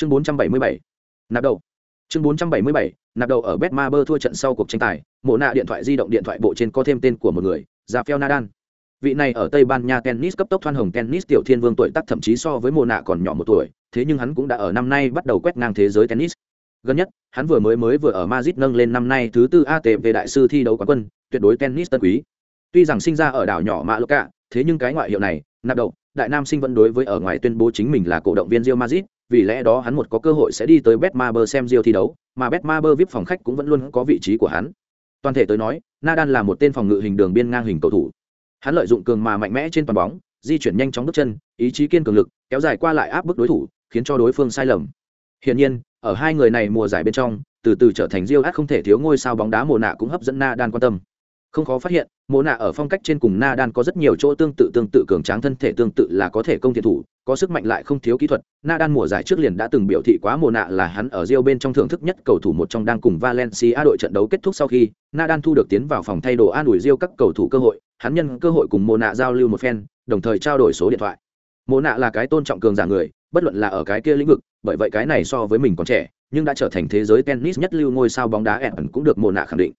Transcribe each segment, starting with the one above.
chương 477. nạp đầu. Chương 477, nạp đầu ở betmaber thua trận sau cuộc tranh tài mộ nạ điện thoại di động điện thoại bộ trên có thêm tên của một người rafael nadal. Vị này ở tây ban nha tennis cấp tốc thoan hồng tennis tiểu thiên vương tuổi tác thậm chí so với mộ nạ còn nhỏ một tuổi thế nhưng hắn cũng đã ở năm nay bắt đầu quét ngang thế giới tennis. Gần nhất hắn vừa mới mới vừa ở madrid nâng lên năm nay thứ tư atp đại sư thi đấu quán quân tuyệt đối tennis tân quý. Tuy rằng sinh ra ở đảo nhỏ mạ lô cả thế nhưng cái ngoại hiệu này nạp đầu đại nam sinh vẫn đối với ở ngoài tuyên bố chính mình là cổ động viên Real Madrid, vì lẽ đó hắn một có cơ hội sẽ đi tới Betmaber xem Real thi đấu, mà Betmaber VIP phòng khách cũng vẫn luôn có vị trí của hắn. Toàn thể tới nói, Nadal là một tên phòng ngự hình đường biên ngang hình cầu thủ. Hắn lợi dụng cường mà mạnh mẽ trên toàn bóng, di chuyển nhanh chóng bước chân, ý chí kiên cường lực, kéo dài qua lại áp bức đối thủ, khiến cho đối phương sai lầm. Hiển nhiên, ở hai người này mùa giải bên trong, từ từ trở thành Rio không thể thiếu ngôi sao bóng đá mùa nạ cũng hấp dẫn Nadal quan tâm không khó phát hiện, mộ nạ ở phong cách trên cùng na đan có rất nhiều chỗ tương tự tương tự cường tráng thân thể, tương tự là có thể công thiện thủ, có sức mạnh lại không thiếu kỹ thuật. Na đan mùa giải trước liền đã từng biểu thị quá mộ nạ là hắn ở rio bên trong thưởng thức nhất cầu thủ một trong đang cùng valencia đội trận đấu kết thúc sau khi na đan thu được tiến vào phòng thay đồ an ủi rio các cầu thủ cơ hội, hắn nhân cơ hội cùng mộ nạ giao lưu một phen, đồng thời trao đổi số điện thoại. Mộ nạ là cái tôn trọng cường giả người, bất luận là ở cái kia lĩnh vực, bởi vậy cái này so với mình còn trẻ, nhưng đã trở thành thế giới tennis nhất lưu ngôi sao bóng đá ẩn cũng được mộ nạ khẳng định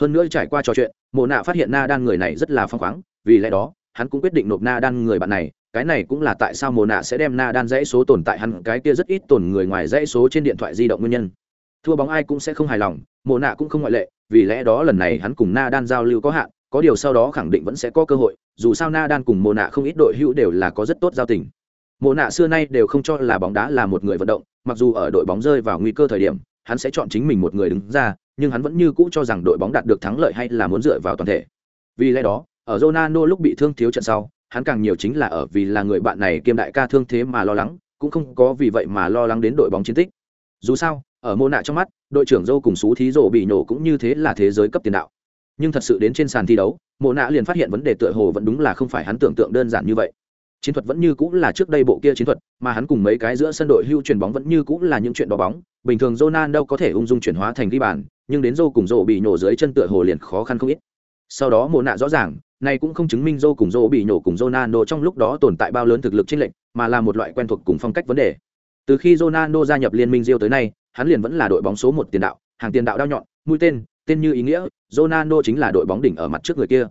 hơn nữa trải qua trò chuyện, mộ nạ phát hiện na đan người này rất là phong khoáng, vì lẽ đó, hắn cũng quyết định nộp na đan người bạn này. Cái này cũng là tại sao mộ nạ sẽ đem na đan dãy số tồn tại hắn, cái kia rất ít tồn người ngoài dãy số trên điện thoại di động nguyên nhân. Thua bóng ai cũng sẽ không hài lòng, mộ nạ cũng không ngoại lệ, vì lẽ đó lần này hắn cùng na đan giao lưu có hạn, có điều sau đó khẳng định vẫn sẽ có cơ hội, dù sao na đan cùng mộ nạ không ít đội hữu đều là có rất tốt giao tình. Mộ nạ xưa nay đều không cho là bóng đá là một người vận động, mặc dù ở đội bóng rơi vào nguy cơ thời điểm hắn sẽ chọn chính mình một người đứng ra nhưng hắn vẫn như cũ cho rằng đội bóng đạt được thắng lợi hay là muốn dựa vào toàn thể. Vì lẽ đó, ở Ronaldo lúc bị thương thiếu trận sau, hắn càng nhiều chính là ở vì là người bạn này kiêm đại ca thương thế mà lo lắng, cũng không có vì vậy mà lo lắng đến đội bóng chiến tích. Dù sao, ở mô nạ trong mắt, đội trưởng Dâu cùng sú thí rồ bị nổ cũng như thế là thế giới cấp tiền đạo. Nhưng thật sự đến trên sàn thi đấu, mô nạ liền phát hiện vấn đề tựa hồ vẫn đúng là không phải hắn tưởng tượng đơn giản như vậy chiến thuật vẫn như cũng là trước đây bộ kia chiến thuật mà hắn cùng mấy cái giữa sân đội hưu chuyển bóng vẫn như cũng là những chuyện đó bóng bình thường Ronaldo có thể ung dung chuyển hóa thành ghi bàn, nhưng đến Zô cùng Zô bị nổ dưới chân tựa hồ liền khó khăn không ít. Sau đó Mộ nạ rõ ràng, này cũng không chứng minh Zô cùng Zô bị nổ cùng Ronaldo trong lúc đó tồn tại bao lớn thực lực chênh lệnh mà là một loại quen thuộc cùng phong cách vấn đề. Từ khi Ronaldo gia nhập liên minh Rio tới nay, hắn liền vẫn là đội bóng số một tiền đạo, hàng tiền đạo đao nhọn, mũi tên tên như ý nghĩa, Ronaldo chính là đội bóng đỉnh ở mặt trước người kia.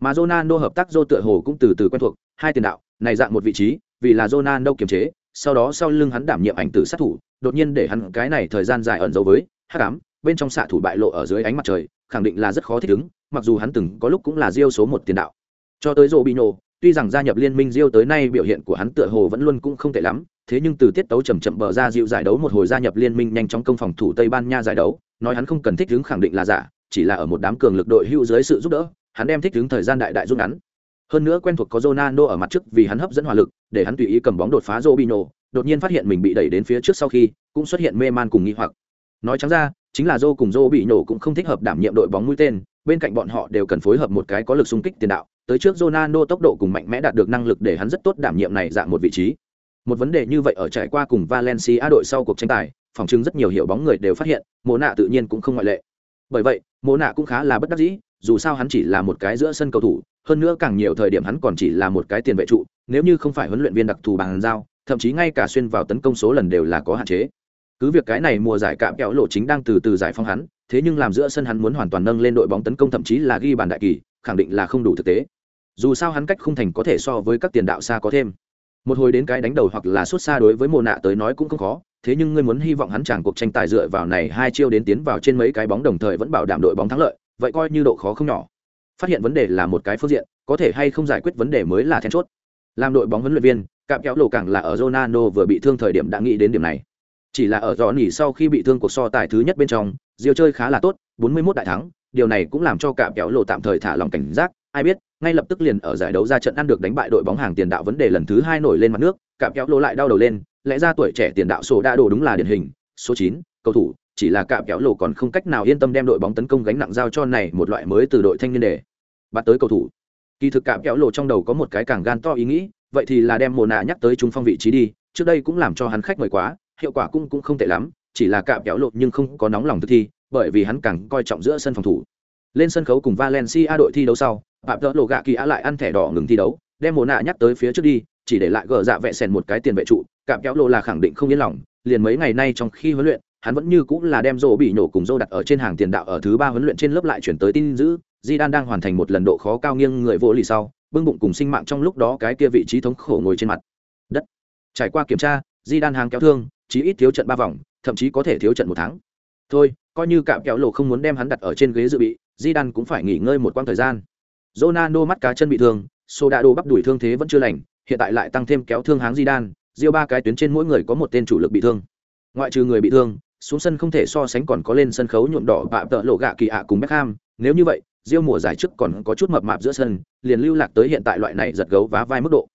Mà Ronaldo hợp tác Zô tựa hồ cũng từ từ quen thuộc, hai tiền đạo, này dạng một vị trí, vì là Ronaldo kiềm chế sau đó sau lưng hắn đảm nhiệm ảnh tử sát thủ, đột nhiên để hắn cái này thời gian dài ẩn giấu với hắc ám, bên trong xạ thủ bại lộ ở dưới ánh mặt trời, khẳng định là rất khó thích ứng, mặc dù hắn từng có lúc cũng là Rio số một tiền đạo. Cho tới Robinho, tuy rằng gia nhập liên minh Rio tới nay biểu hiện của hắn tựa hồ vẫn luôn cũng không tệ lắm, thế nhưng từ tiết tấu chậm chậm bờ ra dịu giải đấu một hồi gia nhập liên minh nhanh chóng công phòng thủ Tây Ban Nha giải đấu, nói hắn không cần thích ứng khẳng định là giả, chỉ là ở một đám cường lực đội hưu dưới sự giúp đỡ, hắn đem thích ứng thời gian đại đại rút ngắn hơn nữa quen thuộc có Ronaldo ở mặt trước vì hắn hấp dẫn hỏa lực, để hắn tùy ý cầm bóng đột phá Robinho, đột nhiên phát hiện mình bị đẩy đến phía trước sau khi, cũng xuất hiện mê man cùng nghi hoặc. Nói trắng ra, chính là zô cùng zô bị nổ cũng không thích hợp đảm nhiệm đội bóng mũi tên, bên cạnh bọn họ đều cần phối hợp một cái có lực xung kích tiền đạo, tới trước Ronaldo tốc độ cùng mạnh mẽ đạt được năng lực để hắn rất tốt đảm nhiệm này dạng một vị trí. Một vấn đề như vậy ở trải qua cùng Valencia đội sau cuộc tranh tài, phòng chứng rất nhiều hiệu bóng người đều phát hiện Mộ nạ tự nhiên cũng không ngoại lệ. Bởi vậy Mộ nạ cũng khá là bất đắc dĩ, dù sao hắn chỉ là một cái giữa sân cầu thủ hơn nữa càng nhiều thời điểm hắn còn chỉ là một cái tiền vệ trụ, nếu như không phải huấn luyện viên đặc thù bằng giao, thậm chí ngay cả xuyên vào tấn công số lần đều là có hạn chế. Cứ việc cái này mùa giải cạm kẹo lộ chính đang từ từ giải phóng hắn, thế nhưng làm giữa sân hắn muốn hoàn toàn nâng lên đội bóng tấn công thậm chí là ghi bàn đại kỳ, khẳng định là không đủ thực tế. Dù sao hắn cách không thành có thể so với các tiền đạo xa có thêm. Một hồi đến cái đánh đầu hoặc là xuất xa đối với mồ nạ tới nói cũng không khó, thế nhưng ngươi muốn hy vọng hắn chẳng cuộc tranh tài dựa vào này hai chiêu đến tiến vào trên mấy cái bóng đồng thời vẫn bảo đảm đội bóng thắng lợi, vậy coi như độ khó không nhỏ phát hiện vấn đề là một cái phương diện có thể hay không giải quyết vấn đề mới là then chốt. Làm đội bóng huấn luyện viên cạm kéo lộ càng là ở Ronaldo vừa bị thương thời điểm đã nghĩ đến điểm này. Chỉ là ở rõ nỉ sau khi bị thương cuộc so tài thứ nhất bên trong diều chơi khá là tốt 41 đại thắng điều này cũng làm cho cạm kéo lộ tạm thời thả lòng cảnh giác ai biết ngay lập tức liền ở giải đấu ra trận ăn được đánh bại đội bóng hàng tiền đạo vấn đề lần thứ hai nổi lên mặt nước cạm kéo lộ lại đau đầu lên lẽ ra tuổi trẻ tiền đạo số đã đồ đúng là điển hình số 9, cầu thủ chỉ là cạm kéo lộ còn không cách nào yên tâm đem đội bóng tấn công gánh nặng giao cho này một loại mới từ đội thanh niên để bắt tới cầu thủ. Kỳ thực cạm kéo lộ trong đầu có một cái càng gan to ý nghĩ, vậy thì là đem mồ nạ nhắc tới trung phong vị trí đi, trước đây cũng làm cho hắn khách mời quá, hiệu quả cũng cũng không tệ lắm, chỉ là cạm kéo lộ nhưng không có nóng lòng thực thi, bởi vì hắn càng coi trọng giữa sân phòng thủ. Lên sân khấu cùng valencia đội thi đấu sau phạm đỡ lộ gạ kỳ á lại ăn thẻ đỏ ngừng thi đấu, đem mồ nạ nhắc tới phía trước đi, chỉ để lại gờ dạ vẹ sèn một cái tiền vệ trụ cạm kéo lộ là khẳng định không yên lòng, liền mấy ngày nay trong khi huấn luyện, hắn vẫn như cũng là đem rổ bị nổ cùng rô đặt ở trên hàng tiền đạo ở thứ ba huấn luyện trên lớp lại chuyển tới tin giữ di đan đang hoàn thành một lần độ khó cao nghiêng người vỗ lì sau, bưng bụng cùng sinh mạng trong lúc đó cái kia vị trí thống khổ ngồi trên mặt. Đất. Trải qua kiểm tra di đan hàng kéo thương, chí ít thiếu trận ba vòng, thậm chí có thể thiếu trận một tháng. Thôi, coi như cạm kéo lộ không muốn đem hắn đặt ở trên ghế dự bị di đan cũng phải nghỉ ngơi một quãng thời gian. Ronaldo mắt cá chân bị thương, Soldado bắp đuổi thương thế vẫn chưa lành, hiện tại lại tăng thêm kéo thương háng di đan Diêu ba cái tuyến trên mỗi người có một tên chủ lực bị thương. Ngoại trừ người bị thương, xuống sân không thể so sánh còn có lên sân khấu nhuộm đỏ bạ tợ lộ gạ kỳ ạ cùng Beckham, nếu như vậy Diêu mùa giải trước còn có chút mập mạp giữa sân, liền lưu lạc tới hiện tại loại này giật gấu vá vai mức độ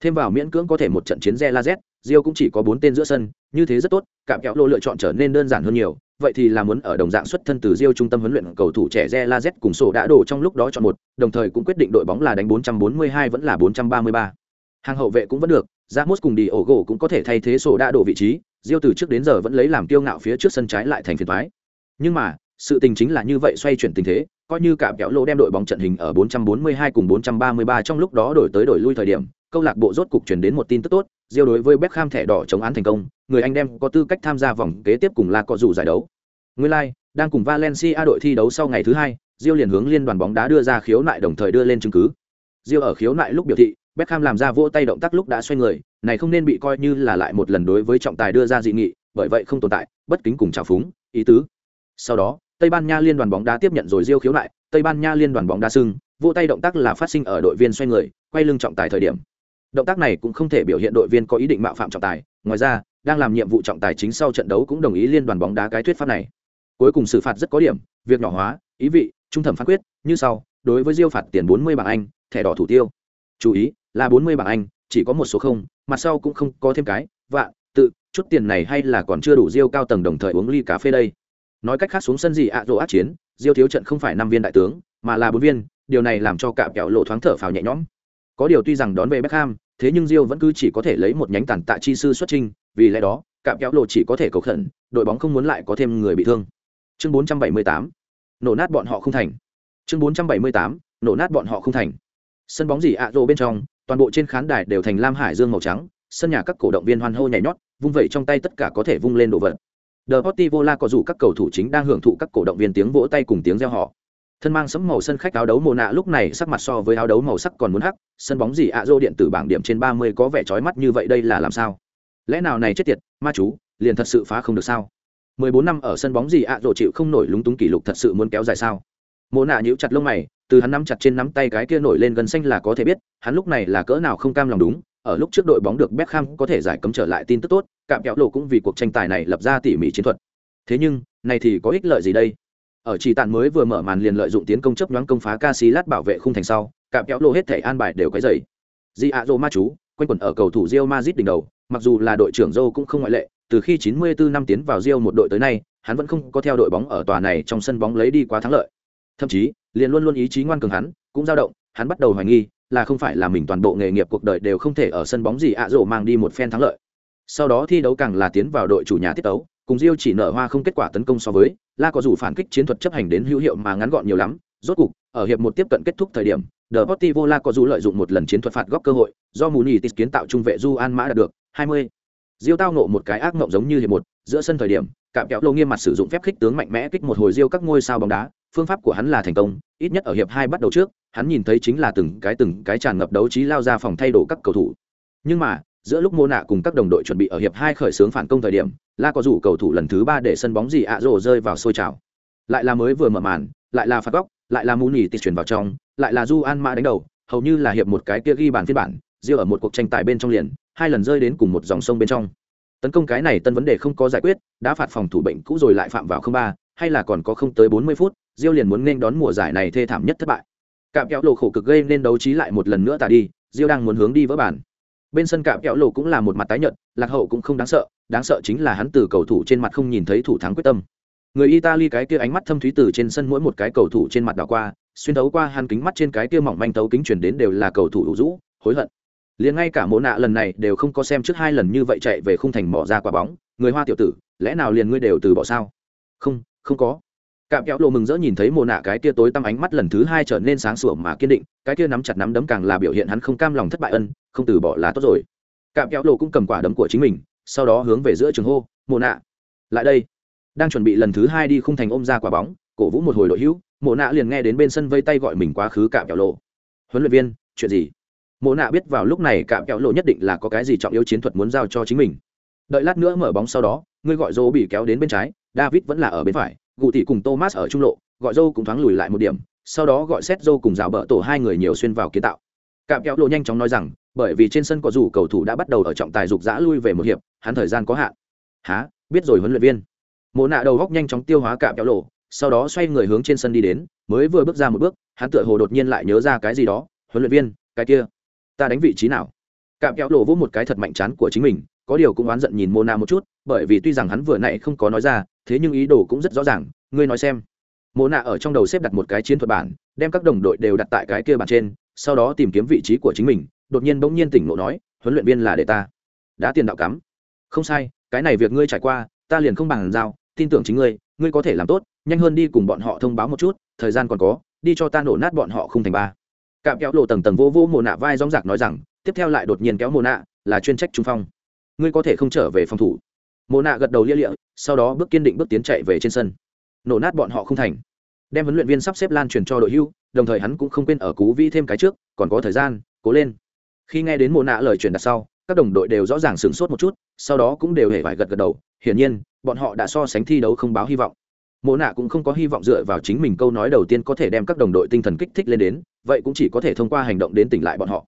thêm vào miễn cưỡng có thể một trận chiến re la z Diêu cũng chỉ có bốn tên giữa sân, như thế rất tốt, cạm kéo lô lựa chọn trở nên đơn giản hơn nhiều, vậy thì là muốn ở đồng dạng xuất thân từ Diêu trung tâm huấn luyện cầu thủ trẻ re la z cùng sổ đã đổ trong lúc đó chọn một, đồng thời cũng quyết định đội bóng là đánh 442 vẫn là 433. hàng hậu vệ cũng vẫn được, Ramos cùng đi ổ gỗ cũng có thể thay thế sổ đã đổ vị trí, Diêu từ trước đến giờ vẫn lấy làm kiêu ngạo phía trước sân trái lại thành phiền toái nhưng mà sự tình chính là như vậy xoay chuyển tình thế coi như cả kéo lô đem đội bóng trận hình ở 442 cùng 433 trong lúc đó đổi tới đổi lui thời điểm câu lạc bộ rốt cục chuyển đến một tin tức tốt Diêu đối với Beckham thẻ đỏ chống án thành công người anh đem có tư cách tham gia vòng kế tiếp cùng là có dù giải đấu Nguyên lai, like, đang cùng Valencia đội thi đấu sau ngày thứ hai, Diêu liền hướng liên đoàn bóng đá đưa ra khiếu nại đồng thời đưa lên chứng cứ. Diêu ở khiếu nại lúc biểu thị, Beckham làm ra vỗ tay động tác lúc đã xoay người, này không nên bị coi như là lại một lần đối với trọng tài đưa ra dị nghị, bởi vậy không tồn tại bất kính cùng trào phúng, ý tứ. Sau đó, Tây Ban Nha liên đoàn bóng đá tiếp nhận rồi Diêu khiếu lại. Tây Ban Nha liên đoàn bóng đá sưng, vỗ tay động tác là phát sinh ở đội viên xoay người, quay lưng trọng tài thời điểm. Động tác này cũng không thể biểu hiện đội viên có ý định mạo phạm trọng tài, ngoài ra, đang làm nhiệm vụ trọng tài chính sau trận đấu cũng đồng ý liên đoàn bóng đá cái thuyết pháp này cuối cùng xử phạt rất có điểm việc nhỏ hóa ý vị trung thẩm phán quyết như sau đối với diêu phạt tiền bốn mươi bảng anh thẻ đỏ thủ tiêu chú ý là bốn mươi bảng anh chỉ có một số không mặt sau cũng không có thêm cái vạn, tự chút tiền này hay là còn chưa đủ diêu cao tầng đồng thời uống ly cà phê đây nói cách khác xuống sân gì ạ à rỗ át chiến diêu thiếu trận không phải năm viên đại tướng mà là bốn viên điều này làm cho cạm kẹo lộ thoáng thở phào nhẹ nhõm. Có điều tuy rằng đón về Beckham, thế nhưng Diêu vẫn cứ chỉ có thể lấy một nhánh tàn tạ chi sư xuất trình, vì lẽ đó, cạm kéo lộ chỉ có thể cầu khẩn, đội bóng không muốn lại có thêm người bị thương. Chương 478, nổ nát bọn họ không thành. Chương 478, nổ nát bọn họ không thành. Sân bóng gì ạ rồ bên trong toàn bộ trên khán đài đều thành lam hải dương màu trắng sân nhà các cổ động viên hoan hô nhảy nhót vung vẩy trong tay tất cả có thể vung lên đồ vật. The Portivo La có dù các cầu thủ chính đang hưởng thụ các cổ động viên tiếng vỗ tay cùng tiếng reo hò. Thân mang sẫm màu sân khách áo đấu mồ nạ lúc này sắc mặt so với áo đấu màu sắc còn muốn hắc, sân bóng gì ạ rô điện tử bảng điểm trên 30 có vẻ chói mắt như vậy đây là làm sao? Lẽ nào này chết tiệt, ma chú, liền thật sự phá không được sao? 14 năm ở sân bóng gì ạ à chịu không nổi lúng túng kỷ lục thật sự muốn kéo dài sao mộ nạ nhíu chặt lông mày từ hắn nắm chặt trên nắm tay cái kia nổi lên gần xanh là có thể biết hắn lúc này là cỡ nào không cam lòng đúng ở lúc trước đội bóng được Beckham có thể giải cấm trở lại tin tức tốt cạm kéo lộ cũng vì cuộc tranh tài này lập ra tỉ mỉ chiến thuật thế nhưng này thì có ích lợi gì đây ở chỉ tàn mới vừa mở màn liền lợi dụng tiến công chấp nhoáng công phá Casillas bảo vệ khung thành sau cạm kéo lộ hết thể an bài đều cái dày di ạ ma chú quanh quẩn ở cầu thủ rio Madrid đỉnh đầu mặc dù là đội trưởng Joe cũng không ngoại lệ từ khi 94 năm tiến vào Rio một đội tới nay, hắn vẫn không có theo đội bóng ở tòa này trong sân bóng lấy đi quá thắng lợi. Thậm chí, liền luôn luôn ý chí ngoan cường hắn, cũng dao động, hắn bắt đầu hoài nghi, là không phải là mình toàn bộ nghề nghiệp cuộc đời đều không thể ở sân bóng gì ạ à mang đi một phen thắng lợi. Sau đó thi đấu càng là tiến vào đội chủ nhà tiết đấu, cùng diêu chỉ nở hoa không kết quả tấn công so với, La có dù phản kích chiến thuật chấp hành đến hữu hiệu mà ngắn gọn nhiều lắm, rốt cục, ở hiệp một tiếp cận kết thúc thời điểm, Deportivo La có dù lợi dụng một lần chiến thuật phạt góc cơ hội, do Muni kiến tạo trung vệ Du An Mã đạt được 20 diêu tao nộ một cái ác mộng giống như hiệp một giữa sân thời điểm cạm kéo lô nghiêm mặt sử dụng phép khích tướng mạnh mẽ kích một hồi diêu các ngôi sao bóng đá phương pháp của hắn là thành công ít nhất ở hiệp hai bắt đầu trước hắn nhìn thấy chính là từng cái từng cái tràn ngập đấu trí lao ra phòng thay đổi các cầu thủ. Nhưng mà giữa lúc mô nạ cùng các đồng đội chuẩn bị ở hiệp hai khởi xướng phản công thời điểm, la có rủ cầu thủ lần thứ ba để sân bóng gì ạ rồ rơi vào sôi trào. Lại là mới vừa mở màn, lại là phạt góc, lại là mù nhì tịt chuyển vào trong, lại là du an mã đánh đầu, hầu như là hiệp một cái kia ghi bàn phiên bản riêng ở một cuộc tranh tài bên trong liền, hai lần rơi đến cùng một dòng sông bên trong. Tấn công cái này tân vấn đề không có giải quyết, đã phạt phòng thủ bệnh cũ rồi lại phạm vào không ba, hay là còn có không tới bốn mươi phút, diêu liền muốn nên đón mùa giải này thê thảm nhất thất bại. Cạm kéo lộ khổ cực gây nên đấu trí lại một lần nữa tả đi, diêu đang muốn hướng đi vỡ bản bên sân cạm kẹo lộ cũng là một mặt tái nhợt, lạc hậu cũng không đáng sợ đáng sợ chính là hắn từ cầu thủ trên mặt không nhìn thấy thủ thắng quyết tâm. Người italy cái kia ánh mắt thâm thúy từ trên sân mỗi một cái cầu thủ trên mặt đảo qua, xuyên thấu qua hắn kính mắt trên cái kia mỏng manh tấu kính chuyển đến đều là cầu thủ đủ rũ, hối hận. Liền ngay cả mộ nạ lần này đều không có xem trước hai lần như vậy chạy về khung thành mỏ ra quả bóng. Người hoa tiểu tử, lẽ nào liền ngươi đều từ bỏ sao? Không không có cạm kéo lộ mừng rỡ nhìn thấy mồ nạ cái kia tối tăm ánh mắt lần thứ hai trở nên sáng sủa mà kiên định, cái kia nắm chặt nắm đấm càng là biểu hiện hắn không cam lòng thất bại ân, không từ bỏ là tốt rồi. Cạm kéo lộ cũng cầm quả đấm của chính mình, sau đó hướng về giữa trường hô mồ nạ, lại đây. Đang chuẩn bị lần thứ hai đi khung thành ôm ra quả bóng, cổ vũ một hồi đội hữu mồ nạ liền nghe đến bên sân vây tay gọi mình quá khứ cạm kéo lộ huấn luyện viên, chuyện gì? Mồ nạ biết vào lúc này cạm kéo lộ nhất định là có cái gì trọng yếu chiến thuật muốn giao cho chính mình. Đợi lát nữa mở bóng sau đó ngươi gọi dô bị kéo đến bên trái, david vẫn là ở bên phải gù tỷ cùng thomas ở trung lộ, gọi dâu cũng thoáng lùi lại một điểm, sau đó gọi xét dâu cùng rào bờ tổ hai người nhiều xuyên vào kiến tạo. Cạm kéo lộ nhanh chóng nói rằng, bởi vì trên sân có dù cầu thủ đã bắt đầu ở trọng tài dục giã lui về một hiệp, hắn thời gian có hạn. Há biết rồi huấn luyện viên. Mộ nạ đầu góc nhanh chóng tiêu hóa cạm kéo lộ, sau đó xoay người hướng trên sân đi đến, mới vừa bước ra một bước, hắn tựa hồ đột nhiên lại nhớ ra cái gì đó, huấn luyện viên, cái kia, ta đánh vị trí nào? Cạm kéo lộ vỗ một cái thật mạnh chán của chính mình, có điều cũng oán giận nhìn mô na một chút, bởi vì tuy rằng hắn vừa nãy không có nói ra thế nhưng ý đồ cũng rất rõ ràng, ngươi nói xem. Mộ nạ ở trong đầu xếp đặt một cái chiến thuật bản, đem các đồng đội đều đặt tại cái kia bản trên, sau đó tìm kiếm vị trí của chính mình, đột nhiên bỗng nhiên tỉnh ngộ nói, huấn luyện viên là để ta. Đã tiền đạo cắm. Không sai, cái này việc ngươi trải qua, ta liền không bằng giao, tin tưởng chính ngươi ngươi có thể làm tốt, nhanh hơn đi cùng bọn họ thông báo một chút, thời gian còn có, đi cho ta nổ nát bọn họ không thành ba. Cạm kéo lộ tầng tầng vô vô mồ nạ vai rong rạc nói rằng, tiếp theo lại đột nhiên kéo mồ nạ là chuyên trách trung phong. Ngươi có thể không trở về phòng thủ mồ nạ gật đầu lia lịa, sau đó bước kiên định bước tiến chạy về trên sân. Nổ nát bọn họ không thành. Đem huấn luyện viên sắp xếp lan truyền cho đội hưu, đồng thời hắn cũng không quên ở cú vi thêm cái trước, còn có thời gian, cố lên. Khi nghe đến mồ nạ lời truyền đặt sau, các đồng đội đều rõ ràng sửng sốt một chút, sau đó cũng đều hề phải gật gật đầu, hiển nhiên, bọn họ đã so sánh thi đấu không báo hy vọng. Mộ nạ cũng không có hy vọng dựa vào chính mình câu nói đầu tiên có thể đem các đồng đội tinh thần kích thích lên đến, vậy cũng chỉ có thể thông qua hành động đến tỉnh lại bọn họ.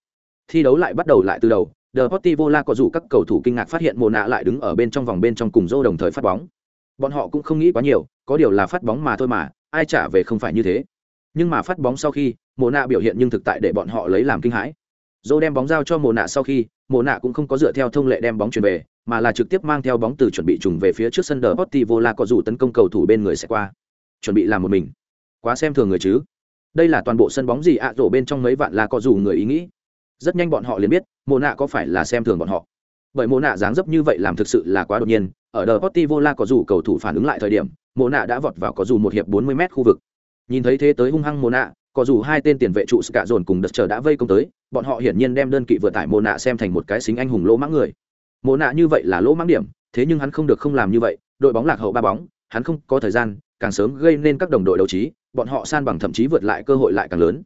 Thi đấu lại bắt đầu lại từ đầu The Portivo La có dù các cầu thủ kinh ngạc phát hiện Mộ nạ lại đứng ở bên trong vòng bên trong cùng Zô đồng thời phát bóng. Bọn họ cũng không nghĩ quá nhiều, có điều là phát bóng mà thôi mà, ai trả về không phải như thế. Nhưng mà phát bóng sau khi, Mộ nạ biểu hiện nhưng thực tại để bọn họ lấy làm kinh hãi. Zô đem bóng giao cho Mộ nạ sau khi, Mộ nạ cũng không có dựa theo thông lệ đem bóng chuyển về, mà là trực tiếp mang theo bóng từ chuẩn bị trùng về phía trước sân The Portivo La có dù tấn công cầu thủ bên người sẽ qua. Chuẩn bị làm một mình. Quá xem thường người chứ. Đây là toàn bộ sân bóng gì ạ à, bên trong mấy vạn là có dù người ý nghĩ rất nhanh bọn họ liền biết mồ nạ có phải là xem thường bọn họ. Bởi mồ nạ dáng dấp như vậy làm thực sự là quá đột nhiên, ở đờ potti vola có dù cầu thủ phản ứng lại thời điểm mồ nạ đã vọt vào có dù một hiệp bốn mươi m khu vực. Nhìn thấy thế tới hung hăng mồ nạ, có dù hai tên tiền vệ trụ cả dồn cùng đợt chờ đã vây công tới, bọn họ hiển nhiên đem đơn kỵ vừa tải mồ nạ xem thành một cái xính anh hùng lỗ mãng người. Mồ nạ như vậy là lỗ mãng điểm, thế nhưng hắn không được không làm như vậy, đội bóng lạc hậu ba bóng, hắn không có thời gian, càng sớm gây nên các đồng đội đấu trí, bọn họ san bằng thậm chí vượt lại cơ hội lại càng lớn.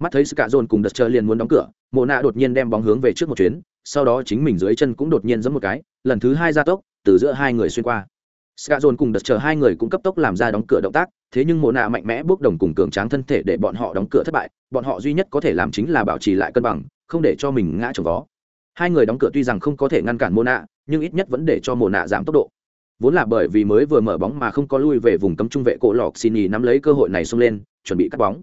Mắt thấy cả dồn cùng đợt chờ liền muốn đóng cửa mộ nạ đột nhiên đem bóng hướng về trước một chuyến sau đó chính mình dưới chân cũng đột nhiên giẫm một cái lần thứ hai ra tốc từ giữa hai người xuyên qua Ska Dồn cùng đợt chờ hai người cũng cấp tốc làm ra đóng cửa động tác, thế nhưng Mộ Na mạnh mẽ bước đồng cùng cường tráng thân thể để bọn họ đóng cửa thất bại, bọn họ duy nhất có thể làm chính là bảo trì lại cân bằng, không để cho mình ngã chồng vó. Hai người đóng cửa tuy rằng không có thể ngăn cản Mộ Na, nhưng ít nhất vẫn để cho Mộ Na giảm tốc độ. Vốn là bởi vì mới vừa mở bóng mà không có lui về vùng cấm trung vệ cổ lọc xin nắm lấy cơ hội này xông lên, chuẩn bị cắt bóng.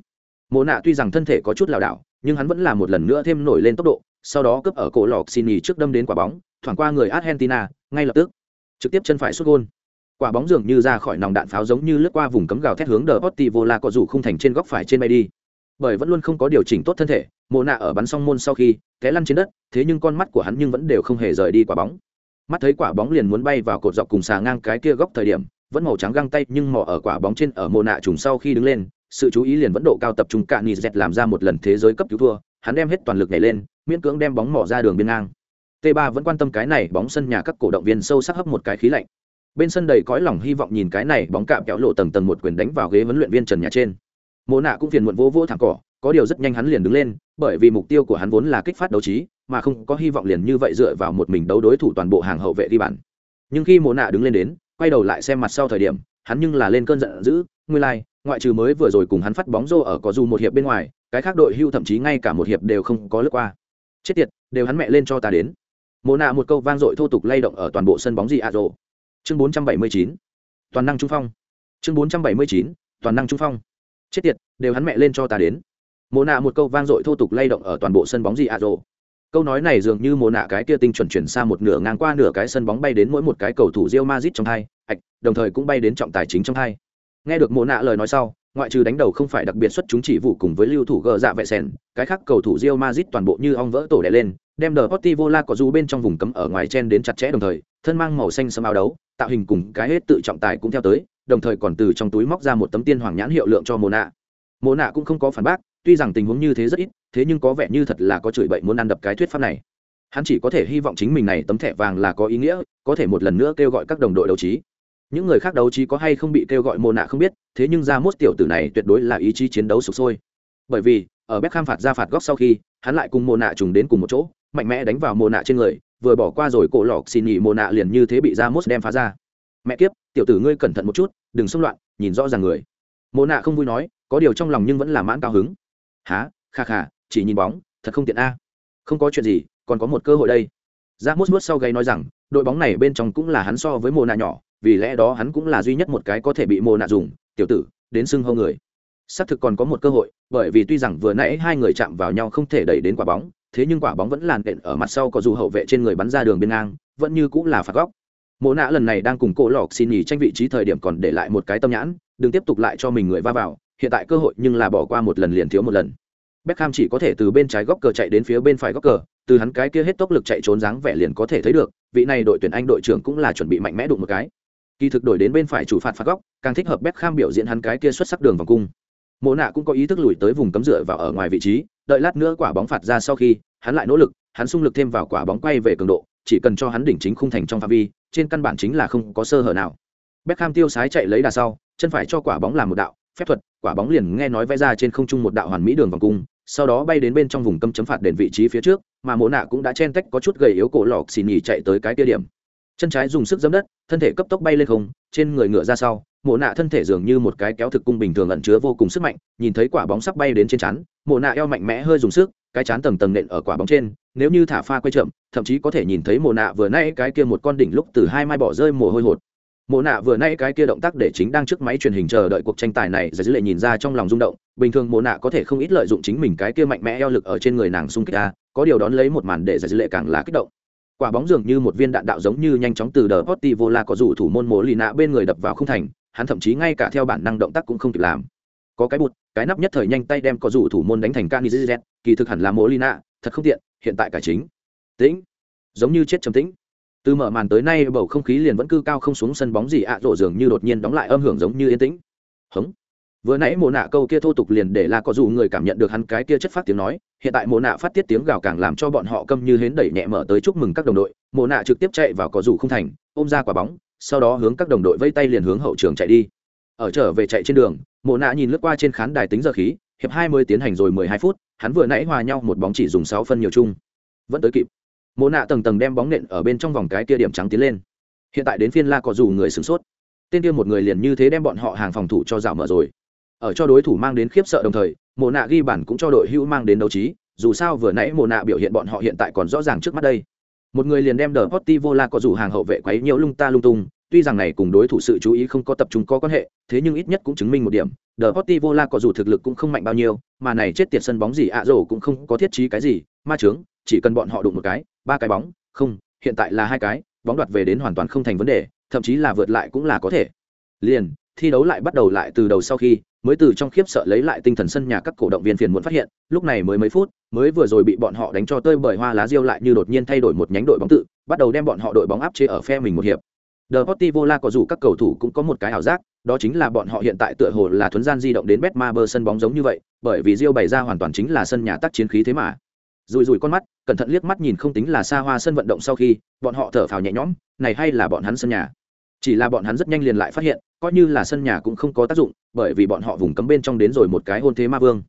Mộ Na tuy rằng thân thể có chút lảo đảo, nhưng hắn vẫn là một lần nữa thêm nổi lên tốc độ, sau đó cướp ở cổ lọc xin nhì trước đâm đến quả bóng, thoảng qua người argentina, ngay lập tức, trực tiếp chân phải xuất gôn. Quả bóng dường như ra khỏi nòng đạn pháo giống như lướt qua vùng cấm gào thét hướng đờ potti vola có dù không thành trên góc phải trên bay đi. Bởi vẫn luôn không có điều chỉnh tốt thân thể mồ nạ ở bắn xong môn sau khi, té lăn trên đất, thế nhưng con mắt của hắn nhưng vẫn đều không hề rời đi quả bóng. Mắt thấy quả bóng liền muốn bay vào cột dọc cùng xà ngang cái kia góc thời điểm, vẫn màu trắng găng tay nhưng mò ở quả bóng trên ở mồ nạ trùng sau khi đứng lên sự chú ý liền vẫn độ cao tập trung cạn dẹt làm ra một lần thế giới cấp cứu thua hắn đem hết toàn lực nhảy lên miễn cưỡng đem bóng mỏ ra đường biên ngang. T 3 vẫn quan tâm cái này bóng sân nhà các cổ động viên sâu sắc hấp một cái khí lạnh. Bên sân đầy cõi lòng hy vọng nhìn cái này bóng cạm kéo lộ tầng tầng một quyền đánh vào ghế huấn luyện viên trần nhà trên. Mồ nạ cũng phiền muộn vô vô thẳng cỏ có điều rất nhanh hắn liền đứng lên bởi vì mục tiêu của hắn vốn là kích phát đấu trí mà không có hy vọng liền như vậy dựa vào một mình đấu đối thủ toàn bộ hàng hậu vệ đi bàn. Nhưng khi mồ nạ đứng lên đến quay đầu lại xem mặt sau thời điểm hắn nhưng là lên cơn giận dữ nguyên lai like, ngoại trừ mới vừa rồi cùng hắn phát bóng rô ở có dù một hiệp bên ngoài cái khác đội hưu thậm chí ngay cả một hiệp đều không có lướt qua. Chết tiệt đều hắn mẹ lên cho ta đến. Mồ nạ một câu vang dội thô tục lay động ở toàn bộ sân bóng gì ạ rộ chương 479 toàn năng trung phong. Chương 479 toàn năng trung phong. Chết tiệt đều hắn mẹ lên cho ta đến. Mồ nạ một câu vang dội thô tục lay động ở toàn bộ sân bóng gì ạ rộ câu nói này dường như mồ nạ cái kia tinh chuẩn chuyển xa một nửa ngang qua nửa cái sân bóng bay đến mỗi một cái cầu thủ Real Madrid trong hai, ạch, đồng thời cũng bay đến trọng tài chính trong hai nghe được mộ nạ lời nói sau, ngoại trừ đánh đầu không phải đặc biệt xuất chúng chỉ vụ cùng với lưu thủ gờ dạ vệ sèn, cái khác cầu thủ rio mazit toàn bộ như ong vỡ tổ đẻ lên, đem đờ portivo la có du bên trong vùng cấm ở ngoài chen đến chặt chẽ đồng thời, thân mang màu xanh sâm áo đấu, tạo hình cùng cái hết tự trọng tài cũng theo tới, đồng thời còn từ trong túi móc ra một tấm tiên hoàng nhãn hiệu lượng cho mồ nạ. Mồ nạ cũng không có phản bác, tuy rằng tình huống như thế rất ít, thế nhưng có vẻ như thật là có chửi bậy muốn ăn đập cái thuyết pháp này. Hắn chỉ có thể hy vọng chính mình này tấm thẻ vàng là có ý nghĩa, có thể một lần nữa kêu gọi các đồng đội đấu trí những người khác đấu trí có hay không bị kêu gọi mồ nạ không biết, thế nhưng ra mốt tiểu tử này tuyệt đối là ý chí chiến đấu sụp sôi. Bởi vì, ở Beckham phạt ra phạt góc sau khi, hắn lại cùng mồ nạ trùng đến cùng một chỗ, mạnh mẽ đánh vào mồ nạ trên người, vừa bỏ qua rồi cổ lọc xin nhị mồ nạ liền như thế bị ra mốt đem phá ra. Mẹ kiếp, tiểu tử ngươi cẩn thận một chút, đừng xung loạn, nhìn rõ ràng người. Mồ nạ không vui nói, có điều trong lòng nhưng vẫn là mãn cao hứng. Há, kha kha, chỉ nhìn bóng, thật không tiện a. Không có chuyện gì, còn có một cơ hội đây. Ra mốt mốt sau gáy nói rằng, đội bóng này bên trong cũng là hắn so với mồ nạ nhỏ vì lẽ đó hắn cũng là duy nhất một cái có thể bị mồ nạ dùng tiểu tử đến xưng hô người. Xác thực còn có một cơ hội bởi vì tuy rằng vừa nãy hai người chạm vào nhau không thể đẩy đến quả bóng thế nhưng quả bóng vẫn làn đện ở mặt sau có dù hậu vệ trên người bắn ra đường biên ngang vẫn như cũng là phạt góc. Mộ nạ lần này đang cùng cổ lọc xin nhì tranh vị trí thời điểm còn để lại một cái tâm nhãn đừng tiếp tục lại cho mình người va vào hiện tại cơ hội nhưng là bỏ qua một lần liền thiếu một lần. Beckham chỉ có thể từ bên trái góc cờ chạy đến phía bên phải góc cờ, từ hắn cái kia hết tốc lực chạy trốn dáng vẻ liền có thể thấy được, vị này đội tuyển Anh đội trưởng cũng là chuẩn bị mạnh mẽ đụng một cái. Kỳ thực đổi đến bên phải chủ phạt phạt góc, càng thích hợp Beckham biểu diễn hắn cái kia xuất sắc đường vòng cung. Mộ nạ cũng có ý thức lùi tới vùng cấm dựa và ở ngoài vị trí, đợi lát nữa quả bóng phạt ra sau khi, hắn lại nỗ lực, hắn xung lực thêm vào quả bóng quay về cường độ, chỉ cần cho hắn đỉnh chính khung thành trong phạm vi, trên căn bản chính là không có sơ hở nào. Beckham tiêu sái chạy lấy đà sau, chân phải cho quả bóng làm một đạo, phép thuật, quả bóng liền nghe nói vẽ ra trên không trung một đạo hoàn mỹ đường vòng cung, sau đó bay đến bên trong vùng cấm chấm phạt đền vị trí phía trước, mà Mộ nạ cũng đã chen tách có chút gầy yếu cổ lọc xì nhì chạy tới cái kia điểm. Chân trái dùng sức giẫm đất, thân thể cấp tốc bay lên không, trên người ngựa ra sau, Mộ nạ thân thể dường như một cái kéo thực cung bình thường ẩn chứa vô cùng sức mạnh, nhìn thấy quả bóng sắp bay đến trên chắn, Mộ nạ eo mạnh mẽ hơi dùng sức, cái chán tầng tầng nện ở quả bóng trên, nếu như thả pha quay chậm, thậm chí có thể nhìn thấy Mộ nạ vừa nãy cái kia một con đỉnh lúc từ hai mai bỏ rơi mồ hôi hột. Mộ nạ vừa nay cái kia động tác để chính đang trước máy truyền hình chờ đợi cuộc tranh tài này giải dữ lệ nhìn ra trong lòng rung động bình thường mộ nạ có thể không ít lợi dụng chính mình cái kia mạnh mẽ eo lực ở trên người nàng xung kích ra có điều đón lấy một màn để giải dữ lệ càng là kích động quả bóng dường như một viên đạn đạo giống như nhanh chóng từ đờ potti vola có rủ thủ môn mộ lì nạ bên người đập vào không thành, hắn thậm chí ngay cả theo bản năng động tác cũng không kịp làm. Có cái bụt, cái nắp nhất thời nhanh tay đem có rủ thủ môn đánh thành canizet kỳ thực hẳn là mộ lì nạ, thật không tiện, hiện tại cả chính. Tĩnh. Giống như chết trầm tĩnh. Từ mở màn tới nay, bầu không khí liền vẫn cư cao không xuống sân bóng gì ạ à rộ dường như đột nhiên đóng lại âm hưởng giống như yên tĩnh. Hống vừa nãy mồ nạ câu kia thô tục liền để là có dù người cảm nhận được hắn cái kia chất phát tiếng nói, hiện tại mồ nạ phát tiết tiếng gào càng làm cho bọn họ câm như hến đẩy nhẹ mở tới chúc mừng các đồng đội. Mồ nạ trực tiếp chạy vào có dù không thành, ôm ra quả bóng, sau đó hướng các đồng đội vây tay liền hướng hậu trường chạy đi. Ở trở về chạy trên đường mồ nạ nhìn lướt qua trên khán đài tính giờ khí, hiệp hai mươi tiến hành rồi mười hai phút, hắn vừa nãy hòa nhau một bóng chỉ dùng sáu phân nhiều chung. Vẫn tới kịp. Mộ nạ tầng tầng đem bóng nện ở bên trong vòng cái kia điểm trắng tiến lên. Hiện tại đến phiên la có dù người sửng sốt. Tên kia một người liền như thế đem bọn họ hàng phòng thủ cho rào mở rồi ở cho đối thủ mang đến khiếp sợ đồng thời, mộ nạ ghi bản cũng cho đội hữu mang đến đấu trí, dù sao vừa nãy mộ nạ biểu hiện bọn họ hiện tại còn rõ ràng trước mắt đây. Một người liền đem đờ potti vola có dù hàng hậu vệ quấy nhiều lung ta lung tung, tuy rằng này cùng đối thủ sự chú ý không có tập trung có quan hệ, thế nhưng ít nhất cũng chứng minh một điểm đờ potti vola có dù thực lực cũng không mạnh bao nhiêu, mà này chết tiệt sân bóng gì ạ à rổ cũng không có thiết trí cái gì, ma trướng chỉ cần bọn họ đụng một cái, ba cái bóng, không, hiện tại là hai cái, bóng đoạt về đến hoàn toàn không thành vấn đề, thậm chí là vượt lại cũng là có thể. Liền, thi đấu lại bắt đầu lại từ đầu sau khi mới từ trong khiếp sợ lấy lại tinh thần sân nhà các cổ động viên phiền muốn phát hiện lúc này mới mấy phút mới vừa rồi bị bọn họ đánh cho tơi bởi hoa lá diêu lại như đột nhiên thay đổi một nhánh đội bóng tự bắt đầu đem bọn họ đội bóng áp chế ở phe mình một hiệp. The Portivola có dù các cầu thủ cũng có một cái ảo giác, đó chính là bọn họ hiện tại tựa hồ là thuấn gian di động đến Betmaber sân bóng giống như vậy, bởi vì Rio bày ra hoàn toàn chính là sân nhà tác chiến khí thế mà. Rủi rủi con mắt cẩn thận liếc mắt nhìn không tính là xa hoa sân vận động sau khi bọn họ thở phào nhẹ nhõm này hay là bọn hắn sân nhà chỉ là bọn hắn rất nhanh liền lại phát hiện, coi như là sân nhà cũng không có tác dụng, bởi vì bọn họ vùng cấm bên trong đến rồi một cái hôn thế ma vương.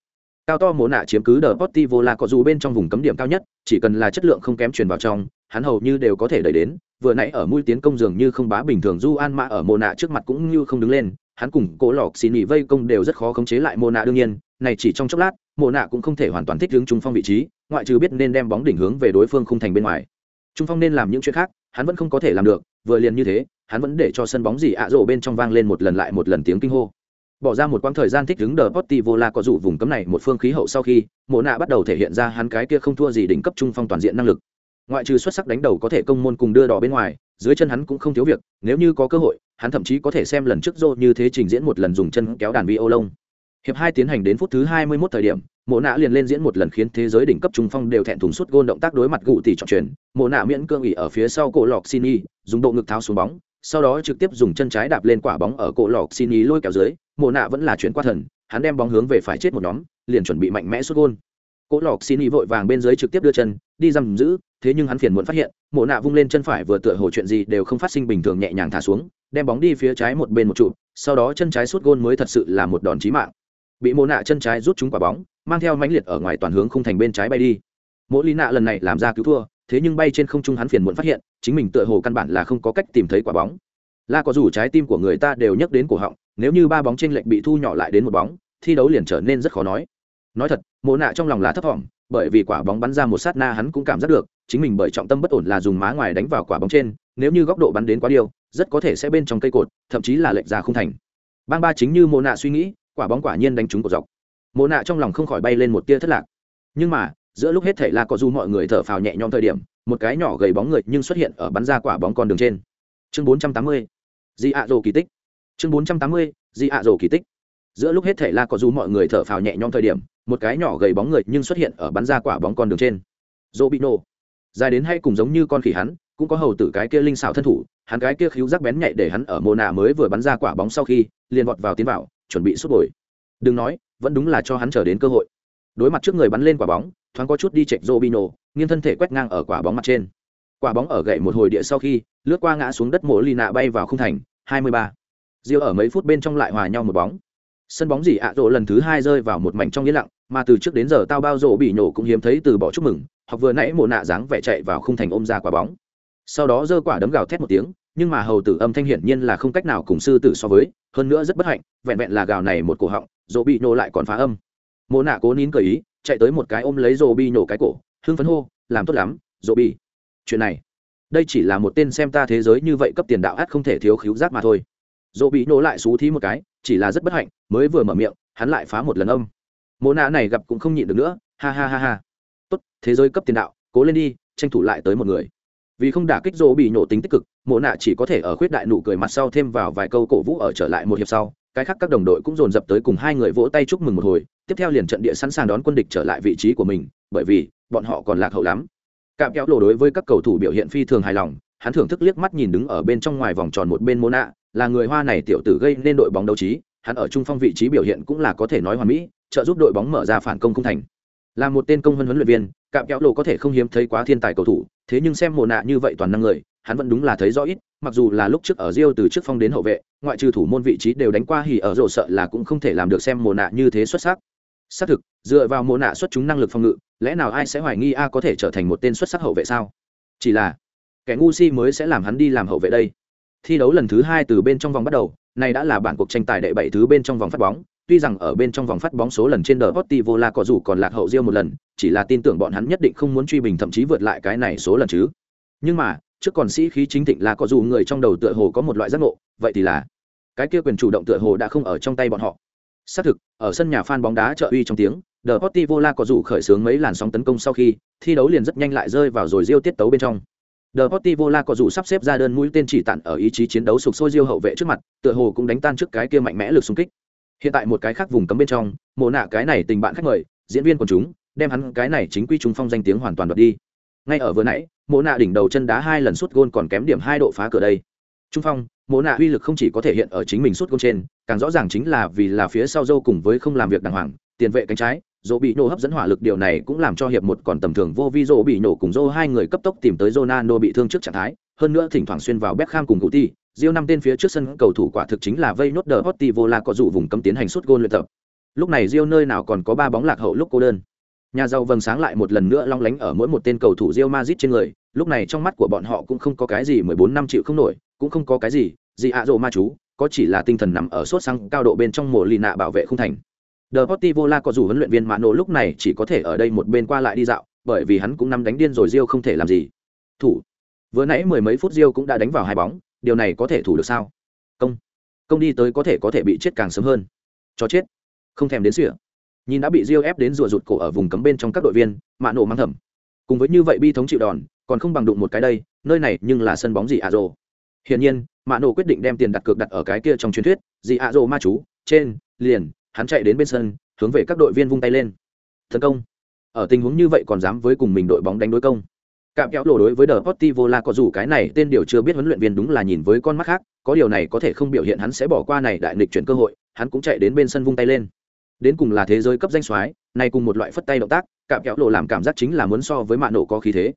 Cao to mồ nạ chiếm cứ đờ potti vô là có dù bên trong vùng cấm điểm cao nhất, chỉ cần là chất lượng không kém truyền vào trong, hắn hầu như đều có thể đẩy đến, vừa nãy ở mũi tiến công dường như không bá bình thường du an mã ở mồ nạ trước mặt cũng như không đứng lên, hắn cùng cố lọc xì nỉ vây công đều rất khó khống chế lại mồ nạ đương nhiên, này chỉ trong chốc lát mồ nạ cũng không thể hoàn toàn thích hướng trung phong vị trí, ngoại trừ biết nên đem bóng đỉnh hướng về đối phương khung thành bên ngoài. Trung phong nên làm những chuyện khác, hắn vẫn không có thể làm được, vừa liền như thế hắn vẫn để cho sân bóng gì ạ rổ bên trong vang lên một lần lại một lần tiếng kinh hô. Bỏ ra một quãng thời gian thích ứng đờ potti vola có dụ vùng cấm này một phương khí hậu sau khi, mộ nạ bắt đầu thể hiện ra hắn cái kia không thua gì đỉnh cấp trung phong toàn diện năng lực. Ngoại trừ xuất sắc đánh đầu có thể công môn cùng đưa đỏ bên ngoài, dưới chân hắn cũng không thiếu việc, nếu như có cơ hội, hắn thậm chí có thể xem lần trước rô như thế trình diễn một lần dùng chân kéo đàn vi ô lông hiệp hai tiến hành đến phút thứ hai mươi 21 thời điểm, mộ nạ liền lên diễn một lần khiến thế giới đỉnh cấp trung phong đều thẹn thùng suốt gôn động tác đối mặt gụ tỷ trọng truyền. Mộ nạ miễn cương ỉ ở phía sau cổ lọc xin y dùng độ ngực tháo xuống bóng sau đó trực tiếp dùng chân trái đạp lên quả bóng ở cổ lọc xin ý lôi kéo dưới, mộ nạ vẫn là chuyển qua thần, hắn đem bóng hướng về phải chết một nhóm, liền chuẩn bị mạnh mẽ xuất gôn. Cỗ lọc xin ý vội vàng bên dưới trực tiếp đưa chân, đi giam giữ, thế nhưng hắn phiền muộn phát hiện, mộ nạ vung lên chân phải vừa tựa hồ chuyện gì đều không phát sinh bình thường nhẹ nhàng thả xuống, đem bóng đi phía trái một bên một trụ, sau đó chân trái xuất gôn mới thật sự là một đòn chí mạng. Bị mộ nạ chân trái rút trúng quả bóng, mang theo mãnh liệt ở ngoài toàn hướng không thành bên trái bay đi. Mỗi lý nạ lần này làm ra cứu thua, thế nhưng bay trên không trung hắn phiền muộn phát hiện chính mình tựa hồ căn bản là không có cách tìm thấy quả bóng. La có dù trái tim của người ta đều nhắc đến cổ họng, nếu như ba bóng trên lệnh bị thu nhỏ lại đến một bóng, thi đấu liền trở nên rất khó nói. Nói thật, mộ nạ trong lòng là thấp thỏm, bởi vì quả bóng bắn ra một sát na hắn cũng cảm giác được, chính mình bởi trọng tâm bất ổn là dùng má ngoài đánh vào quả bóng trên, nếu như góc độ bắn đến quá điều rất có thể sẽ bên trong cây cột, thậm chí là lệch ra không thành. Bang ba chính như mộ nạ suy nghĩ, quả bóng quả nhiên đánh trúng cột dọc. Mộ nạ trong lòng không khỏi bay lên một tia thất lạc. Nhưng mà giữa lúc hết thảy là có du mọi người thở phào nhẹ nhõm thời điểm, một cái nhỏ gầy bóng người nhưng xuất hiện ở bắn ra quả bóng con đường trên. Chương 480. di ạ rồ kỳ tích. Chương 480. di ạ rồ kỳ tích. Giữa lúc hết thảy la có du mọi người thở phào nhẹ nhõm thời điểm, một cái nhỏ gầy bóng người nhưng xuất hiện ở bắn ra quả bóng con đường trên. Dỗ bị nổ dài đến hay cùng giống như con khỉ hắn, cũng có hầu tử cái kia linh xảo thân thủ, hắn cái kia khiếu rắc bén nhạy để hắn ở mồ nạ mới vừa bắn ra quả bóng sau khi, liền vọt vào tiến vào, chuẩn bị xuất bồi. Đừng nói, vẫn đúng là cho hắn chờ đến cơ hội. Đối mặt trước người bắn lên quả bóng thoáng có chút đi chệch Robinho, nghiêng thân thể quét ngang ở quả bóng mặt trên. Quả bóng ở gậy một hồi địa sau khi, lướt qua ngã xuống đất mộ Lina bay vào khung thành, 23. Diêu ở mấy phút bên trong lại hòa nhau một bóng. Sân bóng gì ạ rộ lần thứ hai rơi vào một mảnh trong yên lặng, mà từ trước đến giờ tao bao rộ bị nổ cũng hiếm thấy từ bỏ chúc mừng, hoặc vừa nãy mồ nạ dáng vẻ chạy vào khung thành ôm ra quả bóng. Sau đó giơ quả đấm gào thét một tiếng, nhưng mà hầu tử âm thanh hiển nhiên là không cách nào cùng sư tử so với, hơn nữa rất bất hạnh, vẹn vẹn là gào này một cổ họng, rộ bị nổ lại còn phá âm. Mồ nạ cố nín cười ý, chạy tới một cái ôm lấy rồ bi nhổ cái cổ, hưng phấn hô, làm tốt lắm, rồ bi. Chuyện này, đây chỉ là một tên xem ta thế giới như vậy cấp tiền đạo át không thể thiếu khíu giác mà thôi. Rồ bị nổ lại xú thí một cái, chỉ là rất bất hạnh, mới vừa mở miệng, hắn lại phá một lần âm. Mô nạ này gặp cũng không nhịn được nữa, ha ha ha ha. Tốt, thế giới cấp tiền đạo, cố lên đi, tranh thủ lại tới một người. Vì không đả kích rồ bị nổ tính tích cực, mộ nạ chỉ có thể ở khuyết đại nụ cười mặt sau thêm vào vài câu cổ vũ ở trở lại một hiệp sau, cái khác các đồng đội cũng dồn dập tới cùng hai người vỗ tay chúc mừng một hồi tiếp theo liền trận địa sẵn sàng đón quân địch trở lại vị trí của mình, bởi vì, bọn họ còn lạc hậu lắm. Cạm kéo lộ đối với các cầu thủ biểu hiện phi thường hài lòng, hắn thưởng thức liếc mắt nhìn đứng ở bên trong ngoài vòng tròn một bên mô nạ là người hoa này tiểu tử gây nên đội bóng đấu trí, hắn ở trung phong vị trí biểu hiện cũng là có thể nói hoàn mỹ, trợ giúp đội bóng mở ra phản công không thành. Là một tên công huấn huấn luyện viên, cạm kéo lộ có thể không hiếm thấy quá thiên tài cầu thủ, thế nhưng xem mồ nạ như vậy toàn năng người, hắn vẫn đúng là thấy rõ ít, mặc dù là lúc trước ở Rio từ trước phong đến hậu vệ, ngoại trừ thủ môn vị trí đều đánh qua hỉ ở rổ sợ là cũng không thể làm được xem mồ nạ như thế xuất sắc xác thực dựa vào mộ nạ xuất chúng năng lực phòng ngự lẽ nào ai sẽ hoài nghi a có thể trở thành một tên xuất sắc hậu vệ sao chỉ là kẻ ngu si mới sẽ làm hắn đi làm hậu vệ đây thi đấu lần thứ hai từ bên trong vòng bắt đầu này đã là bản cuộc tranh tài đệ bảy thứ bên trong vòng phát bóng tuy rằng ở bên trong vòng phát bóng số lần trên đờ Portivo là có dù còn lạc hậu riêng một lần, chỉ là tin tưởng bọn hắn nhất định không muốn truy bình thậm chí vượt lại cái này số lần chứ. Nhưng mà, trước còn sĩ khí chính thịnh là có dù người trong đầu tựa hồ có một loại giác ngộ, vậy thì là cái kia quyền chủ động tựa hồ đã không ở trong tay bọn họ. Xác thực, ở sân nhà fan bóng đá trợ uy trong tiếng, Deportivo La có dù khởi xướng mấy làn sóng tấn công sau khi, thi đấu liền rất nhanh lại rơi vào rồi giêu tiết tấu bên trong. Deportivo La có dù sắp xếp ra đơn mũi tên chỉ tặn ở ý chí chiến đấu sục sôi giêu hậu vệ trước mặt, tựa hồ cũng đánh tan trước cái kia mạnh mẽ lực xung kích. Hiện tại một cái khác vùng cấm bên trong mộ nạ cái này tình bạn khách mời diễn viên của chúng đem hắn cái này chính quy trung phong danh tiếng hoàn toàn đoạt đi. Ngay ở vừa nãy mộ nạ đỉnh đầu chân đá hai lần sút gôn còn kém điểm hai độ phá cửa đây trung phong mộ nạ uy lực không chỉ có thể hiện ở chính mình suốt gôn trên càng rõ ràng chính là vì là phía sau dâu cùng với không làm việc đàng hoàng tiền vệ cánh trái dỗ bị nổ hấp dẫn hỏa lực điều này cũng làm cho hiệp một còn tầm thường vô vi dỗ bị nổ cùng dô hai người cấp tốc tìm tới Ronaldo bị thương trước trạng thái hơn nữa thỉnh thoảng xuyên vào Beckham cùng Guti Rio năm tên phía trước sân cầu thủ quả thực chính là vây nốt đờ vô là có dụ vùng cấm tiến hành suốt gôn luyện tập. Lúc này Rio nơi nào còn có ba bóng lạc hậu lúc cô đơn. Nhà giàu vầng sáng lại một lần nữa long lánh ở mỗi một tên cầu thủ Rio Madrid trên người, lúc này trong mắt của bọn họ cũng không có cái gì 14 năm chịu không nổi, cũng không có cái gì, gì ạ à ma chú, có chỉ là tinh thần nằm ở sốt sang cao độ bên trong mùa lì nạ bảo vệ không thành. The Portivo có dù huấn luyện viên Mano lúc này chỉ có thể ở đây một bên qua lại đi dạo, bởi vì hắn cũng nắm đánh điên rồi diêu không thể làm gì. Thủ. Vừa nãy mười mấy phút diêu cũng đã đánh vào hai bóng, điều này có thể thủ được sao? công công đi tới có thể có thể bị chết càng sớm hơn cho chết không thèm đến sửa. nhìn đã bị diêu ép đến rùa rụt cổ ở vùng cấm bên trong các đội viên Mã Nô mang thầm cùng với như vậy bi thống chịu đòn còn không bằng đụng một cái đây nơi này nhưng là sân bóng gì à rồ? Hiển nhiên mạ nổ quyết định đem tiền đặt cược đặt ở cái kia trong truyền thuyết gì à rồ ma chú trên liền hắn chạy đến bên sân hướng về các đội viên vung tay lên. Tấn công. Ở tình huống như vậy còn dám với cùng mình đội bóng đánh đối công. Cạm kéo lộ đối với The Portivo là có dù cái này tên điều chưa biết huấn luyện viên đúng là nhìn với con mắt khác, có điều này có thể không biểu hiện hắn sẽ bỏ qua này đại nghịch chuyển cơ hội, hắn cũng chạy đến bên sân vung tay lên. Đến cùng là thế giới cấp danh soái, này cùng một loại phất tay động tác, cạm kéo lộ làm cảm giác chính là muốn so với mạ nổ có khí thế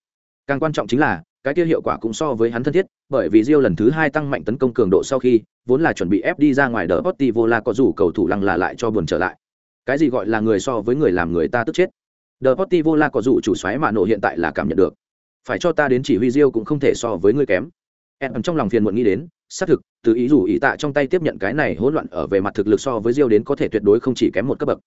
càng quan trọng chính là, cái kia hiệu quả cũng so với hắn thân thiết, bởi vì rio lần thứ hai tăng mạnh tấn công cường độ sau khi, vốn là chuẩn bị ép đi ra ngoài đỡ potti vola có rủ cầu thủ lăng là lại cho buồn trở lại. Cái gì gọi là người so với người làm người ta tức chết. Đờ potti vola có rủ chủ xoáy mạ nổ hiện tại là cảm nhận được. Phải cho ta đến chỉ huy rio cũng không thể so với người kém. Em trong lòng phiền muộn nghĩ đến, xác thực, từ ý dù ý tạ trong tay tiếp nhận cái này hỗn loạn ở về mặt thực lực so với rio đến có thể tuyệt đối không chỉ kém một cấp bậc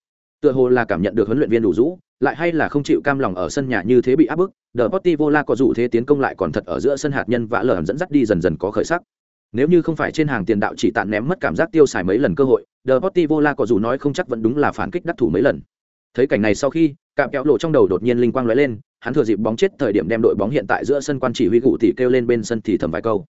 tựa hồ là cảm nhận được huấn luyện viên đủ rũ, lại hay là không chịu cam lòng ở sân nhà như thế bị áp bức, The Portivola có dù thế tiến công lại còn thật ở giữa sân hạt nhân vã lờ dẫn dắt đi dần dần có khởi sắc. Nếu như không phải trên hàng tiền đạo chỉ tạm ném mất cảm giác tiêu xài mấy lần cơ hội, The Portivola có dù nói không chắc vẫn đúng là phản kích đắc thủ mấy lần. Thấy cảnh này sau khi, cạm kéo lộ trong đầu đột nhiên linh quang lóe lên, hắn thừa dịp bóng chết thời điểm đem đội bóng hiện tại giữa sân quan chỉ huy cụ thì kêu lên bên sân thì thầm vài câu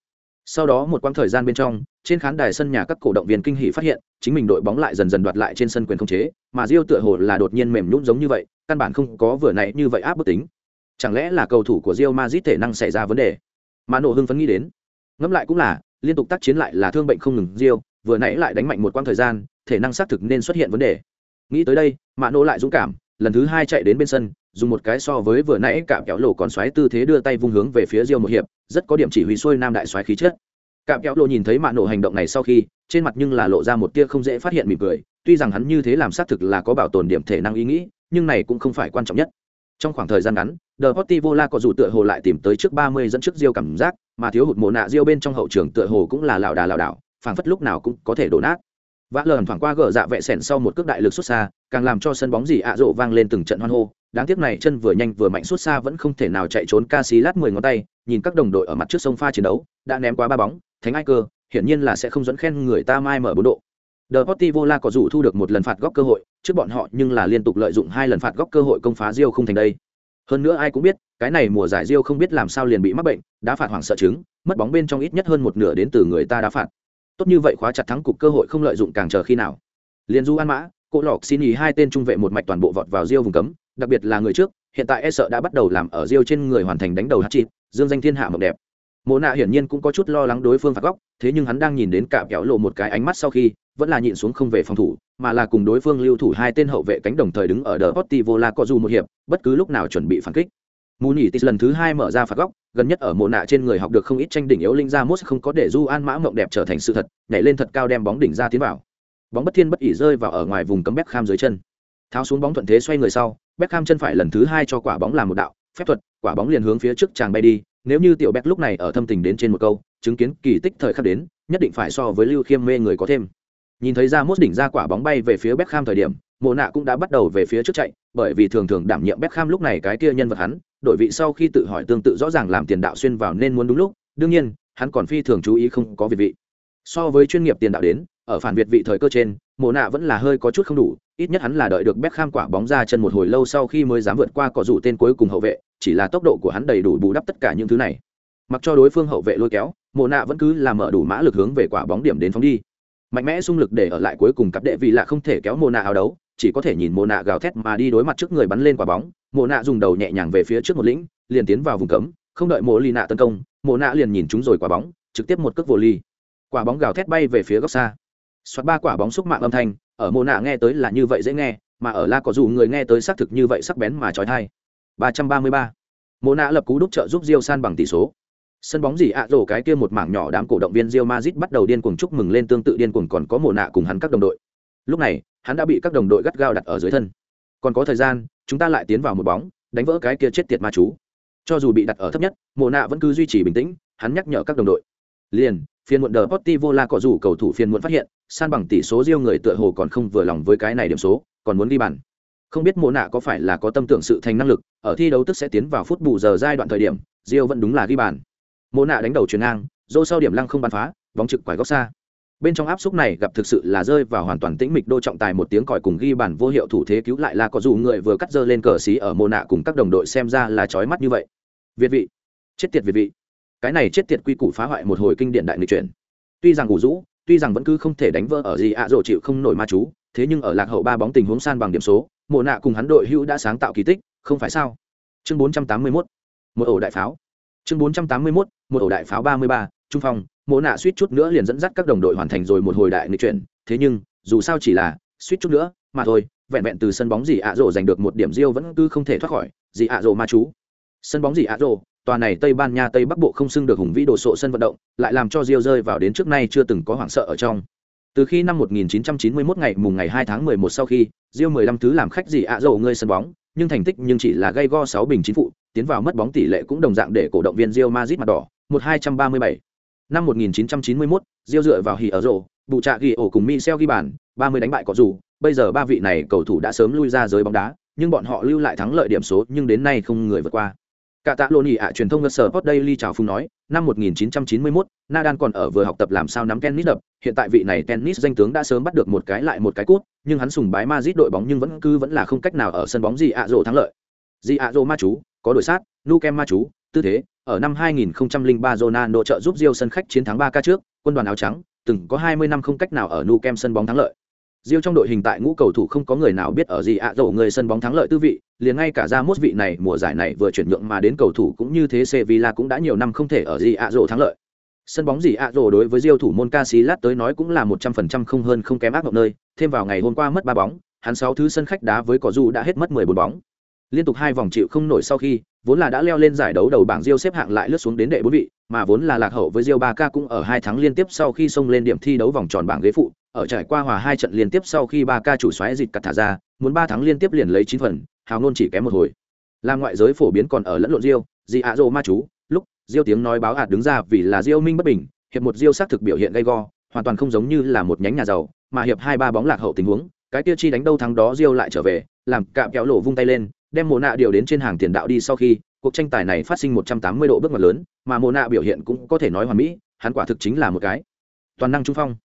sau đó một quãng thời gian bên trong, trên khán đài sân nhà các cổ động viên kinh hỉ phát hiện, chính mình đội bóng lại dần dần đoạt lại trên sân quyền không chế, mà diêu tựa hồ là đột nhiên mềm nhũn giống như vậy, căn bản không có vừa nãy như vậy áp bức tính. Chẳng lẽ là cầu thủ của Rio Madrid thể năng xảy ra vấn đề? Mà nổ hưng phấn nghĩ đến. Ngẫm lại cũng là, liên tục tác chiến lại là thương bệnh không ngừng diêu, vừa nãy lại đánh mạnh một quãng thời gian, thể năng xác thực nên xuất hiện vấn đề. Nghĩ tới đây mạ nổ lại dũng cảm lần thứ hai chạy đến bên sân dùng một cái so với vừa nãy cạm kéo lộ còn xoáy tư thế đưa tay vung hướng về phía Diêu một hiệp rất có điểm chỉ huy xuôi nam đại xoáy khí chất cạm kéo lộ nhìn thấy mạ nổ hành động này sau khi trên mặt nhưng là lộ ra một tia không dễ phát hiện mỉm cười tuy rằng hắn như thế làm xác thực là có bảo tồn điểm thể năng ý nghĩ nhưng này cũng không phải quan trọng nhất trong khoảng thời gian ngắn The la có dù tựa hồ lại tìm tới trước 30 dẫn trước Diêu cảm giác, mà thiếu hụt mồ nạ Diêu bên trong hậu trường tựa hồ cũng là lảo đà lảo đảo, phảng phất lúc nào cũng có thể đổ nát. Vã lờn thoảng qua gỡ dạ vẹ sẻn sau một cước đại lực xuất xa, càng làm cho sân bóng gì ạ rộ vang lên từng trận hoan hô. Đáng tiếc này chân vừa nhanh vừa mạnh xuất xa vẫn không thể nào chạy trốn Casillas 10 ngón tay, nhìn các đồng đội ở mặt trước sông pha chiến đấu, đã ném quá ba bóng, thánh ai cơ, hiển nhiên là sẽ không dẫn khen người ta mai mở bốn độ. The Portivola có dù thu được một lần phạt góc cơ hội, trước bọn họ nhưng là liên tục lợi dụng hai lần phạt góc cơ hội công phá Rio không thành đây. Hơn nữa ai cũng biết, cái này mùa giải Rio không biết làm sao liền bị mắc bệnh, đá phạt hoảng sợ chứng, mất bóng bên trong ít nhất hơn một nửa đến từ người ta đá phạt. Tốt như vậy khóa chặt thắng cục cơ hội không lợi dụng càng chờ khi nào. Liên du an mã, cỗ lọc xin ý hai tên trung vệ một mạch toàn bộ vọt vào riêu vùng cấm, đặc biệt là người trước, hiện tại e sợ đã bắt đầu làm ở riêu trên người hoàn thành đánh đầu hát chịt dương danh thiên hạ mộng đẹp. Mộ nạ hiển nhiên cũng có chút lo lắng đối phương phạt góc, thế nhưng hắn đang nhìn đến cả kéo lộ một cái ánh mắt sau khi, vẫn là nhịn xuống không về phòng thủ, mà là cùng đối phương lưu thủ hai tên hậu vệ cánh đồng thời đứng ở đờ vô La có dù một hiệp, bất cứ lúc nào chuẩn bị phản kích. Muni Tis lần thứ hai mở ra phạt góc, gần nhất ở mộ nạ trên người học được không ít tranh đỉnh yếu linh ra mốt không có để du an mã mộng đẹp trở thành sự thật, nhảy lên thật cao đem bóng đỉnh ra tiến vào. Bóng bất thiên bất ỉ rơi vào ở ngoài vùng cấm bếp kham dưới chân. Tháo xuống bóng thuận thế xoay người sau, bếp kham chân phải lần thứ hai cho quả bóng làm một đạo, phép thuật, quả bóng liền hướng phía trước chàng bay đi, nếu như tiểu bếp lúc này ở thâm tình đến trên một câu, chứng kiến kỳ tích thời khắc đến, nhất định phải so với Lưu Khiêm mê người có thêm. Nhìn thấy ra mốt đỉnh ra quả bóng bay về phía bếp kham thời điểm, Mộ nạ cũng đã bắt đầu về phía trước chạy, bởi vì thường thường đảm nhiệm bếp kham lúc này cái kia nhân vật hắn, đổi vị sau khi tự hỏi tương tự rõ ràng làm tiền đạo xuyên vào nên muốn đúng lúc, đương nhiên, hắn còn phi thường chú ý không có việt vị. So với chuyên nghiệp tiền đạo đến, ở phản việt vị thời cơ trên, Mộ nạ vẫn là hơi có chút không đủ, ít nhất hắn là đợi được Beckham quả bóng ra chân một hồi lâu sau khi mới dám vượt qua cỏ rủ tên cuối cùng hậu vệ, chỉ là tốc độ của hắn đầy đủ bù đắp tất cả những thứ này. Mặc cho đối phương hậu vệ lôi kéo, Mộ nạ vẫn cứ làm mở đủ mã lực hướng về quả bóng điểm đến phóng đi mạnh mẽ xung lực để ở lại cuối cùng cặp đệ vì là không thể kéo mồ nạ áo đấu chỉ có thể nhìn mồ nạ gào thét mà đi đối mặt trước người bắn lên quả bóng. Mồ nạ dùng đầu nhẹ nhàng về phía trước một lĩnh, liền tiến vào vùng cấm, không đợi mồ lì nạ tấn công mồ nạ liền nhìn chúng rồi quả bóng, trực tiếp một cước vô ly quả bóng gào thét bay về phía góc xa. Xoát ba quả bóng xúc mạng âm thanh, ở mồ nạ nghe tới là như vậy dễ nghe, mà ở la có dù người nghe tới xác thực như vậy sắc bén mà trói thai. Ba trăm ba mươi ba. Mồ nạ lập cú đúc trợ giúp Diêu san bằng tỷ số. Sân bóng gì ạ à rổ cái kia một mảng nhỏ đám cổ động viên Real Madrid bắt đầu điên cuồng chúc mừng lên tương tự điên cuồng còn có mồ nạ cùng hắn các đồng đội. Lúc này, hắn đã bị các đồng đội gắt gao đặt ở dưới thân. Còn có thời gian, chúng ta lại tiến vào một bóng, đánh vỡ cái kia chết tiệt ma chú. Cho dù bị đặt ở thấp nhất, mồ nạ vẫn cứ duy trì bình tĩnh, hắn nhắc nhở các đồng đội. Liền, phiên muộn đờ vô la cọ rủ cầu thủ phiên muộn phát hiện, san bằng tỷ số riêng người tựa hồ còn không vừa lòng với cái này điểm số, còn muốn ghi bàn. Không biết mồ nạ có phải là có tâm tưởng sự thành năng lực, ở thi đấu tức sẽ tiến vào phút bù giờ giai đoạn thời điểm, Real vẫn đúng là ghi bàn mồ nạ đánh đầu chuyền ngang dô sau điểm lăng không bắn phá bóng trực quải góc xa bên trong áp xúc này gặp thực sự là rơi vào hoàn toàn tĩnh mịch, đô trọng tài một tiếng còi cùng ghi bản vô hiệu thủ thế cứu lại là có dù người vừa cắt dơ lên cờ xí ở mồ nạ cùng các đồng đội xem ra là trói mắt như vậy. Việt vị, chết tiệt việt vị. Cái này chết tiệt quy củ phá hoại một hồi kinh điển đại nghịch chuyển. Tuy rằng ngủ rũ, tuy rằng vẫn cứ không thể đánh vỡ ở gì ạ à chịu không nổi ma chú, thế nhưng ở lạc hậu ba bóng tình huống san bằng điểm số mộ nạ cùng hắn đội hữu đã sáng tạo kỳ tích, không phải sao? Chương bốn trăm tám mươi 481 một ổ đại pháo. Chương bốn trăm tám mươi 481 một ổ đại pháo ba mươi ba, trung phong mộ nạ suýt chút nữa liền dẫn dắt các đồng đội hoàn thành rồi một hồi đại nghịch chuyển thế nhưng dù sao chỉ là suýt chút nữa mà thôi vẹn vẹn từ sân bóng gì ạ rổ giành được một điểm riêu vẫn cứ không thể thoát khỏi, gì ạ rổ ma chú. Sân bóng gì ạ rổ, tòa này Tây Ban Nha Tây Bắc Bộ không xưng được hùng vĩ đồ sộ sân vận động, lại làm cho riêu rơi vào đến trước nay chưa từng có hoảng sợ ở trong. Từ khi năm 1991 ngày mùng ngày 2 tháng 11 sau khi, riêu 15 thứ làm khách gì ạ rổ ngơi sân bóng, nhưng thành tích nhưng chỉ là gây go 6 bình chín phụ, tiến vào mất bóng tỷ lệ cũng đồng dạng để cổ động viên riêu Madrid mặt đỏ, 1237. Năm 1991, Diêu dựa vào hỉ ở rổ, bù trạ ghi ổ cùng Michel ghi bàn, 30 đánh bại có dù, bây giờ ba vị này cầu thủ đã sớm lui ra giới bóng đá, nhưng bọn họ lưu lại thắng lợi điểm số nhưng đến nay không người vượt qua. Cả tạ lộn ạ truyền thông sở Sport Daily chào phung nói, năm 1991, Nadal còn ở vừa học tập làm sao nắm tennis đập, hiện tại vị này tennis danh tướng đã sớm bắt được một cái lại một cái cút, nhưng hắn sùng bái Madrid đội bóng nhưng vẫn cứ vẫn là không cách nào ở sân bóng gì ạ rổ thắng lợi. Gì ạ rổ ma chú, có đội sát, Nukem ma chú, tư thế, ở năm 2003 Ronaldo trợ giúp Real sân khách chiến thắng 3K trước, quân đoàn áo trắng, từng có 20 năm không cách nào ở Nukem sân bóng thắng lợi. Real trong đội hình tại ngũ cầu thủ không có người nào biết ở gì ạ dầu người sân bóng thắng lợi tư vị, liền ngay cả ra mốt vị này mùa giải này vừa chuyển nhượng mà đến cầu thủ cũng như thế Sevilla cũng đã nhiều năm không thể ở gì ạ dầu thắng lợi. Sân bóng gì ạ dầu đối với Real thủ môn Casillas tới nói cũng là 100% không hơn không kém ác mộng nơi, thêm vào ngày hôm qua mất 3 bóng, hắn 6 thứ sân khách đá với cỏ du đã hết mất 14 bóng. Liên tục hai vòng chịu không nổi sau khi, vốn là đã leo lên giải đấu đầu bảng Rio xếp hạng lại lướt xuống đến đệ bốn vị, mà vốn là lạc hậu với Rio Barca cũng ở hai tháng liên tiếp sau khi xông lên điểm thi đấu vòng tròn bảng ghế phụ, ở trải qua hòa hai trận liên tiếp sau khi Barca chủ xoáy dịch cắt thả ra, muốn ba tháng liên tiếp liền lấy chín phần, hào ngôn chỉ kém một hồi. Làm ngoại giới phổ biến còn ở lẫn lộn Rio, gì ạ ma chú, lúc Rio tiếng nói báo hạt đứng ra vì là Rio minh bất bình, hiệp một Rio xác thực biểu hiện gay go, hoàn toàn không giống như là một nhánh nhà giàu, mà hiệp hai ba bóng lạc hậu tình huống, cái kia chi đánh đâu thắng đó Rio lại trở về, làm cạm kéo lộ vung tay lên, đem mồ nạ điều đến trên hàng tiền đạo đi sau khi cuộc tranh tài này phát sinh 180 độ bước ngoặt lớn mà mồ nạ biểu hiện cũng có thể nói hoàn mỹ hắn quả thực chính là một cái toàn năng trung phong.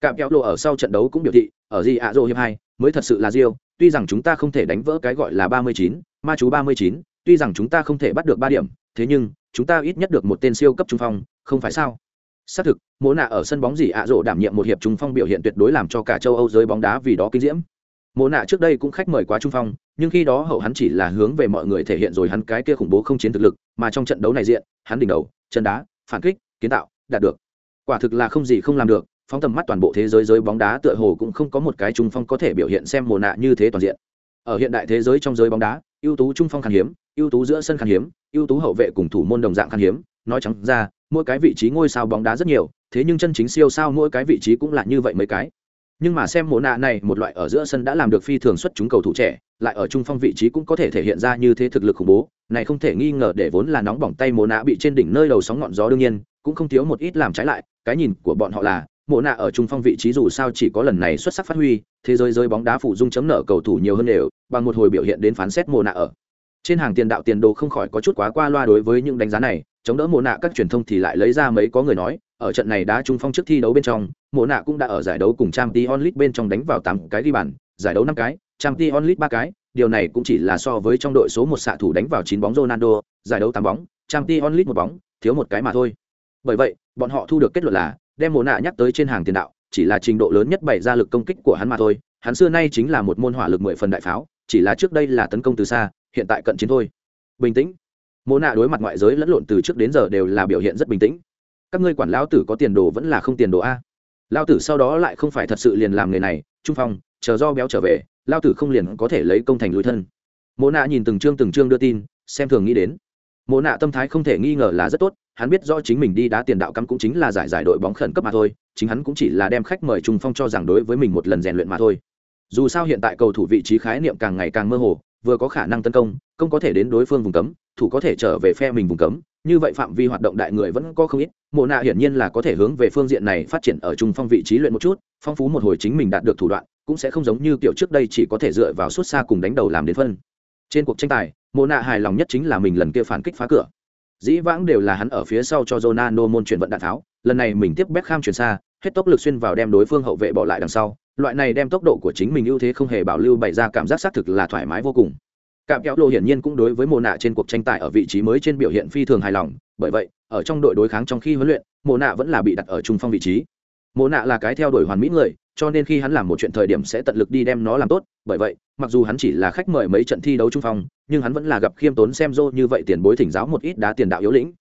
Cạm kéo lộ ở sau trận đấu cũng biểu thị ở gì ạ rô hiệp hai mới thật sự là Rio tuy rằng chúng ta không thể đánh vỡ cái gọi là 39, ma chú 39, tuy rằng chúng ta không thể bắt được ba điểm thế nhưng chúng ta ít nhất được một tên siêu cấp trung phong không phải sao? Xác thực mồ nạ ở sân bóng gì ạ rộ đảm nhiệm một hiệp trung phong biểu hiện tuyệt đối làm cho cả châu âu giới bóng đá vì đó kinh diễm. Mồ nạ trước đây cũng khách mời quá trung phong nhưng khi đó hậu hắn chỉ là hướng về mọi người thể hiện rồi hắn cái kia khủng bố không chiến thực lực, mà trong trận đấu này diện, hắn đỉnh đầu, chân đá, phản kích, kiến tạo, đạt được. Quả thực là không gì không làm được, phóng tầm mắt toàn bộ thế giới giới bóng đá tựa hồ cũng không có một cái trung phong có thể biểu hiện xem mồ nạ như thế toàn diện. Ở hiện đại thế giới trong giới bóng đá, ưu tú trung phong khan hiếm, ưu tú giữa sân khan hiếm, ưu tú hậu vệ cùng thủ môn đồng dạng khan hiếm, nói trắng ra, mỗi cái vị trí ngôi sao bóng đá rất nhiều, thế nhưng chân chính siêu sao mỗi cái vị trí cũng là như vậy mấy cái. Nhưng mà xem mồ nạ này, một loại ở giữa sân đã làm được phi thường xuất chúng cầu thủ trẻ lại ở trung phong vị trí cũng có thể thể hiện ra như thế thực lực khủng bố, này không thể nghi ngờ để vốn là nóng bỏng tay mồ nạ bị trên đỉnh nơi đầu sóng ngọn gió đương nhiên, cũng không thiếu một ít làm trái lại, cái nhìn của bọn họ là mồ nạ ở trung phong vị trí dù sao chỉ có lần này xuất sắc phát huy, thế giới rơi bóng đá phụ dung chấm nợ cầu thủ nhiều hơn đều, bằng một hồi biểu hiện đến phán xét mồ nạ ở. Trên hàng tiền đạo tiền đồ không khỏi có chút quá qua loa đối với những đánh giá này, chống đỡ mồ nạ các truyền thông thì lại lấy ra mấy có người nói, ở trận này đã trung phong trước thi đấu bên trong mồ nạ cũng đã ở giải đấu cùng trang t onlit bên trong đánh vào tám cái ghi bàn, giải đấu năm cái trang t onlit ba cái, điều này cũng chỉ là so với trong đội số một xạ thủ đánh vào chín bóng ronaldo, giải đấu tám bóng trang t onlit một bóng, thiếu một cái mà thôi. Bởi vậy, bọn họ thu được kết luận là, đem mồ nạ nhắc tới trên hàng tiền đạo, chỉ là trình độ lớn nhất bày ra lực công kích của hắn mà thôi. Hắn xưa nay chính là một môn hỏa lực mười phần đại pháo, chỉ là trước đây là tấn công từ xa, hiện tại cận chiến thôi. Bình tĩnh. Mồ nạ đối mặt ngoại giới lẫn lộn từ trước đến giờ đều là biểu hiện rất bình tĩnh. Các ngươi quản lão tử có tiền đồ vẫn là không tiền đồ a. Lao tử sau đó lại không phải thật sự liền làm nghề này, trung phong, chờ do béo trở về lao tử không liền có thể lấy công thành lối thân. Mộ nạ nhìn từng chương từng chương đưa tin, xem thường nghĩ đến. Mộ nạ tâm thái không thể nghi ngờ là rất tốt, hắn biết rõ chính mình đi đá tiền đạo cắm cũng chính là giải giải đội bóng khẩn cấp mà thôi, chính hắn cũng chỉ là đem khách mời trung phong cho rằng đối với mình một lần rèn luyện mà thôi. Dù sao hiện tại cầu thủ vị trí khái niệm càng ngày càng mơ hồ, vừa có khả năng tấn công công có thể đến đối phương vùng cấm, thủ có thể trở về phe mình vùng cấm, như vậy phạm vi hoạt động đại người vẫn có không ít, mộ nạ hiển nhiên là có thể hướng về phương diện này phát triển ở trung phong vị trí luyện một chút, phong phú một hồi chính mình đạt được thủ đoạn cũng sẽ không giống như kiểu trước đây chỉ có thể dựa vào suốt xa cùng đánh đầu làm đến phân. Trên cuộc tranh tài, mộ nạ hài lòng nhất chính là mình lần kia phản kích phá cửa. Dĩ vãng đều là hắn ở phía sau cho Ronaldo môn chuyển vận đạn tháo, lần này mình tiếp Beckham chuyển xa, hết tốc lực xuyên vào đem đối phương hậu vệ bỏ lại đằng sau. Loại này đem tốc độ của chính mình ưu thế không hề bảo lưu bày ra cảm giác xác thực là thoải mái vô cùng. Cạm kéo lộ hiển nhiên cũng đối với mồ nạ trên cuộc tranh tài ở vị trí mới trên biểu hiện phi thường hài lòng, bởi vậy, ở trong đội đối kháng trong khi huấn luyện mồ nạ vẫn là bị đặt ở trung phong vị trí. Mồ nạ là cái theo đuổi hoàn mỹ người cho nên khi hắn làm một chuyện thời điểm sẽ tận lực đi đem nó làm tốt, bởi vậy, mặc dù hắn chỉ là khách mời mấy trận thi đấu trung phong, nhưng hắn vẫn là gặp khiêm tốn xem dô như vậy tiền bối thỉnh giáo một ít đá tiền đạo yếu lĩnh.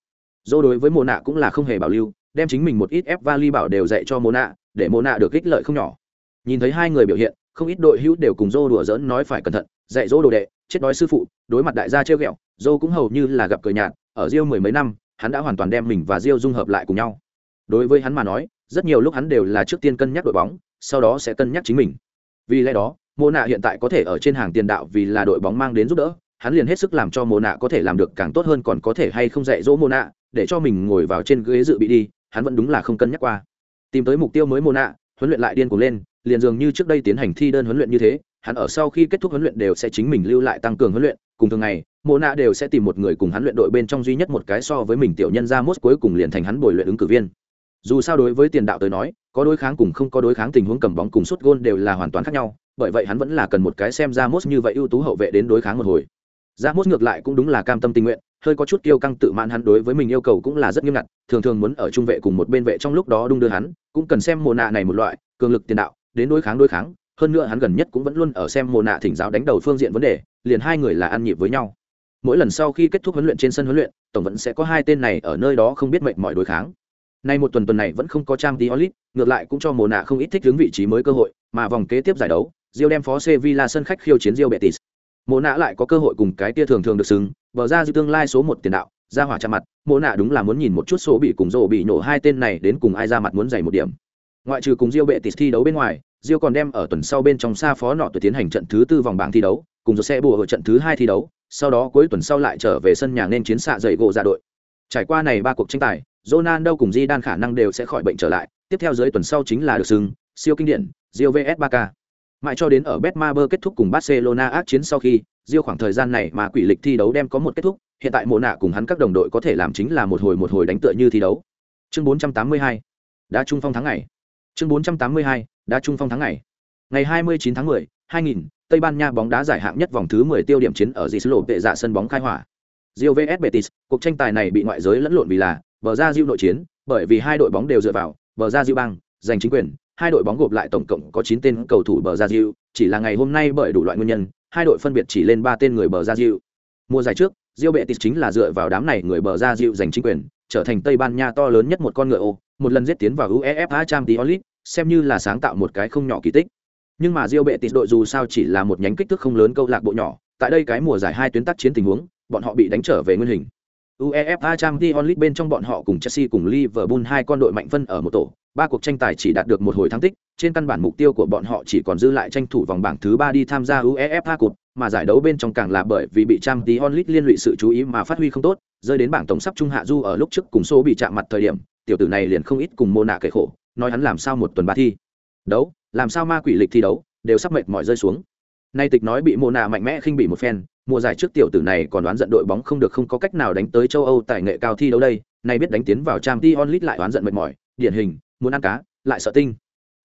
Dô đối với mồ nạ cũng là không hề bảo lưu, đem chính mình một ít ép vali bảo đều dạy cho mồ nạ, để mồ nạ được ích lợi không nhỏ. Nhìn thấy hai người biểu hiện, không ít đội hữu đều cùng dô đùa dỡn nói phải cẩn thận, dạy dỗ đồ đệ, chết đói sư phụ, đối mặt đại gia treo ghẹo dô cũng hầu như là gặp cười nhạt, ở riêu mười mấy năm, hắn đã hoàn toàn đem mình và riêu dung hợp lại cùng nhau. Đối với hắn mà nói, rất nhiều lúc hắn đều là trước tiên cân nhắc đội bóng sau đó sẽ cân nhắc chính mình. Vì lẽ đó mô nạ hiện tại có thể ở trên hàng tiền đạo vì là đội bóng mang đến giúp đỡ, hắn liền hết sức làm cho mô nạ có thể làm được càng tốt hơn còn có thể hay không dạy dỗ mô nạ, để cho mình ngồi vào trên ghế dự bị đi, hắn vẫn đúng là không cân nhắc qua. Tìm tới mục tiêu mới mô nạ, huấn luyện lại điên cuồng lên, liền dường như trước đây tiến hành thi đơn huấn luyện như thế, hắn ở sau khi kết thúc huấn luyện đều sẽ chính mình lưu lại tăng cường huấn luyện, cùng thường ngày mô nạ đều sẽ tìm một người cùng hắn luyện đội bên trong duy nhất một cái so với mình tiểu nhân ra mốt cuối cùng liền thành hắn bồi luyện ứng cử viên dù sao đối với tiền đạo tới nói, có đối kháng cùng không có đối kháng tình huống cầm bóng cùng suốt gôn đều là hoàn toàn khác nhau, bởi vậy hắn vẫn là cần một cái xem ra mốt như vậy ưu tú hậu vệ đến đối kháng một hồi. Ra mốt ngược lại cũng đúng là cam tâm tình nguyện, hơi có chút kiêu căng tự mãn hắn đối với mình yêu cầu cũng là rất nghiêm ngặt, thường thường muốn ở trung vệ cùng một bên vệ trong lúc đó đung đưa hắn, cũng cần xem mồ nạ này một loại, cường lực tiền đạo, đến đối kháng đối kháng, hơn nữa hắn gần nhất cũng vẫn luôn ở xem mồ nạ thỉnh giáo đánh đầu phương diện vấn đề, liền hai người là ăn nhịp với nhau. Mỗi lần sau khi kết thúc huấn luyện trên sân huấn luyện, tổng vẫn sẽ có hai tên này ở nơi đó không biết mệnh mọi đối kháng nay một tuần tuần này vẫn không có trang tí olit ngược lại cũng cho mồ nạ không ít thích hướng vị trí mới cơ hội mà vòng kế tiếp giải đấu Rio đem phó Sevilla sân khách khiêu chiến Rio Betis. Mộ nạ lại có cơ hội cùng cái tia thường thường được xứng, bờ ra dư tương lai số một tiền đạo, ra hỏa chạm mặt, mộ nạ đúng là muốn nhìn một chút số bị cùng rồ bị nổ hai tên này đến cùng ai ra mặt muốn giành một điểm. Ngoại trừ cùng Rio Betis thi đấu bên ngoài, Rio còn đem ở tuần sau bên trong xa phó nọ tuổi tiến hành trận thứ tư vòng bảng thi đấu, cùng rồi sẽ bùa ở trận thứ hai thi đấu, sau đó cuối tuần sau lại trở về sân nhà nên chiến xạ dậy gỗ ra đội. Trải qua này ba cuộc tranh tài, Ronaldo cùng Di đan khả năng đều sẽ khỏi bệnh trở lại, tiếp theo dưới tuần sau chính là được sừng, siêu kinh điển, Rio vs Barca. Mãi cho đến ở Betmaber kết thúc cùng Barcelona ác chiến sau khi, Rio khoảng thời gian này mà quỷ lịch thi đấu đem có một kết thúc, hiện tại Mộ nạ cùng hắn các đồng đội có thể làm chính là một hồi một hồi đánh tựa như thi đấu. Chương 482, đã trung phong tháng ngày. Chương 482, đã trung phong tháng ngày. Ngày 29 tháng 10, 2000, Tây Ban Nha bóng đá giải hạng nhất vòng thứ 10 tiêu điểm chiến ở Gislo tệ dạ sân bóng khai hỏa. Rio vs Betis, cuộc tranh tài này bị ngoại giới lẫn lộn vì là bờ ra diêu nội chiến, bởi vì hai đội bóng đều dựa vào bờ ra diêu băng giành chính quyền, hai đội bóng gộp lại tổng cộng có chín tên cầu thủ bờ ra diêu chỉ là ngày hôm nay bởi đủ loại nguyên nhân, hai đội phân biệt chỉ lên ba tên người bờ ra diêu Mùa giải trước, Rio Betis chính là dựa vào đám này người bờ ra diêu giành chính quyền, trở thành Tây Ban Nha to lớn nhất một con ngựa ô, một lần giết tiến vào UEFA Champions League, xem như là sáng tạo một cái không nhỏ kỳ tích. Nhưng mà Rio Betis đội dù sao chỉ là một nhánh kích thước không lớn câu lạc bộ nhỏ, tại đây cái mùa giải hai tuyến tác chiến tình huống, bọn họ bị đánh trở về nguyên hình. UEFA Champions League bên trong bọn họ cùng Chelsea cùng Liverpool hai con đội mạnh phân ở một tổ, ba cuộc tranh tài chỉ đạt được một hồi thắng tích, trên căn bản mục tiêu của bọn họ chỉ còn dư lại tranh thủ vòng bảng thứ ba đi tham gia UEFA Cup, mà giải đấu bên trong càng là bởi vì bị Champions League liên lụy sự chú ý mà phát huy không tốt, rơi đến bảng tổng sắp trung hạ du ở lúc trước cùng số bị chạm mặt thời điểm, tiểu tử này liền không ít cùng Mona kể khổ, nói hắn làm sao một tuần ba thi đấu, làm sao ma quỷ lịch thi đấu, đều sắp mệt mỏi rơi xuống. Nay tịch nói bị Mona mạnh mẽ khinh bị một phen, mùa giải trước tiểu tử này còn đoán giận đội bóng không được không có cách nào đánh tới châu Âu tại nghệ cao thi đấu đây, nay biết đánh tiến vào Champions League lại đoán giận mệt mỏi, điển hình, muốn ăn cá, lại sợ tinh.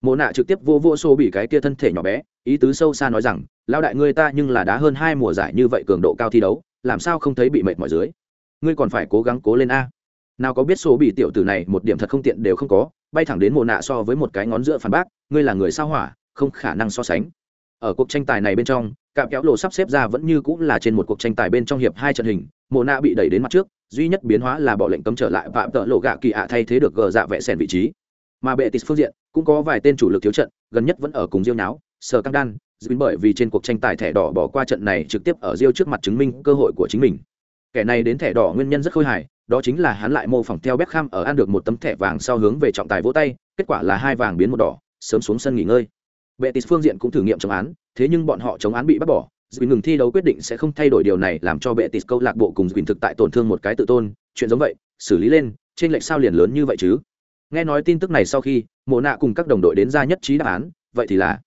Mộ nạ trực tiếp vô vô xô bị cái kia thân thể nhỏ bé, ý tứ sâu xa nói rằng, lao đại ngươi ta nhưng là đá hơn hai mùa giải như vậy cường độ cao thi đấu, làm sao không thấy bị mệt mỏi dưới. Ngươi còn phải cố gắng cố lên a. Nào có biết số bị tiểu tử này một điểm thật không tiện đều không có, bay thẳng đến mộ nạ so với một cái ngón giữa phản bác, ngươi là người sao hỏa, không khả năng so sánh. Ở cuộc tranh tài này bên trong, cạm kéo lộ sắp xếp ra vẫn như cũng là trên một cuộc tranh tài bên trong hiệp hai trận hình mồ nạ bị đẩy đến mặt trước duy nhất biến hóa là bỏ lệnh cấm trở lại phạm tợ lộ gạ kỳ ạ thay thế được gờ dạ vẽ sèn vị trí. Mà bệ tịt phương diện cũng có vài tên chủ lực thiếu trận gần nhất vẫn ở cùng diêu nháo sờ căng đan dính bởi vì trên cuộc tranh tài thẻ đỏ bỏ qua trận này trực tiếp ở diêu trước mặt chứng minh cơ hội của chính mình. Kẻ này đến thẻ đỏ nguyên nhân rất khôi hài đó chính là hắn lại mô phỏng theo Beckham ở ăn được một tấm thẻ vàng sau hướng về trọng tài vỗ tay kết quả là hai vàng biến một đỏ sớm xuống sân nghỉ ngơi. Betis phương diện cũng thử nghiệm chống án, thế nhưng bọn họ chống án bị bắt bỏ, Duyên ngừng thi đấu quyết định sẽ không thay đổi điều này làm cho Betis câu lạc bộ cùng Duyên thực tại tổn thương một cái tự tôn, chuyện giống vậy, xử lý lên, trên lệch sao liền lớn như vậy chứ? Nghe nói tin tức này sau khi, Mộ Nạ cùng các đồng đội đến ra nhất trí đáp án, vậy thì là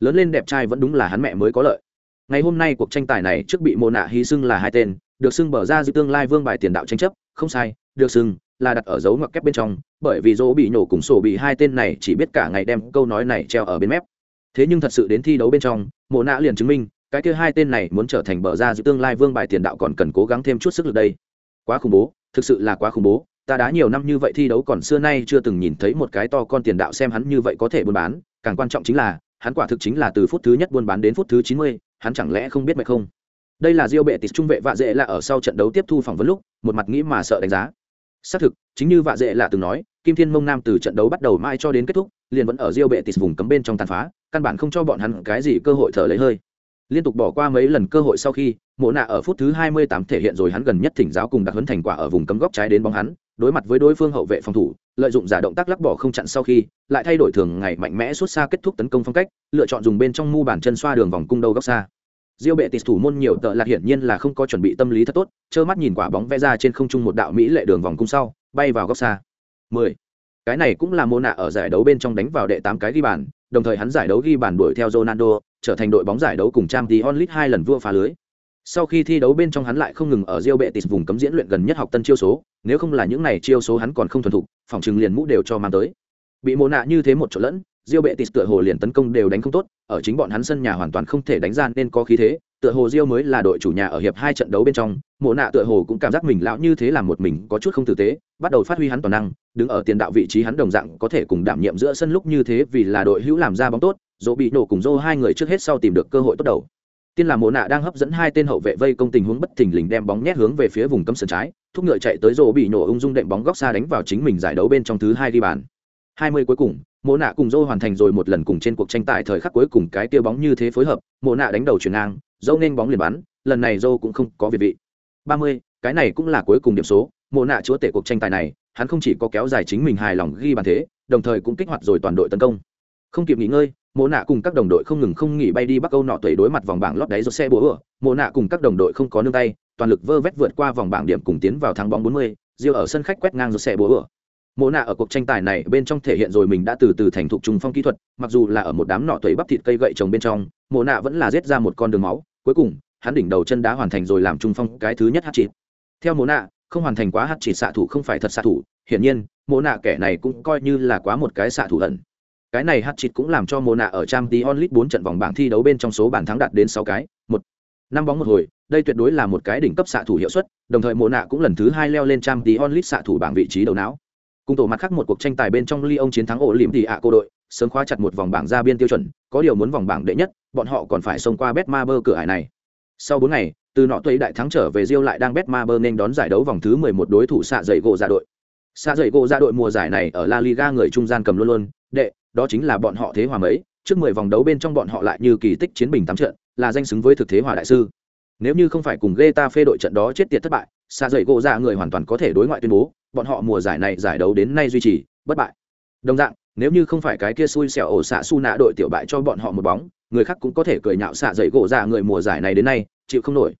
lớn lên đẹp trai vẫn đúng là hắn mẹ mới có lợi. Ngày hôm nay cuộc tranh tài này trước bị Mộ Nạ hy xưng là hai tên, được xưng bở ra dư tương lai vương bài tiền đạo tranh chấp, không sai, được xưng là đặt ở dấu ngoặc kép bên trong, bởi vì dỗ bị nổ cùng sổ bị hai tên này chỉ biết cả ngày đem câu nói này treo ở bên mép thế nhưng thật sự đến thi đấu bên trong, mộ nạ liền chứng minh, cái kia hai tên này muốn trở thành bờ ra giữa tương lai vương bài tiền đạo còn cần cố gắng thêm chút sức lực đây. Quá khủng bố, thực sự là quá khủng bố. Ta đã nhiều năm như vậy thi đấu còn xưa nay chưa từng nhìn thấy một cái to con tiền đạo xem hắn như vậy có thể buôn bán. Càng quan trọng chính là, hắn quả thực chính là từ phút thứ nhất buôn bán đến phút thứ chín mươi, hắn chẳng lẽ không biết mệt không? Đây là diêu bệ tịt trung vệ vạ dễ là ở sau trận đấu tiếp thu phỏng vấn lúc, một mặt nghĩ mà sợ đánh giá. Xác thực, chính như vạ dễ là từng nói, kim thiên mông nam từ trận đấu bắt đầu mãi cho đến kết thúc liền vẫn ở diêu bệ tịt vùng cấm bên trong tàn phá, căn bản không cho bọn hắn cái gì cơ hội thở lấy hơi. Liên tục bỏ qua mấy lần cơ hội sau khi, Mộ nạ ở phút thứ 28 thể hiện rồi hắn gần nhất thỉnh giáo cùng đặc huấn thành quả ở vùng cấm góc trái đến bóng hắn, đối mặt với đối phương hậu vệ phòng thủ, lợi dụng giả động tác lắc bỏ không chặn sau khi, lại thay đổi thường ngày mạnh mẽ suốt xa kết thúc tấn công phong cách, lựa chọn dùng bên trong mu bàn chân xoa đường vòng cung đầu góc xa. Diêu bệ tịt thủ môn nhiều tợ là hiển nhiên là không có chuẩn bị tâm lý thật tốt, trơ mắt nhìn quả bóng vẽ ra trên không trung một đạo mỹ lệ đường vòng cung sau, bay vào góc xa. 10. Cái này cũng là mô nạ ở giải đấu bên trong đánh vào đệ 8 cái ghi bàn, đồng thời hắn giải đấu ghi bàn đuổi theo Ronaldo, trở thành đội bóng giải đấu cùng Champions League hai lần vua phá lưới. Sau khi thi đấu bên trong hắn lại không ngừng ở Diêu Betis vùng cấm diễn luyện gần nhất học tân chiêu số, nếu không là những này chiêu số hắn còn không thuần thục, phòng trừng liền mũ đều cho mang tới. Bị mô nạ như thế một chỗ lẫn, Diêu Betis tựa hồ liền tấn công đều đánh không tốt, ở chính bọn hắn sân nhà hoàn toàn không thể đánh ra nên có khí thế, tựa hồ Diêu mới là đội chủ nhà ở hiệp hai trận đấu bên trong, Mộ nạ tựa hồ cũng cảm giác mình lão như thế làm một mình có chút không tử tế, bắt đầu phát huy hắn toàn năng, đứng ở tiền đạo vị trí hắn đồng dạng có thể cùng đảm nhiệm giữa sân lúc như thế vì là đội hữu làm ra bóng tốt, dỗ bị nổ cùng dô hai người trước hết sau tìm được cơ hội tốt đầu. Tiên là Mộ nạ đang hấp dẫn hai tên hậu vệ vây công tình huống bất thình lình đem bóng nhét hướng về phía vùng cấm sân trái thúc ngựa chạy tới Dỗ bị nổ ung dung đệm bóng góc xa đánh vào chính mình giải đấu bên trong thứ hai đi bàn. Hai mươi cuối cùng Mộ nạ cùng dô hoàn thành rồi một lần cùng trên cuộc tranh tài thời khắc cuối cùng cái tia bóng như thế phối hợp Mộ nạ đánh đầu chuyển ngang dâu nên bóng liền bắn lần này dâu cũng không có việt vị. Ba mươi, cái này cũng là cuối cùng điểm số Mộ nạ chúa tể cuộc tranh tài này hắn không chỉ có kéo dài chính mình hài lòng ghi bàn thế đồng thời cũng kích hoạt rồi toàn đội tấn công. Không kịp nghỉ ngơi mộ nạ cùng các đồng đội không ngừng không nghỉ bay đi bắc âu nọ tẩy đối mặt vòng bảng lót đáy do xe búa ựa mộ nạ cùng các đồng đội không có nương tay toàn lực vơ vét vượt qua vòng bảng điểm cùng tiến vào thắng bóng 40, Diêu ở sân khách quét ngang do xe búa ửa mộ nạ ở cuộc tranh tài này bên trong thể hiện rồi mình đã từ từ thành thục trùng phong kỹ thuật mặc dù là ở một đám nọ tuổi bắp thịt cây gậy trồng bên trong mộ nạ vẫn là giết ra một con đường máu cuối cùng, hắn đỉnh đầu chân đá hoàn thành rồi làm trung phong cái thứ nhất hát chịt theo mộ nạ, không hoàn thành quá hát chịt xạ thủ không phải thật xạ thủ, hiển nhiên, mộ nạ kẻ này cũng coi như là quá một cái xạ thủ ẩn. Cái này hát chịt cũng làm cho Mona ở trang tí onlit bốn trận vòng bảng thi đấu bên trong số bàn thắng đạt đến sáu cái, một. Năm bóng một hồi, đây tuyệt đối là một cái đỉnh cấp xạ thủ hiệu suất, đồng thời Mona cũng lần thứ hai leo lên trang tí onlit xạ thủ bảng vị trí đầu não. Cùng tổ mặt khác một cuộc tranh tài bên trong Lyon chiến thắng ổ liễm thì ạ cô đội sớm khóa chặt một vòng bảng ra biên tiêu chuẩn, có điều muốn vòng bảng đệ nhất, bọn họ còn phải xông qua betmaber cửa hải này. Sau bốn ngày, từ nọ tuệ đại thắng trở về Rio lại đang betmaber nên đón giải đấu vòng thứ mười một đối thủ xạ dày gỗ ra đội. Xạ dày gỗ ra đội mùa giải này ở La Liga người trung gian cầm luôn luôn, đệ, đó chính là bọn họ thế hòa mấy, trước mười vòng đấu bên trong bọn họ lại như kỳ tích chiến bình tám trận, là danh xứng với thực thế hòa đại sư. Nếu như không phải cùng Geta phê đội trận đó chết tiệt thất bại xa dậy gỗ ra người hoàn toàn có thể đối ngoại tuyên bố, bọn họ mùa giải này giải đấu đến nay duy trì, bất bại. Đồng dạng nếu như không phải cái kia xui xẻo ổ xạ su nạ đội tiểu bại cho bọn họ một bóng người khác cũng có thể cười nhạo xạ dậy gỗ ra người mùa giải này đến nay chịu không nổi.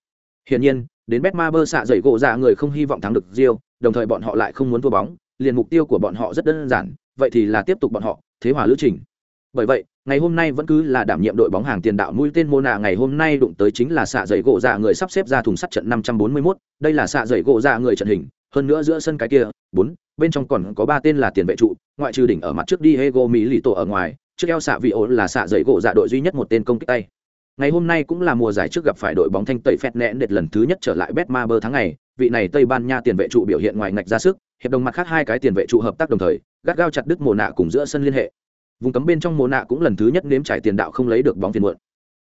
Hiển nhiên đến betma bơ xạ dậy gỗ ra người không hy vọng thắng được rio đồng thời bọn họ lại không muốn thua bóng liền mục tiêu của bọn họ rất đơn giản vậy thì là tiếp tục bọn họ thế hòa lữ trình. Bởi vậy ngày hôm nay vẫn cứ là đảm nhiệm đội bóng hàng tiền đạo mũi tên mô nạ ngày hôm nay đụng tới chính là xạ dày gỗ dạ người sắp xếp ra thùng sắt trận năm trăm bốn mươi 541, đây là xạ dày gỗ dạ người trận hình hơn nữa giữa sân cái kia, bốn, bên trong còn có ba tên là tiền vệ trụ, ngoại trừ đỉnh ở mặt trước đi hego mỹ lì tổ ở ngoài, trước eo xạ vị ổ là xạ dày gỗ dạ đội duy nhất một tên công kích tay. Ngày hôm nay cũng là mùa giải trước gặp phải đội bóng thanh tẩy phét nẹn đệt lần thứ nhất trở lại betmaber tháng ngày, vị này tây ban nha tiền vệ trụ biểu hiện ngoài ngạch ra sức, hiệp đồng mặt khác hai cái tiền vệ trụ hợp tác đồng thời, gắt gao chặt đứt mồ nạ cùng giữa sân liên hệ. Vùng cấm bên trong mồ nạ cũng lần thứ nhất nếm trải tiền đạo không lấy được bóng tiền muộn.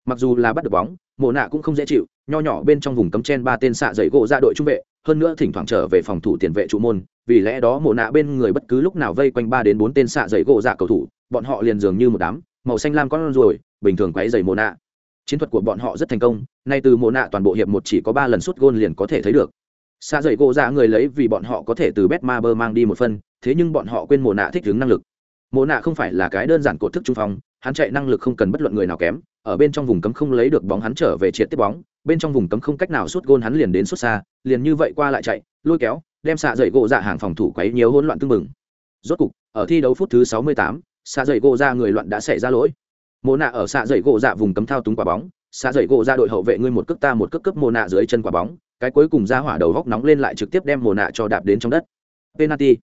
Mặc dù là bắt được bóng mồ nạ cũng không dễ chịu, nho nhỏ bên trong vùng cấm chen ba tên xạ dậy gỗ ra đội trung vệ hơn nữa thỉnh thoảng trở về phòng thủ tiền vệ trụ môn, vì lẽ đó mồ nạ bên người bất cứ lúc nào vây quanh ba đến bốn tên xạ dậy gỗ dạ cầu thủ, bọn họ liền dường như một đám, màu xanh lam con ruồi, bình thường quấy dày mồ nạ. Chiến thuật của bọn họ rất thành công, nay từ mồ nạ toàn bộ hiệp một chỉ có ba lần sút gôn liền có thể thấy được. Xạ dậy gỗ dạ người lấy vì bọn họ có thể từ bet ma bơ mang đi một phân, thế nhưng bọn họ quên mồ nạ thích ứng năng lực. Mồ nạ không phải là cái đơn giản cột thức trung phong hắn chạy năng lực không cần bất luận người nào kém ở bên trong vùng cấm không lấy được bóng hắn trở về triệt tiếp bóng bên trong vùng cấm không cách nào sút gôn hắn liền đến sút xa liền như vậy qua lại chạy lôi kéo đem xạ dậy gỗ dạ hàng phòng thủ quấy nhiều hỗn loạn tương mừng rốt cục ở thi đấu phút thứ 68, xạ dậy gỗ dạ người loạn đã xảy ra lỗi. Mồ nạ ở xạ dậy gỗ dạ vùng cấm thao túng quả bóng xạ dậy gỗ ra đội hậu vệ ngươi một cước ta một cước cướp mồ nạ dưới chân quả bóng cái cuối cùng ra hỏa đầu góc nóng lên lại trực tiếp đem mồ nạ cho đạp đến trong đất. Penalty.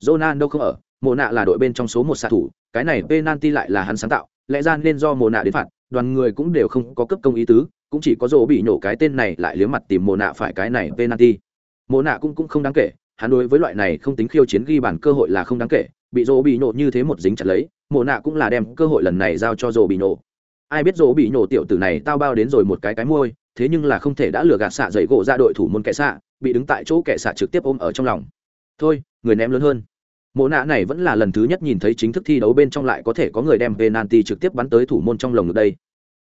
Ronaldo không ở mồ nạ là đội bên trong số một xạ thủ cái này penalty lại là hắn sáng tạo, lẽ ra nên do Mộ nạ đến phạt, đoàn người cũng đều không có cấp công ý tứ, cũng chỉ có Dỗ bị nhổ cái tên này lại liếm mặt tìm Mộ nạ phải cái này penalty. Mộ nạ cũng cũng không đáng kể, hắn đối với loại này không tính khiêu chiến ghi bản cơ hội là không đáng kể, bị Dỗ bị nhổ như thế một dính chặt lấy Mộ nạ cũng là đem cơ hội lần này giao cho Dỗ bị nhổ. Ai biết Dỗ bị nhổ tiểu tử này tao bao đến rồi một cái cái môi, thế nhưng là không thể đã lừa gạt xạ dậy gỗ ra đội thủ môn kẻ xạ, bị đứng tại chỗ kẻ xạ trực tiếp ôm ở trong lòng. Thôi, người ném lớn hơn mộ nạ này vẫn là lần thứ nhất nhìn thấy chính thức thi đấu bên trong lại có thể có người đem penalty trực tiếp bắn tới thủ môn trong lồng ngực đây.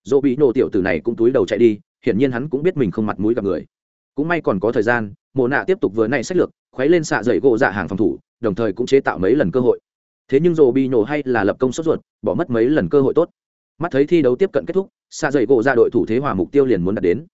Dỗ bị nổ tiểu tử này cũng túi đầu chạy đi, hiển nhiên hắn cũng biết mình không mặt mũi gặp người. Cũng may còn có thời gian, mộ nạ tiếp tục vừa nay sách lược, khuấy lên xạ dậy gỗ dạ hàng phòng thủ, đồng thời cũng chế tạo mấy lần cơ hội. Thế nhưng dỗ bị nổ hay là lập công sốt ruột, bỏ mất mấy lần cơ hội tốt. Mắt thấy thi đấu tiếp cận kết thúc, xạ dậy gỗ ra đội thủ thế hòa mục tiêu liền muốn đạt đến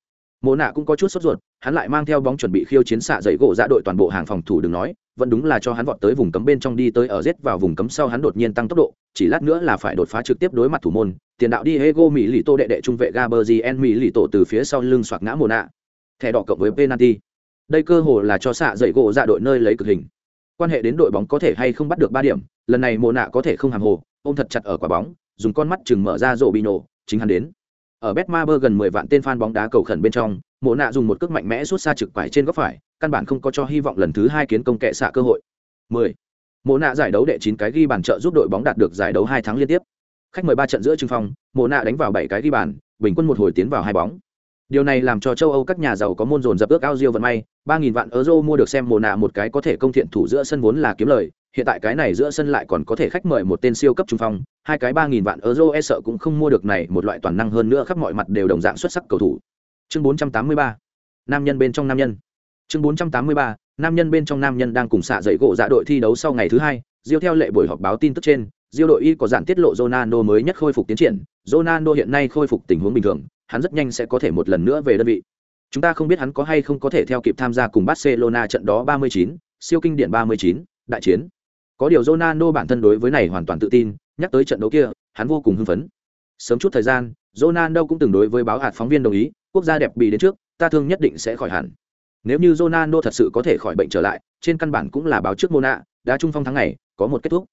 mộ nạ cũng có chút sốt ruột, hắn lại mang theo bóng chuẩn bị khiêu chiến xạ dậy gỗ ra đội toàn bộ hàng phòng thủ đừng nói, vẫn đúng là cho hắn vọt tới vùng cấm bên trong đi tới ở rết vào vùng cấm sau hắn đột nhiên tăng tốc độ, chỉ lát nữa là phải đột phá trực tiếp đối mặt thủ môn, tiền đạo đi hego mỹ lì tô đệ đệ trung vệ gaberzien mỹ lì tổ từ phía sau lưng soạt ngã mồ nạ. Thẻ đỏ cộng với penalty. Đây cơ hồ là cho xạ dậy gỗ ra đội nơi lấy cực hình. Quan hệ đến đội bóng có thể hay không bắt được ba điểm, lần này mồ nạ có thể không hàng hồ, ôm thật chặt ở quả bóng, dùng con mắt chừng mở ra rổ bị nổ chính hắn đến ở betmaber gần mười vạn tên fan bóng đá cầu khẩn bên trong, mộ nạ dùng một cước mạnh mẽ rút xa trực quải trên góc phải, căn bản không có cho hy vọng lần thứ hai kiến công kệ xạ cơ hội. 10. mộ nạ giải đấu đệ chín cái ghi bàn trợ giúp đội bóng đạt được giải đấu hai tháng liên tiếp. Khách mười ba trận giữa trung phong mộ nạ đánh vào 7 cái ghi bàn, bình quân một hồi tiến vào hai bóng. Điều này làm cho châu âu các nhà giàu có môn dồn dập ước ao diêu vận may 3000 vạn euro mua được xem Mộ nạ một cái có thể công thiện thủ giữa sân vốn là kiếm lời hiện tại cái này giữa sân lại còn có thể khách mời một tên siêu cấp trung phong hai cái ba nghìn vạn euro e sợ cũng không mua được này một loại toàn năng hơn nữa khắp mọi mặt đều đồng dạng xuất sắc cầu thủ. Chương bốn trăm tám mươi ba nam nhân bên trong nam nhân. Chương bốn trăm tám mươi ba nam nhân bên trong nam nhân đang cùng xạ dậy gỗ dạ đội thi đấu sau ngày thứ hai diêu theo lệ buổi họp báo tin tức trên diêu đội y có giản tiết lộ ronaldo mới nhất khôi phục tiến triển. Ronaldo hiện nay khôi phục tình huống bình thường hắn rất nhanh sẽ có thể một lần nữa về đơn vị. Chúng ta không biết hắn có hay không có thể theo kịp tham gia cùng barcelona trận đó 39, siêu kinh điển 39, đại chiến có điều ronaldo bản thân đối với này hoàn toàn tự tin nhắc tới trận đấu kia hắn vô cùng hưng phấn. Sớm chút thời gian ronaldo cũng từng đối với báo hạt phóng viên đồng ý quốc gia đẹp bị đến trước ta thương nhất định sẽ khỏi hẳn. Nếu như ronaldo thật sự có thể khỏi bệnh trở lại trên căn bản cũng là báo trước mona đã trung phong tháng này có một kết thúc.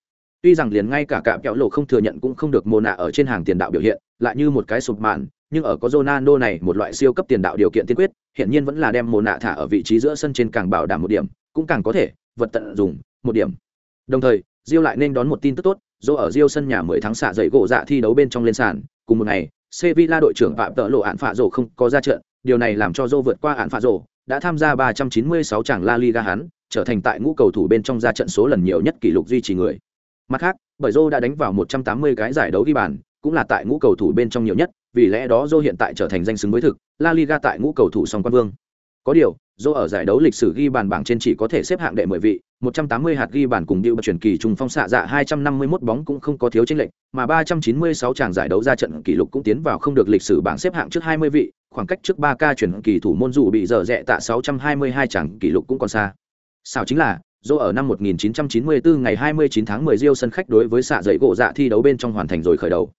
Tuy rằng liền ngay cả cạm kẹo lộ không thừa nhận cũng không được mona ở trên hàng tiền đạo biểu hiện lại như một cái sụp màn nhưng ở có Ronaldo này một loại siêu cấp tiền đạo điều kiện tiên quyết, hiện nhiên vẫn là đem Mona thả ở vị trí giữa sân trên càng bảo đảm một điểm, cũng càng có thể vật tận dùng một điểm. Đồng thời, Rio lại nên đón một tin tức tốt, dù ở Rio sân nhà 10 tháng xạ dậy gỗ dạ thi đấu bên trong lên sàn, cùng một ngày, Sevilla đội trưởng Phạm Tợ Lộ án phạ rổ không có ra trận, điều này làm cho Rio vượt qua án phạ rổ, đã tham gia 396 trận La Liga hắn, trở thành tại ngũ cầu thủ bên trong ra trận số lần nhiều nhất kỷ lục duy trì người. Mặt khác, bởi Rio đã đánh vào 180 cái giải đấu ghi bàn, cũng là tại ngũ cầu thủ bên trong nhiều nhất, vì lẽ đó Rio hiện tại trở thành danh xứng với thực, La Liga tại ngũ cầu thủ song quan vương. Có điều, Rio ở giải đấu lịch sử ghi bàn bảng trên chỉ có thể xếp hạng đệ 10 vị, 180 hạt ghi bàn cùng điệu chuyển kỳ trùng phong xạ dạ 251 bóng cũng không có thiếu chênh lệch, mà 396 chàng giải đấu ra trận kỷ lục cũng tiến vào không được lịch sử bảng xếp hạng trước 20 vị, khoảng cách trước 3K chuyển kỳ thủ môn dù bị dở rẹ tạ 622 chàng kỷ lục cũng còn xa. Sao chính là, Dô ở năm 1994 ngày 29 tháng 10 Rio sân khách đối với xạ dậy gỗ dạ thi đấu bên trong hoàn thành rồi khởi đầu.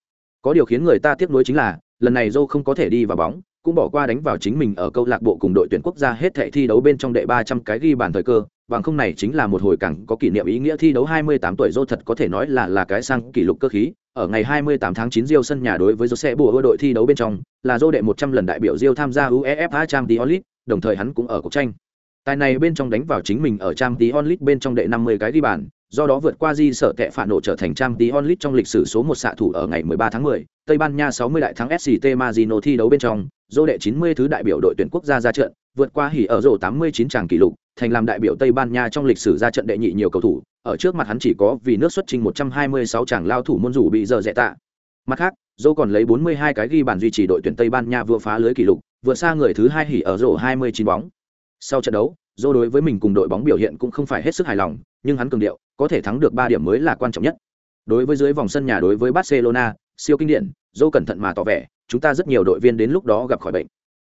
Có điều khiến người ta tiếc nuối chính là, lần này Dô không có thể đi vào bóng, cũng bỏ qua đánh vào chính mình ở câu lạc bộ cùng đội tuyển quốc gia hết thảy thi đấu bên trong đệ 300 cái ghi bàn thời cơ, bằng không này chính là một hồi càng có kỷ niệm ý nghĩa thi đấu 28 tuổi Dô thật có thể nói là là cái sang kỷ lục cơ khí. Ở ngày 28 tháng 9 Rio sân nhà đối với Jose Bùa đội thi đấu bên trong, là Dô đệ 100 lần đại biểu Rio tham gia UEFA Champions League, đồng thời hắn cũng ở cuộc tranh. Tài này bên trong đánh vào chính mình ở Champions League bên trong đệ 50 cái ghi bàn, do đó vượt qua di sở tệ phản nổ trở thành Champions League trong lịch sử số một xạ thủ ở ngày 13 tháng 10, Tây Ban Nha 60 đại thắng SCT Marino thi đấu bên trong, dô đệ 90 thứ đại biểu đội tuyển quốc gia ra trận, vượt qua hỉ ở rổ 89 tràng kỷ lục, thành làm đại biểu Tây Ban Nha trong lịch sử ra trận đệ nhị nhiều cầu thủ, ở trước mặt hắn chỉ có vì nước xuất trình 126 tràng lao thủ môn rủ bị giờ rẻ tạ. Mặt khác, dô còn lấy 42 cái ghi bàn duy trì đội tuyển Tây Ban Nha vừa phá lưới kỷ lục, vượt xa người thứ hai hỉ ở rổ 29 bóng. Sau trận đấu, dô đối với mình cùng đội bóng biểu hiện cũng không phải hết sức hài lòng, nhưng hắn cường điệu, có thể thắng được ba điểm mới là quan trọng nhất. Đối với dưới vòng sân nhà đối với Barcelona, siêu kinh điển, dô cẩn thận mà tỏ vẻ, chúng ta rất nhiều đội viên đến lúc đó gặp khỏi bệnh.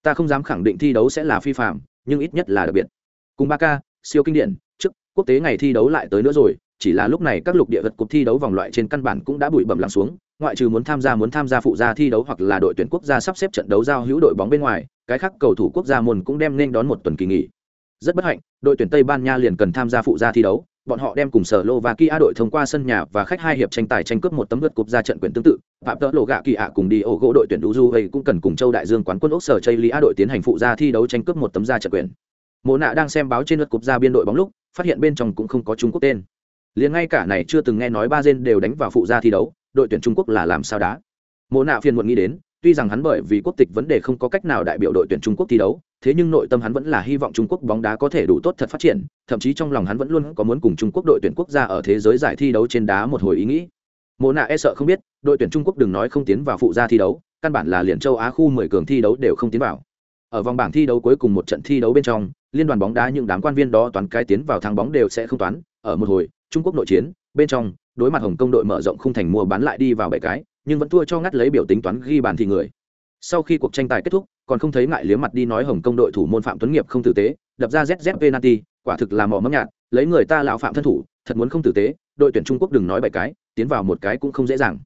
Ta không dám khẳng định thi đấu sẽ là phi phạm, nhưng ít nhất là đặc biệt. Cùng Ca, siêu kinh điển, trước quốc tế ngày thi đấu lại tới nữa rồi, chỉ là lúc này các lục địa vật cuộc thi đấu vòng loại trên căn bản cũng đã bụi bẩm lắng xuống, ngoại trừ muốn tham gia muốn tham gia phụ gia thi đấu hoặc là đội tuyển quốc gia sắp xếp trận đấu giao hữu đội bóng bên ngoài, cái khác cầu thủ quốc gia môn cũng đem nên đón một tuần kỳ nghỉ. Rất bất hạnh, đội tuyển Tây Ban Nha liền cần tham gia phụ gia thi đấu, bọn họ đem cùng sở Slovakia đội thông qua sân nhà và khách hai hiệp tranh tài tranh cướp một tấm lượt cúp ra trận quyền tương tự. Phạm tớ Lộ Gạ Kỳ ạ cùng đi ổ gỗ đội tuyển Uruguay cũng cần cùng Châu Đại Dương quán quân Úc Sở Chây A đội tiến hành phụ gia thi đấu tranh cướp một tấm ra trận quyền. Mộ nạ đang xem báo trên lượt cục ra biên đội bóng lúc, phát hiện bên trong cũng không có Trung Quốc tên. Liền ngay cả này chưa từng nghe nói ba gen đều đánh vào phụ gia thi đấu, đội tuyển Trung Quốc là làm sao đá. Mộ nạ phiền muộn nghĩ đến, tuy rằng hắn bởi vì quốc tịch vấn đề không có cách nào đại biểu đội tuyển Trung Quốc thi đấu, thế nhưng nội tâm hắn vẫn là hy vọng Trung Quốc bóng đá có thể đủ tốt thật phát triển, thậm chí trong lòng hắn vẫn luôn có muốn cùng Trung Quốc đội tuyển quốc gia ở thế giới giải thi đấu trên đá một hồi ý nghĩ. Mộ nạ e sợ không biết, đội tuyển Trung Quốc đừng nói không tiến vào phụ gia thi đấu, căn bản là liền châu Á khu 10 cường thi đấu đều không tiến vào. Ở vòng bảng thi đấu cuối cùng một trận thi đấu bên trong, liên đoàn bóng đá những đám quan viên đó toán cái tiến vào thắng bóng đều sẽ không toán, ở một hồi, Trung Quốc nội chiến, bên trong, đối mặt Hồng Kông đội mở rộng khung thành mua bán lại đi vào bảy cái, nhưng vẫn thua cho ngắt lấy biểu tính toán ghi bàn thì người. Sau khi cuộc tranh tài kết thúc, còn không thấy ngại liếm mặt đi nói Hồng Kông đội thủ môn Phạm Tuấn Nghiệp không tử tế, đập ra ZZ penalty, quả thực là mỏ mẫm nhạt, lấy người ta lão phạm thân thủ, thật muốn không tử tế, đội tuyển Trung Quốc đừng nói bảy cái, tiến vào một cái cũng không dễ dàng.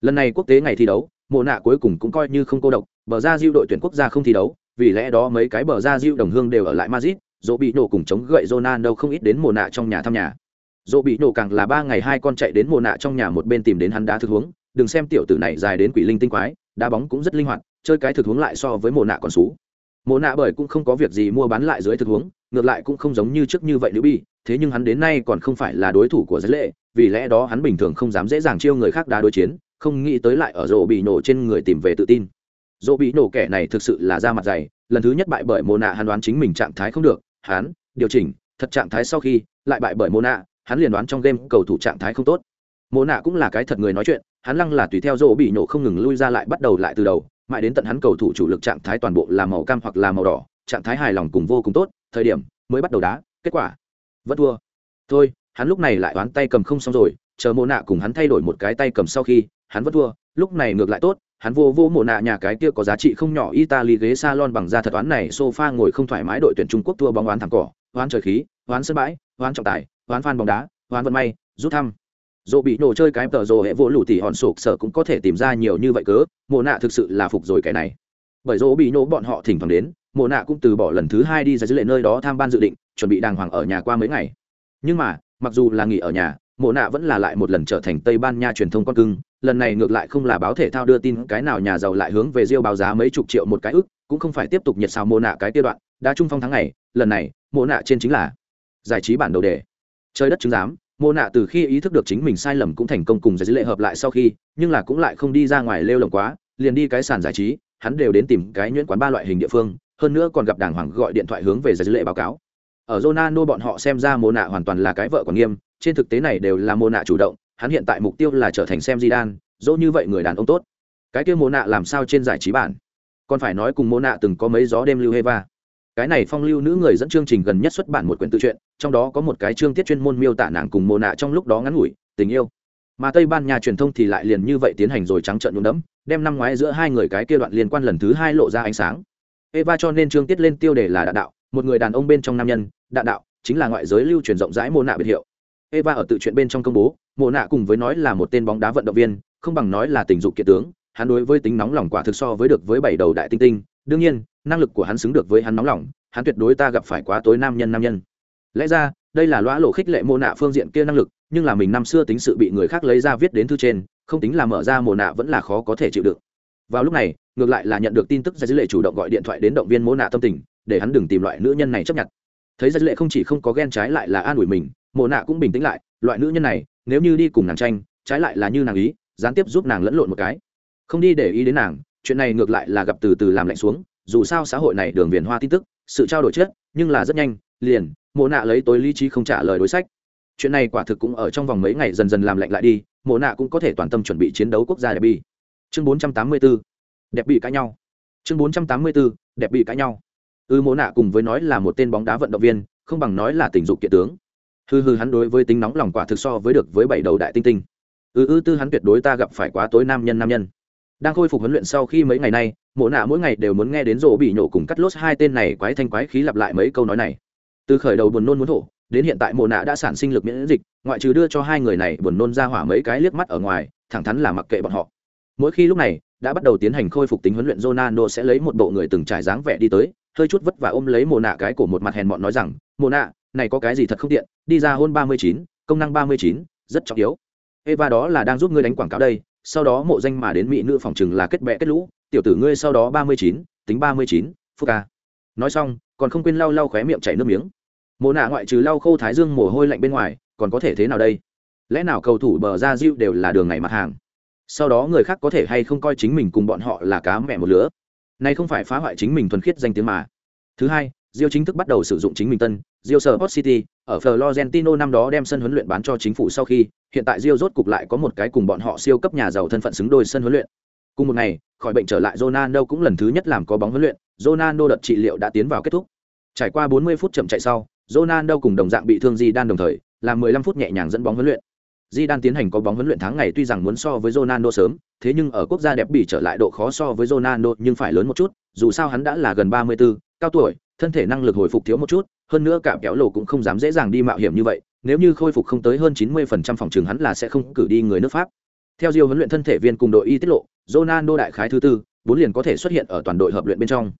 Lần này quốc tế ngày thi đấu, mộ nạ cuối cùng cũng coi như không cô độc, bờ ra diêu đội tuyển quốc gia không thi đấu, vì lẽ đó mấy cái bờ ra diêu đồng hương đều ở lại Madrid, dỗ bị nổ cùng chống gậy Ronaldo không ít đến mùa nạ trong nhà thăm nhà. Dỗ bị nổ càng là ba ngày hai con chạy đến mùa nạ trong nhà một bên tìm đến hắn đá thực huống, đừng xem tiểu tử này dài đến quỷ linh tinh quái, đá bóng cũng rất linh hoạt, chơi cái thực huống lại so với mùa nạ còn xú. Mùa nạ bởi cũng không có việc gì mua bán lại dưới thực huống, ngược lại cũng không giống như trước như vậy nữ bi, thế nhưng hắn đến nay còn không phải là đối thủ của giới lệ, vì lẽ đó hắn bình thường không dám dễ dàng chiêu người khác đá đối chiến, không nghĩ tới lại ở rổ bị nổ trên người tìm về tự tin dỗ bị nổ kẻ này thực sự là da mặt dày, lần thứ nhất bại bởi mồ nạ hắn đoán chính mình trạng thái không được, hắn điều chỉnh thật trạng thái sau khi lại bại bởi mồ nạ hắn liền đoán trong game cầu thủ trạng thái không tốt. Mồ nạ cũng là cái thật người nói chuyện hắn lăng là tùy theo rỗ bị nổ không ngừng lui ra lại bắt đầu lại từ đầu mãi đến tận hắn cầu thủ chủ lực trạng thái toàn bộ là màu cam hoặc là màu đỏ trạng thái hài lòng cùng vô cùng tốt thời điểm mới bắt đầu đá kết quả vẫn thua. Thôi hắn lúc này lại đoán tay cầm không xong rồi chờ mồ nạ cùng hắn thay đổi một cái tay cầm sau khi hắn vẫn thua lúc này ngược lại tốt hắn vô vô mộ nạ nhà cái kia có giá trị không nhỏ, italy ghế salon bằng da thật oán này, sofa ngồi không thoải mái đội tuyển trung quốc thua bóng oán thẳng cỏ, oán trời khí, oán sân bãi, oán trọng tài, oán phan bóng đá, oán vận may, rút thăm. Dù bị nổ chơi cái tờ rồ hệ vỗ lủ tỉ hòn sụp sở cũng có thể tìm ra nhiều như vậy cớ, mộ nạ thực sự là phục rồi cái này. Bởi dỗ bị nổ bọn họ thỉnh thoảng đến, mộ nạ cũng từ bỏ lần thứ hai đi ra dưới lệ nơi đó tham ban dự định, chuẩn bị đàng hoàng ở nhà qua mấy ngày. Nhưng mà, mặc dù là nghỉ ở nhà, mộ nạ vẫn là lại một lần trở thành tây ban nha truyền thông con cưng lần này ngược lại không là báo thể thao đưa tin, cái nào nhà giàu lại hướng về riêu báo giá mấy chục triệu một cái ức, cũng không phải tiếp tục nhiệt xào mô nạ cái tiêu đoạn, đã trung phong tháng này lần này, mô nạ trên chính là giải trí bản đầu đề. Trời đất chứng giám, mô nạ từ khi ý thức được chính mình sai lầm cũng thành công cùng giải dữ lệ hợp lại sau khi, nhưng là cũng lại không đi ra ngoài lêu lồng quá, liền đi cái sàn giải trí, hắn đều đến tìm cái nhuyễn quán ba loại hình địa phương, hơn nữa còn gặp đàng hoàng gọi điện thoại hướng về giải dữ lệ báo cáo. Ở Ronaldo bọn họ xem ra mô nạ hoàn toàn là cái vợ còn nghiêm, trên thực tế này đều là mô nạ chủ động hắn hiện tại mục tiêu là trở thành xem Zidane, dỗ như vậy người đàn ông tốt. Cái kia mô nạ làm sao trên giải trí bản? Còn phải nói cùng mô nạ từng có mấy gió đêm lưu Heva. Cái này phong lưu nữ người dẫn chương trình gần nhất xuất bản một quyển tự truyện, trong đó có một cái chương tiết chuyên môn miêu tả nàng cùng mô nạ trong lúc đó ngắn ngủi, tình yêu. Mà Tây Ban Nha truyền thông thì lại liền như vậy tiến hành rồi trắng trợn nhuốm đẫm, đem năm ngoái giữa hai người cái kia đoạn liên quan lần thứ hai lộ ra ánh sáng. Eva cho nên chương tiết lên tiêu đề là đạn đạo, một người đàn ông bên trong nam nhân, đạn đạo chính là ngoại giới lưu truyền rộng rãi mô nạ biệt hiệu. Eva ở tự truyện bên trong công bố, mộ nạ cùng với nói là một tên bóng đá vận động viên không bằng nói là tình dục kiệt tướng hắn đối với tính nóng lòng quả thực so với được với bảy đầu đại tinh tinh. Đương nhiên năng lực của hắn xứng được với hắn nóng lòng hắn tuyệt đối ta gặp phải quá tối nam nhân nam nhân. Lẽ ra đây là lõa lộ khích lệ Mộ nạ phương diện kia năng lực nhưng là mình năm xưa tính sự bị người khác lấy ra viết đến thư trên không tính là mở ra mồ nạ vẫn là khó có thể chịu đựng. Vào lúc này ngược lại là nhận được tin tức ra dữ lệ chủ động gọi điện thoại đến động viên Mộ nạ tâm tình để hắn đừng tìm loại nữ nhân này chấp nhận. Thấy ra dữ lệ không chỉ không có ghen trái lại là an ủi mình Mộ nạ cũng bình tĩnh lại loại nữ nhân này nếu như đi cùng nàng tranh trái lại là như nàng ý gián tiếp giúp nàng lẫn lộn một cái. Không đi để ý đến nàng chuyện này ngược lại là gặp từ từ làm lạnh xuống dù sao xã hội này đường viền hoa tin tức sự trao đổi chết nhưng là rất nhanh liền mộ nạ lấy tối lý trí không trả lời đối sách. Chuyện này quả thực cũng ở trong vòng mấy ngày dần dần làm lạnh lại đi mộ nạ cũng có thể toàn tâm chuẩn bị chiến đấu quốc gia đẹp bi chương 484 đẹp bị cãi nhau. Chương 484 đẹp bị cãi nhau. Ư ừ, mộ nạ cùng với nói là một tên bóng đá vận động viên không bằng nói là tình dục kiện tướng hư hư hắn đối với tính nóng lòng quả thực so với được với bảy đầu đại tinh tinh. Ư ư tư hắn tuyệt đối ta gặp phải quá tối nam nhân nam nhân. Đang khôi phục huấn luyện sau khi mấy ngày nay, mộ nạ mỗi ngày đều muốn nghe đến rổ bị nhổ cùng cắt lốt hai tên này quái thanh quái khí lặp lại mấy câu nói này. Từ khởi đầu buồn nôn muốn thổ đến hiện tại mộ nạ đã sản sinh lực miễn dịch, ngoại trừ đưa cho hai người này buồn nôn ra hỏa mấy cái liếc mắt ở ngoài, thẳng thắn là mặc kệ bọn họ. Mỗi khi lúc này, đã bắt đầu tiến hành khôi phục tính huấn luyện, Ronaldo sẽ lấy một bộ người từng trải dáng vẻ đi tới, hơi chút vất vả ôm lấy Mộ nạ cái cổ một mặt hèn mọn nói rằng, Mộ nạ này có cái gì thật không tiện đi ra hôn ba mươi chín công năng ba mươi chín rất trọng yếu. Eva đó là đang giúp ngươi đánh quảng cáo đây sau đó mộ danh mà đến mỹ nữ phòng chừng là kết bệ kết lũ tiểu tử ngươi sau đó ba mươi chín tính ba mươi chín phúc ca. Nói xong còn không quên lau lau khóe miệng chảy nước miếng. Mồ nạ ngoại trừ lau khô thái dương mồ hôi lạnh bên ngoài còn có thể thế nào đây? Lẽ nào cầu thủ bờ ra diêu đều là đường ngày mặt hàng? Sau đó người khác có thể hay không coi chính mình cùng bọn họ là cá mẹ một lứa? Nay không phải phá hoại chính mình thuần khiết danh tiếng mà. Thứ hai, Rio chính thức bắt đầu sử dụng chính mình tân Rio Sport City ở Florentino năm đó đem sân huấn luyện bán cho chính phủ sau khi, hiện tại Rio rốt cục lại có một cái cùng bọn họ siêu cấp nhà giàu thân phận xứng đôi sân huấn luyện. Cùng một ngày, khỏi bệnh trở lại Ronaldo cũng lần thứ nhất làm có bóng huấn luyện, Ronaldo đợt trị liệu đã tiến vào kết thúc. Trải qua 40 phút chậm chạy sau, Ronaldo cùng đồng dạng bị thương Zidane đồng thời, làm 15 phút nhẹ nhàng dẫn bóng huấn luyện. Zidane tiến hành có bóng huấn luyện tháng ngày tuy rằng muốn so với Ronaldo sớm, thế nhưng ở quốc gia đẹp bị trở lại độ khó so với Ronaldo nhưng phải lớn một chút, dù sao hắn đã là gần 34, cao tuổi, thân thể năng lực hồi phục thiếu một chút, hơn nữa cả kéo lồ cũng không dám dễ dàng đi mạo hiểm như vậy, nếu như khôi phục không tới hơn 90% phòng trường hắn là sẽ không cử đi người nước Pháp. Theo Diêu huấn luyện thân thể viên cùng đội y tiết lộ, Ronaldo đại khái thứ tư, bốn liền có thể xuất hiện ở toàn đội hợp luyện bên trong.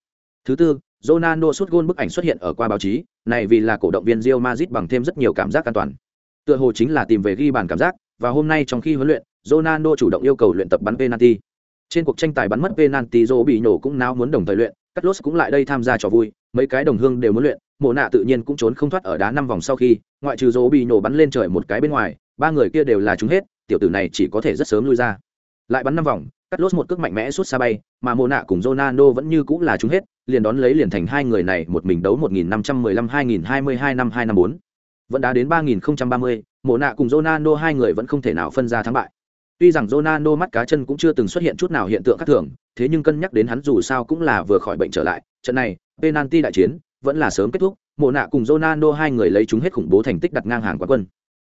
Thứ tư, Ronaldo sút gôn bức ảnh xuất hiện ở qua báo chí, này vì là cổ động viên Rio Madrid bằng thêm rất nhiều cảm giác an toàn. Tựa hồ chính là tìm về ghi bàn cảm giác, và hôm nay trong khi huấn luyện, Ronaldo chủ động yêu cầu luyện tập bắn penalty. Trên cuộc tranh tài bắn mất penalty Zô bị nổ cũng náo muốn đồng thời luyện, Cắt Lốt cũng lại đây tham gia trò vui, mấy cái đồng hương đều muốn luyện, Mộ nạ tự nhiên cũng trốn không thoát ở đá năm vòng sau khi, ngoại trừ Zô bị nổ bắn lên trời một cái bên ngoài, ba người kia đều là chúng hết, tiểu tử này chỉ có thể rất sớm lui ra. Lại bắn năm vòng, Cắt Lốt một cước mạnh mẽ suốt xa bay, mà Mộ nạ cùng Ronaldo vẫn như cũng là chúng hết, liền đón lấy liền thành hai người này một mình đấu 1515-2022 năm 254. Vẫn đá đến 3030, Mộ nạ cùng Ronaldo hai người vẫn không thể nào phân ra thắng bại. Tuy rằng Ronaldo mắt cá chân cũng chưa từng xuất hiện chút nào hiện tượng khác thường, thế nhưng cân nhắc đến hắn dù sao cũng là vừa khỏi bệnh trở lại, trận này, penalty đại chiến vẫn là sớm kết thúc, Mộ nạ cùng Ronaldo hai người lấy chúng hết khủng bố thành tích đặt ngang hàng quán quân.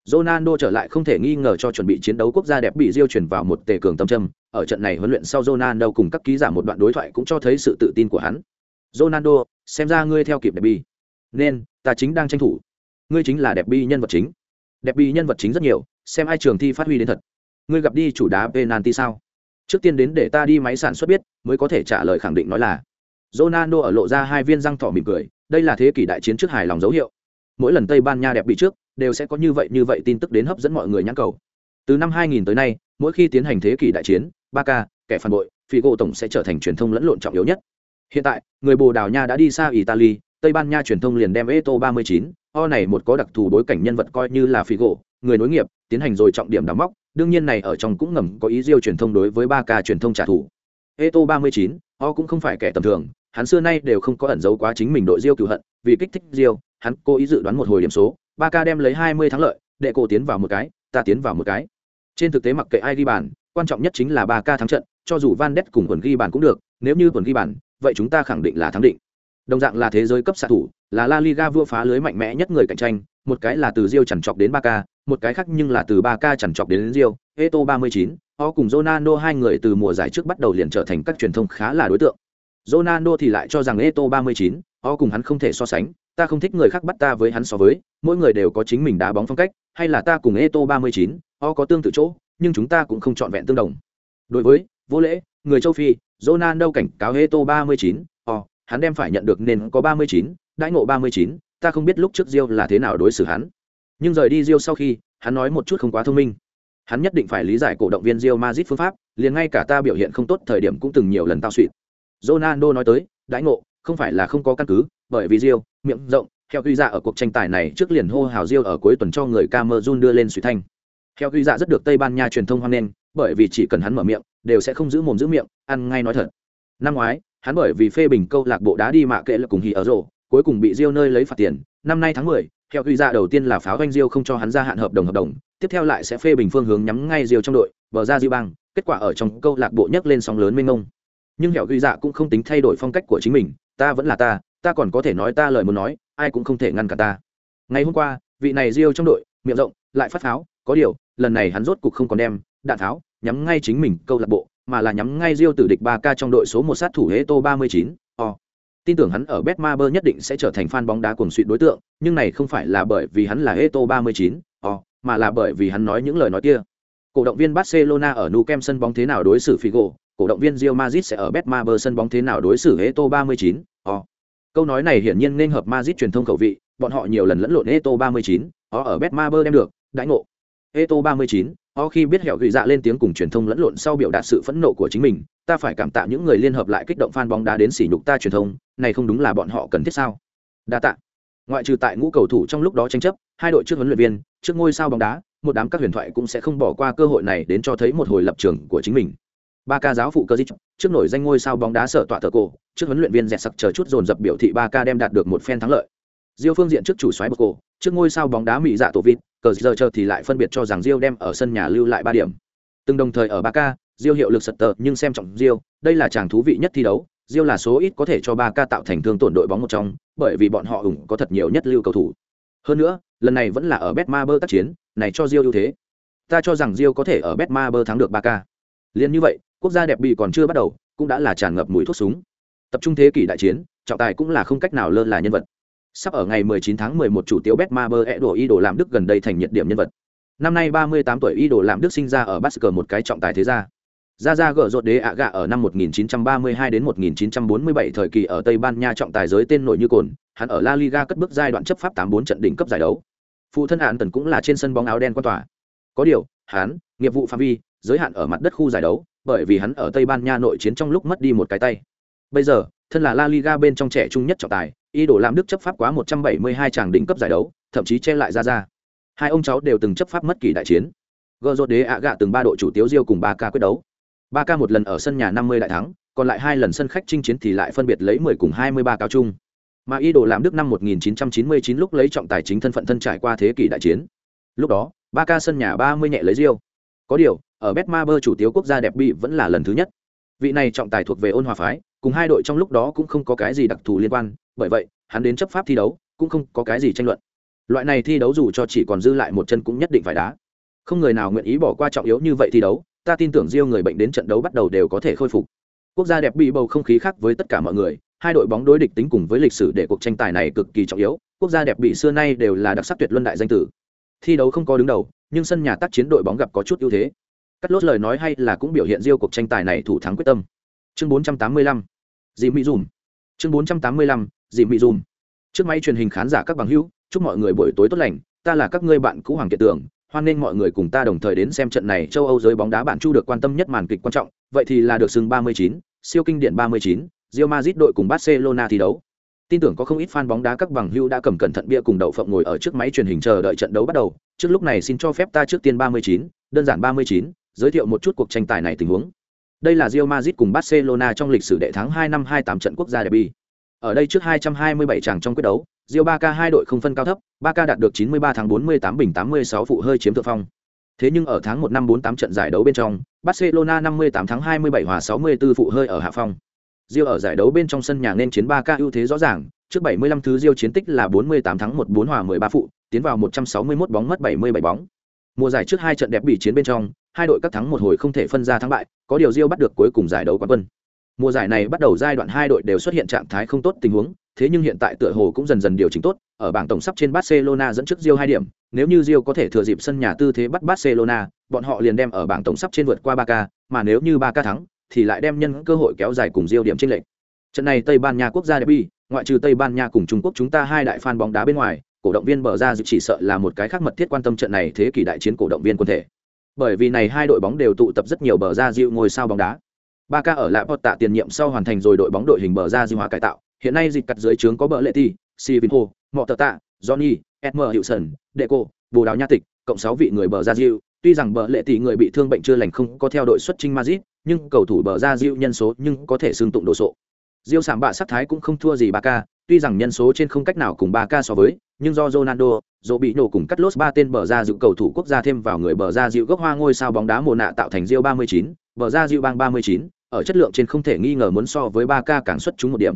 Ronaldo trở lại không thể nghi ngờ cho chuẩn bị chiến đấu quốc gia đẹp bị diêu chuyển vào một tề cường tâm châm. ở trận này huấn luyện sau Ronaldo cùng các ký giả một đoạn đối thoại cũng cho thấy sự tự tin của hắn. Ronaldo, xem ra ngươi theo kịp đẹp bị, Nên, ta chính đang tranh thủ. Ngươi chính là đẹp bị nhân vật chính. Đẹp bị nhân vật chính rất nhiều, xem ai trường thi phát huy đến thật. Ngươi gặp đi chủ đá penalty sao? Trước tiên đến để ta đi máy sản xuất biết, mới có thể trả lời khẳng định nói là. Ronaldo ở lộ ra hai viên răng thỏ mỉm cười, đây là thế kỷ đại chiến trước hài lòng dấu hiệu. Mỗi lần Tây Ban Nha đẹp bị trước, đều sẽ có như vậy như vậy tin tức đến hấp dẫn mọi người nhãn cầu. Từ năm 2000 tới nay, mỗi khi tiến hành thế kỷ đại chiến, Barca, kẻ phản bội, Figo tổng sẽ trở thành truyền thông lẫn lộn trọng yếu nhất. Hiện tại, người Bồ Đào Nha đã đi xa Italy, Tây Ban Nha truyền thông liền đem Eto 39, o này một có đặc thù bối cảnh nhân vật coi như là Figo, người nối nghiệp, tiến hành rồi trọng điểm đào móc, đương nhiên này ở trong cũng ngầm có ý diêu truyền thông đối với ba ca truyền thông trả thù. Eto 39, o cũng không phải kẻ tầm thường, hắn xưa nay đều không có ẩn giấu quá chính mình đội diêu cửu hận, vì kích thích diêu, hắn cố ý dự đoán một hồi điểm số, Ba ca đem lấy 20 thắng lợi, đệ cổ tiến vào một cái, ta tiến vào một cái. Trên thực tế mặc kệ ai ghi bàn, quan trọng nhất chính là ba ca thắng trận, cho dù Van Ness cùng quần ghi bàn cũng được, nếu như quần ghi bàn, vậy chúng ta khẳng định là thắng định. Đồng dạng là thế giới cấp xạ thủ, là La Liga vua phá lưới mạnh mẽ nhất người cạnh tranh, một cái là từ diêu chằn chọc đến ba ca một cái khác nhưng là từ ba k chẳng chọc đến Rio, Eto 39, họ cùng Ronaldo hai người từ mùa giải trước bắt đầu liền trở thành các truyền thông khá là đối tượng. Ronaldo thì lại cho rằng Eto 39, họ cùng hắn không thể so sánh, ta không thích người khác bắt ta với hắn so với, mỗi người đều có chính mình đá bóng phong cách, hay là ta cùng Eto 39, họ có tương tự chỗ, nhưng chúng ta cũng không chọn vẹn tương đồng. Đối với vô lễ, người châu Phi, Ronaldo cảnh cáo Eto 39, họ, hắn đem phải nhận được nên có 39, đãi ngộ 39, ta không biết lúc trước Rio là thế nào đối xử hắn. Nhưng rời đi Rio sau khi, hắn nói một chút không quá thông minh. Hắn nhất định phải lý giải cổ động viên Real Madrid phương pháp, liền ngay cả ta biểu hiện không tốt thời điểm cũng từng nhiều lần tao suyệt. Ronaldo nói tới, đãi ngộ, không phải là không có căn cứ, bởi vì Real, miệng rộng, theo quy dạ ở cuộc tranh tài này trước liền hô hào Real ở cuối tuần cho người Cameroon đưa lên suy thanh. Theo quy dạ rất được Tây Ban Nha truyền thông hoan nghênh, bởi vì chỉ cần hắn mở miệng, đều sẽ không giữ mồm giữ miệng, ăn ngay nói thật. Năm ngoái, hắn bởi vì phê bình câu lạc bộ đá đi mạ kệ là cùng hỉ ở rổ, cuối cùng bị Real nơi lấy phạt tiền. Năm nay tháng 10, theo ghi ra dạ đầu tiên là pháo doanh Diêu không cho hắn ra hạn hợp đồng hợp đồng, tiếp theo lại sẽ phê bình phương hướng nhắm ngay Diêu trong đội, bờ ra diêu băng, kết quả ở trong câu lạc bộ nhấc lên sóng lớn mênh mông. Nhưng hẻo ghi dạ cũng không tính thay đổi phong cách của chính mình, ta vẫn là ta, ta còn có thể nói ta lời muốn nói, ai cũng không thể ngăn cả ta. Ngày hôm qua, vị này Diêu trong đội, miệng rộng, lại phát pháo, có điều, lần này hắn rốt cục không còn đem đạn tháo nhắm ngay chính mình câu lạc bộ, mà là nhắm ngay Diêu tử địch ba k trong đội số một sát thủ Heto 39. chín Tin tưởng hắn ở Betmaber nhất định sẽ trở thành fan bóng đá cuồng suy đối tượng, nhưng này không phải là bởi vì hắn là Eto 39. O, mà là bởi vì hắn nói những lời nói kia. Cổ động viên Barcelona ở Nou Camp sân bóng thế nào đối xử Figo, cổ động viên Real Madrid sẽ ở Betmaber sân bóng thế nào đối xử Eto 39. O. Câu nói này hiển nhiên nên hợp Madrid truyền thông khẩu vị, bọn họ nhiều lần lẫn lộn Eto 39, o ở Betmaber đem được, đãi ngộ. Eto 39, o khi biết hẻo gửi dạ lên tiếng cùng truyền thông lẫn lộn sau biểu đạt sự phẫn nộ của chính mình, ta phải cảm tạ những người liên hợp lại kích động fan bóng đá đến sỉ nhục ta truyền thông, này không đúng là bọn họ cần thiết sao? Đa tạ. Ngoại trừ tại ngũ cầu thủ trong lúc đó tranh chấp, hai đội trước huấn luyện viên, trước ngôi sao bóng đá, một đám các huyền thoại cũng sẽ không bỏ qua cơ hội này đến cho thấy một hồi lập trường của chính mình. ba ca giáo phụ cơ dịch trước nổi danh ngôi sao bóng đá sở tọa thờ cổ trước huấn luyện viên dẹt sặc chờ chút dồn dập biểu thị ba ca đem đạt được một phen thắng lợi diêu phương diện trước chủ xoáy bậc cổ trước ngôi sao bóng đá mỹ dạ tổ vịt cờ giờ chờ thì lại phân biệt cho rằng diêu đem ở sân nhà lưu lại ba điểm. Từng đồng thời ở ba ca, diêu hiệu lực sật tờ, nhưng xem trọng diêu, đây là chàng thú vị nhất thi đấu, diêu là số ít có thể cho ba ca tạo thành thương tổn đội bóng một trong, bởi vì bọn họ ủng có thật nhiều nhất lưu cầu thủ. Hơn nữa, lần này vẫn là ở betmaber tác chiến, này cho diêu ưu thế. Ta cho rằng diêu có thể ở betmaber thắng được ba ca. Liên như vậy, quốc gia đẹp bị còn chưa bắt đầu, cũng đã là tràn ngập mùi thuốc súng. Tập trung thế kỷ đại chiến, trọng tài cũng là không cách nào lơ là nhân vật sắp ở ngày 19 tháng 11 chủ tiếu betmaber e đổ y đồ làm đức gần đây thành nhiệt điểm nhân vật năm nay 38 tuổi y đồ làm đức sinh ra ở Basque một cái trọng tài thế gia Gia Gia gỡ rột đế ạ gạ ở năm 1932 đến 1947 thời kỳ ở Tây Ban Nha trọng tài giới tên nổi như cồn, hắn ở La Liga cất bước giai đoạn chấp pháp 84 trận đỉnh cấp giải đấu. Phụ thân án tần cũng là trên sân bóng áo đen quan tòa. Có điều, hắn, nghiệp vụ phạm vi, giới hạn ở mặt đất khu giải đấu, bởi vì hắn ở Tây Ban Nha nội chiến trong lúc mất đi một cái tay. Bây giờ, thân là La Liga bên trong trẻ trung nhất trọng tài, y đồ làm đức chấp pháp quá 172 tràng đỉnh cấp giải đấu, thậm chí che lại ra ra. Hai ông cháu đều từng chấp pháp mất kỳ đại chiến. Gơ rốt đế ạ gạ từng ba đội chủ tiếu diêu cùng 3K quyết đấu 3K một lần ở sân nhà năm mươi đại thắng còn lại hai lần sân khách chinh chiến thì lại phân biệt lấy mười cùng hai mươi ba cao chung mà y đồ làm đức năm một nghìn chín trăm chín mươi chín lúc lấy trọng tài chính thân phận thân trải qua thế kỷ đại chiến lúc đó 3K sân nhà ba mươi nhẹ lấy Diêu. có điều ở betmaber chủ tiếu quốc gia đẹp bị vẫn là lần thứ nhất vị này trọng tài thuộc về ôn hòa phái cùng hai đội trong lúc đó cũng không có cái gì đặc thù liên quan, bởi vậy, hắn đến chấp pháp thi đấu, cũng không có cái gì tranh luận. Loại này thi đấu dù cho chỉ còn dư lại một chân cũng nhất định phải đá. Không người nào nguyện ý bỏ qua trọng yếu như vậy thi đấu, ta tin tưởng riêng người bệnh đến trận đấu bắt đầu đều có thể khôi phục. Quốc gia đẹp bị bầu không khí khác với tất cả mọi người, hai đội bóng đối địch tính cùng với lịch sử để cuộc tranh tài này cực kỳ trọng yếu, quốc gia đẹp bị xưa nay đều là đặc sắc tuyệt luân đại danh tử. Thi đấu không có đứng đầu, nhưng sân nhà tác chiến đội bóng gặp có chút ưu thế. Cắt lốt lời nói hay là cũng biểu hiện riêu cuộc tranh tài này thủ thắng quyết tâm chương 485 dì mỹ dùm chương 485 dì mỹ dùm trước máy truyền hình khán giả các bằng hữu chúc mọi người buổi tối tốt lành ta là các ngươi bạn cũ hoàng kiệt tưởng hoan nghênh mọi người cùng ta đồng thời đến xem trận này châu Âu giới bóng đá bản chu được quan tâm nhất màn kịch quan trọng, vậy thì là được xưng 39, siêu kinh điển 39, Real Madrid đội cùng Barcelona thi đấu. Tin tưởng có không ít fan bóng đá các bằng hữu đã cầm cẩn thận bia cùng đậu phộng ngồi ở trước máy truyền hình chờ đợi trận đấu bắt đầu. Trước lúc này xin cho phép ta trước tiên 39, đơn giản 39, giới thiệu một chút cuộc tranh tài này tình huống. Đây là Real Madrid cùng Barcelona trong lịch sử đệ thắng 2 năm 28 trận quốc gia derby. Ở đây trước 227 chàng trong quyết đấu, Real Barca hai đội không phân cao thấp, Barca đạt được 93 thắng 48 bình 86 phụ hơi chiếm thượng phong. Thế nhưng ở tháng 1 năm 48 trận giải đấu bên trong, Barcelona 58 thắng 27 hòa 64 phụ hơi ở hạ phong. Real ở giải đấu bên trong sân nhà nên chiến Barca ưu thế rõ ràng, trước 75 thứ Real chiến tích là 48 thắng 14 hòa 13 phụ, tiến vào 161 bóng mất 77 bóng. Mùa giải trước hai trận đẹp bị chiến bên trong, hai đội các thắng một hồi không thể phân ra thắng bại, có điều Rio bắt được cuối cùng giải đấu quán quân. Mùa giải này bắt đầu giai đoạn hai đội đều xuất hiện trạng thái không tốt tình huống, thế nhưng hiện tại tựa hồ cũng dần dần điều chỉnh tốt, ở bảng tổng sắp trên Barcelona dẫn trước Real hai điểm, nếu như Real có thể thừa dịp sân nhà tư thế bắt Barcelona, bọn họ liền đem ở bảng tổng sắp trên vượt qua Barca, mà nếu như Barca thắng, thì lại đem nhân cơ hội kéo dài cùng Real điểm chênh lệch. Trận này Tây Ban Nha quốc gia derby, ngoại trừ Tây Ban Nha cùng Trung Quốc chúng ta hai đại fan bóng đá bên ngoài, cổ động viên bờ ra dự chỉ sợ là một cái khác mật thiết quan tâm trận này thế kỷ đại chiến cổ động viên quân thể. Bởi vì này hai đội bóng đều tụ tập rất nhiều bờ ra dịu ngồi sao bóng đá. Barca ở lại Porta tiền nhiệm sau hoàn thành rồi đội bóng đội hình bờ ra dịu hóa cải tạo, hiện nay dịch cắt dưới trướng có bờ lệ ti hồ, mọ tờ tạ johnny edmer hiệu sơn deco bồ đào nha tịch cộng sáu vị người bờ ra dịu tuy rằng bờ lệ tỷ người bị thương bệnh chưa lành không có theo đội xuất trinh Madrid, nhưng cầu thủ bờ ra diu nhân số nhưng có thể xương tụng đồ sộ. Diêu sảm bạ sắc thái cũng không thua gì Barca, tuy rằng nhân số trên không cách nào cùng Barca so với, nhưng do Ronaldo, dỗ bị nổ cùng cắt lốt ba tên bờ ra dịu cầu thủ quốc gia thêm vào người bờ ra dịu gốc hoa ngôi sao bóng đá mùa nạ tạo thành Rio 39, bờ ra dịu bang 39, ở chất lượng trên không thể nghi ngờ muốn so với Barca càng xuất chúng một điểm.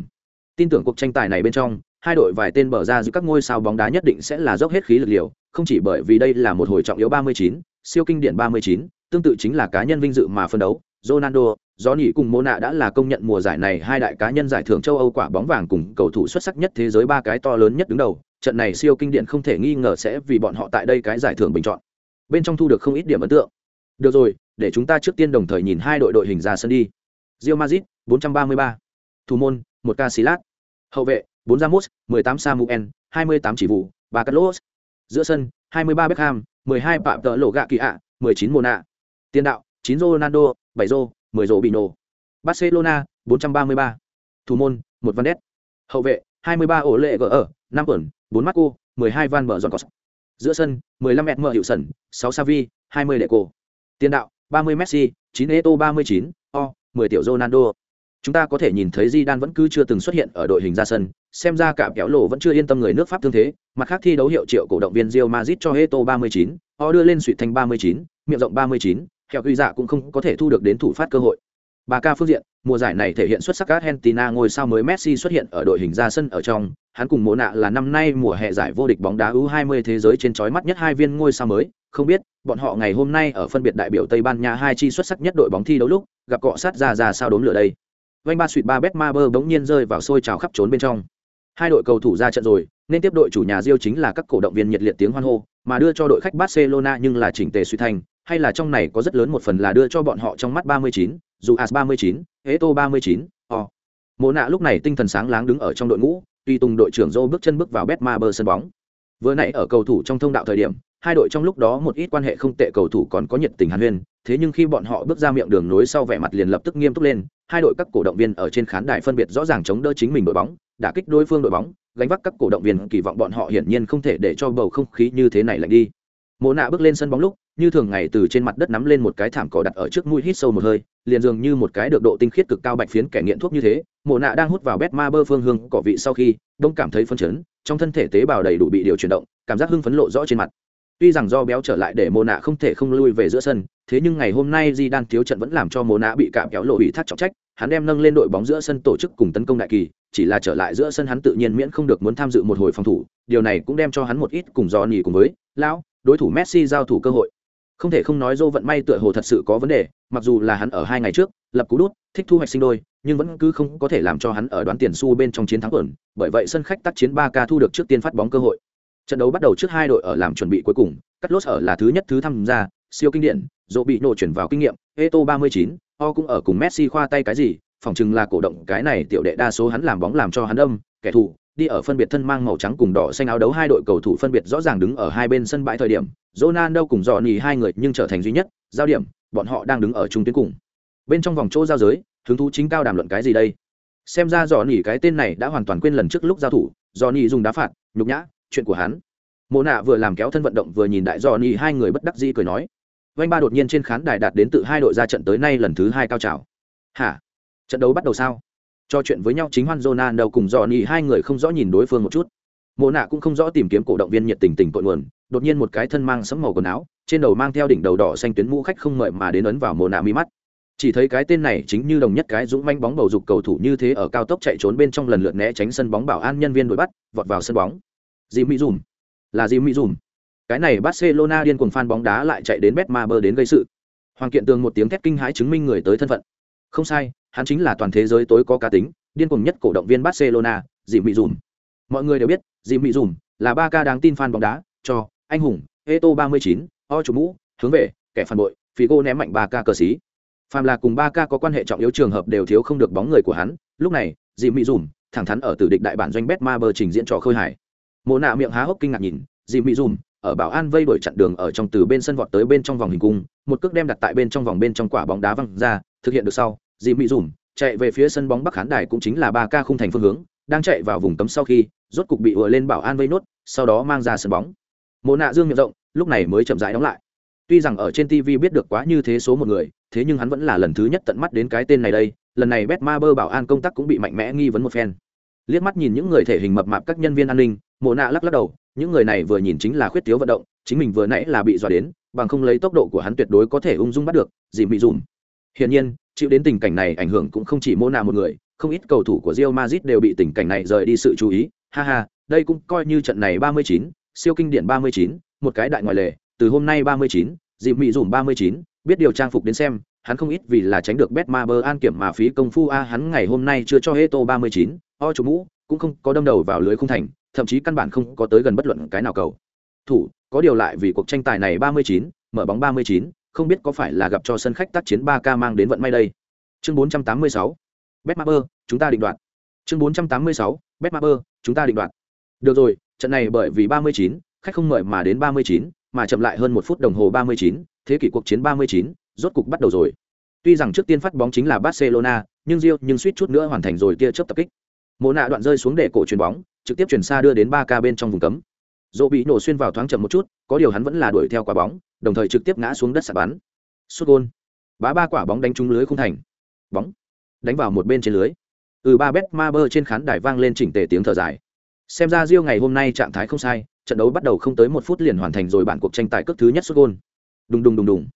Tin tưởng cuộc tranh tài này bên trong, hai đội vài tên bờ ra dịu các ngôi sao bóng đá nhất định sẽ là dốc hết khí lực liều, không chỉ bởi vì đây là một hồi trọng yếu 39, siêu kinh điển 39, tương tự chính là cá nhân vinh dự mà phân đấu. Ronaldo, Johnny cùng Mona đã là công nhận mùa giải này hai đại cá nhân giải thưởng châu Âu quả bóng vàng cùng cầu thủ xuất sắc nhất thế giới ba cái to lớn nhất đứng đầu. Trận này siêu kinh điển không thể nghi ngờ sẽ vì bọn họ tại đây cái giải thưởng bình chọn. Bên trong thu được không ít điểm ấn tượng. Được rồi, để chúng ta trước tiên đồng thời nhìn hai đội đội hình ra sân đi. Real Madrid 433, thủ môn một ca xí lát hậu vệ bốn ramos mười tám samuel hai mươi tám chỉ vụ ba carlos. Giữa sân hai mươi ba beckham mười hai phạm tợ lộ gạ kỳ ạ mười chín mona. Tiền đạo chín ronaldo bảy rô mười rô bino barcelona bốn trăm ba mươi ba. Thủ môn một van đét hậu vệ hai mươi ba ổ lệ gỡ ở năm tuần bốn marco mười hai van mở giòn cos giữa sân mười lăm m hiệu sần sáu savi hai mươi đệ cổ. Tiền đạo ba mươi messi 9 Eto 39, O, 10 tiểu Ronaldo. Chúng ta có thể nhìn thấy Zidane vẫn cứ chưa từng xuất hiện ở đội hình ra sân, xem ra cả kéo lộ vẫn chưa yên tâm người nước Pháp tương thế, mặt khác thi đấu hiệu triệu cổ động viên Real Madrid cho Eto 39, O đưa lên suýt thành 39, miệng rộng 39, kẹo quy dạ cũng không có thể thu được đến thủ phát cơ hội. Bà ca phương diện, mùa giải này thể hiện xuất sắc Argentina ngôi sao mới Messi xuất hiện ở đội hình ra sân ở trong, hắn cùng Mộ nạ là năm nay mùa hè giải vô địch bóng đá U20 thế giới trên chói mắt nhất hai viên ngôi sao mới, không biết, bọn họ ngày hôm nay ở phân biệt đại biểu Tây Ban Nha hai chi xuất sắc nhất đội bóng thi đấu lúc, gặp cọ sát ra ra sao đốn lửa đây. Vành ba suýt ba Betmaber bỗng nhiên rơi vào sôi trào khắp trốn bên trong. Hai đội cầu thủ ra trận rồi, nên tiếp đội chủ nhà Rio chính là các cổ động viên nhiệt liệt tiếng hoan hô, mà đưa cho đội khách Barcelona nhưng là chỉnh tề suy thành, hay là trong này có rất lớn một phần là đưa cho bọn họ trong mắt 39, dù As 39, Eto 39, O. Mộ nạ lúc này tinh thần sáng láng đứng ở trong đội ngũ, tuy tùng đội trưởng Joe bước chân bước vào Betmaber sân bóng. Vừa nãy ở cầu thủ trong thông đạo thời điểm, hai đội trong lúc đó một ít quan hệ không tệ cầu thủ còn có nhiệt tình hàn huyên, thế nhưng khi bọn họ bước ra miệng đường nối sau vẻ mặt liền lập tức nghiêm túc lên, hai đội các cổ động viên ở trên khán đài phân biệt rõ ràng chống đỡ chính mình đội bóng, đả kích đối phương đội bóng, gánh vác các cổ động viên kỳ vọng bọn họ hiển nhiên không thể để cho bầu không khí như thế này lạnh đi. Mộ nạ bước lên sân bóng lúc, như thường ngày từ trên mặt đất nắm lên một cái thảm cỏ đặt ở trước mũi hít sâu một hơi, liền dường như một cái được độ tinh khiết cực cao bạch phiến kẻ nghiện thuốc như thế. Mộ nạ đang hút vào bét ma bơ phương hương cỏ vị sau khi, đông cảm thấy phấn chấn, trong thân thể tế bào đầy đủ bị điều chuyển động, cảm giác hưng phấn lộ rõ trên mặt. Tuy rằng do béo trở lại để Mộ nạ không thể không lui về giữa sân, thế nhưng ngày hôm nay Di Đan thiếu trận vẫn làm cho Mộ nạ bị cạm kéo lộ ủy thác trọng trách, hắn đem nâng lên đội bóng giữa sân tổ chức cùng tấn công đại kỳ, chỉ là trở lại giữa sân hắn tự nhiên miễn không được muốn tham dự một hồi phòng thủ, điều này cũng đem cho hắn một ít cùng do nhì cùng với lão đối thủ Messi giao thủ cơ hội. Không thể không nói Zô vận may tựa hồ thật sự có vấn đề, mặc dù là hắn ở hai ngày trước lập cú đút, thích thu hoạch sinh đôi, nhưng vẫn cứ không có thể làm cho hắn ở đoán tiền xu bên trong chiến thắng ổn, bởi vậy sân khách tác chiến 3K thu được trước tiên phát bóng cơ hội. Trận đấu bắt đầu trước hai đội ở làm chuẩn bị cuối cùng, cắt lốt ở là thứ nhất thứ tham gia, siêu kinh điển, Zô bị nổ chuyển vào kinh nghiệm, Eto 39, O cũng ở cùng Messi khoa tay cái gì, phỏng chừng là cổ động cái này tiểu đệ đa số hắn làm bóng làm cho hắn âm, kẻ thù, đi ở phân biệt thân mang màu trắng cùng đỏ xanh áo đấu hai đội cầu thủ phân biệt rõ ràng đứng ở hai bên sân bãi thời điểm, Ronaldo cùng Johnny hai người nhưng trở thành duy nhất, giao điểm, bọn họ đang đứng ở trung tuyến cùng. Bên trong vòng chỗ giao giới, hứng thú chính cao đàm luận cái gì đây? Xem ra Johnny cái tên này đã hoàn toàn quên lần trước lúc giao thủ, Johnny dùng đá phạt, nhục nhã, chuyện của hắn. Mộ nạ vừa làm kéo thân vận động vừa nhìn đại Johnny hai người bất đắc dĩ cười nói. Vành ba đột nhiên trên khán đài đạt đến tự hai đội ra trận tới nay lần thứ hai cao trào. Hả? Trận đấu bắt đầu sao? Cho chuyện với nhau chính Juan Ronaldo cùng Johnny hai người không rõ nhìn đối phương một chút. Mộ nạ cũng không rõ tìm kiếm cổ động viên nhiệt tình tình cội nguồn, đột nhiên một cái thân mang sẫm màu quần áo, trên đầu mang theo đỉnh đầu đỏ xanh tuyến mũ khách không ngợi mà đến ấn vào mộ nạ mi mắt. Chỉ thấy cái tên này chính như đồng nhất cái dũng manh bóng bầu dục cầu thủ như thế ở cao tốc chạy trốn bên trong lần lượt né tránh sân bóng bảo an nhân viên đuổi bắt, vọt vào sân bóng. Jimmy Dùm. Là Jimmy Dùm. Cái này Barcelona điên cuồng fan bóng đá lại chạy đến Betmaber đến gây sự. Hoàng Kiện Tường một tiếng thét kinh hãi chứng minh người tới thân phận. Không sai, hắn chính là toàn thế giới tối có cá tính, điên cuồng nhất cổ động viên Barcelona, Jimmy Dùm. Mọi người đều biết, Jimmy Dùm là ba ca đáng tin fan bóng đá, cho anh hùng, Eto 39, o chủ mũ, hướng về, kẻ phản bội, Figo ném mạnh ba ca cờ sĩ. Phàm là cùng ba ca có quan hệ trọng yếu trường hợp đều thiếu không được bóng người của hắn, lúc này, Jimmy Dùm thẳng thắn ở tử địch đại bản doanh Betmaber trình diễn trò khơi hài. Mộ nạ miệng há hốc kinh ngạc nhìn, Jimmy Dùm ở bảo an vây đuổi chặn đường ở trong từ bên sân vọt tới bên trong vòng hình cung, một cước đem đặt tại bên trong vòng bên trong quả bóng đá văng ra, thực hiện được sau, Dì Mị Dùm, chạy về phía sân bóng bắc khán đài cũng chính là ba ca khung thành phương hướng, đang chạy vào vùng cấm sau khi, rốt cục bị ùa lên bảo an vây nốt, sau đó mang ra sân bóng. Mộ nạ dương miệng rộng, lúc này mới chậm rãi đóng lại. Tuy rằng ở trên tv biết được quá như thế số một người, thế nhưng hắn vẫn là lần thứ nhất tận mắt đến cái tên này đây, lần này bet ma bơ bảo an công tác cũng bị mạnh mẽ nghi vấn một phen. Liếc mắt nhìn những người thể hình mập mạp các nhân viên an ninh, mộ nạ lắc lắc đầu, những người này vừa nhìn chính là khuyết thiếu vận động, chính mình vừa nãy là bị dọa đến, bằng không lấy tốc độ của hắn tuyệt đối có thể ung dung bắt được dìm bị dùm. Hiển nhiên chịu đến tình cảnh này ảnh hưởng cũng không chỉ mô nạ một người không ít cầu thủ của Real Madrid đều bị tình cảnh này rời đi sự chú ý. Ha ha đây cũng coi như trận này 39, siêu kinh điển 39, một cái đại ngoại lệ từ hôm nay 39, dịp mỹ dùm 39, biết điều trang phục đến xem hắn không ít vì là tránh được Betmaber an kiểm mà phí công phu a hắn ngày hôm nay chưa cho Heto 39, o chủ mũ cũng không có đâm đầu vào lưới khung thành thậm chí căn bản không có tới gần bất luận cái nào cầu. Thủ có điều lại vì cuộc tranh tài này 39, mở bóng 39, không biết có phải là gặp cho sân khách tác chiến 3K mang đến vận may đây. Chương 486. Betmaber, chúng ta định đoạt. Chương 486. Betmaber, chúng ta định đoạt. Được rồi, trận này bởi vì 39, khách không mời mà đến 39, mà chậm lại hơn một phút đồng hồ 39, thế kỷ cuộc chiến 39, rốt cục bắt đầu rồi. Tuy rằng trước tiên phát bóng chính là Barcelona, nhưng Rio nhưng suýt chút nữa hoàn thành rồi tia chớp tập kích. Mộ nạ đoạn rơi xuống để cổ chuyền bóng, trực tiếp chuyển xa đưa đến 3K bên trong vùng cấm. Dỗ bị nổ xuyên vào thoáng chậm một chút, có điều hắn vẫn là đuổi theo quả bóng, đồng thời trực tiếp ngã xuống đất sạt bắn. Sút gôn. bá ba quả bóng đánh trúng lưới không thành. Bóng. Đánh vào một bên trên lưới. Ừ ba bet ma bơ trên khán đài vang lên chỉnh tề tiếng thở dài. Xem ra riêu ngày hôm nay trạng thái không sai trận đấu bắt đầu không tới một phút liền hoàn thành rồi bản cuộc tranh tài cước thứ nhất xuất gôn. Đùng đùng đùng đùng.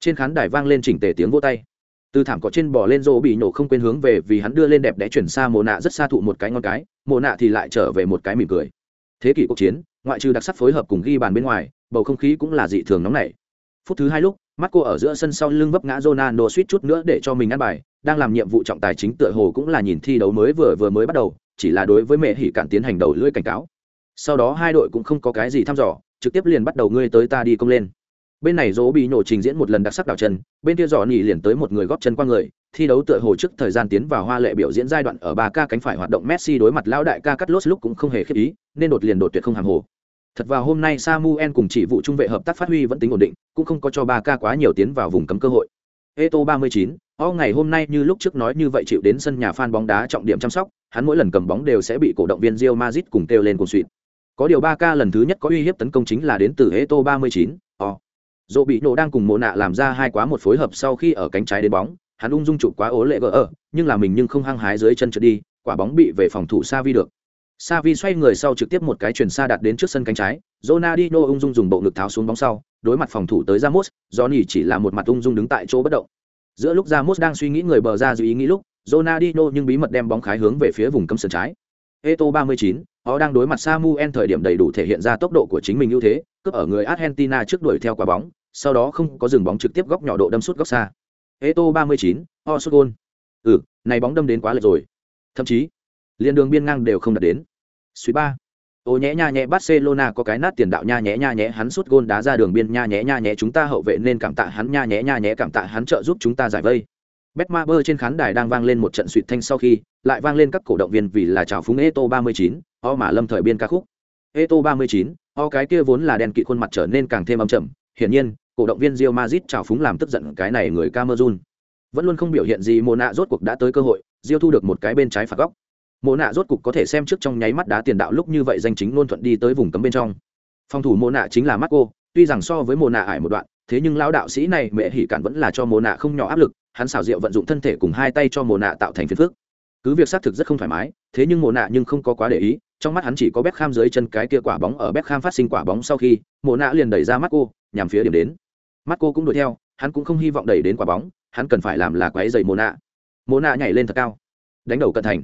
Trên khán đài vang lên chỉnh tề tiếng vô tay. Từ thảm cỏ trên bò lên rô bị nổ không quên hướng về vì hắn đưa lên đẹp đẽ chuyển xa mồ nạ rất xa thụ một cái ngon cái mồ nạ thì lại trở về một cái mỉm cười. Thế kỷ cuộc chiến ngoại trừ đặc sắc phối hợp cùng ghi bàn bên ngoài, bầu không khí cũng là dị thường nóng nảy. Phút thứ hai lúc mắt cô ở giữa sân sau lưng vấp ngã Ronaldo suýt chút nữa để cho mình ăn bài, đang làm nhiệm vụ trọng tài chính tựa hồ cũng là nhìn thi đấu mới vừa vừa mới bắt đầu, chỉ là đối với mẹ hỉ cản tiến hành đầu lưỡi cảnh cáo. Sau đó hai đội cũng không có cái gì thăm dò, trực tiếp liền bắt đầu ngươi tới ta đi công lên. Bên này dỗ bị nổ trình diễn một lần đặc sắc đảo chân, bên kia dò nhỉ liền tới một người góp chân qua người, thi đấu tựa hồ trước thời gian tiến vào hoa lệ biểu diễn giai đoạn ở ba ca cánh phải hoạt động messi đối mặt lão đại ca cắt lốt lúc cũng không hề khiếp ý, nên đột liền đột tuyệt không hàng hồ thật vào hôm nay samuel cùng chỉ vụ trung vệ hợp tác phát huy vẫn tính ổn định cũng không có cho ba ca quá nhiều tiến vào vùng cấm cơ hội Eto 39, O ngày hôm nay như lúc trước nói như vậy chịu đến sân nhà fan bóng đá trọng điểm chăm sóc, hắn mỗi lần cầm bóng đều sẽ bị cổ động viên Real Madrid cùng kêu lên cuồng suýt. Có điều ba ca lần thứ nhất có uy hiếp tấn công chính là đến từ Eto 39, O. Dỗ bị nổ đang cùng mộ nạ làm ra hai quá một phối hợp sau khi ở cánh trái đến bóng, hắn ung dung chụp quá ố lệ gỡ ở, nhưng là mình nhưng không hăng hái dưới chân trượt đi, quả bóng bị về phòng thủ xa vi được. Savi xoay người sau trực tiếp một cái chuyển xa đạt đến trước sân cánh trái, Ronaldinho ung dung dùng bộ ngực tháo xuống bóng sau, đối mặt phòng thủ tới Ramos, Johnny chỉ là một mặt ung dung đứng tại chỗ bất động. Giữa lúc Ramos đang suy nghĩ người bờ ra dự ý nghĩ lúc, Ronaldinho nhưng bí mật đem bóng khái hướng về phía vùng cấm sân trái. Eto 39, họ đang đối mặt Samuel thời điểm đầy đủ thể hiện ra tốc độ của chính mình ưu thế, cướp ở người Argentina trước đuổi theo quả bóng, sau đó không có dừng bóng trực tiếp góc nhỏ độ đâm sút góc xa. Eto 39, Osugol. Ừ, này bóng đâm đến quá lệch rồi. Thậm chí, liên đường biên ngang đều không đạt đến. Suy ba. Ô nhẽ nha nhẽ Barcelona có cái nát tiền đạo nha nhẽ nha nhẽ hắn sút gôn đá ra đường biên nha nhẽ nha nhẽ chúng ta hậu vệ nên cảm tạ hắn nha nhẽ nha nhẽ cảm tạ hắn trợ giúp chúng ta giải vây. Betmaber trên khán đài đang vang lên một trận suýt thanh sau khi, lại vang lên các cổ động viên vì là chào phúng Eto 39, o mà lâm thời biên ca khúc. Eto 39, o cái kia vốn là đèn kỵ khuôn mặt trở nên càng thêm âm trầm, hiển nhiên, cổ động viên Real Madrid chào phúng làm tức giận cái này người Cameroon. Vẫn luôn không biểu hiện gì Mona rốt cuộc đã tới cơ hội, Real thu được một cái bên trái phạt góc. Mona rốt cục có thể xem trước trong nháy mắt đá tiền đạo lúc như vậy danh chính luôn thuận đi tới vùng cấm bên trong. Phòng thủ Mona chính là Marco, tuy rằng so với Mona ải một đoạn, thế nhưng lão đạo sĩ này mẹ hỉ cản vẫn là cho Mona không nhỏ áp lực, hắn xảo diệu vận dụng thân thể cùng hai tay cho Mona tạo thành phiền phức. Cứ việc xác thực rất không thoải mái, thế nhưng Mona nhưng không có quá để ý, trong mắt hắn chỉ có Beckham dưới chân cái kia quả bóng ở Beckham phát sinh quả bóng sau khi, Mona liền đẩy ra Marco, nhằm phía điểm đến mắt cô cũng đuổi theo hắn cũng không hy vọng đẩy đến quả bóng hắn cần phải làm là quáy dày mộ nạ mộ nạ nhảy lên thật cao đánh đầu cận thành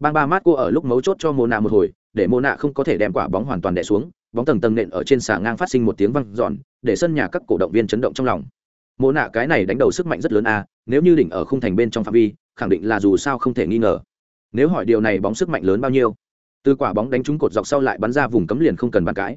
bang ba mắt cô ở lúc mấu chốt cho mồ nạ một hồi, để mồ nạ không có thể đem quả bóng hoàn toàn đè xuống, bóng tầng tầng nện ở trên xà ngang phát sinh một tiếng văng giòn để sân nhà các cổ động viên chấn động trong lòng. Mồ nạ cái này đánh đầu sức mạnh rất lớn a, nếu như đỉnh ở khung thành bên trong phạm vi, khẳng định là dù sao không thể nghi ngờ. Nếu hỏi điều này bóng sức mạnh lớn bao nhiêu? Từ quả bóng đánh trúng cột dọc sau lại bắn ra vùng cấm liền không cần bàn cãi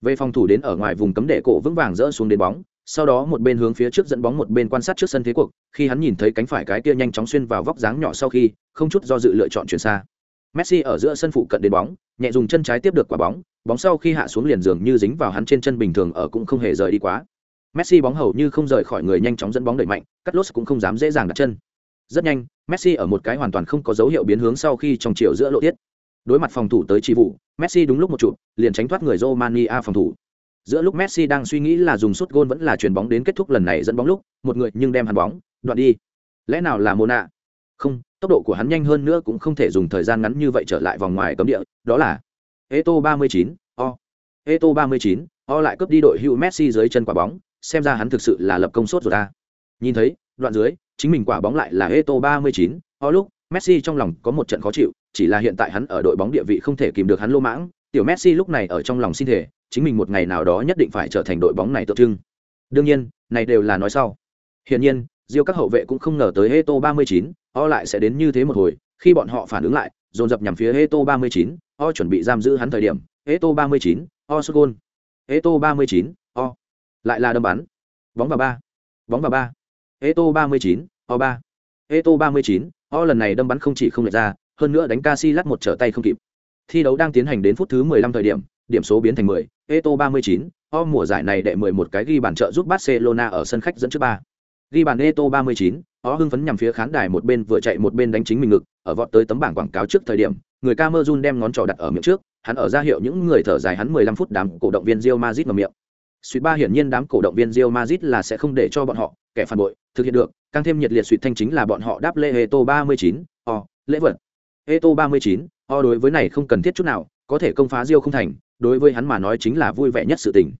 về phòng thủ đến ở ngoài vùng cấm để cổ vững vàng rỡ xuống đến bóng, sau đó một bên hướng phía trước dẫn bóng, một bên quan sát trước sân thế cuộc, khi hắn nhìn thấy cánh phải cái kia nhanh chóng xuyên vào vóc dáng nhỏ sau khi, không chút do dự lựa chọn chuyển xa. Messi ở giữa sân phụ cận đến bóng, nhẹ dùng chân trái tiếp được quả bóng bóng sau khi hạ xuống liền dường như dính vào hắn trên chân bình thường ở cũng không hề rời đi quá. Messi bóng hầu như không rời khỏi người nhanh chóng dẫn bóng đẩy mạnh cắt lốt cũng không dám dễ dàng đặt chân. Rất nhanh, messi ở một cái hoàn toàn không có dấu hiệu biến hướng sau khi trong chiều giữa lộ tiết đối mặt phòng thủ tới chi vụ messi đúng lúc một chụp liền tránh thoát người romania phòng thủ Giữa lúc Messi đang suy nghĩ là dùng sút gôn vẫn là chuyền bóng đến kết thúc lần này dẫn bóng lúc, một người nhưng đem hắn bóng đoạn đi. Lẽ nào là Mona? Không, tốc độ của hắn nhanh hơn nữa cũng không thể dùng thời gian ngắn như vậy trở lại vòng ngoài cấm địa, đó là Eto 39, O. Eto 39, O lại cướp đi đội hữu Messi dưới chân quả bóng, xem ra hắn thực sự là lập công sốt rồi ta. Nhìn thấy, đoạn dưới, chính mình quả bóng lại là Eto 39, O lúc, Messi trong lòng có một trận khó chịu, chỉ là hiện tại hắn ở đội bóng địa vị không thể kìm được hắn lô mãng, tiểu Messi lúc này ở trong lòng xin thể, chính mình một ngày nào đó nhất định phải trở thành đội bóng này tượng trưng. Đương nhiên, này đều là nói sau. Hiển nhiên, Diêu các hậu vệ cũng không ngờ tới Heto 39, O lại sẽ đến như thế một hồi, khi bọn họ phản ứng lại, dồn dập nhằm phía Heto 39, O chuẩn bị giam giữ hắn thời điểm, Heto 39, O sút gol. Heto 39, O. Lại là đâm bắn. Bóng vào ba. Bóng vào ba. Heto 39, O 3. Heto 39, O lần này đâm bắn không chỉ không lệch ra, hơn nữa đánh Casillas một trở tay không kịp. Thi đấu đang tiến hành đến phút thứ 15 thời điểm, điểm số biến thành 10, Eto 39, o mùa giải này đệ 11 cái ghi bàn trợ giúp Barcelona ở sân khách dẫn trước 3. Ghi bàn Eto 39, o hưng phấn nhằm phía khán đài một bên vừa chạy một bên đánh chính mình ngực, ở vọt tới tấm bảng quảng cáo trước thời điểm, người Camerun đem ngón trỏ đặt ở miệng trước, hắn ở ra hiệu những người thở dài hắn 15 phút đám cổ động viên Real Madrid mở miệng. Suýt ba hiển nhiên đám cổ động viên Real Madrid là sẽ không để cho bọn họ kẻ phản bội thực hiện được, càng thêm nhiệt liệt suy thanh chính là bọn họ đáp lễ Eto 39, o, lễ vật. Eto 39, o đối với này không cần thiết chút nào, có thể công phá Diêu không thành, đối với hắn mà nói chính là vui vẻ nhất sự tình.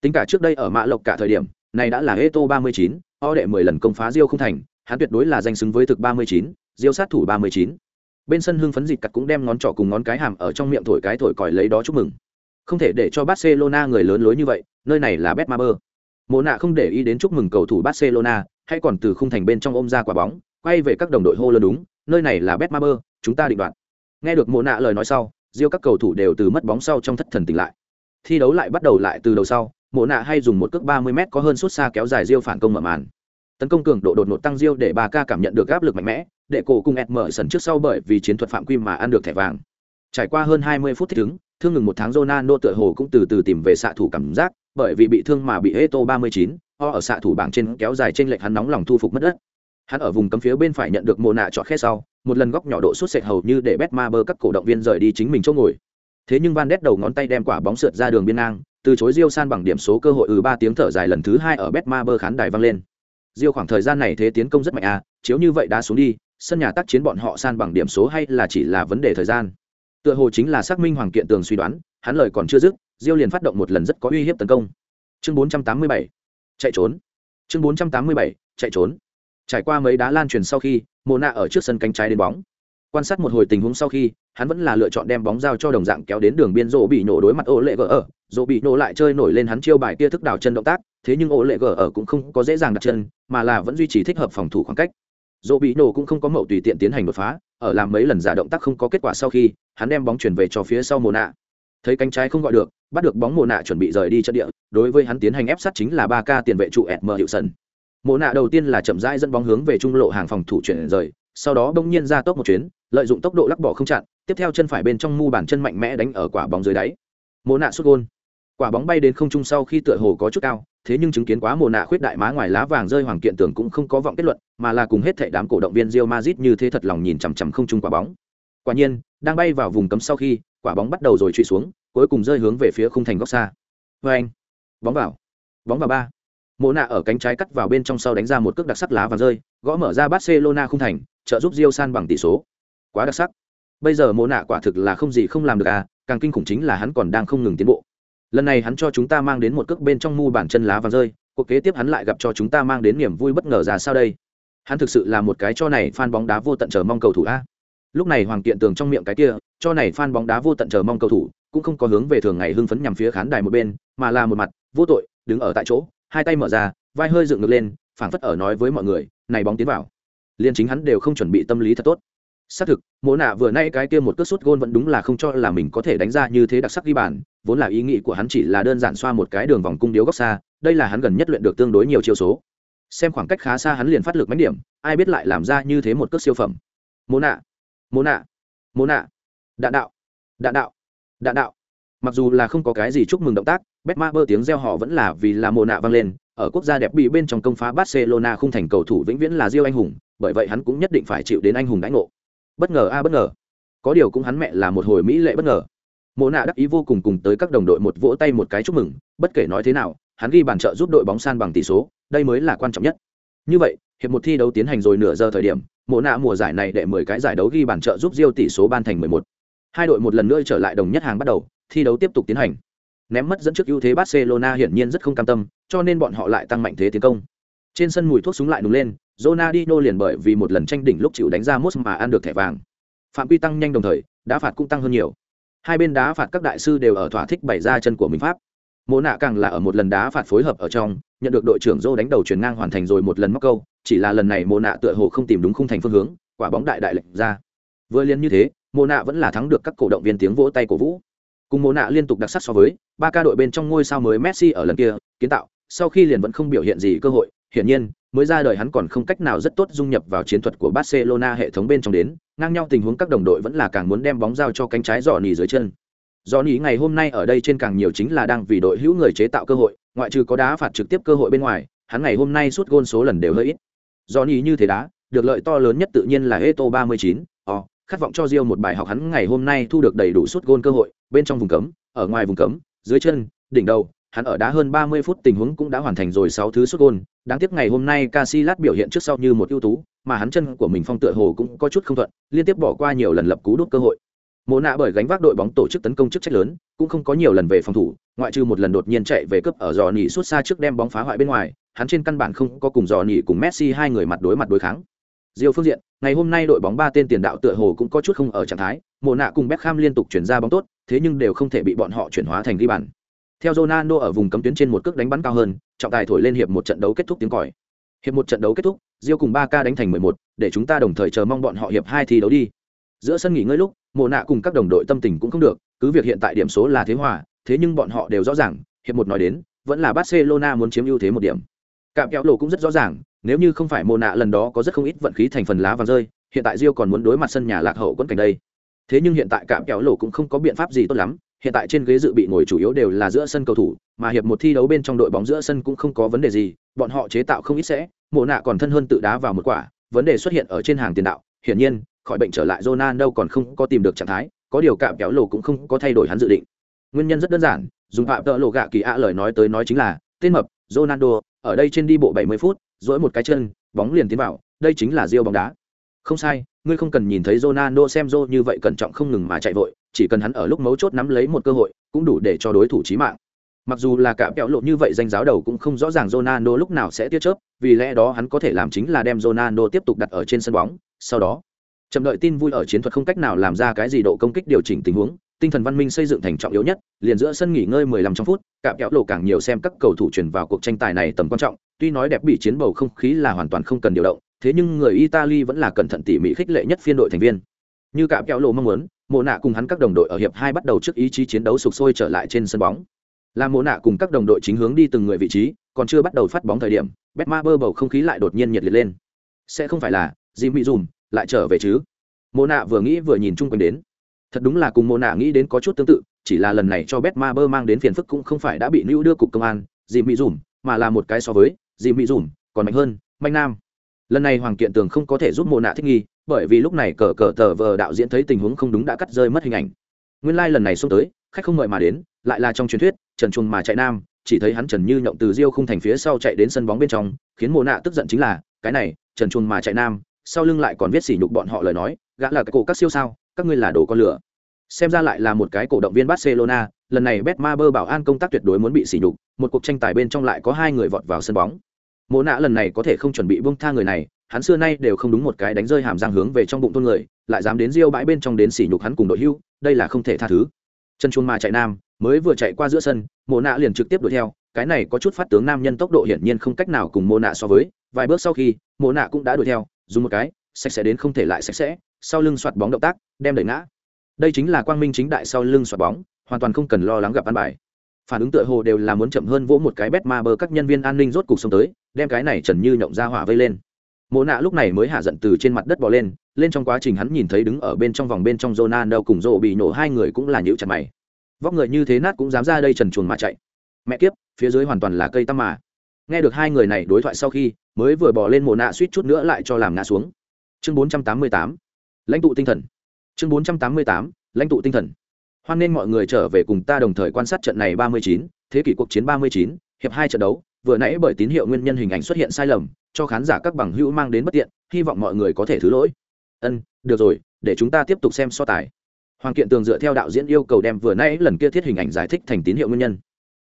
Tính cả trước đây ở Mã Lộc cả thời điểm, này đã là Eto 39, o đệ 10 lần công phá Diêu không thành, hắn tuyệt đối là danh xứng với thực 39, Diêu sát thủ 39. Bên sân hưng phấn dịch cắt cũng đem ngón trỏ cùng ngón cái hàm ở trong miệng thổi cái thổi còi lấy đó chúc mừng. Không thể để cho Barcelona người lớn lối như vậy, nơi này là Betmaber. Mộ nạ không để ý đến chúc mừng cầu thủ Barcelona, hay còn từ khung thành bên trong ôm ra quả bóng, quay về các đồng đội hô lớn đúng, nơi này là Betmaber, chúng ta định đoạt. Nghe được Mộ nạ lời nói sau, Diêu các cầu thủ đều từ mất bóng sau trong thất thần tỉnh lại. Thi đấu lại bắt đầu lại từ đầu sau, Mộ nạ hay dùng một cước 30m có hơn suốt xa kéo dài Diêu phản công mở màn. Tấn công cường độ đột ngột tăng Diêu để bà ca cảm nhận được áp lực mạnh mẽ, để cổ cùng ẹt mở sân trước sau bởi vì chiến thuật phạm quy mà ăn được thẻ vàng. Trải qua hơn 20 phút thích ứng, thương ngừng một tháng Ronaldo tựa hồ cũng từ từ tìm về xạ thủ cảm giác, bởi vì bị thương mà bị Eto 39, ho ở xạ thủ bảng trên kéo dài trên lệch hắn nóng lòng thu phục mất đất. Hắn ở vùng cấm phía bên phải nhận được mồ nạ chọt khe sau, một lần góc nhỏ độ suốt sệt hầu như để Betmaber các cổ động viên rời đi chính mình chỗ ngồi. Thế nhưng Van Ness đầu ngón tay đem quả bóng sượt ra đường biên ngang, từ chối Diêu San bằng điểm số cơ hội ừ ba tiếng thở dài lần thứ hai ở Betmaber khán đài vang lên. Diêu khoảng thời gian này thế tiến công rất mạnh à, chiếu như vậy đá xuống đi, sân nhà tác chiến bọn họ san bằng điểm số hay là chỉ là vấn đề thời gian. Tựa hồ chính là xác minh Hoàng Kiện Tường suy đoán, hắn lời còn chưa dứt, Diêu liền phát động một lần rất có uy hiếp tấn công. Chương 487, chạy trốn. Chương 487, chạy trốn. Trải qua mấy đá lan truyền sau khi, mồ nạ ở trước sân cánh trái đến bóng. Quan sát một hồi tình huống sau khi, hắn vẫn là lựa chọn đem bóng giao cho đồng dạng kéo đến đường biên rổ bị nổ đối mặt ô lệ gờ ở, rổ bị nổ lại chơi nổi lên hắn chiêu bài kia thức đảo chân động tác, thế nhưng ô lệ gờ ở cũng không có dễ dàng đặt chân, mà là vẫn duy trì thích hợp phòng thủ khoảng cách. Rổ bị nổ cũng không có mậu tùy tiện tiến hành đột phá, ở làm mấy lần giả động tác không có kết quả sau khi, hắn đem bóng chuyển về cho phía sau mồ nạ thấy cánh trái không gọi được bắt được bóng mồ nạ chuẩn bị rời đi trận địa đối với hắn tiến hành ép sát chính là ba ca tiền vệ trụ ẹt mờ hiệu sân mộ nạ đầu tiên là chậm rãi dẫn bóng hướng về trung lộ hàng phòng thủ chuyển rời, sau đó bỗng nhiên ra tốc một chuyến, lợi dụng tốc độ lắc bỏ không chặn, tiếp theo chân phải bên trong mu bàn chân mạnh mẽ đánh ở quả bóng dưới đáy. Mộ nạ xuất gôn. Quả bóng bay đến không trung sau khi tựa hồ có chút cao, thế nhưng chứng kiến quá mồ nạ khuyết đại má ngoài lá vàng rơi hoàng kiện tưởng cũng không có vọng kết luận, mà là cùng hết thảy đám cổ động viên Real Madrid như thế thật lòng nhìn chằm chằm không trung quả bóng. Quả nhiên, đang bay vào vùng cấm sau khi, quả bóng bắt đầu rồi truy xuống, cuối cùng rơi hướng về phía khung thành góc xa. Vê anh. Bóng vào. Bóng vào ba mộ nạ ở cánh trái cắt vào bên trong sau đánh ra một cước đặc sắc lá và rơi, gõ mở ra barcelona khung thành, trợ giúp rio san bằng tỷ số. Quá đặc sắc. Bây giờ mộ nạ quả thực là không gì không làm được à càng kinh khủng chính là hắn còn đang không ngừng tiến bộ. Lần này hắn cho chúng ta mang đến một cước bên trong mu bản chân lá và rơi, cuộc kế tiếp hắn lại gặp cho chúng ta mang đến niềm vui bất ngờ ra sao đây? Hắn thực sự là một cái cho này fan bóng đá vô tận chờ mong cầu thủ a. Lúc này hoàng kiện tường trong miệng cái kia, cho này fan bóng đá vô tận chờ mong cầu thủ, cũng không có hướng về thường ngày hưng phấn nhằm phía khán đài một bên, mà là một mặt, vô tội, đứng ở tại chỗ hai tay mở ra, vai hơi dựng ngược lên, phảng phất ở nói với mọi người, này bóng tiến vào. Liên chính hắn đều không chuẩn bị tâm lý thật tốt. Xác thực mỗ nạ vừa nay cái kia một cước sút gôn vẫn đúng là không cho là mình có thể đánh ra như thế đặc sắc ghi bàn, vốn là ý nghĩ của hắn chỉ là đơn giản xoa một cái đường vòng cung điếu góc xa, đây là hắn gần nhất luyện được tương đối nhiều chiêu số. Xem khoảng cách khá xa hắn liền phát lực mánh điểm, ai biết lại làm ra như thế một cước siêu phẩm. Mỗ nạ mỗ nạ mỗ nạ. Đạn đạo đạn đạo đạn đạo. Mặc dù là không có cái gì chúc mừng động tác bet ma bơ tiếng reo họ vẫn là vì là mồ nạ vang lên, ở quốc gia đẹp bị bên trong công phá barcelona không thành cầu thủ vĩnh viễn là diêu anh hùng, bởi vậy hắn cũng nhất định phải chịu đến anh hùng đãi ngộ. Bất ngờ a, bất ngờ. Có điều cũng hắn mẹ là một hồi mỹ lệ bất ngờ. Mồ nạ đắc ý vô cùng cùng tới các đồng đội một vỗ tay một cái chúc mừng, bất kể nói thế nào, hắn ghi bàn trợ giúp đội bóng san bằng tỷ số, đây mới là quan trọng nhất. Như vậy, hiệp một thi đấu tiến hành rồi nửa giờ thời điểm mộ nạ mùa giải này để mười cái giải đấu ghi bàn trợ giúp Diêu tỷ số ban thành mười một. Hai đội một lần nữa trở lại đồng nhất hàng bắt đầu, thi đấu tiếp tục tiến hành ném mất dẫn trước ưu thế barcelona hiển nhiên rất không cam tâm, cho nên bọn họ lại tăng mạnh thế tiến công. Trên sân mùi thuốc súng lại nùng lên, Ronaldinho liền bởi vì một lần tranh đỉnh lúc chịu đánh ra mốt mà ăn được thẻ vàng. Phạm quy tăng nhanh đồng thời, đá phạt cũng tăng hơn nhiều. Hai bên đá phạt các đại sư đều ở thỏa thích bày ra chân của mình pháp. Mộ nạ càng là ở một lần đá phạt phối hợp ở trong, nhận được đội trưởng dô đánh đầu chuyển ngang hoàn thành rồi một lần móc câu, chỉ là lần này mộ nạ tựa hồ không tìm đúng khung thành phương hướng, quả bóng đại đại lệch ra. Vừa liên như thế mộ nạ vẫn là thắng được các cổ động viên tiếng vỗ tay cổ vũ cùng mộ nạ liên tục đặc sắc so với ba ca đội bên trong ngôi sao mới messi ở lần kia kiến tạo sau khi liền vẫn không biểu hiện gì cơ hội hiển nhiên mới ra đời hắn còn không cách nào rất tốt dung nhập vào chiến thuật của barcelona hệ thống bên trong đến ngang nhau tình huống các đồng đội vẫn là càng muốn đem bóng giao cho cánh trái dò nỉ dưới chân. Do nỉ ngày hôm nay ở đây trên càng nhiều chính là đang vì đội hữu người chế tạo cơ hội ngoại trừ có đá phạt trực tiếp cơ hội bên ngoài hắn ngày hôm nay suốt gôn số lần đều hơi ít. Do nỉ như thế đá được lợi to lớn nhất tự nhiên là Eto 39, o, khát vọng cho Rio một bài học hắn ngày hôm nay thu được đầy đủ suất gôn cơ hội, bên trong vùng cấm, ở ngoài vùng cấm, dưới chân, đỉnh đầu, hắn ở đá hơn 30 phút tình huống cũng đã hoàn thành rồi 6 thứ suất gôn. đáng tiếc ngày hôm nay Casillas biểu hiện trước sau như một ưu tú, mà hắn chân của mình phong tựa hồ cũng có chút không thuận, liên tiếp bỏ qua nhiều lần lập cú đút cơ hội. Mộ nạ bởi gánh vác đội bóng tổ chức tấn công chức trách lớn, cũng không có nhiều lần về phòng thủ, ngoại trừ một lần đột nhiên chạy về cướp ở giò nỉ suốt xa trước đem bóng phá hoại bên ngoài, hắn trên căn bản không có cùng giò nỉ cùng Messi hai người mặt đối mặt đối kháng. Diêu phương diện, ngày hôm nay đội bóng ba tên tiền đạo tựa hồ cũng có chút không ở trạng thái, Mộ nạ cùng Beckham liên tục chuyển ra bóng tốt, thế nhưng đều không thể bị bọn họ chuyển hóa thành ghi bàn. Theo Ronaldo ở vùng cấm tuyến trên một cước đánh bắn cao hơn, trọng tài thổi lên hiệp một trận đấu kết thúc tiếng còi. Hiệp một trận đấu kết thúc, Diêu cùng Barca đánh thành 11, để chúng ta đồng thời chờ mong bọn họ hiệp hai thi đấu đi. Giữa sân nghỉ ngơi lúc, Mộ nạ cùng các đồng đội tâm tình cũng không được, cứ việc hiện tại điểm số là thế hòa, thế nhưng bọn họ đều rõ ràng, hiệp một nói đến, vẫn là Barcelona muốn chiếm ưu thế một điểm. Cạm kéo lộ cũng rất rõ ràng, nếu như không phải mồ nạ lần đó có rất không ít vận khí thành phần lá vàng rơi, hiện tại Diêu còn muốn đối mặt sân nhà lạc hậu quẫn cảnh đây. Thế nhưng hiện tại cạm kéo lộ cũng không có biện pháp gì tốt lắm, hiện tại trên ghế dự bị ngồi chủ yếu đều là giữa sân cầu thủ, mà hiệp một thi đấu bên trong đội bóng giữa sân cũng không có vấn đề gì, bọn họ chế tạo không ít sẽ, mồ nạ còn thân hơn tự đá vào một quả, vấn đề xuất hiện ở trên hàng tiền đạo, hiển nhiên, khỏi bệnh trở lại Ronaldo còn không có tìm được trạng thái, có điều cạm kéo lộ cũng không có thay đổi hắn dự định. Nguyên nhân rất đơn giản, dùng phạm tợ lộ gạ kỳ ạ lời nói tới nói chính là, tên mập, Ronaldo, ở đây trên đi bộ 70 phút, dỗi một cái chân, bóng liền tiến vào, đây chính là Rio bóng đá. Không sai, ngươi không cần nhìn thấy Ronaldo xem Ro như vậy cẩn trọng không ngừng mà chạy vội, chỉ cần hắn ở lúc mấu chốt nắm lấy một cơ hội, cũng đủ để cho đối thủ chí mạng. Mặc dù là cả kẹo lộ như vậy danh giáo đầu cũng không rõ ràng Ronaldo lúc nào sẽ tiết chớp, vì lẽ đó hắn có thể làm chính là đem Ronaldo tiếp tục đặt ở trên sân bóng, sau đó chậm đợi tin vui ở chiến thuật không cách nào làm ra cái gì độ công kích điều chỉnh tình huống tinh thần văn minh xây dựng thành trọng yếu nhất liền giữa sân nghỉ ngơi 15 trong phút cả kẹo lộ càng nhiều xem các cầu thủ chuyển vào cuộc tranh tài này tầm quan trọng tuy nói đẹp bị chiến bầu không khí là hoàn toàn không cần điều động, thế nhưng người italy vẫn là cẩn thận tỉ mỉ khích lệ nhất phiên đội thành viên. Như cả kéo lộ mong muốn, mộ nạ cùng hắn các đồng đội ở hiệp hai bắt đầu trước ý chí chiến đấu sục sôi trở lại trên sân bóng. Là mộ nạ cùng các đồng đội chính hướng đi từng người vị trí, còn chưa bắt đầu phát bóng thời điểm betma bơ bầu không khí lại đột nhiên nhiệt liệt lên. Sẽ không phải là jimmy dùm lại trở về chứ? Mô nạ vừa nghĩ vừa nhìn chung quanh đến. Thật đúng là cùng mô nạ nghĩ đến có chút tương tự, chỉ là lần này cho bet ma bơ mang đến phiền phức cũng không phải đã bị nữ đưa cục công an dì mỹ dùm, mà là một cái so với dì mỹ dùm, còn mạnh hơn, mạnh nam. Lần này hoàng kiện tường không có thể giúp mô nạ thích nghi, bởi vì lúc này cờ cờ tờ vờ đạo diễn thấy tình huống không đúng đã cắt rơi mất hình ảnh. Nguyên lai、like、lần này xông tới, khách không mời mà đến, lại là trong truyền thuyết, trần chuồng mà chạy nam, chỉ thấy hắn trần như nhộng từ riêu không thành phía sau chạy đến sân bóng bên trong, khiến mô nạ tức giận chính là, cái này, trần chuồng mà chạy nam, sau lưng lại còn viết sỉ nhục bọn họ lời nói, gã là cái cổ các siêu sao, các ngươi là đồ con lửa. Xem ra lại là một cái cổ động viên barcelona lần này betmaber bảo an công tác tuyệt đối muốn bị sỉ nhục, một cuộc tranh tài bên trong lại có hai người vọt vào sân bóng. Mộ nạ lần này có thể không chuẩn bị bông tha người này, hắn xưa nay đều không đúng một cái đánh rơi hàm răng hướng về trong bụng thôn người, lại dám đến riêu bãi bên trong đến sỉ nhục hắn cùng đội hưu, đây là không thể tha thứ. Chân chuông mà chạy nam, mới vừa chạy qua giữa sân, mộ nạ liền trực tiếp đuổi theo, cái này có chút phát tướng nam nhân tốc độ hiển nhiên không cách nào cùng mộ nạ so với, vài bước sau khi, mộ nạ cũng đã đuổi theo, dùng một cái, sạch sẽ đến không thể lại sạch sẽ, sau lưng soạt bóng động tác, đem đẩy ngã. Đây chính là quang minh chính đại sau lưng soạt bóng hoàn toàn không cần lo lắng gặp ăn bài. Phản ứng tựa hồ đều là muốn chậm hơn vỗ một cái bét ma bơ các nhân viên an ninh rốt cục xông tới, đem cái này trần như nhộng ra hỏa vây lên. Mộ nạ lúc này mới hạ giận từ trên mặt đất bỏ lên lên trong quá trình hắn nhìn thấy đứng ở bên trong vòng bên trong jonan đâu cùng rộ bị nổ hai người cũng là nhữ chặt mày. Vóc người như thế nát cũng dám ra đây trần chuồn mà chạy. Mẹ kiếp, phía dưới hoàn toàn là cây tăm mà. Nghe được hai người này đối thoại sau khi, mới vừa bỏ lên mộ nạ suýt chút nữa lại cho làm ngã xuống. Chương 488 lãnh tụ tinh thần. Chương 488 lãnh tụ tinh thần hoan nên mọi người trở về cùng ta đồng thời quan sát trận này 39, thế kỷ cuộc chiến 39, hiệp hai trận đấu. Vừa nãy bởi tín hiệu nguyên nhân hình ảnh xuất hiện sai lầm cho khán giả các bằng hữu mang đến bất tiện hy vọng mọi người có thể thứ lỗi. Ân được rồi để chúng ta tiếp tục xem so tài. Hoàng kiện tường dựa theo đạo diễn yêu cầu đem vừa nãy lần kia thiết hình ảnh giải thích thành tín hiệu nguyên nhân.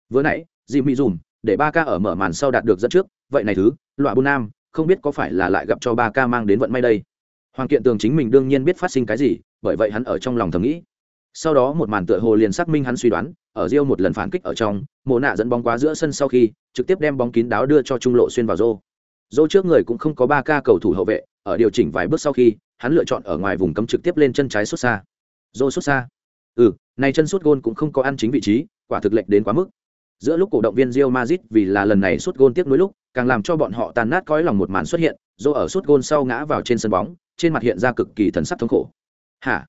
Vừa nãy dì mỹ dùm để ba ca ở mở màn sau đạt được dẫn trước vậy này thứ loại bun nam không biết có phải là lại gặp cho ba ca mang đến vận may đây? Hoàng kiện tường chính mình đương nhiên biết phát sinh cái gì bởi vậy hắn ở trong lòng thầm nghĩ sau đó một màn tựa hồ liền xác minh hắn suy đoán, ở Rio một lần phản kích ở trong mồ nạ dẫn bóng quá giữa sân sau khi, trực tiếp đem bóng kín đáo đưa cho trung lộ xuyên vào rô. Rô trước người cũng không có ba ca cầu thủ hậu vệ, ở điều chỉnh vài bước sau khi, hắn lựa chọn ở ngoài vùng cấm trực tiếp lên chân trái xuất xa. Rô xuất xa. Ừ này chân sút gôn cũng không có ăn chính vị trí, quả thực lệch đến quá mức. Giữa lúc cổ động viên Real Madrid vì là lần này sút gôn tiếp nối lúc, càng làm cho bọn họ tàn nát cõi lòng một màn xuất hiện dô ở suốt gôn sau ngã vào trên sân bóng, trên mặt hiện ra cực kỳ thần sắc thống khổ. Hả?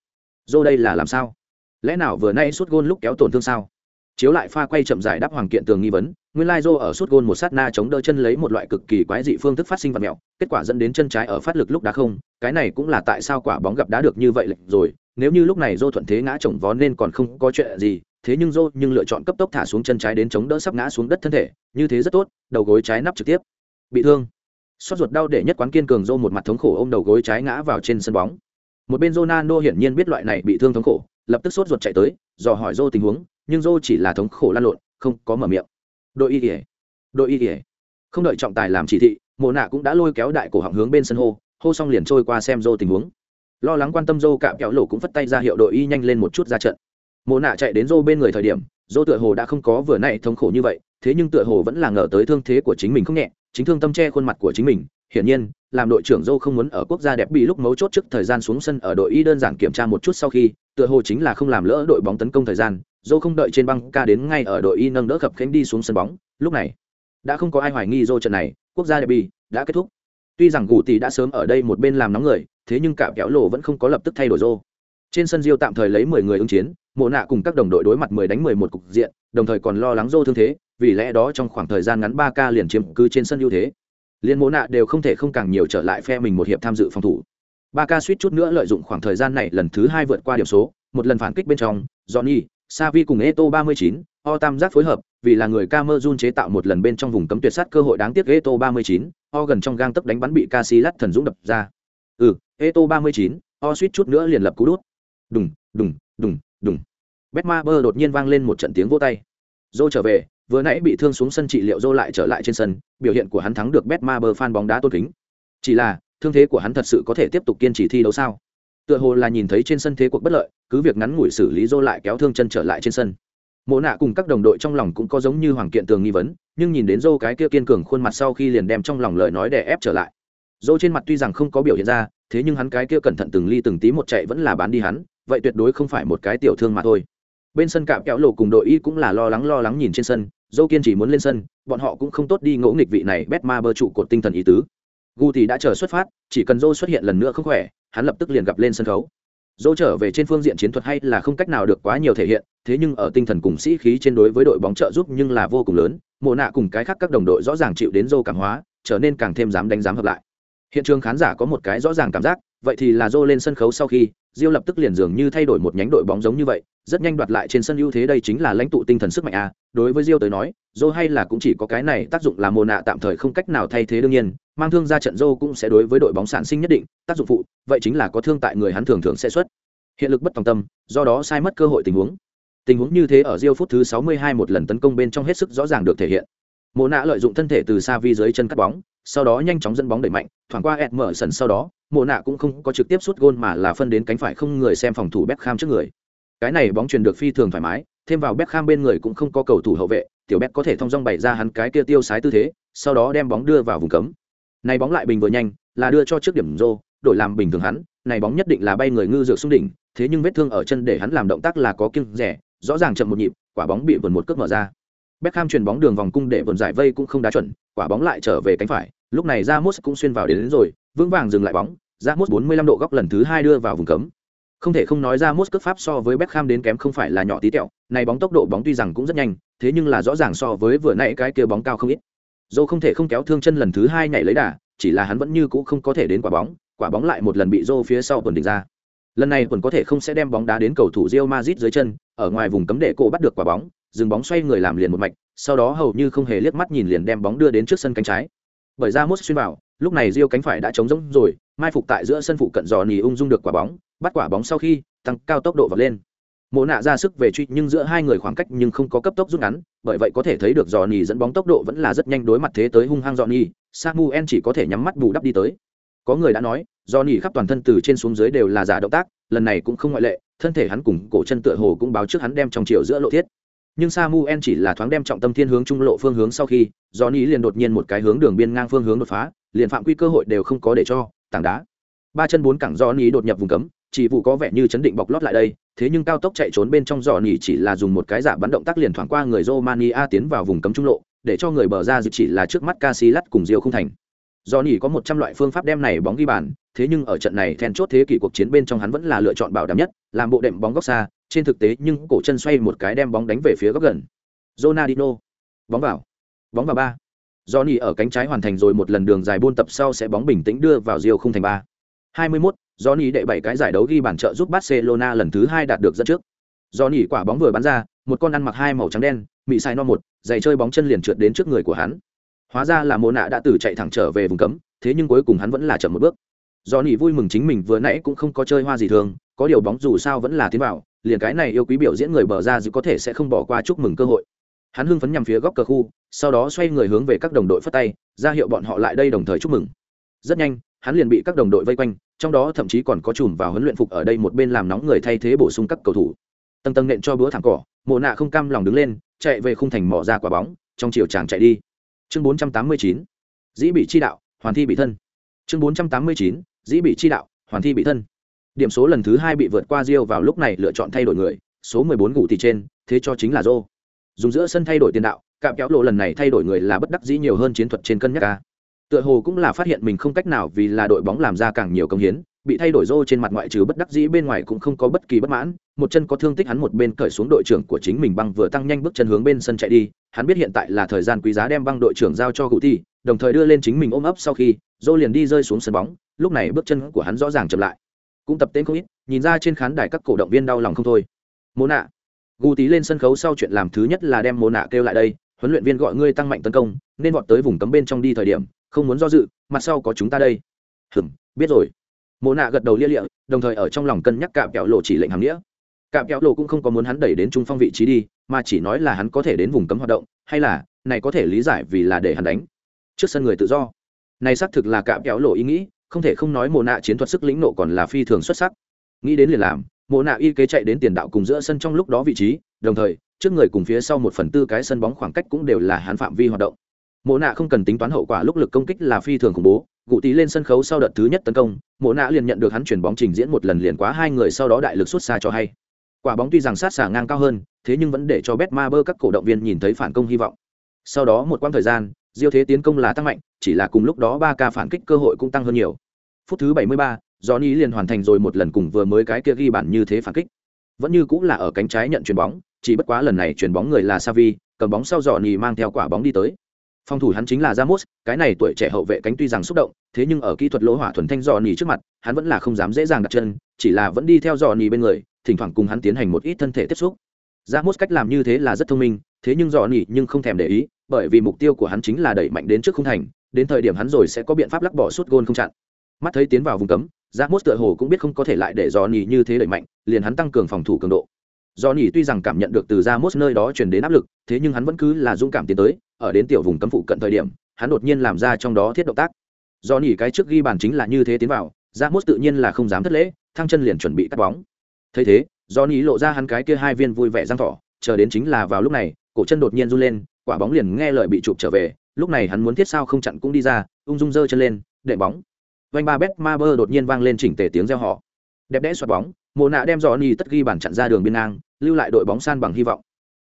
Dô đây là làm sao? Lẽ nào vừa nay suốt gôn lúc kéo tổn thương sao chiếu lại pha quay chậm giải đáp hoàng kiện tường nghi vấn nguyên lai dô ở suốt gôn một sát na chống đỡ chân lấy một loại cực kỳ quái dị phương thức phát sinh vật mẹo kết quả dẫn đến chân trái ở phát lực lúc đá không cái này cũng là tại sao quả bóng gặp đá được như vậy lệch rồi nếu như lúc này dô thuận thế ngã chồng vó nên còn không có chuyện gì thế nhưng dô nhưng lựa chọn cấp tốc thả xuống chân trái đến chống đỡ sắp ngã xuống đất thân thể, như thế rất tốt, đầu gối trái nắp trực tiếp. Bị thương. Xót ruột đau để nhất quán kiên cường dô một mặt thống khổ ôm đầu gối trái ngã vào trên sân bóng. Một bên Ronaldo hiển nhiên biết loại này bị thương thống khổ, lập tức sốt ruột chạy tới, dò hỏi dô tình huống, nhưng dô chỉ là thống khổ lan lộn, không có mở miệng. Đội y y, đội y y. Không đợi trọng tài làm chỉ thị, Mộ Nạ cũng đã lôi kéo đại cổ họng hướng bên sân hô, hô xong liền trôi qua xem dô tình huống lo lắng quan tâm dô cạm kéo lộ cũng phất tay ra hiệu đội y nhanh lên một chút ra trận mồ nạ chạy đến dô bên người thời điểm dô tựa hồ đã không có vừa nay thống khổ như vậy thế nhưng tựa hồ vẫn là ngờ tới thương thế của chính mình không nhẹ chính thương tâm che khuôn mặt của chính mình, hiển nhiên, làm đội trưởng dâu không muốn ở quốc gia đẹp bị lúc mấu chốt trước thời gian xuống sân ở đội y đơn giản kiểm tra một chút sau khi, tựa hồ chính là không làm lỡ đội bóng tấn công thời gian dâu không đợi trên băng ca đến ngay ở đội y nâng đỡ khập khánh đi xuống sân bóng. Lúc này, đã không có ai hoài nghi dâu trận này, quốc gia đẹp bị đã kết thúc. Tuy rằng gù tỷ đã sớm ở đây một bên làm nóng người, thế nhưng cả kéo lộ vẫn không có lập tức thay đổi dâu trên sân diêu tạm thời lấy mười người ứng chiến, mộ nạ cùng các đồng đội đối mặt mười đánh mười một cục diện, đồng thời còn lo lắng rô thương thế vì lẽ đó trong khoảng thời gian ngắn ba k liền chiếm cứ trên sân ưu thế. Liên mộ nạ đều không thể không càng nhiều trở lại phe mình một hiệp tham dự phòng thủ. Ba k suýt chút nữa lợi dụng khoảng thời gian này lần thứ hai vượt qua điểm số một lần phản kích bên trong johnny savi cùng eto 39, o tam giác phối hợp vì là người camerun chế tạo một lần bên trong vùng cấm tuyệt sát cơ hội đáng tiếc eto 39, o gần trong gang tấc đánh bắn bị Casillas thần dũng đập ra. Ừ eto 39, o suýt chút nữa liền lập cú đút. Đùng đùng đùng đùng. Betma bơ đột nhiên vang lên một trận tiếng vô tay. Dô trở về vừa nãy bị thương xuống sân trị liệu dô lại trở lại trên sân, biểu hiện của hắn thắng được betmaber fan bóng đá tôn kính. Chỉ là, thương thế của hắn thật sự có thể tiếp tục kiên trì thi đấu sao? Tựa hồ là nhìn thấy trên sân thế cuộc bất lợi, cứ việc ngắn ngủi xử lý dô lại kéo thương chân trở lại trên sân. Mộ nạ cùng các đồng đội trong lòng cũng có giống như hoàng kiện tường nghi vấn, nhưng nhìn đến dô cái kia kiên cường khuôn mặt sau khi liền đem trong lòng lời nói để ép trở lại. Dô trên mặt tuy rằng không có biểu hiện ra, thế nhưng hắn cái kia cẩn thận từng ly từng tí một chạy vẫn là bán đi hắn, vậy tuyệt đối không phải một cái tiểu thương mà thôi. Bên sân cạm kéo lộ cùng đội y cũng là lo lắng lo lắng nhìn trên sân dâu kiên chỉ muốn lên sân, bọn họ cũng không tốt đi ngỗ nghịch vị này bét ma bơ trụ cột tinh thần ý tứ. Gu thì đã chờ xuất phát, chỉ cần dâu xuất hiện lần nữa không khỏe, hắn lập tức liền gặp lên sân khấu. Dâu trở về trên phương diện chiến thuật hay là không cách nào được quá nhiều thể hiện, thế nhưng ở tinh thần cùng sĩ khí trên đối với đội bóng trợ giúp nhưng là vô cùng lớn, mộ nạ cùng cái khác các đồng đội rõ ràng chịu đến dâu cảm hóa, trở nên càng thêm dám đánh giám hợp lại. Hiện trường khán giả có một cái rõ ràng cảm giác, vậy thì là dô lên sân khấu sau khi diêu lập tức liền dường như thay đổi một nhánh đội bóng giống như vậy, rất nhanh đoạt lại trên sân ưu thế đây chính là lãnh tụ tinh thần sức mạnh a. Đối với diêu tới nói dô hay là cũng chỉ có cái này tác dụng là mồ nạ tạm thời không cách nào thay thế đương nhiên, mang thương ra trận dô cũng sẽ đối với đội bóng sản sinh nhất định, tác dụng phụ, vậy chính là có thương tại người hắn thường thường sẽ xuất. Hiện lực bất tòng tâm, do đó sai mất cơ hội tình huống. Tình huống như thế ở diêu phút thứ 62 một lần tấn công bên trong hết sức rõ ràng được thể hiện. Mồ nạ lợi dụng thân thể từ xa vi dưới chân cắt bóng, sau đó nhanh chóng dẫn bóng đẩy mạnh, thoảng qua ed mở sân sau đó. Mộ nạ cũng không có trực tiếp sút gôn mà là phân đến cánh phải không người xem phòng thủ Beckham trước người. Cái này bóng truyền được phi thường thoải mái thêm vào Beckham bên người cũng không có cầu thủ hậu vệ tiểu Beck có thể thông dong bày ra hắn cái kia tiêu sái tư thế sau đó đem bóng đưa vào vùng cấm. Này bóng lại bình vừa nhanh là đưa cho trước điểm rô đổi làm bình thường hắn này bóng nhất định là bay người ngư dược xuống đỉnh thế nhưng vết thương ở chân để hắn làm động tác là có kiêng rẻ rõ ràng chậm một nhịp quả bóng bị vườn một cước mở ra. Beckham chuyền bóng đường vòng cung để vườn giải vây cũng không đá chuẩn quả bóng lại trở về cánh phải lúc này Ramos cũng xuyên vào đến, đến rồi vững vàng dừng lại bóng, Ramos 45 độ góc lần thứ hai đưa vào vùng cấm. Không thể không nói Ramos cướp pháp so với Beckham đến kém không phải là nhỏ tí tẹo, này bóng tốc độ bóng tuy rằng cũng rất nhanh, thế nhưng là rõ ràng so với vừa nãy cái kia bóng cao không ít. Dâu không thể không kéo thương chân lần thứ hai nhảy lấy đà, chỉ là hắn vẫn như cũ không có thể đến quả bóng quả bóng lại một lần bị dô phía sau tuần định ra. Lần này quần có thể không sẽ đem bóng đá đến cầu thủ Real Madrid dưới chân, ở ngoài vùng cấm để cổ bắt được quả bóng, dừng bóng xoay người làm liền một mạch, sau đó hầu như không hề liếc mắt nhìn liền đem bóng đưa đến trước sân cánh trái. Bởi ra mốt xuyên vào lúc này Rio cánh phải đã trống rỗng rồi, mai phục tại giữa sân phụ cận dò nỉ ung dung được quả bóng, bắt quả bóng sau khi, tăng cao tốc độ vọt lên. Mộ nạ ra sức về truy, nhưng giữa hai người khoảng cách nhưng không có cấp tốc rút ngắn, bởi vậy có thể thấy được dò nỉ dẫn bóng tốc độ vẫn là rất nhanh đối mặt thế tới hung hăng dò nỉ samuel chỉ có thể nhắm mắt bù đắp đi tới. Có người đã nói, giò nỉ khắp toàn thân từ trên xuống dưới đều là giả động tác, lần này cũng không ngoại lệ, thân thể hắn cùng cổ chân tựa hồ cũng báo trước hắn đem trong chiều giữa lộ thiết nhưng samuel chỉ là thoáng đem trọng tâm thiên hướng trung lộ phương hướng sau khi do nỉ liền đột nhiên một cái hướng đường biên ngang phương hướng đột phá, liền phạm quy cơ hội đều không có để cho, tảng đá. Ba chân bốn cẳng do nỉ đột nhập vùng cấm, chỉ vụ có vẻ như chấn định bọc lót lại đây, thế nhưng cao tốc chạy trốn bên trong giò nỉ chỉ là dùng một cái giả bắn động tác liền thoảng qua người romania tiến vào vùng cấm trung lộ, để cho người bờ ra dự chỉ là trước mắt Casillas cùng Diêu không thành. Do nỉ có một trăm loại phương pháp đem này bóng ghi bàn, thế nhưng ở trận này then chốt thế kỷ cuộc chiến bên trong hắn vẫn là lựa chọn bảo đảm nhất, làm bộ đệm bóng góc xa trên thực tế nhưng cổ chân xoay một cái đem bóng đánh về phía góc gần. Ronaldinho. Bóng vào. Bóng vào ba. Johnny ở cánh trái hoàn thành rồi một lần đường dài buôn tập sau sẽ bóng bình tĩnh đưa vào rìu không thành ba. 21, Johnny đệ bảy cái giải đấu ghi bàn trợ giúp Barcelona lần thứ hai đạt được dẫn trước. Johnny quả bóng vừa bắn ra một con ăn mặc hai màu trắng đen mị sai no một giày chơi bóng chân liền trượt đến trước người của hắn. Hóa ra là Mộ nạ đã từ chạy thẳng trở về vùng cấm thế nhưng cuối cùng hắn vẫn là chậm một bước. Johnny vui mừng chính mình vừa nãy cũng không có chơi hoa gì thường có điều bóng dù sao vẫn là tiến vào liền cái này yêu quý biểu diễn người bờ ra dự có thể sẽ không bỏ qua chúc mừng cơ hội. Hắn hưng phấn nhằm phía góc cờ khu, sau đó xoay người hướng về các đồng đội phất tay, ra hiệu bọn họ lại đây đồng thời chúc mừng. Rất nhanh, hắn liền bị các đồng đội vây quanh, trong đó thậm chí còn có chùm vào huấn luyện phục ở đây một bên làm nóng người thay thế bổ sung các cầu thủ. Tầng tầng nện cho búa thẳng cỏ, mộ nạ không cam lòng đứng lên, chạy về khung thành mỏ ra quả bóng, trong chiều chàng chạy đi. Chương 489 dĩ bị chi đạo, hoàn thi bị thân. Chương 489 dĩ bị chi đạo, hoàn thi bị thân điểm số lần thứ hai bị vượt qua rio vào lúc này lựa chọn thay đổi người, số 14 ngủ thì trên, thế cho chính là Zô. dùng giữa sân thay đổi tiền đạo, cạm kéo lộ lần này thay đổi người là bất đắc dĩ nhiều hơn chiến thuật trên cân nhắc ca tựa hồ cũng là phát hiện mình không cách nào vì là đội bóng làm ra càng nhiều công hiến, bị thay đổi Zô trên mặt ngoại trừ bất đắc dĩ bên ngoài cũng không có bất kỳ bất mãn, một chân có thương tích hắn một bên cởi xuống đội trưởng của chính mình băng vừa tăng nhanh bước chân hướng bên sân chạy đi, hắn biết hiện tại là thời gian quý giá đem băng đội trưởng giao cho cụ thi, đồng thời đưa lên chính mình ôm ấp sau khi Zô liền đi rơi xuống sân bóng, lúc này bước chân của hắn rõ ràng chậm lại cũng tập tên không ít, nhìn ra trên khán đài các cổ động viên đau lòng không thôi. Mô nạ gu tí lên sân khấu sau chuyện làm thứ nhất là đem mô nạ kêu lại đây, huấn luyện viên gọi ngươi tăng mạnh tấn công, nên vọt tới vùng cấm bên trong đi thời điểm, không muốn do dự, mặt sau có chúng ta đây. Hừm biết rồi. Mô nạ gật đầu lia lịa, đồng thời ở trong lòng cân nhắc cạm kẹo lộ chỉ lệnh hàm nghĩa. Cạm kẹo lộ cũng không có muốn hắn đẩy đến trung phong vị trí đi, mà chỉ nói là hắn có thể đến vùng cấm hoạt động, hay là, này có thể lý giải vì là để hắn đánh. Trước sân người tự do. Này xác thực là cạm kẹo lộ ý nghĩ không thể không nói mồ nạ chiến thuật sức lĩnh nộ còn là phi thường xuất sắc. Nghĩ đến liền làm mồ nạ y kế chạy đến tiền đạo cùng giữa sân trong lúc đó vị trí, đồng thời, trước người cùng phía sau một phần tư cái sân bóng khoảng cách cũng đều là hắn phạm vi hoạt động. Mộ nạ không cần tính toán hậu quả lúc lực công kích là phi thường khủng bố gụ tí lên sân khấu sau đợt thứ nhất tấn công, mộ nạ liền nhận được hắn chuyển bóng trình diễn một lần liền quá hai người sau đó đại lực xuất xa cho hay. Quả bóng tuy rằng sát xả ngang cao hơn, thế nhưng vẫn để cho bet ma bơ các cổ động viên nhìn thấy phản công hy vọng. Sau đó một quãng thời gian diêu thế tiến công là tăng mạnh chỉ là cùng lúc đó ba ca phản kích cơ hội cũng tăng hơn nhiều. Phút thứ 73, Johnny liền hoàn thành rồi một lần cùng vừa mới cái kia ghi bàn như thế phản kích. Vẫn như cũng là ở cánh trái nhận chuyền bóng chỉ bất quá lần này chuyền bóng người là Savi cầm bóng sau Johnny mang theo quả bóng đi tới. Phòng thủ hắn chính là Ramos, cái này tuổi trẻ hậu vệ cánh tuy rằng xúc động, thế nhưng ở kỹ thuật lỗ hỏa thuần thanh Johnny trước mặt, hắn vẫn là không dám dễ dàng đặt chân, chỉ là vẫn đi theo Johnny bên người, thỉnh thoảng cùng hắn tiến hành một ít thân thể tiếp xúc. Ramos cách làm như thế là rất thông minh, thế nhưng Johnny nhưng không thèm để ý, bởi vì mục tiêu của hắn chính là đẩy mạnh đến trước khung thành, đến thời điểm hắn rồi sẽ có biện pháp lắc bỏ suốt gôn không chặn. Mắt thấy tiến vào vùng cấm, Ramos tựa hồ cũng biết không có thể lại để Johnny như thế đẩy mạnh, liền hắn tăng cường phòng thủ cường độ. Johnny tuy rằng cảm nhận được từ Ramos nơi đó truyền đến áp lực, thế nhưng hắn vẫn cứ là dũng cảm tiến tới, ở đến tiểu vùng cấm phụ cận thời điểm hắn đột nhiên làm ra trong đó thiết động tác do nỉ cái trước ghi bàn chính là như thế tiến vào ra mốt tự nhiên là không dám thất lễ thăng chân liền chuẩn bị cắt bóng thấy thế do nỉ lộ ra hắn cái kia hai viên vui vẻ răng thỏ chờ đến chính là vào lúc này cổ chân đột nhiên run lên, quả bóng liền nghe lời bị chụp trở về, lúc này hắn muốn thiết sao không chặn cũng đi ra, ung dung giơ chân lên đệ bóng. Vanh ba bet ma bơ đột nhiên vang lên chỉnh tề tiếng reo họ đẹp đẽ xoạt bóng mồ nạ đem dò nỉ tất ghi bản chặn ra đường biên ngang, lưu lại đội bóng san bằng hy vọng.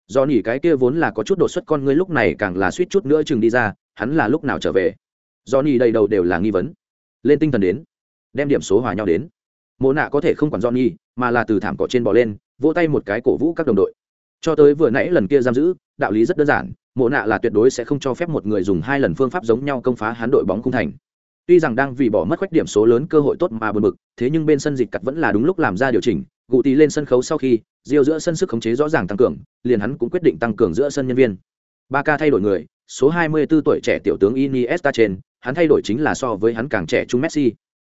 Do nỉ cái kia vốn là có chút đột xuất con ngươi lúc này càng là suýt chút nữa chừng đi ra, hắn là lúc nào trở về? Do nỉ đầy đầu đều là nghi vấn. Lên tinh thần đến, đem điểm số hòa nhau đến. Mồ nạ có thể không quản do nỉ mà là từ thảm cỏ trên bò lên, vỗ tay một cái cổ vũ các đồng đội. Cho tới vừa nãy lần kia giam giữ đạo lý rất đơn giản mộ nạ là tuyệt đối sẽ không cho phép một người dùng hai lần phương pháp giống nhau công phá hắn đội bóng cung thành tuy rằng đang vì bỏ mất khoách điểm số lớn cơ hội tốt mà bật bực thế nhưng bên sân dịch cặt vẫn là đúng lúc làm ra điều chỉnh gụ tì lên sân khấu sau khi Diêu giữa sân sức khống chế rõ ràng tăng cường, liền hắn cũng quyết định tăng cường giữa sân nhân viên. Barca thay đổi người, số 24 tuổi trẻ tiểu tướng Iniesta trên, hắn thay đổi chính là so với hắn càng trẻ trung Messi.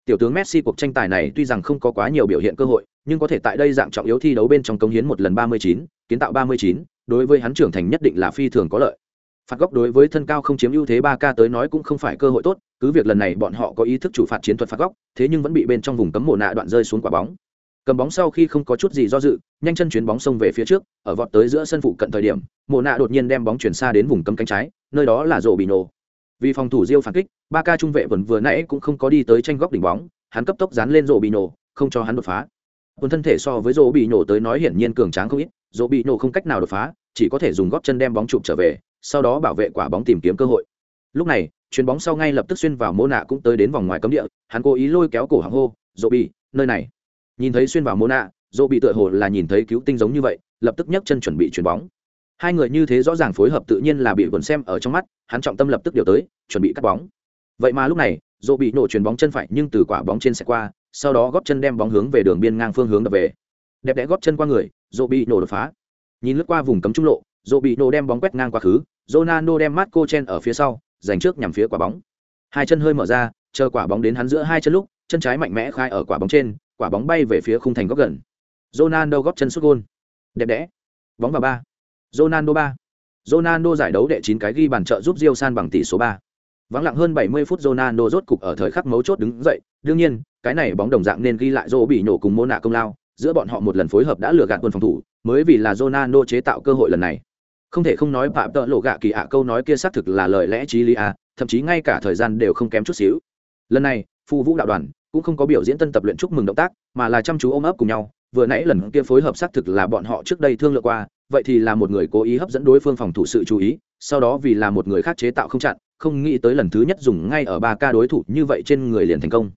Tiểu tướng Messi cuộc tranh tài này tuy rằng không có quá nhiều biểu hiện cơ hội, nhưng có thể tại đây dạng trọng yếu thi đấu bên trong công hiến một lần 39, kiến tạo 39, đối với hắn trưởng thành nhất định là phi thường có lợi. Phạt góc đối với thân cao không chiếm ưu thế 3K tới nói cũng không phải cơ hội tốt, cứ việc lần này bọn họ có ý thức chủ phạt chiến thuật phạt góc, thế nhưng vẫn bị bên trong vùng cấm mồ nạ đoạn rơi xuống quả bóng. Cầm bóng sau khi không có chút gì do dự nhanh chân chuyến bóng xông về phía trước ở vọt tới giữa sân phụ cận thời điểm mộ nạ đột nhiên đem bóng chuyển xa đến vùng cấm cánh trái nơi đó là rổ bị nổ vì phòng thủ diêu phản kích ba ca trung vệ vẫn vừa nãy cũng không có đi tới tranh góc đỉnh bóng hắn cấp tốc dán lên rổ bị nổ không cho hắn đột phá quân thân thể so với dỗ bị nổ tới nói hiển nhiên cường tráng không ít, dỗ bị nổ không cách nào đột phá, chỉ có thể dùng góp chân đem bóng chụp trở về, sau đó bảo vệ quả bóng tìm kiếm cơ hội. Lúc này, chuyền bóng sau ngay lập tức xuyên vào mô nạ cũng tới đến vòng ngoài cấm địa, hắn cố ý lôi kéo cổ hàng hô, dỗ bị, nơi này. Nhìn thấy xuyên vào mô nạ, dỗ bị tựa hồ là nhìn thấy cứu tinh giống như vậy, lập tức nhấc chân chuẩn bị chuyền bóng. Hai người như thế rõ ràng phối hợp tự nhiên là bị quần xem ở trong mắt, hắn trọng tâm lập tức điều tới, chuẩn bị cắt bóng. Vậy mà lúc này, dỗ bị nổ chuyền bóng chân phải nhưng từ quả bóng trên xe qua sau đó góp chân đem bóng hướng về đường biên ngang phương hướng đập về. Đẹp đẽ góp chân qua người dỗ bị nổ đột phá. Nhìn lướt qua vùng cấm trung lộ dỗ bị nổ đem bóng quét ngang quá khứ, ronaldo đem marco chen ở phía sau dành trước nhằm phía quả bóng. Hai chân hơi mở ra, chờ quả bóng đến hắn giữa hai chân lúc, chân trái mạnh mẽ khai ở quả bóng trên, quả bóng bay về phía khung thành góc gần. Ronaldo góp chân sút gôn. Đẹp đẽ. Bóng vào ba. Ronaldo ba. Ronaldo giải đấu đệ chín cái ghi bàn trợ giúp rio san bằng tỷ số ba vắng lặng hơn 70 phút ronaldo rốt cục ở thời khắc mấu chốt đứng dậy. Đương nhiên, cái này bóng đồng dạng nên ghi lại Zô bị nổ cùng Mona công lao. Giữa bọn họ một lần phối hợp đã lừa gạt quân phòng thủ, mới vì là ronaldo chế tạo cơ hội lần này. Không thể không nói phạm tợ lộ gạ kỳ ạ câu nói kia xác thực là lời lẽ trí lý à thậm chí ngay cả thời gian đều không kém chút xíu. Lần này phù vũ đạo đoàn cũng không có biểu diễn tân tập luyện chúc mừng động tác, mà là chăm chú ôm ấp cùng nhau. Vừa nãy lần kia phối hợp xác thực là bọn họ trước đây thương lượng qua vậy thì là một người cố ý hấp dẫn đối phương phòng thủ sự chú ý, sau đó vì là một người khác chế tạo không chặn, không nghĩ tới lần thứ nhất dùng ngay ở ba ca đối thủ như vậy trên người liền thành công.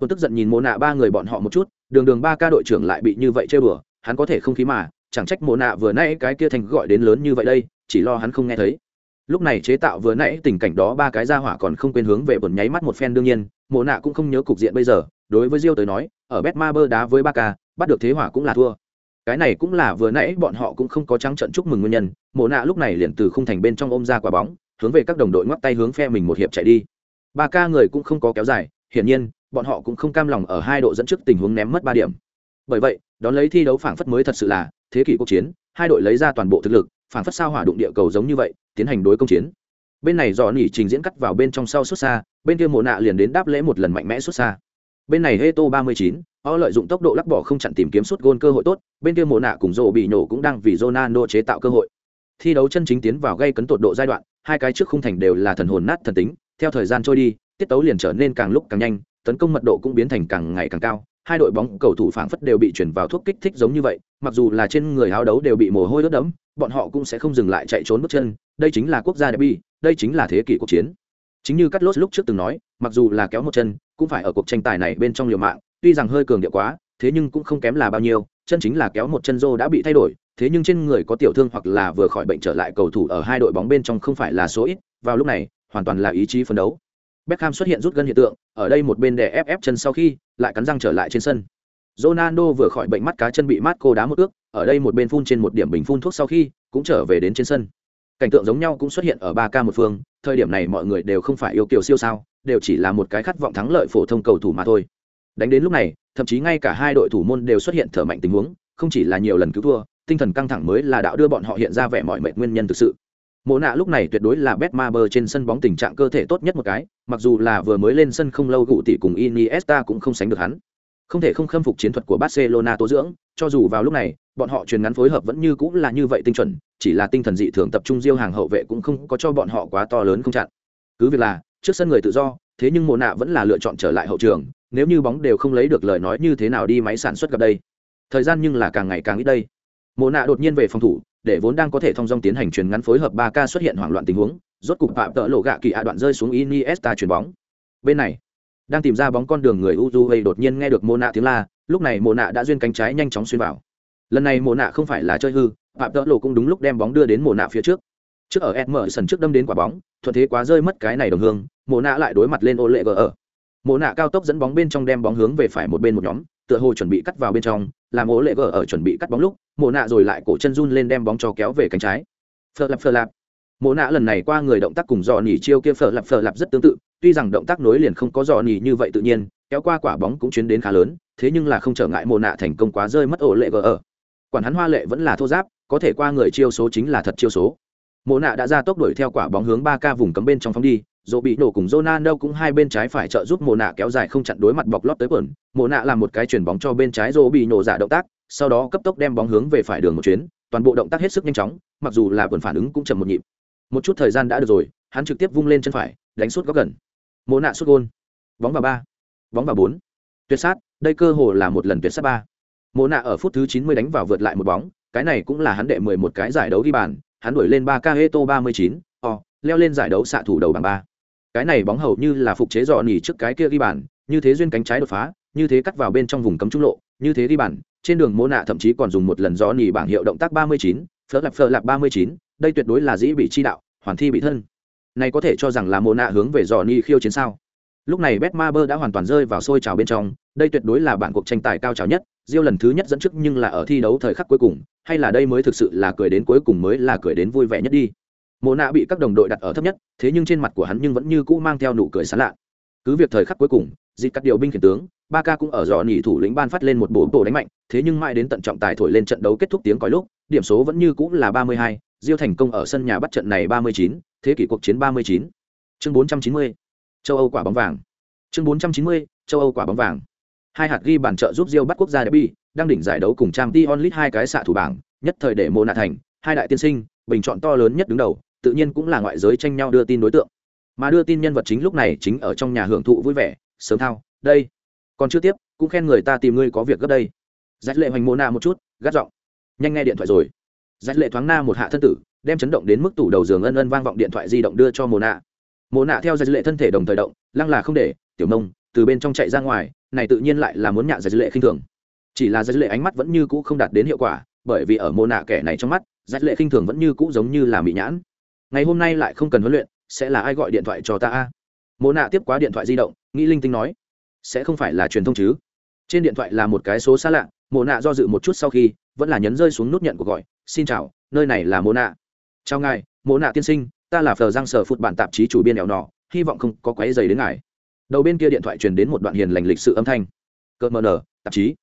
Tôi tức giận nhìn mồ nạ ba người bọn họ một chút, đường đường ba ca đội trưởng lại bị như vậy chơi bừa, hắn có thể không khí mà, chẳng trách mồ nạ vừa nãy cái kia thành gọi đến lớn như vậy đây, chỉ lo hắn không nghe thấy. Lúc này chế tạo vừa nãy tình cảnh đó ba cái ra hỏa còn không quên hướng về bẩn nháy mắt một phen đương nhiên mồ nạ cũng không nhớ cục diện bây giờ, đối với Diêu tới nói, ở bet ma bơ đá với ba ca, bắt được thế hỏa cũng là thua cái này cũng là vừa nãy bọn họ cũng không có trắng trận chúc mừng nguyên nhân, mộ nạ lúc này liền từ khung thành bên trong ôm ra quả bóng, hướng về các đồng đội ngoắc tay hướng phe mình một hiệp chạy đi. Ba ca người cũng không có kéo dài, hiển nhiên, bọn họ cũng không cam lòng ở hai độ dẫn trước tình huống ném mất ba điểm. Bởi vậy, đón lấy thi đấu phảng phất mới thật sự là, thế kỷ cuộc chiến, hai đội lấy ra toàn bộ thực lực, phảng phất sao hỏa đụng địa cầu giống như vậy, tiến hành đối công chiến. Bên này dò nỉ trình diễn cắt vào bên trong sau xuất xa, bên kia mộ nạ liền đến đáp lễ một lần mạnh mẽ xuất xa. Bên này heo to ba mươi chín họ lợi dụng tốc độ lắc bỏ không chặn tìm kiếm suốt gôn cơ hội tốt, bên kia mồ nạ cùng rổ bị nổ cũng đang vì Ronaldo chế tạo cơ hội. Thi đấu chân chính tiến vào gây cấn tột độ giai đoạn, hai cái trước khung thành đều là thần hồn nát thần tính, theo thời gian trôi đi, tiết tấu liền trở nên càng lúc càng nhanh, tấn công mật độ cũng biến thành càng ngày càng cao, hai đội bóng cầu thủ phảng phất đều bị chuyển vào thuốc kích thích giống như vậy, mặc dù là trên người háo đấu đều bị mồ hôi ướt đẫm, bọn họ cũng sẽ không dừng lại chạy trốn bước chân, đây chính là quốc gia derby, đây chính là thế kỷ cuộc chiến. Chính như cắt lốt lúc trước từng nói, mặc dù là kéo một chân, cũng phải ở cuộc tranh tài này bên trong liều mạng tuy rằng hơi cường điệu quá thế nhưng cũng không kém là bao nhiêu chân chính là kéo một chân rô đã bị thay đổi thế nhưng trên người có tiểu thương hoặc là vừa khỏi bệnh trở lại cầu thủ ở hai đội bóng bên trong không phải là số ít vào lúc này hoàn toàn là ý chí phấn đấu Beckham xuất hiện rút gân hiện tượng ở đây một bên đè ép ép chân sau khi lại cắn răng trở lại trên sân Ronaldo vừa khỏi bệnh mắt cá chân bị Marco đá một ước, ở đây một bên phun trên một điểm bình phun thuốc sau khi, cũng trở về đến trên sân. Cảnh tượng giống nhau cũng xuất hiện ở ba k một phương, thời điểm này mọi người đều không phải yêu kiều siêu sao, đều chỉ là một cái khát vọng thắng lợi phổ thông cầu thủ mà thôi. Đánh đến lúc này, thậm chí ngay cả hai đội thủ môn đều xuất hiện thở mạnh tình huống, không chỉ là nhiều lần cứu thua, tinh thần căng thẳng mới là đạo đưa bọn họ hiện ra vẻ mọi mệt nguyên nhân thực sự. Mộ nạ lúc này tuyệt đối là Betmaber trên sân bóng tình trạng cơ thể tốt nhất một cái, mặc dù là vừa mới lên sân không lâu gụ tỷ cùng Iniesta cũng không sánh được hắn. Không thể không khâm phục chiến thuật của Barcelona tố dưỡng, cho dù vào lúc này, bọn họ truyền ngắn phối hợp vẫn như cũng là như vậy tinh chuẩn, chỉ là tinh thần dị thường tập trung diêu hàng hậu vệ cũng không có cho bọn họ quá to lớn không chặn. Cứ việc là, trước sân người tự do, thế nhưng Mộ nạ vẫn là lựa chọn trở lại hậu trường, nếu như bóng đều không lấy được lời nói như thế nào đi máy sản xuất gặp đây. Thời gian nhưng là càng ngày càng ít đây. Mộ nạ đột nhiên về phòng thủ, để vốn đang có thể thông dong tiến hành truyền ngắn phối hợp ba k xuất hiện hoảng loạn tình huống, rốt cục phạm tợ lộ gạ kỳ ạ đoạn rơi xuống Iniesta chuyền bóng. Bên này, đang tìm ra bóng con đường người Uruguay đột nhiên nghe được Mona tiếng la, lúc này Mona đã duyên cánh trái nhanh chóng xuyên vào. Lần này Mona không phải là chơi hư, phạm tợ lộ cũng đúng lúc đem bóng đưa đến Mona phía trước. Trước ở Emerson trước đâm đến quả bóng, thuận thế quá rơi mất cái này đồng hương, Mona lại đối mặt lên ô lệ gờ ở. Mona cao tốc dẫn bóng bên trong đem bóng hướng về phải một bên một nhóm, tựa hồ chuẩn bị cắt vào bên trong, làm ô lệ gờ ở chuẩn bị cắt bóng lúc mộ nạ rồi lại cổ chân run lên đem bóng cho kéo về cánh trái. Phờ lạp phờ lạp. Mộ nạ lần này qua người động tác cùng dò nỉ chiêu kia phờ lạp phờ lạp rất tương tự tuy rằng động tác nối liền không có dò nỉ như vậy tự nhiên kéo qua quả bóng cũng chuyến đến khá lớn thế nhưng là không trở ngại mộ nạ thành công quá rơi mất ổ lệ gờ ở. Quản hắn hoa lệ vẫn là thô giáp có thể qua người chiêu số chính là thật chiêu số. Mộ nạ đã ra tốc đuổi theo quả bóng hướng ba k vùng cấm bên trong phóng đi dỗ bị nổ cùng Ronaldo cũng hai bên trái phải trợ giúp Mộ nạ kéo dài không chặn đối mặt bọc lót tới quần. Mộ nạ làm một cái chuyển bóng cho bên trái dỗ bị nổ giả động tác, sau đó cấp tốc đem bóng hướng về phải đường một chuyến, toàn bộ động tác hết sức nhanh chóng, mặc dù là quần phản ứng cũng chậm một nhịp. Một chút thời gian đã được rồi, hắn trực tiếp vung lên chân phải, đánh sút góc gần. Mộ nạ sút gôn. Bóng vào ba, bóng vào bốn. Tuyệt sát, đây cơ hồ là một lần tuyệt sát ba. Mộ nạ ở phút thứ 90 đánh vào vượt lại một bóng, cái này cũng là hắn đệ 11 cái giải đấu ghi bàn, hắn đuổi lên 3 Kaeto 39, o, leo lên giải đấu xạ thủ đầu bảng 3 cái này bóng hầu như là phục chế dò nỉ trước cái kia ghi bàn, như thế duyên cánh trái đột phá, như thế cắt vào bên trong vùng cấm trung lộ, như thế ghi bàn, trên đường mô nạ thậm chí còn dùng một lần dò nỉ bảng hiệu động tác ba mươi chín, phớt lạp phớt lạp ba mươi chín, đây tuyệt đối là dĩ bị chi đạo, hoàn thi bị thân. Này có thể cho rằng là mô nạ hướng về dò nỉ khiêu chiến sao? Lúc này betmaber đã hoàn toàn rơi vào sôi trào bên trong, đây tuyệt đối là bản cuộc tranh tài cao trào nhất, diêu lần thứ nhất dẫn trước nhưng là ở thi đấu thời khắc cuối cùng, hay là đây mới thực sự là cười đến cuối cùng mới là cười đến vui vẻ nhất đi? Mộ nạ bị các đồng đội đặt ở thấp nhất, thế nhưng trên mặt của hắn nhưng vẫn như cũ mang theo nụ cười sán lạ. Cứ việc thời khắc cuối cùng dịp các điều binh khiển tướng, ba ca cũng ở dò nỉ thủ lĩnh ban phát lên một bộ bộ đánh mạnh, thế nhưng mãi đến tận trọng tài thổi lên trận đấu kết thúc tiếng còi lúc, điểm số vẫn như cũ là ba mươi hai, diêu thành công ở sân nhà bắt trận này ba mươi chín, thế kỷ cuộc chiến ba mươi chín. Chương bốn trăm chín mươi, châu âu quả bóng vàng. Chương bốn trăm chín mươi, châu âu quả bóng vàng. Hai hạt ghi bàn trợ giúp diêu bắt quốc gia derby, đang đỉnh giải đấu cùng trang t onlit hai cái xạ thủ bảng, nhất thời để mô nạ thành, hai đại tiên sinh, bình chọn to lớn nhất đứng đầu tự nhiên cũng là ngoại giới tranh nhau đưa tin đối tượng. Mà đưa tin nhân vật chính lúc này chính ở trong nhà hưởng thụ vui vẻ, sớm thao, đây. Còn chưa tiếp, cũng khen người ta tìm ngươi có việc gấp đây. Giác lệ hoành mô na một chút, gắt giọng, nhanh nghe điện thoại rồi. Giác lệ thoáng na một hạ thân tử, đem chấn động đến mức tủ đầu giường ân ân vang vọng điện thoại di động đưa cho mồ nạ mồ nạ theo giác lệ thân thể đồng thời động, lăng là không để, tiểu mông từ bên trong chạy ra ngoài, này tự nhiên lại là muốn nhạ giác lệ khinh thường. Chỉ là giác lệ ánh mắt vẫn như cũ không đạt đến hiệu quả, bởi vì ở mồ nạ kẻ này trong mắt giác lệ khinh thường vẫn như cũ giống như là mỹ nhãn ngày hôm nay lại không cần huấn luyện, sẽ là ai gọi điện thoại cho ta a? Mộ nạ tiếp quá điện thoại di động, nghĩ linh tinh nói, sẽ không phải là truyền thông chứ? Trên điện thoại là một cái số xa lạ, Mộ nạ do dự một chút sau khi, vẫn là nhấn rơi xuống nút nhận cuộc gọi, xin chào, nơi này là Mộ nạ. Chào ngài, Mộ nạ tiên sinh, ta là phờ giang sở phụt bản tạp chí chủ biên đèo nọ, hy vọng không có quấy dày đến ngài. Đầu bên kia điện thoại truyền đến một đoạn hiền lành lịch sự âm thanh. Cợt mờ nở tạp chí.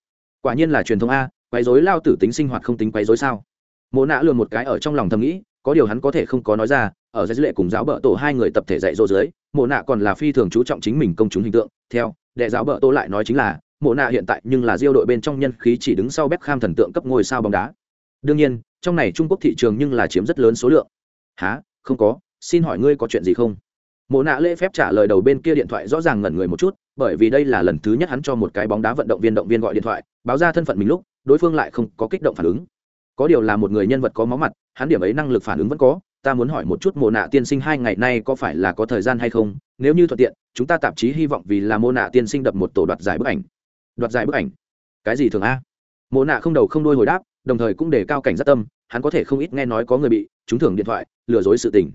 Quả nhiên là truyền thông a, quấy dối lao tử tính sinh hoạt không tính quấy dối sao? Mộ nạ lừa một cái ở trong lòng thầm nghĩ có điều hắn có thể không có nói ra ở dưới lệ cùng giáo bợ tổ hai người tập thể dạy dỗ dưới mộ nạ còn là phi thường chú trọng chính mình công chúng hình tượng theo đệ giáo bợ tổ lại nói chính là mộ nạ hiện tại nhưng là diêu đội bên trong nhân khí chỉ đứng sau Beckham thần tượng cấp ngôi sao bóng đá. Đương nhiên, trong này Trung Quốc thị trường nhưng là chiếm rất lớn số lượng. há Không có, xin hỏi ngươi có chuyện gì không? Mộ nạ lễ phép trả lời đầu bên kia điện thoại rõ ràng ngẩn người một chút, bởi vì đây là lần thứ nhất hắn cho một cái bóng đá vận động viên động viên gọi điện thoại, báo ra thân phận mình lúc, đối phương lại không có kích động phản ứng. Có điều là một người nhân vật có máu mặt, hắn điểm ấy năng lực phản ứng vẫn có, ta muốn hỏi một chút mồ nạ tiên sinh hai ngày nay có phải là có thời gian hay không? Nếu như thuận tiện chúng ta tạp chí hy vọng vì là mô nạ tiên sinh đập một tổ đoạt giải bức ảnh. Đoạt giải bức ảnh? Cái gì thường a? Mồ nạ không đầu không đôi hồi đáp đồng thời cũng đề cao cảnh giác tâm hắn có thể không ít nghe nói có người bị trúng thưởng điện thoại lừa dối sự tình.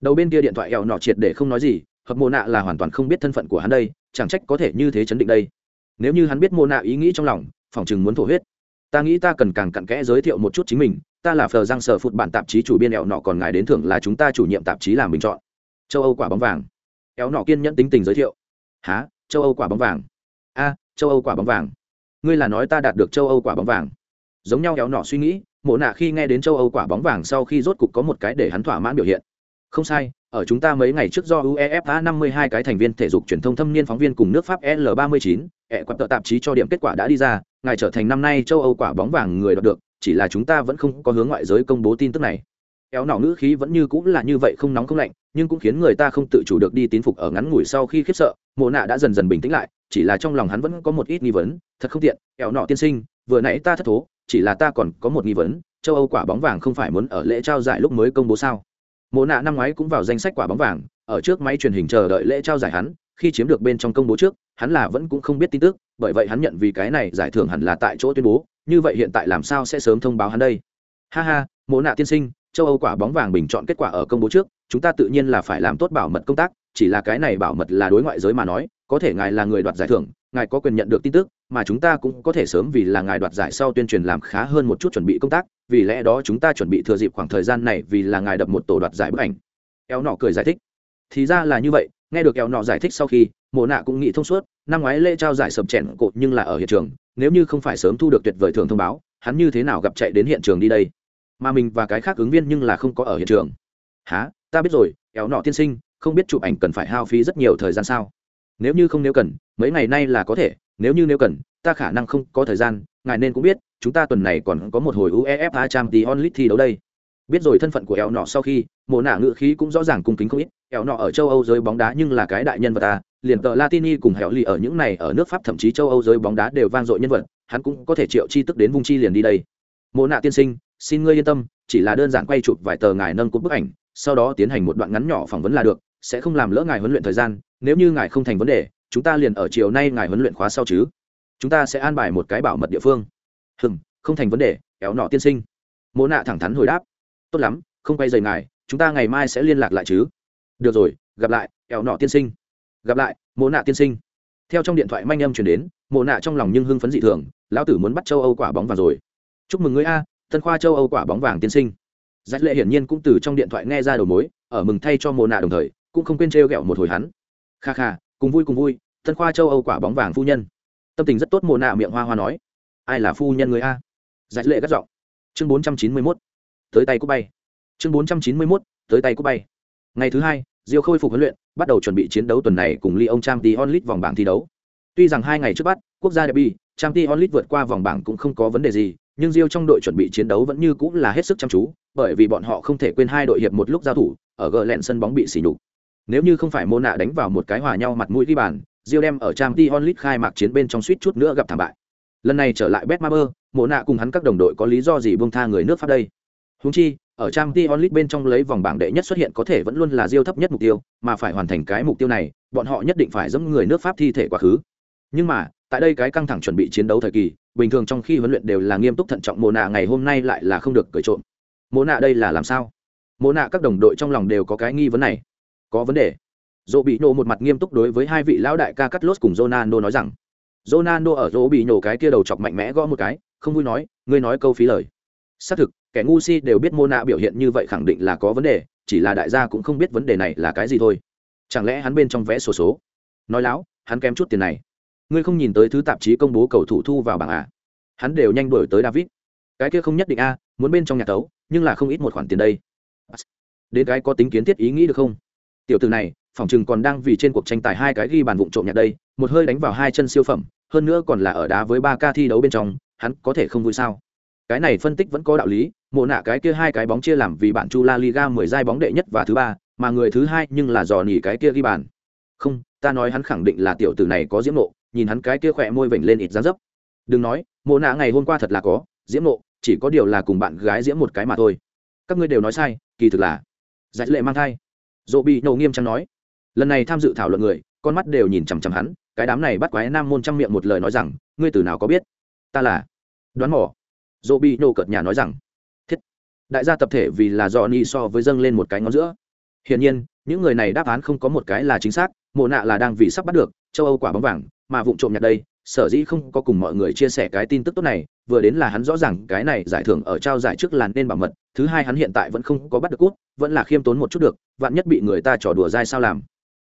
Đầu bên kia điện thoại ẻo nọ triệt để không nói gì hợp mồ nạ là hoàn toàn không biết thân phận của hắn đây chẳng trách có thể như thế chấn định đây. Nếu như hắn biết mồ nạ ý nghĩ trong lòng phỏng chừng muốn thổ huyết ta nghĩ ta cần càng cặn kẽ giới thiệu một chút chính mình, ta là phờ giang sở phụt bản tạp chí chủ biên ẹo nọ còn ngài đến thưởng là chúng ta chủ nhiệm tạp chí làm bình chọn. Châu âu quả bóng vàng. Éo nọ kiên nhẫn tính tình giới thiệu. Há châu âu quả bóng vàng. A, châu âu quả bóng vàng. Ngươi là nói ta đạt được châu âu quả bóng vàng. Giống nhau éo nọ suy nghĩ, mộ nạ khi nghe đến châu âu quả bóng vàng sau khi rốt cục có một cái để hắn thỏa mãn biểu hiện. Không sai, ở chúng ta mấy ngày trước do uefa 52 cái thành viên thể dục truyền thông thâm niên phóng viên cùng nước pháp l 39 ẹ quạt tờ tạp chí cho điểm kết quả đã đi ra ngài trở thành năm nay châu âu quả bóng vàng người đoạt được, chỉ là chúng ta vẫn không có hướng ngoại giới công bố tin tức này. Kéo nọ ngữ khí vẫn như cũng là như vậy không nóng không lạnh, nhưng cũng khiến người ta không tự chủ được đi tín phục ở ngắn ngủi sau khi khiếp sợ, mộ nạ đã dần dần bình tĩnh lại, chỉ là trong lòng hắn vẫn có một ít nghi vấn, thật không tiện, kéo nọ tiên sinh, vừa nãy ta thất thố, chỉ là ta còn có một nghi vấn, châu âu quả bóng vàng không phải muốn ở lễ trao giải lúc mới công bố sao? Mộ nạ năm ngoái cũng vào danh sách quả bóng vàng, ở trước máy truyền hình chờ đợi lễ trao giải hắn, khi chiếm được bên trong công bố trước, hắn là vẫn cũng không biết tin tức bởi vậy hắn nhận vì cái này giải thưởng hẳn là tại chỗ tuyên bố, như vậy hiện tại làm sao sẽ sớm thông báo hắn đây? Ha ha, mộ nạ tiên sinh, châu âu quả bóng vàng bình chọn kết quả ở công bố trước, chúng ta tự nhiên là phải làm tốt bảo mật công tác, chỉ là cái này bảo mật là đối ngoại giới mà nói, có thể ngài là người đoạt giải thưởng, ngài có quyền nhận được tin tức, mà chúng ta cũng có thể sớm vì là ngài đoạt giải sau tuyên truyền làm khá hơn một chút chuẩn bị công tác, vì lẽ đó chúng ta chuẩn bị thừa dịp khoảng thời gian này vì là ngài đập một tổ đoạt giải bức ảnh. Eo nọ cười giải thích. Thì ra là như vậy, nghe được eo nọ giải thích sau khi mộ nạ cũng nghĩ thông suốt, năm ngoái lễ trao giải sập chèn cột nhưng là ở hiện trường, nếu như không phải sớm thu được tuyệt vời thường thông báo, hắn như thế nào gặp chạy đến hiện trường đi đây? Mà mình và cái khác ứng viên nhưng là không có ở hiện trường. Há ta biết rồi, eo nọ tiên sinh, không biết chụp ảnh cần phải hao phí rất nhiều thời gian sao? Nếu như không nếu cần, mấy ngày nay là có thể, nếu như nếu cần, ta khả năng không có thời gian, ngài nên cũng biết, chúng ta tuần này còn có một hồi uefa trang tí onlit thi đấu đây. Biết rồi thân phận của eo nọ sau khi mồ nạ ngự khí cũng rõ ràng cung kính không ít, eo nọ ở châu âu giới bóng đá nhưng là cái đại nhân vật ta liền tờ latini cùng hẻo lì ở những này ở nước pháp, thậm chí châu âu giới bóng đá đều vang dội nhân vật, hắn cũng có thể triệu chi tức đến vung chi liền đi đây. Mộ nạ tiên sinh, xin ngươi yên tâm, chỉ là đơn giản quay chụp vài tờ ngài nâng cột bức ảnh, sau đó tiến hành một đoạn ngắn nhỏ phỏng vấn là được, sẽ không làm lỡ ngài huấn luyện thời gian, nếu như ngài không thành vấn đề, chúng ta liền ở chiều nay ngài huấn luyện khóa sau chứ. Chúng ta sẽ an bài một cái bảo mật địa phương. Hừm, không thành vấn đề kéo nọ tiên sinh. Mộ nạ thẳng thắn hồi đáp. Tốt lắm, không quay rời ngài, chúng ta ngày mai sẽ liên lạc lại chứ. Được rồi, gặp lại kéo nọ tiên sinh gặp lại, mộ nạ tiên sinh. Theo trong điện thoại manh âm chuyển đến, mộ nạ trong lòng nhưng hưng phấn dị thường, lão tử muốn bắt châu âu quả bóng vàng rồi. Chúc mừng ngươi a, tân khoa châu âu quả bóng vàng tiên sinh. Giải lệ hiển nhiên cũng từ trong điện thoại nghe ra đầu mối, ở mừng thay cho mộ nạ đồng thời, cũng không quên trêu ghẹo một hồi hắn. Kha kha, cùng vui cùng vui, tân khoa châu âu quả bóng vàng phu nhân. Tâm tình rất tốt, mộ nạ miệng hoa hoa nói. Ai là phu nhân người a? Giải lệ gắt giọng. Chương bốn trăm chín mươi mốt, tới tay cúp bay. Chương bốn trăm chín mươi mốt, tới tay cúp bay. Ngày thứ hai diều khôi phục huấn luyện bắt đầu chuẩn bị chiến đấu tuần này cùng Lyon Champions League onlit vòng bảng thi đấu. Tuy rằng hai ngày trước bắt, quốc gia derby, Champions League onlit vượt qua vòng bảng cũng không có vấn đề gì, nhưng Rio trong đội chuẩn bị chiến đấu vẫn như cũng là hết sức chăm chú, bởi vì bọn họ không thể quên hai đội hiệp một lúc giao thủ, ở gờ lẹn sân bóng bị sỉ nhục. Nếu như không phải mô nạ đánh vào một cái hòa nhau mặt mũi đi bàn Rio đem ở Champions League onlit khai mạc chiến bên trong suýt chút nữa gặp thảm bại. Lần này trở lại betmaber Mô nạ cùng hắn các đồng đội có lý do gì buông tha người nước pháp đây? Huống chi, ở trang t bên trong lấy vòng bảng đệ nhất xuất hiện có thể vẫn luôn là diêu thấp nhất mục tiêu, mà phải hoàn thành cái mục tiêu này, bọn họ nhất định phải dẫm người nước pháp thi thể quá khứ. Nhưng mà, tại đây cái căng thẳng chuẩn bị chiến đấu thời kỳ, bình thường trong khi huấn luyện đều là nghiêm túc thận trọng mồ nạ ngày hôm nay lại là không được cởi trộm. Mồ nạ đây là làm sao? Mồ nạ các đồng đội trong lòng đều có cái nghi vấn này. Có vấn đề. Dỗ bị nổ một mặt nghiêm túc đối với hai vị lão đại ca cắt lốt cùng ronaldo nói rằng. Ronaldo ở dỗ bị nổ cái kia đầu chọc mạnh mẽ gõ một cái, không vui nói, ngươi nói câu phí lời. Xác thực kẻ ngu si đều biết mô nạ biểu hiện như vậy khẳng định là có vấn đề chỉ là đại gia cũng không biết vấn đề này là cái gì thôi. Chẳng lẽ hắn bên trong vẽ sổ số, số nói láo hắn kém chút tiền này. Ngươi không nhìn tới thứ tạp chí công bố cầu thủ thu vào bảng à hắn đều nhanh đuổi tới david. Cái kia không nhất định a muốn bên trong nhà tấu nhưng là không ít một khoản tiền đây. Đến cái có tính kiến thiết ý nghĩ được không? Tiểu từ này phòng chừng còn đang vì trên cuộc tranh tài hai cái ghi bàn vụng trộm nhặt đây một hơi đánh vào hai chân siêu phẩm hơn nữa còn là ở đá với ba ca thi đấu bên trong hắn có thể không vui sao? Cái này phân tích vẫn có đạo lý, mộ nạ cái kia hai cái bóng chia làm vì bạn chu la liga mười giai bóng đệ nhất và thứ ba, mà người thứ hai nhưng là dò nỉ cái kia ghi bàn. Không, ta nói hắn khẳng định là tiểu tử này có diễm nộ, nhìn hắn cái kia khỏe môi vểnh lên ít dán dấp. Đừng nói, mộ nạ ngày hôm qua thật là có, diễm nộ, chỉ có điều là cùng bạn gái diễm một cái mà thôi. Các ngươi đều nói sai, kỳ thực là giải lệ mang thai. Dỗ bị nổ nghiêm trang nói. Lần này tham dự thảo luận người, con mắt đều nhìn chằm chằm hắn, cái đám này bắt quái nam môn trăm miệng một lời nói rằng, ngươi từ nào có biết? Ta là đoán mỏ dô bị nổ cợt nhà nói rằng, thiết, đại gia tập thể vì là do ni so với dâng lên một cái ngón giữa. Hiển nhiên, những người này đáp án không có một cái là chính xác, mộ nạ là đang vì sắp bắt được, châu âu quả bóng vàng, mà vụ trộm nhặt đây, sở dĩ không có cùng mọi người chia sẻ cái tin tức tốt này, vừa đến là hắn rõ ràng cái này giải thưởng ở trao giải trước là nên bảo mật, thứ hai hắn hiện tại vẫn không có bắt được cút, vẫn là khiêm tốn một chút được, vạn nhất bị người ta trò đùa dai sao làm.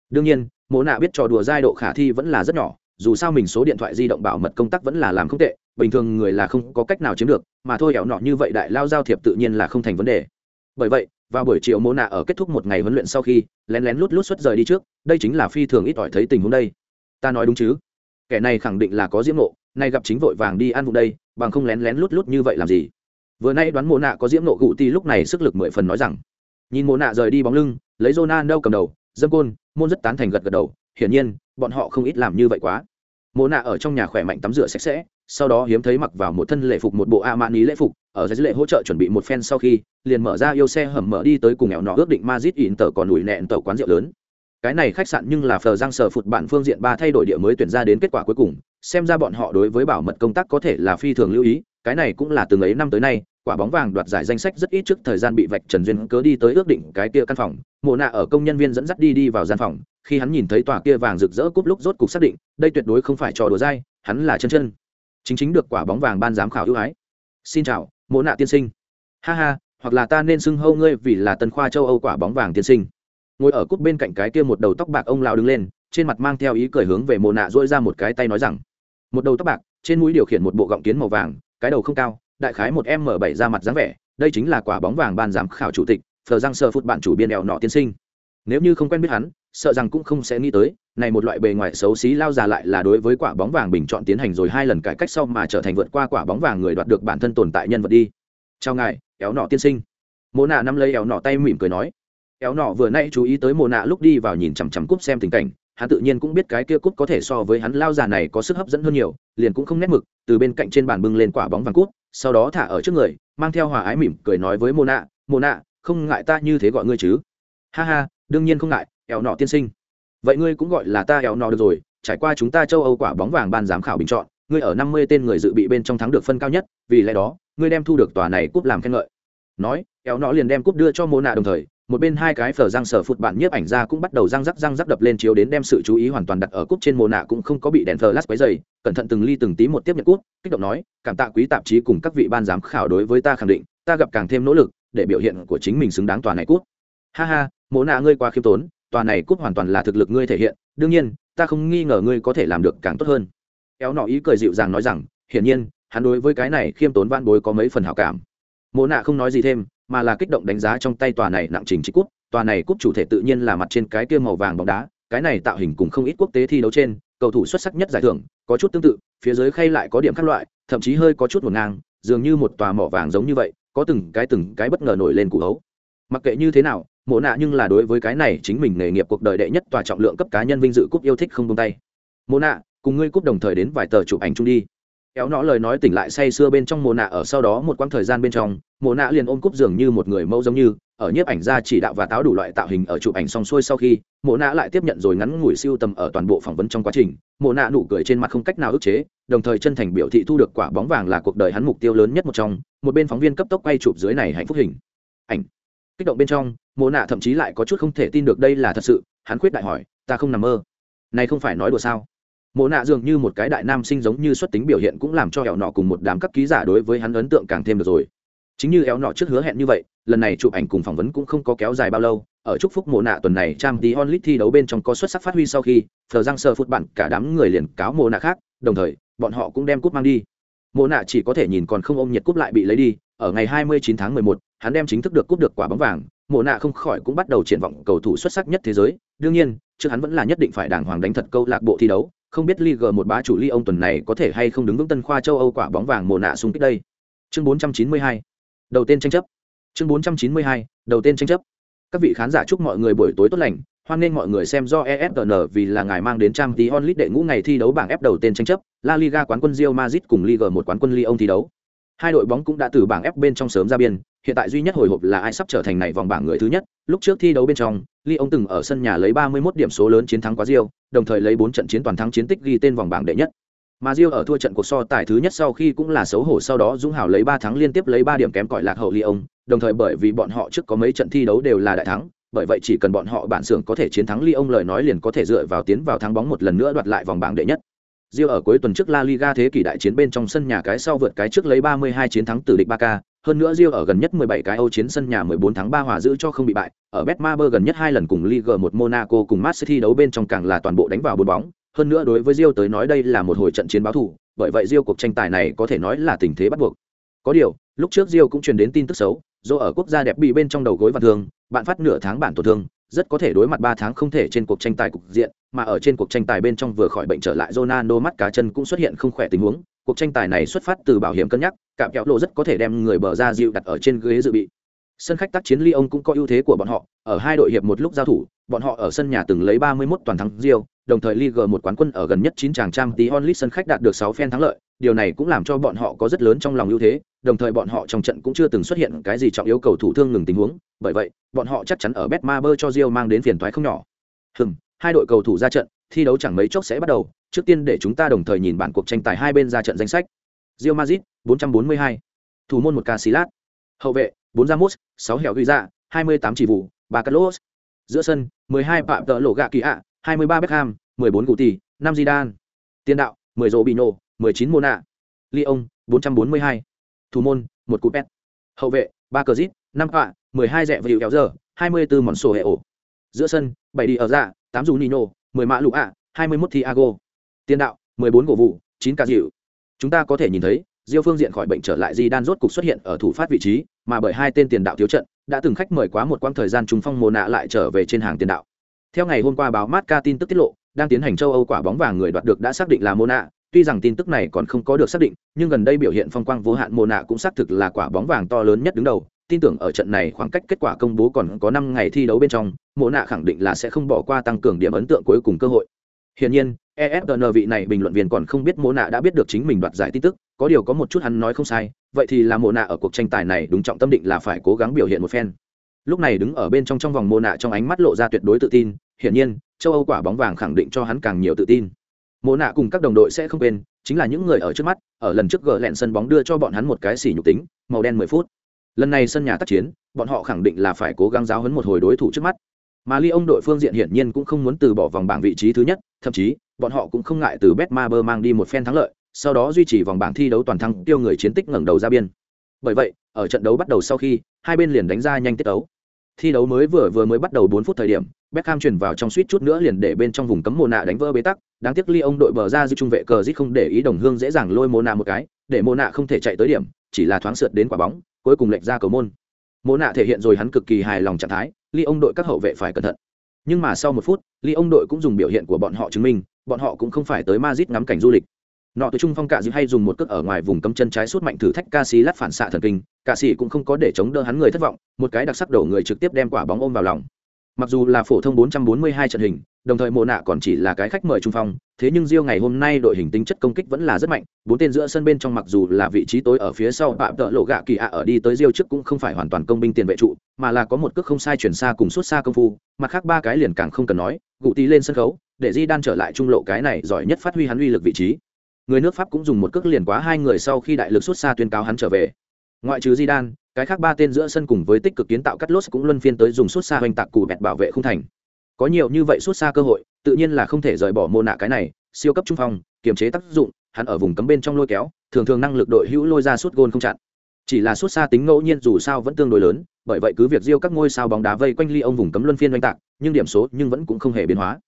Đương nhiên, mộ nạ biết trò đùa dai độ khả thi vẫn là rất nhỏ dù sao mình số điện thoại di động bảo mật công tác vẫn là làm không tệ, bình thường người là không có cách nào chiếm được, mà thôi ẻo nọ như vậy đại lao giao thiệp tự nhiên là không thành vấn đề. Bởi vậy, vào buổi chiều mô nạ ở kết thúc một ngày huấn luyện sau khi, lén lén lút lút xuất rời đi trước, đây chính là phi thường ít ỏi thấy tình huống đây. Ta nói đúng chứ? Kẻ này khẳng định là có diễm nộ nay gặp chính vội vàng đi ăn vụ đây, bằng không lén lén lút lút như vậy làm gì? Vừa nay đoán mô nạ có diễm nộ cụ ti lúc này sức lực mười phần nói rằng. Nhìn mô nạ rời đi bóng lưng, lấy jonan đâu cầm đầu dâm côn, môn rất tán thành gật gật đầu hiển nhiên, bọn họ không ít làm như vậy quá. Mô nạ ở trong nhà khỏe mạnh tắm rửa sạch sẽ, sau đó hiếm thấy mặc vào một thân lễ phục một bộ a mãn ý lễ phục, ở dưới lễ hỗ trợ chuẩn bị một phen sau khi, liền mở ra yêu xe hầm mở đi tới cùng nghèo nọ ước định mazit in tờ còn ủi nẹn tờ quán rượu lớn. Cái này khách sạn nhưng là phờ giang sờ phụt bản phương diện ba thay đổi địa mới tuyển ra đến kết quả cuối cùng, xem ra bọn họ đối với bảo mật công tác có thể là phi thường lưu ý, cái này cũng là từng ấy năm tới nay, quả bóng vàng đoạt giải danh sách rất ít trước thời gian bị vạch trần duyên cớ đi tới ước định cái kia căn phòng. Mộ nạ ở công nhân viên dẫn dắt đi đi vào gian phòng khi hắn nhìn thấy tòa kia vàng rực rỡ cúp lúc rốt cục xác định, đây tuyệt đối không phải trò đùa dai, hắn là chân chân. Chính chính được quả bóng vàng ban giám khảo ưu ái. Xin chào, mộ nạ tiên sinh. Ha ha, hoặc là ta nên xưng hâu ngươi vì là tân khoa châu âu quả bóng vàng tiên sinh. Ngồi ở cúp bên cạnh cái kia một đầu tóc bạc ông lao đứng lên, trên mặt mang theo ý cười hướng về mộ nạ dỗi ra một cái tay nói rằng, một đầu tóc bạc, trên mũi điều khiển một bộ gọng kiến màu vàng, cái đầu không cao, đại khái một m bảy ra mặt dáng vẻ, đây chính là quả bóng vàng ban giám khảo chủ tịch, phờ giang sơ phút bạn chủ biên đèo nọ tiên sinh nếu như không quen biết hắn sợ rằng cũng không sẽ nghĩ tới này một loại bề ngoài xấu xí lao già lại là đối với quả bóng vàng bình chọn tiến hành rồi hai lần cải cách sau mà trở thành vượt qua quả bóng vàng người đoạt được bản thân tồn tại nhân vật đi. Chào ngài éo nọ tiên sinh. Mồ nạ nắm lấy éo nọ tay mỉm cười nói. Éo nọ vừa nay chú ý tới mồ nạ lúc đi vào nhìn chằm chằm cúp xem tình cảnh hắn tự nhiên cũng biết cái kia cúp có thể so với hắn lao già này có sức hấp dẫn hơn nhiều liền cũng không nét mực từ bên cạnh trên bàn bưng lên quả bóng vàng cúp, sau đó thả ở trước người mang theo hòa ái mỉm cười nói với mồ nạ mồ nạ không ngại ta như thế gọi ngươi chứ? Ha ha đương nhiên không ngại éo nọ tiên sinh. Vậy ngươi cũng gọi là ta éo nọ được rồi, trải qua chúng ta châu âu quả bóng vàng ban giám khảo bình chọn, ngươi ở năm mươi tên người dự bị bên trong thắng được phân cao nhất, vì lẽ đó, ngươi đem thu được tòa này cúp làm khen ngợi. Nói éo nọ liền đem cúp đưa cho mô nạ đồng thời, một bên hai cái phở răng sở phụt bạn nhiếp ảnh ra cũng bắt đầu răng rắc răng rắc đập lên chiếu đến đem sự chú ý hoàn toàn đặt ở cúp trên mồ nạ cũng không có bị đèn flash quấy dày cẩn thận từng ly từng tí một tiếp nhận cúp, kích động nói, cảm tạ quý tạp chí cùng các vị ban giám khảo đối với ta khẳng định, ta gặp càng thêm nỗ lực để biểu hiện của chính mình xứng đáng tòa này cúp. Ha ha mỗ nạ ngươi quá khiêm tốn, tòa này cúp hoàn toàn là thực lực ngươi thể hiện, đương nhiên, ta không nghi ngờ ngươi có thể làm được càng tốt hơn. Éo nọ ý cười dịu dàng nói rằng, hiển nhiên, hắn đối với cái này khiêm tốn van bối có mấy phần hảo cảm. Mỗ nạ không nói gì thêm, mà là kích động đánh giá trong tay tòa này nặng trình trị cúp. Tòa này cúp chủ thể tự nhiên là mặt trên cái kia màu vàng bóng đá, cái này tạo hình cùng không ít quốc tế thi đấu trên, cầu thủ xuất sắc nhất giải thưởng, có chút tương tự, phía dưới khay lại có điểm khác loại, thậm chí hơi có chút một ngang, dường như một tòa mỏ vàng giống như vậy, có từng cái từng cái bất ngờ nổi lên cụ hấu. Mặc kệ như thế nào mộ nạ nhưng là đối với cái này chính mình nghề nghiệp cuộc đời đệ nhất tòa trọng lượng cấp cá nhân vinh dự cúp yêu thích không tung tay. Mộ nạ, cùng ngươi cúp đồng thời đến vài tờ chụp ảnh chung đi. Kéo nó lời nói tỉnh lại say sưa bên trong mồ nạ ở sau đó một quãng thời gian bên trong mồ nạ liền ôm cúp dường như một người mẫu giống như, ở nhiếp ảnh ra chỉ đạo và táo đủ loại tạo hình ở chụp ảnh xong xuôi sau khi mồ nạ lại tiếp nhận rồi ngắn ngủi siêu tầm ở toàn bộ phỏng vấn trong quá trình. Mồ nạ nụ cười trên mặt không cách nào ức chế, đồng thời chân thành biểu thị thu được quả bóng vàng là cuộc đời hắn mục tiêu lớn nhất một trong, một bên phóng viên cấp tốc quay chụp dưới này hạnh phúc hình. Ảnh. Kích động bên trong Mộ nạ thậm chí lại có chút không thể tin được đây là thật sự hắn khuyết đại hỏi ta không nằm mơ. Này không phải nói đùa sao? Mộ nạ dường như một cái đại nam sinh giống như xuất tính biểu hiện cũng làm cho hẹo nọ cùng một đám các ký giả đối với hắn ấn tượng càng thêm được rồi. Chính như éo nọ trước hứa hẹn như vậy lần này chụp ảnh cùng phỏng vấn cũng không có kéo dài bao lâu ở chúc phúc mộ nạ tuần này trang tí onlit thi đấu bên trong có xuất sắc phát huy sau khi thờ giang sơ phút bạn cả đám người liền cáo mộ nạ khác đồng thời bọn họ cũng đem cúp mang đi. Mộ nạ chỉ có thể nhìn còn không ôm nhiệt cúp lại bị lấy đi ở ngày 29 tháng 11, hắn đem chính thức được cúp được quả bóng vàng mộ nạ không khỏi cũng bắt đầu triển vọng cầu thủ xuất sắc nhất thế giới đương nhiên trước hắn vẫn là nhất định phải đàng hoàng đánh thật câu lạc bộ thi đấu không biết Liga một bá chủ Lyon tuần này có thể hay không đứng vững tân khoa châu Âu quả bóng vàng Mộ nạ xung kích đây. Chương 492. Đầu tên tranh chấp. Chương 492. Đầu tên tranh chấp. Các vị khán giả chúc mọi người buổi tối tốt lành, hoan nghênh mọi người xem do ESPN vì là ngài mang đến trang tí onlit đệ ngũ ngày thi đấu bảng F đầu tên tranh chấp, La Liga quán quân Real Madrid cùng Liga một quán quân Lyon thi đấu. Hai đội bóng cũng đã từ bảng F bên trong sớm ra biên, hiện tại duy nhất hồi hộp là ai sắp trở thành này vòng bảng người thứ nhất. Lúc trước thi đấu bên trong, Lyon từng ở sân nhà lấy 31 điểm số lớn chiến thắng quá diêu, đồng thời lấy 4 trận chiến toàn thắng chiến tích ghi tên vòng bảng đệ nhất. Mà diêu ở thua trận cuộc so tài thứ nhất sau khi cũng là xấu hổ sau đó Dũng Hảo lấy 3 thắng liên tiếp lấy 3 điểm kém cỏi lạc hậu Lyon, đồng thời bởi vì bọn họ trước có mấy trận thi đấu đều là đại thắng, bởi vậy chỉ cần bọn họ bản xưởng có thể chiến thắng Lyon lời nói liền có thể dựa vào tiến vào thắng bóng một lần nữa đoạt lại vòng bảng đệ nhất. Rio ở cuối tuần trước La Liga thế kỷ đại chiến bên trong sân nhà cái sau vượt cái trước lấy 32 chiến thắng từ địch Barca, hơn nữa Rio ở gần nhất 17 cái Âu chiến sân nhà 14 tháng 3 hòa giữ cho không bị bại, ở Betmaber gần nhất hai lần cùng Ligue 1 Monaco cùng Marseille đấu bên trong càng là toàn bộ đánh vào bốn bóng, hơn nữa đối với Rio tới nói đây là một hồi trận chiến báo thủ. bởi vậy Rio cuộc tranh tài này có thể nói là tình thế bắt buộc. Có điều, lúc trước Rio cũng truyền đến tin tức xấu, do ở quốc gia đẹp bị bên trong đầu gối và thường, bạn phát nửa tháng bản tổn thương, rất có thể đối mặt 3 tháng không thể trên cuộc tranh tài cục diện, mà ở trên cuộc tranh tài bên trong vừa khỏi bệnh trở lại Ronaldo mắt cá chân cũng xuất hiện không khỏe tình huống, cuộc tranh tài này xuất phát từ bảo hiểm cân nhắc, cảm kẹo lộ rất có thể đem người bờ ra dịu đặt ở trên ghế dự bị. Sân khách tác chiến Lyon cũng có ưu thế của bọn họ, ở hai đội hiệp một lúc giao thủ, bọn họ ở sân nhà từng lấy 31 toàn thắng Rio, đồng thời Ligue một quán quân ở gần nhất 9 chàng trang tí onlit sân khách đạt được 6 phen thắng lợi, điều này cũng làm cho bọn họ có rất lớn trong lòng ưu thế, đồng thời bọn họ trong trận cũng chưa từng xuất hiện cái gì trọng yếu cầu thủ thương ngừng tình huống, bởi vậy, bọn họ chắc chắn ở Bet Maber cho Rio mang đến phiền toái không nhỏ. Hừm, hai đội cầu thủ ra trận, thi đấu chẳng mấy chốc sẽ bắt đầu, trước tiên để chúng ta đồng thời nhìn bản cuộc tranh tài hai bên ra trận danh sách. Real Madrid 442, thủ môn một ca Silas, hậu vệ 4 mút 6 Hẻo Ghi mươi 28 chỉ vụ, 3 Carlos. Giữa sân, 12 Phạm Tợ Lộ Gạ Kỳ ạ, 23 Beckham, 14 năm 5 đan Tiền đạo, 10 nổ 19 Mona. Lyon, 442. Thủ môn, 1 Cupet. Hậu vệ, 3 Cazit, 5 Họa, 12 Rẹ và Hiệu Kéo Giờ, 24 Mòn Sổ Hệ Ổ. Giữa sân, 7 đi ở dạ, 8 Dù Nino, 10 Mã Lụ ạ, 21 Thiago. Tiền đạo, 14 cổ vụ, 9 Cà Dịu. Chúng ta có thể nhìn thấy, Diêu phương diện khỏi bệnh trở lại Di Đan rốt cục xuất hiện ở thủ phát vị trí, mà bởi hai tên tiền đạo thiếu trận, đã từng khách mời quá một quãng thời gian trùng phong mồ nạ lại trở về trên hàng tiền đạo. Theo ngày hôm qua báo Marca tin tức tiết lộ, đang tiến hành châu Âu quả bóng vàng người đoạt được đã xác định là Mona, tuy rằng tin tức này còn không có được xác định, nhưng gần đây biểu hiện phong quang vô hạn Mona cũng xác thực là quả bóng vàng to lớn nhất đứng đầu. Tin tưởng ở trận này khoảng cách kết quả công bố còn có 5 ngày thi đấu bên trong, Mona khẳng định là sẽ không bỏ qua tăng cường điểm ấn tượng cuối cùng cơ hội. Hiển nhiên, ESPN vị này bình luận viên còn không biết Mona đã biết được chính mình đoạt giải tin tức, có điều có một chút hắn nói không sai, vậy thì là Mona ở cuộc tranh tài này đúng trọng tâm định là phải cố gắng biểu hiện một phen lúc này đứng ở bên trong trong vòng mô nạ trong ánh mắt lộ ra tuyệt đối tự tin hiển nhiên châu âu quả bóng vàng khẳng định cho hắn càng nhiều tự tin mộ nạ cùng các đồng đội sẽ không quên, chính là những người ở trước mắt, ở lần trước gờ lẹn sân bóng đưa cho bọn hắn một cái xỉ nhục tính, màu đen mười phút. Lần này sân nhà tác chiến, bọn họ khẳng định là phải cố gắng giáo hấn một hồi đối thủ trước mắt. Mà ly ông đội phương diện hiển nhiên cũng không muốn từ bỏ vòng bảng vị trí thứ nhất, thậm chí, bọn họ cũng không ngại từ betmaber mang đi một phen thắng lợi, sau đó duy trì vòng bảng thi đấu toàn thắng, tiêu người chiến tích ngẩng đầu ra biên. Bởi vậy, ở trận đấu bắt đầu sau khi, hai bên liền đánh ra nhanh tiết đấu thi đấu mới vừa vừa mới bắt đầu bốn phút thời điểm, Beckham chuyển vào trong suýt chút nữa liền để bên trong vùng cấm Mona đánh vỡ bế tắc. Đáng tiếc ly ông đội bờ ra giữ trung vệ cờ dít không để ý đồng hương dễ dàng lôi Mona một cái, để Mona không thể chạy tới điểm, chỉ là thoáng sượt đến quả bóng, cuối cùng lệch ra cầu môn. Mona thể hiện rồi hắn cực kỳ hài lòng trạng thái ly ông đội các hậu vệ phải cẩn thận. Nhưng mà sau một phút ly ông đội cũng dùng biểu hiện của bọn họ chứng minh, bọn họ cũng không phải tới Madrid ngắm cảnh du lịch nọ từ trung phong cạ dịu hay dùng một cước ở ngoài vùng cấm chân trái suốt mạnh thử thách ca sĩ lát phản xạ thần kinh cạ sĩ cũng không có để chống đỡ hắn người thất vọng, một cái đặc sắc đổ người trực tiếp đem quả bóng ôm vào lòng. Mặc dù là phổ thông 442 trận hình, đồng thời mộ nạ còn chỉ là cái khách mời trung phong, thế nhưng Rio ngày hôm nay đội hình tính chất công kích vẫn là rất mạnh, bốn tên giữa sân bên trong mặc dù là vị trí tối ở phía sau bạm tợ lộ gạ kỳ ạ ở đi tới Rio trước cũng không phải hoàn toàn công binh tiền vệ trụ, mà là có một cước không sai chuyển xa cùng suốt xa công phu, mặt khác ba cái liền càng không cần nói, gụ tí lên sân khấu, để di đan trở lại trung lộ cái này giỏi nhất phát huy hắn uy lực vị trí người nước pháp cũng dùng một cước liền quá hai người sau khi đại lực xuất xa tuyên cáo hắn trở về. Ngoại trừ di đan cái khác ba tên giữa sân cùng với tích cực kiến tạo cắt lốt cũng luân phiên tới dùng xuất xa hoành tạc cù bẹt bảo vệ không thành. Có nhiều như vậy xuất xa cơ hội, tự nhiên là không thể rời bỏ mô nạ cái này, siêu cấp trung phong, kiềm chế tác dụng, hắn ở vùng cấm bên trong lôi kéo, thường thường năng lực đội hữu lôi ra suốt gôn không chặn. Chỉ là xuất xa tính ngẫu nhiên dù sao vẫn tương đối lớn, bởi vậy cứ việc riêu các ngôi sao bóng đá vây quanh ly ông vùng cấm luân phiên oanh tạc, nhưng điểm số nhưng vẫn cũng không hề biến hóa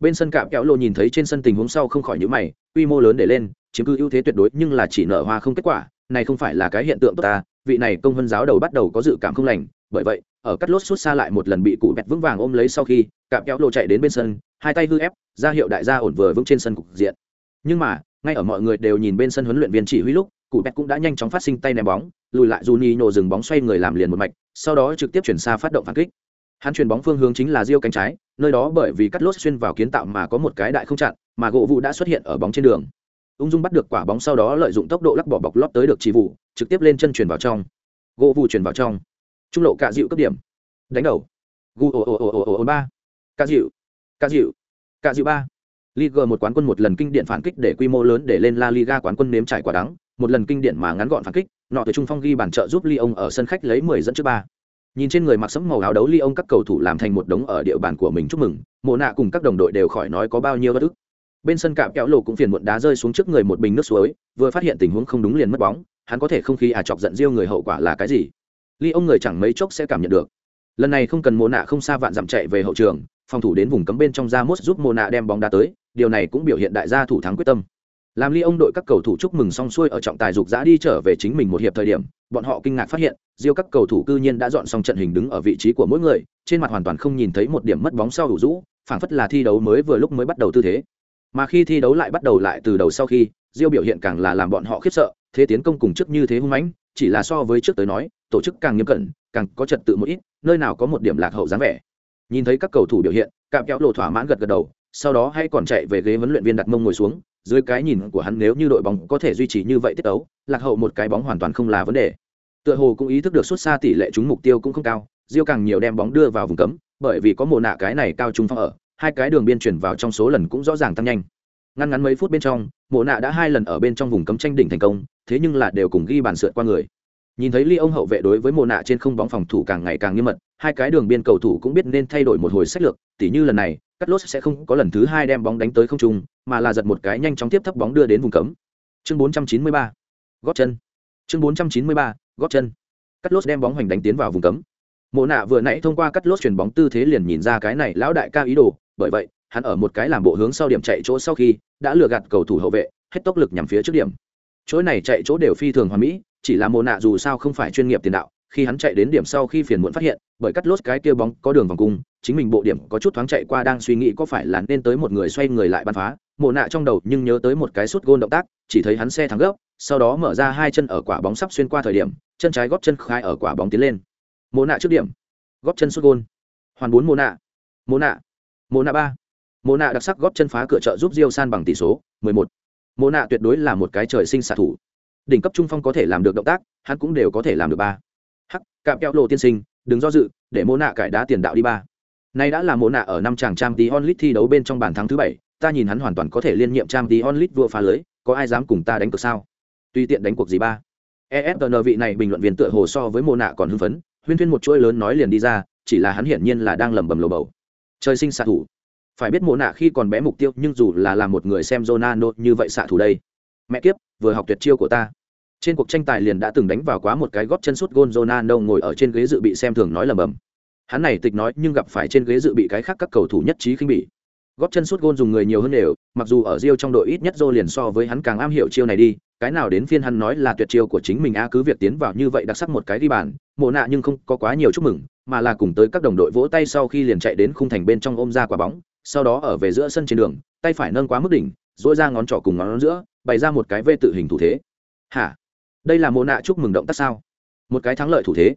bên sân cạm kéo lộ nhìn thấy trên sân tình huống sau không khỏi nhữ mày, quy mô lớn để lên, chiếm cứ ưu thế tuyệt đối, nhưng là chỉ nở hoa không kết quả, này không phải là cái hiện tượng tốt ta, vị này công vân giáo đầu bắt đầu có dự cảm không lành, bởi vậy, ở cắt lốt suốt xa lại một lần bị cụ bẹt vững vàng ôm lấy sau khi cạm kéo lộ chạy đến bên sân, hai tay hư ép, ra hiệu đại gia ổn vừa vững trên sân cục diện. Nhưng mà, ngay ở mọi người đều nhìn bên sân huấn luyện viên chỉ huy lúc, cụ bẹt cũng đã nhanh chóng phát sinh tay ném bóng, lùi lại Juni nhổ dừng bóng xoay người làm liền một mạch, sau đó trực tiếp chuyển xa phát động phản kích hắn chuyền bóng phương hướng chính là riêu cánh trái nơi đó bởi vì cắt lốt xuyên vào kiến tạo mà có một cái đại không chặn mà gỗ vụ đã xuất hiện ở bóng trên đường. Ung dung bắt được quả bóng sau đó lợi dụng tốc độ lắc bỏ bọc lót tới được chỉ vụ trực tiếp lên chân chuyển vào trong. Gỗ vụ chuyển vào trong. Trung lộ cạ dịu cấp điểm. Đánh đầu. Gu ồ ồ ồ ồ ồ ba. Cạ dịu cạ dịu cạ dịu ba. Liga một quán quân một lần kinh điển phản kích để quy mô lớn để lên La Liga quán quân nếm trải quả đắng, một lần kinh điển mà ngắn gọn phản kích, nọ từ trung phong ghi bản trợ giúp ly ông ở sân khách lấy 10 dẫn trước ba nhìn trên người mặc sẫm màu áo đấu ly ông các cầu thủ làm thành một đống ở địa bàn của mình chúc mừng, mộ nạ cùng các đồng đội đều khỏi nói có bao nhiêu bất ức. Bên sân cạm kéo lộ cũng phiền muộn đá rơi xuống trước người một bình nước suối, vừa phát hiện tình huống không đúng liền mất bóng, hắn có thể không khí à chọc giận riêu người hậu quả là cái gì? Ly ông người chẳng mấy chốc sẽ cảm nhận được. Lần này không cần mộ nạ không xa vạn dặm chạy về hậu trường, phòng thủ đến vùng cấm bên trong ra mốt giúp mộ nạ đem bóng đá tới, điều này cũng biểu hiện đại gia thủ thắng quyết tâm làm ly ông đội các cầu thủ chúc mừng xong xuôi ở trọng tài dục giã đi trở về chính mình một hiệp thời điểm bọn họ kinh ngạc phát hiện Diêu các cầu thủ cư nhiên đã dọn xong trận hình đứng ở vị trí của mỗi người, trên mặt hoàn toàn không nhìn thấy một điểm mất bóng sau hữu rũ, phảng phất là thi đấu mới vừa lúc mới bắt đầu tư thế. Mà khi thi đấu lại bắt đầu lại từ đầu sau khi, Diêu biểu hiện càng là làm bọn họ khiếp sợ, thế tiến công cùng trước như thế hung mãnh, chỉ là so với trước tới nói, tổ chức càng nghiêm cẩn, càng có trật tự một ít, nơi nào có một điểm lạc hậu dáng vẻ. Nhìn thấy các cầu thủ biểu hiện, cạm kéo lộ thỏa mãn gật gật đầu, sau đó hay còn chạy về ghế huấn luyện viên đặt mông ngồi xuống, dưới cái nhìn của hắn nếu như đội bóng có thể duy trì như vậy tiết đấu, lạc hậu một cái bóng hoàn toàn không là vấn đề. Tựa hồ cũng ý thức được xuất xa tỷ lệ trúng mục tiêu cũng không cao diêu càng nhiều đem bóng đưa vào vùng cấm bởi vì có mồ nạ cái này cao trung phong ở hai cái đường biên chuyển vào trong số lần cũng rõ ràng tăng nhanh. Ngăn ngắn mấy phút bên trong mồ nạ đã hai lần ở bên trong vùng cấm tranh đỉnh thành công thế nhưng là đều cùng ghi bàn sượt qua người. Nhìn thấy ly ông hậu vệ đối với mồ nạ trên không bóng phòng thủ càng ngày càng nghiêm mật hai cái đường biên cầu thủ cũng biết nên thay đổi một hồi sách lược tỉ như lần này Carlos lốt sẽ không có lần thứ hai đem bóng đánh tới không trung mà là giật một cái nhanh chóng tiếp thấp bóng đưa đến vùng cấm. Chương 493. gót chân. Chương 493, gót chân. Carlos lốt đem bóng hoành đánh tiến vào vùng cấm. Mộ nạ vừa nãy thông qua Carlos lốt bóng tư thế liền nhìn ra cái này lão đại ca ý đồ bởi vậy hắn ở một cái làm bộ hướng sau điểm chạy chỗ sau khi đã lừa gạt cầu thủ hậu vệ hết tốc lực nhằm phía trước điểm. Chỗ này chạy chỗ đều phi thường hoàn mỹ chỉ là mộ nạ dù sao không phải chuyên nghiệp tiền đạo khi hắn chạy đến điểm sau khi phiền muộn phát hiện, bởi cắt lốt cái kia bóng có đường vòng cung, chính mình bộ điểm có chút thoáng chạy qua đang suy nghĩ có phải là nên tới một người xoay người lại bắn phá. Mộ nạ trong đầu nhưng nhớ tới một cái sút gôn động tác, chỉ thấy hắn xe thắng gấp, sau đó mở ra hai chân ở quả bóng sắp xuyên qua thời điểm, chân trái góp chân khai ở quả bóng tiến lên. Mộ nạ trước điểm, góp chân sút gôn. Hoàn bốn mộ nạ. Mộ nạ. Mộ nạ ba. Mộ nạ đặc sắc góp chân phá cửa trợ giúp Rio san bằng tỷ số 11. mộ nạ tuyệt đối là một cái trời sinh xạ thủ. Đỉnh cấp trung phong có thể làm được động tác, hắn cũng đều có thể làm được ba cạm kẹo lộ tiên sinh đừng do dự để mô nạ cải đá tiền đạo đi ba nay đã là mô nạ ở năm chàng trang tí onlit thi đấu bên trong bàn thắng thứ bảy ta nhìn hắn hoàn toàn có thể liên nhiệm trang tí onlit vua phá lưới có ai dám cùng ta đánh cược sao Tuy tiện đánh cuộc gì ba ESPN vị này bình luận viên tựa hồ so với mô nạ còn hưng phấn, huyên thuyên một chuỗi lớn nói liền đi ra, chỉ là hắn hiển nhiên là đang lẩm bẩm lồ bầu. Trời sinh xạ thủ. Phải biết Mộ nạ khi còn bé mục tiêu, nhưng dù là làm một người xem Ronaldo như vậy xạ thủ đây. Mẹ kiếp, vừa học tuyệt chiêu của ta. Trên cuộc tranh tài liền đã từng đánh vào quá một cái góp chân sút gôn Ronaldo ngồi ở trên ghế dự bị xem thường nói lầm bầm. Hắn này tịch nói nhưng gặp phải trên ghế dự bị cái khác các cầu thủ nhất trí khinh bỉ. Góp chân sút gôn dùng người nhiều hơn đều, mặc dù ở rio trong đội ít nhất dô liền so với hắn càng am hiểu chiêu này đi, cái nào đến phiên hắn nói là tuyệt chiêu của chính mình a, cứ việc tiến vào như vậy đặc sắc một cái đi bàn, mộ nạ nhưng không có quá nhiều chúc mừng, mà là cùng tới các đồng đội vỗ tay sau khi liền chạy đến khung thành bên trong ôm ra quả bóng, sau đó ở về giữa sân trên đường, tay phải nâng quá mức đỉnh dỗi ra ngón trỏ cùng ngón giữa, bày ra một cái vê tự hình thủ thế. Hả? Đây là mộ nạ chúc mừng động tác sao? Một cái thắng lợi thủ thế.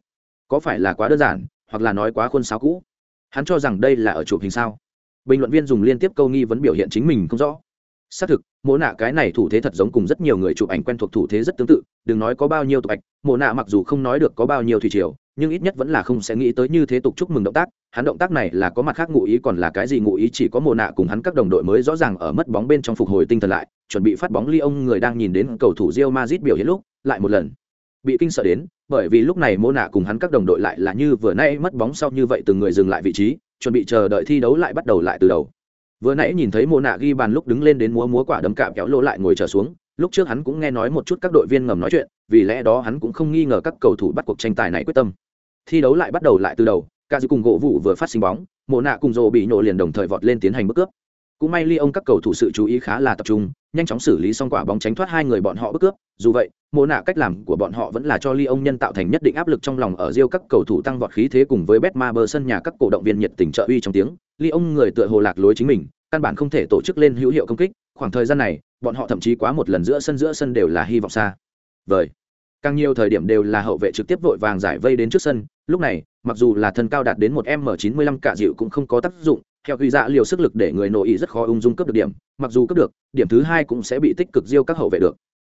Có phải là quá đơn giản, hoặc là nói quá khuôn sáo cũ? Hắn cho rằng đây là ở chụp hình sao? Bình luận viên dùng liên tiếp câu nghi vấn biểu hiện chính mình không rõ xác thực, mộ nạ cái này thủ thế thật giống cùng rất nhiều người chụp ảnh quen thuộc thủ thế rất tương tự, đừng nói có bao nhiêu tục ảnh, mộ nạ mặc dù không nói được có bao nhiêu thủy triều, nhưng ít nhất vẫn là không sẽ nghĩ tới như thế tục chúc mừng động tác, hắn động tác này là có mặt khác ngụ ý còn là cái gì ngụ ý chỉ có mộ nạ cùng hắn các đồng đội mới rõ ràng ở mất bóng bên trong phục hồi tinh thần lại, chuẩn bị phát bóng ly ông người đang nhìn đến cầu thủ Real Madrid biểu hiện lúc, lại một lần. Bị kinh sợ đến, bởi vì lúc này mô nạ cùng hắn các đồng đội lại là như vừa nay mất bóng sau như vậy từng người dừng lại vị trí, chuẩn bị chờ đợi thi đấu lại bắt đầu lại từ đầu vừa nãy nhìn thấy mô nạ ghi bàn lúc đứng lên đến múa múa quả đấm cạm kéo lô lại ngồi trở xuống, lúc trước hắn cũng nghe nói một chút các đội viên ngầm nói chuyện, vì lẽ đó hắn cũng không nghi ngờ các cầu thủ bắt cuộc tranh tài này quyết tâm. Thi đấu lại bắt đầu lại từ đầu cả dư cùng gỗ vụ vừa phát sinh bóng mồ nạ cùng rồ bị nổ liền đồng thời vọt lên tiến hành bước cướp cũng may ly ông các cầu thủ sự chú ý khá là tập trung, nhanh chóng xử lý xong quả bóng tránh thoát hai người bọn họ bước cướp. Dù vậy, mô nạ cách làm của bọn họ vẫn là cho ly ông nhân tạo thành nhất định áp lực trong lòng ở riêu các cầu thủ tăng vọt khí thế cùng với bet ma bờ sân nhà các cổ động viên nhiệt tình trợ uy trong tiếng. Ly ông người tựa hồ lạc lối chính mình, căn bản không thể tổ chức lên hữu hiệu công kích. Khoảng thời gian này, bọn họ thậm chí quá một lần giữa sân giữa sân đều là hy vọng xa. Vời. Càng nhiều thời điểm đều là hậu vệ trực tiếp vội vàng giải vây đến trước sân. Lúc này, mặc dù là thân cao đạt đến một m chín mươi lăm cả dịu cũng không có tác dụng theo ghi dạ liều sức lực để người nội ý rất khó ung dung cấp được điểm, mặc dù cấp được, điểm thứ hai cũng sẽ bị tích cực diêu các hậu vệ được.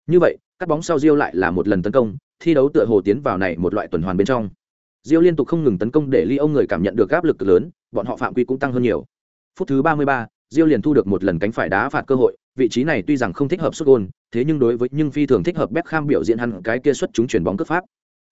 Như vậy, cắt bóng sau diêu lại là một lần tấn công, thi đấu tựa hồ tiến vào này một loại tuần hoàn bên trong. Diêu liên tục không ngừng tấn công để ly ông người cảm nhận được áp lực lớn, bọn họ phạm quy cũng tăng hơn nhiều. Phút thứ ba mươi ba, diêu liền thu được một lần cánh phải đá phạt cơ hội, vị trí này tuy rằng không thích hợp xuất gôn, thế nhưng đối với nhưng phi thường thích hợp Beckham biểu diễn hắn cái kia xuất chúng chuyển bóng cướp pháp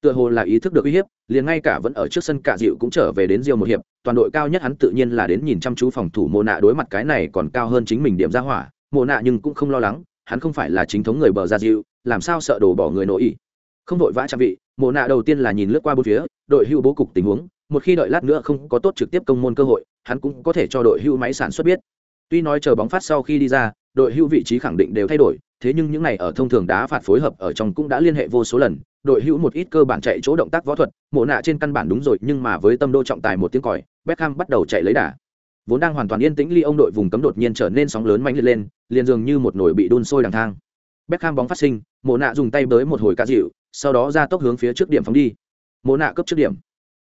tựa hồ là ý thức được uy hiếp, liền ngay cả vẫn ở trước sân cả dịu cũng trở về đến diêu một hiệp, toàn đội cao nhất hắn tự nhiên là đến nhìn chăm chú phòng thủ mộ nạ đối mặt cái này còn cao hơn chính mình điểm ra hỏa. Mộ nạ nhưng cũng không lo lắng, hắn không phải là chính thống người bờ ra dịu, làm sao sợ đổ bỏ người nội ý không đội vã trang vị mộ nạ đầu tiên là nhìn lướt qua bốn phía, đội hưu bố cục tình huống, một khi đợi lát nữa không có tốt trực tiếp công môn cơ hội, hắn cũng có thể cho đội hưu máy sản xuất biết. Tuy nói chờ bóng phát sau khi đi ra, đội hưu vị trí khẳng định đều thay đổi, thế nhưng những này ở thông thường đá phạt phối hợp ở trong cũng đã liên hệ vô số lần đội hữu một ít cơ bản chạy chỗ động tác võ thuật, mộ nạ trên căn bản đúng rồi, nhưng mà với tâm đô trọng tài một tiếng còi, Beckham bắt đầu chạy lấy đà. Vốn đang hoàn toàn yên tĩnh ly ông đội vùng cấm đột nhiên trở nên sóng lớn mạnh liệt lên, liền dường như một nồi bị đun sôi đằng thang. Beckham bóng phát sinh, mộ nạ dùng tay bới một hồi cả dịu sau đó ra tốc hướng phía trước điểm phóng đi. Mộ nạ cấp trước điểm.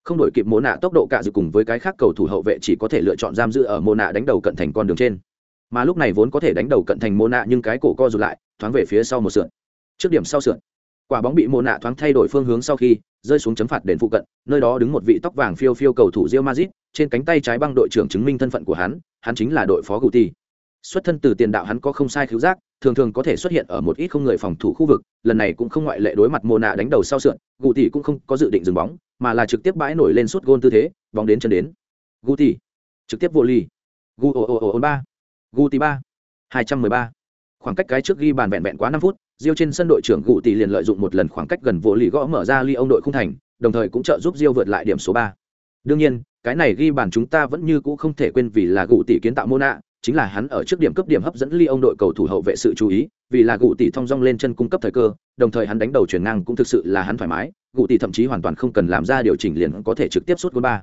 Không đổi kịp mộ nạ tốc độ cả dịu cùng với cái khác cầu thủ hậu vệ chỉ có thể lựa chọn giam giữ ở mộ nạ đánh đầu cận thành con đường trên. Mà lúc này vốn có thể đánh đầu cận thành mộ nạ, nhưng cái cổ co rụt lại, thoáng về phía sau một sườn. Trước điểm sau sườn quả bóng bị mồ nạ thoáng thay đổi phương hướng sau khi, rơi xuống chấm phạt đền phụ cận, nơi đó đứng một vị tóc vàng phiêu phiêu cầu thủ rio mazit trên cánh tay trái băng đội trưởng chứng minh thân phận của hắn hắn chính là đội phó cụ ti xuất thân từ tiền đạo hắn có không sai khiếu giác, thường thường có thể xuất hiện ở một ít không người phòng thủ khu vực, lần này cũng không ngoại lệ đối mặt mồ nạ đánh đầu sau sượn Guti tỷ cũng không có dự định dừng bóng, mà là trực tiếp bãi nổi lên suốt gôn tư thế, bóng đến chân đến. Guti tỷ trực tiếp vô ly. Gu ồ ồ ồ ba. Gu tỷ ba. Hai trăm mười ba. Khoảng cách cái trước ghi bàn vẹn vẹn quá năm phút Diêu trên sân đội trưởng Gụ Tỷ liền lợi dụng một lần khoảng cách gần vô lì gõ mở ra ly ông đội không thành, đồng thời cũng trợ giúp Diêu vượt lại điểm số ba. Đương nhiên, cái này ghi bàn chúng ta vẫn như cũ không thể quên vì là Gụ Tỷ kiến tạo Mona, chính là hắn ở trước điểm cấp điểm hấp dẫn ly ông đội cầu thủ hậu vệ sự chú ý, vì là Gụ Tỷ thông dong lên chân cung cấp thời cơ, đồng thời hắn đánh đầu chuyển ngang cũng thực sự là hắn thoải mái, Gụ Tỷ thậm chí hoàn toàn không cần làm ra điều chỉnh liền có thể trực tiếp sút gol ba.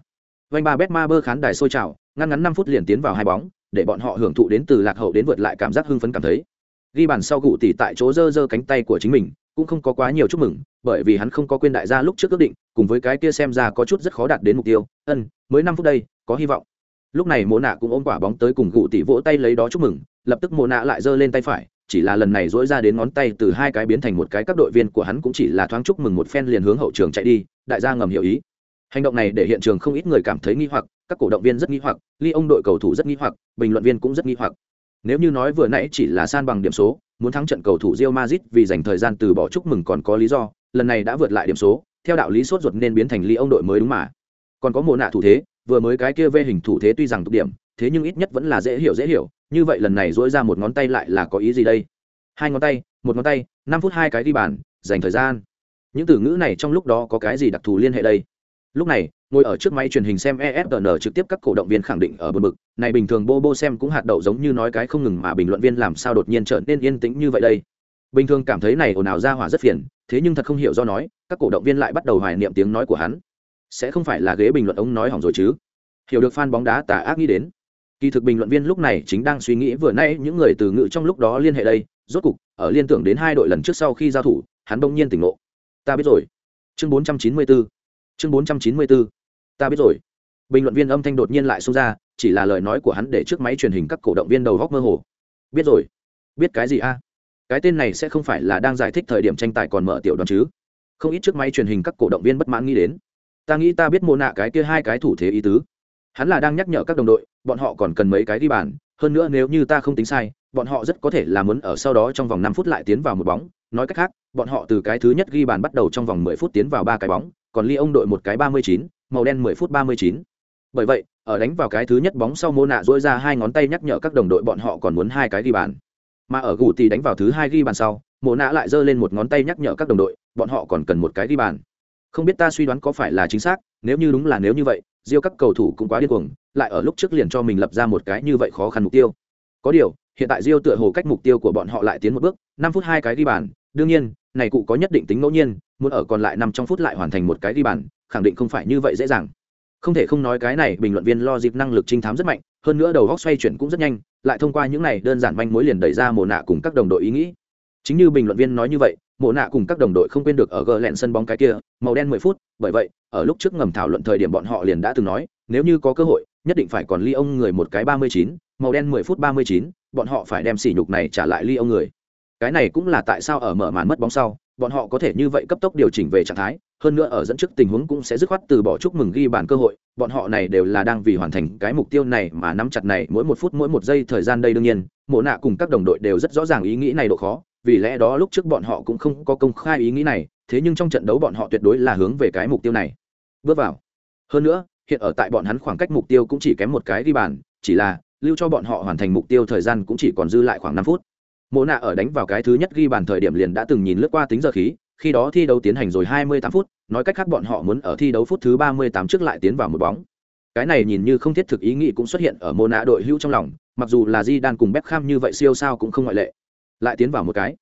Vành ba Betma bơ khán đài sôi trào, ngăn ngắn năm phút liền tiến vào hai bóng, để bọn họ hưởng thụ đến từ lạc hậu đến vượt lại cảm giác hưng phấn cảm thấy ghi bàn sau gụ tỷ tại chỗ giơ giơ cánh tay của chính mình, cũng không có quá nhiều chúc mừng, bởi vì hắn không có quên đại gia lúc trước ước định, cùng với cái kia xem ra có chút rất khó đạt đến mục tiêu. Ân, mới năm phút đây, có hy vọng. Lúc này mộ nạ cũng ôm quả bóng tới cùng gụ tỷ vỗ tay lấy đó chúc mừng, lập tức mộ nạ lại giơ lên tay phải, chỉ là lần này dỗi ra đến ngón tay từ hai cái biến thành một cái các đội viên của hắn cũng chỉ là thoáng chúc mừng một phen liền hướng hậu trường chạy đi, đại gia ngầm hiểu ý. Hành động này để hiện trường không ít người cảm thấy nghi hoặc, các cổ động viên rất nghi hoặc, ly ông đội cầu thủ rất nghi hoặc, bình luận viên cũng rất nghi hoặc nếu như nói vừa nãy chỉ là san bằng điểm số, muốn thắng trận cầu thủ Real Madrid vì dành thời gian từ bỏ chúc mừng còn có lý do, lần này đã vượt lại điểm số theo đạo lý sốt ruột nên biến thành ly ông đội mới đúng mà. Còn có mồ nạ thủ thế vừa mới cái kia vê hình thủ thế tuy rằng tụ điểm thế nhưng ít nhất vẫn là dễ hiểu dễ hiểu như vậy lần này dỗi ra một ngón tay lại là có ý gì đây? Hai ngón tay một ngón tay năm phút hai cái đi bàn dành thời gian. Những từ ngữ này trong lúc đó có cái gì đặc thù liên hệ đây? Lúc này ngồi ở trước máy truyền hình xem efn trực tiếp các cổ động viên khẳng định ở bực bực, này bình thường bobo xem cũng hạt đậu giống như nói cái không ngừng mà bình luận viên làm sao đột nhiên trở nên yên tĩnh như vậy đây. Bình thường cảm thấy này ồn ào ra hỏa rất phiền thế nhưng thật không hiểu do nói các cổ động viên lại bắt đầu hoài niệm tiếng nói của hắn. Sẽ không phải là ghế bình luận ông nói hỏng rồi chứ? Hiểu được fan bóng đá tà ác nghĩ đến. Kỳ thực bình luận viên lúc này chính đang suy nghĩ vừa nãy những người từ ngữ trong lúc đó liên hệ đây rốt cục ở liên tưởng đến hai đội lần trước sau khi giao thủ hắn bỗng nhiên tỉnh ngộ. Ta biết rồi. Chương 494 chương 494 ta biết rồi. Bình luận viên âm thanh đột nhiên lại xông ra, chỉ là lời nói của hắn để trước máy truyền hình các cổ động viên đầu góc mơ hồ. Biết rồi. Biết cái gì a? Cái tên này sẽ không phải là đang giải thích thời điểm tranh tài còn mở tiểu đoàn chứ? Không ít trước máy truyền hình các cổ động viên bất mãn nghĩ đến. Ta nghĩ ta biết mô nạ cái kia hai cái thủ thế ý tứ. Hắn là đang nhắc nhở các đồng đội, bọn họ còn cần mấy cái đi bàn. Hơn nữa nếu như ta không tính sai, bọn họ rất có thể là muốn ở sau đó trong vòng năm phút lại tiến vào một bóng. Nói cách khác, bọn họ từ cái thứ nhất ghi bàn bắt đầu trong vòng mười phút tiến vào ba cái bóng, còn ly ông đội một cái ba mươi chín màu đen mười phút ba mươi chín. Bởi vậy, ở đánh vào cái thứ nhất bóng sau mô nạ dỗi ra hai ngón tay nhắc nhở các đồng đội bọn họ còn muốn hai cái ghi bàn. Mà ở gù thì đánh vào thứ hai ghi bàn sau mô nạ lại giơ lên một ngón tay nhắc nhở các đồng đội, bọn họ còn cần một cái ghi bàn. Không biết ta suy đoán có phải là chính xác, nếu như đúng là nếu như vậy, diêu các cầu thủ cũng quá điên cuồng, lại ở lúc trước liền cho mình lập ra một cái như vậy khó khăn mục tiêu. Có điều, hiện tại diêu tựa hồ cách mục tiêu của bọn họ lại tiến một bước, năm phút hai cái ghi bàn. Đương nhiên, này cụ có nhất định tính ngẫu nhiên, muốn ở còn lại năm trong phút lại hoàn thành một cái ghi bàn khẳng định không phải như vậy dễ dàng. Không thể không nói cái này, bình luận viên lo dịp năng lực trinh thám rất mạnh, hơn nữa đầu góc xoay chuyển cũng rất nhanh, lại thông qua những này đơn giản manh mối liền đẩy ra mồ nạ cùng các đồng đội ý nghĩ. Chính như bình luận viên nói như vậy mộ nạ cùng các đồng đội không quên được ở gờ lẹn sân bóng cái kia, màu đen mười phút, bởi vậy, ở lúc trước ngầm thảo luận thời điểm bọn họ liền đã từng nói, nếu như có cơ hội, nhất định phải còn ly ông người một cái ba mươi chín, màu đen mười phút ba mươi chín, bọn họ phải đem sỉ nhục này trả lại ly ông người. Cái này cũng là tại sao ở mở màn mất bóng sau bọn họ có thể như vậy cấp tốc điều chỉnh về trạng thái, hơn nữa ở dẫn trước tình huống cũng sẽ dứt khoát từ bỏ chúc mừng ghi bàn cơ hội, bọn họ này đều là đang vì hoàn thành cái mục tiêu này mà nắm chặt này, mỗi một phút mỗi một giây thời gian đây đương nhiên, mộ nạ cùng các đồng đội đều rất rõ ràng ý nghĩ này độ khó, vì lẽ đó lúc trước bọn họ cũng không có công khai ý nghĩ này, thế nhưng trong trận đấu bọn họ tuyệt đối là hướng về cái mục tiêu này. Bước vào. Hơn nữa, hiện ở tại bọn hắn khoảng cách mục tiêu cũng chỉ kém một cái ghi bàn, chỉ là, lưu cho bọn họ hoàn thành mục tiêu thời gian cũng chỉ còn dư lại khoảng năm phút mộ nạ ở đánh vào cái thứ nhất ghi bàn thời điểm liền đã từng nhìn lướt qua tính giờ khí, khi đó thi đấu tiến hành rồi 28 phút, nói cách khác bọn họ muốn ở thi đấu phút thứ 38 trước lại tiến vào một bóng. Cái này nhìn như không thiết thực ý nghĩ cũng xuất hiện ở mộ nạ đội hữu trong lòng, mặc dù là di đan cùng Beckham như vậy siêu sao cũng không ngoại lệ. Lại tiến vào một cái,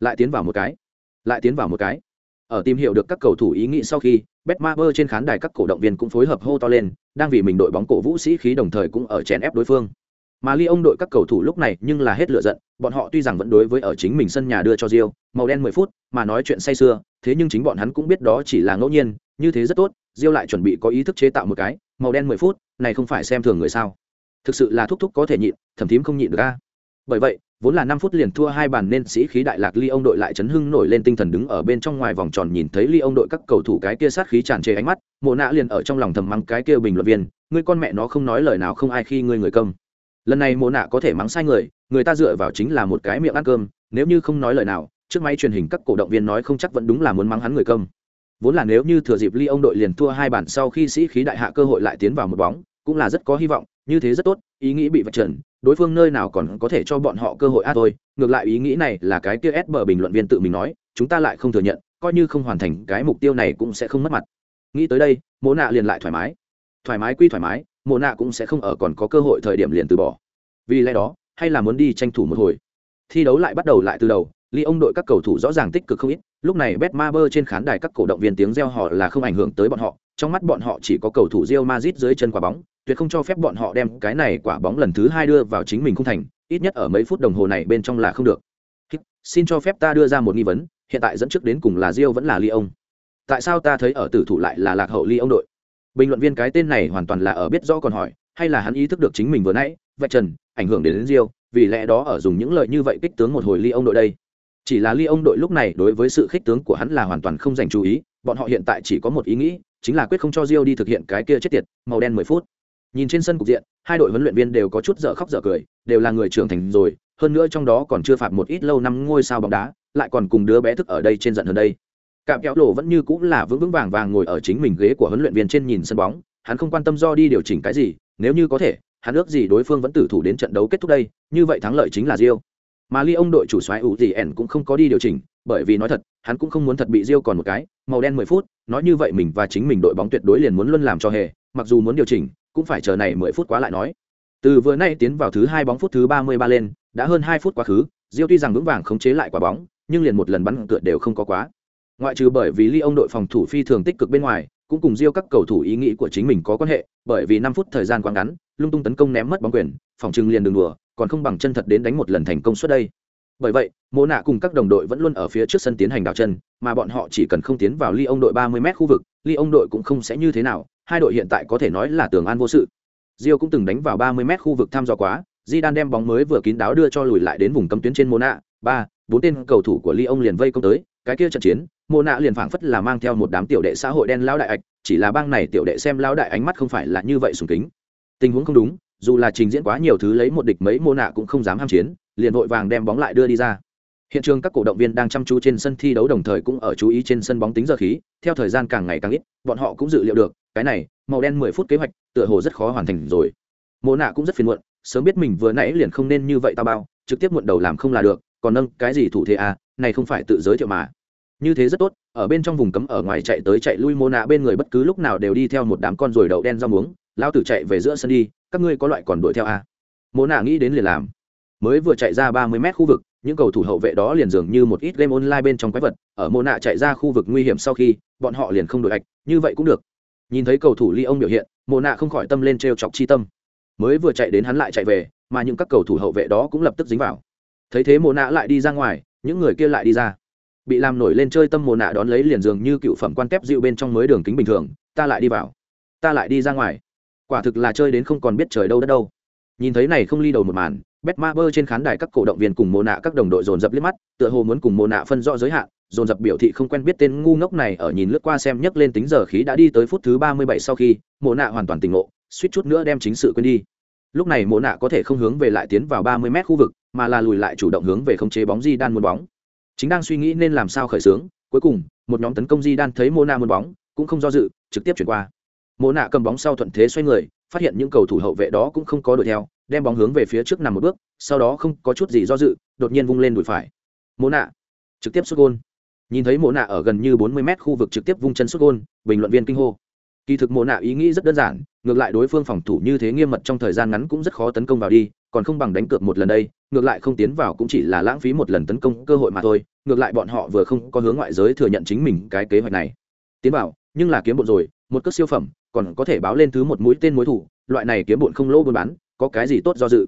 lại tiến vào một cái, lại tiến vào một cái. Ở tìm hiểu được các cầu thủ ý nghĩ sau khi, betmaber trên khán đài các cổ động viên cũng phối hợp hô to lên, đang vì mình đội bóng cổ vũ sĩ khí đồng thời cũng ở chèn ép đối phương mà ly ông đội các cầu thủ lúc này nhưng là hết lựa giận, bọn họ tuy rằng vẫn đối với ở chính mình sân nhà đưa cho rio màu đen mười phút mà nói chuyện say sưa, thế nhưng chính bọn hắn cũng biết đó chỉ là ngẫu nhiên, như thế rất tốt rio lại chuẩn bị có ý thức chế tạo một cái, màu đen mười phút, này không phải xem thường người sao. Thực sự là thúc thúc có thể nhịn thẩm thím không nhịn được a. Bởi vậy, vốn là năm phút liền thua hai bàn nên sĩ khí đại lạc ly ông đội lại chấn hưng nổi lên tinh thần đứng ở bên trong ngoài vòng tròn nhìn thấy ly ông đội các cầu thủ cái kia sát khí tràn trề ánh mắt, mộ nạ liền ở trong lòng thầm mắng cái kia bình luận viên, ngươi con mẹ nó không nói lời nào không ai khi ngươi người công lần này mộ nạ có thể mắng sai người người ta dựa vào chính là một cái miệng ăn cơm, nếu như không nói lời nào, trước máy truyền hình các cổ động viên nói không chắc vẫn đúng là muốn mắng hắn người công vốn là nếu như thừa dịp ly ông đội liền thua hai bản sau khi sĩ khí đại hạ cơ hội lại tiến vào một bóng, cũng là rất có hy vọng, như thế rất tốt, ý nghĩ bị vạch trần, đối phương nơi nào còn có thể cho bọn họ cơ hội a thôi, ngược lại ý nghĩ này là cái kia ép bờ bình luận viên tự mình nói, chúng ta lại không thừa nhận, coi như không hoàn thành cái mục tiêu này cũng sẽ không mất mặt. Nghĩ tới đây mỗ nạ liền lại thoải mái. Thoải mái quy thoải mái mộ nạ cũng sẽ không ở còn có cơ hội thời điểm liền từ bỏ. Vì lẽ đó, hay là muốn đi tranh thủ một hồi. Thi đấu lại bắt đầu lại từ đầu, ly ông đội các cầu thủ rõ ràng tích cực không ít, lúc này bet ma bơ trên khán đài các cổ động viên tiếng reo họ là không ảnh hưởng tới bọn họ, trong mắt bọn họ chỉ có cầu thủ Real Madrid dưới chân quả bóng, tuyệt không cho phép bọn họ đem cái này quả bóng lần thứ hai đưa vào chính mình không thành, ít nhất ở mấy phút đồng hồ này bên trong là không được. Xin cho phép ta đưa ra một nghi vấn, hiện tại dẫn trước đến cùng là Rio vẫn là Lyon tại sao ta thấy ở tử thủ lại là lạc hậu Lyon đội? Bình luận viên cái tên này hoàn toàn là ở biết rõ còn hỏi hay là hắn ý thức được chính mình vừa nãy vạch trần ảnh hưởng đến, đến Rio vì lẽ đó ở dùng những lời như vậy kích tướng một hồi ly ông đội đây. Chỉ là ly ông đội lúc này đối với sự khích tướng của hắn là hoàn toàn không dành chú ý bọn họ hiện tại chỉ có một ý nghĩ chính là quyết không cho Rio đi thực hiện cái kia chết tiệt màu đen mười phút. Nhìn trên sân cục diện hai đội huấn luyện viên đều có chút dở khóc dở cười đều là người trưởng thành rồi hơn nữa trong đó còn chưa phạt một ít lâu năm ngôi sao bóng đá lại còn cùng đứa bé thức ở đây trên giận hơn đây cạm kéo lộ vẫn như cũng là vững vững vàng vàng ngồi ở chính mình ghế của huấn luyện viên trên nhìn sân bóng, hắn không quan tâm do đi điều chỉnh cái gì, nếu như có thể, hắn ước gì đối phương vẫn tử thủ đến trận đấu kết thúc đây, như vậy thắng lợi chính là rio mà ly ông đội chủ xoáy ủ gì ẻn cũng không có đi điều chỉnh, bởi vì nói thật, hắn cũng không muốn thật bị rio còn một cái, màu đen mười phút, nói như vậy mình và chính mình đội bóng tuyệt đối liền muốn luôn làm cho hề, mặc dù muốn điều chỉnh, cũng phải chờ này mười phút quá lại nói. Từ vừa nay tiến vào thứ hai bóng phút thứ ba mươi ba lên, đã hơn hai phút quá khứ rio tuy rằng vững vàng khống chế lại quả bóng, nhưng liền một lần bắn tựa đều không có quá ngoại trừ bởi vì ly ông đội phòng thủ phi thường tích cực bên ngoài cũng cùng Rio các cầu thủ ý nghĩ của chính mình có quan hệ, bởi vì năm phút thời gian quá ngắn, lung tung tấn công ném mất bóng quyền, phòng trừng liền đường đùa, còn không bằng chân thật đến đánh một lần thành công suốt đây. Bởi vậy, Mộ Nạ cùng các đồng đội vẫn luôn ở phía trước sân tiến hành đảo chân, mà bọn họ chỉ cần không tiến vào ly ông đội 30m khu vực, ly ông đội cũng không sẽ như thế nào, hai đội hiện tại có thể nói là tường an vô sự. Rio cũng từng đánh vào 30m khu vực thăm dò quá, Zidane đem bóng mới vừa kín đáo đưa cho lùi lại đến vùng cấm tuyến trên Mộ Nạ, ba, bốn tên cầu thủ của Lyon liền vây công tới, cái kia trận chiến, Mộ Nạ liền phảng phất là mang theo một đám tiểu đệ xã hội đen lao đại ạch, chỉ là bang này tiểu đệ xem lao đại ánh mắt không phải là như vậy sùng kính. Tình huống không đúng dù là trình diễn quá nhiều thứ lấy một địch mấy mô nạ cũng không dám ham chiến liền vội vàng đem bóng lại đưa đi ra. Hiện trường các cổ động viên đang chăm chú trên sân thi đấu đồng thời cũng ở chú ý trên sân bóng tính giờ khí theo thời gian càng ngày càng ít bọn họ cũng dự liệu được cái này màu đen mười phút kế hoạch tựa hồ rất khó hoàn thành rồi. Mô nạ cũng rất phiền muộn sớm biết mình vừa nãy liền không nên như vậy tao bao trực tiếp muộn đầu làm không là được còn nâng cái gì thủ thế à này không phải tự giới thiệu mà như thế rất tốt, ở bên trong vùng cấm ở ngoài chạy tới chạy lui mô nạ bên người bất cứ lúc nào đều đi theo một đám con ruồi đậu đen rau muống. Lao tử chạy về giữa sân đi, các ngươi có loại còn đuổi theo à? mô nạ nghĩ đến liền làm. Mới vừa chạy ra ba mươi mét khu vực, những cầu thủ hậu vệ đó liền dường như một ít game online bên trong quái vật, ở mô nạ chạy ra khu vực nguy hiểm sau khi, bọn họ liền không đổi ạch, như vậy cũng được. Nhìn thấy cầu thủ ly ông biểu hiện mô nạ không khỏi tâm lên t r e o chọc chi tâm. Mới vừa chạy đến hắn lại chạy về, mà những các cầu thủ hậu vệ đó cũng lập tức dính vào. Thấy thế mô nạ lại đi ra ngoài, những người kia lại đi ra bị làm nổi lên chơi tâm mồ nạ đón lấy liền dường như cựu phẩm quan kép dịu bên trong mới đường kính bình thường, ta lại đi vào. Ta lại đi ra ngoài. Quả thực là chơi đến không còn biết trời đâu đất đâu. Nhìn thấy này không ly đầu một màn bet ma bơ trên khán đài các cổ động viên cùng mồ nạ các đồng đội dồn dập liếc mắt, tựa hồ muốn cùng mồ nạ phân rõ giới hạn, dồn dập biểu thị không quen biết tên ngu ngốc này ở nhìn lướt qua xem nhấc lên tính giờ khí đã đi tới phút thứ ba mươi bảy sau khi, mồ nạ hoàn toàn tỉnh ngộ, suýt chút nữa đem chính sự quên đi. Lúc này mồ nạ có thể không hướng về lại tiến vào ba mươi mét khu vực, mà là lùi lại chủ động hướng về khống chế bóng di đan muốn bóng chính đang suy nghĩ nên làm sao khởi xướng, cuối cùng, một nhóm tấn công di đan thấy mô na muốn bóng, cũng không do dự, trực tiếp chuyển qua. Mô nạ cầm bóng sau thuận thế xoay người, phát hiện những cầu thủ hậu vệ đó cũng không có đuổi theo, đem bóng hướng về phía trước nằm một bước, sau đó không có chút gì do dự, đột nhiên vung lên đùi phải. Mô nạ trực tiếp xuất gôn. Nhìn thấy mô nạ ở gần như bốn mươi mét khu vực trực tiếp vung chân xuất gôn, bình luận viên kinh hô kỳ thực mộ nạ ý nghĩ rất đơn giản, ngược lại đối phương phòng thủ như thế nghiêm mật trong thời gian ngắn cũng rất khó tấn công vào đi, còn không bằng đánh cược một lần đây, ngược lại không tiến vào cũng chỉ là lãng phí một lần tấn công cơ hội mà thôi, ngược lại bọn họ vừa không có hướng ngoại giới thừa nhận chính mình cái kế hoạch này. Tiến vào, nhưng là kiếm bộn rồi, một cước siêu phẩm, còn có thể báo lên thứ một mũi tên mối thủ, loại này kiếm bộn không lỗ buôn bán, có cái gì tốt do dự?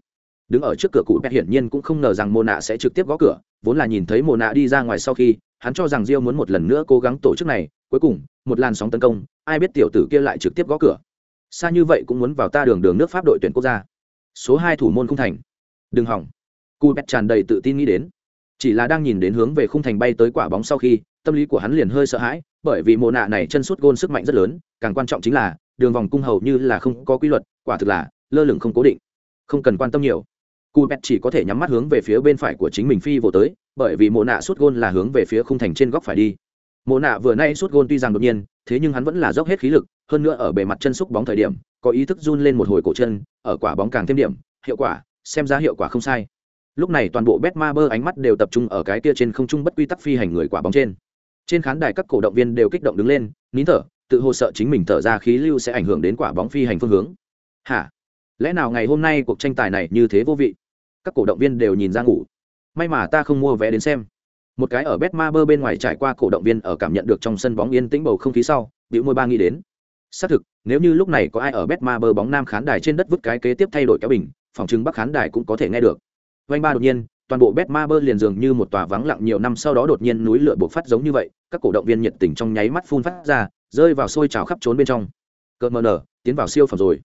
Đứng ở trước cửa cụ pet hiển nhiên cũng không ngờ rằng mồ nạ sẽ trực tiếp gõ cửa, vốn là nhìn thấy mồ nạ đi ra ngoài sau khi, hắn cho rằng diêu muốn một lần nữa cố gắng tổ chức này, cuối cùng một làn sóng tấn công, ai biết tiểu tử kia lại trực tiếp gõ cửa. Xa như vậy cũng muốn vào ta đường đường nước pháp đội tuyển quốc gia. Số hai thủ môn khung thành. Đừng hỏng. Cu bét tràn đầy tự tin nghĩ đến. Chỉ là đang nhìn đến hướng về khung thành bay tới quả bóng sau khi, tâm lý của hắn liền hơi sợ hãi, bởi vì mồ nạ này chân sút gôn sức mạnh rất lớn, càng quan trọng chính là, đường vòng cung hầu như là không có quy luật, quả thực là, lơ lửng không cố định. Không cần quan tâm nhiều. Cu bét chỉ có thể nhắm mắt hướng về phía bên phải của chính mình phi vô tới, bởi vì mồ nạ sút gôn là hướng về phía khung thành trên góc phải đi mồ nạ vừa nay suốt gôn tuy rằng đột nhiên, thế nhưng hắn vẫn là dốc hết khí lực, hơn nữa ở bề mặt chân xúc bóng thời điểm, có ý thức run lên một hồi cổ chân, ở quả bóng càng thêm điểm, hiệu quả, xem ra hiệu quả không sai. Lúc này toàn bộ bet ma bơ ánh mắt đều tập trung ở cái kia trên không trung bất quy tắc phi hành người quả bóng trên. Trên khán đài các cổ động viên đều kích động đứng lên, nín thở, tự hồ sợ chính mình thở ra khí lưu sẽ ảnh hưởng đến quả bóng phi hành phương hướng. Hả? Lẽ nào ngày hôm nay cuộc tranh tài này như thế vô vị? Các cổ động viên đều nhìn ra ngủ. May mà ta không mua vé đến xem một cái ở bet ma bơ bên ngoài trải qua cổ động viên ở cảm nhận được trong sân bóng yên tĩnh bầu không khí sau bị môi ba nghĩ đến. Xác thực, nếu như lúc này có ai ở bet ma bơ bóng nam khán đài trên đất vứt cái kế tiếp thay đổi kéo bình, phòng chứng bắc khán đài cũng có thể nghe được. Vanh ba đột nhiên, toàn bộ bet ma bơ liền dường như một tòa vắng lặng nhiều năm sau đó đột nhiên núi lửa bộc phát giống như vậy, các cổ động viên nhiệt tình trong nháy mắt phun phát ra, rơi vào sôi trào khắp trốn bên trong. Cợt mờ nở, tiến vào siêu phẩm rồi.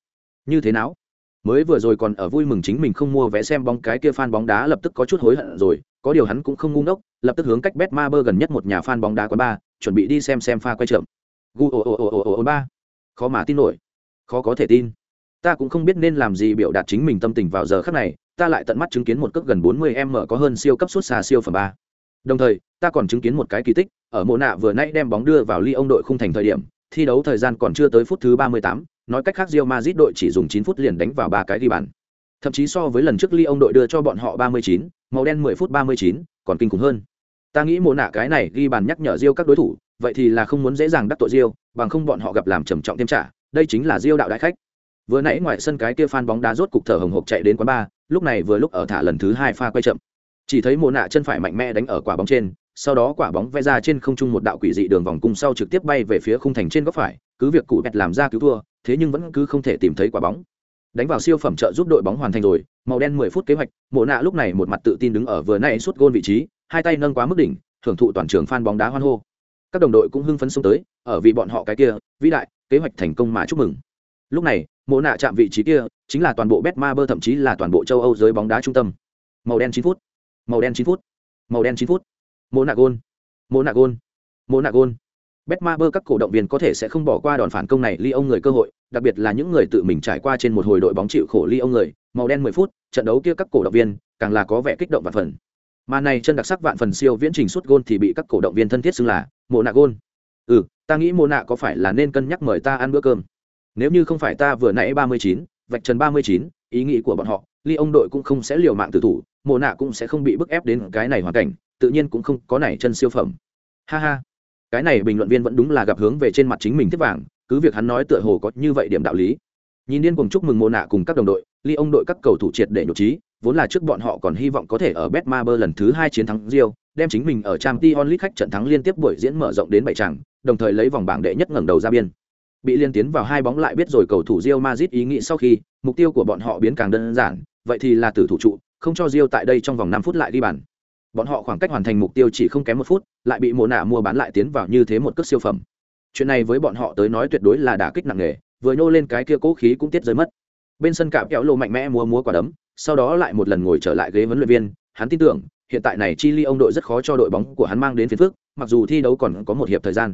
Như thế nào? Mới vừa rồi còn ở vui mừng chính mình không mua vé xem bóng cái kia fan bóng đá lập tức có chút hối hận rồi, có điều hắn cũng không ngu ngốc, lập tức hướng cách Betmaber gần nhất một nhà fan bóng đá quán ba chuẩn bị đi xem xem pha quay chậm. Gu o o o o o ba. Khó mà tin nổi. Khó có thể tin. Ta cũng không biết nên làm gì biểu đạt chính mình tâm tình vào giờ khắc này, ta lại tận mắt chứng kiến một cước gần bốn mươi m có hơn siêu cấp suốt xa siêu phẩm ba. Đồng thời, ta còn chứng kiến một cái kỳ tích, ở mộ nạ vừa nãy đem bóng đưa vào ly ông đội khung thành thời điểm thi đấu thời gian còn chưa tới phút thứ ba mươi tám, nói cách khác Real Madrid đội chỉ dùng 9 phút liền đánh vào ba cái ghi bàn. Thậm chí so với lần trước ly ông đội đưa cho bọn họ ba mươi chín, màu đen mười phút ba mươi chín, còn kinh khủng hơn. Ta nghĩ mộ nạ cái này ghi bàn nhắc nhở Real các đối thủ, vậy thì là không muốn dễ dàng đắc tội Real, bằng không bọn họ gặp làm trầm trọng thêm trả, đây chính là Real đạo đại khách. Vừa nãy ngoài sân cái kia fan bóng đá rốt cục thở hồng hộc chạy đến quán ba lúc này vừa lúc ở thả lần thứ hai pha quay chậm. Chỉ thấy mồ nạ chân phải mạnh mẽ đánh ở quả bóng trên sau đó quả bóng vẽ ra trên không trung một đạo quỷ dị đường vòng cung sau trực tiếp bay về phía khung thành trên góc phải, cứ việc cụ bẹt làm ra cứu thua, thế nhưng vẫn cứ không thể tìm thấy quả bóng. Đánh vào siêu phẩm trợ giúp đội bóng hoàn thành rồi, màu đen 10 phút kế hoạch, mộ nạ lúc này một mặt tự tin đứng ở vừa nãy suốt gôn vị trí, hai tay nâng quá mức đỉnh, thưởng thụ toàn trường fan bóng đá hoan hô. Các đồng đội cũng hưng phấn xông tới, ở vì bọn họ cái kia, vĩ đại, kế hoạch thành công mà chúc mừng. Lúc này, mộ nạ chạm vị trí kia, chính là toàn bộ betmaber thậm chí là toàn bộ châu âu giới bóng đá trung tâm. Màu đen 9 phút, màu đen 9 phút, màu đen 9 phút mộ nạ gôn. Mộ nạ gôn. Mộ nạ gôn. Betmaber các cổ động viên có thể sẽ không bỏ qua đòn phản công này ly ông người cơ hội, đặc biệt là những người tự mình trải qua trên một hồi đội bóng chịu khổ ly ông người, màu đen 10 phút, trận đấu kia các cổ động viên càng là có vẻ kích động và phần. Mà này chân đặc sắc vạn phần siêu viễn trình suốt gôn thì bị các cổ động viên thân thiết xưng là mộ nạ gôn. Ừ ta nghĩ mộ nạ có phải là nên cân nhắc mời ta ăn bữa cơm? Nếu như không phải ta vừa nãy ba mươi chín, vạch trần ba mươi chín, ý nghĩ của bọn họ ly ông đội cũng không sẽ liều mạng tử thủ, mộ nạ cũng sẽ không bị bức ép đến cái này hoàn cảnh tự nhiên cũng không có này chân siêu phẩm ha ha cái này bình luận viên vẫn đúng là gặp hướng về trên mặt chính mình tiếp vàng cứ việc hắn nói tựa hồ có như vậy điểm đạo lý nhìn điên cùng chúc mừng mộ nạ cùng các đồng đội ly ông đội các cầu thủ triệt để nhục trí vốn là trước bọn họ còn hy vọng có thể ở Betmaber lần thứ hai chiến thắng Rio, đem chính mình ở Champions League khách trận thắng liên tiếp buổi diễn mở rộng đến bảy trận, đồng thời lấy vòng bảng đệ nhất ngẩng đầu ra biên. Bị liên tiến vào hai bóng lại biết rồi cầu thủ Real Madrid ý nghĩ sau khi, mục tiêu của bọn họ biến càng đơn giản, vậy thì là tử thủ trụ, không cho Rio tại đây trong vòng năm phút lại đi bàn. Bọn họ khoảng cách hoàn thành mục tiêu chỉ không kém một phút, lại bị mồ nạ mua bán lại tiến vào như thế một cước siêu phẩm. Chuyện này với bọn họ tới nói tuyệt đối là đả kích nặng nề, vừa nhô lên cái kia cố khí cũng tiết rơi mất. Bên sân cạm kéo lô mạnh mẽ múa múa quả đấm, sau đó lại một lần ngồi trở lại ghế huấn luyện viên, hắn tin tưởng, hiện tại này Chili ông đội rất khó cho đội bóng của hắn mang đến phiền phức, mặc dù thi đấu còn có một hiệp thời gian.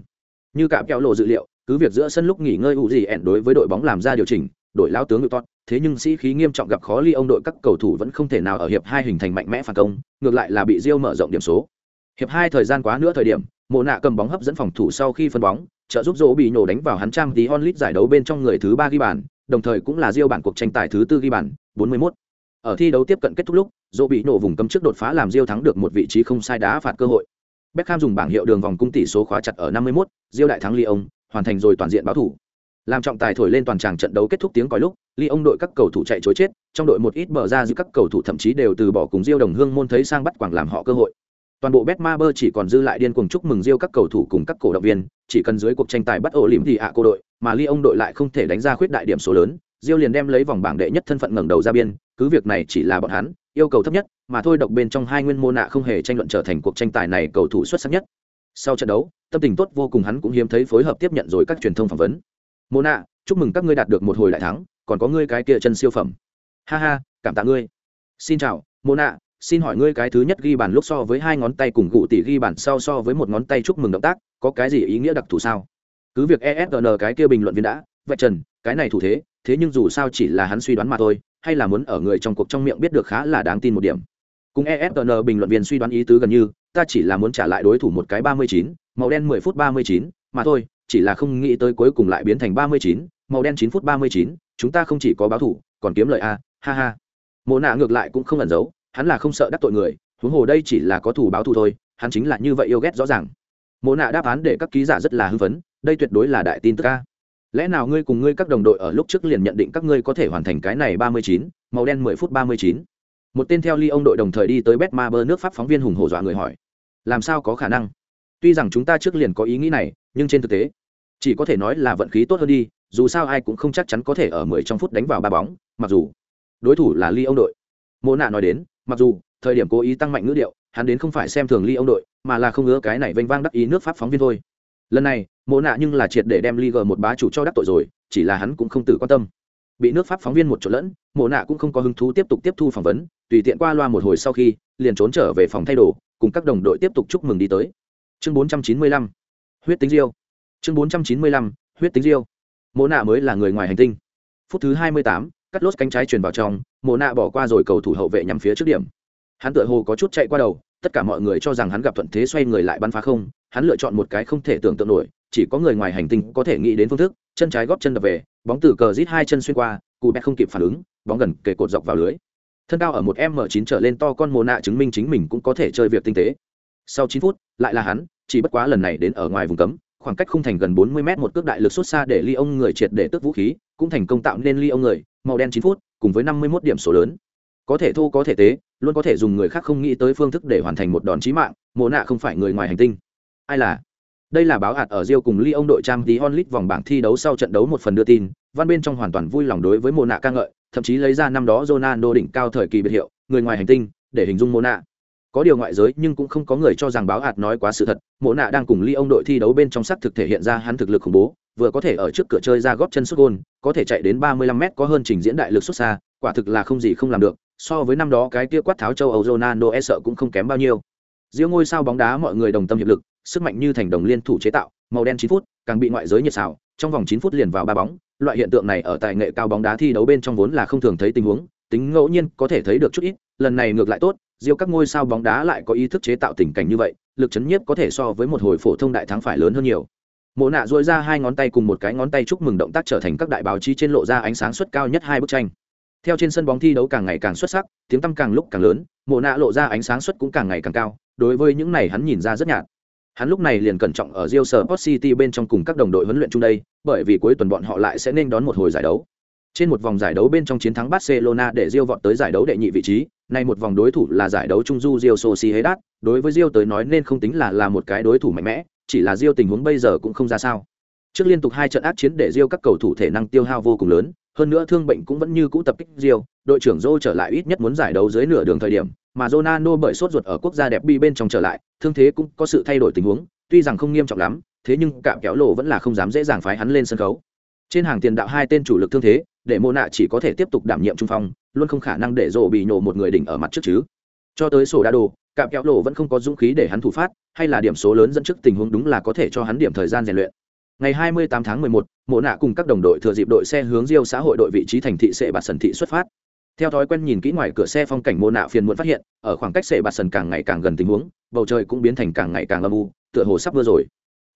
Như cạm kéo lô dự liệu, cứ việc giữa sân lúc nghỉ ngơi ủ gì ẹn đối với đội bóng làm ra điều chỉnh, đội lao tướng ngự tốt, thế nhưng sĩ khí nghiêm trọng gặp khó ly ông đội các cầu thủ vẫn không thể nào ở hiệp hai hình thành mạnh mẽ phản công, ngược lại là bị Rio mở rộng điểm số. Hiệp hai thời gian quá nữa thời điểm, Mộ nạ cầm bóng hấp dẫn phòng thủ sau khi phân bóng, trợ giúp Dỗ bị nổ đánh vào hắn trang tí onlit giải đấu bên trong người thứ ba ghi bàn, đồng thời cũng là Rio bản cuộc tranh tài thứ tư ghi bàn, 41. Ở thi đấu tiếp cận kết thúc lúc, Dỗ bị nổ vùng cấm trước đột phá làm Rio thắng được một vị trí không sai đá phạt cơ hội. Beckham dùng bảng hiệu đường vòng cung tỷ số khóa chặt ở 51, Rio đại thắng Lyon, hoàn thành rồi toàn diện báo thủ. Làm trọng tài thổi lên toàn tràng trận đấu kết thúc tiếng còi lúc, Lyon đội các cầu thủ chạy trối chết, trong đội một ít bờ ra giữa các cầu thủ thậm chí đều từ bỏ cùng diêu đồng hương môn thấy sang bắt quảng làm họ cơ hội. Toàn bộ Betmaber chỉ còn dư lại điên cuồng chúc mừng diêu các cầu thủ cùng các cổ động viên, chỉ cần dưới cuộc tranh tài bắt ổ lỉm thì ạ cô đội, mà Lyon đội lại không thể đánh ra khuyết đại điểm số lớn, diêu liền đem lấy vòng bảng đệ nhất thân phận ngẩng đầu ra biên, cứ việc này chỉ là bọn hắn, yêu cầu thấp nhất, mà thôi độc bên trong hai nguyên môn nạ không hề tranh luận trở thành cuộc tranh tài này cầu thủ xuất sắc nhất. Sau trận đấu, tâm tình tốt vô cùng hắn cũng hiếm thấy phối hợp tiếp nhận rồi các truyền thông phỏng vấn. mô nạ, chúc mừng các ngươi đạt được một hồi đại thắng, còn có ngươi cái kia chân siêu phẩm. Ha ha, cảm tạ ngươi. Xin chào, Mona. nạ, xin hỏi ngươi cái thứ nhất ghi bàn lúc so với hai ngón tay cùng cụ tỷ ghi bàn sau so với một ngón tay chúc mừng động tác, có cái gì ý nghĩa đặc thù sao? Cứ việc esn cái kia bình luận viên đã, vậy Trần, cái này thủ thế, thế nhưng dù sao chỉ là hắn suy đoán mà thôi hay là muốn ở người trong cuộc trong miệng biết được khá là đáng tin một điểm cùng esn bình luận viên suy đoán ý tứ gần như ta chỉ là muốn trả lại đối thủ một cái ba mươi chín màu đen mười phút ba mươi chín mà thôi chỉ là không nghĩ tới cuối cùng lại biến thành ba mươi chín màu đen chín phút ba mươi chín chúng ta không chỉ có báo thủ, còn kiếm lợi a, ha ha. Mồ nạ ngược lại cũng không ẩn giấu, hắn là không sợ đắc tội người, huống hồ đây chỉ là có thủ báo thù thôi, hắn chính là như vậy yêu ghét rõ ràng. Mồ nạ đáp án để các ký giả rất là hưng phấn, đây tuyệt đối là đại tin tức ca lẽ nào ngươi cùng ngươi các đồng đội ở lúc trước liền nhận định các ngươi có thể hoàn thành cái này ba mươi chín, màu đen mười phút ba mươi chín? Một tên theo ly ông đội đồng thời đi tới bet ma bơ nước pháp phóng viên hùng hổ dọa người hỏi. Làm sao có khả năng? Tuy rằng chúng ta trước liền có ý nghĩ này, nhưng trên thực tế, chỉ có thể nói là vận khí tốt hơn đi dù sao ai cũng không chắc chắn có thể ở mười trong phút đánh vào ba bóng mặc dù đối thủ là ly ông đội Mộ nạ nói đến mặc dù thời điểm cố ý tăng mạnh ngữ điệu hắn đến không phải xem thường ly ông đội mà là không ngứa cái này vênh vang đắc ý nước pháp phóng viên thôi lần này mộ nạ nhưng là triệt để đem Liga một bá chủ cho đắc tội rồi, chỉ là hắn cũng không tự quan tâm. Bị nước Pháp phóng viên một chỗ lẫn, mộ nạ cũng không có hứng thú tiếp tục tiếp thu phỏng vấn, tùy tiện qua loa một hồi sau khi, liền trốn trở về phòng thay đồ, cùng các đồng đội tiếp tục chúc mừng đi tới. Chương 495, huyết tính Diêu. Chương 495, huyết tính Diêu. Mộ nạ mới là người ngoài hành tinh. Phút thứ 28, cắt lốt cánh trái truyền vào trong, mộ nạ bỏ qua rồi cầu thủ hậu vệ nhắm phía trước điểm. Hắn tựa hồ có chút chạy qua đầu, tất cả mọi người cho rằng hắn gặp thuận thế xoay người lại bắn phá không hắn lựa chọn một cái không thể tưởng tượng nổi chỉ có người ngoài hành tinh có thể nghĩ đến phương thức chân trái góp chân đập về bóng từ cờ rít hai chân xuyên qua cụ bẹt không kịp phản ứng bóng gần kề cột dọc vào lưới thân cao ở một m 9 trở lên to con mồ nạ chứng minh chính mình cũng có thể chơi việc tinh tế sau 9 phút lại là hắn chỉ bất quá lần này đến ở ngoài vùng cấm khoảng cách khung thành gần 40 mét một cước đại lực xuất xa để ly ông người triệt để tước vũ khí cũng thành công tạo nên ly ông người màu đen 9 phút cùng với 51 điểm số lớn. Có thể thu có thể tế luôn có thể dùng người khác không nghĩ tới phương thức để hoàn thành một đòn chí mạng mồ nạ không phải người ngoài hành tinh. Ai là? Đây là báo hạt ở Rio cùng Ly ông đội trang tí onlit vòng bảng thi đấu sau trận đấu một phần đưa tin, văn bên trong hoàn toàn vui lòng đối với Mộ nạ ca ngợi, thậm chí lấy ra năm đó Ronaldo đỉnh cao thời kỳ biệt hiệu, người ngoài hành tinh, để hình dung Mộ nạ. Có điều ngoại giới nhưng cũng không có người cho rằng báo hạt nói quá sự thật, Mộ nạ đang cùng Ly ông đội thi đấu bên trong sắc thực thể hiện ra hắn thực lực khủng bố, vừa có thể ở trước cửa chơi ra góp chân sút gôn, có thể chạy đến 35m có hơn trình diễn đại lực xuất xa, quả thực là không gì không làm được, so với năm đó cái kia quát tháo châu Âu Ronaldo e sợ cũng không kém bao nhiêu. Diêu ngôi sao bóng đá mọi người đồng tâm hiệp lực, sức mạnh như thành đồng liên thủ chế tạo, màu đen 9 phút, càng bị ngoại giới nhiệt xào, trong vòng 9 phút liền vào ba bóng, loại hiện tượng này ở tài nghệ cao bóng đá thi đấu bên trong vốn là không thường thấy tình huống, tính ngẫu nhiên có thể thấy được chút ít, lần này ngược lại tốt, Diêu các ngôi sao bóng đá lại có ý thức chế tạo tình cảnh như vậy, lực chấn nhiếp có thể so với một hồi phổ thông đại thắng phải lớn hơn nhiều. Mộ nạ duỗi ra hai ngón tay cùng một cái ngón tay chúc mừng động tác trở thành các đại báo chí trên lộ ra ánh sáng suất cao nhất hai bức tranh. Theo trên sân bóng thi đấu càng ngày càng xuất sắc, tiếng tăm càng lúc càng lớn, Mộ nạ lộ ra ánh sáng suất cũng càng ngày càng cao, đối với những này hắn nhìn ra rất nhạt. Hắn lúc này liền cẩn trọng ở Real Sport City bên trong cùng các đồng đội huấn luyện chung đây, bởi vì cuối tuần bọn họ lại sẽ nên đón một hồi giải đấu. Trên một vòng giải đấu bên trong chiến thắng Barcelona để Real vọt tới giải đấu đệ nhị vị trí, nay một vòng đối thủ là giải đấu Trung du Real Sociedad, đối với Real tới nói nên không tính là là một cái đối thủ mạnh mẽ, chỉ là Real tình huống bây giờ cũng không ra sao. Trước liên tục hai trận ác chiến để Real các cầu thủ thể năng tiêu hao vô cùng lớn, hơn nữa thương bệnh cũng vẫn như cũ tập kích Real, đội trưởng Zô trở lại ít nhất muốn giải đấu dưới nửa đường thời điểm, mà Ronaldo bởi sốt ruột ở quốc gia đẹp bi bên trong trở lại, thương thế cũng có sự thay đổi tình huống, tuy rằng không nghiêm trọng lắm, thế nhưng cạm kéo lộ vẫn là không dám dễ dàng phái hắn lên sân khấu. Trên hàng tiền đạo hai tên chủ lực thương thế, để Mộ Nạ chỉ có thể tiếp tục đảm nhiệm trung phong, luôn không khả năng để rổ bị nổ một người đỉnh ở mặt trước chứ. Cho tới sổ đa đồ, cạm kéo lộ vẫn không có dũng khí để hắn thủ phát, hay là điểm số lớn dẫn trước tình huống đúng là có thể cho hắn điểm thời gian rèn luyện. Ngày 28 tháng 11, Mộ Nạ cùng các đồng đội thừa dịp đội xe hướng Diêu xã hội đội vị trí thành thị Sệ bạt Sần thị xuất phát theo thói quen nhìn kỹ ngoài cửa xe phong cảnh Mộ nạ phiền muộn phát hiện ở khoảng cách sệ bạt sần càng ngày càng gần tình huống bầu trời cũng biến thành càng ngày càng âm u tựa hồ sắp mưa rồi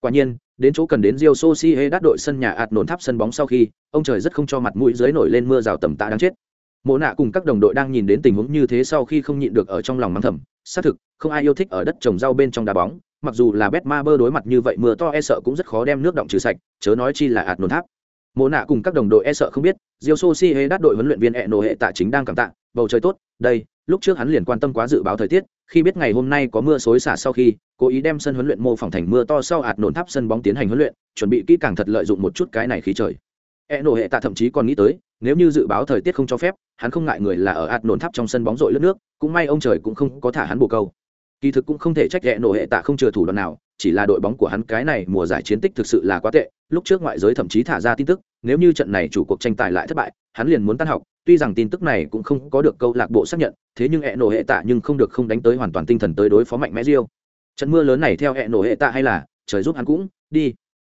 quả nhiên, đến chỗ cần đến rio sochi hay đắt đội sân nhà ạt nổn tháp sân bóng sau khi, ông trời rất không cho mặt mũi dưới nổi lên mưa rào tầm tạ đáng chết. Mộ nạ cùng các đồng đội đang nhìn đến tình huống như thế sau khi không nhịn được ở trong lòng mắng thầm, xác thực, không ai yêu thích ở đất trồng rau bên trong đá bóng, mặc dù là bet ma bơ đối mặt như vậy mưa to e sợ cũng rất khó đem nước động trừ sạch, chớ nói chi là ạt nổn tháp. Mộ nạ cùng các đồng đội e sợ không biết, rio sochi hay đắt đội huấn luyện viên e nổ hệ tạ chính đang cảm tạ, bầu trời tốt, đây lúc trước hắn liền quan tâm quá dự báo thời tiết, khi biết ngày hôm nay có mưa xối xả sau khi, cố ý đem sân huấn luyện mô phỏng thành mưa to sau hạt nổn tháp sân bóng tiến hành huấn luyện, chuẩn bị kỹ càng thật lợi dụng một chút cái này khí trời. E nổ hệ tạ thậm chí còn nghĩ tới, nếu như dự báo thời tiết không cho phép, hắn không ngại người là ở hạt nổn tháp trong sân bóng rội lướt nước, cũng may ông trời cũng không có thả hắn bồ câu. Kỳ thực cũng không thể trách e nổ hệ tạ không chừa thủ đoạn nào, chỉ là đội bóng của hắn cái này mùa giải chiến tích thực sự là quá tệ, lúc trước ngoại giới thậm chí thả ra tin tức, nếu như trận này chủ cuộc tranh tài lại thất bại, hắn liền muốn tan học tuy rằng tin tức này cũng không có được câu lạc bộ xác nhận thế nhưng hệ nổ hệ tạ nhưng không được không đánh tới hoàn toàn tinh thần tới đối phó mạnh mẽ riêu trận mưa lớn này theo hệ nổ hệ tạ hay là trời giúp hắn cũng đi.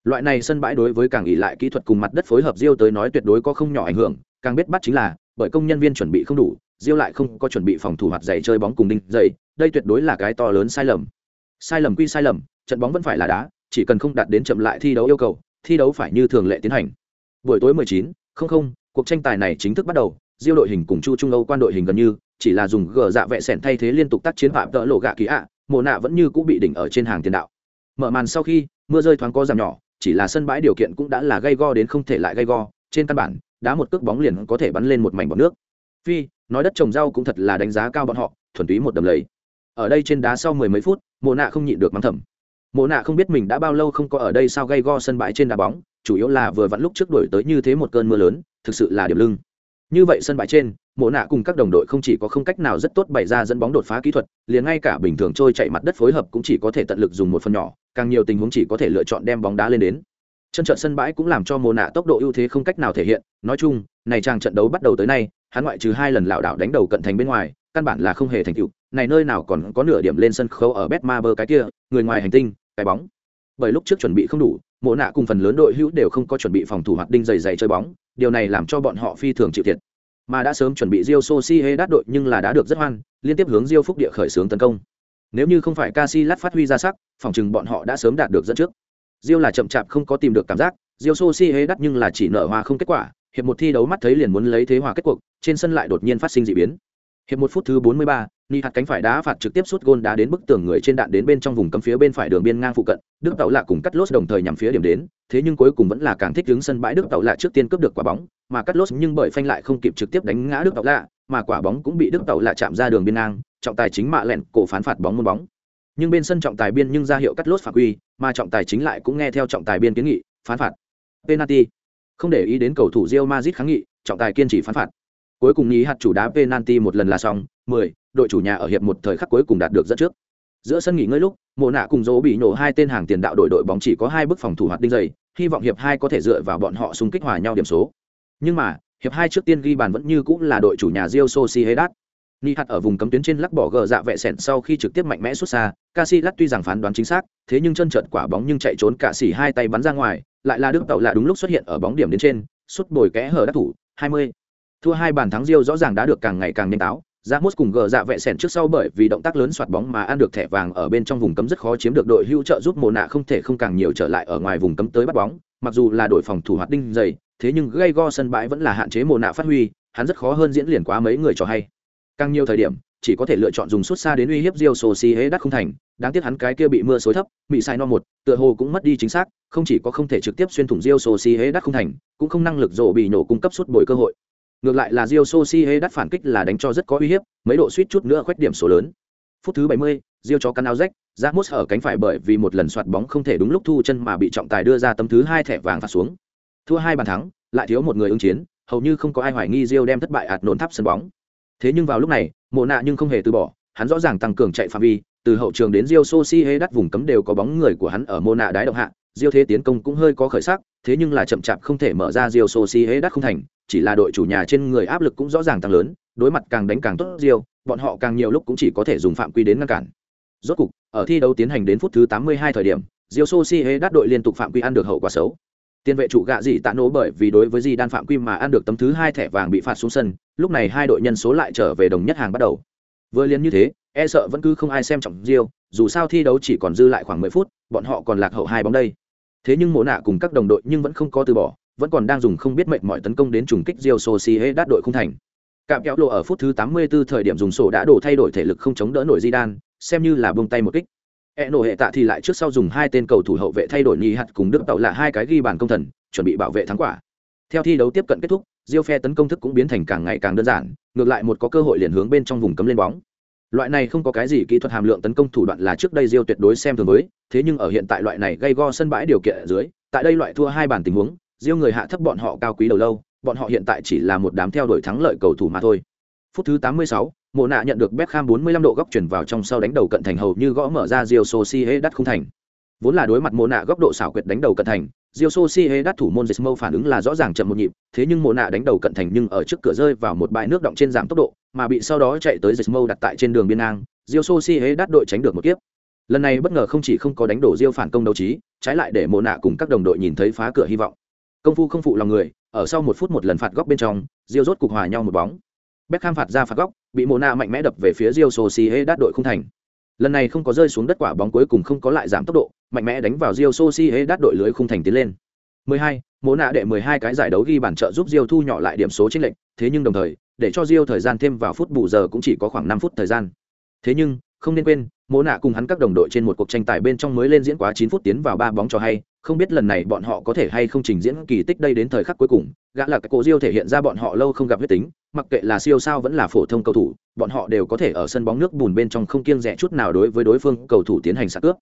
Loại này sân bãi đối với càng ỉ lại kỹ thuật cùng mặt đất phối hợp riêu tới nói tuyệt đối có không nhỏ ảnh hưởng càng biết bắt chính là bởi công nhân viên chuẩn bị không đủ riêu lại không có chuẩn bị phòng thủ hoạt giày chơi bóng cùng đinh dày đây tuyệt đối là cái to lớn sai lầm. Sai lầm quy sai lầm trận bóng vẫn phải là đá chỉ cần không đạt đến chậm lại thi đấu yêu cầu thi đấu phải như thường lệ tiến hành. Buổi tối 19, không không cuộc tranh tài này chính thức bắt đầu, diêu đội hình cùng chu trung âu quan đội hình gần như chỉ là dùng gờ dạ vẽ sẻn thay thế liên tục tác chiến phạm tợ lộ gạ kỳ ạ, mộ nạ vẫn như cũng bị đỉnh ở trên hàng tiền đạo. Mở màn sau khi, mưa rơi thoáng có giảm nhỏ, chỉ là sân bãi điều kiện cũng đã là gây go đến không thể lại gây go, trên căn bản, đá một cước bóng liền có thể bắn lên một mảnh bọc nước. Phi, nói đất trồng rau cũng thật là đánh giá cao bọn họ, thuần túy một đầm lầy. Ở đây trên đá sau mười mấy phút, mộ nạ không nhịn được mắng thầm. Mộ nạ không biết mình đã bao lâu không có ở đây sao gây go sân bãi trên đá bóng, chủ yếu là vừa vặn lúc trước đổi tới như thế một cơn mưa lớn thực sự là điểm lưng. Như vậy sân bãi trên, mộ nạ cùng các đồng đội không chỉ có không cách nào rất tốt bày ra dẫn bóng đột phá kỹ thuật, liền ngay cả bình thường trôi chạy mặt đất phối hợp cũng chỉ có thể tận lực dùng một phần nhỏ, càng nhiều tình huống chỉ có thể lựa chọn đem bóng đá lên đến. Chân trận sân bãi cũng làm cho mộ nạ tốc độ ưu thế không cách nào thể hiện, nói chung, này trang trận đấu bắt đầu tới nay, hắn ngoại trừ hai lần lảo đảo đánh đầu cận thành bên ngoài, căn bản là không hề thành tựu, này nơi nào còn có nửa điểm lên sân khấu ở Betmaber cái kia, người ngoài hành tinh, cái bóng. Bởi lúc trước chuẩn bị không đủ, mộ nạ cùng phần lớn đội hữu đều không có chuẩn bị phòng thủ hoặc đinh dày dày chơi bóng điều này làm cho bọn họ phi thường chịu thiệt mà đã sớm chuẩn bị Rio Soci đát đội nhưng là đã được rất hoan liên tiếp hướng Rio Phúc địa khởi xướng tấn công Nếu như không phải Casillas phát huy ra sắc, phòng chừng bọn họ đã sớm đạt được dẫn trước. Rio là chậm chạp không có tìm được cảm giác, Rio Sosi đắt nhưng là chỉ nở hoa không kết quả, hiệp một thi đấu mắt thấy liền muốn lấy thế hòa kết cuộc, trên sân lại đột nhiên phát sinh dị biến. Hiệp một phút thứ 43, Ni hạt cánh phải đá phạt trực tiếp sút gôn đá đến bức tường người trên đạn đến bên trong vùng cấm phía bên phải đường biên ngang phụ cận, Đức Tẩu lạ cùng cắt lốt đồng thời nhằm phía điểm đến, thế nhưng cuối cùng vẫn là càng thích đứng sân bãi Đức Tẩu lạ trước tiên cướp được quả bóng, mà cắt lốt nhưng bởi phanh lại không kịp trực tiếp đánh ngã Đức Tẩu lạ, mà quả bóng cũng bị Đức Tẩu lạ chạm ra đường biên ngang, trọng tài chính mạ lẹn cổ phán phạt bóng môn bóng. Nhưng bên sân trọng tài biên nhưng ra hiệu cắt lốt phạt quy, mà trọng tài chính lại cũng nghe theo trọng tài biên kiến nghị, phán phạt. Penalty. Không để ý đến cầu thủ Real Madrid kháng nghị, trọng tài kiên trì phán phạt. Cuối cùng nhi hạt chủ đá penalty một lần là xong, 10, đội chủ nhà ở hiệp một thời khắc cuối cùng đạt được dẫn trước. Giữa sân nghỉ ngơi lúc, Mộ Nạ cùng Dỗ bị nổ hai tên hàng tiền đạo đội đội bóng chỉ có hai bước phòng thủ hoạt đinh dày, hy vọng hiệp hai có thể dựa vào bọn họ xung kích hòa nhau điểm số. Nhưng mà, hiệp hai trước tiên ghi bàn vẫn như cũng là đội chủ nhà Real Sociedad. Ni hạt ở vùng cấm tuyến trên lắc bỏ gờ dạ vẹ sẹn sau khi trực tiếp mạnh mẽ xuất xa, Casillas tuy rằng phán đoán chính xác, thế nhưng chân trợt quả bóng nhưng chạy trốn cả xỉ hai tay bắn ra ngoài, lại là Đức Tẩu là đúng lúc xuất hiện ở bóng điểm đến trên, sút bồi kẽ hở đắc thủ, 20. Thua hai bàn thắng Rio rõ ràng đã được càng ngày càng nhanh táo, Dạ Ramos cùng gờ dạ vẹ sẹn trước sau bởi vì động tác lớn soạt bóng mà ăn được thẻ vàng ở bên trong vùng cấm rất khó chiếm được đội hưu trợ giúp Mộ nạ không thể không càng nhiều trở lại ở ngoài vùng cấm tới bắt bóng, mặc dù là đội phòng thủ hoạt đinh dày, thế nhưng gây go sân bãi vẫn là hạn chế Mộ nạ phát huy, hắn rất khó hơn diễn liền quá mấy người cho hay. Càng nhiều thời điểm, chỉ có thể lựa chọn dùng suốt xa đến uy hiếp Rio Đắc không thành, đáng tiếc hắn cái kia bị mưa xối thấp, bị sai no một, tựa hồ cũng mất đi chính xác, không chỉ có không thể trực tiếp xuyên thủng Rio Đắc không thành, cũng không năng lực rộ bị nổ cung cấp suốt bồi cơ hội. Ngược lại là Rio Sociedad phản kích là đánh cho rất có uy hiếp, mấy độ suýt chút nữa khoét điểm số lớn. Phút thứ 70, Rio cho cắn áo rách, Ramos ở cánh phải bởi vì một lần soạt bóng không thể đúng lúc thu chân mà bị trọng tài đưa ra tấm thứ hai thẻ vàng phạt xuống. Thua hai bàn thắng, lại thiếu một người ứng chiến, hầu như không có ai hoài nghi Rio đem thất bại ạt nổn tháp sân bóng. Thế nhưng vào lúc này, Mộ nạ nhưng không hề từ bỏ, hắn rõ ràng tăng cường chạy phạm vi, từ hậu trường đến Rio Sociedad vùng cấm đều có bóng người của hắn ở Mộ nạ đái động hạ, Diêu thế tiến công cũng hơi có khởi sắc, thế nhưng là chậm chạp không thể mở ra Diêu Sosi hế đắt không thành, chỉ là đội chủ nhà trên người áp lực cũng rõ ràng tăng lớn, đối mặt càng đánh càng tốt Diêu, bọn họ càng nhiều lúc cũng chỉ có thể dùng phạm quy đến ngăn cản. Rốt cục, ở thi đấu tiến hành đến phút thứ 82 thời điểm, Diêu Sosi hế đắt đội liên tục phạm quy ăn được hậu quả xấu. Tiền vệ trụ gạ dị tạ nổ bởi vì đối với gì đan phạm quy mà ăn được tấm thứ hai thẻ vàng bị phạt xuống sân, lúc này hai đội nhân số lại trở về đồng nhất hàng bắt đầu. Vừa liên như thế, e sợ vẫn cứ không ai xem trọng Diêu. dù sao thi đấu chỉ còn dư lại khoảng 10 phút, bọn họ còn lạc hậu hai bóng đây. Thế nhưng Mộ nạ cùng các đồng đội nhưng vẫn không có từ bỏ, vẫn còn đang dùng không biết mệnh mọi tấn công đến trùng kích Rio đắt đội không thành. Cạm kéo lộ ở phút thứ 84 thời điểm dùng sổ đã đổ thay đổi thể lực không chống đỡ nổi Zidane, xem như là buông tay một kích. E nổ hệ tạ thì lại trước sau dùng hai tên cầu thủ hậu vệ thay đổi nhì hạt cùng Đức tạo là hai cái ghi bàn công thần, chuẩn bị bảo vệ thắng quả. Theo thi đấu tiếp cận kết thúc, Rio phe tấn công thức cũng biến thành càng ngày càng đơn giản, ngược lại một có cơ hội liền hướng bên trong vùng cấm lên bóng. Loại này không có cái gì kỹ thuật hàm lượng tấn công thủ đoạn là trước đây Diêu tuyệt đối xem thường với, thế nhưng ở hiện tại loại này gây go sân bãi điều kiện ở dưới, tại đây loại thua hai bản tình huống, diêu người hạ thấp bọn họ cao quý đầu lâu, bọn họ hiện tại chỉ là một đám theo đuổi thắng lợi cầu thủ mà thôi. Phút thứ 86, Mộ nạ nhận được Beckham 45 độ góc chuyển vào trong sau đánh đầu cận thành hầu như gõ mở ra Diêu Sosi hết đắt không thành. Vốn là đối mặt Mộ nạ góc độ xảo quyệt đánh đầu cận thành, Rio Sociedad thủ môn Jesmo phản ứng là rõ ràng chậm một nhịp, thế nhưng Mộ nạ đánh đầu cận thành nhưng ở trước cửa rơi vào một bãi nước động trên giảm tốc độ, mà bị sau đó chạy tới Jesmo đặt tại trên đường biên ngang, Rio Sociedad đội tránh được một kiếp. Lần này bất ngờ không chỉ không có đánh đổ Rio phản công đấu trí, trái lại để Mộ nạ cùng các đồng đội nhìn thấy phá cửa hy vọng. Công phu không phụ lòng người, ở sau một phút một lần phạt góc bên trong, Rio rốt cục hòa nhau một bóng. Beckham phạt ra phạt góc, bị Mona mạnh mẽ đập về phía Rio Sociedad đội không thành. Lần này không có rơi xuống đất quả bóng cuối cùng không có lại giảm tốc độ, mạnh mẽ đánh vào Rio Sociedad đội lưới khung thành tiến lên. 12, Mona đệ 12 cái giải đấu ghi bàn trợ giúp Rio thu nhỏ lại điểm số chênh lệch, thế nhưng đồng thời, để cho Rio thời gian thêm vào phút bù giờ cũng chỉ có khoảng 5 phút thời gian. Thế nhưng, không nên quên, Mỗ nạ cùng hắn các đồng đội trên một cuộc tranh tài bên trong mới lên diễn quá 9 phút tiến vào ba bóng cho hay, không biết lần này bọn họ có thể hay không trình diễn kỳ tích đây đến thời khắc cuối cùng, gã là cái cổ Rio thể hiện ra bọn họ lâu không gặp huyết tính, mặc kệ là siêu sao vẫn là phổ thông cầu thủ, bọn họ đều có thể ở sân bóng nước bùn bên trong không kiêng dè chút nào đối với đối phương cầu thủ tiến hành sát cướp.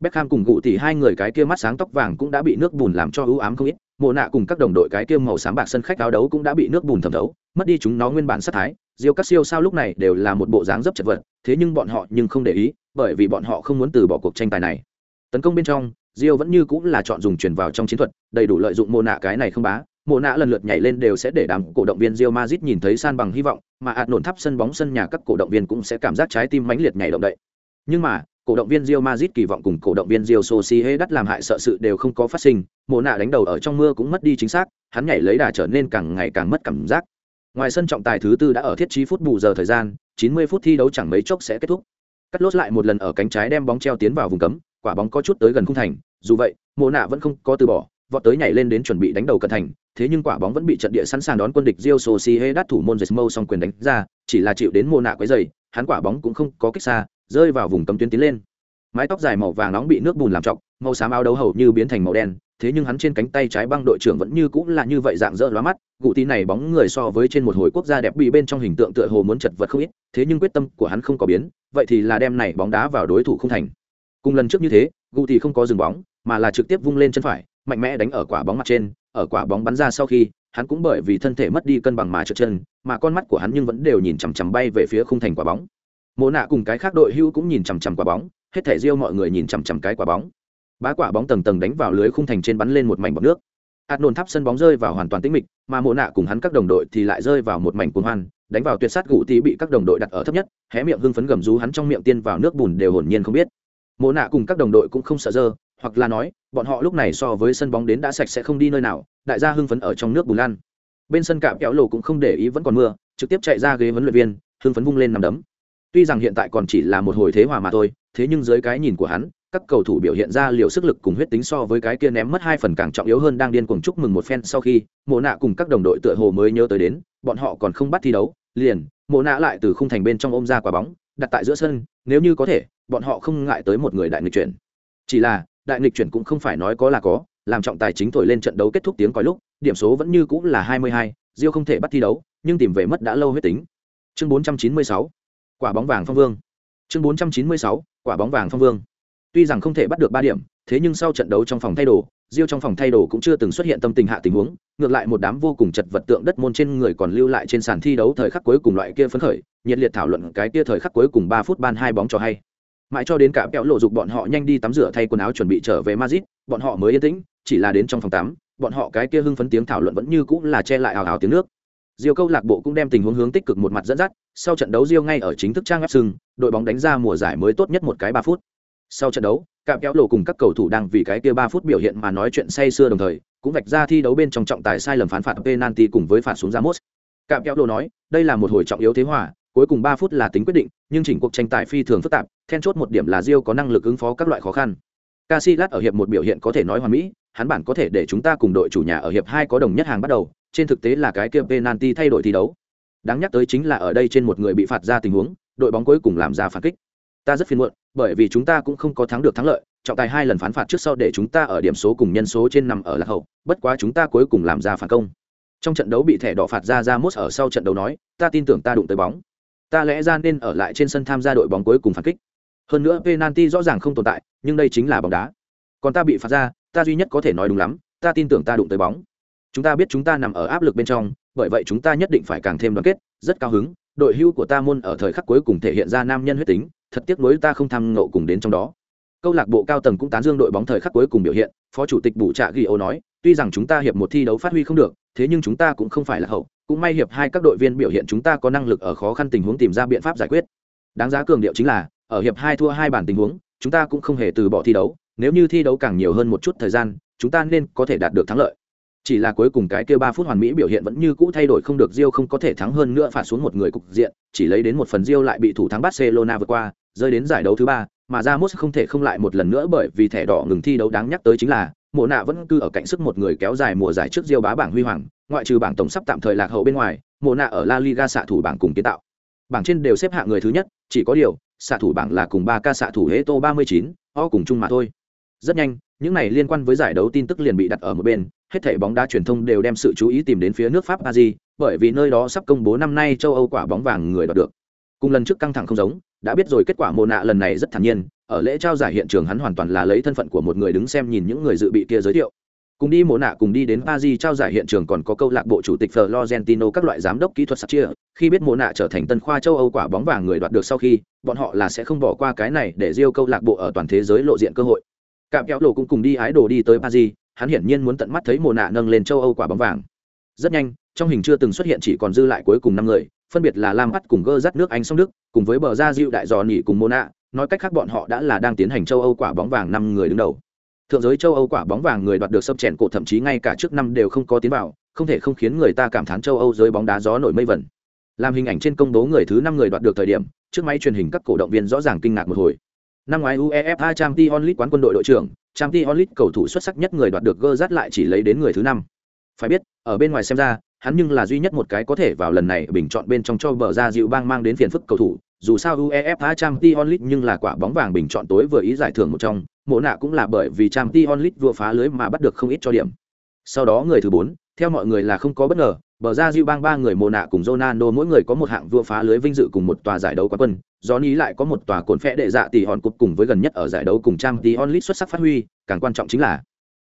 Beckham cùng gụ thì hai người cái kia mắt sáng tóc vàng cũng đã bị nước bùn làm cho ưu ám không ít, Mộ nạ cùng các đồng đội cái kia màu xám bạc sân khách áo đấu cũng đã bị nước bùn thẩm thấu, mất đi chúng nó nguyên bản sát thái, Rio các siêu sao lúc này đều là một bộ dáng dấp chật vật, thế nhưng bọn họ nhưng không để ý, bởi vì bọn họ không muốn từ bỏ cuộc tranh tài này. Tấn công bên trong, Rio vẫn như cũng là chọn dùng chuyển vào trong chiến thuật, đầy đủ lợi dụng mồ nạ cái này không bá. Mồ nạ lần lượt nhảy lên đều sẽ để đám cổ động viên Real Madrid nhìn thấy san bằng hy vọng, mà ạt nổn thắp sân bóng sân nhà các cổ động viên cũng sẽ cảm giác trái tim mãnh liệt nhảy động đậy. Nhưng mà, cổ động viên Real Madrid kỳ vọng cùng cổ động viên Real Sociedad làm hại sợ sự đều không có phát sinh, Mộ nạ đánh đầu ở trong mưa cũng mất đi chính xác, hắn nhảy lấy đà trở nên càng ngày càng mất cảm giác. Ngoài sân trọng tài thứ tư đã ở thiết trí phút bù giờ thời gian, 90 phút thi đấu chẳng mấy chốc sẽ kết thúc. cắt lốt lại một lần ở cánh trái đem bóng treo tiến vào vùng cấm quả bóng có chút tới gần khung thành dù vậy mộ nạ vẫn không có từ bỏ vọt tới nhảy lên đến chuẩn bị đánh đầu cận thành thế nhưng quả bóng vẫn bị trận địa sẵn sàng đón quân địch Real Sociedad thủ môn Jesmo song quyền đánh ra chỉ là chịu đến mộ nạ quấy rầy, hắn quả bóng cũng không có kích xa rơi vào vùng cấm tuyến tiến lên. Mái tóc dài màu vàng nóng bị nước bùn làm trọc, màu xám áo đấu hầu như biến thành màu đen, thế nhưng hắn trên cánh tay trái băng đội trưởng vẫn như cũng là như vậy dạng dỡ lóa mắt, gụ tí này bóng người so với trên một hồi quốc gia đẹp bị bên trong hình tượng tựa hồ muốn chật vật không ít, thế nhưng quyết tâm của hắn không có biến, vậy thì là đem này bóng đá vào đối thủ không thành. Cùng lần trước như thế, gụ tí không có dừng bóng, mà là trực tiếp vung lên chân phải, mạnh mẽ đánh ở quả bóng mặt trên, ở quả bóng bắn ra sau khi, hắn cũng bởi vì thân thể mất đi cân bằng mà trượt chân, mà con mắt của hắn nhưng vẫn đều nhìn chằm chằm bay về phía khung thành quả bóng mộ nạ cùng cái khác đội hưu cũng nhìn chằm chằm quả bóng, hết thể riêu mọi người nhìn chằm chằm cái quả bóng. Bá quả bóng tầng tầng đánh vào lưới khung thành trên bắn lên một mảnh bọc nước. Hạt nồn tháp sân bóng rơi vào hoàn toàn tĩnh mịch, mà mộ nạ cùng hắn các đồng đội thì lại rơi vào một mảnh cuồng hoan, đánh vào tuyệt sát gụ tí bị các đồng đội đặt ở thấp nhất, hé miệng hưng phấn gầm rú hắn trong miệng tiên vào nước bùn đều hồn nhiên không biết. Mộ nạ cùng các đồng đội cũng không sợ dơ, hoặc là nói, bọn họ lúc này so với sân bóng đến đã sạch sẽ không đi nơi nào, đại gia hưng phấn ở trong nước bùn lan. Bên sân cạm kéo lộ cũng không để ý vẫn còn mưa, trực tiếp chạy ra ghế huấn luyện viên, hưng phấn vung lên nằm đấm tuy rằng hiện tại còn chỉ là một hồi thế hòa mà thôi thế nhưng dưới cái nhìn của hắn các cầu thủ biểu hiện ra liều sức lực cùng huyết tính so với cái kia ném mất hai phần càng trọng yếu hơn đang điên cuồng chúc mừng một phen sau khi mộ nạ cùng các đồng đội tựa hồ mới nhớ tới đến bọn họ còn không bắt thi đấu liền mộ nạ lại từ khung thành bên trong ôm ra quả bóng đặt tại giữa sân nếu như có thể bọn họ không ngại tới một người đại nghịch chuyển. Chỉ là đại nghịch chuyển cũng không phải nói có là có làm trọng tài chính thổi lên trận đấu kết thúc tiếng còi lúc điểm số vẫn như cũng là 22, Diêu không thể bắt thi đấu nhưng tìm về mất đã lâu huyết tính. Chương 496 quả bóng vàng phong vương. Chương bốn trăm chín mươi sáu, quả bóng vàng phong vương. Tuy rằng không thể bắt được ba điểm, thế nhưng sau trận đấu trong phòng thay đồ riêu trong phòng thay đồ cũng chưa từng xuất hiện tâm tình hạ tình huống, ngược lại một đám vô cùng chật vật tượng đất môn trên người còn lưu lại trên sàn thi đấu thời khắc cuối cùng loại kia phấn khởi, nhiệt liệt thảo luận cái kia thời khắc cuối cùng ba phút ban hai bóng cho hay. Mãi cho đến cả kẹo lộ dục bọn họ nhanh đi tắm rửa thay quần áo chuẩn bị trở về Madrid, bọn họ mới yên tĩnh, chỉ là đến trong phòng tắm, bọn họ cái kia hưng phấn tiếng thảo luận vẫn như cũng là che lại ảo ảo tiếng nước. Rio câu lạc bộ cũng đem tình huống hướng tích cực một mặt dẫn dắt, sau trận đấu Rio ngay ở chính thức trang web sừng, đội bóng đánh ra mùa giải mới tốt nhất một cái ba phút. Sau trận đấu, cạm kéo lộ cùng các cầu thủ đang vì cái kia ba phút biểu hiện mà nói chuyện say sưa đồng thời, cũng vạch ra thi đấu bên trong trọng tài sai lầm phán phạt penalty cùng với phạt xuống Ramos. Cạm kéo lộ nói, đây là một hồi trọng yếu thế hòa, cuối cùng ba phút là tính quyết định, nhưng chỉnh cuộc tranh tài phi thường phức tạp, then chốt một điểm là Rio có năng lực ứng phó các loại khó khăn. Casillas ở hiệp một biểu hiện có thể nói hoàn mỹ, hắn bản có thể để chúng ta cùng đội chủ nhà ở hiệp hai có đồng nhất hàng bắt đầu, trên thực tế là cái kia penalty thay đổi thi đấu. Đáng nhắc tới chính là ở đây trên một người bị phạt ra tình huống, đội bóng cuối cùng làm ra phản kích. Ta rất phiền muộn, bởi vì chúng ta cũng không có thắng được thắng lợi, trọng tài hai lần phán phạt trước sau để chúng ta ở điểm số cùng nhân số trên nằm ở lạc hậu, bất quá chúng ta cuối cùng làm ra phản công. Trong trận đấu bị thẻ đỏ phạt ra ra mốt ở sau trận đấu nói, ta tin tưởng ta đụng tới bóng. Ta lẽ ra nên ở lại trên sân tham gia đội bóng cuối cùng phản kích. Hơn nữa penalty rõ ràng không tồn tại, nhưng đây chính là bóng đá. Còn ta bị phạt ra, ta duy nhất có thể nói đúng lắm, ta tin tưởng ta đụng tới bóng. Chúng ta biết chúng ta nằm ở áp lực bên trong bởi vậy chúng ta nhất định phải càng thêm đoàn kết rất cao hứng đội hưu của ta môn ở thời khắc cuối cùng thể hiện ra nam nhân huyết tính thật tiếc nuối ta không tham ngộ cùng đến trong đó. Câu lạc bộ cao tầng cũng tán dương đội bóng thời khắc cuối cùng biểu hiện phó chủ tịch bù trạ ghi ô nói tuy rằng chúng ta hiệp một thi đấu phát huy không được thế nhưng chúng ta cũng không phải là hậu cũng may hiệp hai các đội viên biểu hiện chúng ta có năng lực ở khó khăn tình huống tìm ra biện pháp giải quyết. Đáng giá cường điệu chính là ở hiệp hai thua hai bản tình huống chúng ta cũng không hề từ bỏ thi đấu nếu như thi đấu càng nhiều hơn một chút thời gian chúng ta nên có thể đạt được thắng lợi chỉ là cuối cùng cái kia ba phút hoàn mỹ biểu hiện vẫn như cũ thay đổi không được Rio không có thể thắng hơn nữa phạt xuống một người cục diện, chỉ lấy đến một phần Rio lại bị thủ thắng Barcelona vượt qua, rơi đến giải đấu thứ ba, mà Ramos không thể không lại một lần nữa bởi vì thẻ đỏ ngừng thi đấu đáng nhắc tới chính là, Mộ nạ vẫn cứ ở cạnh sức một người kéo dài mùa giải trước Rio bá bảng huy hoàng, ngoại trừ bảng tổng sắp tạm thời lạc hậu bên ngoài, Mộ nạ ở La Liga xạ thủ bảng cùng kiến tạo. Bảng trên đều xếp hạng người thứ nhất, chỉ có điều, xạ thủ bảng là cùng ba ca xạ thủ Eto 39, o cùng chung mà thôi. Rất nhanh, những này liên quan với giải đấu tin tức liền bị đặt ở một bên, hết thảy bóng đá truyền thông đều đem sự chú ý tìm đến phía nước Pháp Paris, bởi vì nơi đó sắp công bố năm nay châu Âu quả bóng vàng người đoạt được. Cùng lần trước căng thẳng không giống, đã biết rồi kết quả mồ nạ lần này rất thản nhiên, ở lễ trao giải hiện trường hắn hoàn toàn là lấy thân phận của một người đứng xem nhìn những người dự bị kia giới thiệu. Cùng đi mồ nạ cùng đi đến Paris trao giải hiện trường còn có câu lạc bộ chủ tịch Florentino các loại giám đốc kỹ thuật sắp chia, khi biết mồ nạ trở thành tân khoa châu Âu quả bóng vàng người đoạt được sau khi, bọn họ là sẽ không bỏ qua cái này để riêu câu lạc bộ ở toàn thế giới lộ diện cơ hội. Cạm kéo lộ cũng cùng đi ái đồ đi tới Paris, hắn hiển nhiên muốn tận mắt thấy mồ nạ nâng lên châu âu quả bóng vàng. Rất nhanh trong hình chưa từng xuất hiện chỉ còn dư lại cuối cùng năm người phân biệt là lam bắt cùng gơ dắt nước anh song đức cùng với bờ ra diệu đại dò nỉ cùng mồ nạ nói cách khác bọn họ đã là đang tiến hành châu âu quả bóng vàng năm người đứng đầu. Thượng giới châu âu quả bóng vàng người đoạt được sấp chèn cổ thậm chí ngay cả trước năm đều không có tiến vào không thể không khiến người ta cảm thán châu âu giới bóng đá gió nổi mây vẩn làm hình ảnh trên công bố người thứ năm người đoạt được thời điểm trước máy truyền hình các cổ động viên rõ ràng kinh ngạc một hồi năm ngoái uefa champions league quán quân đội đội trưởng, champions league cầu thủ xuất sắc nhất người đoạt được gơ rát lại chỉ lấy đến người thứ năm. Phải biết, ở bên ngoài xem ra, hắn nhưng là duy nhất một cái có thể vào lần này bình chọn bên trong cho bờ ra dịu bang mang đến phiền phức cầu thủ. Dù sao uefa champions league nhưng là quả bóng vàng bình chọn tối vừa ý giải thưởng một trong, mộ nạ cũng là bởi vì champions league vừa phá lưới mà bắt được không ít cho điểm. Sau đó người thứ bốn theo mọi người là không có bất ngờ, bờ ra diêu bang ba người mồ nạ cùng Ronaldo mỗi người có một hạng vua phá lưới vinh dự cùng một tòa giải đấu quán quân. Johnny lại có một tòa cồn phẽ đệ dạ tỷ hòn cục cùng với gần nhất ở giải đấu cùng trang tí onlit xuất sắc phát huy, càng quan trọng chính là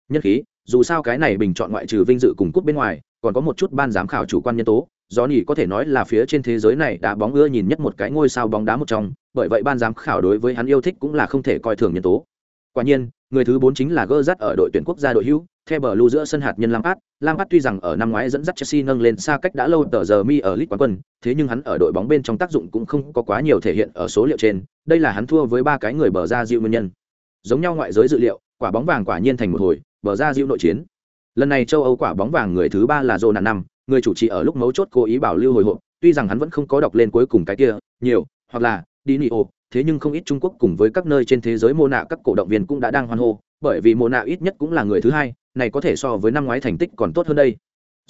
nhân khí. Dù sao cái này bình chọn ngoại trừ vinh dự cùng cúp bên ngoài, còn có một chút ban giám khảo chủ quan nhân tố. Johnny có thể nói là phía trên thế giới này đã bóng ưa nhìn nhất một cái ngôi sao bóng đá một trong, bởi vậy ban giám khảo đối với hắn yêu thích cũng là không thể coi thường nhân tố. Quả nhiên người thứ bốn chính là gơ dắt ở đội tuyển quốc gia đội hữu theo bờ lưu giữa sân hạt nhân Lampard, Lampard tuy rằng ở năm ngoái dẫn dắt Chelsea nâng lên xa cách đã lâu tờ giờ mi ở League quán quân, thế nhưng hắn ở đội bóng bên trong tác dụng cũng không có quá nhiều thể hiện ở số liệu trên, đây là hắn thua với ba cái người bờ ra dịu nguyên nhân. Giống nhau ngoại giới dự liệu, quả bóng vàng quả nhiên thành một hồi, bờ ra dịu nội chiến. Lần này châu Âu quả bóng vàng người thứ ba là Zona năm, người chủ trì ở lúc mấu chốt cố ý bảo lưu hồi hộp, tuy rằng hắn vẫn không có đọc lên cuối cùng cái kia, nhiều, hoặc là Dinio, thế nhưng không ít Trung Quốc cùng với các nơi trên thế giới mô nạ các cổ động viên cũng đã đang hoan hô, bởi vì mô nạ ít nhất cũng là người thứ hai, này có thể so với năm ngoái thành tích còn tốt hơn đây.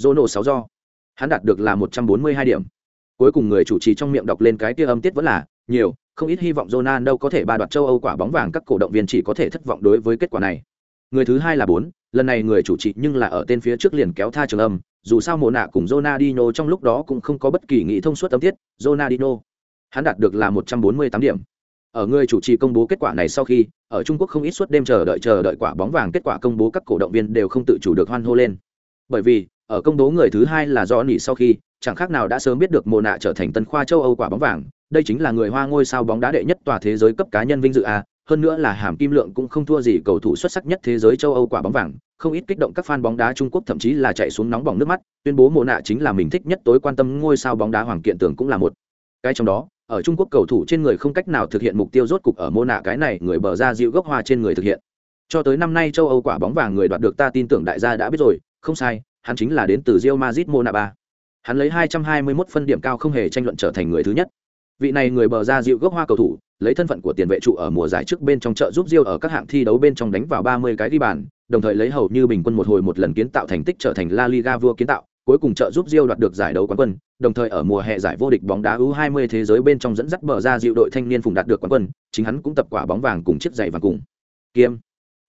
Zono 6 do. Hắn đạt được là 142 điểm. Cuối cùng người chủ trì trong miệng đọc lên cái kia âm tiết vẫn là nhiều, không ít hy vọng Ronaldo có thể ba đoạt châu Âu quả bóng vàng các cổ động viên chỉ có thể thất vọng đối với kết quả này. Người thứ hai là 4, lần này người chủ trì nhưng là ở tên phía trước liền kéo tha trường âm, dù sao mồ nạ cùng Ronaldinho trong lúc đó cũng không có bất kỳ nghị thông suốt âm tiết, Ronaldinho. Hắn đạt được là 148 điểm. Ở người chủ trì công bố kết quả này sau khi, ở Trung Quốc không ít suốt đêm chờ đợi chờ đợi quả bóng vàng kết quả công bố các cổ động viên đều không tự chủ được hoan hô lên. Bởi vì, ở công bố người thứ hai là do nỉ sau khi, chẳng khác nào đã sớm biết được mồ nạ trở thành tân khoa châu Âu quả bóng vàng, đây chính là người Hoa ngôi sao bóng đá đệ nhất tòa thế giới cấp cá nhân vinh dự a, hơn nữa là hàm kim lượng cũng không thua gì cầu thủ xuất sắc nhất thế giới châu Âu quả bóng vàng, không ít kích động các fan bóng đá Trung Quốc thậm chí là chạy xuống nóng bỏng nước mắt, tuyên bố mồ nạ chính là mình thích nhất tối quan tâm ngôi sao bóng đá hoàng kiện tưởng cũng là một. Cái trong đó, ở trung quốc cầu thủ trên người không cách nào thực hiện mục tiêu rốt cục ở mô nạ cái này người bờ ra dịu gốc hoa trên người thực hiện. Cho tới năm nay châu âu quả bóng vàng người đoạt được ta tin tưởng đại gia đã biết rồi không sai hắn chính là đến từ rio mazit mô nạ ba. Hắn lấy 221 phân điểm cao không hề tranh luận trở thành người thứ nhất. Vị này người bờ ra dịu gốc hoa cầu thủ lấy thân phận của tiền vệ trụ ở mùa giải trước bên trong chợ giúp Rio ở các hạng thi đấu bên trong đánh vào 30 cái ghi bàn, đồng thời lấy hầu như bình quân một hồi một lần kiến tạo thành tích trở thành La Liga vua kiến tạo, cuối cùng trợ giúp Rio đoạt được giải đấu quán quân, đồng thời ở mùa hè giải vô địch bóng đá U20 thế giới bên trong dẫn dắt bờ ra dịu đội thanh niên phùng đạt được quán quân, chính hắn cũng tập quả bóng vàng cùng chiếc giày vàng cùng. Kiêm.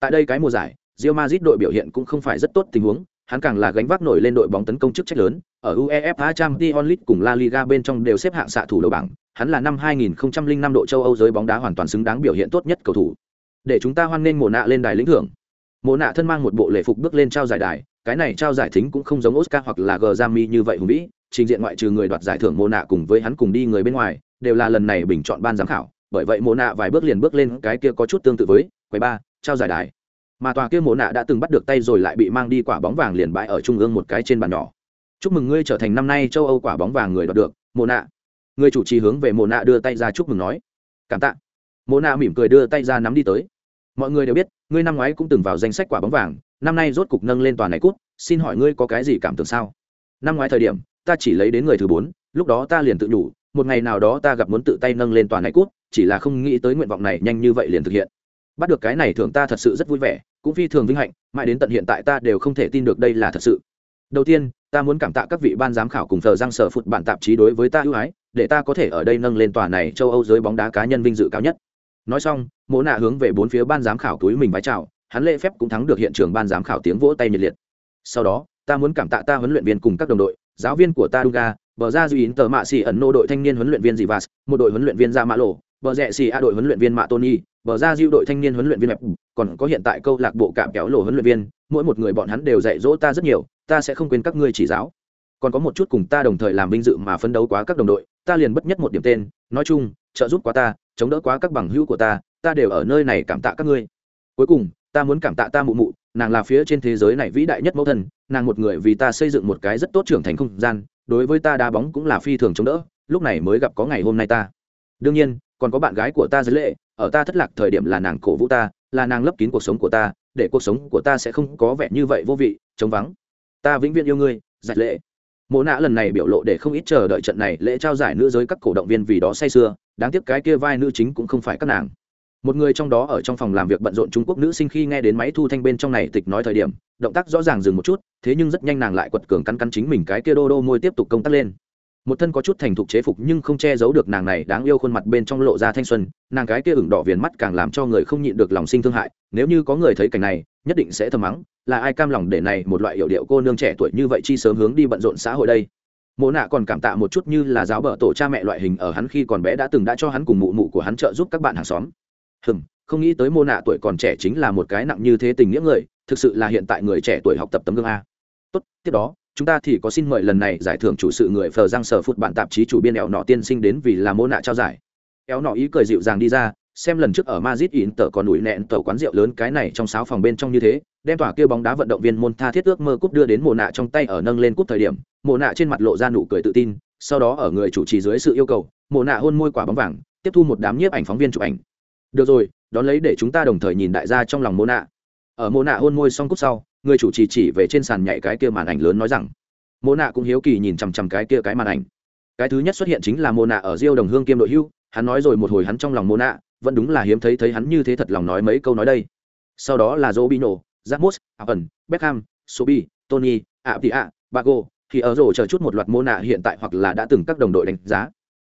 Tại đây cái mùa giải, Rio Madrid đội biểu hiện cũng không phải rất tốt tình huống, hắn càng là gánh vác nổi lên đội bóng tấn công chức trách lớn, ở UEFA Champions League cùng La Liga bên trong đều xếp hạng xạ thủ đầu bảng, hắn là năm 2005 độ châu Âu giới bóng đá hoàn toàn xứng đáng biểu hiện tốt nhất cầu thủ. Để chúng ta hoan nghênh Mộ nạ lên đài lĩnh thưởng. Mộ nạ thân mang một bộ lễ phục bước lên trao giải đài, cái này trao giải thính cũng không giống Oscar hoặc là Grammy như vậy hùng vĩ, trình diện ngoại trừ người đoạt giải thưởng Mộ nạ cùng với hắn cùng đi người bên ngoài, đều là lần này bình chọn ban giám khảo, bởi vậy Mộ nạ vài bước liền bước lên cái kia có chút tương tự với quầy ba, trao giải đài. Mà tòa kia Mộ nạ đã từng bắt được tay rồi lại bị mang đi quả bóng vàng liền bãi ở trung ương một cái trên bàn nhỏ. Chúc mừng ngươi trở thành năm nay châu Âu quả bóng vàng người đoạt được, Mộ nạ. Người chủ trì hướng về Mộ nạ đưa tay ra chúc mừng nói. Cảm tạ. Mộ nạ mỉm cười đưa tay ra nắm đi tới. Mọi người đều biết, ngươi năm ngoái cũng từng vào danh sách quả bóng vàng, năm nay rốt cục nâng lên toàn này cút, xin hỏi ngươi có cái gì cảm tưởng sao? Năm ngoái thời điểm, ta chỉ lấy đến người thứ bốn, lúc đó ta liền tự nhủ, một ngày nào đó ta gặp muốn tự tay nâng lên toàn này cút, chỉ là không nghĩ tới nguyện vọng này nhanh như vậy liền thực hiện. Bắt được cái này thường ta thật sự rất vui vẻ, cũng phi thường vinh hạnh, mãi đến tận hiện tại ta đều không thể tin được đây là thật sự. Đầu tiên, ta muốn cảm tạ các vị ban giám khảo cùng thờ giang sở phụt bản tạp chí đối với ta ưu ái, để ta có thể ở đây nâng lên tòa này châu âu giới bóng đá cá nhân vinh dự cao nhất. Nói xong, mỗ nạ hướng về bốn phía ban giám khảo túi mình vái chào hắn lễ phép cũng thắng được hiện trường ban giám khảo tiếng vỗ tay nhiệt liệt sau đó ta muốn cảm tạ ta huấn luyện viên cùng các đồng đội giáo viên của ta Dunga, bờ ra duy tờ mạ xì ẩn nô đội thanh niên huấn luyện viên Zivas, một đội huấn luyện viên ra mã lộ, bờ rẽ xì a đội huấn luyện viên mạ Tony, bờ ra diêu đội thanh niên huấn luyện viên mẹp còn có hiện tại câu lạc bộ cạm kéo lộ huấn luyện viên, mỗi một người bọn hắn đều dạy dỗ ta rất nhiều, ta sẽ không quên các ngươi chỉ giáo. Còn có một chút cùng ta đồng thời làm vinh dự mà phấn đấu quá các đồng đội, ta liền bất nhất một điểm tên, nói chung, trợ giúp quá ta, chống đỡ quá các bằng hữu của ta, ta đều ở nơi này cảm tạ các ngươi. Cuối cùng, ta muốn cảm tạ ta mụ mụ, nàng là phía trên thế giới này vĩ đại nhất mẫu thân, nàng một người vì ta xây dựng một cái rất tốt trưởng thành không gian, đối với ta đá bóng cũng là phi thường chống đỡ, lúc này mới gặp có ngày hôm nay ta. Đương nhiên, còn có bạn gái của ta dưới lệ, ở ta thất lạc thời điểm là nàng cổ vũ ta, là nàng lấp kín cuộc sống của ta, để cuộc sống của ta sẽ không có vẻ như vậy vô vị chống vắng. Ta vĩnh viễn yêu ngươi, giải lệ. Mộ nạ lần này biểu lộ để không ít chờ đợi trận này lễ trao giải nữ giới các cổ động viên vì đó say sưa, đáng tiếc cái kia vai nữ chính cũng không phải các nàng một người trong đó ở trong phòng làm việc bận rộn trung quốc nữ sinh khi nghe đến máy thu thanh bên trong này tịch nói thời điểm, động tác rõ ràng dừng một chút, thế nhưng rất nhanh nàng lại quật cường cắn cắn chính mình cái kia đô đô môi tiếp tục công tác lên. Một thân có chút thành thục chế phục nhưng không che giấu được nàng này đáng yêu khuôn mặt bên trong lộ ra thanh xuân, nàng cái kia ửng đỏ viền mắt càng làm cho người không nhịn được lòng sinh thương hại, nếu như có người thấy cảnh này, nhất định sẽ thầm mắng, là ai cam lòng để này một loại hiệu điệu cô nương trẻ tuổi như vậy chi sớm hướng đi bận rộn xã hội đây. Mộ nạ còn cảm tạ một chút như là giáo bợ tổ cha mẹ loại hình ở hắn khi còn bé đã từng đã cho hắn cùng mụ mụ của hắn trợ giúp các bạn hàng xóm hừm không nghĩ tới mô nạ tuổi còn trẻ chính là một cái nặng như thế tình nghĩa người thực sự là hiện tại người trẻ tuổi học tập tấm gương a tốt tiếp đó chúng ta thì có xin mời lần này giải thưởng chủ sự người phờ giang sở phút bạn tạp chí chủ biên ẻo nọ tiên sinh đến vì là mô nạ trao giải éo nọ ý cười dịu dàng đi ra xem lần trước ở Madrid ỉn tờ còn đuổi nẹn tờ quán rượu lớn cái này trong sáu phòng bên trong như thế, đem tỏa kia bóng đá vận động viên môn tha thiết ước mơ cúp đưa đến mồ nạ trong tay ở nâng lên cúp thời điểm, mồ nạ trên mặt lộ ra nụ cười tự tin, sau đó ở người chủ trì dưới sự yêu cầu, mồ nạ hôn môi quả bóng vàng, tiếp thu một đám nhiếp ảnh phóng viên chụp ảnh. Được rồi, đón lấy để chúng ta đồng thời nhìn đại gia trong lòng mô nạ. Ở mô nạ hôn môi xong cúc sau, người chủ trì chỉ về trên sàn nhảy cái kia màn ảnh lớn nói rằng, mô nạ cũng hiếu kỳ nhìn chằm chằm cái kia cái màn ảnh. Cái thứ nhất xuất hiện chính là mô nạ ở Rio đồng hương kiêm đội hưu, hắn nói rồi một hồi hắn trong lòng mô nạ, vẫn đúng là hiếm thấy thấy hắn như thế thật lòng nói mấy câu nói đây sau đó là Robinho, Ramos, Allen, Beckham, Sobi, Tony, Apia, Bago, thì ở rổ chờ chút một loạt mô nạ hiện tại hoặc là đã từng các đồng đội đánh giá.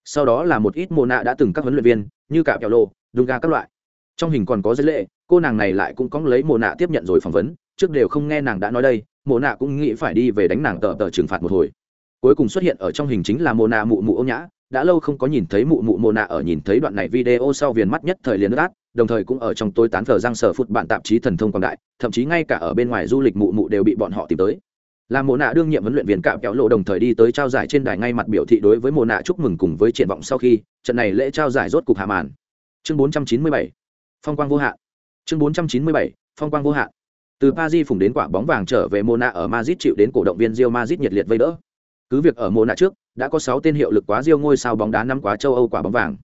Sau đó là một ít mô nạ đã từng các huấn luyện viên, như cả Kẹo Lô, Dunga các loại. Trong hình còn có giới lệ, cô nàng này lại cũng có lấy mồ nạ tiếp nhận rồi phỏng vấn, trước đều không nghe nàng đã nói đây, mồ nạ cũng nghĩ phải đi về đánh nàng tờ tờ trừng phạt một hồi. Cuối cùng xuất hiện ở trong hình chính là mồ nạ mụ mụ ô nhã, đã lâu không có nhìn thấy mụ mụ mồ nạ ở nhìn thấy đoạn này video sau viền mắt nhất thời liền nước át đồng thời cũng ở trong tôi tán thờ răng sở phút bạn tạp chí thần thông quảng đại thậm chí ngay cả ở bên ngoài du lịch mụ mụ đều bị bọn họ tìm tới là mồ nạ đương nhiệm huấn luyện viên cạm kéo lộ đồng thời đi tới trao giải trên đài ngay mặt biểu thị đối với mồ nạ chúc mừng cùng với triển vọng sau khi trận này lễ trao giải rốt cục hạ màn chương 497 phong quang vô hạn chương 497 phong quang vô hạn từ Paris phùng đến quả bóng vàng trở về Mona ở Madrid chịu đến cổ động viên Real Madrid nhiệt liệt vây đỡ. Cứ việc ở Mona trước, đã có 6 tên hiệu lực quá Rio ngôi sao bóng đá năm quá châu Âu quả bóng vàng.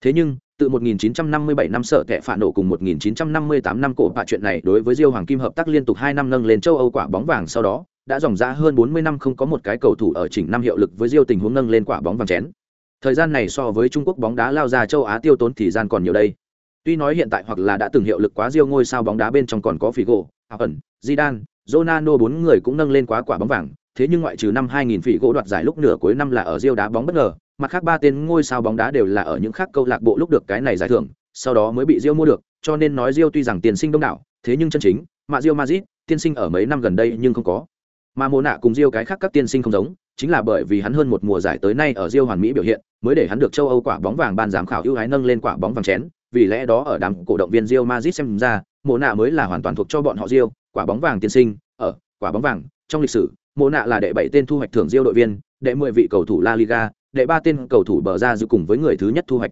Thế nhưng, từ 1957 năm sợ kẻ phạ nổ cùng 1958 năm cổ bạ chuyện này đối với Rio Hoàng Kim hợp tác liên tục 2 năm nâng lên châu Âu quả bóng vàng sau đó, đã dòng ra hơn 40 năm không có một cái cầu thủ ở chỉnh năm hiệu lực với Rio tình huống nâng lên quả bóng vàng chén. Thời gian này so với Trung Quốc bóng đá lao ra châu Á tiêu tốn thì gian còn nhiều đây. Tuy nói hiện tại hoặc là đã từng hiệu lực quá Rio ngôi sao bóng đá bên trong còn có Figo, Ẩn, Zidane, Ronaldo bốn người cũng nâng lên quá quả bóng vàng, thế nhưng ngoại trừ năm 2000 phỉ gỗ đoạt giải lúc nửa cuối năm là ở Rio đá bóng bất ngờ, mặt khác ba tên ngôi sao bóng đá đều là ở những khác câu lạc bộ lúc được cái này giải thưởng, sau đó mới bị Rio mua được, cho nên nói Rio tuy rằng tiền sinh đông đảo, thế nhưng chân chính, mà Rio Madrid, tiên sinh ở mấy năm gần đây nhưng không có. Mà mô Nạ cùng Rio cái khác các tiên sinh không giống, chính là bởi vì hắn hơn một mùa giải tới nay ở Rio hoàn mỹ biểu hiện, mới để hắn được châu Âu quả bóng vàng ban giám khảo ưu ái nâng lên quả bóng vàng chén, vì lẽ đó ở đám cổ động viên Rio Madrid xem ra, Mộ Nạ mới là hoàn toàn thuộc cho bọn họ Rio, quả bóng vàng tiên sinh, ở quả bóng vàng trong lịch sử mộ nạ là đệ bảy tên thu hoạch thưởng Rio đội viên đệ mười vị cầu thủ la liga đệ ba tên cầu thủ bờ ra giữ cùng với người thứ nhất thu hoạch.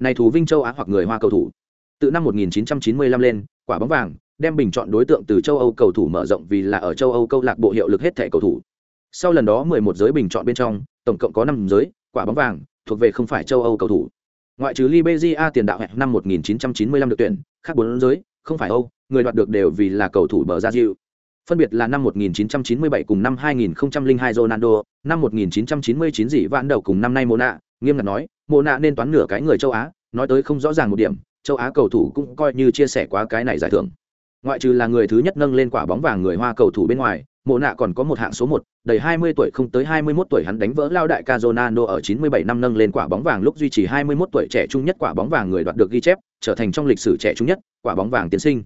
Này thú vinh châu á hoặc người hoa cầu thủ. Từ năm 1995 lên quả bóng vàng đem bình chọn đối tượng từ châu âu cầu thủ mở rộng vì là ở châu âu câu lạc bộ hiệu lực hết thẻ cầu thủ sau lần đó 11 giới bình chọn bên trong tổng cộng có năm giới quả bóng vàng thuộc về không phải châu âu cầu thủ ngoại trừ liberia tiền đạo hẹn năm 1995 được tuyển khác bốn giới không phải âu người đoạt được đều vì là cầu thủ bờ ra diệu phân biệt là năm 1997 cùng năm 2002 Ronaldo, năm 1999 dị vãn đầu cùng năm nay Mona, nghiêm ngặt nói, Mona nên toán nửa cái người châu Á, nói tới không rõ ràng một điểm, châu Á cầu thủ cũng coi như chia sẻ quá cái này giải thưởng. Ngoại trừ là người thứ nhất nâng lên quả bóng vàng người Hoa cầu thủ bên ngoài, Mona còn có một hạng số 1, đầy 20 tuổi không tới 21 tuổi hắn đánh vỡ lao đại ca Ronaldo ở 97 năm nâng lên quả bóng vàng lúc duy trì 21 tuổi trẻ trung nhất quả bóng vàng người đoạt được ghi chép, trở thành trong lịch sử trẻ trung nhất, quả bóng vàng tiến sinh.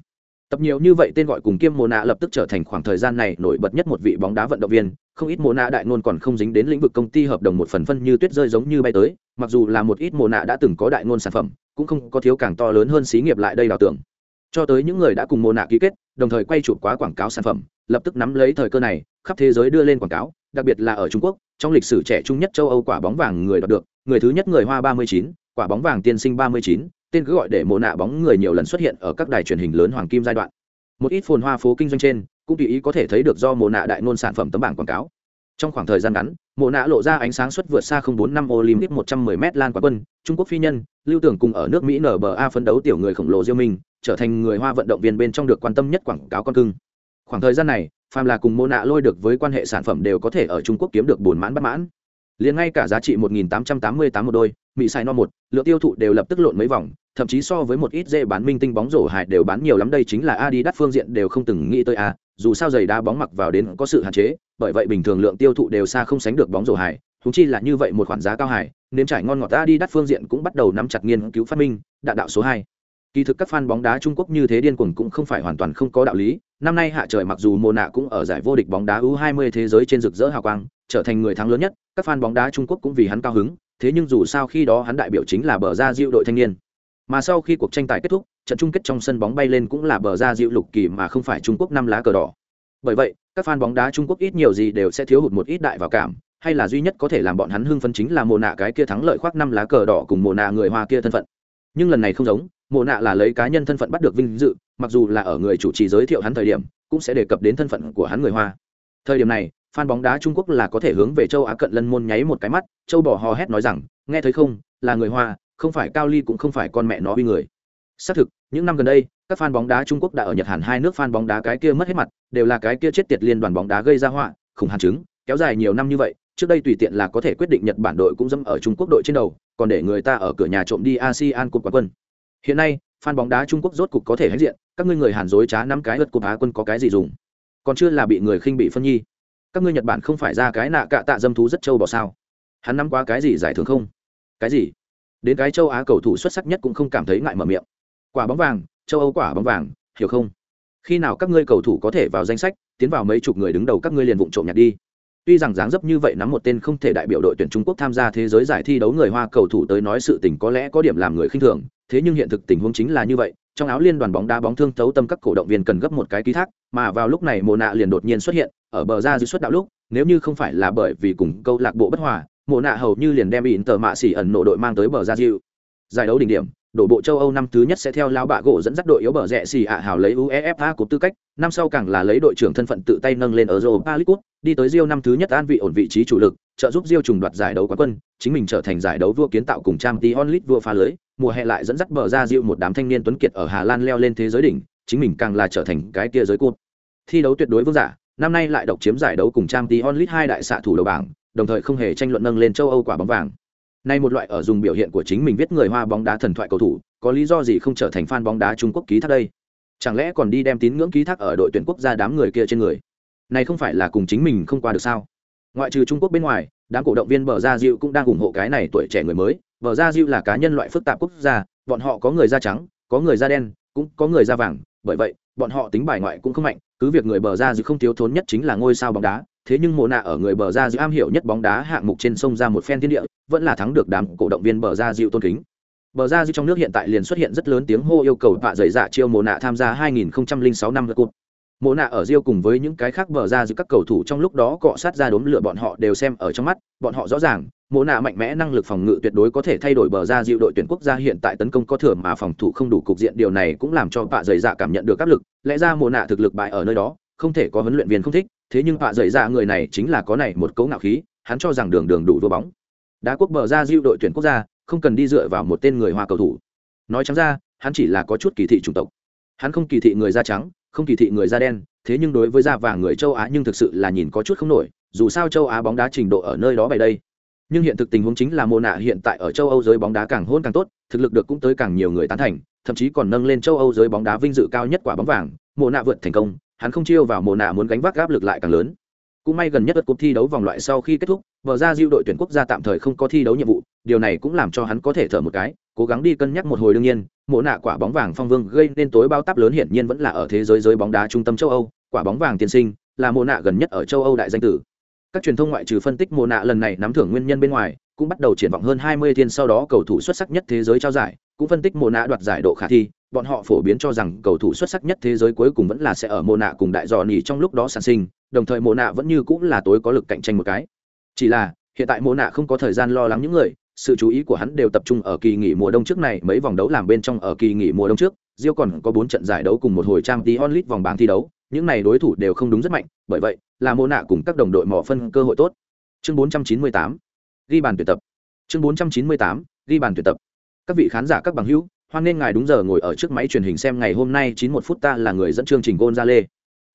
Tập nhiều như vậy tên gọi cùng kiêm Mộ nạ lập tức trở thành khoảng thời gian này nổi bật nhất một vị bóng đá vận động viên, không ít Mộ nạ đại ngôn còn không dính đến lĩnh vực công ty hợp đồng một phần phân như tuyết rơi giống như bay tới, mặc dù là một ít Mộ nạ đã từng có đại ngôn sản phẩm, cũng không có thiếu càng to lớn hơn xí nghiệp lại đây đào tưởng. Cho tới những người đã cùng mô nạ ký kết, đồng thời quay chụp quá quảng cáo sản phẩm, lập tức nắm lấy thời cơ này, khắp thế giới đưa lên quảng cáo, đặc biệt là ở Trung Quốc, trong lịch sử trẻ trung nhất châu Âu quả bóng vàng người đoạt được, người thứ nhất người Hoa 39, quả bóng vàng tiên sinh 39, tên cứ gọi để mồ nạ bóng người nhiều lần xuất hiện ở các đài truyền hình lớn hoàng kim giai đoạn. Một ít phồn hoa phố kinh doanh trên cũng tùy ý có thể thấy được do mồ nạ đại ngôn sản phẩm tấm bảng quảng cáo trong khoảng thời gian ngắn, mộ nạ lộ ra ánh sáng xuất vượt xa bốn năm olympic một trăm 110 m lan quá quân, trung quốc phi nhân, lưu tưởng cùng ở nước mỹ nba phấn đấu tiểu người khổng lồ diêu minh, trở thành người hoa vận động viên bên trong được quan tâm nhất quảng cáo con cưng. Khoảng thời gian này phàm là cùng mồ nạ lôi được với quan hệ sản phẩm đều có thể ở trung quốc kiếm được buồn mãn bất mãn. Liền ngay cả giá trị 1.888 một đôi, mỹ sai no một, lượng tiêu thụ đều lập tức lộn mấy vòng, thậm chí so với một ít dê bán minh tinh bóng rổ hại đều bán nhiều lắm, đây chính là adi đắt phương diện đều không từng nghĩ tới a dù sao giày đá bóng mặc vào đến có sự hạn chế bởi vậy bình thường lượng tiêu thụ đều xa không sánh được bóng rổ hải, thúng chi là như vậy một khoản giá cao hải, nếm trải ngon ngọt adi đắt phương diện cũng bắt đầu nắm chặt nghiên cứu phát minh đạn đạo số hai. Kỳ thực các fan bóng đá trung quốc như thế điên cuồng cũng không phải hoàn toàn không có đạo lý năm nay hạ trời mặc dù mùa nạ cũng ở giải vô địch bóng đá u 20 thế giới trên rực rỡ hào quang trở thành người thắng lớn nhất các fan bóng đá trung quốc cũng vì hắn cao hứng thế nhưng dù sao khi đó hắn đại biểu chính là bờ ra diệu đội thanh niên. Mà sau khi cuộc tranh tài kết thúc trận chung kết trong sân bóng bay lên cũng là bờ ra dịu lục kỳ mà không phải trung quốc năm lá cờ đỏ. Bởi vậy, các fan bóng đá trung quốc ít nhiều gì đều sẽ thiếu hụt một ít đại vào cảm, hay là duy nhất có thể làm bọn hắn hưng phấn chính là mồ nạ cái kia thắng lợi khoác năm lá cờ đỏ cùng mồ nạ người hoa kia thân phận. Nhưng lần này không giống mồ nạ là lấy cá nhân thân phận bắt được vinh dự, mặc dù là ở người chủ trì giới thiệu hắn thời điểm, cũng sẽ đề cập đến thân phận của hắn người hoa. Thời điểm này, fan bóng đá trung quốc là có thể hướng về châu á cận lân môn nháy một cái mắt, châu bỏ hò hét nói rằng, nghe thấy không, là người hoa, không phải cao ly cũng không phải con mẹ nó uy người xác thực, những năm gần đây, các fan bóng đá trung quốc đã ở nhật hàn hai nước fan bóng đá cái kia mất hết mặt, đều là cái kia chết tiệt liên đoàn bóng đá gây ra họa, khủng hàn chứng kéo dài nhiều năm như vậy, trước đây tùy tiện là có thể quyết định nhật bản đội cũng dẫm ở trung quốc đội trên đầu, còn để người ta ở cửa nhà trộm đi asean cột quán quân. Hiện nay, fan bóng đá trung quốc rốt cục có thể hãnh diện, các ngươi người hàn dối trá năm cái lượt cột á quân có cái gì dùng? Còn chưa là bị người khinh bị phân nhi. Các ngươi nhật bản không phải ra cái nạ cạ tạ dâm thú rất trâu bỏ sao? Hắn nắm quá cái gì giải thưởng không? Cái gì? Đến cái châu á cầu thủ xuất sắc nhất cũng không cảm thấy ngại mở miệng quả bóng vàng, châu âu quả bóng vàng, hiểu không khi nào các ngươi cầu thủ có thể vào danh sách, tiến vào mấy chục người đứng đầu các ngươi liền vụng trộm nhặt đi tuy rằng dáng dấp như vậy nắm một tên không thể đại biểu đội tuyển trung quốc tham gia thế giới giải thi đấu người hoa cầu thủ tới nói sự tình có lẽ có điểm làm người khinh thường, thế nhưng hiện thực tình huống chính là như vậy, trong áo liên đoàn bóng đá bóng thương thấu tâm các cổ động viên cần gấp một cái ký thác, mà vào lúc này mồ nạ liền đột nhiên xuất hiện, ở bờ ra dưới xuất đạo lúc, nếu như không phải là bởi vì cùng câu lạc bộ bất hòa mồ nạ hầu như liền đem ỉn tờ mạ xỉ ẩn nộ đội mang tới bờ ra dịu. giải đấu đỉnh điểm đổ bộ châu Âu năm thứ nhất sẽ theo lao bạ gỗ dẫn dắt đội yếu bờ rẹ xì ạ hào lấy UEFA của tư cách, năm sau càng là lấy đội trưởng thân phận tự tay nâng lên ở Europa League, đi tới Rio năm thứ nhất an vị ổn vị trí chủ lực, trợ giúp Rio trùng đoạt giải đấu quán quân, chính mình trở thành giải đấu vua kiến tạo cùng Champions League vua phá lưới, mùa hè lại dẫn dắt bờ ra Rio một đám thanh niên tuấn kiệt ở Hà Lan leo lên thế giới đỉnh, chính mình càng là trở thành cái kia giới cúp. Thi đấu tuyệt đối vương giả, năm nay lại độc chiếm giải đấu cùng Champions League hai đại xạ thủ đầu bảng, đồng thời không hề tranh luận nâng lên châu Âu quả bóng vàng. Nay một loại ở dùng biểu hiện của chính mình viết người Hoa bóng đá thần thoại cầu thủ, có lý do gì không trở thành fan bóng đá Trung Quốc ký thác đây? Chẳng lẽ còn đi đem tín ngưỡng ký thác ở đội tuyển quốc gia đám người kia trên người? Này không phải là cùng chính mình không qua được sao? Ngoại trừ Trung Quốc bên ngoài, đám cổ động viên bờ gia Diệu cũng đang ủng hộ cái này tuổi trẻ người mới. Bờ gia Diệu là cá nhân loại phức tạp quốc gia, bọn họ có người da trắng, có người da đen, cũng có người da vàng, bởi vậy, bọn họ tính bài ngoại cũng không mạnh, cứ việc người bờ gia Diệu không thiếu thốn nhất chính là ngôi sao bóng đá, thế nhưng mộ nạ ở người bờ ra diệu am hiểu nhất bóng đá hạng mục trên sông ra một phen thiên địa vẫn là thắng được đám cổ động viên bờ ra dịu tôn kính bờ ra dịu trong nước hiện tại liền xuất hiện rất lớn tiếng hô yêu cầu vạ dày dạ chiêu mộ nạ tham gia 2006 năm lượt cụt mộ nạ ở Rio cùng với những cái khác bờ ra giữa các cầu thủ trong lúc đó cọ sát ra đốm lửa bọn họ đều xem ở trong mắt, bọn họ rõ ràng, mộ nạ mạnh mẽ năng lực phòng ngự tuyệt đối có thể thay đổi bờ ra dịu đội tuyển quốc gia hiện tại tấn công có thừa mà phòng thủ không đủ cục diện điều này cũng làm cho bạ dày dạ cảm nhận được áp lực, lẽ ra mộ nạ thực lực bại ở nơi đó, không thể có huấn luyện viên không thích, thế nhưng bạ dày dạ người này chính là có này một cấu ngạo khí, hắn cho rằng đường đường đủ đua bóng. Đá quốc bờ ra dịu đội tuyển quốc gia, không cần đi dựa vào một tên người Hoa cầu thủ. Nói trắng ra, hắn chỉ là có chút kỳ thị chủng tộc. Hắn không kỳ thị người da trắng, không kỳ thị người da đen, thế nhưng đối với da vàng người châu Á nhưng thực sự là nhìn có chút không nổi, dù sao châu Á bóng đá trình độ ở nơi đó bày đây. Nhưng hiện thực tình huống chính là mô nạ hiện tại ở châu Âu giới bóng đá càng hôn càng tốt, thực lực được cũng tới càng nhiều người tán thành, thậm chí còn nâng lên châu Âu giới bóng đá vinh dự cao nhất quả bóng vàng, mô nạ vượt thành công, hắn không chiêu vào mô nạ muốn gánh vác áp lực lại càng lớn. Cũng may gần nhất đất cuộc thi đấu vòng loại sau khi kết thúc, vở ra diêu đội tuyển quốc gia tạm thời không có thi đấu nhiệm vụ, điều này cũng làm cho hắn có thể thở một cái, cố gắng đi cân nhắc một hồi đương nhiên, mộ nạ quả bóng vàng phong vương gây nên tối bao táp lớn hiển nhiên vẫn là ở thế giới giới bóng đá trung tâm châu Âu, quả bóng vàng tiên sinh là mộ nạ gần nhất ở châu Âu đại danh tử. Các truyền thông ngoại trừ phân tích mộ nạ lần này nắm thưởng nguyên nhân bên ngoài, cũng bắt đầu triển vọng hơn 20 thiên sau đó cầu thủ xuất sắc nhất thế giới trao giải, cũng phân tích mộ nạ đoạt giải độ khả thi, bọn họ phổ biến cho rằng cầu thủ xuất sắc nhất thế giới cuối cùng vẫn là sẽ ở mộ nạ cùng đại dò nỉ trong lúc đó sản sinh, đồng thời mộ nạ vẫn như cũng là tối có lực cạnh tranh một cái. Chỉ là, hiện tại mộ nạ không có thời gian lo lắng những người, sự chú ý của hắn đều tập trung ở kỳ nghỉ mùa đông trước này mấy vòng đấu làm bên trong ở kỳ nghỉ mùa đông trước Diêu còn có bốn trận giải đấu cùng một hồi trang tí onlit vòng bảng thi đấu những này đối thủ đều không đúng rất mạnh bởi vậy là Mộ nạ cùng các đồng đội mỏ phân cơ hội tốt. Chương 498 ghi bàn tuyển tập. Chương 498 ghi bàn tuyển tập. Các vị khán giả các bằng hữu hoan nên ngài đúng giờ ngồi ở trước máy truyền hình xem ngày hôm nay 91 phút ta là người dẫn chương trình Gonzales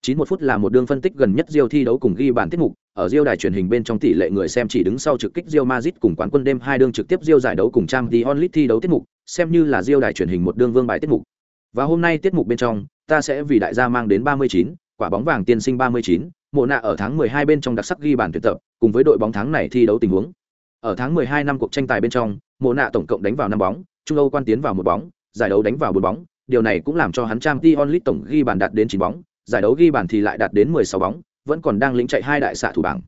chín một 91 phút là một đương phân tích gần nhất Rio thi đấu cùng ghi bàn tiết mục ở Rio đài truyền hình bên trong tỷ lệ người xem chỉ đứng sau trực kích Rio Madrid cùng quán quân đêm hai đương trực tiếp Rio giải đấu cùng Trang Champions League thi đấu tiết mục, xem như là Rio đài truyền hình một đương vương bài tiết mục. Và hôm nay tiết mục bên trong, ta sẽ vì đại gia mang đến 39, quả bóng vàng tiên sinh 39, mộ nạ ở tháng 12 bên trong đặc sắc ghi bàn tuyệt tập, cùng với đội bóng tháng này thi đấu tình huống. Ở tháng 12 năm cuộc tranh tài bên trong, mộ nạ tổng cộng đánh vào 5 bóng, Trung Âu quan tiến vào một bóng, giải đấu đánh vào 4 bóng, điều này cũng làm cho hắn Champions League tổng ghi bàn đạt đến 9 bóng, giải đấu ghi bàn thì lại đạt đến 16 bóng, vẫn còn đang lĩnh chạy hai đại xạ thủ bảng.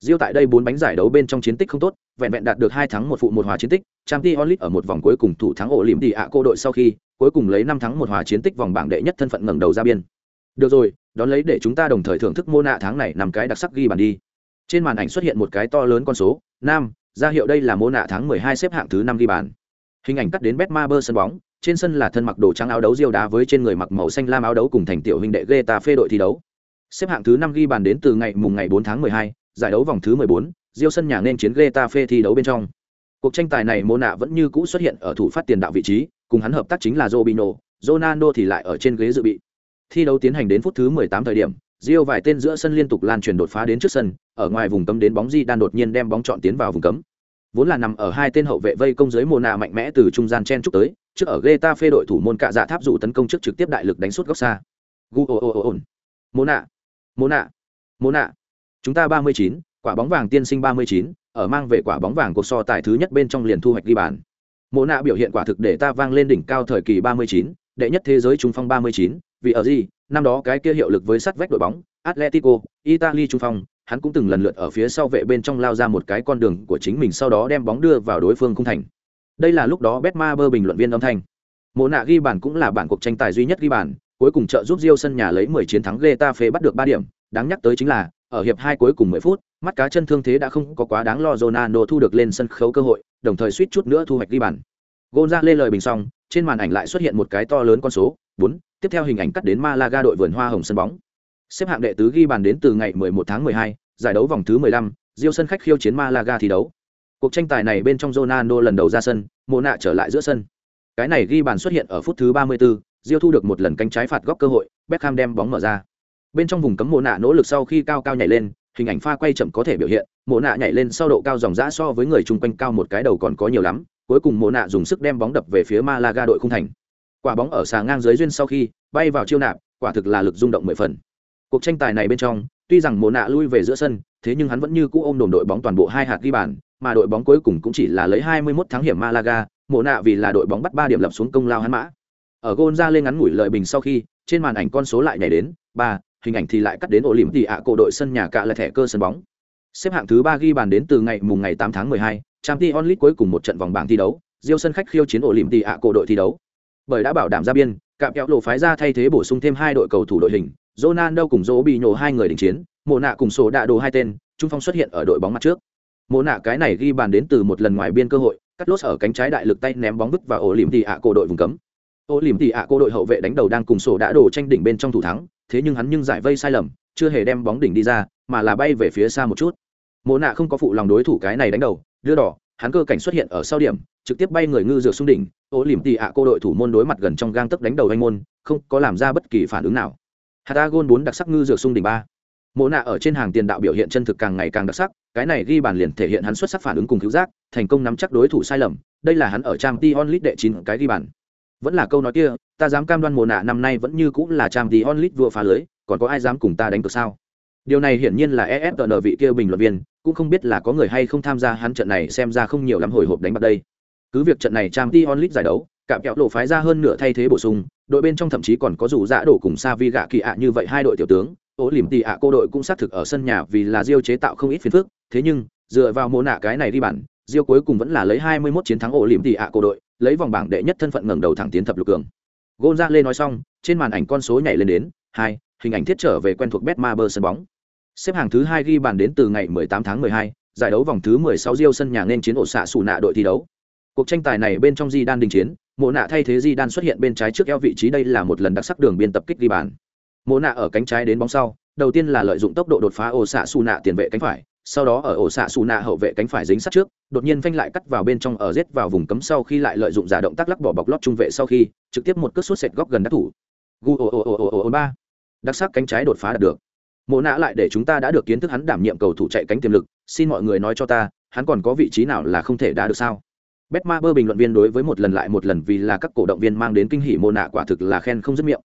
Diêu tại đây bốn bánh giải đấu bên trong chiến tích không tốt, vẹn vẹn đạt được hai thắng một phụ một hòa chiến tích, Champions League ở một vòng cuối cùng thủ thắng ổ lỉm đi ạ cô đội sau khi, cuối cùng lấy năm thắng một hòa chiến tích vòng bảng đệ nhất thân phận ngẩng đầu ra biên. Được rồi, đón lấy để chúng ta đồng thời thưởng thức mô nạ tháng này nằm cái đặc sắc ghi bàn đi. Trên màn ảnh xuất hiện một cái to lớn con số, 5, ra hiệu đây là mô nạ tháng 12 xếp hạng thứ năm ghi bàn. Hình ảnh cắt đến Betmaber sân bóng, trên sân là thân mặc đồ trắng áo đấu diêu đá với trên người mặc màu xanh lam áo đấu cùng thành tiểu huynh đệ Getafe đội thi đấu. Xếp hạng thứ năm ghi bàn đến từ ngày mùng ngày 4 tháng 12, giải đấu vòng thứ 14, Diêu sân nhà nên chiến Getafe thi đấu bên trong. Cuộc tranh tài này Mona vẫn như cũ xuất hiện ở thủ phát tiền đạo vị trí, cùng hắn hợp tác chính là Robinho, Ronaldo thì lại ở trên ghế dự bị. Thi đấu tiến hành đến phút thứ 18 thời điểm, Rio vài tên giữa sân liên tục lan truyền đột phá đến trước sân, ở ngoài vùng cấm đến bóng di đan đột nhiên đem bóng chọn tiến vào vùng cấm. Vốn là nằm ở hai tên hậu vệ vây công dưới Mona mạnh mẽ từ trung gian chen chúc tới, trước ở Getafe đội thủ môn cạ dạ tháp dụ tấn công trước trực tiếp đại lực đánh suốt góc xa. Gu o o o nạ mô nạ Chúng ta 39, quả bóng vàng tiên sinh 39, ở mang về quả bóng vàng cuộc so tài thứ nhất bên trong liền thu hoạch ghi bàn. Mô nạ biểu hiện quả thực để ta vang lên đỉnh cao thời kỳ 39, đệ nhất thế giới trung phong 39, vì ở gì, năm đó cái kia hiệu lực với sắt vách đội bóng, Atletico, Italy trung phong, hắn cũng từng lần lượt ở phía sau vệ bên trong lao ra một cái con đường của chính mình sau đó đem bóng đưa vào đối phương khung thành. Đây là lúc đó Betmaber bình luận viên âm thanh. Mộ nạ ghi bàn cũng là bản cuộc tranh tài duy nhất ghi bàn, cuối cùng trợ giúp Rio sân nhà lấy 10 chiến thắng Getafe bắt được 3 điểm, đáng nhắc tới chính là ở hiệp hai cuối cùng 10 phút, mắt cá chân thương thế đã không có quá đáng lo Ronaldo thu được lên sân khấu cơ hội, đồng thời suýt chút nữa thu hoạch ghi bàn. gôn ra lê lời bình xong, trên màn ảnh lại xuất hiện một cái to lớn con số 4, tiếp theo hình ảnh cắt đến Malaga đội vườn hoa hồng sân bóng. Xếp hạng đệ tứ ghi bàn đến từ ngày 11 tháng 12, giải đấu vòng thứ 15, Diêu sân khách khiêu chiến Malaga thi đấu. Cuộc tranh tài này bên trong Ronaldo lần đầu ra sân, Mộ nạ trở lại giữa sân. Cái này ghi bàn xuất hiện ở phút thứ 34, Diêu thu được một lần cánh trái phạt góc cơ hội, Beckham đem bóng mở ra. Bên trong vùng cấm Mộ nạ nỗ lực sau khi cao cao nhảy lên, hình ảnh pha quay chậm có thể biểu hiện, Mộ nạ nhảy lên sau độ cao dòng dã so với người chung quanh cao một cái đầu còn có nhiều lắm, cuối cùng Mộ nạ dùng sức đem bóng đập về phía Malaga đội khung thành. Quả bóng ở xà ngang dưới duyên sau khi bay vào chiêu nạp, quả thực là lực rung động mười phần. Cuộc tranh tài này bên trong, tuy rằng Mộ nạ lui về giữa sân, thế nhưng hắn vẫn như cũ ôm đồn đội bóng toàn bộ hai hạt ghi bàn, mà đội bóng cuối cùng cũng chỉ là lấy 21 tháng hiểm Malaga, Mộ nạ vì là đội bóng bắt 3 điểm lập xuống công lao hắn mã. Ở gôn ra lên ngắn ngủi lợi bình sau khi, trên màn ảnh con số lại nhảy đến 3, hình ảnh thì lại cắt đến ổ lỉm tỉ ạ cổ đội sân nhà cạ là thẻ cơ sân bóng. Xếp hạng thứ 3 ghi bàn đến từ ngày mùng ngày 8 tháng 12, Champions League cuối cùng một trận vòng bảng thi đấu, Diêu sân khách khiêu chiến ổ lỉm tỉ ạ cổ đội thi đấu. Bởi đã bảo đảm ra biên, cạm kéo lộ phái ra thay thế bổ sung thêm hai đội cầu thủ đội hình, Ronaldo cùng Zobi nhổ hai người đình chiến, Mộ nạ cùng số đạ đồ hai tên, trung phong xuất hiện ở đội bóng mặt trước. Mô nạ cái này ghi bàn đến từ một lần ngoài biên cơ hội, cắt lốt ở cánh trái đại lực tay ném bóng vứt vào ổ lìm tỉ ạ cổ đội vùng cấm. Ổ lìm tỉ ạ cổ đội hậu vệ đánh đầu đang cùng sổ đã đổ tranh đỉnh bên trong thủ thắng, thế nhưng hắn nhưng giải vây sai lầm, chưa hề đem bóng đỉnh đi ra, mà là bay về phía xa một chút. Mô nạ không có phụ lòng đối thủ cái này đánh đầu, đưa đỏ, hắn cơ cảnh xuất hiện ở sau điểm, trực tiếp bay người ngư dược xuống đỉnh, ổ lìm tỉ ạ cô đội thủ môn đối mặt gần trong gang tấc đánh đầu anh môn, không có làm ra bất kỳ phản ứng nào. Hatagon bốn đặc sắc ngư dược xuống đỉnh ba. Mộ nạ ở trên hàng tiền đạo biểu hiện chân thực càng ngày càng đặc sắc, cái này ghi bàn liền thể hiện hắn xuất sắc phản ứng cùng cứu giác, thành công nắm chắc đối thủ sai lầm, đây là hắn ở trang t onlit đệ chín cái ghi bàn. Vẫn là câu nói kia, ta dám cam đoan mùa nạ năm nay vẫn như cũng là trang t onlit vua phá lưới, còn có ai dám cùng ta đánh cược sao? Điều này hiển nhiên là ESPN vị kia bình luận viên, cũng không biết là có người hay không tham gia hắn trận này xem ra không nhiều lắm hồi hộp đánh bạc đây. Cứ việc trận này trang t onlit giải đấu, cạm kẹo lộ phái ra hơn nửa thay thế bổ sung, đội bên trong thậm chí còn có rủ dã dạ đổ cùng Savi gạ kỳ ạ như vậy hai đội tiểu tướng, ố lìm tì ạ cô đội cũng xác thực ở sân nhà vì là Diêu chế tạo không ít phiền phức, thế nhưng dựa vào mô nạ cái này đi bản, Diêu cuối cùng vẫn là lấy 21 chiến thắng ổ lìm tì ạ cô đội, lấy vòng bảng đệ nhất thân phận ngẩng đầu thẳng tiến thập lục cường. Gonzale nói xong, trên màn ảnh con số nhảy lên đến hai, hình ảnh thiết trở về quen thuộc Betmaber sân bóng. Xếp hàng thứ hai ghi bàn đến từ ngày 18 tháng 12, giải đấu vòng thứ 16 Diêu sân nhà nên chiến ổ xạ sủ nạ đội thi đấu. Cuộc tranh tài này bên trong Di Đan đình chiến, Mộ nạ thay thế Di Đan xuất hiện bên trái trước eo vị trí đây là một lần đặc sắc đường biên tập kích ghi bàn. Mộ nạ ở cánh trái đến bóng sau, đầu tiên là lợi dụng tốc độ đột phá ổ xạ xù nạ tiền vệ cánh phải sau đó ở ổ xạ xù nạ hậu vệ cánh phải dính sát trước đột nhiên phanh lại cắt vào bên trong ở rết vào vùng cấm sau khi lại lợi dụng giả động tác lắc bỏ bọc lót trung vệ sau khi trực tiếp một cước sút sệt góc gần đắc thủ. Gu ồ ồ ồ ồ ồ ba. Đặc sắc cánh trái đột phá đạt được. Mộ nạ lại để chúng ta đã được kiến thức hắn đảm nhiệm cầu thủ chạy cánh tiềm lực xin mọi người nói cho ta hắn còn có vị trí nào là không thể đá được sao? Betma bơ bình luận viên đối với một lần lại một lần vì là các cổ động viên mang đến kinh hỉ mô nạ quả thực là khen không dứt miệng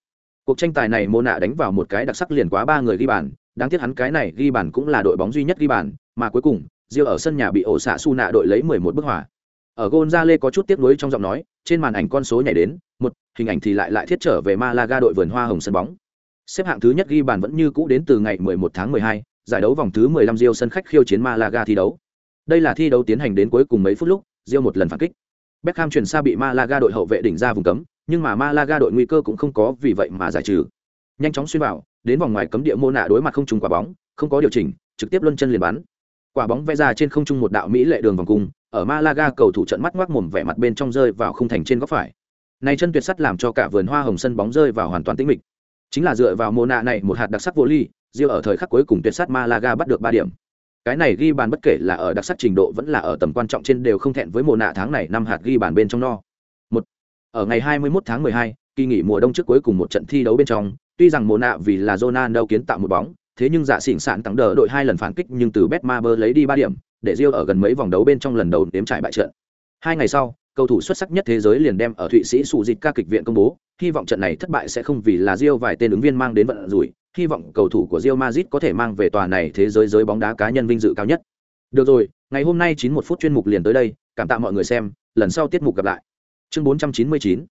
cuộc tranh tài này mô nạ đánh vào một cái đặc sắc liền quá ba người ghi bàn đáng tiếc hắn cái này ghi bàn cũng là đội bóng duy nhất ghi bàn mà cuối cùng Diêu ở sân nhà bị ổ xạ su nạ đội lấy 11 bức hỏa ở Gonzale có chút tiếc nuối trong giọng nói trên màn ảnh con số nhảy đến một hình ảnh thì lại lại thiết trở về Malaga đội vườn hoa hồng sân bóng. Xếp hạng thứ nhất ghi bàn vẫn như cũ đến từ ngày 11 tháng 12, giải đấu vòng thứ 15 Diêu sân khách khiêu chiến Malaga thi đấu. Đây là thi đấu tiến hành đến cuối cùng mấy phút lúc Diêu một lần phản kích. Beckham chuyển xa bị Malaga đội hậu vệ đỉnh ra vùng cấm nhưng mà Malaga đội nguy cơ cũng không có vì vậy mà giải trừ. Nhanh chóng xuyên vào, đến vòng ngoài cấm địa mô nạ đối mặt không trùng quả bóng, không có điều chỉnh, trực tiếp luân chân liền bắn. Quả bóng vẽ ra trên không trung một đạo mỹ lệ đường vòng cung, ở Malaga cầu thủ trận mắt ngoác mồm vẻ mặt bên trong rơi vào khung thành trên góc phải. Này chân tuyệt sắt làm cho cả vườn hoa hồng sân bóng rơi vào hoàn toàn tĩnh mịch. Chính là dựa vào mô nạ này một hạt đặc sắc vô ly riêng ở thời khắc cuối cùng tuyệt sắt Malaga bắt được ba điểm. Cái này ghi bàn bất kể là ở đặc sắc trình độ vẫn là ở tầm quan trọng trên đều không thẹn với Mona nạ tháng này năm hạt ghi bàn bên trong no ở ngày 21 tháng 12, kỳ nghỉ mùa đông trước cuối cùng một trận thi đấu bên trong tuy rằng mùa nạ vì là Ronaldo kiến tạo một bóng thế nhưng dạ xỉn sạn tăng đỡ đội hai lần phản kích nhưng từ Betmaber lấy đi ba điểm để Rio ở gần mấy vòng đấu bên trong lần đầu đếm trải bại trận hai ngày sau cầu thủ xuất sắc nhất thế giới liền đem ở thụy sĩ sụ dịch ca kịch viện công bố hy vọng trận này thất bại sẽ không vì là Rio vài tên ứng viên mang đến vận rủi hy vọng cầu thủ của Real Madrid có thể mang về tòa này thế giới giới bóng đá cá nhân vinh dự cao nhất. Được rồi, ngày hôm nay 91 phút chuyên mục liền tới đây, cảm tạ mọi người xem, lần sau tiết mục gặp lại. Chương 499.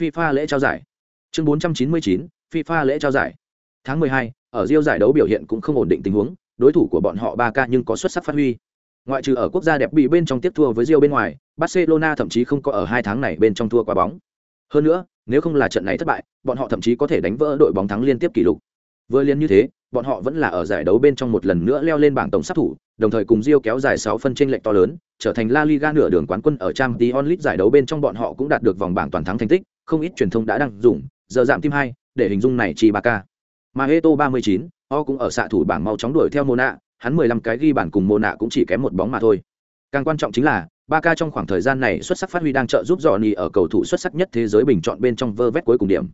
FIFA lễ trao giải. Chương 499. FIFA lễ trao giải. Tháng 12, ở Rio giải đấu biểu hiện cũng không ổn định tình huống, đối thủ của bọn họ 3K nhưng có xuất sắc phát huy. Ngoại trừ ở quốc gia đẹp bị bên trong tiếp thua với Rio bên ngoài, Barcelona thậm chí không có ở hai tháng này bên trong thua quá bóng. Hơn nữa, nếu không là trận này thất bại, bọn họ thậm chí có thể đánh vỡ đội bóng thắng liên tiếp kỷ lục. Vừa liên như thế, bọn họ vẫn là ở giải đấu bên trong một lần nữa leo lên bảng tổng sát thủ, đồng thời cùng Rio kéo dài 6 phân chênh lệch to lớn, trở thành La Liga nửa đường quán quân ở Champions League giải đấu bên trong bọn họ cũng đạt được vòng bảng toàn thắng thành tích, không ít truyền thông đã đăng dùng, giờ giảm tim 2, để hình dung này chỉ Barca, Maheto 39, O cũng ở xạ thủ bảng mau chóng đuổi theo Mona, hắn 15 cái ghi bàn cùng Mona cũng chỉ kém một bóng mà thôi. Càng quan trọng chính là, Barca trong khoảng thời gian này xuất sắc phát huy đang trợ giúp Johnny ở cầu thủ xuất sắc nhất thế giới bình chọn bên trong vơ vét cuối cùng điểm.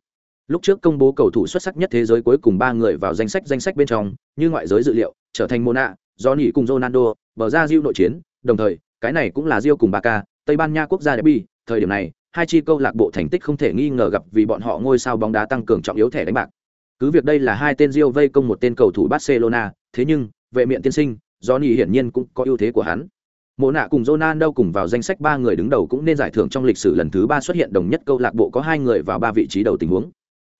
Lúc trước công bố cầu thủ xuất sắc nhất thế giới cuối cùng ba người vào danh sách danh sách bên trong, như ngoại giới dự liệu, trở thành Mona, Johnny cùng Ronaldo, bờ ra Rio nội chiến, đồng thời, cái này cũng là Rio cùng Barca, Tây Ban Nha quốc gia derby, thời điểm này, hai chi câu lạc bộ thành tích không thể nghi ngờ gặp vì bọn họ ngôi sao bóng đá tăng cường trọng yếu thẻ đánh bạc. Cứ việc đây là hai tên Rio vây công một tên cầu thủ Barcelona, thế nhưng, vệ miện tiên sinh, Johnny hiển nhiên cũng có ưu thế của hắn. Mộ nạ cùng Ronaldo cùng vào danh sách ba người đứng đầu cũng nên giải thưởng trong lịch sử lần thứ ba xuất hiện đồng nhất câu lạc bộ có hai người vào ba vị trí đầu tình huống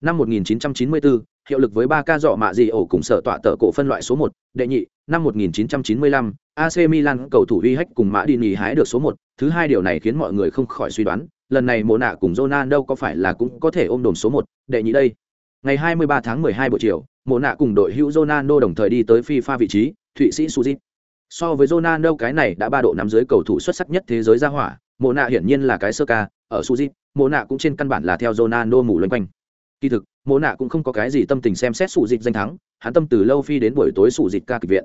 năm 1994, hiệu lực với ba ca dọ mạ gì ổ cùng sở tọa tờ cổ phân loại số 1, đệ nhị, năm 1995, AC Milan cầu thủ uy hách cùng Mã Đi Nì hái được số 1, thứ hai điều này khiến mọi người không khỏi suy đoán, lần này mồ nạ cùng Ronaldo có phải là cũng có thể ôm đồm số 1, đệ nhị đây. Ngày 23 tháng 12 buổi chiều, mồ nạ cùng đội hữu Ronaldo đồng thời đi tới FIFA vị trí, Thụy Sĩ Suzy. So với Ronaldo cái này đã ba độ nắm dưới cầu thủ xuất sắc nhất thế giới ra hỏa, mồ nạ hiển nhiên là cái sơ ca, ở Suzy, mồ nạ cũng trên căn bản là theo Ronaldo mù loanh quanh kỳ thực mỗ nạ cũng không có cái gì tâm tình xem xét sụ dịch danh thắng hắn tâm từ lâu phi đến buổi tối sụ dịch ca kịch viện.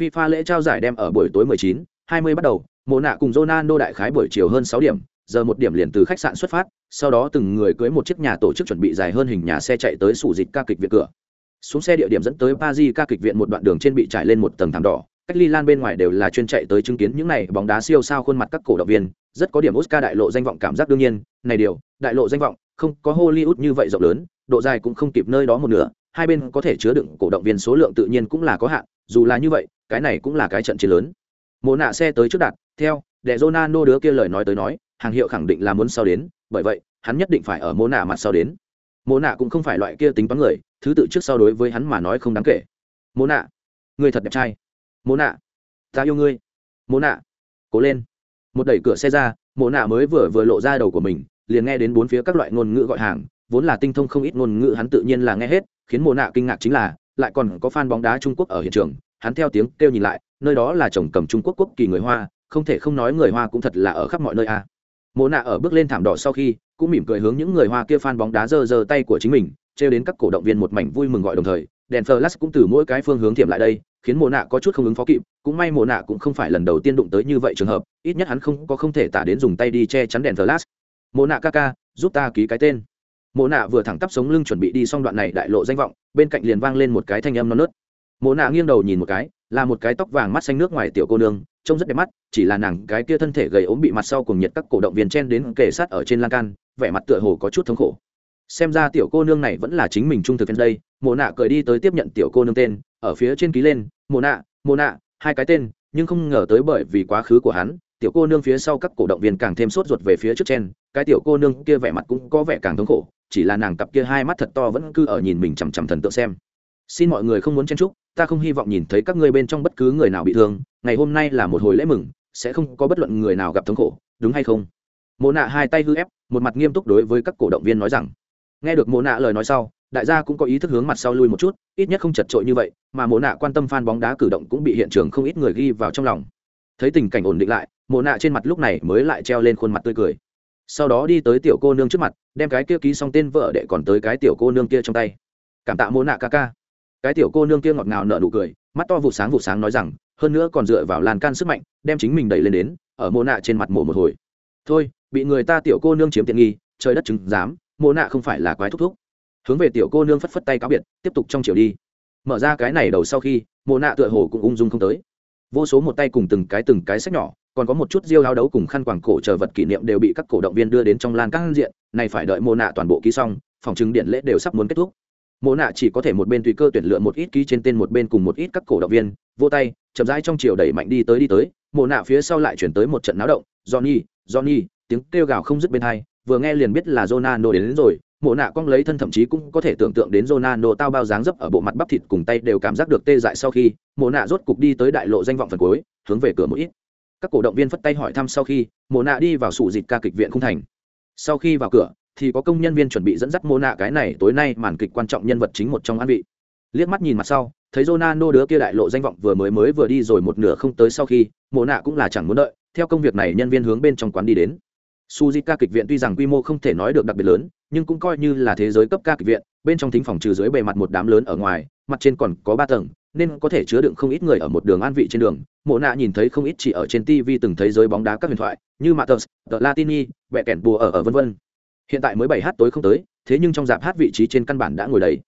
Fifa lễ trao giải đem ở buổi tối 19, 20 bắt đầu mỗ nạ cùng ronaldo đại khái buổi chiều hơn 6 điểm giờ một điểm liền từ khách sạn xuất phát sau đó từng người cưới một chiếc nhà tổ chức chuẩn bị dài hơn hình nhà xe chạy tới sủ dịch ca kịch viện cửa. Xuống xe địa điểm dẫn tới paris ca kịch viện một đoạn đường trên bị trải lên một tầng thảm đỏ cách ly lan bên ngoài đều là chuyên chạy tới chứng kiến những này bóng đá siêu sao khuôn mặt các cổ động viên rất có điểm oscar đại lộ danh vọng cảm giác đương nhiên này điều đại lộ danh vọng không có hollywood như vậy rộng lớn, độ dài cũng không kịp nơi đó một nửa, hai bên có thể chứa đựng cổ động viên số lượng tự nhiên cũng là có hạn, dù là như vậy, cái này cũng là cái trận chiến lớn. Mồ nạ xe tới trước đạt theo, để Ronaldo đứa kia lời nói tới nói, hàng hiệu khẳng định là muốn sau đến, bởi vậy, hắn nhất định phải ở mồ nạ mặt sau đến. Mồ nạ cũng không phải loại kia tính toán người, thứ tự trước sau đối với hắn mà nói không đáng kể. Mồ nạ, người thật đẹp trai. Mồ nạ, ta yêu ngươi. Mồ nạ, cố lên. Một đẩy cửa xe ra mồ nạ mới vừa vừa lộ ra đầu của mình liền nghe đến bốn phía các loại ngôn ngữ gọi hàng, vốn là tinh thông không ít ngôn ngữ hắn tự nhiên là nghe hết, khiến mồ nạ kinh ngạc chính là, lại còn có fan bóng đá trung quốc ở hiện trường, hắn theo tiếng kêu nhìn lại, nơi đó là chồng cầm trung quốc quốc kỳ người hoa, không thể không nói người hoa cũng thật là ở khắp mọi nơi a à. mồ nạ ở bước lên thảm đỏ sau khi, cũng mỉm cười hướng những người hoa kia fan bóng đá giơ giơ tay của chính mình, trêu đến các cổ động viên một mảnh vui mừng gọi đồng thời, đèn flash cũng từ mỗi cái phương hướng thiểm lại đây, khiến mồ nạ có chút không ứng phó kịp, cũng may mồ nạ cũng không phải lần đầu tiên đụng tới như vậy trường hợp, ít nhất hắn không có không thể tả đến dùng tay đi che chắn đèn flash Mộ nạ ca ca, giúp ta ký cái tên. Mộ nạ vừa thẳng tắp sống lưng chuẩn bị đi xong đoạn này đại lộ danh vọng, bên cạnh liền vang lên một cái thanh âm non nớt. Mộ nạ nghiêng đầu nhìn một cái, là một cái tóc vàng mắt xanh nước ngoài tiểu cô nương, trông rất đẹp mắt, chỉ là nàng cái kia thân thể gầy ốm bị mặt sau cùng nhiệt các cổ động viên chen đến kề sát ở trên lan can, vẻ mặt tựa hồ có chút thống khổ. Xem ra tiểu cô nương này vẫn là chính mình trung thực đến đây, mộ nạ cười đi tới tiếp nhận tiểu cô nương tên, ở phía trên ký lên, mộ nạ mộ nạ, hai cái tên, nhưng không ngờ tới bởi vì quá khứ của hắn tiểu cô nương phía sau các cổ động viên càng thêm sốt ruột về phía trước trên, cái tiểu cô nương kia vẻ mặt cũng có vẻ càng thống khổ, chỉ là nàng cặp kia hai mắt thật to vẫn cứ ở nhìn mình chằm chằm thần tượng xem. Xin mọi người không muốn chen chúc, ta không hy vọng nhìn thấy các ngươi bên trong bất cứ người nào bị thương, ngày hôm nay là một hồi lễ mừng, sẽ không có bất luận người nào gặp thống khổ, đúng hay không? Mộ nạ hai tay hư ép, một mặt nghiêm túc đối với các cổ động viên nói rằng. Nghe được mộ nạ lời nói sau, đại gia cũng có ý thức hướng mặt sau lui một chút, ít nhất không chật trội như vậy, mà mộ nạ quan tâm f a n bóng đá cử động cũng bị hiện trường không ít người ghi vào trong lòng. Thấy tình cảnh ổn định lại mộ nạ trên mặt lúc này mới lại treo lên khuôn mặt tươi cười. Sau đó đi tới tiểu cô nương trước mặt, đem cái kia ký xong tên vợ để còn tới cái tiểu cô nương kia trong tay. Cảm tạ mộ nạ ca ca. Cái tiểu cô nương kia ngọt ngào nở nụ cười, mắt to vụ sáng vụ sáng nói rằng, hơn nữa còn dựa vào lan can sức mạnh, đem chính mình đẩy lên đến, ở mộ nạ trên mặt mổ một hồi. Thôi, bị người ta tiểu cô nương chiếm tiện nghi, trời đất chứng dám mộ nạ không phải là quái thúc thúc. Hướng về tiểu cô nương phất phất tay cáo biệt, tiếp tục trong chiều đi. Mở ra cái này đầu sau khi, mộ nạ tựa hồ cũng ung dung không tới vô số một tay cùng từng cái từng cái sách nhỏ còn có một chút diêu lao đấu cùng khăn quàng cổ chờ vật kỷ niệm đều bị các cổ động viên đưa đến trong lan các diện này phải đợi mô nạ toàn bộ ký xong phòng chứng điện lễ đều sắp muốn kết thúc. Mô nạ chỉ có thể một bên tùy cơ tuyển lựa một ít ký trên tên một bên cùng một ít các cổ động viên vô tay chậm rãi trong chiều đẩy mạnh đi tới đi tới mô nạ phía sau lại chuyển tới một trận náo động johnny johnny tiếng kêu gào không dứt bên hai vừa nghe liền biết là Ronaldo đến, đến rồi mộ nạ cong lấy thân thậm chí cũng có thể tưởng tượng đến Ronaldo tao bao dáng dấp ở bộ mặt bắp thịt cùng tay đều cảm giác được tê dại sau khi mộ nạ rốt cục đi tới đại lộ danh vọng phần cuối hướng về cửa một ít. Các cổ động viên phất tay hỏi thăm sau khi mộ nạ đi vào sủ dịch ca kịch viện không thành. Sau khi vào cửa thì có công nhân viên chuẩn bị dẫn dắt mộ nạ cái này tối nay màn kịch quan trọng nhân vật chính một trong an vị. Liếc mắt nhìn mặt sau thấy Ronaldo đứa kia đại lộ danh vọng vừa mới mới vừa đi rồi một nửa không tới sau khi mộ nạ cũng là chẳng muốn đợi theo công việc này nhân viên hướng bên trong quán đi đến. Suzuka kịch viện tuy rằng quy mô không thể nói được đặc biệt lớn, nhưng cũng coi như là thế giới cấp ca kịch viện, bên trong thính phòng trừ dưới bề mặt một đám lớn ở ngoài, mặt trên còn có ba tầng, nên có thể chứa đựng không ít người ở một đường an vị trên đường. Mộ nạ nhìn thấy không ít chỉ ở trên TV từng thấy giới bóng đá các huyền thoại, như Matters, The Latini, Bẹ kẻn bùa ở ở vân vân. Hiện tại mới bảy h tối không tới, thế nhưng trong dạp hát vị trí trên căn bản đã ngồi đầy.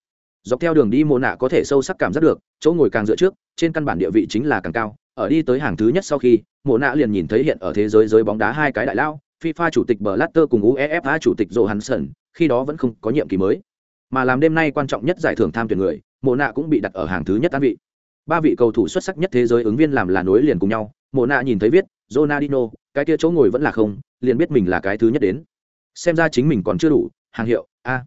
Dọc theo đường đi Mộ nạ có thể sâu sắc cảm giác được, chỗ ngồi càng dựa trước, trên căn bản địa vị chính là càng cao. Ở đi tới hàng thứ nhất sau khi, Mộ nạ liền nhìn thấy hiện ở thế giới giới bóng đá hai cái đại lao, FIFA chủ tịch Blatter cùng UEFA chủ tịch Johansson, khi đó vẫn không có nhiệm kỳ mới. Mà làm đêm nay quan trọng nhất giải thưởng tham tuyển người, Mộ nạ cũng bị đặt ở hàng thứ nhất an vị. Ba vị cầu thủ xuất sắc nhất thế giới ứng viên làm là nối liền cùng nhau, Mộ nạ nhìn thấy viết Ronaldinho, cái kia chỗ ngồi vẫn là không, liền biết mình là cái thứ nhất đến. Xem ra chính mình còn chưa đủ, hàng hiệu, a. À.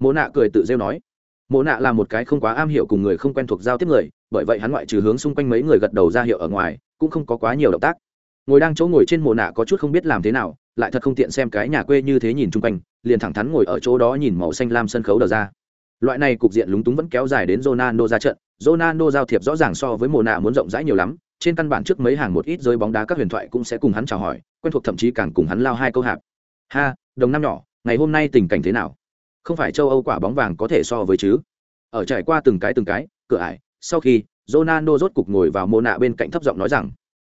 Mộ nạ cười tự rêu nói. Mộ nạ là một cái không quá am hiểu cùng người không quen thuộc giao tiếp người, bởi vậy hắn ngoại trừ hướng xung quanh mấy người gật đầu ra hiệu ở ngoài, cũng không có quá nhiều động tác ngồi đang chỗ ngồi trên mộ nạ có chút không biết làm thế nào lại thật không tiện xem cái nhà quê như thế nhìn chung quanh, liền thẳng thắn ngồi ở chỗ đó nhìn màu xanh lam sân khấu đờ ra. Loại này cục diện lúng túng vẫn kéo dài đến Ronaldo ra trận. Ronaldo giao thiệp rõ ràng so với mồ nạ muốn rộng rãi nhiều lắm, trên căn bản trước mấy hàng một ít rơi bóng đá các huyền thoại cũng sẽ cùng hắn chào hỏi, quen thuộc thậm chí càng cùng hắn lao hai câu hạp. Ha, đồng năm nhỏ, ngày hôm nay tình cảnh thế nào? Không phải châu âu quả bóng vàng có thể so với chứ? Ở trải qua từng cái từng cái, cửa ải, sau khi Ronaldo rốt cục ngồi vào mồ nạ bên cạnh thấp giọng nói rằng,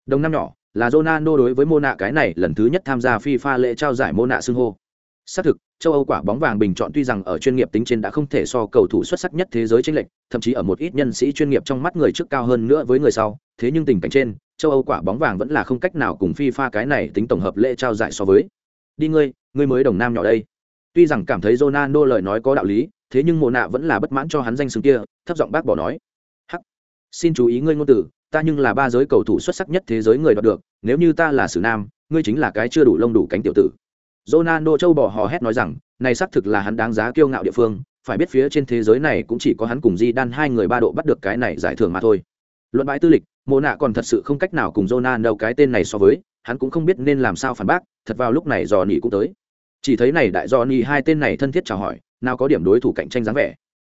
đồng năm nhỏ là Ronaldo đối với Mona cái này lần thứ nhất tham gia FIFA lễ trao giải Mona xưng hô. Xác thực, châu Âu quả bóng vàng bình chọn tuy rằng ở chuyên nghiệp tính trên đã không thể so cầu thủ xuất sắc nhất thế giới chênh lệch, thậm chí ở một ít nhân sĩ chuyên nghiệp trong mắt người trước cao hơn nữa với người sau, thế nhưng tình cảnh trên, châu Âu quả bóng vàng vẫn là không cách nào cùng FIFA cái này tính tổng hợp lễ trao giải so với. Đi ngươi, ngươi mới đồng nam nhỏ đây. Tuy rằng cảm thấy Ronaldo lời nói có đạo lý, thế nhưng Mona vẫn là bất mãn cho hắn danh xưng kia, thấp giọng bác bỏ nói: "Hắc, xin chú ý ngươi ngôn từ, ta nhưng là ba giới cầu thủ xuất sắc nhất thế giới người đoạt được, nếu như ta là sử nam, ngươi chính là cái chưa đủ lông đủ cánh tiểu tử. Ronaldo châu bò hò hét nói rằng, này xác thực là hắn đáng giá kiêu ngạo địa phương, phải biết phía trên thế giới này cũng chỉ có hắn cùng di đan hai người ba độ bắt được cái này giải thưởng mà thôi. Luận bãi tư lịch mộ nạ còn thật sự không cách nào cùng Ronaldo cái tên này so với, hắn cũng không biết nên làm sao phản bác, thật vào lúc này dò nỉ cũng tới. Chỉ thấy này đại dò nỉ hai tên này thân thiết chào hỏi, nào có điểm đối thủ cạnh tranh dáng vẻ.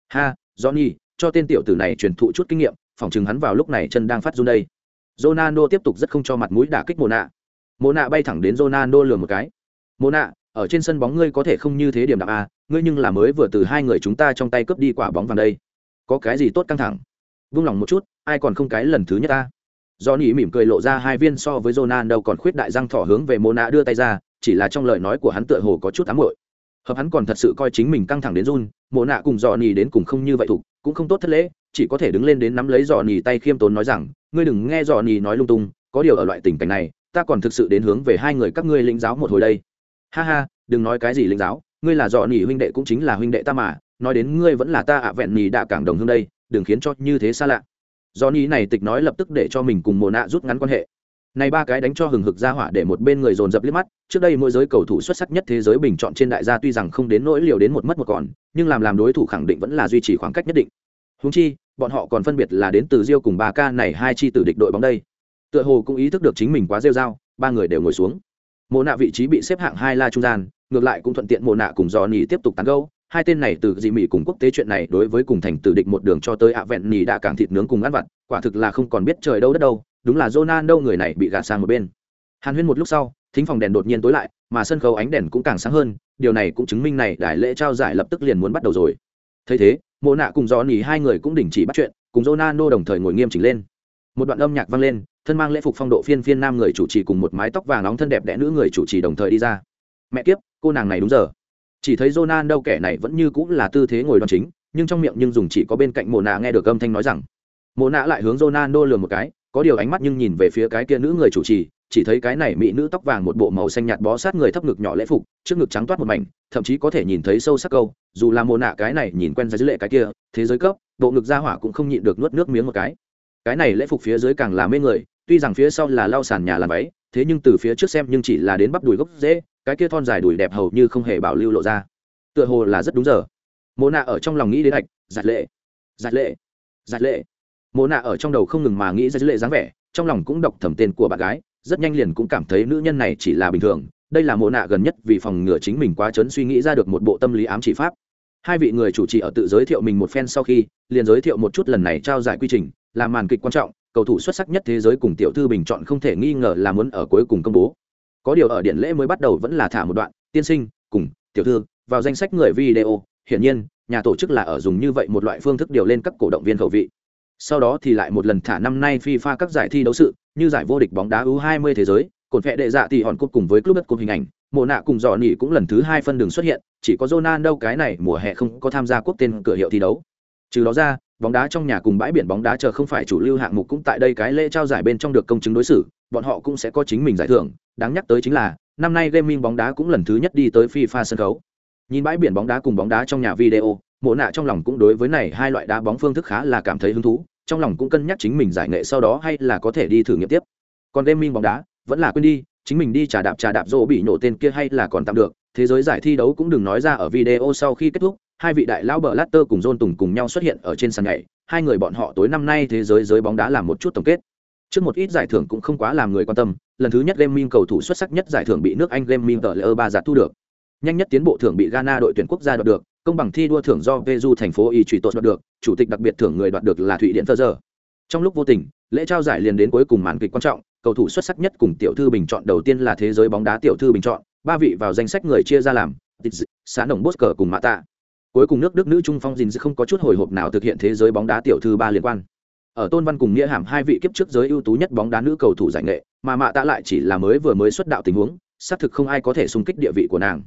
Ha, johnny, cho tên tiểu tử này truyền thụ chút kinh nghiệm phỏng chừng hắn vào lúc này chân đang phát run đây Ronaldo tiếp tục rất không cho mặt mũi đả kích Mona. Mona bay thẳng đến Ronaldo lườm một cái. Mona, ở trên sân bóng ngươi có thể không như thế điểm đạp a, à, ngươi nhưng là mới vừa từ hai người chúng ta trong tay cướp đi quả bóng vàng đây. Có cái gì tốt căng thẳng? Vung lòng một chút, ai còn không cái lần thứ nhất ta. Johnny mỉm cười lộ ra hai viên so với Ronaldo còn khuyết đại răng thỏ hướng về Mona đưa tay ra, chỉ là trong lời nói của hắn tựa hồ có chút ám muội. Hợp hắn còn thật sự coi chính mình căng thẳng đến run, Mona cùng Johnny đến cùng không như vậy thủ, cũng không tốt thất lễ chỉ có thể đứng lên đến nắm lấy dò nỉ tay khiêm tốn nói rằng, ngươi đừng nghe dò nỉ nói lung tung, có điều ở loại tình cảnh này, ta còn thực sự đến hướng về hai người các ngươi lĩnh giáo một hồi đây. Ha ha, đừng nói cái gì lĩnh giáo, ngươi là dò nỉ huynh đệ cũng chính là huynh đệ ta mà, nói đến ngươi vẫn là ta ạ vẹn nỉ đạ cảng đồng hương đây, đừng khiến cho như thế xa lạ. Do nỉ này tịch nói lập tức để cho mình cùng mồ nạ rút ngắn quan hệ. Này ba cái đánh cho hừng hực ra hỏa để một bên người dồn dập liếc mắt, trước đây mỗi giới cầu thủ xuất sắc nhất thế giới bình chọn trên đại gia tuy rằng không đến nỗi liều đến một mất một còn, nhưng làm làm đối thủ khẳng định vẫn là duy trì khoảng cách nhất định húng chi, bọn họ còn phân biệt là đến từ Rio cùng ba ca này hai chi tử địch đội bóng đây. Tựa hồ cũng ý thức được chính mình quá rêu dao ba người đều ngồi xuống. Mồ nạ vị trí bị xếp hạng hai la trung gian, ngược lại cũng thuận tiện mồ nạ cùng dò nỉ tiếp tục tán gâu hai tên này từ dị mỹ cùng quốc tế chuyện này đối với cùng thành tử địch một đường cho tới ạ vẹn nỉ đã càng thịt nướng cùng ăn vặt, quả thực là không còn biết trời đâu đất đâu, đúng là Ronaldo người này bị gạt sang một bên. Hàn huyên một lúc sau, thính phòng đèn đột nhiên tối lại, mà sân khấu ánh đèn cũng càng sáng hơn, điều này cũng chứng minh này đại lễ trao giải lập tức liền muốn bắt đầu rồi. Thấy thế mộ nạ cùng dò nỉ hai người cũng đình chỉ bắt chuyện, cùng Ronaldo đồng thời ngồi nghiêm chỉnh lên. Một đoạn âm nhạc vang lên, thân mang lễ phục phong độ phiên phiên nam người chủ trì cùng một mái tóc vàng nóng thân đẹp đẽ nữ người chủ trì đồng thời đi ra. Mẹ kiếp, cô nàng này đúng giờ. Chỉ thấy Ronaldo kẻ này vẫn như cũng là tư thế ngồi đoan chính, nhưng trong miệng nhưng dùng chỉ có bên cạnh mộ nạ nghe được âm thanh nói rằng, mộ nạ lại hướng Ronaldo lườm một cái, có điều ánh mắt nhưng nhìn về phía cái kia nữ người chủ trì chỉ thấy cái này mỹ nữ tóc vàng một bộ màu xanh nhạt bó sát người thấp ngực nhỏ lễ phục, trước ngực trắng toát một mảnh, thậm chí có thể nhìn thấy sâu sắc câu, dù là mồ nạ cái này nhìn quen ra dữ lệ cái kia, thế giới cấp, bộ ngực ra hỏa cũng không nhịn được nuốt nước miếng một cái. Cái này lễ phục phía dưới càng là mê người, tuy rằng phía sau là lau sàn nhà làm váy, thế nhưng từ phía trước xem nhưng chỉ là đến bắp đùi gốc dễ, cái kia thon dài đùi đẹp hầu như không hề bảo lưu lộ ra. Tựa hồ là rất đúng giờ. Mồ nạ ở trong lòng nghĩ đến ạch giặt lệ giặt lệ giặt lệ. Mồ nạ ở trong đầu không ngừng mà nghĩ ra dữ lệ dáng vẻ, trong lòng cũng đọc thầm tên của bạn gái rất nhanh liền cũng cảm thấy nữ nhân này chỉ là bình thường đây là mộ nạ gần nhất vì phòng ngừa chính mình quá chấn suy nghĩ ra được một bộ tâm lý ám chỉ pháp. Hai vị người chủ trì ở tự giới thiệu mình một phen sau khi liền giới thiệu một chút lần này trao giải quy trình là màn kịch quan trọng cầu thủ xuất sắc nhất thế giới cùng tiểu thư bình chọn không thể nghi ngờ là muốn ở cuối cùng công bố. Có điều ở điện lễ mới bắt đầu vẫn là thả một đoạn tiên sinh cùng tiểu thư vào danh sách người video hiển nhiên nhà tổ chức là ở dùng như vậy một loại phương thức điều lên các cổ động viên khẩu vị. Sau đó thì lại một lần thả năm nay FIFA các giải thi đấu sự, như giải vô địch bóng đá U20 thế giới, cột vẽ đệ dạ thì hòn cúp cùng với club đất cúp hình ảnh, mùa nạ cùng dò nỉ cũng lần thứ hai phân đường xuất hiện, chỉ có Ronaldo cái này mùa hè không có tham gia quốc tên cửa hiệu thi đấu. Trừ đó ra, bóng đá trong nhà cùng bãi biển bóng đá chờ không phải chủ lưu hạng mục cũng tại đây cái lễ trao giải bên trong được công chứng đối xử, bọn họ cũng sẽ có chính mình giải thưởng, đáng nhắc tới chính là, năm nay gaming bóng đá cũng lần thứ nhất đi tới FIFA sân khấu. Nhìn bãi biển bóng đá cùng bóng đá trong nhà video, mộ nạ trong lòng cũng đối với này hai loại đá bóng phương thức khá là cảm thấy hứng thú trong lòng cũng cân nhắc chính mình giải nghệ sau đó hay là có thể đi thử nghiệm tiếp. Còn đêm minh bóng đá, vẫn là quên đi, chính mình đi trà đạp trà đạp rô bị nổ tên kia hay là còn tạm được. Thế giới giải thi đấu cũng đừng nói ra ở video sau khi kết thúc, hai vị đại lão bờ latter cùng john tùng cùng nhau xuất hiện ở trên sàn nhảy, hai người bọn họ tối năm nay thế giới giới bóng đá làm một chút tổng kết. Trước một ít giải thưởng cũng không quá làm người quan tâm, lần thứ nhất gaming cầu thủ xuất sắc nhất giải thưởng bị nước anh gaming tờ lỡ ba giặt thu được. Nhanh nhất tiến bộ thưởng bị ghana đội tuyển quốc gia đoạt được công bằng thi đua thưởng do Veju thành phố y truy tốt đoạt được, chủ tịch đặc biệt thưởng người đoạt được là Thụy Điển Thơ giờ. Trong lúc vô tình, lễ trao giải liền đến cuối cùng màn kịch quan trọng, cầu thủ xuất sắc nhất cùng tiểu thư bình chọn đầu tiên là thế giới bóng đá tiểu thư bình chọn, ba vị vào danh sách người chia ra làm, xã đồng Bosker cùng Mã Tạ. Cuối cùng nước Đức nữ trung phong gìn không có chút hồi hộp nào thực hiện thế giới bóng đá tiểu thư ba liên quan. Ở Tôn Văn cùng Nghĩa Hàm hai vị kiếp trước giới ưu tú nhất bóng đá nữ cầu thủ giải nghệ, mà Mã Tạ lại chỉ là mới vừa mới xuất đạo tình huống, xác thực không ai có thể xung kích địa vị của nàng.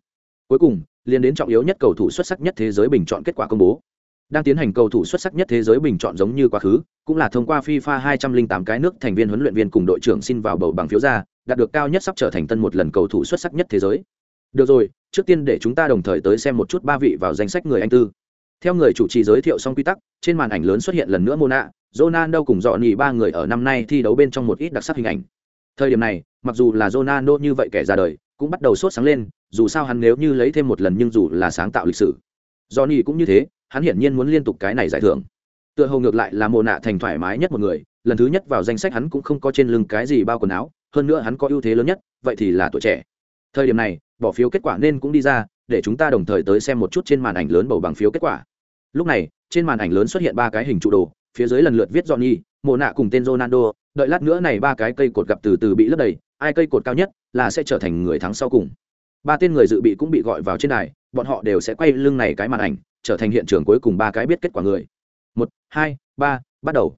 Cuối cùng, liên đến trọng yếu nhất cầu thủ xuất sắc nhất thế giới bình chọn kết quả công bố. Đang tiến hành cầu thủ xuất sắc nhất thế giới bình chọn giống như quá khứ cũng là thông qua FIFA 208 cái nước thành viên huấn luyện viên cùng đội trưởng xin vào bầu bằng phiếu ra đạt được cao nhất sắp trở thành tân một lần cầu thủ xuất sắc nhất thế giới. Được rồi trước tiên để chúng ta đồng thời tới xem một chút ba vị vào danh sách người anh tư. Theo người chủ trì giới thiệu xong quy tắc trên màn ảnh lớn xuất hiện lần nữa Mona, Ronaldo cùng dọn nhì ba người ở năm nay thi đấu bên trong một ít đặc sắc hình ảnh. Thời điểm này mặc dù là Ronaldo như vậy kẻ ra đời cũng bắt đầu sốt sáng lên dù sao hắn nếu như lấy thêm một lần nhưng dù là sáng tạo lịch sử, johnny cũng như thế, hắn hiển nhiên muốn liên tục cái này giải thưởng. Tựa hồ ngược lại là mồ nạ thành thoải mái nhất một người, lần thứ nhất vào danh sách hắn cũng không có trên lưng cái gì bao quần áo, hơn nữa hắn có ưu thế lớn nhất, vậy thì là tuổi trẻ. Thời điểm này, bỏ phiếu kết quả nên cũng đi ra, để chúng ta đồng thời tới xem một chút trên màn ảnh lớn bầu bằng phiếu kết quả. Lúc này, trên màn ảnh lớn xuất hiện ba cái hình trụ đồ, phía dưới lần lượt viết johnny mồ nạ cùng tên ronaldo, đợi lát nữa này ba cái cây cột gặp từ từ bị lấp đầy, ai cây cột cao nhất là sẽ trở thành người thắng sau cùng ba tên người dự bị cũng bị gọi vào trên đài, bọn họ đều sẽ quay lưng này cái màn ảnh, trở thành hiện trường cuối cùng ba cái biết kết quả người. Một, hai, ba, bắt đầu.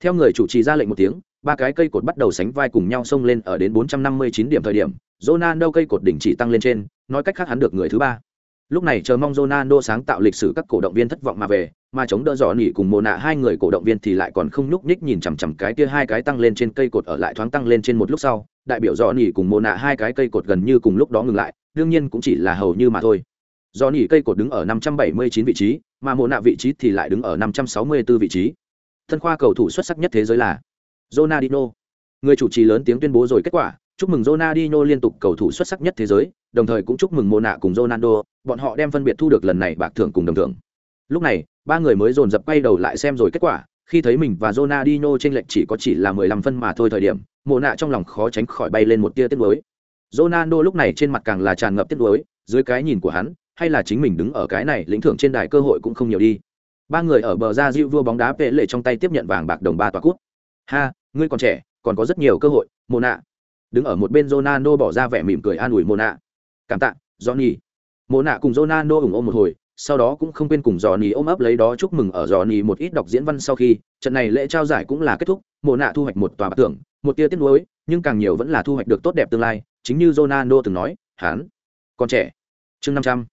Theo người chủ trì ra lệnh một tiếng, ba cái cây cột bắt đầu sánh vai cùng nhau xông lên ở đến 459 điểm thời điểm, Ronaldo cây cột đỉnh chỉ tăng lên trên, nói cách khác hắn được người thứ ba. Lúc này chờ mong Ronaldo sáng tạo lịch sử các cổ động viên thất vọng mà về, mà chống đỡ dò nỉ cùng mồ nạ hai người cổ động viên thì lại còn không nhúc nhích nhìn chằm chằm cái kia hai cái tăng lên trên cây cột ở lại thoáng tăng lên trên một lúc sau, đại biểu dò nỉ cùng mồ nạ hai cái cây cột gần như cùng lúc đó ngừng lại đương nhiên cũng chỉ là hầu như mà thôi. Do nỉ cây cột đứng ở 579 vị trí, mà mồ nạ vị trí thì lại đứng ở 564 vị trí. Thân khoa cầu thủ xuất sắc nhất thế giới là Ronaldinho. Người chủ trì lớn tiếng tuyên bố rồi kết quả, chúc mừng Ronaldinho liên tục cầu thủ xuất sắc nhất thế giới, đồng thời cũng chúc mừng mồ nạ cùng Ronaldo, bọn họ đem phân biệt thu được lần này bạc thưởng cùng đồng thưởng. Lúc này, ba người mới dồn dập quay đầu lại xem rồi kết quả, khi thấy mình và Ronaldinho trên lệch chỉ có chỉ là 15 phân mà thôi thời điểm mồ nạ trong lòng khó tránh khỏi bay lên một tia tiếc nuối. Ronaldo lúc này trên mặt càng là tràn ngập tiếc nuối, dưới cái nhìn của hắn, hay là chính mình đứng ở cái này lĩnh thưởng trên đài cơ hội cũng không nhiều đi ba người ở bờ ra dịu vua bóng đá vệ lệ trong tay tiếp nhận vàng bạc đồng ba tòa cút ha, ngươi còn trẻ, còn có rất nhiều cơ hội, Mona. nạ đứng ở một bên Ronaldo bỏ ra vẻ mỉm cười an ủi Mona. nạ cảm tạ, Johnny Mona nạ cùng Ronaldo ủng ôm một hồi, sau đó cũng không quên cùng Johnny ôm ấp lấy đó chúc mừng ở Johnny một ít đọc diễn văn sau khi, trận này lễ trao giải cũng là kết thúc, Mona nạ thu hoạch một tòa bạc thưởng, một tia tiếc nuối, nhưng càng nhiều vẫn là thu hoạch được tốt đẹp tương lai chính như Ronaldo từng nói, hắn còn trẻ. Chương năm trăm,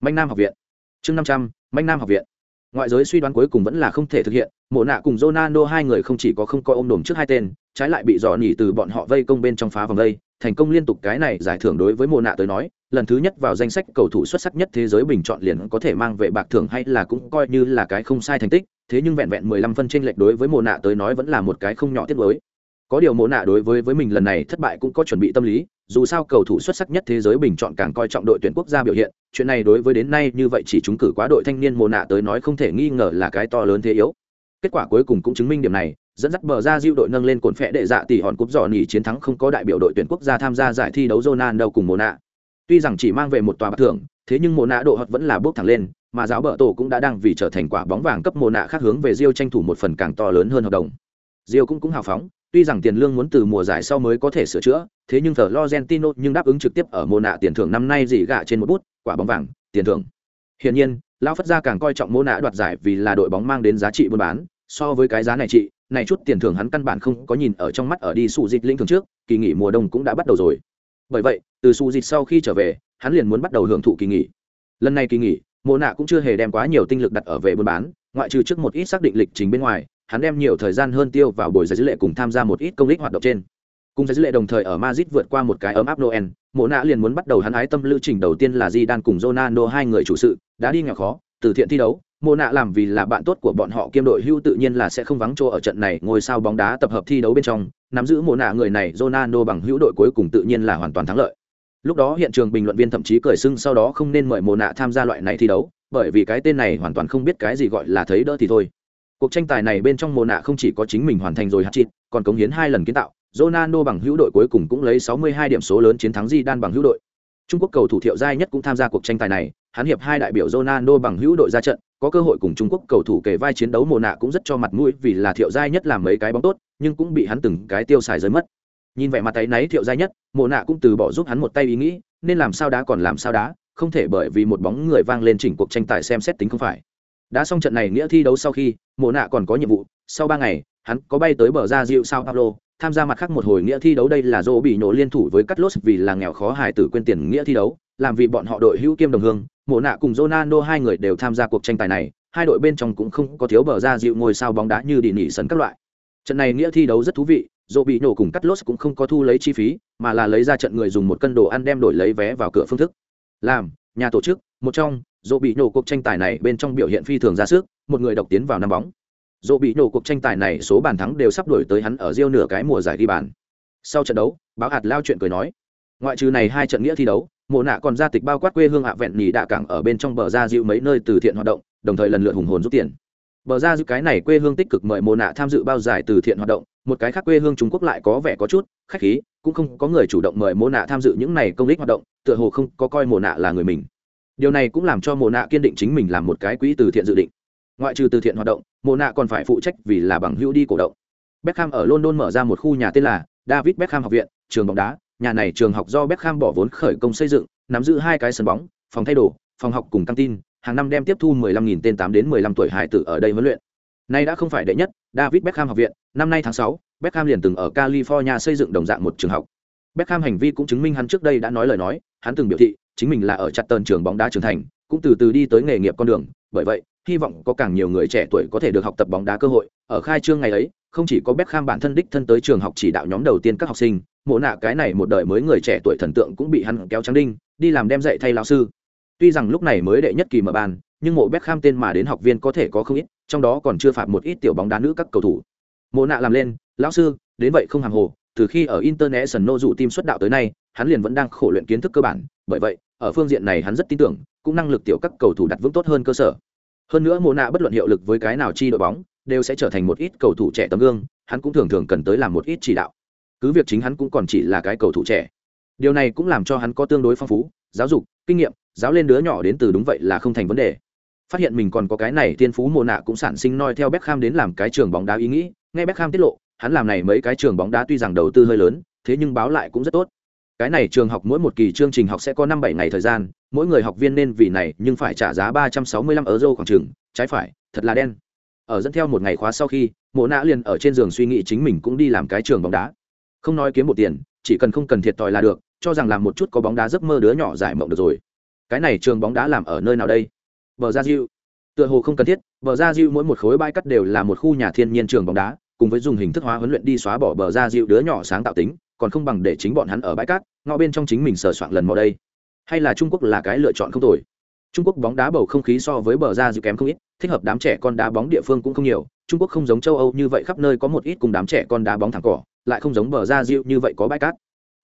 manh nam học viện. Chương năm trăm, manh nam học viện. Ngoại giới suy đoán cuối cùng vẫn là không thể thực hiện, mộ nạ cùng Ronaldo hai người không chỉ có không coi ôm đồm trước hai tên, trái lại bị dọn nhỉ từ bọn họ vây công bên trong phá vòng vây thành công liên tục cái này giải thưởng đối với mộ nạ tới nói, lần thứ nhất vào danh sách cầu thủ xuất sắc nhất thế giới bình chọn liền có thể mang về bạc thưởng hay là cũng coi như là cái không sai thành tích, thế nhưng vẹn vẹn mười lăm phân trên lệch đối với mộ nạ tới nói vẫn là một cái không nhỏ tiết nuối có điều mộ nạ đối với với mình lần này thất bại cũng có chuẩn bị tâm lý, dù sao cầu thủ xuất sắc nhất thế giới bình chọn càng coi trọng đội tuyển quốc gia biểu hiện, chuyện này đối với đến nay như vậy chỉ chúng cử quá đội thanh niên mộ nạ tới nói không thể nghi ngờ là cái to lớn thế yếu. Kết quả cuối cùng cũng chứng minh điểm này, dẫn dắt bờ ra diêu đội nâng lên cồn phẹ đệ dạ tỷ hòn cúp dò nỉ chiến thắng không có đại biểu đội tuyển quốc gia tham gia giải thi đấu Ronaldo cùng mộ nạ. Tuy rằng chỉ mang về một tòa bạc thưởng, thế nhưng mộ nạ độ hot vẫn là bước thẳng lên, mà giáo bờ tổ cũng đã đang vì trở thành quả bóng vàng cấp mộ nạ khác hướng về diêu tranh thủ một phần càng to lớn hơn hợp đồng. Diêu cũng cũng hào phóng tuy rằng tiền lương muốn từ mùa giải sau mới có thể sửa chữa, thế nhưng Florentino nhưng đáp ứng trực tiếp ở mùa nạ tiền thưởng năm nay gì gạ trên một bút, quả bóng vàng, tiền thưởng. Hiển nhiên, Lão phất gia càng coi trọng mùa nạ đoạt giải vì là đội bóng mang đến giá trị buôn bán. So với cái giá này trị này chút tiền thưởng hắn căn bản không có nhìn ở trong mắt ở đi sụ dịch lĩnh thường trước, kỳ nghỉ mùa đông cũng đã bắt đầu rồi. Bởi vậy, từ sụ dịch sau khi trở về, hắn liền muốn bắt đầu hưởng thụ kỳ nghỉ. Lần này kỳ nghỉ mùa nạ cũng chưa hề đem quá nhiều tinh lực đặt ở về buôn bán, ngoại trừ trước một ít xác định lịch trình bên ngoài hắn đem nhiều thời gian hơn tiêu vào buổi giải dữ lệ cùng tham gia một ít công lý hoạt động trên cùng giải dữ lệ đồng thời ở Madrid vượt qua một cái ấm áp Noel, Mộ Nạ liền muốn bắt đầu hắn ái tâm lưu trình đầu tiên là Di Đan cùng Ronaldo hai người chủ sự, đã đi nghèo khó, từ thiện thi đấu, Mộ Nạ làm vì là bạn tốt của bọn họ kiêm đội hưu tự nhiên là sẽ không vắng chỗ ở trận này, ngôi sao bóng đá tập hợp thi đấu bên trong, nắm giữ Mộ Nạ người này Ronaldo bằng hữu đội cuối cùng tự nhiên là hoàn toàn thắng lợi. Lúc đó hiện trường bình luận viên thậm chí cười sưng sau đó không nên mời Mộ Nạ tham gia loại này thi đấu, bởi vì cái tên này hoàn toàn không biết cái gì gọi là thấy đỡ thì thôi cuộc tranh tài này bên trong mồ nạ không chỉ có chính mình hoàn thành rồi hát chịt còn cống hiến hai lần kiến tạo Ronaldo bằng hữu đội cuối cùng cũng lấy 62 điểm số lớn chiến thắng Di Đan bằng hữu đội. Trung Quốc cầu thủ thiệu giai nhất cũng tham gia cuộc tranh tài này, hắn hiệp hai đại biểu Ronaldo bằng hữu đội ra trận, có cơ hội cùng Trung Quốc cầu thủ kể vai chiến đấu mồ nạ cũng rất cho mặt mũi vì là thiệu giai nhất làm mấy cái bóng tốt, nhưng cũng bị hắn từng cái tiêu xài rơi mất. Nhìn vẻ mặt tay náy thiệu giai nhất, mồ nạ cũng từ bỏ giúp hắn một tay ý nghĩ, nên làm sao đá còn làm sao đá, không thể bởi vì một bóng người vang lên chỉnh cuộc tranh tài xem xét tính không phải đã xong trận này nghĩa thi đấu sau khi, mộ nạ còn có nhiệm vụ, sau ba ngày, hắn có bay tới bờ ra dịu sao pablo tham gia mặt khác một hồi nghĩa thi đấu đây là dỗ bị nổ liên thủ với cắt lốt vì là nghèo khó hài tử quên tiền nghĩa thi đấu, làm vì bọn họ đội hữu kiêm đồng hương, mộ nạ cùng ronaldo hai người đều tham gia cuộc tranh tài này, hai đội bên trong cũng không có thiếu bờ ra dịu ngôi sao bóng đá như đi nghỉ sấn các loại. Trận này nghĩa thi đấu rất thú vị dỗ bị nổ cùng cắt lốt cũng không có thu lấy chi phí, mà là lấy ra trận người dùng một cân đồ ăn đem đổi lấy vé vào cửa phương thức. Làm, nhà tổ chức, một trong dỗ bị nổ cuộc tranh tài này bên trong biểu hiện phi thường ra sức, một người độc tiến vào năm bóng. Dỗ bị nổ cuộc tranh tài này số bàn thắng đều sắp đổi tới hắn ở riêu nửa cái mùa giải ghi bàn. Sau trận đấu, báo hạt lao chuyện cười nói, ngoại trừ này hai trận nghĩa thi đấu, mộ nạ còn ra tịch bao quát quê hương hạ vẹn nhì đạ cảng ở bên trong bờ ra dịu mấy nơi từ thiện hoạt động, đồng thời lần lượt hùng hồn rút tiền. Bờ ra dịu cái này quê hương tích cực mời mộ nạ tham dự bao giải từ thiện hoạt động, một cái khác quê hương trung quốc lại có vẻ có chút khách khí, cũng không có người chủ động mời mộ nạ tham dự những này công lý hoạt động, tựa hồ không có coi mộ nạ là người mình điều này cũng làm cho mồ nạ kiên định chính mình làm một cái quỹ từ thiện dự định. Ngoại trừ từ thiện hoạt động mồ nạ còn phải phụ trách vì là bằng hữu đi cổ động. Beckham ở london mở ra một khu nhà tên là david beckham học viện trường bóng đá. Nhà này trường học do beckham bỏ vốn khởi công xây dựng nắm giữ hai cái sân bóng phòng thay đồ phòng học cùng căng tin hàng năm đem tiếp thu 15.000 tên 8 đến 15 tuổi hải tử ở đây huấn luyện. Nay đã không phải đệ nhất david beckham học viện năm nay tháng 6, beckham liền từng ở california xây dựng đồng dạng một trường học. Beckham hành vi cũng chứng minh hắn trước đây đã nói lời nói hắn từng biểu thị chính mình là ở chặt tần trường bóng đá trưởng thành, cũng từ từ đi tới nghề nghiệp con đường. Bởi vậy, hy vọng có càng nhiều người trẻ tuổi có thể được học tập bóng đá cơ hội. Ở khai trương ngày ấy, không chỉ có Beckham bản thân đích thân tới trường học chỉ đạo nhóm đầu tiên các học sinh, mộ nạ cái này một đời mới người trẻ tuổi thần tượng cũng bị hắn kéo trắng đinh, đi làm đem dạy thay lao sư. Tuy rằng lúc này mới đệ nhất kỳ mở bàn nhưng mộ Beckham tên mà đến học viên có thể có không ít, trong đó còn chưa phạm một ít tiểu bóng đá nữ các cầu thủ. Mộ nạ làm lên, lão sư, đến vậy không hàng hồ, từ khi ở international dụ tim xuất đạo tới nay, hắn liền vẫn đang khổ luyện kiến thức cơ bản bởi vậy, ở phương diện này hắn rất tin tưởng, cũng năng lực tiểu các cầu thủ đặt vững tốt hơn cơ sở. Hơn nữa mô nạ bất luận hiệu lực với cái nào chi đội bóng, đều sẽ trở thành một ít cầu thủ trẻ tấm gương, hắn cũng thường thường cần tới làm một ít chỉ đạo. Cứ việc chính hắn cũng còn chỉ là cái cầu thủ trẻ. Điều này cũng làm cho hắn có tương đối phong phú, giáo dục, kinh nghiệm, giáo lên đứa nhỏ đến từ đúng vậy là không thành vấn đề. Phát hiện mình còn có cái này tiên phú mồ nạ cũng sản sinh noi theo Beckham đến làm cái trường bóng đá ý nghĩ, nghe Beckham tiết lộ, hắn làm này mấy cái trường bóng đá tuy rằng đầu tư hơi lớn, thế nhưng báo lại cũng rất tốt cái này trường học mỗi một kỳ chương trình học sẽ có năm bảy ngày thời gian, mỗi người học viên nên vì này nhưng phải trả giá ba trăm sáu mươi lăm euro khoảng trường trái phải, thật là đen. Ở dẫn theo một ngày khóa sau khi, mộ nã liền ở trên giường suy nghĩ chính mình cũng đi làm cái trường bóng đá. Không nói kiếm một tiền, chỉ cần không cần thiệt thòi là được, cho rằng làm một chút có bóng đá giấc mơ đứa nhỏ giải mộng được rồi. Cái này trường bóng đá làm ở nơi nào đây? Bờ ra diệu tựa hồ không cần thiết, bờ ra diệu mỗi một khối bãi cắt đều là một khu nhà thiên nhiên trường bóng đá, cùng với dùng hình thức hóa huấn luyện đi xóa bỏ bờ ra diệu đứa nhỏ sáng tạo tính còn không bằng để chính bọn hắn ở bãi cát, ngõ bên trong chính mình sờ soạn lần mò đây. Hay là trung quốc là cái lựa chọn không tồi. Trung quốc bóng đá bầu không khí so với bờ ra dịu kém không ít, thích hợp đám trẻ con đá bóng địa phương cũng không nhiều. Trung quốc không giống châu âu như vậy khắp nơi có một ít cùng đám trẻ con đá bóng thẳng cỏ, lại không giống bờ ra dịu như vậy có bãi cát.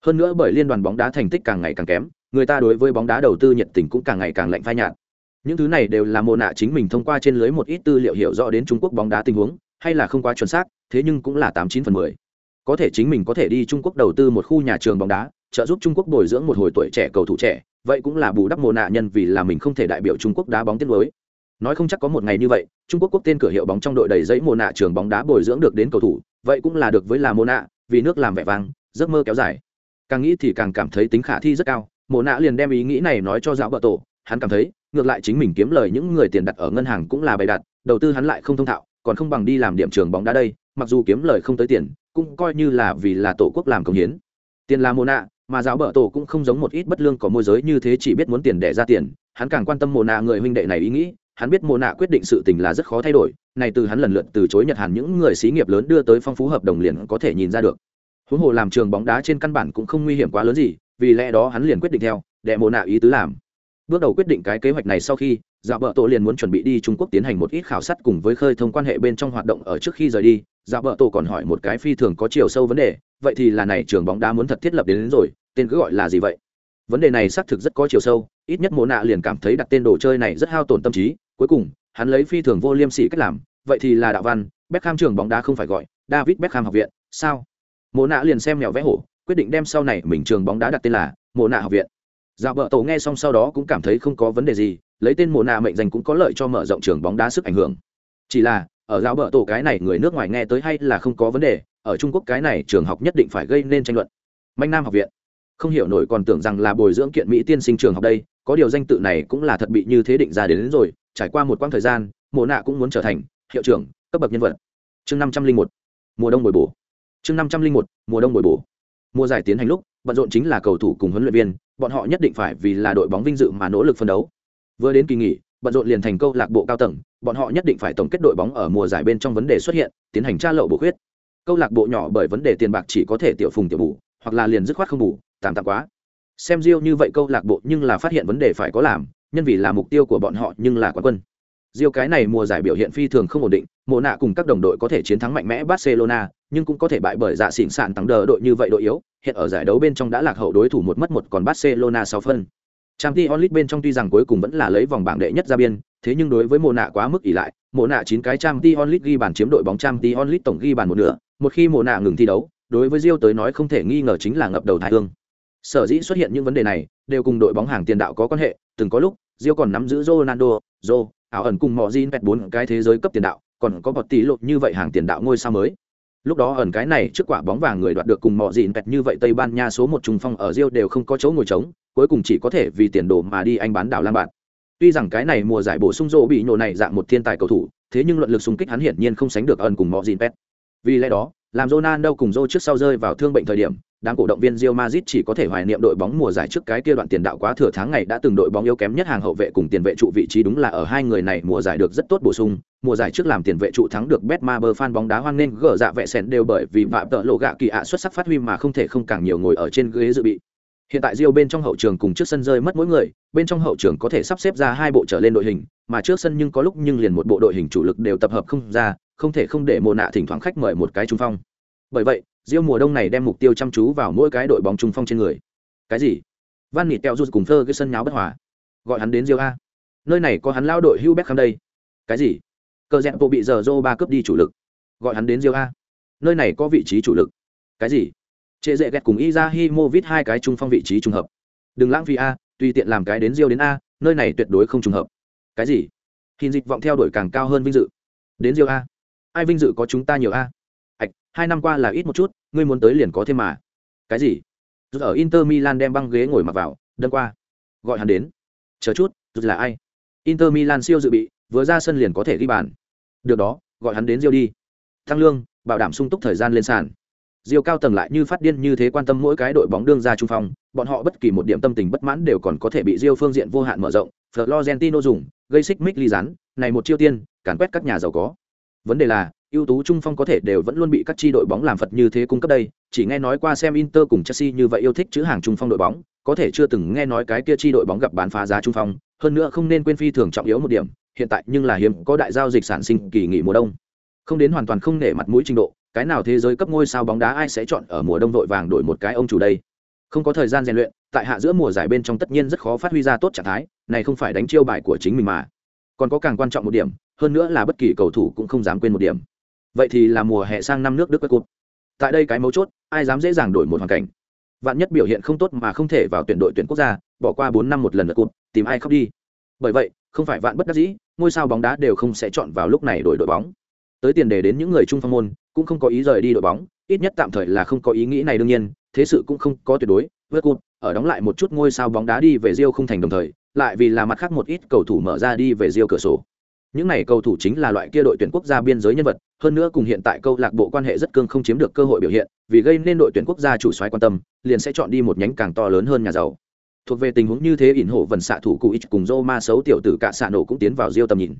Hơn nữa bởi liên đoàn bóng đá thành tích càng ngày càng kém, người ta đối với bóng đá đầu tư nhiệt tình cũng càng ngày càng lạnh phai nhạt. Những thứ này đều là mồ nạ chính mình thông qua trên lưới một ít tư liệu hiểu rõ đến trung quốc bóng đá tình huống, hay là không quá chuẩn xác, thế nhưng cũng là tám chín phần mười có thể chính mình có thể đi trung quốc đầu tư một khu nhà trường bóng đá, trợ giúp trung quốc bồi dưỡng một hồi tuổi trẻ cầu thủ trẻ, vậy cũng là bù đắp mồ nạ nhân vì là mình không thể đại biểu trung quốc đá bóng tiết mới nói không chắc có một ngày như vậy, trung quốc quốc tên cửa hiệu bóng trong đội đầy giấy mồ nạ trường bóng đá bồi dưỡng được đến cầu thủ, vậy cũng là được với là mồ nạ, vì nước làm vẻ vang, giấc mơ kéo dài. Càng nghĩ thì càng cảm thấy tính khả thi rất cao, mồ nạ liền đem ý nghĩ này nói cho giáo vợ tổ, hắn cảm thấy, ngược lại chính mình kiếm lời những người tiền đặt ở ngân hàng cũng là bày đặt, đầu tư hắn lại không thông thạo, còn không bằng đi làm điểm trường bóng đá đây mặc dù kiếm lời không tới tiền, cũng coi như là vì là tổ quốc làm công hiến. Tiền là mồ nạ, mà giáo bở tổ cũng không giống một ít bất lương có môi giới như thế chỉ biết muốn tiền để ra tiền. Hắn càng quan tâm mồ nạ người huynh đệ này ý nghĩ, hắn biết mồ nạ quyết định sự tình là rất khó thay đổi. Này từ hắn lần lượt từ chối nhật hẳn những người xí nghiệp lớn đưa tới phong phú hợp đồng liền có thể nhìn ra được. Huống hồ làm trường bóng đá trên căn bản cũng không nguy hiểm quá lớn gì, vì lẽ đó hắn liền quyết định theo đệ mồ nạ ý tứ làm. Bước đầu quyết định cái kế hoạch này sau khi dạo bờ tổ liền muốn chuẩn bị đi trung quốc tiến hành một ít khảo sát cùng với khơi thông quan hệ bên trong hoạt động ở trước khi rời đi dạ bờ tổ còn hỏi một cái phi thường có chiều sâu vấn đề vậy thì là này trường bóng đá muốn thật thiết lập đến, đến rồi tên cứ gọi là gì vậy? Vấn đề này xác thực rất có chiều sâu ít nhất mộ nạ liền cảm thấy đặt tên đồ chơi này rất hao tổn tâm trí cuối cùng hắn lấy phi thường vô liêm sỉ cách làm vậy thì là đạo văn Beckham trường bóng đá không phải gọi David Beckham học viện sao? Mộ nạ liền xem mèo vẽ hổ quyết định đem sau này mình trường bóng đá đặt tên là mộ nạ học viện. Dạ vợ tổ nghe xong sau đó cũng cảm thấy không có vấn đề gì lấy tên mộ nạ mệnh danh cũng có lợi cho mở rộng trường bóng đá sức ảnh hưởng. Chỉ là ở giáo bợ tổ cái này người nước ngoài nghe tới hay là không có vấn đề ở trung quốc cái này trường học nhất định phải gây nên tranh luận. Manh nam học viện. Không hiểu nổi còn tưởng rằng là bồi dưỡng kiện mỹ tiên sinh trường học đây có điều danh tự này cũng là thật bị như thế định ra đến, đến rồi trải qua một quãng thời gian mộ nạ cũng muốn trở thành hiệu trưởng cấp bậc nhân vật. Chương năm trăm linh một mùa đông bồi bổ. Chương năm trăm linh một mùa đông bồi bổ. Mùa giải tiến hành lúc bận rộn chính là cầu thủ cùng huấn luyện viên bọn họ nhất định phải vì là đội bóng vinh dự mà nỗ lực phân đấu. Vừa đến kỳ nghỉ bận rộn liền thành câu lạc bộ cao tầng, bọn họ nhất định phải tổng kết đội bóng ở mùa giải bên trong vấn đề xuất hiện, tiến hành tra lậu bổ khuyết. Câu lạc bộ nhỏ bởi vấn đề tiền bạc chỉ có thể tiểu phùng tiểu bù, hoặc là liền dứt khoát không bù, tạm tạm quá. Xem riêu như vậy câu lạc bộ nhưng là phát hiện vấn đề phải có làm, nhân vì là mục tiêu của bọn họ nhưng là quán quân. Riêu cái này mùa giải biểu hiện phi thường không ổn định, mộ nạ cùng các đồng đội có thể chiến thắng mạnh mẽ barcelona, nhưng cũng có thể bại bởi dạ xỉn sạn tăng đờ đội như vậy đội yếu, hiện ở giải đấu bên trong đã lạc hậu đối thủ một mất một còn barcelona sáu phân trang t onlit bên trong tuy rằng cuối cùng vẫn là lấy vòng bảng đệ nhất ra biên thế nhưng đối với mộ nạ quá mức ỷ lại mộ nạ chín cái trang t onlit ghi bàn chiếm đội bóng trang t onlit tổng ghi bàn một nửa một khi mộ nạ ngừng thi đấu đối với rio tới nói không thể nghi ngờ chính là ngập đầu thái hương sở dĩ xuất hiện những vấn đề này đều cùng đội bóng hàng tiền đạo có quan hệ từng có lúc rio còn nắm giữ ronaldo joe ảo ẩn cùng mọ Jin pet bốn cái thế giới cấp tiền đạo, còn có bọt tỷ lột như vậy hàng tiền đạo ngôi sao mới. Lúc đó ẩn cái này trước quả bóng vàng người đoạt được cùng mọ Jin pẹt như vậy Tây Ban Nha số một trung phong ở Rio đều không có chỗ ngồi trống, cuối cùng chỉ có thể vì tiền đồ mà đi anh bán đảo Lam bạn. Tuy rằng cái này mùa giải bổ sung rô bị nổ này dạng một thiên tài cầu thủ, thế nhưng luận lực xung kích hắn hiển nhiên không sánh được ẩn cùng mọi Jin pet. Vì lẽ đó, làm Ronaldo cùng Joe trước sau rơi vào thương bệnh thời điểm, đám cổ động viên Real Madrid chỉ có thể hoài niệm đội bóng mùa giải trước cái kia đoạn tiền đạo quá thừa tháng ngày đã từng đội bóng yếu kém nhất hàng hậu vệ cùng tiền vệ trụ vị trí đúng là ở hai người này mùa giải được rất tốt bổ sung, mùa giải trước làm tiền vệ trụ thắng được Betmaber fan bóng đá hoan nên gỡ dạ vệ sèn đều bởi vì vạ tợ lộ gạ kỳ ạ xuất sắc phát huy mà không thể không càng nhiều ngồi ở trên ghế dự bị. Hiện tại Rio bên trong hậu trường cùng trước sân rơi mất mỗi người, bên trong hậu trường có thể sắp xếp ra hai bộ trở lên đội hình, mà trước sân nhưng có lúc nhưng liền một bộ đội hình chủ lực đều tập hợp không ra, không thể không để mồ nạ thỉnh thoảng khách mời một cái trung phong. Bởi vậy, Rio mùa đông này đem mục tiêu chăm chú vào mỗi cái đội bóng trung phong trên người. Cái gì? Van Nịt kẹo rút cùng thơ cái sân nháo bất hòa. Gọi hắn đến Rio a. Nơi này có hắn lao đội Hugh Beckham đây. Cái gì? Cờ rẽ bộ bị giờ Zoro ba cướp đi chủ lực. Gọi hắn đến Rio a. Nơi này có vị trí chủ lực. Cái gì? Trệ dệ ghét cùng Izahimovic hai cái trung phong vị trí trùng hợp. Đừng lãng phí a, tùy tiện làm cái đến Rio đến a, nơi này tuyệt đối không trùng hợp. Cái gì? Hình dịch vọng theo đuổi càng cao hơn vinh dự. Đến Rio a. Ai vinh dự có chúng ta nhiều a? Hạch, hai năm qua là ít một chút, ngươi muốn tới liền có thêm mà. Cái gì? Rút ở Inter Milan đem băng ghế ngồi mặc vào, đâm qua. Gọi hắn đến. Chờ chút, rút là ai? Inter Milan siêu dự bị, vừa ra sân liền có thể ghi bàn. Được đó, gọi hắn đến Rio đi. Tăng lương, bảo đảm sung túc thời gian lên sàn. Diêu cao tầng lại như phát điên như thế quan tâm mỗi cái đội bóng đương ra trung phong, bọn họ bất kỳ một điểm tâm tình bất mãn đều còn có thể bị Diêu phương diện vô hạn mở rộng, Florentino dùng, gây xích mích ly rán, này một chiêu tiên, càn quét các nhà giàu có. Vấn đề là, ưu tú trung phong có thể đều vẫn luôn bị các chi đội bóng làm phật như thế cung cấp đây, chỉ nghe nói qua xem Inter cùng Chelsea như vậy yêu thích chữ hàng trung phong đội bóng, có thể chưa từng nghe nói cái kia chi đội bóng gặp bán phá giá trung phong, hơn nữa không nên quên phi thường trọng yếu một điểm, hiện tại nhưng là hiếm có đại giao dịch sản sinh kỳ nghỉ mùa đông. Không đến hoàn toàn không nể mặt mũi trình độ, cái nào thế giới cấp ngôi sao bóng đá ai sẽ chọn ở mùa đông vội vàng đổi một cái ông chủ đây? Không có thời gian rèn luyện, tại hạ giữa mùa giải bên trong tất nhiên rất khó phát huy ra tốt trạng thái, này không phải đánh chiêu bài của chính mình mà. Còn có càng quan trọng một điểm, hơn nữa là bất kỳ cầu thủ cũng không dám quên một điểm. Vậy thì là mùa hè sang năm nước đức quất cúp tại đây cái mấu chốt, ai dám dễ dàng đổi một hoàn cảnh? Vạn nhất biểu hiện không tốt mà không thể vào tuyển đội tuyển quốc gia, bỏ qua bốn năm một lần lượt cụt tìm ai khóc đi? Bởi vậy, không phải vạn bất đắc dĩ, ngôi sao bóng đá đều không sẽ chọn vào lúc này đổi đội bóng tới tiền đề đến những người trung phong môn, cũng không có ý rời đi đội bóng, ít nhất tạm thời là không có ý nghĩ này đương nhiên, thế sự cũng không có tuyệt đối. Vớt cụt ở đóng lại một chút ngôi sao bóng đá đi về rio không thành đồng thời, lại vì là mặt khác một ít cầu thủ mở ra đi về rio cửa sổ. Những này cầu thủ chính là loại kia đội tuyển quốc gia biên giới nhân vật, hơn nữa cùng hiện tại câu lạc bộ quan hệ rất cương không chiếm được cơ hội biểu hiện, vì gây nên đội tuyển quốc gia chủ soái quan tâm, liền sẽ chọn đi một nhánh càng to lớn hơn nhà giàu. Thuộc về tình huống như thế, ỉn hộ vần xạ thủ cụ ít cùng Roma xấu tiểu tử cả xạ nổ cũng tiến vào Rio tầm nhìn.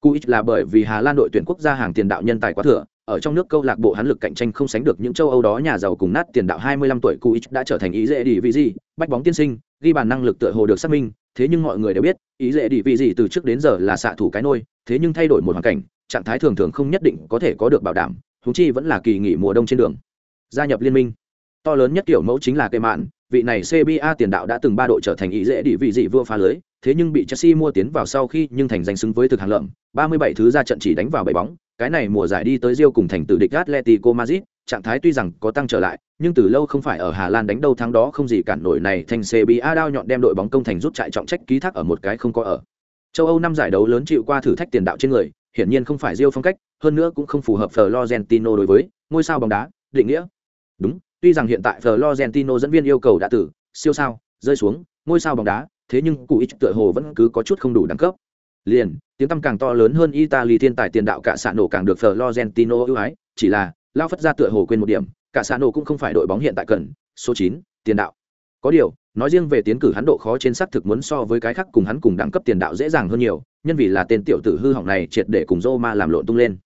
Cụ là bởi vì Hà Lan đội tuyển quốc gia hàng tiền đạo nhân tài quá thừa, ở trong nước câu lạc bộ hắn lực cạnh tranh không sánh được những châu Âu đó nhà giàu cùng nát tiền đạo 25 tuổi Cuich đã trở thành ý dễ đi vì gì, bách bóng tiên sinh, ghi bàn năng lực tựa hồ được xác minh, thế nhưng mọi người đều biết, ý dễ đi vì gì từ trước đến giờ là xạ thủ cái nôi, thế nhưng thay đổi một hoàn cảnh, trạng thái thường thường không nhất định có thể có được bảo đảm, huống chi vẫn là kỳ nghỉ mùa đông trên đường. Gia nhập liên minh, to lớn nhất kiểu mẫu chính là cây mạn, vị này CBA tiền đạo đã từng ba đội trở thành ý dễ đi vị dị vua phá lưới, thế nhưng bị Chelsea mua tiến vào sau khi nhưng thành danh xứng với thực hàng lợm, 37 thứ ra trận chỉ đánh vào bảy bóng, cái này mùa giải đi tới Rio cùng thành tử địch Atletico Madrid, trạng thái tuy rằng có tăng trở lại, nhưng từ lâu không phải ở Hà Lan đánh đâu thắng đó không gì cản nổi này thành CBA đao nhọn đem đội bóng công thành rút chạy trọng trách ký thác ở một cái không có ở. Châu Âu năm giải đấu lớn chịu qua thử thách tiền đạo trên người, hiển nhiên không phải Rio phong cách, hơn nữa cũng không phù hợp Florentino đối với ngôi sao bóng đá, định nghĩa. Tuy rằng hiện tại Florentino dẫn viên yêu cầu đã tử, siêu sao, rơi xuống, ngôi sao bóng đá, thế nhưng cụ ít tựa hồ vẫn cứ có chút không đủ đẳng cấp. Liền, tiếng tăm càng to lớn hơn Italy thiên tài tiền đạo cả sạn nổ càng được Florentino ưu ái, chỉ là, lao phất ra tựa hồ quên một điểm, cả sạn nổ cũng không phải đội bóng hiện tại cần, số 9, tiền đạo. Có điều, nói riêng về tiến cử hắn độ khó trên xác thực muốn so với cái khác cùng hắn cùng đẳng cấp tiền đạo dễ dàng hơn nhiều, nhân vì là tên tiểu tử hư hỏng này triệt để cùng Roma làm lộn tung lên.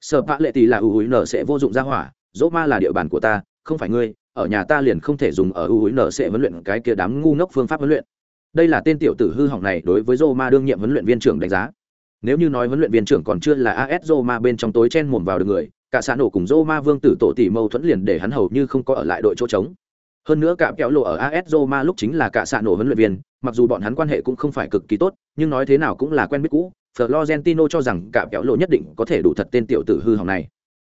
Sở Pạ Lệ Tỷ là ưu nở sẽ vô dụng ra hỏa, Roma là địa bàn của ta, không phải ngươi, ở nhà ta liền không thể dùng ở ưu nở sẽ huấn luyện cái kia đám ngu ngốc phương pháp huấn luyện. Đây là tên tiểu tử hư hỏng này đối với Roma đương nhiệm huấn luyện viên trưởng đánh giá. Nếu như nói huấn luyện viên trưởng còn chưa là AS Roma bên trong tối chen mồm vào được người, cả xã nổ cùng Roma vương tử tổ tỷ mâu thuẫn liền để hắn hầu như không có ở lại đội chỗ trống. Hơn nữa cả kéo lộ ở AS Roma lúc chính là cả xã nổ huấn luyện viên, mặc dù bọn hắn quan hệ cũng không phải cực kỳ tốt, nhưng nói thế nào cũng là quen biết cũ. Florentino cho rằng cả kéo lộ nhất định có thể đủ thật tên tiểu tử hư hỏng này.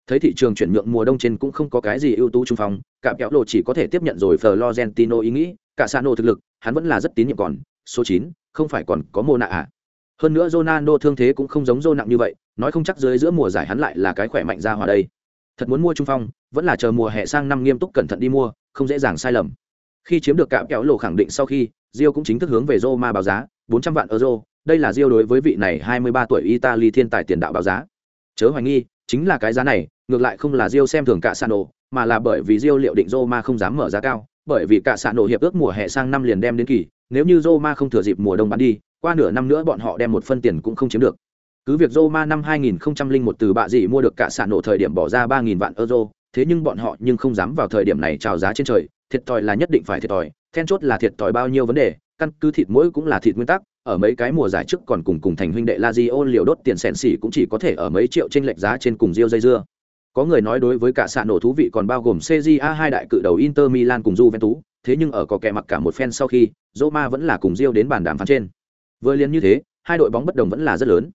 Thấy thị trường chuyển nhượng mùa đông trên cũng không có cái gì ưu tú trung phong, cả kéo lộ chỉ có thể tiếp nhận rồi Florentino ý nghĩ, cả sano thực lực, hắn vẫn là rất tín nhiệm còn, số chín, không phải còn có Mona à? Hơn nữa Ronaldo thương thế cũng không giống Zô nặng như vậy, nói không chắc dưới giữa mùa giải hắn lại là cái khỏe mạnh ra hòa đây. Thật muốn mua trung phong, vẫn là chờ mùa hè sang năm nghiêm túc cẩn thận đi mua, không dễ dàng sai lầm. Khi chiếm được cạm kéo lộ khẳng định sau khi, Rio cũng chính thức hướng về Roma báo giá, 400 vạn euro, đây là Rio đối với vị này 23 tuổi Italy thiên tài tiền đạo báo giá. Chớ hoài nghi, chính là cái giá này, ngược lại không là Rio xem thường cả Sano, mà là bởi vì Rio liệu định Roma không dám mở giá cao, bởi vì cả sạn hiệp ước mùa hè sang năm liền đem đến kỳ, nếu như Roma không thừa dịp mùa đông bán đi, qua nửa năm nữa bọn họ đem một phân tiền cũng không chiếm được. Cứ việc Roma năm 2001 từ bạ gì mua được cả sạn thời điểm bỏ ra 3000 vạn euro, thế nhưng bọn họ nhưng không dám vào thời điểm này chào giá trên trời, thiệt thòi là nhất định phải thiệt thòi, then chốt là thiệt thòi bao nhiêu vấn đề, căn cứ thịt mỗi cũng là thịt nguyên tắc, ở mấy cái mùa giải trước còn cùng cùng thành huynh đệ Lazio liều đốt tiền sèn xỉ cũng chỉ có thể ở mấy triệu trên lệch giá trên cùng Rio dây dưa. Có người nói đối với cả sạn nổ thú vị còn bao gồm CJA hai đại cự đầu Inter Milan cùng Juventus, thế nhưng ở có kẻ mặc cả một fan sau khi, Roma vẫn là cùng Rio đến bàn đàm phán trên. Vừa liền như thế, hai đội bóng bất đồng vẫn là rất lớn.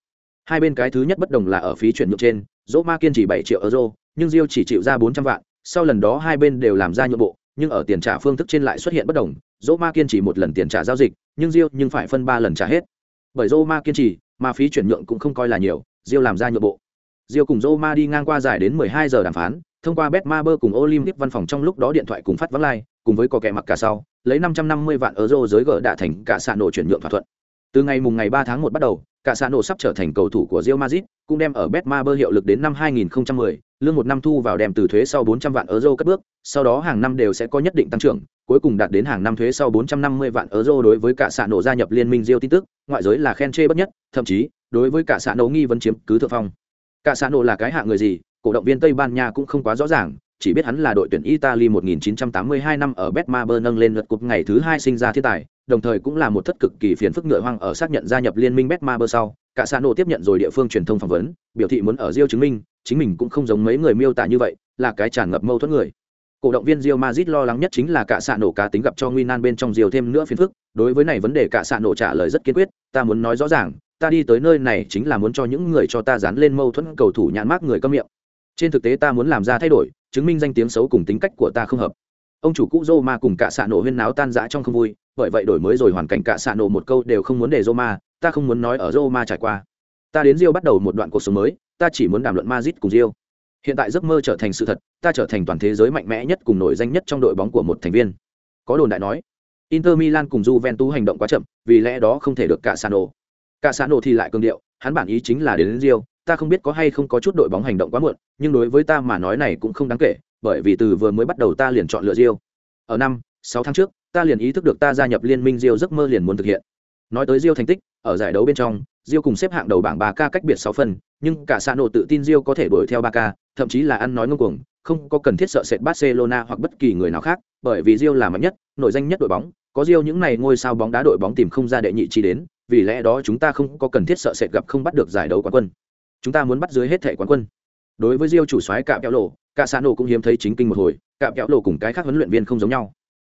Hai bên cái thứ nhất bất đồng là ở phí chuyển nhượng trên, Roma kiên trì 7 triệu euro, nhưng Rio chỉ chịu ra 400 vạn, sau lần đó hai bên đều làm ra nhượng bộ, nhưng ở tiền trả phương thức trên lại xuất hiện bất đồng, Roma kiên trì một lần tiền trả giao dịch, nhưng Rio nhưng phải phân ba lần trả hết. Bởi Roma kiên trì, mà phí chuyển nhượng cũng không coi là nhiều, Rio làm ra nhượng bộ. Rio cùng Roma đi ngang qua giải đến 12 giờ đàm phán, thông qua Betmaber cùng Olympic văn phòng trong lúc đó điện thoại cùng phát vắng lai, cùng với có kẻ mặc cả sau, lấy 550 vạn euro giới gỡ đã thành cả sạn nổ chuyển nhượng thỏa thuận. Từ ngày mùng ngày 3 tháng 1 bắt đầu, cả xã nổ sắp trở thành cầu thủ của Real Madrid, cũng đem ở Betmaber hiệu lực đến năm 2010, lương một năm thu vào đem từ thuế sau 400 vạn euro cất bước, sau đó hàng năm đều sẽ có nhất định tăng trưởng, cuối cùng đạt đến hàng năm thuế sau 450 vạn euro đối với cả xã nổ gia nhập liên minh Real tin tức, ngoại giới là khen chê bất nhất, thậm chí, đối với cả xã nổ nghi vấn chiếm cứ thượng phong. Cả xã nổ là cái hạng người gì, cổ động viên Tây Ban Nha cũng không quá rõ ràng, chỉ biết hắn là đội tuyển Italy 1982 năm ở Betmaber nâng lên lượt cúp ngày thứ hai sinh ra thiên tài, đồng thời cũng là một thất cực kỳ phiền phức ngựa hoang ở xác nhận gia nhập liên minh Betmaber sau, cả Sano tiếp nhận rồi địa phương truyền thông phỏng vấn, biểu thị muốn ở Rio chứng minh, chính mình cũng không giống mấy người miêu tả như vậy, là cái tràn ngập mâu thuẫn người. Cổ động viên Real Madrid lo lắng nhất chính là cả Sano cá tính gặp cho Nguy Nan bên trong Rio thêm nữa phiền phức, đối với này vấn đề cả Sano trả lời rất kiên quyết, ta muốn nói rõ ràng, ta đi tới nơi này chính là muốn cho những người cho ta dán lên mâu thuẫn cầu thủ nhãn mác người câm miệng. Trên thực tế ta muốn làm ra thay đổi, chứng minh danh tiếng xấu cùng tính cách của ta không hợp ông chủ cũ Roma cùng cả xạ nổ huyên náo tan rã trong không vui bởi vậy đổi mới rồi hoàn cảnh cả xạ nổ một câu đều không muốn để Roma ta không muốn nói ở Roma trải qua. Ta đến Rio bắt đầu một đoạn cuộc sống mới ta chỉ muốn đàm luận Madrid cùng Rio. Hiện tại giấc mơ trở thành sự thật ta trở thành toàn thế giới mạnh mẽ nhất cùng nổi danh nhất trong đội bóng của một thành viên. Có đồn đại nói Inter Milan cùng Juventus hành động quá chậm vì lẽ đó không thể được cả Sano cả Sano thì lại cường điệu hắn bản ý chính là đến, đến Rio ta không biết có hay không có chút đội bóng hành động quá muộn nhưng đối với ta mà nói này cũng không đáng kể bởi vì từ vừa mới bắt đầu ta liền chọn lựa Rio. Ở năm, sáu tháng trước, ta liền ý thức được ta gia nhập liên minh Rio giấc mơ liền muốn thực hiện. Nói tới Rio thành tích, ở giải đấu bên trong, Rio cùng xếp hạng đầu bảng 3K cách biệt 6 phần, nhưng cả Sano tự tin Rio có thể đuổi theo 3K, thậm chí là ăn nói ngông cuồng, không có cần thiết sợ sệt Barcelona hoặc bất kỳ người nào khác, bởi vì Rio là mạnh nhất, nổi danh nhất đội bóng, có Rio những này ngôi sao bóng đá đội bóng tìm không ra đệ nhị chi đến, vì lẽ đó chúng ta không có cần thiết sợ sệt gặp không bắt được giải đấu quán quân. Chúng ta muốn bắt dưới hết thể quán quân. Đối với Rio chủ soái cạm kéo lộ, cả xã nổ cũng hiếm thấy chính kinh một hồi, Cả kéo lộ cùng cái khác huấn luyện viên không giống nhau.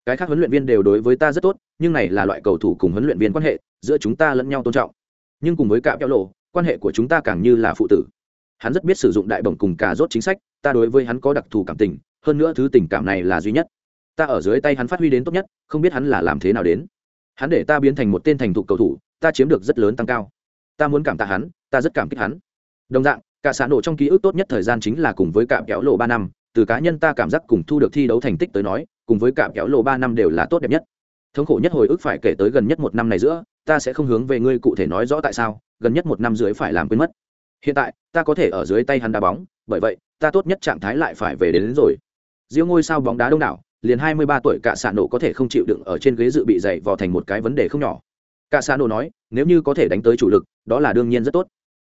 Cái khác huấn luyện viên đều đối với ta rất tốt, nhưng này là loại cầu thủ cùng huấn luyện viên quan hệ, giữa chúng ta lẫn nhau tôn trọng. Nhưng cùng với cả kéo lộ, quan hệ của chúng ta càng như là phụ tử. Hắn rất biết sử dụng đại bổng cùng cả rốt chính sách, ta đối với hắn có đặc thù cảm tình, hơn nữa thứ tình cảm này là duy nhất. Ta ở dưới tay hắn phát huy đến tốt nhất, không biết hắn là làm thế nào đến. Hắn để ta biến thành một tên thành thục cầu thủ, ta chiếm được rất lớn tăng cao. Ta muốn cảm tạ hắn, ta rất cảm kích hắn. Đồng dạng cả xã nổ trong ký ức tốt nhất thời gian chính là cùng với cạm kéo lộ ba năm từ cá nhân ta cảm giác cùng thu được thi đấu thành tích tới nói cùng với cạm kéo lộ ba năm đều là tốt đẹp nhất. Thống khổ nhất hồi ức phải kể tới gần nhất một năm này giữa ta sẽ không hướng về ngươi cụ thể nói rõ tại sao gần nhất một năm dưới phải làm quên mất. Hiện tại ta có thể ở dưới tay hắn đá bóng bởi vậy ta tốt nhất trạng thái lại phải về đến, đến rồi. Riêng ngôi sao bóng đá đông đảo liền hai mươi ba tuổi cả xạ nổ có thể không chịu đựng ở trên ghế dự bị dày vò thành một cái vấn đề không nhỏ. Cả xạ nổ nói nếu như có thể đánh tới chủ lực đó là đương nhiên rất tốt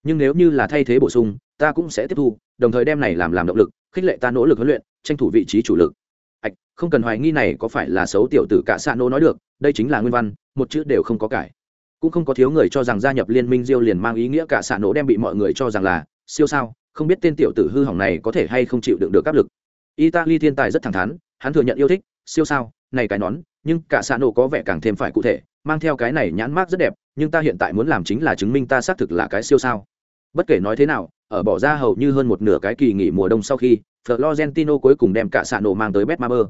nhưng nếu như là thay thế bổ sung, ta cũng sẽ tiếp thu, đồng thời đem này làm làm động lực, khích lệ ta nỗ lực huấn luyện, tranh thủ vị trí chủ lực. Ạch không cần hoài nghi này có phải là xấu tiểu tử cả xa nô nói được, đây chính là nguyên văn, một chữ đều không có cải. Cũng không có thiếu người cho rằng gia nhập liên minh diêu liền mang ý nghĩa cả xạ nổ đem bị mọi người cho rằng là siêu sao, không biết tên tiểu tử hư hỏng này có thể hay không chịu đựng được áp lực. Italy thiên tài rất thẳng thắn, hắn thừa nhận yêu thích, siêu sao, này cái nón, nhưng cả xạ nổ có vẻ càng thêm phải cụ thể, mang theo cái này nhãn mát rất đẹp, nhưng ta hiện tại muốn làm chính là chứng minh ta xác thực là cái siêu sao bất kể nói thế nào ở bỏ ra hầu như hơn một nửa cái kỳ nghỉ mùa đông sau khi florentino cuối cùng đem cả xã nổ mang tới betmaber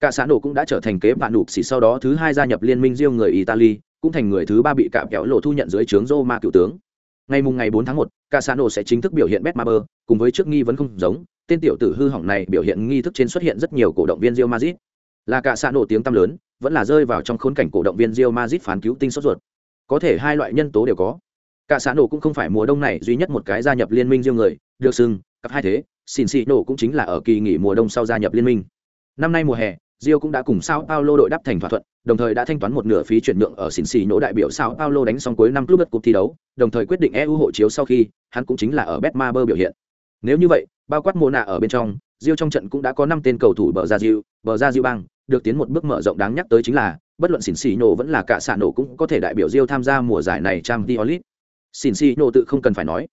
cả xã nổ cũng đã trở thành kế bạn nụp xỉ sau đó thứ hai gia nhập liên minh riêng người italy cũng thành người thứ ba bị cạm kéo lộ thu nhận dưới trướng roma cựu tướng ngày mùng ngày 4 tháng 1, cả xã nổ sẽ chính thức biểu hiện betmaber cùng với trước nghi vấn không giống tên tiểu tử hư hỏng này biểu hiện nghi thức trên xuất hiện rất nhiều cổ động viên Real Madrid. Là cả xã nổ tiếng tăm lớn, vẫn là rơi vào trong khốn cảnh cổ động viên Real Madrid phán cứu tinh sốt ruột. Có thể hai loại nhân tố đều có cả xã nổ cũng không phải mùa đông này duy nhất một cái gia nhập liên minh riêng người được sưng, cặp hai thế xin xì nổ cũng chính là ở kỳ nghỉ mùa đông sau gia nhập liên minh. Năm nay mùa hè rio cũng đã cùng sao paulo đội đắp thành thỏa thuận đồng thời đã thanh toán một nửa phí chuyển nhượng ở xin xì nổ đại biểu sao paulo đánh xong cuối năm club cuộc thi đấu đồng thời quyết định eu hộ chiếu sau khi hắn cũng chính là ở betmaber biểu hiện. Nếu như vậy bao quát mùa nạ ở bên trong rio trong trận cũng đã có năm tên cầu thủ bờ ra Rio, bờ ra Rio bang được tiến một bước mở rộng đáng nhắc tới chính là bất luận xỉn xì nổ vẫn là cả xạ nổ cũng có thể đại biểu rio tham gia mùa giải này trang t Xin xì nổ tự không cần phải nói.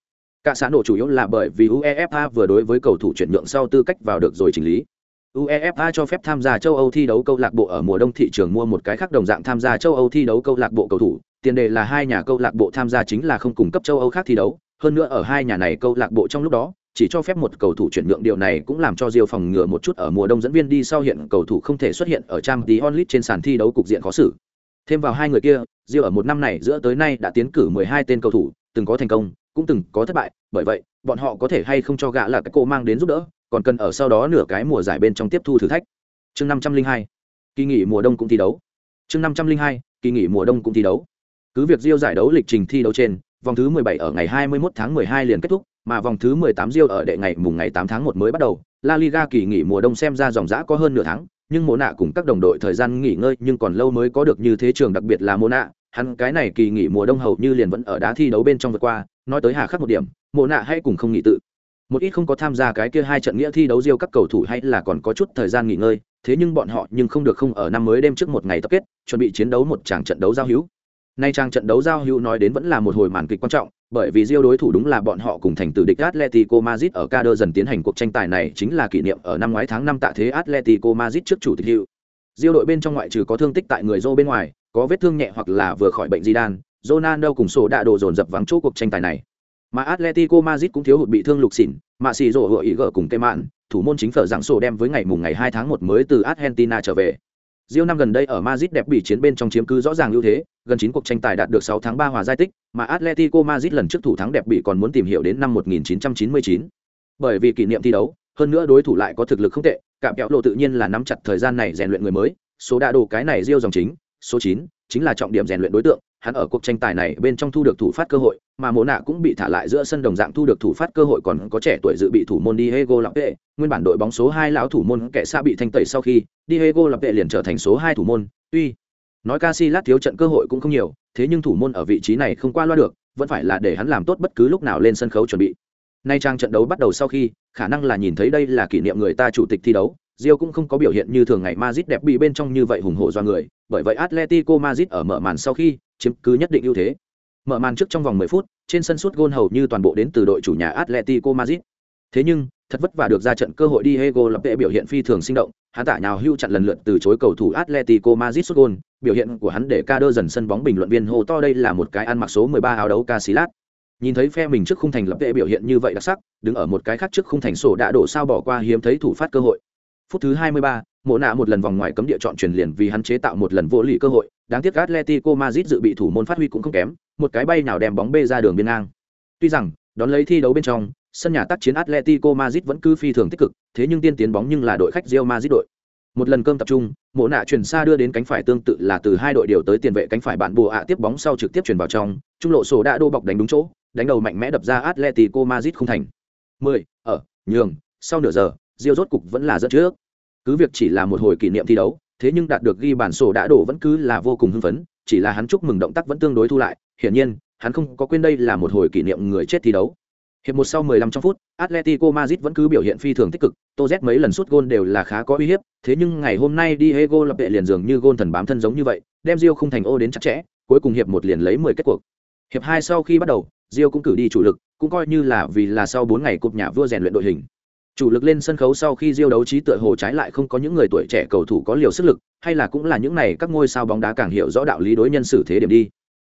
Cả xã nổ chủ yếu là bởi vì uefa vừa đối với cầu thủ chuyển nhượng sau tư cách vào được rồi chỉnh lý. Uefa cho phép tham gia châu âu thi đấu câu lạc bộ ở mùa đông thị trường mua một cái khác đồng dạng tham gia châu âu thi đấu câu lạc bộ cầu thủ. Tiền đề là hai nhà câu lạc bộ tham gia chính là không cung cấp châu âu khác thi đấu. Hơn nữa ở hai nhà này câu lạc bộ trong lúc đó, chỉ cho phép một cầu thủ chuyển nhượng điều này cũng làm cho Diêu phòng ngừa một chút ở mùa đông dẫn viên đi sau hiện cầu thủ không thể xuất hiện ở trang tí onlit trên sàn thi đấu cục diện khó xử. Thêm vào hai người kia, Diêu ở một năm này giữa tới nay đã tiến cử 12 tên cầu thủ, từng có thành công, cũng từng có thất bại, bởi vậy, bọn họ có thể hay không cho gã là cái cô mang đến giúp đỡ, còn cần ở sau đó nửa cái mùa giải bên trong tiếp thu thử thách. Chương 502. Kỳ nghỉ mùa đông cũng thi đấu. Chương 502. Kỳ nghỉ mùa đông cũng thi đấu. Cứ việc Diêu giải đấu lịch trình thi đấu trên, vòng thứ 17 ở ngày 21 tháng 12 liền kết thúc, mà vòng thứ 18 Rio ở đệ ngày mùng ngày 8 tháng 1 mới bắt đầu, La Liga kỳ nghỉ mùa đông xem ra dòng dã có hơn nửa tháng, nhưng Mộ nạ cùng các đồng đội thời gian nghỉ ngơi nhưng còn lâu mới có được như thế trường đặc biệt là Mộ nạ, hắn cái này kỳ nghỉ mùa đông hầu như liền vẫn ở đá thi đấu bên trong vượt qua, nói tới hà khắc một điểm, Mộ nạ hay cùng không nghỉ tự. Một ít không có tham gia cái kia hai trận nghĩa thi đấu Rio các cầu thủ hay là còn có chút thời gian nghỉ ngơi, thế nhưng bọn họ nhưng không được không ở năm mới đêm trước một ngày tập kết, chuẩn bị chiến đấu một tràng trận đấu giao hữu. Nay trang trận đấu giao hữu nói đến vẫn là một hồi màn kịch quan trọng, bởi vì Rio đối thủ đúng là bọn họ cùng thành tử địch Atletico Madrid ở Cadiz dần tiến hành cuộc tranh tài này chính là kỷ niệm ở năm ngoái tháng 5 tạ thế Atletico Madrid trước chủ tịch hiệu. Rio đội bên trong ngoại trừ có thương tích tại người Zô bên ngoài, có vết thương nhẹ hoặc là vừa khỏi bệnh Zidane, Ronaldo cùng sổ đã đồ dồn dập vắng chỗ cuộc tranh tài này. Mà Atletico Madrid cũng thiếu hụt bị thương lục xỉn, mà xì rổ hựa ý gở cùng tê mạn, thủ môn chính phở dạng sổ đem với ngày mùng ngày 2 tháng 1 mới từ Argentina trở về. Rio năm gần đây ở Madrid đẹp bị chiến bên trong chiếm cứ rõ ràng ưu thế, gần 9 cuộc tranh tài đạt được 6 tháng 3 hòa giải tích, mà Atletico Madrid lần trước thủ thắng đẹp bị còn muốn tìm hiểu đến năm 1999. Bởi vì kỷ niệm thi đấu, hơn nữa đối thủ lại có thực lực không tệ, cạm kẹo lộ tự nhiên là nắm chặt thời gian này rèn luyện người mới, số đa đồ cái này Rio dòng chính, số 9 chính là trọng điểm rèn luyện đối tượng, hắn ở cuộc tranh tài này bên trong thu được thủ phát cơ hội, mà Mộ Nạ cũng bị thả lại giữa sân đồng dạng thu được thủ phát cơ hội còn có trẻ tuổi dự bị thủ môn Diego Lapé, nguyên bản đội bóng số 2 lão thủ môn kẻ xa bị thanh tẩy sau khi, Diego Lapé liền trở thành số 2 thủ môn, tuy nói Casillas thiếu trận cơ hội cũng không nhiều, thế nhưng thủ môn ở vị trí này không qua loa được, vẫn phải là để hắn làm tốt bất cứ lúc nào lên sân khấu chuẩn bị. Nay trang trận đấu bắt đầu sau khi, khả năng là nhìn thấy đây là kỷ niệm người ta chủ tịch thi đấu, Rio cũng không có biểu hiện như thường ngày Madrid đẹp bị bên trong như vậy hùng hổ do người, bởi vậy Atletico Madrid ở mở màn sau khi chiếm cứ nhất định ưu thế. Mở màn trước trong vòng 10 phút, trên sân suốt gôn hầu như toàn bộ đến từ đội chủ nhà Atletico Madrid. Thế nhưng, thật vất vả được ra trận cơ hội Diego lập tệ biểu hiện phi thường sinh động, hắn tả nhào hưu chặn lần lượt từ chối cầu thủ Atletico Madrid sút gôn, biểu hiện của hắn để ca đơ dần sân bóng bình luận viên hô to đây là một cái ăn mặc số 13 áo đấu Casillas. Nhìn thấy phe mình trước khung thành lập tệ biểu hiện như vậy đặc sắc, đứng ở một cái khác trước khung thành sổ đã đổ sao bỏ qua hiếm thấy thủ phát cơ hội. Phút thứ 23, Mộ nạ một lần vòng ngoài cấm địa chọn truyền liền vì hắn chế tạo một lần vô lý cơ hội, đáng tiếc Atletico Madrid dự bị thủ môn phát huy cũng không kém, một cái bay nào đem bóng bê ra đường biên ngang. Tuy rằng, đón lấy thi đấu bên trong, sân nhà tác chiến Atletico Madrid vẫn cứ phi thường tích cực, thế nhưng tiên tiến bóng nhưng là đội khách Real Madrid đội. Một lần cơm tập trung, Mộ nạ chuyển xa đưa đến cánh phải tương tự là từ hai đội điều tới tiền vệ cánh phải bạn bùa ạ tiếp bóng sau trực tiếp chuyển vào trong, trung lộ sổ đã đô bọc đánh đúng chỗ, đánh đầu mạnh mẽ đập ra Atletico Madrid không thành. 10, ở, nhường, sau nửa giờ, Diêu rốt cục vẫn là dẫn trước. Cứ việc chỉ là một hồi kỷ niệm thi đấu, thế nhưng đạt được ghi bản sổ đã đổ vẫn cứ là vô cùng hưng phấn, chỉ là hắn chúc mừng động tác vẫn tương đối thu lại, hiển nhiên, hắn không có quên đây là một hồi kỷ niệm người chết thi đấu. Hiệp một sau 15 trong phút, atletico madrid vẫn cứ biểu hiện phi thường tích cực Toz mấy lần sút gôn đều là khá có uy hiếp, thế nhưng ngày hôm nay diego lập vệ liền dường như gôn thần bám thân giống như vậy, đem rio không thành ô đến chặt chẽ, cuối cùng hiệp một liền lấy 10 kết cuộc. Hiệp hai sau khi bắt đầu rio cũng cử đi chủ lực, cũng coi như là vì là sau 4 ngày cúp nhà vua rèn luyện đội hình chủ lực lên sân khấu sau khi diêu đấu trí tựa hồ trái lại không có những người tuổi trẻ cầu thủ có liều sức lực hay là cũng là những này các ngôi sao bóng đá càng hiểu rõ đạo lý đối nhân xử thế điểm đi.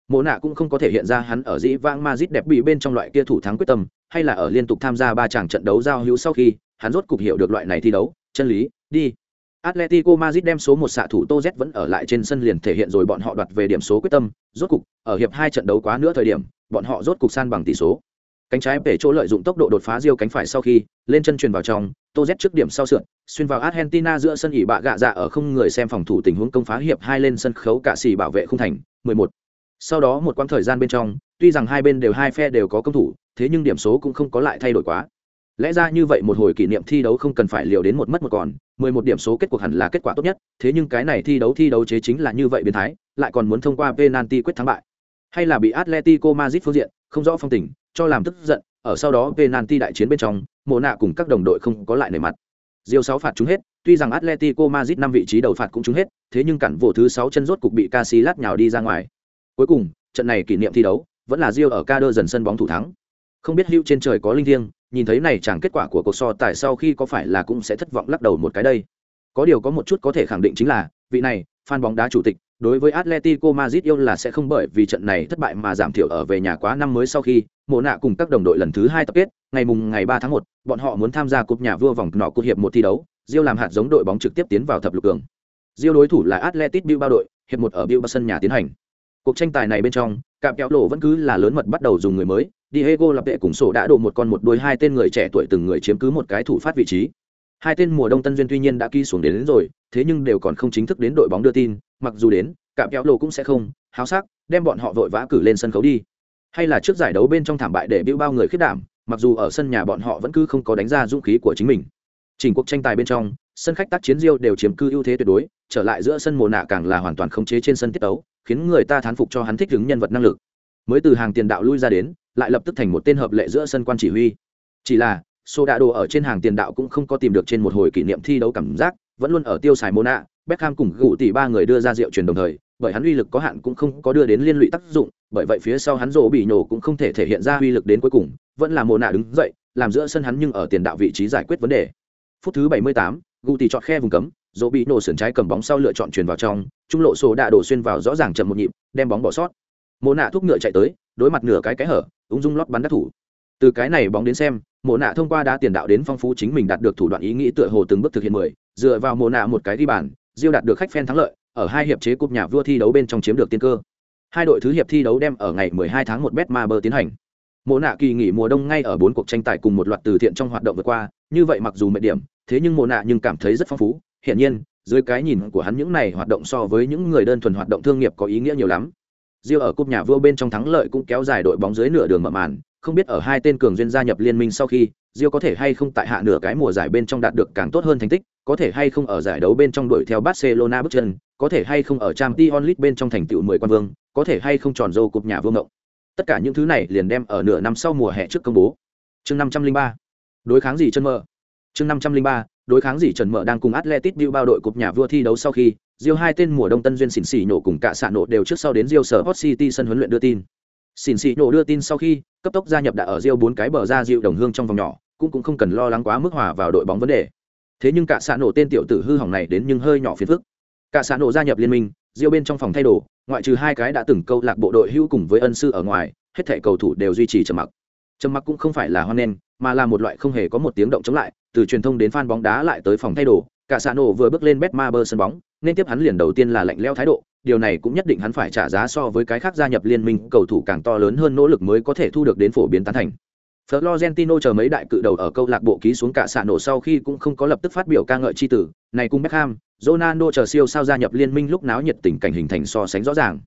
Mộ nạ cũng không có thể hiện ra hắn ở dĩ vang mazit đẹp bị bên trong loại kia thủ thắng quyết tâm hay là ở liên tục tham gia ba chàng trận đấu giao hữu sau khi hắn rốt cục hiểu được loại này thi đấu chân lý đi. Atletico Madrid đem số một xạ thủ Tô Z vẫn ở lại trên sân liền thể hiện rồi bọn họ đoạt về điểm số quyết tâm, rốt cục, ở hiệp hai trận đấu quá nữa thời điểm, bọn họ rốt cục san bằng tỷ số cánh trái để chỗ lợi dụng tốc độ đột phá diêu cánh phải sau khi lên chân truyền vào trong, tô z trước điểm sau sượn, xuyên vào argentina giữa sân ỉ bạ gạ dạ ở không người xem phòng thủ tình huống công phá hiệp hai lên sân khấu cạ xì bảo vệ không thành 11. sau đó một quãng thời gian bên trong, tuy rằng hai bên đều hai phe đều có công thủ, thế nhưng điểm số cũng không có lại thay đổi quá lẽ ra như vậy một hồi kỷ niệm thi đấu không cần phải liều đến một mất một còn, mười một điểm số kết cuộc hẳn là kết quả tốt nhất, thế nhưng cái này thi đấu thi đấu chế chính là như vậy biến thái, lại còn muốn thông qua penalty quyết thắng bại hay là bị atletico madrid phương diện, không rõ phong tình cho làm tức giận ở sau đó penalty đại chiến bên trong mộ nạ cùng các đồng đội không có lại nề mặt Diêu 6 phạt trúng hết, tuy rằng Atletico Madrid năm vị trí đầu phạt cũng trúng hết, thế nhưng cản vụ thứ 6 chân rốt cục bị Casillas nhào đi ra ngoài. Cuối cùng, trận này kỷ niệm thi đấu, vẫn là Diêu ở Cader dần sân bóng thủ thắng. Không biết hữu trên trời có linh thiêng, nhìn thấy này chẳng kết quả của cuộc so tài sau khi có phải là cũng sẽ thất vọng lắc đầu một cái đây. Có điều có một chút có thể khẳng định chính là, vị này, fan bóng đá chủ tịch, đối với Atletico Madrid yêu là sẽ không bởi vì trận này thất bại mà giảm thiểu ở về nhà quá năm mới sau khi, Mộ nạ cùng các đồng đội lần thứ hai tập kết, ngày mùng ngày 3 tháng 1, bọn họ muốn tham gia cúp nhà vua vòng nọ cúp hiệp một thi đấu, Rio làm hạt giống đội bóng trực tiếp tiến vào thập lục cường. Rio đối thủ là Atletico Bilbao đội, hiệp một ở Bilbao sân nhà tiến hành. Cuộc tranh tài này bên trong, cạm kéo lộ vẫn cứ là lớn mật bắt đầu dùng người mới, Diego lập vệ cùng sổ đã đổ một con một đôi hai tên người trẻ tuổi từng người chiếm cứ một cái thủ phát vị trí. Hai tên mùa đông tân duyên tuy nhiên đã ký xuống đến, đến rồi, thế nhưng đều còn không chính thức đến đội bóng đưa tin, mặc dù đến, cạm kéo lộ cũng sẽ không háo sắc, đem bọn họ vội vã cử lên sân khấu đi. Hay là trước giải đấu bên trong thảm bại để Bilbao bao người khiếp đảm, mặc dù ở sân nhà bọn họ vẫn cứ không có đánh ra dũng khí của chính mình. Trình cuộc tranh tài bên trong, sân khách tác chiến diêu đều chiếm cư ưu thế tuyệt đối, trở lại giữa sân mùa nạ càng là hoàn toàn khống chế trên sân tiết tấu, khiến người ta thán phục cho hắn thích ứng nhân vật năng lực. Mới từ hàng tiền đạo lui ra đến, lại lập tức thành một tên hợp lệ giữa sân quan chỉ huy. Chỉ là, Sô Đạ Đồ ở trên hàng tiền đạo cũng không có tìm được trên một hồi kỷ niệm thi đấu cảm giác, vẫn luôn ở tiêu xài Mona, Beckham cùng gụ tỷ ba người đưa ra rượu truyền đồng thời, bởi hắn uy lực có hạn cũng không có đưa đến liên lụy tác dụng, bởi vậy phía sau hắn rồ bị nổ cũng không thể thể hiện ra uy lực đến cuối cùng, vẫn là Mona đứng dậy, làm giữa sân hắn nhưng ở tiền đạo vị trí giải quyết vấn đề. Phút thứ 78, gụ tỷ chọn khe vùng cấm, rồ bị nổ sườn trái cầm bóng sau lựa chọn truyền vào trong, trung lộ sổ đạ đổ xuyên vào rõ ràng chậm một nhịp, đem bóng bỏ sót. Mona thúc ngựa chạy tới, đối mặt nửa cái cái hở, ung dung lót bắn đắc thủ. Từ cái này bóng đến xem, mộ nạ thông qua đá tiền đạo đến phong phú chính mình đạt được thủ đoạn ý nghĩ tựa hồ từng bước thực hiện mười dựa vào mộ nạ một cái đi bàn diêu đạt được khách phen thắng lợi ở hai hiệp chế cúp nhà vua thi đấu bên trong chiếm được tiên cơ. Hai đội thứ hiệp thi đấu đem ở ngày 12 tháng 1 bet ma bơ tiến hành. Mộ nạ kỳ nghỉ mùa đông ngay ở bốn cuộc tranh tài cùng một loạt từ thiện trong hoạt động vừa qua như vậy mặc dù mệt điểm thế nhưng mộ nạ nhưng cảm thấy rất phong phú. Hiển nhiên dưới cái nhìn của hắn những này hoạt động so với những người đơn thuần hoạt động thương nghiệp có ý nghĩa nhiều lắm. Diêu ở cúp nhà vua bên trong thắng lợi cũng kéo dài đội bóng dưới nửa đường mở màn, không biết ở hai tên cường duyên gia nhập liên minh sau khi, Rio có thể hay không tại hạ nửa cái mùa giải bên trong đạt được càng tốt hơn thành tích, có thể hay không ở giải đấu bên trong đuổi theo Barcelona bước chân, có thể hay không ở Champions League bên trong thành tựu 10 quan vương, có thể hay không tròn dâu cục nhà vương ngộng. Tất cả những thứ này liền đem ở nửa năm sau mùa hè trước công bố. Chương 503. Đối kháng gì chân mơ? Chương 503. Đối kháng gì Trần Mở đang cùng Atletico Bilbao đội cúp nhà vua thi đấu sau khi, Rio hai tên mùa đông tân duyên xỉn xỉ nổ cùng cả xạ nổ đều trước sau đến Rio sở City sân huấn luyện đưa tin. Xỉn xị nổ đưa tin sau khi, cấp tốc gia nhập đã ở Rio bốn cái bờ ra dịu đồng hương trong vòng nhỏ, cũng cũng không cần lo lắng quá mức hòa vào đội bóng vấn đề. Thế nhưng cả xã nổ tên tiểu tử hư hỏng này đến nhưng hơi nhỏ phiền phức. Cả xã nổ gia nhập liên minh riêng bên trong phòng thay đồ ngoại trừ hai cái đã từng câu lạc bộ đội hữu cùng với ân sư ở ngoài hết thảy cầu thủ đều duy trì trầm mặc. Trầm mặc cũng không phải là hoan nghênh mà là một loại không hề có một tiếng động chống lại từ truyền thông đến fan bóng đá lại tới phòng thay đồ cả xã nổ vừa bước lên betmaber sân bóng nên tiếp hắn liền đầu tiên là lạnh leo thái độ điều này cũng nhất định hắn phải trả giá so với cái khác gia nhập liên minh cầu thủ càng to lớn hơn nỗ lực mới có thể thu được đến phổ biến tán thành Florentino chờ mấy đại cự đầu ở câu lạc bộ ký xuống cả sạn nổ sau khi cũng không có lập tức phát biểu ca ngợi chi tử, này cùng Beckham, Ronaldo chờ siêu sao gia nhập liên minh lúc náo nhiệt tình cảnh hình thành so sánh rõ ràng.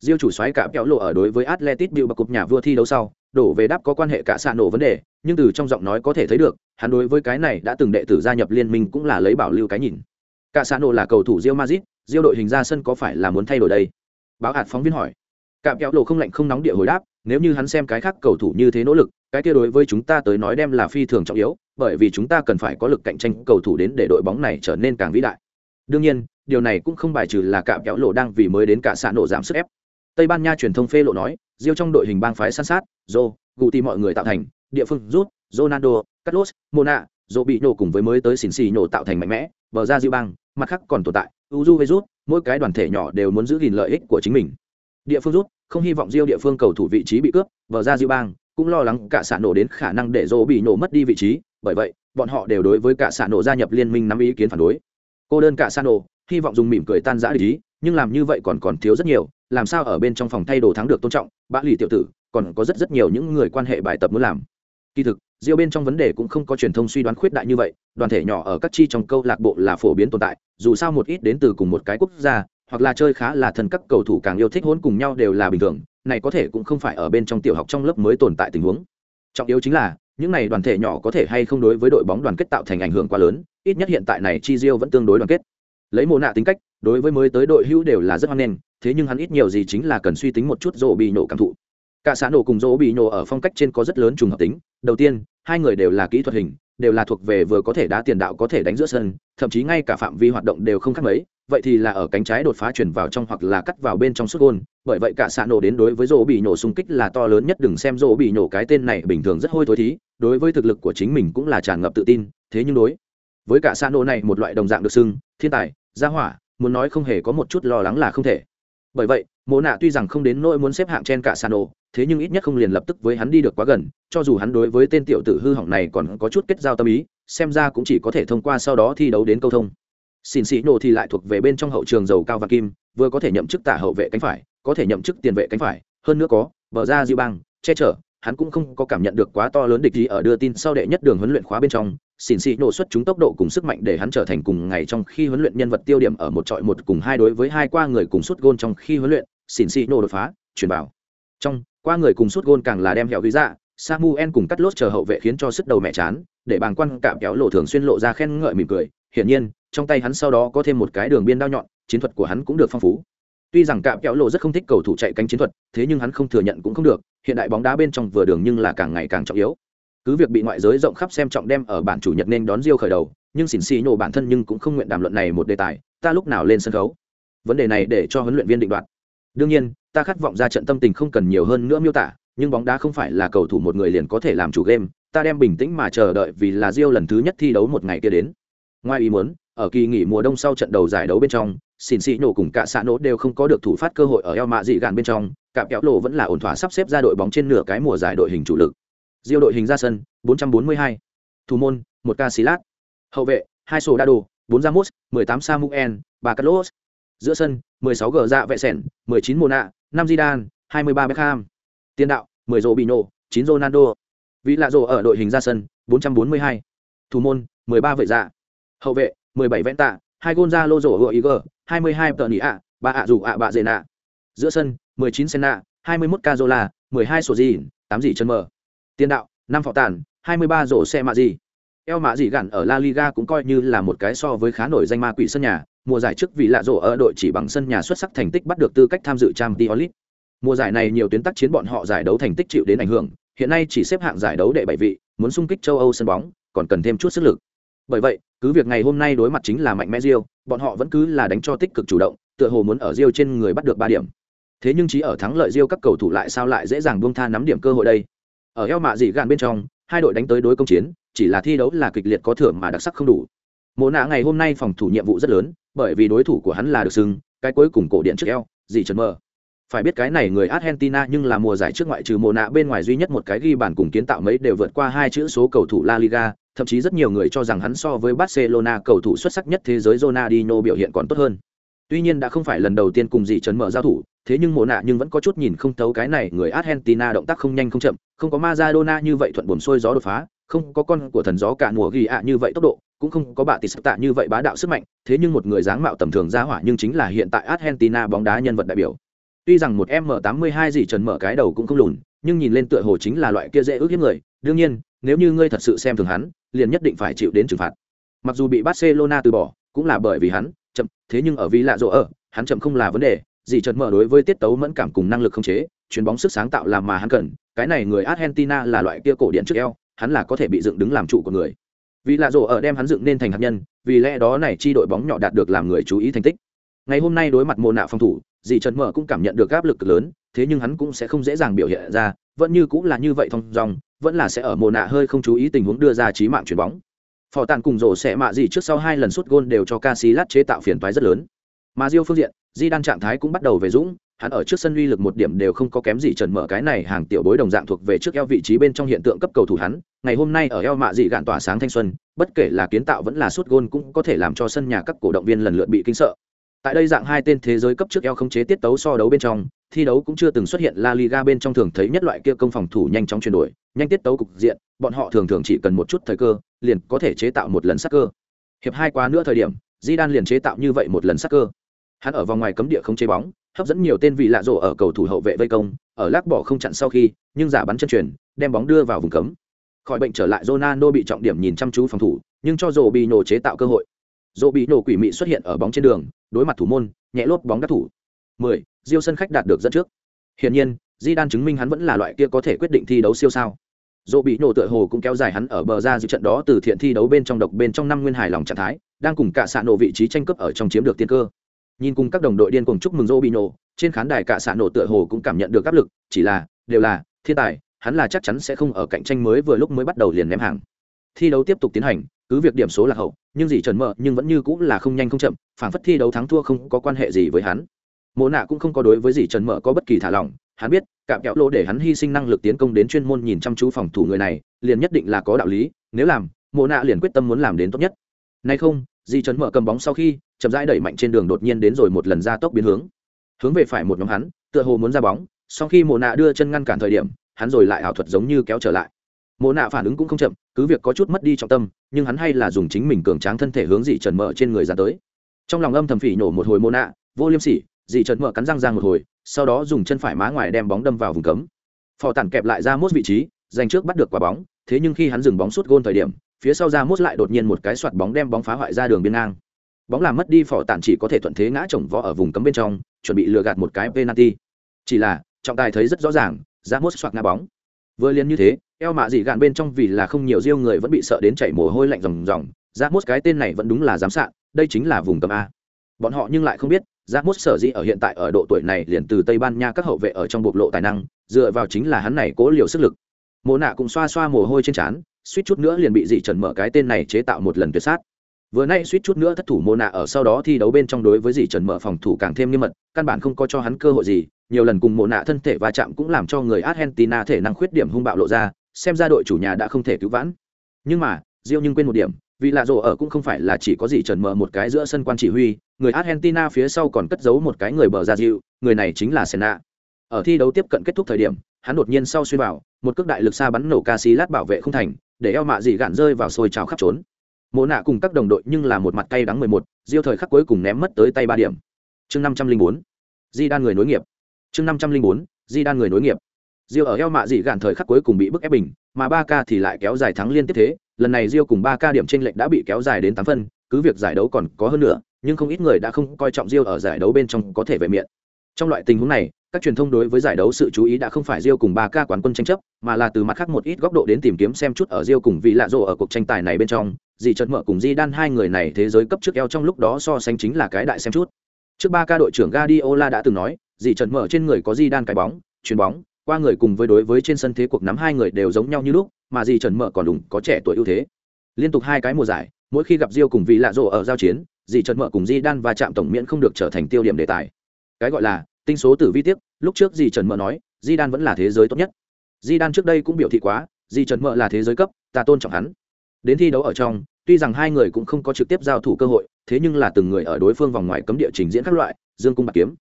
Diêu chủ soái cả kéo lộ ở đối với Atletico Bilbao cục nhà vua thi đấu sau, đổ về đáp có quan hệ cả sạn nổ vấn đề, nhưng từ trong giọng nói có thể thấy được, hắn đối với cái này đã từng đệ tử gia nhập liên minh cũng là lấy bảo lưu cái nhìn. Cả sạn nổ là cầu thủ Real Madrid, Diêu đội hình ra sân có phải là muốn thay đổi đây? Báo hạt phóng viên hỏi. cạm kéo lộ không lạnh không nóng địa hồi đáp, nếu như hắn xem cái khác cầu thủ như thế nỗ lực, cái kia đối với chúng ta tới nói đem là phi thường trọng yếu, bởi vì chúng ta cần phải có lực cạnh tranh cầu thủ đến để đội bóng này trở nên càng vĩ đại. Đương nhiên, điều này cũng không bài trừ là cạm kéo lộ đang vì mới đến cả xã nổ giảm sức ép. Tây Ban Nha truyền thông phê lộ nói, Rio trong đội hình bang phái san sát, Zô, Guti mọi người tạo thành, địa phương rút, Ronaldo, Carlos, Mona, dô bị nổ cùng với mới tới xỉn xì nổ tạo thành mạnh mẽ, bờ ra diêu bang, mặt khác còn tồn tại, Uju rút, mỗi cái đoàn thể nhỏ đều muốn giữ gìn lợi ích của chính mình. Địa phương rút, không hy vọng Rio địa phương cầu thủ vị trí bị cướp, bờ ra diêu bang, cũng lo lắng cả xạ nổ đến khả năng để dỗ bị nổ mất đi vị trí bởi vậy bọn họ đều đối với cả xạ nổ gia nhập liên minh nắm ý kiến phản đối. Cô đơn cả xạ nổ hy vọng dùng mỉm cười tan giã ý nhưng làm như vậy còn còn thiếu rất nhiều làm sao ở bên trong phòng thay đồ thắng được tôn trọng bã lì tiểu tử còn có rất rất nhiều những người quan hệ bài tập muốn làm. Kỳ thực Diêu bên trong vấn đề cũng không có truyền thông suy đoán khuyết đại như vậy, đoàn thể nhỏ ở các chi trong câu lạc bộ là phổ biến tồn tại, dù sao một ít đến từ cùng một cái quốc gia, hoặc là chơi khá là thần các cầu thủ càng yêu thích hỗn cùng nhau đều là bình thường, này có thể cũng không phải ở bên trong tiểu học trong lớp mới tồn tại tình huống. Trọng yếu chính là, những này đoàn thể nhỏ có thể hay không đối với đội bóng đoàn kết tạo thành ảnh hưởng quá lớn, ít nhất hiện tại này chi Rio vẫn tương đối đoàn kết. Lấy mồ nạ tính cách, đối với mới tới đội hữu đều là rất hoan nghênh, thế nhưng hắn ít nhiều gì chính là cần suy tính một chút rộ bị nổ cảm thụ cả xã nổ cùng dỗ bị nổ ở phong cách trên có rất lớn trùng hợp tính. Đầu tiên, hai người đều là kỹ thuật hình, đều là thuộc về vừa có thể đá tiền đạo có thể đánh giữa sân, thậm chí ngay cả phạm vi hoạt động đều không khác mấy. Vậy thì là ở cánh trái đột phá chuyển vào trong hoặc là cắt vào bên trong suốt gôn. Bởi vậy cả xạ nổ đến đối với rỗ bị nổ xung kích là to lớn nhất, đừng xem rỗ bị nổ cái tên này bình thường rất hôi thối thí, đối với thực lực của chính mình cũng là tràn ngập tự tin. Thế nhưng đối với cả xạ nổ này một loại đồng dạng được xưng thiên tài, gia hỏa, muốn nói không hề có một chút lo lắng là không thể. Bởi vậy mộ nạ tuy rằng không đến nỗi muốn xếp hạng trên cả sàn ổ thế nhưng ít nhất không liền lập tức với hắn đi được quá gần, cho dù hắn đối với tên tiểu tử hư hỏng này còn có chút kết giao tâm ý, xem ra cũng chỉ có thể thông qua sau đó thi đấu đến câu thông. Xin sĩ nổ thì lại thuộc về bên trong hậu trường giàu cao và kim, vừa có thể nhậm chức tả hậu vệ cánh phải, có thể nhậm chức tiền vệ cánh phải, hơn nữa có vợ ra diêu băng che chở, hắn cũng không có cảm nhận được quá to lớn địch gì ở đưa tin sau đệ nhất đường huấn luyện khóa bên trong. Xỉn xị nổ xuất chúng tốc độ cùng sức mạnh để hắn trở thành cùng ngày trong khi huấn luyện nhân vật tiêu điểm ở một trọi một cùng hai đối với hai qua người cùng suốt gôn trong khi huấn luyện xỉn xị nổ đột phá, chuyển bảo trong, qua người cùng suốt gôn càng là đem hẹo ghi ra samuel cùng cắt lốt chờ hậu vệ khiến cho sức đầu mẹ chán, để bàng quan cạm kéo lộ thường xuyên lộ ra khen ngợi mỉm cười. Hiển nhiên, trong tay hắn sau đó có thêm một cái đường biên đao nhọn, chiến thuật của hắn cũng được phong phú. Tuy rằng cạm kéo lộ rất không thích cầu thủ chạy cánh chiến thuật, thế nhưng hắn không thừa nhận cũng không được, hiện đại bóng đá bên trong vừa đường nhưng là càng ngày càng trọng yếu. Cứ việc bị ngoại giới rộng khắp xem trọng đem ở bản chủ nhật nên đón diêu khởi đầu, nhưng xỉn xì nhổ bản thân nhưng cũng không nguyện đàm luận này một đề tài, ta lúc nào lên sân khấu? Vấn đề này để cho huấn luyện viên định đoạt đương nhiên, ta khát vọng ra trận tâm tình không cần nhiều hơn nữa miêu tả, nhưng bóng đá không phải là cầu thủ một người liền có thể làm chủ game, ta đem bình tĩnh mà chờ đợi vì là Rio lần thứ nhất thi đấu một ngày kia đến. Ngoài ý muốn, ở kỳ nghỉ mùa đông sau trận đầu giải đấu bên trong, xin xị nổ cùng cả xã nổ đều không có được thủ phát cơ hội ở eo mạ dị gạn bên trong cả kéo lộ vẫn là ổn thỏa sắp xếp ra đội bóng trên nửa cái mùa giải đội hình chủ lực. Rio đội hình ra sân 442. thủ môn, một ca xí lát hậu vệ, hai sổ đa đồ bốn ramos 18 samuel, ba carlos giữa sân 16 gờ dạ vệ sẻn 19 mona năm zidane 23 beckham. Tiền đạo 10 Robinho bino 9 ronaldo. Vị lạ rồ ở đội hình ra sân 442. thủ môn 13 vệ dạ. Hậu vệ 17 vẹn tạ, hai gôn ra lô rổ hựa ý 22 tờ nỉ ạ, ba ạ dù ạ bạ dệ nạ. Giữa sân 19 senna 21 cazola 12 sổ gì 8 dị chân mờ. Tiền đạo, năm phọ tàn 23 rổ xe mạ gì eo mạ gì gặn ở la liga cũng coi như là một cái so với khá nổi danh ma quỷ sân nhà mùa giải trước vì lạ rổ ở đội chỉ bằng sân nhà xuất sắc thành tích bắt được tư cách tham dự trang t mùa giải này nhiều tuyến tác chiến bọn họ giải đấu thành tích chịu đến ảnh hưởng, hiện nay chỉ xếp hạng giải đấu đệ bảy vị, muốn xung kích châu âu sân bóng, còn cần thêm chút sức lực. Bởi vậy, cứ việc ngày hôm nay đối mặt chính là mạnh mẽ rio bọn họ vẫn cứ là đánh cho tích cực chủ động, tựa hồ muốn ở rio trên người bắt được ba điểm. Thế nhưng chỉ ở thắng lợi rio các cầu thủ lại sao lại dễ dàng buông tha nắm điểm cơ hội đây. Ở eo mạ dị gạn bên trong, hai đội đánh tới đối công chiến, chỉ là thi đấu là kịch liệt có thưởng mà đặc sắc không đủ. Mộ nạ ngày hôm nay phòng thủ nhiệm vụ rất lớn bởi vì đối thủ của hắn là được sưng cái cuối cùng cổ điện trước eo dì trần mơ phải biết cái này người argentina nhưng là mùa giải trước ngoại trừ mùa nạ bên ngoài duy nhất một cái ghi bàn cùng kiến tạo mấy đều vượt qua hai chữ số cầu thủ la liga, thậm chí rất nhiều người cho rằng hắn so với barcelona cầu thủ xuất sắc nhất thế giới ronaldinho biểu hiện còn tốt hơn. Tuy nhiên đã không phải lần đầu tiên cùng dì trần mở giao thủ, thế nhưng mùa nạ nhưng vẫn có chút nhìn không thấu cái này người argentina động tác không nhanh không chậm, không có Maradona như vậy thuận buồm xuôi gió đột phá, không có con của thần gió cả mùa ghi ạ như vậy tốc độ cũng không có bạ tịt sắc tạ như vậy bá đạo sức mạnh, thế nhưng một người dáng mạo tầm thường ra hỏa nhưng chính là hiện tại argentina bóng đá nhân vật đại biểu. Tuy rằng một m 82 gì trần mở cái đầu cũng không lùn, nhưng nhìn lên tựa hồ chính là loại kia dễ ước hiếp người. Đương nhiên, nếu như ngươi thật sự xem thường hắn, liền nhất định phải chịu đến trừng phạt. Mặc dù bị barcelona từ bỏ, cũng là bởi vì hắn, chậm, thế nhưng ở vì lạ rộ ở hắn chậm không là vấn đề. Gì trần mở đối với tiết tấu mẫn cảm cùng năng lực không chế, chuyền bóng sức sáng tạo làm mà hắn cần. Cái này người argentina là loại kia cổ điện trước eo, hắn là có thể bị dựng đứng làm trụ của người vì lạ rổ ở đem hắn dựng nên thành hạt nhân, vì lẽ đó này chi đội bóng nhỏ đạt được làm người chú ý thành tích. Ngày hôm nay đối mặt mồ nạ phòng thủ, dì trần mở cũng cảm nhận được áp lực lớn, thế nhưng hắn cũng sẽ không dễ dàng biểu hiện ra, vẫn như cũng là như vậy thông dòng vẫn là sẽ ở mồ nạ hơi không chú ý tình huống đưa ra trí mạng chuyền bóng. Phò tàn cùng rổ sẽ mạ gì trước sau hai lần sút gôn đều cho Casillas chế tạo phiền toái rất lớn. Mà diêu phương diện di đan trạng thái cũng bắt đầu về dũng hắn ở trước sân uy lực một điểm đều không có kém gì trần mở cái này hàng tiểu bối đồng dạng thuộc về trước eo vị trí bên trong hiện tượng cấp cầu thủ hắn. Ngày hôm nay ở eo mạ dị gạn tỏa sáng thanh xuân, bất kể là kiến tạo vẫn là sút gôn cũng có thể làm cho sân nhà các cổ động viên lần lượt bị kinh sợ. Tại đây dạng hai tên thế giới cấp trước eo không chế tiết tấu so đấu bên trong, thi đấu cũng chưa từng xuất hiện la liga bên trong thường thấy nhất loại kia công phòng thủ nhanh chóng chuyển đổi, nhanh tiết tấu cục diện, bọn họ thường thường chỉ cần một chút thời cơ, liền có thể chế tạo một lần sắc cơ. Hiệp hai quá nữa thời điểm di đan liền chế tạo như vậy một lần sắc cơ. Hắn ở vòng ngoài cấm địa không chế bóng hấp dẫn nhiều tên vị lạ rổ ở cầu thủ hậu vệ vây công, ở lác bỏ không chặn sau khi, nhưng giả bắn chân truyền đem bóng đưa vào vùng cấm. Khỏi bệnh trở lại, Ronaldo bị trọng điểm nhìn chăm chú phòng thủ, nhưng cho rổ bị nổ chế tạo cơ hội. Rổ bị nổ quỷ mị xuất hiện ở bóng trên đường, đối mặt thủ môn, nhẹ lốp bóng đắc thủ. 10. Diêu sân khách đạt được dẫn trước. Hiển nhiên di đan chứng minh hắn vẫn là loại kia có thể quyết định thi đấu siêu sao. Dỗ bị nổ tựa hồ cũng kéo dài hắn ở bờ ra dự trận đó từ thiện thi đấu bên trong độc bên trong năm nguyên hài lòng trạng thái, đang cùng cả xạ nổ vị trí tranh cướp ở trong chiếm được tiên cơ nhìn cùng các đồng đội điên cùng chúc mừng dỗ bị nổ trên khán đài cả xạ nổ tựa hồ cũng cảm nhận được áp lực, chỉ là, đều là, thiên tài, hắn là chắc chắn sẽ không ở cạnh tranh mới vừa lúc mới bắt đầu liền ném hàng. Thi đấu tiếp tục tiến hành, cứ việc điểm số là hậu, nhưng gì trần mờ, nhưng vẫn như cũng là không nhanh không chậm, phản phất thi đấu thắng thua không có quan hệ gì với hắn. Mộ nạ cũng không có đối với gì trần mờ có bất kỳ thả lỏng, hắn biết, cạm kẹo lô để hắn hy sinh năng lực tiến công đến chuyên môn nhìn chăm chú phòng thủ người này, liền nhất định là có đạo lý, nếu làm mộ nạ liền quyết tâm muốn làm đến tốt nhất nay không, di trấn mở cầm bóng sau khi, chậm rãi đẩy mạnh trên đường đột nhiên đến rồi một lần ra tốc biến hướng. Hướng về phải một nhóm hắn, tựa hồ muốn ra bóng, sau khi mộ nạ đưa chân ngăn cản thời điểm, hắn rồi lại ảo thuật giống như kéo trở lại. Mộ nạ phản ứng cũng không chậm, cứ việc có chút mất đi trọng tâm, nhưng hắn hay là dùng chính mình cường tráng thân thể hướng dị trần mở trên người ra tới. Trong lòng âm thầm phỉ nổ một hồi mộ nạ, vô liêm sỉ dị trần mở cắn răng ra một hồi, sau đó dùng chân phải má ngoài đem bóng đâm vào vùng cấm. Phò tản kẹp lại ra mốt vị trí, giành trước bắt được quả bóng, thế nhưng khi hắn dừng bóng suốt gôn thời điểm phía sau ra mốt lại đột nhiên một cái soạt bóng đem bóng phá hoại ra đường biên ngang. Bóng làm mất đi phò tản chỉ có thể thuận thế ngã chồng võ ở vùng cấm bên trong chuẩn bị lừa gạt một cái penalty. Chỉ là trọng tài thấy rất rõ ràng ra mốt soạt ngã bóng. Vừa liền như thế eo mạ dị gạn bên trong vì là không nhiều riêng người vẫn bị sợ đến chảy mồ hôi lạnh ròng ròng ra mốt cái tên này vẫn đúng là giám sạn đây chính là vùng cấm a. Bọn họ nhưng lại không biết Giác Mốt sở dĩ ở hiện tại ở độ tuổi này liền từ Tây Ban Nha các hậu vệ ở trong bộc lộ tài năng, dựa vào chính là hắn này cố liều sức lực. Mộ nạ cũng xoa xoa mồ hôi trên trán, suýt chút nữa liền bị dị trần mở cái tên này chế tạo một lần tuyệt sát. Vừa nay suýt chút nữa thất thủ Mộ nạ ở sau đó thi đấu bên trong đối với dị trần mở phòng thủ càng thêm nghiêm mật, căn bản không có cho hắn cơ hội gì, nhiều lần cùng Mộ nạ thân thể va chạm cũng làm cho người Argentina thể năng khuyết điểm hung bạo lộ ra, xem ra đội chủ nhà đã không thể cứu vãn. Nhưng mà, Diêu nhưng quên một điểm, vì lạ rổ ở cũng không phải là chỉ có gì trần Mở một cái giữa sân quan chỉ huy người argentina phía sau còn cất giấu một cái người bờ ra dịu người này chính là senna ở thi đấu tiếp cận kết thúc thời điểm hắn đột nhiên sau xuyên vào một cước đại lực xa bắn nổ ca sĩ lát bảo vệ không thành để eo mạ dị gạn rơi vào sôi trào khắp trốn. Mộ nạ cùng các đồng đội nhưng là một mặt cay đắng mười một diêu thời khắc cuối cùng ném mất tới tay ba điểm. Chương năm trăm linh bốn di đan người nối nghiệp. Chương năm trăm linh bốn di đan người nối nghiệp. Diêu ở eo mạ dị gạn thời khắc cuối cùng bị bức ép bình mà ba ca thì lại kéo dài thắng liên tiếp thế. Lần này diêu cùng ba ca điểm tranh lệch đã bị kéo dài đến tám phân, cứ việc giải đấu còn có hơn nữa, nhưng không ít người đã không coi trọng diêu ở giải đấu bên trong có thể về miệng. Trong loại tình huống này, các truyền thông đối với giải đấu sự chú ý đã không phải Rio cùng ba ca quán quân tranh chấp, mà là từ mặt khác một ít góc độ đến tìm kiếm xem chút ở Rio cùng vị lạ rồ ở cuộc tranh tài này bên trong, gì chợt mở cùng Di Đan hai người này thế giới cấp trước eo trong lúc đó so sánh chính là cái đại xem chút. Trước ba ca đội trưởng Guardiola đã từng nói, gì chợt mở trên người có Di Đan cái bóng, chuyền bóng, qua người cùng với đối với trên sân thế cuộc nắm hai người đều giống nhau như lúc, mà gì Trần Mở còn đúng có trẻ tuổi ưu thế. Liên tục hai cái mùa giải mỗi khi gặp Rio cùng vị lạ rộ ở giao chiến dì trần mở cùng di đan và chạm tổng miễn không được trở thành tiêu điểm đề tài cái gọi là tinh số tử vi tiếp lúc trước di trần mợ nói, di đan vẫn là thế giới tốt nhất. Di đan trước đây cũng biểu thị quá, di trần mợ là thế giới cấp, ta tôn trọng hắn. Đến thi đấu ở trong, tuy rằng hai người cũng không có trực tiếp giao thủ cơ hội, thế nhưng là từng người ở đối phương vòng ngoài cấm địa trình diễn các loại, dương cung bạc kiếm.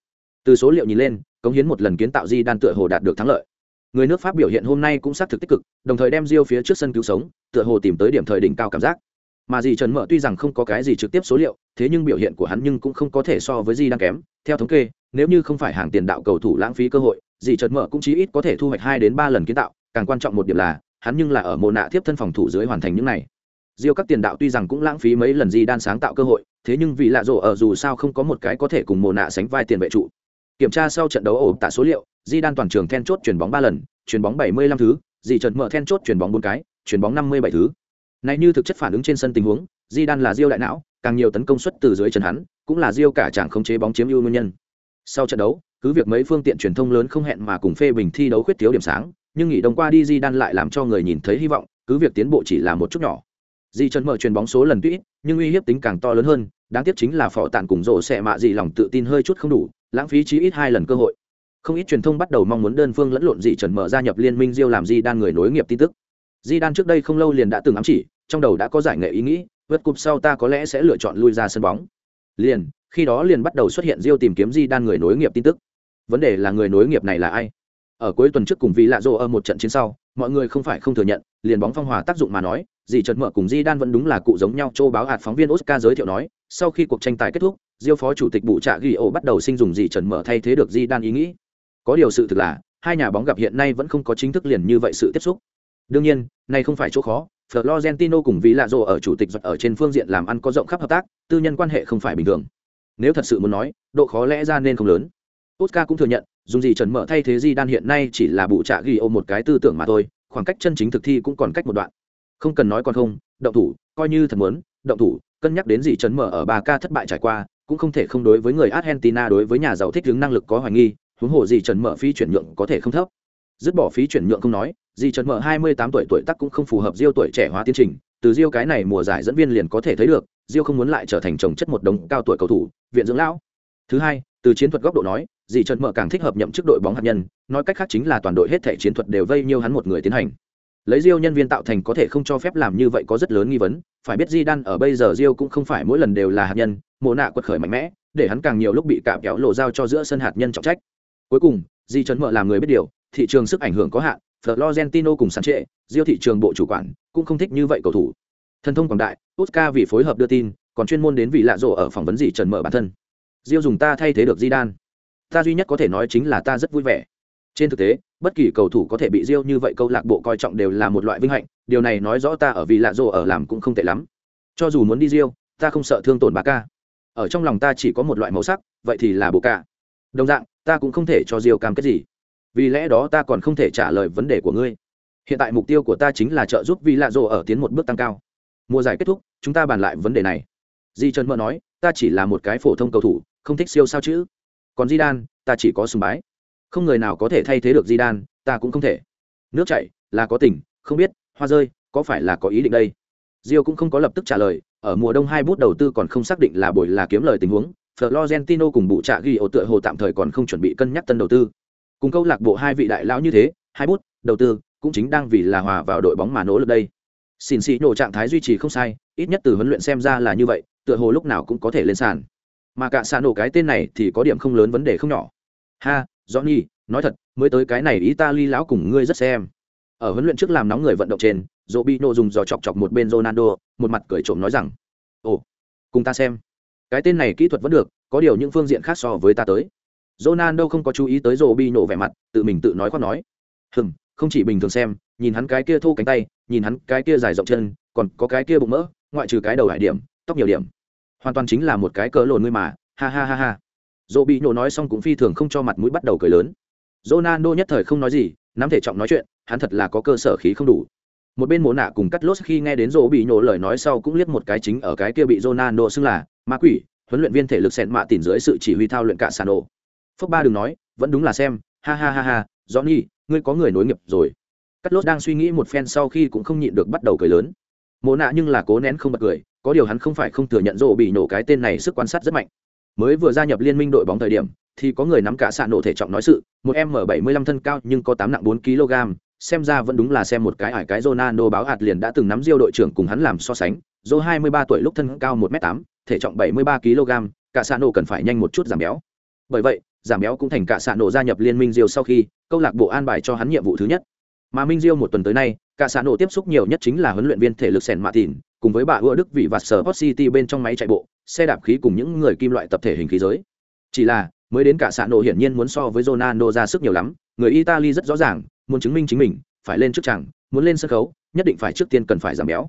Từ số liệu nhìn lên, cống hiến một lần kiến tạo di đan tựa hồ đạt được thắng lợi. Người nước pháp biểu hiện hôm nay cũng xác thực tích cực, đồng thời đem diêu phía trước sân cứu sống, tựa hồ tìm tới điểm thời đỉnh cao cảm giác. Mà dì trần mợ tuy rằng không có cái gì trực tiếp số liệu, thế nhưng biểu hiện của hắn nhưng cũng không có thể so với di đang kém. Theo thống kê nếu như không phải hàng tiền đạo cầu thủ lãng phí cơ hội, dì chợt mở cũng chí ít có thể thu hoạch hai đến ba lần kiến tạo, càng quan trọng một điểm là, hắn nhưng là ở mồ nạ tiếp thân phòng thủ dưới hoàn thành những này. Diêu các tiền đạo tuy rằng cũng lãng phí mấy lần gì đan sáng tạo cơ hội, thế nhưng vì lạ rồ ở dù sao không có một cái có thể cùng mồ nạ sánh vai tiền vệ trụ. Kiểm tra sau trận đấu ổ tạ số liệu, di đan toàn trường then chốt chuyển bóng ba lần chuyển bóng bảy mươi lăm thứ gì trần mở then chốt chuyển bóng bốn cái chuyển bóng năm mươi bảy thứ. Này như thực chất phản ứng trên sân tình huống, di đan là diêu đại não, càng nhiều tấn công suất từ dưới chân hắn, cũng là diêu cả chàng không chế bóng chiếm ưu nguyên nhân sau trận đấu, cứ việc mấy phương tiện truyền thông lớn không hẹn mà cùng phê bình thi đấu khuyết thiếu điểm sáng, nhưng nghỉ đông qua đi di đan lại làm cho người nhìn thấy hy vọng, cứ việc tiến bộ chỉ là một chút nhỏ. Di trần mở truyền bóng số lần tuy nhưng uy hiếp tính càng to lớn hơn, đáng tiếc chính là phỏ tàn cùng rộ sẽ mạ dị lòng tự tin hơi chút không đủ, lãng phí chí ít hai lần cơ hội. Không ít truyền thông bắt đầu mong muốn đơn phương lẫn lộn dị trần mở gia nhập liên minh diêu làm di đan người nối nghiệp tin tức. Di đan trước đây không lâu liền đã từng ám chỉ, trong đầu đã có giải nghệ ý nghĩ, vượt cục sau ta có lẽ sẽ lựa chọn lui ra sân bóng. Liền khi đó liền bắt đầu xuất hiện diêu tìm kiếm di đan người nối nghiệp tin tức. Vấn đề là người nối nghiệp này là ai? Ở cuối tuần trước cùng vì lạ rộ ở một trận chiến sau mọi người không phải không thừa nhận liền bóng phong hòa tác dụng mà nói dì trật mở cùng di đan vẫn đúng là cụ giống nhau châu báo hạt phóng viên oscar giới thiệu nói sau khi cuộc tranh tài kết thúc diêu phó chủ tịch bụ trạ ghi ổ bắt đầu sinh dùng dì trần mở thay thế được di đan ý nghĩ. Có điều sự thực là hai nhà bóng gặp hiện nay vẫn không có chính thức liền như vậy sự tiếp xúc. Đương nhiên, này không phải chỗ khó, Florentino cùng vì Lạ Rồ ở chủ tịch ở trên phương diện làm ăn có rộng khắp hợp tác, tư nhân quan hệ không phải bình thường. Nếu thật sự muốn nói, độ khó lẽ ra nên không lớn. Oscar cũng thừa nhận, dùng gì trần mở thay thế Di đan hiện nay chỉ là bụ trạ ghi ôm một cái tư tưởng mà thôi, khoảng cách chân chính thực thi cũng còn cách một đoạn. Không cần nói còn không, động thủ, coi như thật muốn, động thủ, cân nhắc đến gì trần mở ở ba ca thất bại trải qua, cũng không thể không đối với người Argentina đối với nhà giàu thích ứng năng lực có hoài nghi, huống hồ gì trần mở phí chuyển nhượng có thể không thấp. Dứt bỏ phí chuyển nhượng không nói, gì trần mở 28 tuổi tuổi tác cũng không phù hợp Diêu tuổi trẻ hóa tiến trình, từ Diêu cái này mùa giải dẫn viên liền có thể thấy được, Diêu không muốn lại trở thành chồng chất một đống cao tuổi cầu thủ, viện dưỡng lão. Thứ hai, từ chiến thuật góc độ nói, dì trần mở càng thích hợp nhậm chức đội bóng hạt nhân, nói cách khác chính là toàn đội hết thể chiến thuật đều vây nhiêu hắn một người tiến hành. Lấy Diêu nhân viên tạo thành có thể không cho phép làm như vậy có rất lớn nghi vấn, phải biết Di Đan ở bây giờ Diêu cũng không phải mỗi lần đều là hạt nhân, mồ nạ quật khởi mạnh mẽ, để hắn càng nhiều lúc bị cạm kéo lộ giao cho giữa sân hạt nhân trọng trách. Cuối cùng, Di trần mở làm người biết điều, thị trường sức ảnh hưởng có hạn, Florentino cùng sản trệ, Diêu thị trường bộ chủ quản cũng không thích như vậy cầu thủ. Thần thông quảng đại, Oscar vì phối hợp đưa tin, còn chuyên môn đến vị lạ rộ ở phỏng vấn gì trần mở bản thân. Diêu dùng ta thay thế được Di Đan. Ta duy nhất có thể nói chính là ta rất vui vẻ. Trên thực tế, bất kỳ cầu thủ có thể bị Diêu như vậy câu lạc bộ coi trọng đều là một loại vinh hạnh, điều này nói rõ ta ở vị lạ rộ ở làm cũng không tệ lắm. Cho dù muốn đi Diêu, ta không sợ thương tổn bà ca. Ở trong lòng ta chỉ có một loại màu sắc, vậy thì là bộ ca. Đồng dạng, ta cũng không thể cho Diêu cam kết gì vì lẽ đó ta còn không thể trả lời vấn đề của ngươi hiện tại mục tiêu của ta chính là trợ giúp vì lạ rộ ở tiến một bước tăng cao mùa giải kết thúc chúng ta bàn lại vấn đề này. Di trần mơ nói ta chỉ là một cái phổ thông cầu thủ không thích siêu sao chữ. Còn di đan ta chỉ có sùng bái. Không người nào có thể thay thế được di đan ta cũng không thể. Nước chảy là có tình không biết hoa rơi có phải là có ý định đây? Rio cũng không có lập tức trả lời, ở mùa đông hai bút đầu tư còn không xác định là bồi là kiếm lời tình huống, Florentino cùng bụ trạ ghi ổ tựa hồ tạm thời còn không chuẩn bị cân nhắc tân đầu tư. Cùng câu lạc bộ hai vị đại lão như thế hai bút đầu tư cũng chính đang vì là hòa vào đội bóng mà nỗ lực đây xin xì nổ trạng thái duy trì không sai ít nhất từ huấn luyện xem ra là như vậy tựa hồ lúc nào cũng có thể lên sàn. Mà cả sàn nổ cái tên này thì có điểm không lớn vấn đề không nhỏ. Ha johnny nói thật mới tới cái này italy lão cùng ngươi rất xem. Ở huấn luyện trước làm nóng người vận động trên dỗ bị nổ dùng giò chọc chọc một bên ronaldo một mặt cười trộm nói rằng ồ cùng ta xem. Cái tên này kỹ thuật vẫn được có điều những phương diện khác so với ta tới. Ronaldo không có chú ý tới Robinho vẻ mặt, tự mình tự nói khoác nói. Hừm, không chỉ bình thường xem, nhìn hắn cái kia thô cánh tay, nhìn hắn cái kia dài rộng chân, còn có cái kia bụng mỡ, ngoại trừ cái đầu hải điểm, tóc nhiều điểm. Hoàn toàn chính là một cái cỡ lồn ngươi mà, ha ha ha ha. dỗ bị nhổ nói xong cũng phi thường không cho mặt mũi bắt đầu cười lớn. Ronaldo nhất thời không nói gì, nắm thể trọng nói chuyện, hắn thật là có cơ sở khí không đủ. Một bên mồ nạ cùng cắt lốt khi nghe đến dỗ bị nhổ lời nói sau cũng liếc một cái chính ở cái kia bị Ronaldo xưng là ma quỷ, huấn luyện viên thể lực sẹn mạ tỉn dưới sự chỉ huy thao luyện cả sàn ổ phước ba đừng nói vẫn đúng là xem ha ha ha ha johnny ngươi có người nối nghiệp rồi cắt lốt đang suy nghĩ một phen sau khi cũng không nhịn được bắt đầu cười lớn. Mồ nạ nhưng là cố nén không bật cười, có điều hắn không phải không thừa nhận rộ bị nổ cái tên này sức quan sát rất mạnh. Mới vừa gia nhập liên minh đội bóng thời điểm, thì có người nắm cả xạ nổ thể trọng nói sự, một m bảy mươi lăm thân cao nhưng có tám nặng bốn kg, xem ra vẫn đúng là xem một cái ải cái Ronaldo báo hạt liền đã từng nắm diêu đội trưởng cùng hắn làm so sánh dô hai mươi ba tuổi lúc thân cao một m tám, thể trọng bảy mươi ba kg, cả xạ nổ cần phải nhanh một chút giảm béo. Bởi vậy, giảm béo cũng thành cả xạ nổ gia nhập liên minh diêu sau khi, câu lạc bộ an bài cho hắn nhiệm vụ thứ nhất mà minh diêu một tuần tới nay cả xã nổ tiếp xúc nhiều nhất chính là huấn luyện viên thể lực sèn mạ tìn cùng với bà ưa đức vị và sở hot city bên trong máy chạy bộ xe đạp khí cùng những người kim loại tập thể hình khí giới chỉ là mới đến cả xã nổ hiển nhiên muốn so với ronaldo ra sức nhiều lắm người italy rất rõ ràng muốn chứng minh chính mình phải lên trước chẳng muốn lên sân khấu nhất định phải trước tiên cần phải giảm béo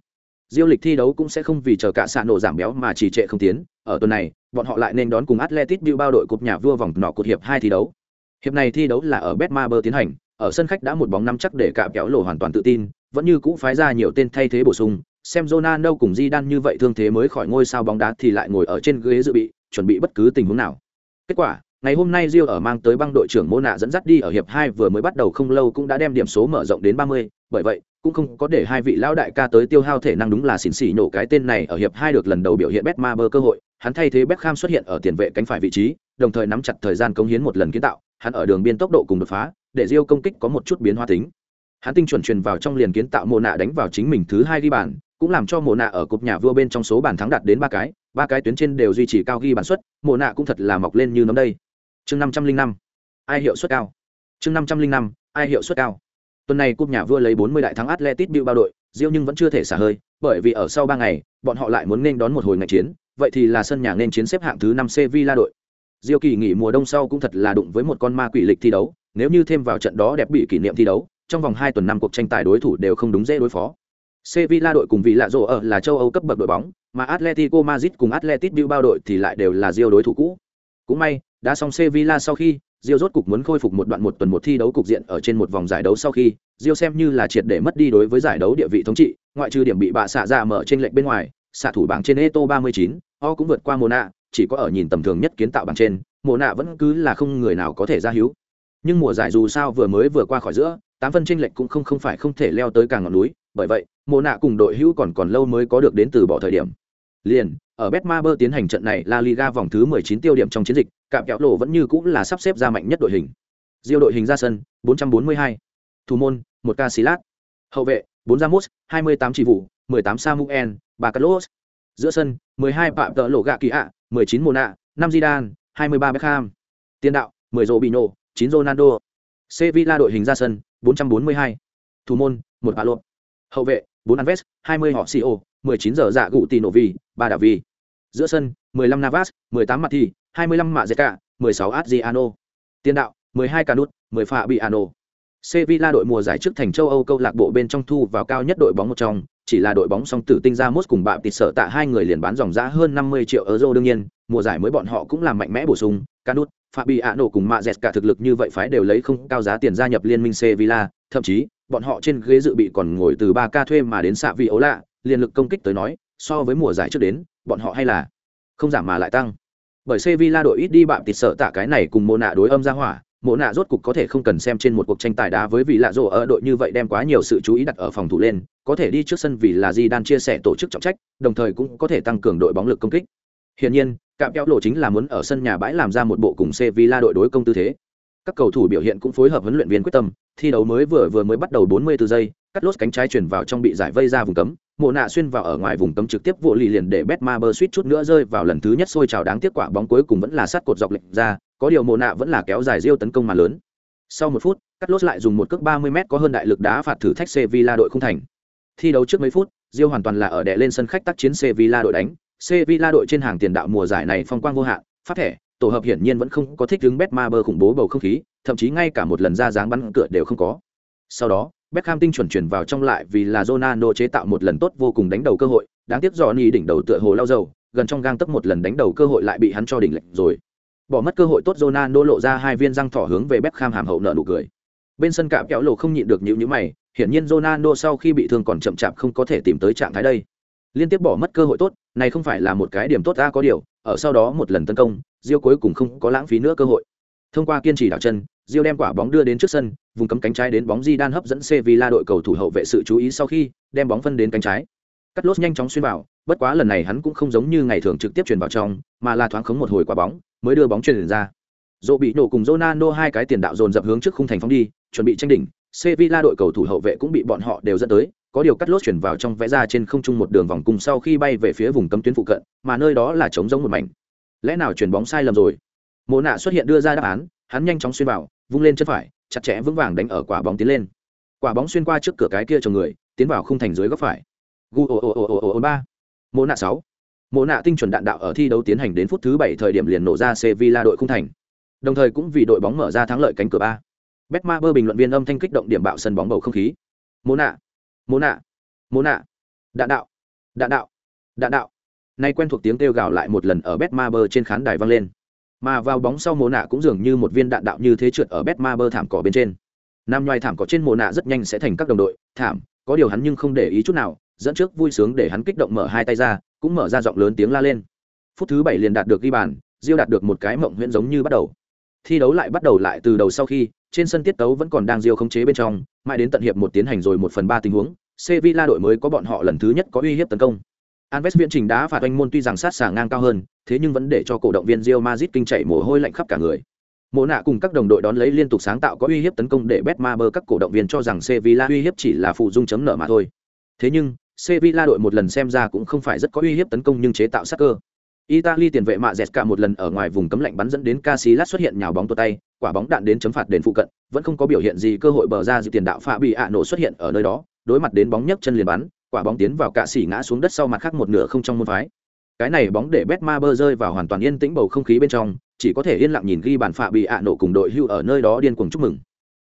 diêu lịch thi đấu cũng sẽ không vì chờ cả xã nổ giảm béo mà trì trệ không tiến ở tuần này bọn họ lại nên đón cùng Atletic bao đội cục nhà vua vòng nọ cột hiệp hai thi đấu. Hiệp này thi đấu là ở Betmaber tiến hành, ở sân khách đã một bóng năm chắc để cạm kéo lộ hoàn toàn tự tin, vẫn như cũ phái ra nhiều tên thay thế bổ sung, xem Ronaldo cùng Zidane như vậy thương thế mới khỏi ngôi sao bóng đá thì lại ngồi ở trên ghế dự bị, chuẩn bị bất cứ tình huống nào. Kết quả, ngày hôm nay Rio ở mang tới băng đội trưởng Mona dẫn dắt đi ở hiệp hai vừa mới bắt đầu không lâu cũng đã đem điểm số mở rộng đến 30, bởi vậy, cũng không có để hai vị lão đại ca tới tiêu hao thể năng đúng là xỉn xỉ nổ cái tên này ở hiệp hai được lần đầu biểu hiện Betmaber cơ hội, hắn thay thế Beckham xuất hiện ở tiền vệ cánh phải vị trí, đồng thời nắm chặt thời gian cống hiến một lần kiến tạo, hắn ở đường biên tốc độ cùng đột phá, để Rio công kích có một chút biến hóa tính. Hắn tinh chuẩn truyền vào trong liền kiến tạo Mộ nạ đánh vào chính mình thứ hai ghi bàn, cũng làm cho Mộ nạ ở cục nhà vua bên trong số bàn thắng đạt đến ba cái, ba cái tuyến trên đều duy trì cao ghi bàn suất, Mộ nạ cũng thật là mọc lên như nấm đây. Chương năm trăm linh năm, ai hiệu suất cao. Chương năm trăm linh năm, ai hiệu suất cao. Tuần này cúp nhà vua lấy bốn mươi đại thắng Atletico Bilbao đội, Rio nhưng vẫn chưa thể xả hơi, bởi vì ở sau ba ngày, bọn họ lại muốn nên đón một hồi ngày chiến, vậy thì là sân nhà nên chiến xếp hạng thứ năm Sevilla đội. Diêu kỳ nghỉ mùa đông sau cũng thật là đụng với một con ma quỷ lịch thi đấu, nếu như thêm vào trận đó đẹp bị kỷ niệm thi đấu, trong vòng hai tuần năm cuộc tranh tài đối thủ đều không đúng dễ đối phó. Sevilla đội cùng vị lạ rồ ở là châu Âu cấp bậc đội bóng, mà Atletico Madrid cùng Atletico Bilbao đội thì lại đều là Rio đối thủ cũ. Cũng may, đã xong Sevilla sau khi, Rio rốt cục muốn khôi phục một đoạn một tuần một thi đấu cục diện ở trên một vòng giải đấu sau khi, Rio xem như là triệt để mất đi đối với giải đấu địa vị thống trị, ngoại trừ điểm bị bạ xạ ra mở trên lệnh bên ngoài, xạ thủ bảng trên Eto 39, O cũng vượt qua Mona, chỉ có ở nhìn tầm thường nhất kiến tạo bảng trên, Mona vẫn cứ là không người nào có thể ra hiếu. Nhưng mùa giải dù sao vừa mới vừa qua khỏi giữa, tám phân tranh lệch cũng không không phải không thể leo tới càng ngọn núi, bởi vậy, Mona cùng đội hữu còn còn lâu mới có được đến từ bỏ thời điểm. Liền, ở Betmaber tiến hành trận này La Liga vòng thứ 19 tiêu điểm trong chiến dịch, cạm kẹo lộ vẫn như cũng là sắp xếp ra mạnh nhất đội hình. Diêu đội hình ra sân, 442. Thủ môn, một Casillas. Hậu vệ, 4 Ramos, 28 chỉ vụ, 18 Samuel, ba Carlos. Giữa sân, 12 Phạm Tợ Lộ Gạ Kỳ ạ, 19 Mona, 5 Zidane, 23 Beckham. Tiền đạo, 10 nổ 9 Ronaldo. Sevilla đội hình ra sân, 442. Thủ môn, 1 Palo. Hậu vệ, 4 Alves, 20 họ CEO, 19 giờ dạ gụ tỷ nổ vì, 3 Đà vì. Giữa sân, 15 Navas, 18 Mati, 25 Mạ Zeka, 16 Adriano. Tiền đạo, 12 Canut, 10 Fabiano. Sevilla đội mùa giải trước thành châu Âu câu lạc bộ bên trong thu vào cao nhất đội bóng một trong, chỉ là đội bóng song tử tinh ra mốt cùng bạm tịt sợ tạ hai người liền bán dòng giá hơn 50 triệu euro đương nhiên, mùa giải mới bọn họ cũng làm mạnh mẽ bổ sung, Canut, Fabiano cùng Mạ cả thực lực như vậy phải đều lấy không cao giá tiền gia nhập liên minh Sevilla, thậm chí, bọn họ trên ghế dự bị còn ngồi từ 3K thuê mà đến xạ vị ấu lạ, liên lực công kích tới nói, so với mùa giải trước đến, bọn họ hay là không giảm mà lại tăng. Bởi Sevilla đội ít đi bạm tịt sợ tạ cái này cùng mô nạ đối âm ra hỏa, mộ nạ rốt cục có thể không cần xem trên một cuộc tranh tài đá với vị lạ rộ ở đội như vậy đem quá nhiều sự chú ý đặt ở phòng thủ lên có thể đi trước sân vì là di đan chia sẻ tổ chức trọng trách đồng thời cũng có thể tăng cường đội bóng lực công kích hiển nhiên cạm kéo lộ chính là muốn ở sân nhà bãi làm ra một bộ cùng Sevilla đội đối công tư thế. Các cầu thủ biểu hiện cũng phối hợp huấn luyện viên quyết tâm, thi đấu mới vừa vừa mới bắt đầu 44 giây, cắt lốt cánh trái chuyển vào trong bị giải vây ra vùng cấm, mộ nạ xuyên vào ở ngoài vùng cấm trực tiếp vụ lì liền để Betmaber suýt chút nữa rơi vào lần thứ nhất sôi trào đáng tiếc quả bóng cuối cùng vẫn là sát cột dọc lệch ra, có điều mồ nạ vẫn là kéo dài riêu tấn công mà lớn. Sau một phút, cắt lốt lại dùng một cước 30 m có hơn đại lực đá phạt thử thách sevilla đội không thành. Thi đấu trước mấy phút, Diêu hoàn toàn là ở đè lên sân khách tác chiến sevilla đội đánh sevilla đội trên hàng tiền đạo mùa giải này phong quang vô hạn phát thẻ tổ hợp hiển nhiên vẫn không có thích ứng Betmaber khủng bố bầu không khí thậm chí ngay cả một lần ra dáng bắn cửa đều không có sau đó Beckham tinh chuẩn chuyển vào trong lại vì là Ronaldo chế tạo một lần tốt vô cùng đánh đầu cơ hội, đáng tiếc Johnny đỉnh đầu tựa hồ lao dầu, gần trong gang tấc một lần đánh đầu cơ hội lại bị hắn cho đỉnh lệnh rồi. Bỏ mất cơ hội tốt Ronaldo lộ ra hai viên răng thỏ hướng về Beckham hàm hậu nợ nụ cười. Bên sân cạm kéo lộ không nhịn được nhíu nhíu mày, hiển nhiên Ronaldo sau khi bị thương còn chậm chạp không có thể tìm tới trạng thái đây. Liên tiếp bỏ mất cơ hội tốt, này không phải là một cái điểm tốt ra có điều, ở sau đó một lần tấn công, diêu cuối cùng không có lãng phí nữa cơ hội. Thông qua kiên trì đảo chân, diêu đem quả bóng đưa đến trước sân, vùng cấm cánh trái đến bóng Di đan hấp dẫn Sevilla đội cầu thủ hậu vệ sự chú ý sau khi đem bóng phân đến cánh trái. Cắt lốt nhanh chóng xuyên vào, bất quá lần này hắn cũng không giống như ngày thường trực tiếp truyền vào trong, mà là thoáng khống một hồi quả bóng, mới đưa bóng truyền ra. Dỗ bị nổ cùng Ronaldo hai cái tiền đạo dồn dập hướng trước khung thành phóng đi, chuẩn bị tranh đỉnh. Sevilla đội cầu thủ hậu vệ cũng bị bọn họ đều dẫn tới, có điều cắt lốt chuyển vào trong vẽ ra trên không trung một đường vòng cung sau khi bay về phía vùng cấm tuyến phụ cận, mà nơi đó là trống giống một mảnh. Lẽ nào chuyển bóng sai lầm rồi? Mộ nạ xuất hiện đưa ra đáp án, hắn nhanh chóng xuyên vào, vung lên chân phải, chặt chẽ vững vàng đánh ở quả bóng tiến lên. Quả bóng xuyên qua trước cửa cái kia chồng người, tiến vào khung thành dưới góc phải. Gu o o o o o ba. Mộ nạ sáu. Mộ nạ tinh chuẩn đạn đạo ở thi đấu tiến hành đến phút thứ bảy thời điểm liền nổ ra Sevilla đội khung thành. Đồng thời cũng vì đội bóng mở ra thắng lợi cánh cửa ba. Betmaber bình luận viên âm thanh kích động điểm bạo sân bóng bầu không khí. Mộ nạ, mô nạ, mô nạ. Đạn đạo, đạn đạo, đạn đạo. Nay quen thuộc tiếng kêu gào lại một lần ở bết ma bơ trên khán đài vang lên. Mà vào bóng sau mồ nạ cũng dường như một viên đạn đạo như thế trượt ở bét ma bơ thảm cỏ bên trên. Nam nhoai thảm cỏ trên mồ nạ rất nhanh sẽ thành các đồng đội. Thảm có điều hắn nhưng không để ý chút nào dẫn trước vui sướng để hắn kích động mở hai tay ra cũng mở ra giọng lớn tiếng la lên. Phút thứ bảy liền đạt được ghi bàn diêu đạt được một cái mộng huyễn giống như bắt đầu. Thi đấu lại bắt đầu lại từ đầu sau khi trên sân tiết tấu vẫn còn đang diêu khống chế bên trong mãi đến tận hiệp một tiến hành rồi một phần ba tình huống sevilla đội mới có bọn họ lần thứ nhất có uy hiếp tấn công Alves viễn trình đá phạt oanh môn tuy rằng sát xả ngang cao hơn, thế nhưng vẫn để cho cổ động viên Real Madrid kinh chảy mồ hôi lạnh khắp cả người. Mộ nạ cùng các đồng đội đón lấy liên tục sáng tạo có uy hiếp tấn công để Betmaber các cổ động viên cho rằng Sevilla uy hiếp chỉ là phụ dung chấm nợ mà thôi. Thế nhưng, Sevilla đội một lần xem ra cũng không phải rất có uy hiếp tấn công nhưng chế tạo sát cơ. Italy tiền vệ mạ dẹt cả một lần ở ngoài vùng cấm lạnh bắn dẫn đến Casillas xuất hiện nhào bóng tuột tay, quả bóng đạn đến chấm phạt đền phụ cận, vẫn không có biểu hiện gì cơ hội bờ ra dự tiền đạo phạ bị ạ nổ xuất hiện ở nơi đó, đối mặt đến bóng nhấc chân liền bắn, quả bóng tiến vào cạ xỉ ngã xuống đất sau mặt khác một nửa không trong môn phái cái này bóng để Betmaber rơi vào hoàn toàn yên tĩnh bầu không khí bên trong chỉ có thể yên lặng nhìn ghi bàn phạ bị ạ nổ cùng đội hưu ở nơi đó điên cuồng chúc mừng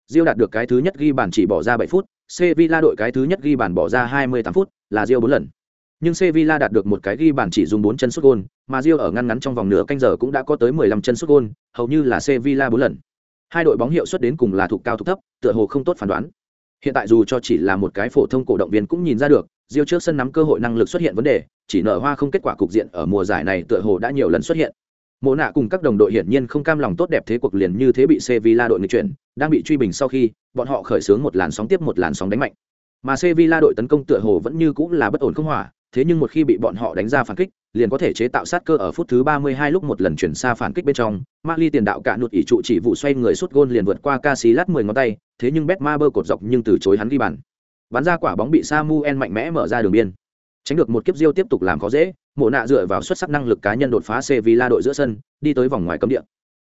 Rio đạt được cái thứ nhất ghi bàn chỉ bỏ ra 7 phút, Sevilla đội cái thứ nhất ghi bàn bỏ ra 28 phút, là Rio 4 lần. Nhưng Sevilla đạt được một cái ghi bàn chỉ dùng 4 chân sút gôn, mà Rio ở ngăn ngắn trong vòng nửa canh giờ cũng đã có tới 15 chân sút gôn, hầu như là Sevilla 4 lần. Hai đội bóng hiệu suất đến cùng là thuộc cao thuộc thấp, tựa hồ không tốt phán đoán. Hiện tại dù cho chỉ là một cái phổ thông cổ động viên cũng nhìn ra được, Rio trước sân nắm cơ hội năng lực xuất hiện vấn đề, chỉ nở hoa không kết quả cục diện ở mùa giải này tựa hồ đã nhiều lần xuất hiện. Mộ nạ cùng các đồng đội hiển nhiên không cam lòng tốt đẹp thế cuộc liền như thế bị Sevilla đội nghịch chuyển, đang bị truy bình sau khi, bọn họ khởi xướng một làn sóng tiếp một làn sóng đánh mạnh. Mà Sevilla đội tấn công tựa hồ vẫn như cũng là bất ổn không hỏa, thế nhưng một khi bị bọn họ đánh ra phản kích, liền có thể chế tạo sát cơ ở phút thứ 32 lúc một lần chuyển xa phản kích bên trong, Mali tiền đạo cả nụt ỷ trụ chỉ vụ xoay người sút gôn liền vượt qua Casillas 10 ngón tay, thế nhưng Betmaber cột dọc nhưng từ chối hắn ghi bàn. Bắn ra quả bóng bị Samuel mạnh mẽ mở ra đường biên. Tránh được một kiếp diêu tiếp tục làm khó dễ, Mộ nạ dựa vào xuất sắc năng lực cá nhân đột phá Sevilla đội giữa sân, đi tới vòng ngoài cấm địa.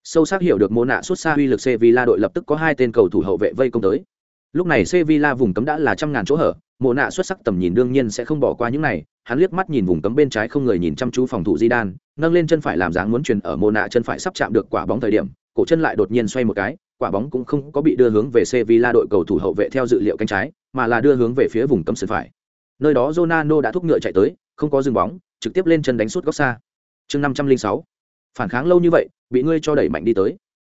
Sâu sắc hiểu được Mộ nạ xuất xa uy lực Sevilla đội lập tức có hai tên cầu thủ hậu vệ vây công tới. Lúc này Sevilla vùng cấm đã là trăm ngàn chỗ hở, Mộ nạ xuất sắc tầm nhìn đương nhiên sẽ không bỏ qua những này, hắn liếc mắt nhìn vùng cấm bên trái không người nhìn chăm chú phòng thủ di đan nâng lên chân phải làm dáng muốn truyền ở Mộ nạ chân phải sắp chạm được quả bóng thời điểm, cổ chân lại đột nhiên xoay một cái, quả bóng cũng không có bị đưa hướng về Sevilla đội cầu thủ hậu vệ theo dự liệu cánh trái, mà là đưa hướng về phía vùng cấm sân phải. Nơi đó Ronaldo đã thúc ngựa chạy tới, không có dừng bóng, trực tiếp lên chân đánh sút góc xa. Chương 506. Phản kháng lâu như vậy, bị ngươi cho đẩy mạnh đi tới.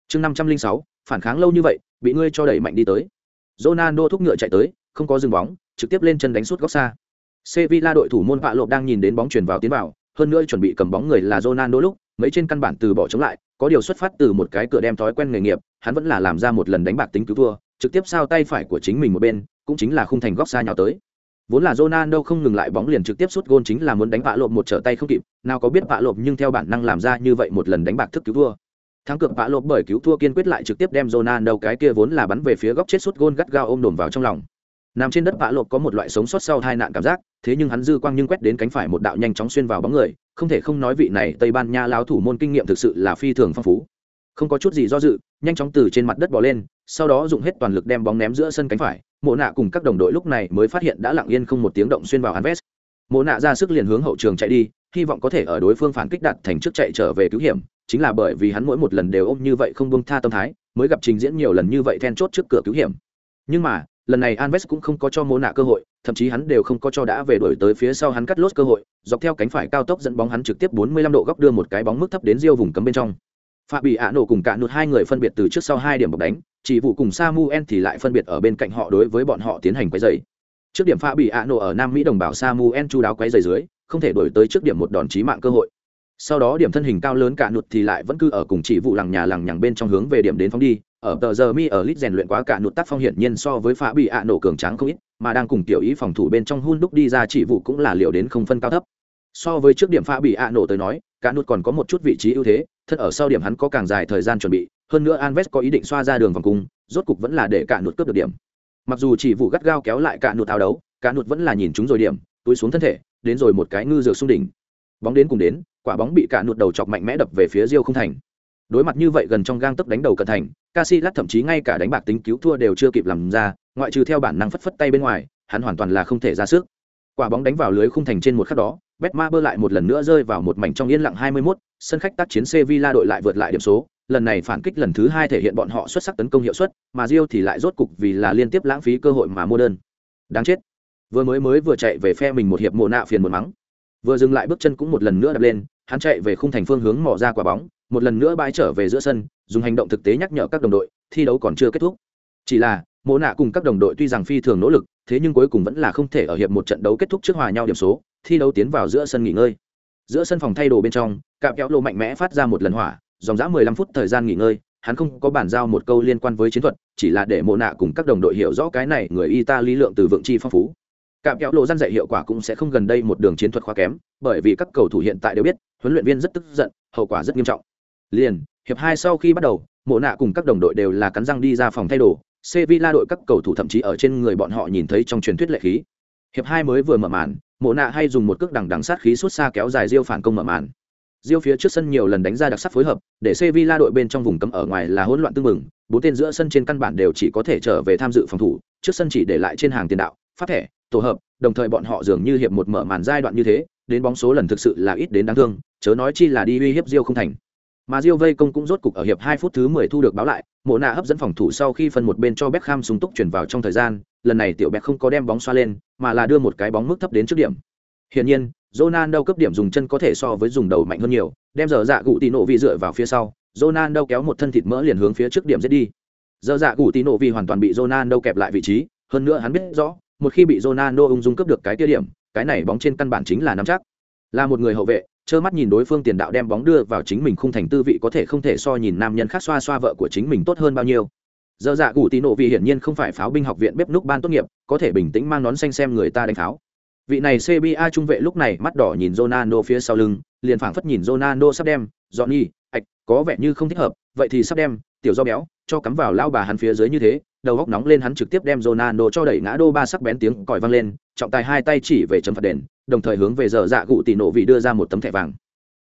Chương 506. Phản kháng lâu như vậy, bị ngươi cho đẩy mạnh đi tới. Ronaldo thúc ngựa chạy tới, không có dừng bóng, trực tiếp lên chân đánh sút góc xa. Sevilla đội thủ môn Vạ Lộp đang nhìn đến bóng chuyển vào tiến vào, hơn nữa chuẩn bị cầm bóng người là Ronaldo lúc, mấy trên căn bản từ bỏ chống lại, có điều xuất phát từ một cái cửa đem thói quen nghề nghiệp, hắn vẫn là làm ra một lần đánh bạc tính cứu thua, trực tiếp sao tay phải của chính mình một bên, cũng chính là khung thành góc xa nhào tới. Vốn là Ronaldo không ngừng lại bóng liền trực tiếp sút gôn chính là muốn đánh vạ lộp một trở tay không kịp, nào có biết vạ lộp nhưng theo bản năng làm ra như vậy một lần đánh bạc thức cứu thua. Thắng cược vạ lộp bởi cứu thua kiên quyết lại trực tiếp đem Ronaldo cái kia vốn là bắn về phía góc chết sút gôn gắt gao ôm đổm vào trong lòng. Nằm trên đất vạ lộp có một loại sống sót sau hai nạn cảm giác, thế nhưng hắn dư quang nhưng quét đến cánh phải một đạo nhanh chóng xuyên vào bóng người, không thể không nói vị này Tây Ban Nha lao thủ môn kinh nghiệm thực sự là phi thường phong phú. Không có chút gì do dự, nhanh chóng từ trên mặt đất bò lên, sau đó dùng hết toàn lực đem bóng ném giữa sân cánh phải, mộ nạ cùng các đồng đội lúc này mới phát hiện đã lặng yên không một tiếng động xuyên vào Alves. Mộ nạ ra sức liền hướng hậu trường chạy đi, hy vọng có thể ở đối phương phản kích đặt thành trước chạy trở về cứu hiểm, chính là bởi vì hắn mỗi một lần đều ôm như vậy không buông tha tâm thái, mới gặp trình diễn nhiều lần như vậy then chốt trước cửa cứu hiểm. Nhưng mà, lần này Anves cũng không có cho mô nạ cơ hội, thậm chí hắn đều không có cho đã về đuổi tới phía sau hắn cắt lốt cơ hội, dọc theo cánh phải cao tốc dẫn bóng hắn trực tiếp 45 độ góc đưa một cái bóng mức thấp đến giêu vùng cấm bên trong. Phạm bị ạ nổ cùng cả nụt hai người phân biệt từ trước sau hai điểm bọc đánh, chỉ vụ cùng Samuel thì lại phân biệt ở bên cạnh họ đối với bọn họ tiến hành quấy rầy. Trước điểm Phạm bị ạ nổ ở Nam Mỹ đồng bào Samuel chu đáo quấy rầy dưới, không thể đổi tới trước điểm một đòn chí mạng cơ hội. Sau đó điểm thân hình cao lớn cả nụt thì lại vẫn cứ ở cùng chỉ vụ lằng nhà lằng nhằng bên trong hướng về điểm đến phóng đi, ở tờ giờ mi ở lit rèn luyện quá cả nụt tác phong hiển nhiên so với phá bị ạ nổ cường tráng không ít, mà đang cùng tiểu ý phòng thủ bên trong hun đúc đi ra chỉ vụ cũng là liệu đến không phân cao thấp. So với trước điểm phá bị ạ nổ tới nói, cả nụt còn có một chút vị trí ưu thế, thật ở sau điểm hắn có càng dài thời gian chuẩn bị, hơn nữa Alves có ý định xoa ra đường vòng cung, rốt cục vẫn là để cả nụt cướp được điểm. Mặc dù chỉ vụ gắt gao kéo lại cả nụt tháo đấu, cả nụt vẫn là nhìn chúng rồi điểm, túi xuống thân thể, đến rồi một cái ngư dược xung đỉnh. Bóng đến cùng đến, quả bóng bị cả nụt đầu chọc mạnh mẽ đập về phía Rio không thành. Đối mặt như vậy gần trong gang tấc đánh đầu cận thành, Casillas thậm chí ngay cả đánh bạc tính cứu thua đều chưa kịp làm ra, ngoại trừ theo bản năng phất phất tay bên ngoài, hắn hoàn toàn là không thể ra sức. Quả bóng đánh vào lưới khung thành trên một khắc đó, Betmaber lại một lần nữa rơi vào một mảnh trong yên lặng 21, sân khách tác chiến Sevilla đội lại vượt lại điểm số, lần này phản kích lần thứ hai thể hiện bọn họ xuất sắc tấn công hiệu suất, mà Rio thì lại rốt cục vì là liên tiếp lãng phí cơ hội mà mua đơn. Đáng chết. Vừa mới mới vừa chạy về phe mình một hiệp mồ nạ phiền một mắng. Vừa dừng lại bước chân cũng một lần nữa đạp lên, hắn chạy về khung thành phương hướng mò ra quả bóng, một lần nữa bãi trở về giữa sân, dùng hành động thực tế nhắc nhở các đồng đội, thi đấu còn chưa kết thúc. Chỉ là, mồ nạ cùng các đồng đội tuy rằng phi thường nỗ lực, thế nhưng cuối cùng vẫn là không thể ở hiệp một trận đấu kết thúc trước hòa nhau điểm số, thi đấu tiến vào giữa sân nghỉ ngơi. Giữa sân phòng thay đồ bên trong cạm kéo lộ mạnh mẽ phát ra một lần hỏa dòng dã mười lăm phút thời gian nghỉ ngơi hắn không có bản giao một câu liên quan với chiến thuật chỉ là để mộ nạ cùng các đồng đội hiểu rõ cái này người italy lượng từ vượng chi phong phú. Cạm kéo lộ gian dạy hiệu quả cũng sẽ không gần đây một đường chiến thuật khoa kém bởi vì các cầu thủ hiện tại đều biết huấn luyện viên rất tức giận hậu quả rất nghiêm trọng. Liền hiệp hai sau khi bắt đầu, mộ nạ cùng các đồng đội đều là cắn răng đi ra phòng thay đồ, sevilla đội các cầu thủ thậm chí ở trên người bọn họ nhìn thấy trong truyền thuyết lệ khí. Hiệp hai mới vừa mở màn, mộ nạ hay dùng một cước đằng đằng sát khí suốt xa kéo dài diêu phản công mở màn. Diêu phía trước sân nhiều lần đánh ra đặc sắc phối hợp, để sevilla đội bên trong vùng cấm ở ngoài là hỗn loạn tương mừng bốn tên giữa sân trên căn bản đều chỉ có thể trở về tham dự phòng thủ, trước sân chỉ để lại trên hàng tiền đạo, phát thẻ, tổ hợp, đồng thời bọn họ dường như hiệp một mở màn giai đoạn như thế, đến bóng số lần thực sự là ít đến đáng thương, chớ nói chi là đi uy hiếp diêu không thành. Mà Diêu vây công cũng rốt cục ở hiệp 2 phút thứ 10 thu được báo lại, Mộ Na hấp dẫn phòng thủ sau khi phân một bên cho Beckham súng túc chuyển vào trong thời gian, lần này tiểu Beck không có đem bóng xoa lên, mà là đưa một cái bóng mức thấp đến trước điểm. Hiển nhiên, Ronaldo cấp điểm dùng chân có thể so với dùng đầu mạnh hơn nhiều, đem giờ dạ cụ tỉ nổ vị dựa vào phía sau, Ronaldo kéo một thân thịt mỡ liền hướng phía trước điểm giết đi. Giờ dạ cụ tỉ nổ vị hoàn toàn bị Ronaldo kẹp lại vị trí, hơn nữa hắn biết rõ, một khi bị Ronaldo ung dung cướp được cái kia điểm, cái này bóng trên căn bản chính là nắm chắc. Là một người hậu vệ, trơ mắt nhìn đối phương tiền đạo đem bóng đưa vào chính mình khung thành tư vị có thể không thể so nhìn nam nhân khác xoa xoa vợ của chính mình tốt hơn bao nhiêu Giờ dạ cụ tí nổ vì hiển nhiên không phải pháo binh học viện bếp núc ban tốt nghiệp, có thể bình tĩnh mang nón xanh xem người ta đánh pháo. Vị này CBA trung vệ lúc này mắt đỏ nhìn Ronaldo phía sau lưng, liền phảng phất nhìn Ronaldo sắp đem, Johnny, ạch, có vẻ như không thích hợp, vậy thì sắp đem, tiểu do béo, cho cắm vào lao bà hắn phía dưới như thế, đầu góc nóng lên hắn trực tiếp đem Ronaldo cho đẩy ngã đô ba sắc bén tiếng còi vang lên, trọng tài hai tay chỉ về chấm phạt đền, đồng thời hướng về giờ dạ gụ tỷ nổ vì đưa ra một tấm thẻ vàng.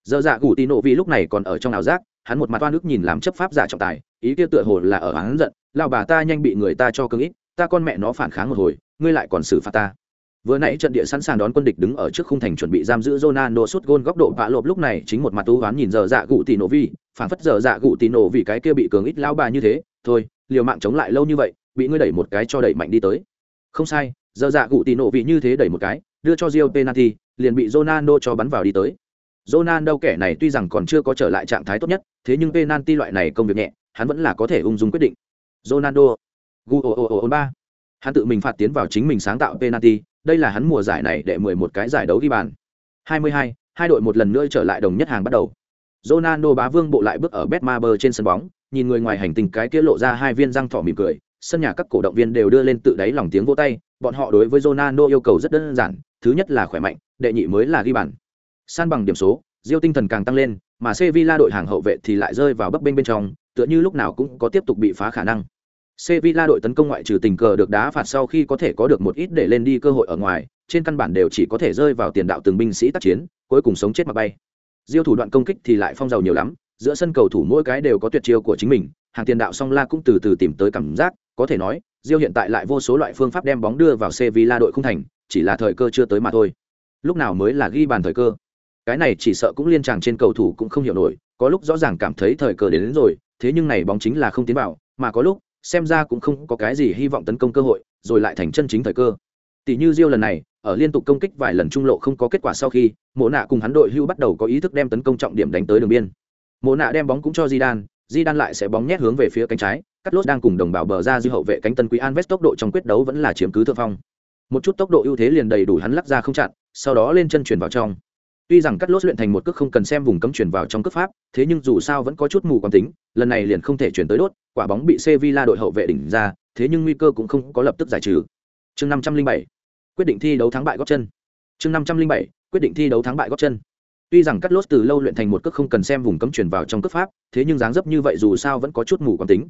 Giờ dạ gụ tỷ nổ vì lúc này còn ở trong ảo giác, hắn một mặt oan ức nhìn làm chấp pháp giả trọng tài, ý kia tựa hồ là ở hắn giận, lão bà ta nhanh bị người ta cho cứng ít, ta con mẹ nó phản kháng một hồi, ngươi lại còn xử phạt ta. Vừa nãy trận địa sẵn sàng đón quân địch đứng ở trước khung thành chuẩn bị giam giữ Ronaldo sút gôn góc độ vạ lộp lúc này chính một mặt tú hoán nhìn giờ dạ gụ tỷ nổ vị, phản phất giờ dạ gụ tỷ nổ vì cái kia bị cường ít lão bà như thế, thôi, liều mạng chống lại lâu như vậy, bị ngươi đẩy một cái cho đẩy mạnh đi tới. Không sai, giờ dạ cụ tỷ nổ vị như thế đẩy một cái, đưa cho Rio penalty, liền bị Ronaldo cho bắn vào đi tới. Ronaldo kẻ này tuy rằng còn chưa có trở lại trạng thái tốt nhất, thế nhưng penalty loại này công việc nhẹ, hắn vẫn là có thể ung dung quyết định. Ronaldo, ba, hắn tự mình phạt tiến vào chính mình sáng tạo penalty, đây là hắn mùa giải này để 11 cái giải đấu ghi bàn. 22, hai đội một lần nữa trở lại đồng nhất hàng bắt đầu. Ronaldo bá vương bộ lại bước ở Betmaber trên sân bóng, nhìn người ngoài hành tinh cái kia lộ ra hai viên răng thỏ mỉm cười, sân nhà các cổ động viên đều đưa lên tự đáy lòng tiếng vỗ tay, bọn họ đối với Ronaldo yêu cầu rất đơn giản, thứ nhất là khỏe mạnh, đệ nhị mới là ghi bàn. San bằng điểm số, Diêu tinh thần càng tăng lên, mà Sevilla đội hàng hậu vệ thì lại rơi vào bấp bênh bên trong, tựa như lúc nào cũng có tiếp tục bị phá khả năng. Sevilla đội tấn công ngoại trừ tình cờ được đá phạt sau khi có thể có được một ít để lên đi cơ hội ở ngoài, trên căn bản đều chỉ có thể rơi vào tiền đạo từng binh sĩ tác chiến, cuối cùng sống chết mà bay. Diêu thủ đoạn công kích thì lại phong giàu nhiều lắm, giữa sân cầu thủ mỗi cái đều có tuyệt chiêu của chính mình, hàng tiền đạo song la cũng từ từ tìm tới cảm giác, có thể nói, Diêu hiện tại lại vô số loại phương pháp đem bóng đưa vào Sevilla đội không thành, chỉ là thời cơ chưa tới mà thôi. Lúc nào mới là ghi bàn thời cơ? Cái này chỉ sợ cũng liên chàng trên cầu thủ cũng không hiểu nổi, có lúc rõ ràng cảm thấy thời cơ đến, đến rồi, thế nhưng này bóng chính là không tiến vào, mà có lúc xem ra cũng không có cái gì hy vọng tấn công cơ hội, rồi lại thành chân chính thời cơ. Tỷ như Diêu lần này, ở liên tục công kích vài lần trung lộ không có kết quả sau khi, Mộ Nạ cùng hắn đội hưu bắt đầu có ý thức đem tấn công trọng điểm đánh tới đường biên. Mộ Nạ đem bóng cũng cho di đan, di đan lại sẽ bóng nhét hướng về phía cánh trái, Cắt Lốt đang cùng đồng bào bờ ra dư hậu vệ cánh tân quý Alves tốc độ trong quyết đấu vẫn là chiếm cứ thượng phong. Một chút tốc độ ưu thế liền đầy đủ hắn lắc ra không chặn, sau đó lên chân chuyển vào trong. Tuy rằng cắt lốt luyện thành một cước không cần xem vùng cấm chuyển vào trong cước pháp, thế nhưng dù sao vẫn có chút mù quán tính, lần này liền không thể chuyển tới đốt, quả bóng bị Sevilla đội hậu vệ đỉnh ra, thế nhưng nguy cơ cũng không có lập tức giải trừ. Chương 507, quyết định thi đấu thắng bại gót chân. Chương 507, quyết định thi đấu thắng bại gót chân. Tuy rằng cắt lốt từ lâu luyện thành một cước không cần xem vùng cấm chuyển vào trong cước pháp, thế nhưng dáng dấp như vậy dù sao vẫn có chút mù quáng tính.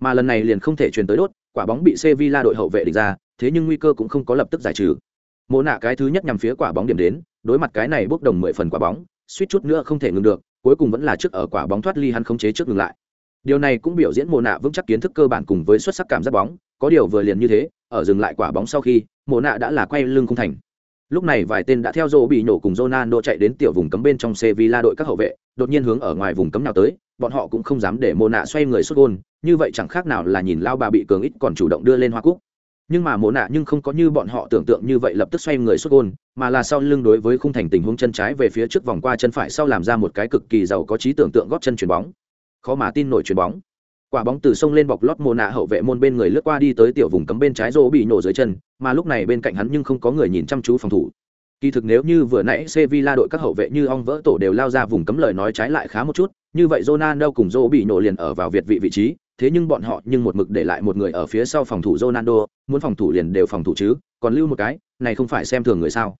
Mà lần này liền không thể chuyển tới đốt, quả bóng bị Sevilla đội hậu vệ định ra, thế nhưng nguy cơ cũng không có lập tức giải trừ. Mộ nạ cái thứ nhất nhằm phía quả bóng điểm đến, đối mặt cái này bốc đồng mười phần quả bóng, suýt chút nữa không thể ngừng được, cuối cùng vẫn là trước ở quả bóng thoát ly hắn khống chế trước ngừng lại. Điều này cũng biểu diễn mồ nạ vững chắc kiến thức cơ bản cùng với xuất sắc cảm giác bóng, có điều vừa liền như thế, ở dừng lại quả bóng sau khi, Mộ nạ đã là quay lưng không thành. Lúc này vài tên đã theo dỗ bị nổ cùng Ronaldo chạy đến tiểu vùng cấm bên trong Sevilla đội các hậu vệ, đột nhiên hướng ở ngoài vùng cấm nào tới, bọn họ cũng không dám để Mộ nạ xoay người sút gôn, như vậy chẳng khác nào là nhìn lao bà bị cường ít còn chủ động đưa lên hoa cúc. Nhưng mà mộ nạ nhưng không có như bọn họ tưởng tượng như vậy lập tức xoay người sút gôn mà là sau lưng đối với khung thành tình huống chân trái về phía trước vòng qua chân phải sau làm ra một cái cực kỳ giàu có trí tưởng tượng góp chân chuyền bóng. Khó mà tin nổi chuyền bóng quả bóng từ sông lên bọc lót mồ nạ hậu vệ môn bên người lướt qua đi tới tiểu vùng cấm bên trái rô bị nổ dưới chân mà lúc này bên cạnh hắn nhưng không có người nhìn chăm chú phòng thủ kỳ thực nếu như vừa nãy Sevilla đội các hậu vệ như ong vỡ tổ đều lao ra vùng cấm lời nói trái lại khá một chút như vậy Ronaldo cùng Rô bị nổ liền ở vào việt vị vị trí thế nhưng bọn họ nhưng một mực để lại một người ở phía sau phòng thủ Ronaldo, muốn phòng thủ liền đều phòng thủ chứ, còn lưu một cái, này không phải xem thường người sao?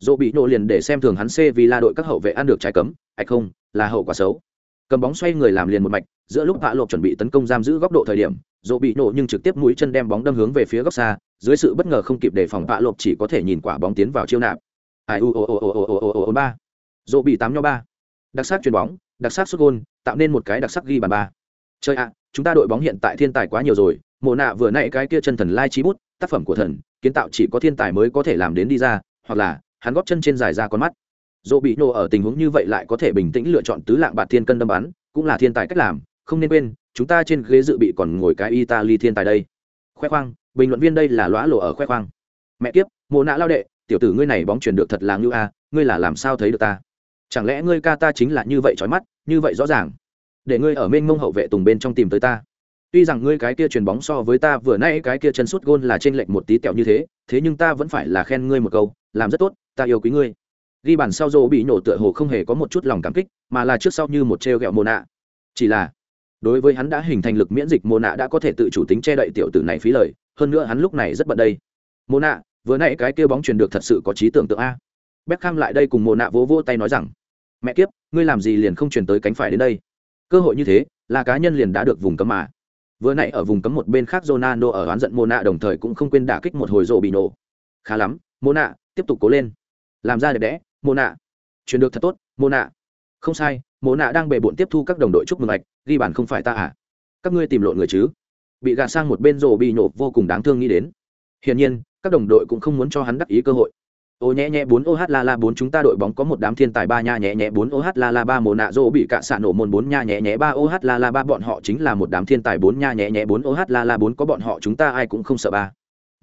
Dỗ bị nổ liền để xem thường hắn C vì là đội các hậu vệ ăn được trái cấm, hay không, là hậu quả xấu. Cầm bóng xoay người làm liền một mạch, giữa lúc Hạ lộp chuẩn bị tấn công giam giữ góc độ thời điểm, Dỗ bị nổ nhưng trực tiếp mũi chân đem bóng đâm hướng về phía góc xa, dưới sự bất ngờ không kịp đề phòng Hạ lộp chỉ có thể nhìn quả bóng tiến vào chiêu nạp. Ai u o o o o o o ba. Dỗ bị tám nho ba. Đặc sắc chuyền bóng, đặc sắc xuất gôn tạo nên một cái đặc sắc ghi bàn ba. Chơi ạ, à, chúng ta đội bóng hiện tại thiên tài quá nhiều rồi mộ nạ vừa nãy cái kia chân thần lai trí bút tác phẩm của thần kiến tạo chỉ có thiên tài mới có thể làm đến đi ra hoặc là hắn góp chân trên dài ra con mắt dỗ bị nổ ở tình huống như vậy lại có thể bình tĩnh lựa chọn tứ lạng bạt thiên cân đâm bắn cũng là thiên tài cách làm không nên quên, chúng ta trên ghế dự bị còn ngồi cái italy thiên tài đây. Khoe khoang, bình luận viên đây là lõa lộ ở khoe khoang. Mẹ kiếp, mồ nạ lao đệ, tiểu tử ngươi này bóng chuyển được thật là ngưu a, ngươi là làm sao thấy được ta? Chẳng lẽ ngươi ca ta chính là như vậy trói mắt, như vậy rõ ràng? Để ngươi ở mênh mông hậu vệ tùng bên trong tìm tới ta. Tuy rằng ngươi cái kia chuyền bóng so với ta vừa nay cái kia chân sút gôn là trên lệnh một tí tẹo như thế thế nhưng ta vẫn phải là khen ngươi một câu, làm rất tốt, ta yêu quý ngươi. Ghi bàn sau rô bị nổ tựa hồ không hề có một chút lòng cảm kích, mà là trước sau như một treo ghẹo mồ nạ chỉ là đối với hắn đã hình thành lực miễn dịch mô nạ đã có thể tự chủ tính che đậy tiểu tử này phí lời, hơn nữa hắn lúc này rất bận đây. Mô nạ, vừa nãy cái kia bóng truyền được thật sự có trí tưởng tượng a. Beckham lại đây cùng mô nạ vỗ vỗ tay nói rằng, mẹ kiếp, ngươi làm gì liền không truyền tới cánh phải đến đây? Cơ hội như thế, là cá nhân liền đã được vùng cấm mà. Vừa nãy ở vùng cấm một bên khác Ronaldo ở oán giận Mona đồng thời cũng không quên đả kích một hồi rộ bị nổ. Khá lắm Mona tiếp tục cố lên. Làm ra đẹp đẽ Mona truyền được thật tốt Mona không sai Mona đang bề bộn tiếp thu các đồng đội chúc mừng ạch ghi bàn không phải ta à? Các ngươi tìm lộn người chứ? Bị gạt sang một bên rồ bị nổ vô cùng đáng thương nghĩ đến. Hiển nhiên, các đồng đội cũng không muốn cho hắn đắc ý cơ hội. Ô nhẹ nhẹ bốn oh la la bốn chúng ta đội bóng có một đám thiên tài ba nha nhẹ nhẹ bốn oh la la ba mồ nạ dỗ bị cạ xạ nổ môn bốn nha nhẹ nhẹ ba oh la la ba bọn họ chính là một đám thiên tài bốn nha nhẹ nhẹ bốn oh la la bốn có bọn họ chúng ta ai cũng không sợ ba.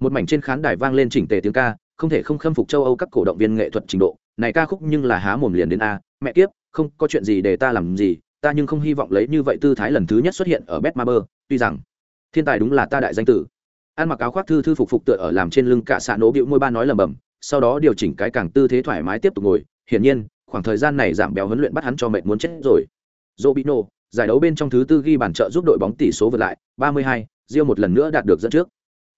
Một mảnh trên khán đài vang lên chỉnh tề tiếng ca, không thể không khâm phục châu âu các cổ động viên nghệ thuật trình độ. Này ca khúc nhưng là há mồm liền đến a, mẹ kiếp không có chuyện gì để ta làm gì ta nhưng không hy vọng lấy như vậy tư thái lần thứ nhất xuất hiện ở betmaber tuy rằng thiên tài đúng là ta đại danh tử ăn mặc áo khoác thư thư phục phục tựa ở làm trên lưng cả xạ nổ bịu môi ba nói lầm bầm sau đó điều chỉnh cái càng tư thế thoải mái tiếp tục ngồi hiển nhiên khoảng thời gian này giảm béo huấn luyện bắt hắn cho mệt muốn chết rồi Robinho, giải đấu bên trong thứ tư ghi bàn trợ giúp đội bóng tỷ số vượt lại 32, Rio một lần nữa đạt được dẫn trước.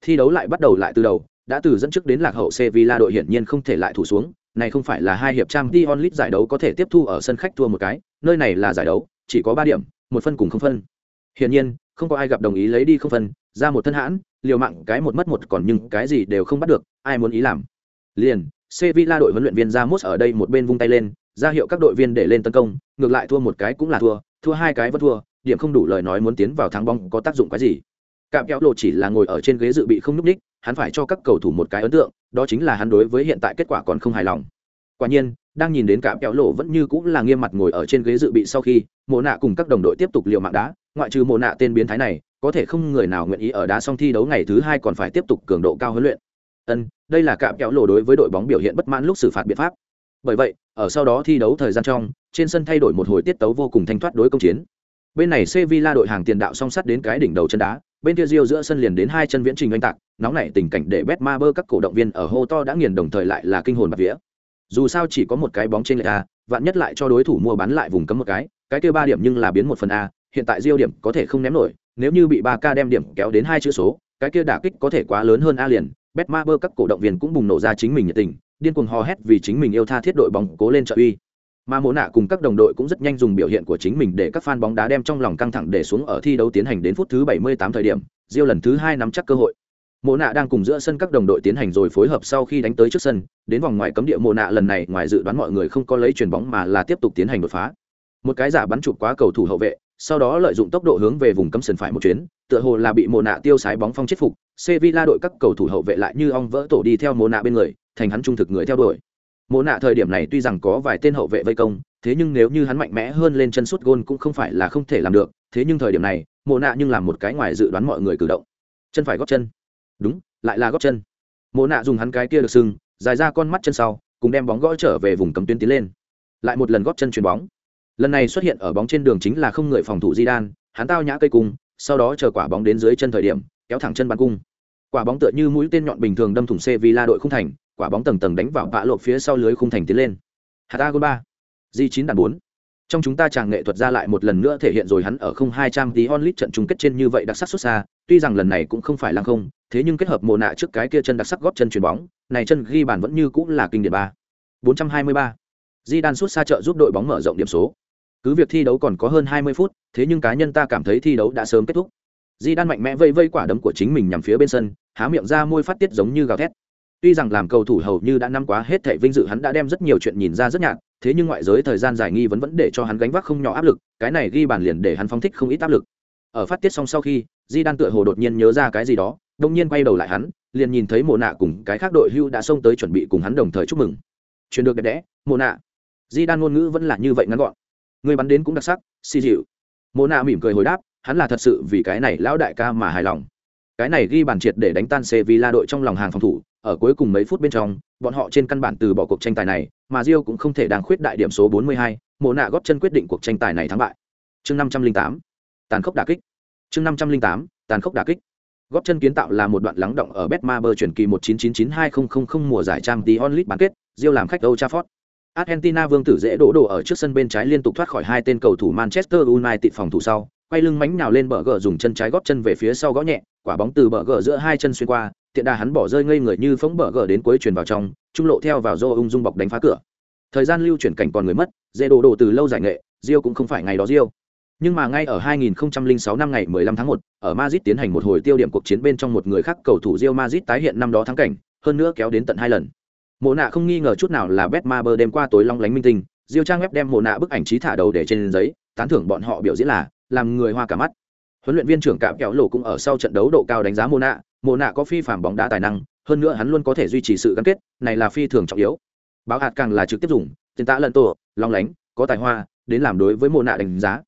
Thi đấu lại bắt đầu lại từ đầu, đã từ dẫn trước đến lạc hậu Sevilla đội hiển nhiên không thể lại thủ xuống, này không phải là hai hiệp trang Dion onlit giải đấu có thể tiếp thu ở sân khách thua một cái, nơi này là giải đấu, chỉ có 3 điểm, một phân cùng không phân. Hiển nhiên, không có ai gặp đồng ý lấy đi không phân, ra một thân hãn, liều mạng cái một mất một còn nhưng cái gì đều không bắt được, ai muốn ý làm liền sevilla đội huấn luyện viên ramos ở đây một bên vung tay lên ra hiệu các đội viên để lên tấn công ngược lại thua một cái cũng là thua thua hai cái vẫn thua điểm không đủ lời nói muốn tiến vào thắng bóng có tác dụng cái gì cạm kéo lộ chỉ là ngồi ở trên ghế dự bị không núp ních hắn phải cho các cầu thủ một cái ấn tượng, đó chính là hắn đối với hiện tại kết quả còn không hài lòng. Quả nhiên, đang nhìn đến cạm kẹo lộ vẫn như cũng là nghiêm mặt ngồi ở trên ghế dự bị sau khi, Mộ nạ cùng các đồng đội tiếp tục liều mạng đá. Ngoại trừ Mộ nạ tên biến thái này, có thể không người nào nguyện ý ở đá xong thi đấu ngày thứ hai còn phải tiếp tục cường độ cao huấn luyện. Ân, đây là cạm kẹo lộ đối với đội bóng biểu hiện bất mãn lúc xử phạt biện pháp. Bởi vậy, ở sau đó thi đấu thời gian trong, trên sân thay đổi một hồi tiết tấu vô cùng thanh thoát đối công chiến. Bên này Sevilla đội hàng tiền đạo song sắt đến cái đỉnh đầu chân đá bên kia Rio giữa sân liền đến hai chân viễn trình oanh tạc nóng nảy tình cảnh để Betmaber các cổ động viên ở hô to đã nghiền đồng thời lại là kinh hồn bạt vía dù sao chỉ có một cái bóng trên lệch a vạn nhất lại cho đối thủ mua bán lại vùng cấm một cái cái kia ba điểm nhưng là biến một phần a hiện tại Rio điểm có thể không ném nổi nếu như bị ba k đem điểm kéo đến hai chữ số cái kia đả kích có thể quá lớn hơn a liền Betmaber các cổ động viên cũng bùng nổ ra chính mình nhiệt tình, điên cuồng hò hét vì chính mình yêu tha thiết đội bóng cố lên trợ uy. Mà Mộ Nạ cùng các đồng đội cũng rất nhanh dùng biểu hiện của chính mình để các fan bóng đá đem trong lòng căng thẳng để xuống ở thi đấu tiến hành đến phút thứ 78 thời điểm, Diêu lần thứ 2 nắm chắc cơ hội. Mộ Nạ đang cùng giữa sân các đồng đội tiến hành rồi phối hợp sau khi đánh tới trước sân, đến vòng ngoài cấm địa Mộ Nạ lần này ngoài dự đoán mọi người không có lấy chuyền bóng mà là tiếp tục tiến hành đột phá. Một cái giả bắn chụp quá cầu thủ hậu vệ, sau đó lợi dụng tốc độ hướng về vùng cấm sân phải một chuyến, tựa hồ là bị Mộ Nạ tiêu sái bóng phong chết phục, Sevilla đội các cầu thủ hậu vệ lại như ong vỡ tổ đi theo Mộ nạ bên người, thành hắn trung thực người theo đuổi. Mộ nạ thời điểm này tuy rằng có vài tên hậu vệ vây công, thế nhưng nếu như hắn mạnh mẽ hơn lên chân sút gôn cũng không phải là không thể làm được, thế nhưng thời điểm này, Mộ nạ nhưng làm một cái ngoài dự đoán mọi người cử động. Chân phải gót chân. Đúng, lại là gót chân. Mộ nạ dùng hắn cái kia được sưng, dài ra con mắt chân sau, cùng đem bóng gõ trở về vùng cấm tuyến tiến lên. Lại một lần gót chân chuyền bóng. Lần này xuất hiện ở bóng trên đường chính là không người phòng thủ Di Đan, hắn tao nhã cây cung, sau đó chờ quả bóng đến dưới chân thời điểm, kéo thẳng chân bắn cung quả bóng tựa như mũi tên nhọn bình thường đâm thủng Sevilla đội khung thành quả bóng tầng tầng đánh vào bạ lộp phía sau lưới khung thành tiến lên. Hạt gol ba, g chín đàn bốn. Trong chúng ta chàng nghệ thuật ra lại một lần nữa thể hiện rồi hắn ở không hai trăm tí onlit trận chung kết trên như vậy đặc sắc xuất xa, tuy rằng lần này cũng không phải lăng không, thế nhưng kết hợp mồ nạ trước cái kia chân đặc sắc góp chân chuyền bóng, này chân ghi bàn vẫn như cũng là kinh điển ba. Bốn trăm hai mươi ba. Di đan xuất xa trợ giúp đội bóng mở rộng điểm số. Cứ việc thi đấu còn có hơn hai mươi phút, thế nhưng cá nhân ta cảm thấy thi đấu đã sớm kết thúc. Di đan mạnh mẽ vây vây quả đấm của chính mình nhằm phía bên sân, há miệng ra môi phát tiết giống như gào thét tuy rằng làm cầu thủ hầu như đã năm quá hết thảy vinh dự, hắn đã đem rất nhiều chuyện nhìn ra rất nhạt, thế nhưng ngoại giới thời gian dài nghi vấn vẫn để cho hắn gánh vác không nhỏ áp lực, cái này ghi bàn liền để hắn phóng thích không ít áp lực. Ở phát tiết xong sau khi di đan tựa hồ đột nhiên nhớ ra cái gì đó đông nhiên quay đầu lại hắn, liền nhìn thấy Mộ nạ cùng cái khác đội hưu đã xông tới chuẩn bị cùng hắn đồng thời chúc mừng. Truyền được đẹp đẽ Mộ nạ di đan ngôn ngữ vẫn là như vậy ngắn gọn. Người bắn đến cũng đặc sắc xì dịu. Mộ nạ mỉm cười hồi đáp, hắn là thật sự vì cái này lão đại ca mà hài lòng. Cái này ghi bàn triệt để đánh tan Sevilla đội trong lòng hàng phòng thủ ở cuối cùng mấy phút bên trong bọn họ trên căn bản từ bỏ cuộc tranh tài này mà Rio cũng không thể đang khuyết đại điểm số 42, mồ nạ góp chân quyết định cuộc tranh tài này thắng bại. Chương 508 tàn khốc đả kích. Chương 508 tàn khốc đả kích. Góp chân kiến tạo là một đoạn lắng động ở Betmaber chuyển kỳ 1999-2000 mùa giải Champions League bán kết Rio làm khách Old Trafford. Argentina vương tử dễ đổ đổ ở trước sân bên trái liên tục thoát khỏi hai tên cầu thủ Manchester United phòng thủ sau, quay lưng mánh nhào lên bờ gờ dùng chân trái góp chân về phía sau gõ nhẹ, quả bóng từ bờ gờ giữa hai chân xuyên qua, tiện đà hắn bỏ rơi ngây người như phóng bờ gờ đến cuối truyền vào trong, trung lộ theo vào do ung dung bọc đánh phá cửa. Thời gian lưu chuyển cảnh còn người mất, dễ đồ đồ từ lâu giải nghệ, diêu cũng không phải ngày đó diêu. Nhưng mà ngay ở 2006 năm ngày 15 tháng 1, ở Madrid tiến hành một hồi tiêu điểm cuộc chiến bên trong một người khác cầu thủ Real Madrid tái hiện năm đó thắng cảnh, hơn nữa kéo đến tận hai lần. Mộ nạ không nghi ngờ chút nào là bet bơ đêm qua tối long lánh minh tinh Real trang web đem mộ nạ bức ảnh trí thả đầu để trên giấy tán thưởng bọn họ biểu diễn là làm người hoa cả mắt. Huấn luyện viên trưởng cạm kẹo lỗ cũng ở sau trận đấu độ cao đánh giá mộ nạ mộ nạ có phi phạm bóng đá tài năng hơn nữa hắn luôn có thể duy trì sự gắn kết này là phi thường trọng yếu báo hạt càng là trực tiếp dùng tiền tạ lận tổ long lánh có tài hoa đến làm đối với mộ nạ đánh giá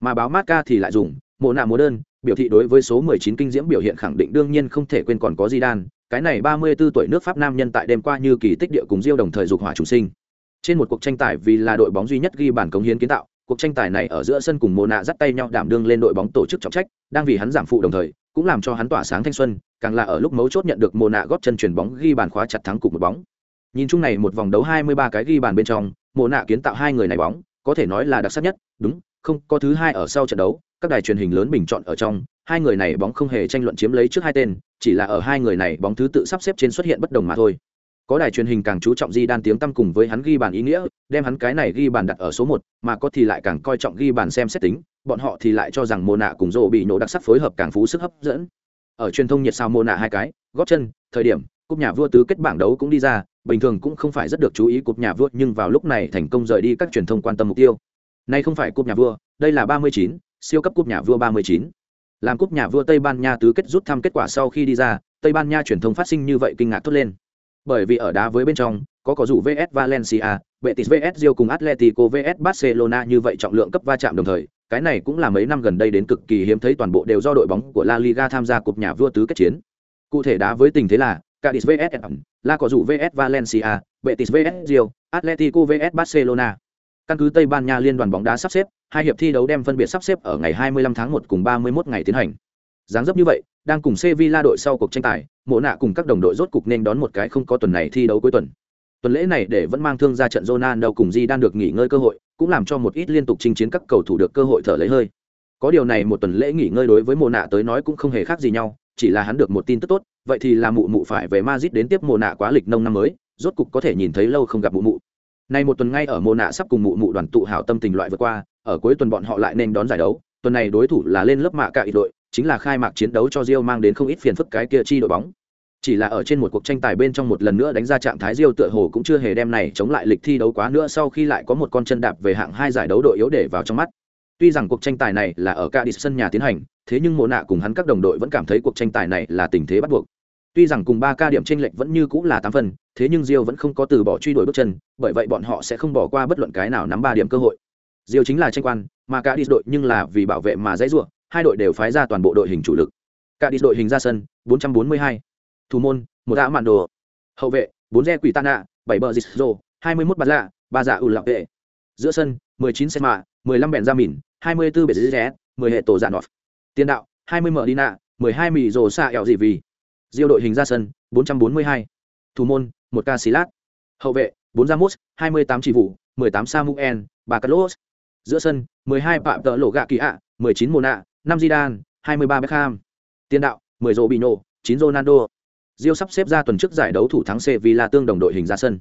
mà báo mát ca thì lại dùng mộ nạ múa đơn biểu thị đối với số 19 kinh diễm biểu hiện khẳng định đương nhiên không thể quên còn có di đan cái này 34 tuổi nước Pháp nam nhân tại đêm qua như kỳ tích địa cùng Diêu đồng thời dục hỏa chủ sinh. Trên một cuộc tranh tài vì là đội bóng duy nhất ghi bàn cống hiến kiến tạo, cuộc tranh tài này ở giữa sân cùng Mộ nạ dắt tay nhau đảm đương lên đội bóng tổ chức trọng trách, đang vì hắn giảm phụ đồng thời, cũng làm cho hắn tỏa sáng thanh xuân, càng là ở lúc mấu chốt nhận được Mộ nạ góp chân chuyển bóng ghi bàn khóa chặt thắng cục một bóng. Nhìn chung này một vòng đấu 23 cái ghi bàn bên trong, Mộ nạ kiến tạo hai người này bóng, có thể nói là đặc sắc nhất, đúng, không, có thứ hai ở sau trận đấu, các đài truyền hình lớn bình chọn ở trong, hai người này bóng không hề tranh luận chiếm lấy trước hai tên, chỉ là ở hai người này bóng thứ tự sắp xếp trên xuất hiện bất đồng mà thôi. Có đài truyền hình càng chú trọng Di Đan tiếng tăm cùng với hắn ghi bàn ý nghĩa, đem hắn cái này ghi bàn đặt ở số một, mà có thì lại càng coi trọng ghi bàn xem xét tính, bọn họ thì lại cho rằng Mộ nạ cùng rộ bị nổ đặc sắc phối hợp càng phú sức hấp dẫn. Ở truyền thông nhiệt sao Mộ nạ hai cái, gót chân, thời điểm, cúp nhà vua tứ kết bảng đấu cũng đi ra, bình thường cũng không phải rất được chú ý cúp nhà vua, nhưng vào lúc này thành công rời đi các truyền thông quan tâm mục tiêu. Nay không phải cúp nhà vua, đây là ba mươi chín, siêu cấp cúp nhà vua ba mươi chín làm cúp nhà vua tây ban nha tứ kết rút thăm kết quả sau khi đi ra tây ban nha truyền thông phát sinh như vậy kinh ngạc thốt lên bởi vì ở đá với bên trong có có rủ vs valencia betis vs rio cùng atletico vs barcelona như vậy trọng lượng cấp va chạm đồng thời cái này cũng là mấy năm gần đây đến cực kỳ hiếm thấy toàn bộ đều do đội bóng của la liga tham gia cục nhà vua tứ kết chiến cụ thể đá với tình thế là Cadiz vs La có rủ vs Valencia, Betis vs Rio, Atletico vs Barcelona. Căn cứ Tây Ban Nha liên đoàn bóng đá sắp xếp, hai hiệp thi đấu đem phân biệt sắp xếp ở ngày 25 tháng 1 cùng 31 ngày tiến hành. Dáng dấp như vậy, đang cùng Sevilla đội sau cuộc tranh tài, Mộ nạ cùng các đồng đội rốt cục nên đón một cái không có tuần này thi đấu cuối tuần. Tuần lễ này để vẫn mang thương ra trận Ronaldo cùng Di đang được nghỉ ngơi cơ hội, cũng làm cho một ít liên tục chinh chiến các cầu thủ được cơ hội thở lấy hơi. Có điều này một tuần lễ nghỉ ngơi đối với Mộ nạ tới nói cũng không hề khác gì nhau, chỉ là hắn được một tin tức tốt, vậy thì là mụ mụ phải về Madrid đến tiếp Mộ nạ quá lịch nông năm mới, rốt cục có thể nhìn thấy lâu không gặp mụ mụ. Nay một tuần ngay ở Mộ nạ sắp cùng mụ mụ đoàn tụ hảo tâm tình loại vượt qua, ở cuối tuần bọn họ lại nên đón giải đấu tuần này đối thủ là lên lớp mạ cả ít đội chính là khai mạc chiến đấu cho Rio mang đến không ít phiền phức cái kia chi đội bóng. Chỉ là ở trên một cuộc tranh tài bên trong một lần nữa đánh ra trạng thái Rio tựa hồ cũng chưa hề đem này chống lại lịch thi đấu quá nữa sau khi lại có một con chân đạp về hạng hai giải đấu đội yếu để vào trong mắt. Tuy rằng cuộc tranh tài này là ở Cadiz sân nhà tiến hành thế nhưng mộ nạ cùng hắn các đồng đội vẫn cảm thấy cuộc tranh tài này là tình thế bắt buộc. Tuy rằng cùng ba ca điểm chênh lệch vẫn như cũng là tám phần thế nhưng Rio vẫn không có từ bỏ truy đuổi bước chân bởi vậy bọn họ sẽ không bỏ qua bất luận cái nào nắm ba điểm cơ hội. Rio chính là tranh quan, mà cả đi đội nhưng là vì bảo vệ mà dãy rủa, hai đội đều phái ra toàn bộ đội hình chủ lực. Cả đi đội hình ra sân, 442. Thủ môn, một đã mạn đồ. Hậu vệ, 4 re quỷ tana, 7 bờ dịch rồ, 21 bạt lạ, ba giả ủ lạc vệ. Giữa sân, 19 xe mạ, 15 bèn ra mìn, 24 bể rẽ, 10 hệ tổ dạ nọt. Tiền đạo, 20 mở đi nạ, 12 mì rồ xa eo dị vì. Diêu đội hình ra sân, 442. Thủ môn, một ca xí lát. Hậu vệ, 4 mươi 28 chỉ vụ, 18 Samuel, ba Carlos, giữa sân 12 phạm tợ lộ gạ kỳ ạ 19 nạ. 5 Zidane 23 Beckham. Tiền đạo 10 Robinho 9 Ronaldo. Rio sắp xếp ra tuần trước giải đấu thủ thắng Sevilla tương đồng đội hình ra sân.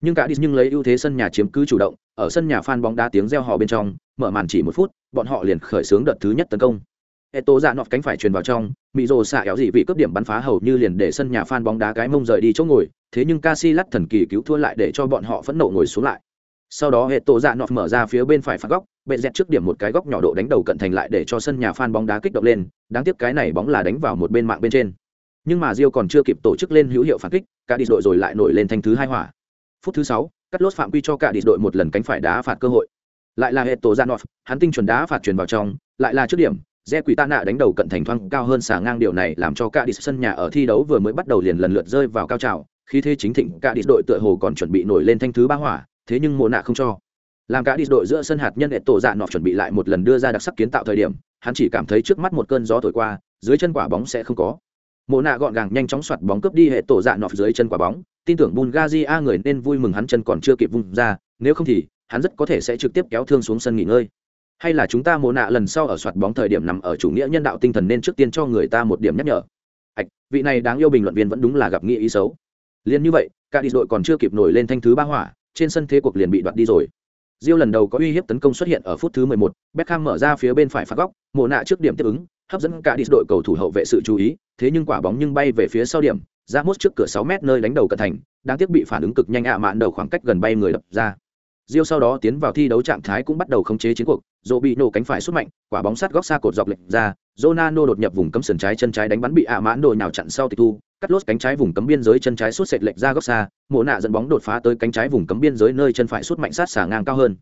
Nhưng cả đi nhưng lấy ưu thế sân nhà chiếm cứ chủ động ở sân nhà fan bóng đá tiếng reo hò bên trong mở màn chỉ một phút bọn họ liền khởi xướng đợt thứ nhất tấn công. Eto dạ nọt cánh phải truyền vào trong, Mỹ Rồ xạ kéo dị vị cướp điểm bắn phá hầu như liền để sân nhà fan bóng đá cái mông rời đi chỗ ngồi, thế nhưng Casillas thần kỳ cứu thua lại để cho bọn họ phẫn nộ ngồi xuống lại. Sau đó Eto dạn dạ nọt mở ra phía bên phải phạt góc bệ dẹt trước điểm một cái góc nhỏ độ đánh đầu cận thành lại để cho sân nhà phan bóng đá kích động lên, đáng tiếc cái này bóng là đánh vào một bên mạng bên trên. Nhưng mà rio còn chưa kịp tổ chức lên hữu hiệu phản kích, cả đi đội rồi lại nổi lên thanh thứ hai hỏa. Phút thứ sáu, cắt lốt phạm quy cho cả đi đội một lần cánh phải đá phạt cơ hội. Lại là hệ tổ gian off hắn tinh chuẩn đá phạt truyền vào trong, lại là trước điểm re quỷ tạ nạ đánh đầu cận thành thoang cao hơn xà ngang điều này làm cho cả đi sân nhà ở thi đấu vừa mới bắt đầu liền lần lượt rơi vào cao trào khi thế chính thịnh, cả đi đội tựa hồ còn chuẩn bị nổi lên thanh thứ ba hỏa, thế nhưng mộ nạ không cho làm cả đi đội giữa sân hạt nhân hệ tổ dạ nọ chuẩn bị lại một lần đưa ra đặc sắc kiến tạo thời điểm, hắn chỉ cảm thấy trước mắt một cơn gió thổi qua, dưới chân quả bóng sẽ không có. Mộ nạ gọn gàng nhanh chóng soạt bóng cướp đi hệ tổ dạ nọ dưới chân quả bóng, tin tưởng bungazi a người nên vui mừng hắn chân còn chưa kịp vung ra, nếu không thì, hắn rất có thể sẽ trực tiếp kéo thương xuống sân nghỉ ngơi. Hay là chúng ta Mộ nạ lần sau ở soạt bóng thời điểm nằm ở chủ nghĩa nhân đạo tinh thần nên trước tiên cho người ta một điểm nhắc nhở. Ạch, vị này đáng yêu bình luận viên vẫn đúng là gặp nghĩa ý xấu. Liền như vậy, cả đi đội còn chưa kịp nổi lên thanh thứ ba hỏa, trên sân thế cuộc liền bị đoạt đi rồi. Diêu lần đầu có uy hiếp tấn công xuất hiện ở phút thứ 11, Beckham mở ra phía bên phải phạt góc, mồ nạ trước điểm tiếp ứng, hấp dẫn cả đi đội cầu thủ hậu vệ sự chú ý, thế nhưng quả bóng nhưng bay về phía sau điểm, ra mốt trước cửa 6 mét nơi đánh đầu cận thành, đáng tiếc bị phản ứng cực nhanh ạ mạn đầu khoảng cách gần bay người lập ra. Diêu sau đó tiến vào thi đấu trạng thái cũng bắt đầu khống chế chiến cuộc, Dỗ bị nổ cánh phải xuất mạnh, quả bóng sát góc xa cột dọc lệch ra, Ronaldo đột nhập vùng cấm sườn trái chân trái đánh bắn bị ạ mãn đồ nhào chặn sau tịch thu, cắt lốt cánh trái vùng cấm biên giới chân trái suốt sệt lệch ra góc xa, mộ nạ dẫn bóng đột phá tới cánh trái vùng cấm biên giới nơi chân phải suốt mạnh sát xả ngang cao hơn.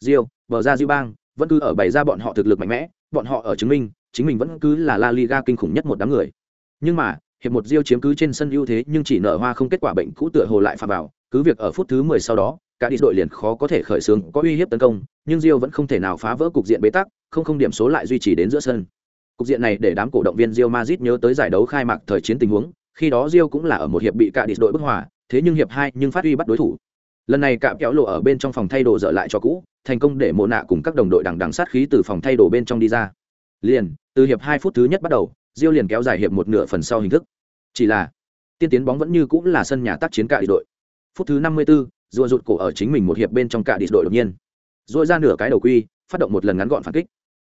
Rio, bờ ra Diêu bang, vẫn cứ ở bày ra bọn họ thực lực mạnh mẽ, bọn họ ở chứng minh, chính mình vẫn cứ là La Liga kinh khủng nhất một đám người. Nhưng mà, hiệp một Rio chiếm cứ trên sân ưu thế nhưng chỉ nở hoa không kết quả bệnh cũ tựa hồ lại phạm vào, cứ việc ở phút thứ 10 sau đó, cả đi đội liền khó có thể khởi xướng có uy hiếp tấn công nhưng rio vẫn không thể nào phá vỡ cục diện bế tắc không không điểm số lại duy trì đến giữa sân cục diện này để đám cổ động viên Real Madrid nhớ tới giải đấu khai mạc thời chiến tình huống khi đó rio cũng là ở một hiệp bị cả địch đội bức hòa thế nhưng hiệp hai nhưng phát huy bắt đối thủ. Lần này cạm kéo lộ ở bên trong phòng thay đồ dở lại cho cũ thành công để mộ nạ cùng các đồng đội đằng đằng sát khí từ phòng thay đồ bên trong đi ra. Liền từ hiệp hai phút thứ nhất bắt đầu rio liền kéo dài hiệp một nửa phần sau hình thức. Chỉ là tiên tiến bóng vẫn như cũng là sân nhà tác chiến cả địch đội. Phút thứ năm mươi 54, rùa rụt cổ ở chính mình một hiệp bên trong cả địch đội đột nhiên. Dội ra nửa cái đầu quy phát động một lần ngắn gọn phản kích.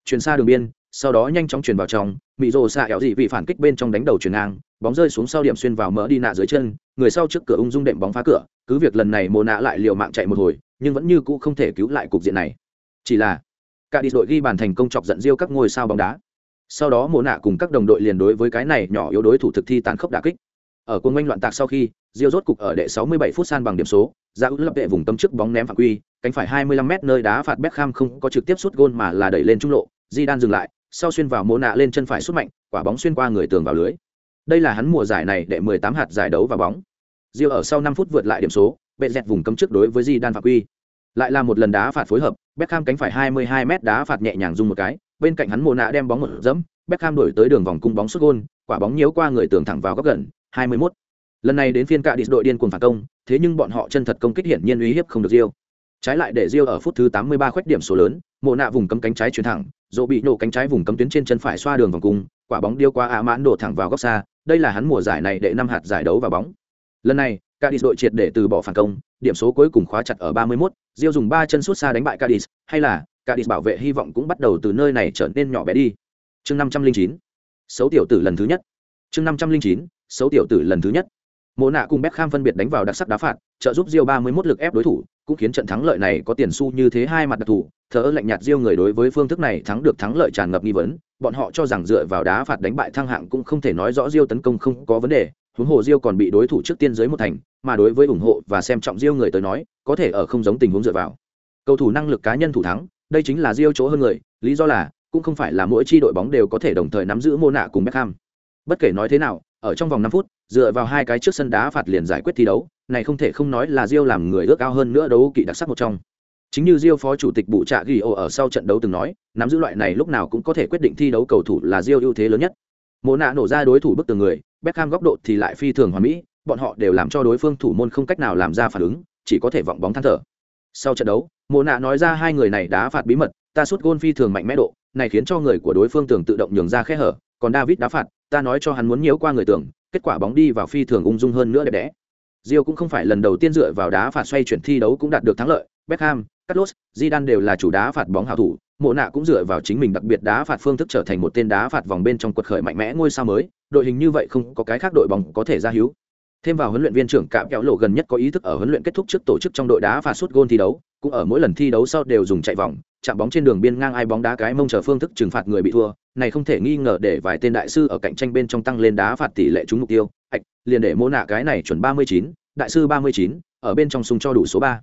Chuyển xa đường biên sau đó nhanh chóng chuyển vào trong mỹ rồ xạ ẻo dị vị phản kích bên trong đánh đầu chuyển ngang bóng rơi xuống sau điểm xuyên vào mỡ đi nạ dưới chân người sau trước cửa ung dung đệm bóng phá cửa cứ việc lần này mồ nạ lại liều mạng chạy một hồi nhưng vẫn như cũ không thể cứu lại cục diện này. Chỉ là cả đi đội ghi bàn thành công chọc giận riêu các ngôi sao bóng đá. Sau đó mồ nạ cùng các đồng đội liền đối với cái này nhỏ yếu đối thủ thực thi tàn khốc đà kích. Ở quân oanh loạn tạc sau khi riêu rốt cục ở đệ 67 phút san bằng điểm số, ra út lập vệ vùng tâm trước bóng ném phạm quy, cánh phải 25m nơi đá phạt Beckham không có trực tiếp sút gôn mà là đẩy lên trung lộ, Di Đan dừng lại, sau xuyên vào mô nạ lên chân phải sút mạnh, quả bóng xuyên qua người tường vào lưới. Đây là hắn mùa giải này đệ 18 hạt giải đấu và bóng. Diêu ở sau 5 phút vượt lại điểm số, bệ dẹt vùng cấm trước đối với Zidane phạm quy. Lại là một lần đá phạt phối hợp, Beckham cánh phải 22m đá phạt nhẹ nhàng rung một cái, bên cạnh hắn mô nạ đem bóng một dẫm, Beckham đổi tới đường vòng cung bóng sút gôn, quả bóng nhiễu qua người tường thẳng vào góc gần, 21 lần này đến phiên cạ địch đội điên cuồng phản công thế nhưng bọn họ chân thật công kích hiển nhiên uy hiếp không được Diêu. trái lại để Diêu ở phút thứ 83 khoét điểm số lớn mộ nạ vùng cấm cánh trái chuyển thẳng dỗ bị nổ cánh trái vùng cấm tuyến trên chân phải xoa đường vòng cung quả bóng điêu qua ạ mãn đổ thẳng vào góc xa đây là hắn mùa giải này đệ năm hạt giải đấu vào bóng lần này Cadiz đội triệt để từ bỏ phản công, điểm số cuối cùng khóa chặt ở 31, Diêu dùng ba chân sút xa đánh bại Cadiz, hay là Cadiz bảo vệ hy vọng cũng bắt đầu từ nơi này trở nên nhỏ bé đi. Chương 509. Xấu tiểu tử lần thứ nhất. Chương 509. Xấu tiểu tử lần thứ nhất. Mộ nạ cùng Beckham phân biệt đánh vào đặc sắc đá phạt, trợ giúp Diêu 31 lực ép đối thủ, cũng khiến trận thắng lợi này có tiền xu như thế hai mặt đặc thù. Thở lạnh nhạt Rio người đối với phương thức này thắng được thắng lợi tràn ngập nghi vấn, bọn họ cho rằng dựa vào đá phạt đánh bại thăng hạng cũng không thể nói rõ Rio tấn công không có vấn đề, huống hồ Rio còn bị đối thủ trước tiên dưới một thành, mà đối với ủng hộ và xem trọng Rio người tới nói, có thể ở không giống tình huống dựa vào. Cầu thủ năng lực cá nhân thủ thắng, đây chính là Rio chỗ hơn người, lý do là cũng không phải là mỗi chi đội bóng đều có thể đồng thời nắm giữ mô nạ cùng Beckham. Bất kể nói thế nào, ở trong vòng năm phút, dựa vào hai cái trước sân đá phạt liền giải quyết thi đấu, này không thể không nói là Rio làm người ước ao hơn nữa đấu kỵ đặc sắc một trong. Chính như Rio phó chủ tịch bụ trạ Gio ở sau trận đấu từng nói, nắm giữ loại này lúc nào cũng có thể quyết định thi đấu cầu thủ là Rio ưu thế lớn nhất. Mộ nạ nổ ra đối thủ bức tường người, Beckham góc độ thì lại phi thường hoàn mỹ, bọn họ đều làm cho đối phương thủ môn không cách nào làm ra phản ứng, chỉ có thể vọng bóng than thở. Sau trận đấu, Mộ nạ nói ra hai người này đá phạt bí mật, ta sút gôn phi thường mạnh mẽ độ, này khiến cho người của đối phương tưởng tự động nhường ra khe hở, còn David đá phạt, ta nói cho hắn muốn nhiễu qua người tưởng, kết quả bóng đi vào phi thường ung dung hơn nữa đẹp đẽ. Rio cũng không phải lần đầu tiên dựa vào đá phạt xoay chuyển thi đấu cũng đạt được thắng lợi, Beckham, Carlos, Zidane đều là chủ đá phạt bóng hảo thủ, Mộ nạ cũng dựa vào chính mình đặc biệt đá phạt phương thức trở thành một tên đá phạt vòng bên trong quật khởi mạnh mẽ ngôi sao mới, đội hình như vậy không có cái khác đội bóng có thể ra hiếu. Thêm vào huấn luyện viên trưởng Cạm Kéo Lộ gần nhất có ý thức ở huấn luyện kết thúc trước tổ chức trong đội đá phạt Suốt gôn thi đấu, cũng ở mỗi lần thi đấu sau đều dùng chạy vòng, chạm bóng trên đường biên ngang ai bóng đá cái mông chờ phương thức trừng phạt người bị thua, này không thể nghi ngờ để vài tên đại sư ở cạnh tranh bên trong tăng lên đá phạt tỷ lệ trúng mục tiêu, ạch, liền để mô nạ cái này chuẩn 39, đại sư 39, ở bên trong sung cho đủ số 3.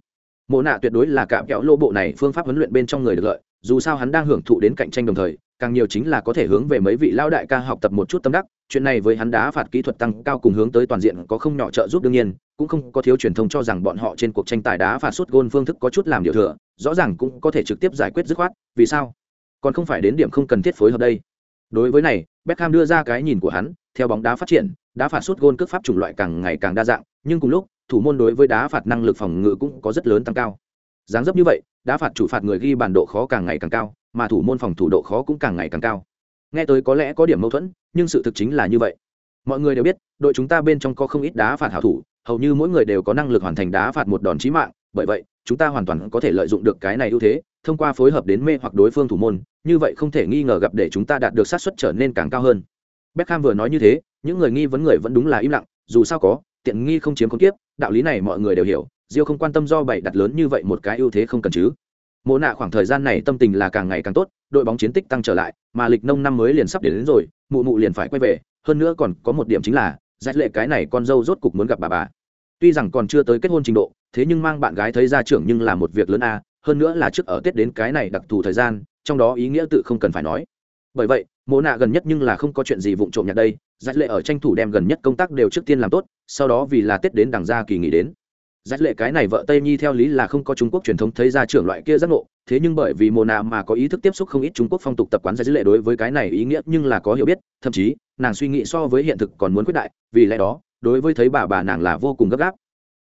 Mô nạ tuyệt đối là cạm kẹo lô bộ này phương pháp huấn luyện bên trong người được lợi, dù sao hắn đang hưởng thụ đến cạnh tranh đồng thời, càng nhiều chính là có thể hướng về mấy vị lao đại ca học tập một chút tâm đắc chuyện này với hắn đá phạt kỹ thuật tăng cao cùng hướng tới toàn diện có không nhỏ trợ giúp đương nhiên cũng không có thiếu truyền thông cho rằng bọn họ trên cuộc tranh tài đá phạt suốt gôn phương thức có chút làm điều thừa rõ ràng cũng có thể trực tiếp giải quyết dứt khoát vì sao còn không phải đến điểm không cần thiết phối hợp đây đối với này, Beckham đưa ra cái nhìn của hắn, theo bóng đá phát triển, đá phạt sút gôn cước pháp chủng loại càng ngày càng đa dạng, nhưng cùng lúc, thủ môn đối với đá phạt năng lực phòng ngự cũng có rất lớn tăng cao. Dáng dấp như vậy, đá phạt chủ phạt người ghi bản độ khó càng ngày càng cao, mà thủ môn phòng thủ độ khó cũng càng ngày càng cao. Nghe tới có lẽ có điểm mâu thuẫn, nhưng sự thực chính là như vậy. Mọi người đều biết, đội chúng ta bên trong có không ít đá phạt hảo thủ, hầu như mỗi người đều có năng lực hoàn thành đá phạt một đòn chí mạng bởi vậy chúng ta hoàn toàn có thể lợi dụng được cái này ưu thế thông qua phối hợp đến mê hoặc đối phương thủ môn như vậy không thể nghi ngờ gặp để chúng ta đạt được sát suất trở nên càng cao hơn. Beckham vừa nói như thế những người nghi vấn người vẫn đúng là im lặng dù sao có tiện nghi không chiếm không tiếp đạo lý này mọi người đều hiểu Diêu không quan tâm do bảy đặt lớn như vậy một cái ưu thế không cần chứ. Mộ nạ khoảng thời gian này tâm tình là càng ngày càng tốt đội bóng chiến tích tăng trở lại mà lịch nông năm mới liền sắp đến, đến rồi mụ mụ liền phải quay về hơn nữa còn có một điểm chính là giải lệ cái này con dâu rốt cục muốn gặp bà bà. Tuy rằng còn chưa tới kết hôn trình độ thế nhưng mang bạn gái thấy ra trưởng nhưng là một việc lớn a, hơn nữa là trước ở tết đến cái này đặc thù thời gian, trong đó ý nghĩa tự không cần phải nói. Bởi vậy, mộ nạ gần nhất nhưng là không có chuyện gì vụng trộm nhạc đây giải lệ ở tranh thủ đem gần nhất công tác đều trước tiên làm tốt, sau đó vì là tết đến đằng ra kỳ nghỉ đến. Giải lệ cái này vợ tây nhi theo lý là không có trung quốc truyền thống thấy ra trưởng loại kia giác ngộ, thế nhưng bởi vì mồ nạ mà có ý thức tiếp xúc không ít trung quốc phong tục tập quán giải lệ đối với cái này ý nghĩa nhưng là có hiểu biết, thậm chí, nàng suy nghĩ so với hiện thực còn muốn quyết đại, vì lẽ đó, đối với thấy bà bà nàng là vô cùng gấp gáp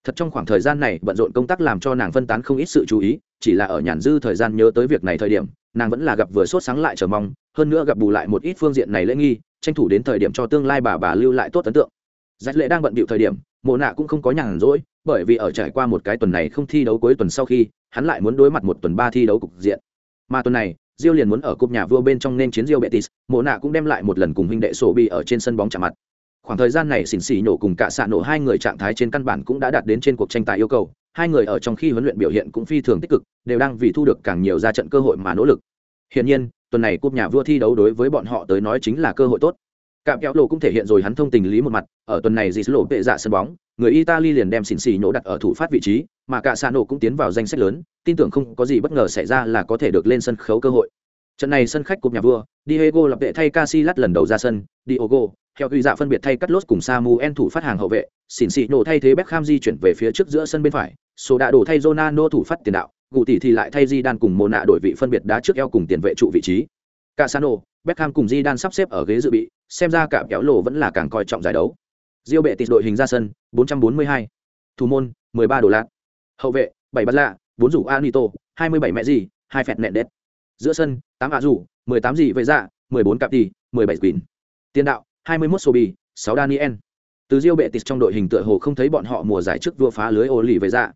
thật trong khoảng thời gian này bận rộn công tác làm cho nàng phân tán không ít sự chú ý chỉ là ở nhàn dư thời gian nhớ tới việc này thời điểm nàng vẫn là gặp vừa sốt sáng lại chờ mong hơn nữa gặp bù lại một ít phương diện này lễ nghi tranh thủ đến thời điểm cho tương lai bà bà lưu lại tốt ấn tượng giải lệ đang bận bịu thời điểm mộ nạ cũng không có nhàn rỗi bởi vì ở trải qua một cái tuần này không thi đấu cuối tuần sau khi hắn lại muốn đối mặt một tuần ba thi đấu cục diện mà tuần này Diêu liền muốn ở cúp nhà vua bên trong nên chiến Diêu Betis, Mộ nạ cũng đem lại một lần cùng huynh đệ sổ bi ở trên sân bóng chạm mặt. Khoảng thời gian này xỉn xỉ nổ cùng cả xạ nổ hai người trạng thái trên căn bản cũng đã đạt đến trên cuộc tranh tài yêu cầu, hai người ở trong khi huấn luyện biểu hiện cũng phi thường tích cực, đều đang vì thu được càng nhiều ra trận cơ hội mà nỗ lực. Hiển nhiên, tuần này cúp nhà vua thi đấu đối với bọn họ tới nói chính là cơ hội tốt. Cạm kéo lộ cũng thể hiện rồi hắn thông tình lý một mặt, ở tuần này dì lộ vệ dạ sân bóng, người Italy liền đem xỉn xỉ nổ đặt ở thủ phát vị trí, mà cả Sano cũng tiến vào danh sách lớn, tin tưởng không có gì bất ngờ xảy ra là có thể được lên sân khấu cơ hội. Trận này sân khách cúp nhà vua, Diego lập vệ thay Casillas lần đầu ra sân, Diogo, theo quy dạ phân biệt thay cắt lốt cùng Samuel thủ phát hàng hậu vệ, xỉn xỉ nổ thay thế Beckham di chuyển về phía trước giữa sân bên phải, số đã đổ thay Ronaldo thủ phát tiền đạo, gù tỷ thì lại thay di đan cùng mồ nạ đổi vị phân biệt đá trước eo cùng tiền vệ trụ vị trí. Cả sano beckham cùng di đan sắp xếp ở ghế dự bị xem ra cả kéo lộ vẫn là càng coi trọng giải đấu. Diêu bệ tịt đội hình ra sân 442. thủ môn 13 đô la. Hậu vệ 7 bắt lạ 4 rủ anito 27 mẹ gì 2 phẹt nẹn đét giữa sân, tám ạ rủ 18 gì vệ dạ 14 cặp tỷ 17 quỳnh. Tiền đạo, hai mươi mốt sô bì, sáu daniel. Từ diêu bệ tịt trong đội hình tựa hồ không thấy bọn họ mùa giải trước vua phá lưới ô lì vệ dạ.